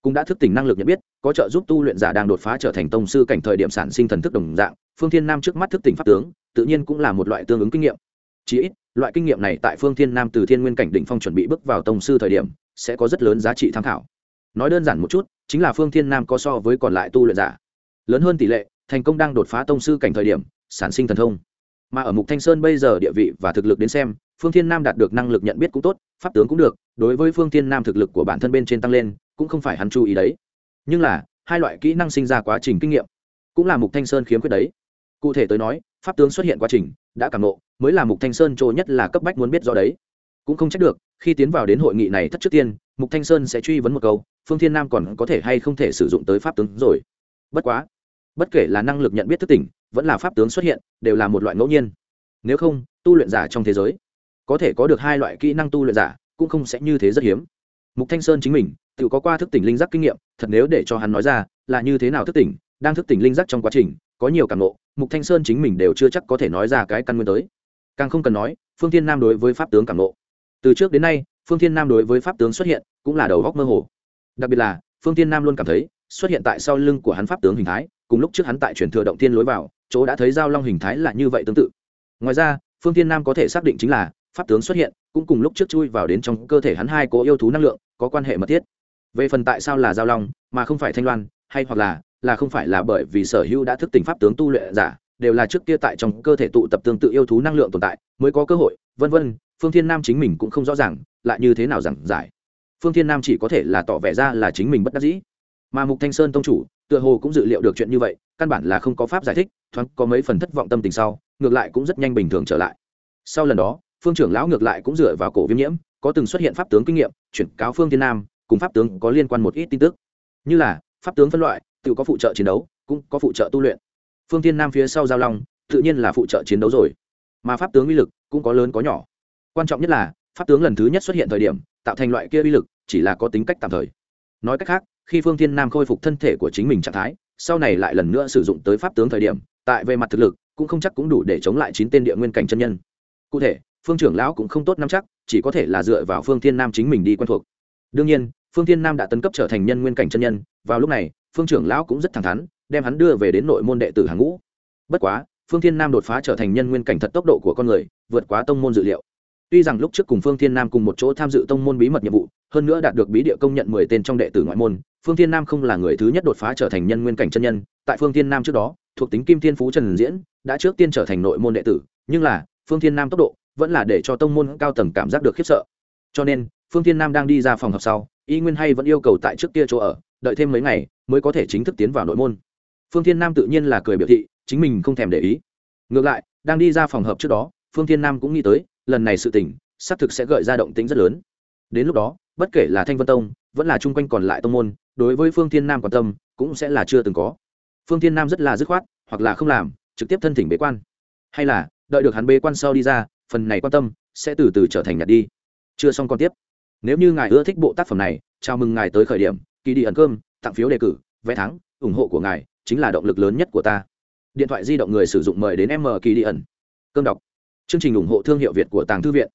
Cũng đã thức tỉnh năng lực nhận biết, có trợ giúp tu luyện giả đang đột phá trở thành tông sư cảnh thời điểm sản sinh thần thức đồng dạng, phương thiên nam trước mắt thức tỉnh pháp tướng, tự nhiên cũng là một loại tương ứng kinh nghiệm. Chí ít loại kinh nghiệm này tại phương thiên nam từ thiên nguyên cảnh đỉnh phong chuẩn bị bước vào tông sư thời điểm, sẽ có rất lớn giá trị tham khảo. Nói đơn giản một chút, chính là phương thiên nam có so với còn lại tu luyện giả. Lớn hơn tỷ lệ, thành công đang đột phá tông sư cảnh thời điểm, sản sinh thần thông. Mà ở mục thanh sơn bây giờ địa vị và thực lực đến xem, phương thiên nam đạt được năng lực nhận biết cũng tốt, pháp tướng cũng được, đối với phương thiên nam thực lực của bản thân bên trên tăng lên, cũng không phải hắn chú ý đấy. Nhưng là, hai loại kỹ năng sinh ra quá trình kinh nghiệm, cũng là mục thanh sơn khiếm khuyết đấy. Cụ thể tới nói, pháp tướng xuất hiện quá trình đã cảm nộ, mới là mục thanh sơn chỗ nhất là cấp bách muốn biết rõ đấy. Cũng không trách được, khi tiến vào đến hội nghị này thất trước tiên, mục thanh sơn sẽ truy vấn một câu, phương thiên nam còn có thể hay không thể sử dụng tới pháp tướng rồi. Bất quá, bất kể là năng lực nhận biết thức tỉnh, vẫn là pháp tướng xuất hiện, đều là một loại ngẫu nhiên. Nếu không, tu luyện giả trong thế giới, có thể có được hai loại kỹ năng tu luyện giả, cũng không sẽ như thế rất hiếm. Mục thanh sơn chính mình, tự có qua thức tỉnh linh giác kinh nghiệm, thật nếu để cho hắn nói ra, là như thế nào thức tỉnh, đang thức tỉnh linh giác trong quá trình có nhiều cảm nộ, mục thanh sơn chính mình đều chưa chắc có thể nói ra cái căn nguyên tới. Càng không cần nói, phương thiên nam đối với pháp tướng cảm nộ. Từ trước đến nay, phương thiên nam đối với pháp tướng xuất hiện cũng là đầu góc mơ hồ. Đặc biệt là, phương thiên nam luôn cảm thấy, xuất hiện tại sau lưng của hắn pháp tướng hình thái, cùng lúc trước hắn tại truyền thừa động thiên lối vào, chỗ đã thấy giao long hình thái là như vậy tương tự. Ngoài ra, phương thiên nam có thể xác định chính là, pháp tướng xuất hiện cũng cùng lúc trước chui vào đến trong cơ thể hắn hai cố yêu thú năng lượng có quan hệ mật thiết. Về phần tại sao là giao long, mà không phải thanh loan, hay hoặc là là không phải là bởi vì sở hữu đã thức tỉnh pháp tướng tu luyện giả, đều là trước kia tại trong cơ thể tụ tập tương tự yêu thú năng lượng tồn tại, mới có cơ hội, vân vân, phương thiên nam chính mình cũng không rõ ràng, lại như thế nào giảng giải. Phương thiên nam chỉ có thể là tỏ vẻ ra là chính mình bất đắc dĩ. Mà mục thanh sơn tông chủ, tựa hồ cũng dự liệu được chuyện như vậy, căn bản là không có pháp giải thích, thoáng có mấy phần thất vọng tâm tình sau, ngược lại cũng rất nhanh bình thường trở lại. Sau lần đó, phương trưởng lão ngược lại cũng dựa vào cổ viêm nhiễm, có từng xuất hiện pháp tướng kinh nghiệm, chuyển cáo phương thiên nam, cùng pháp tướng có liên quan một ít tin tức. Như là, pháp tướng phân loại tự có phụ trợ chiến đấu, cũng có phụ trợ tu luyện. Phương thiên nam phía sau giao long, tự nhiên là phụ trợ chiến đấu rồi. Mà pháp tướng uy lực cũng có lớn có nhỏ. Quan trọng nhất là, pháp tướng lần thứ nhất xuất hiện thời điểm, tạo thành loại kia uy lực, chỉ là có tính cách tạm thời. Nói cách khác, khi phương thiên nam khôi phục thân thể của chính mình trạng thái, sau này lại lần nữa sử dụng tới pháp tướng thời điểm, tại về mặt thực lực, cũng không chắc cũng đủ để chống lại chín tên địa nguyên cảnh chân nhân. Cụ thể, phương trưởng lão cũng không tốt nắm chắc, chỉ có thể là dựa vào phương thiên nam chính mình đi quen thuộc. Đương nhiên, phương thiên nam đã tấn cấp trở thành nhân nguyên cảnh chân nhân, vào lúc này phương trưởng lão cũng rất thẳng thắn, đem hắn đưa về đến nội môn đệ tử hàng ngũ. Bất quá, phương thiên nam đột phá trở thành nhân nguyên cảnh thật tốc độ của con người, vượt quá tông môn dự liệu. Tuy rằng lúc trước cùng phương thiên nam cùng một chỗ tham dự tông môn bí mật nhiệm vụ, hơn nữa đạt được bí địa công nhận mười tên trong đệ tử ngoại môn, phương thiên nam không là người thứ nhất đột phá trở thành nhân nguyên cảnh chân nhân. Tại phương thiên nam trước đó, thuộc tính kim thiên phú trần diễn, đã trước tiên trở thành nội môn đệ tử, nhưng là, phương thiên nam tốc độ vẫn là để cho tông môn cao tầng cảm giác được khiếp sợ. Cho nên, phương thiên nam đang đi ra phòng học sau, y nguyên hay vẫn yêu cầu tại trước kia chỗ ở, đợi thêm mấy ngày mới có thể chính thức tiến vào nội môn. Phương thiên nam tự nhiên là cười biểu thị, chính mình không thèm để ý. Ngược lại, đang đi ra phòng hợp trước đó, phương thiên nam cũng nghĩ tới, lần này sự tình, xác thực sẽ gợi ra động tĩnh rất lớn. Đến lúc đó, bất kể là thanh vân tông, vẫn là chung quanh còn lại tông môn, đối với phương thiên nam quan tâm, cũng sẽ là chưa từng có. Phương thiên nam rất là dứt khoát, hoặc là không làm, trực tiếp thân thỉnh bế quan. Hay là, đợi được hắn bế quan sau đi ra, phần này quan tâm, sẽ từ từ trở thành nhạt đi. Chưa xong còn tiếp. Nếu như ngài ưa thích bộ tác phẩm này, chào mừng ngài tới khởi điểm kỳ đi ẩn cơm tặng phiếu đề cử, vé thắng, ủng hộ của ngài chính là động lực lớn nhất của ta. Điện thoại di động người sử dụng mời đến m kỳ đi ẩn cơm đọc. Chương trình ủng hộ thương hiệu việt của tàng thư viện.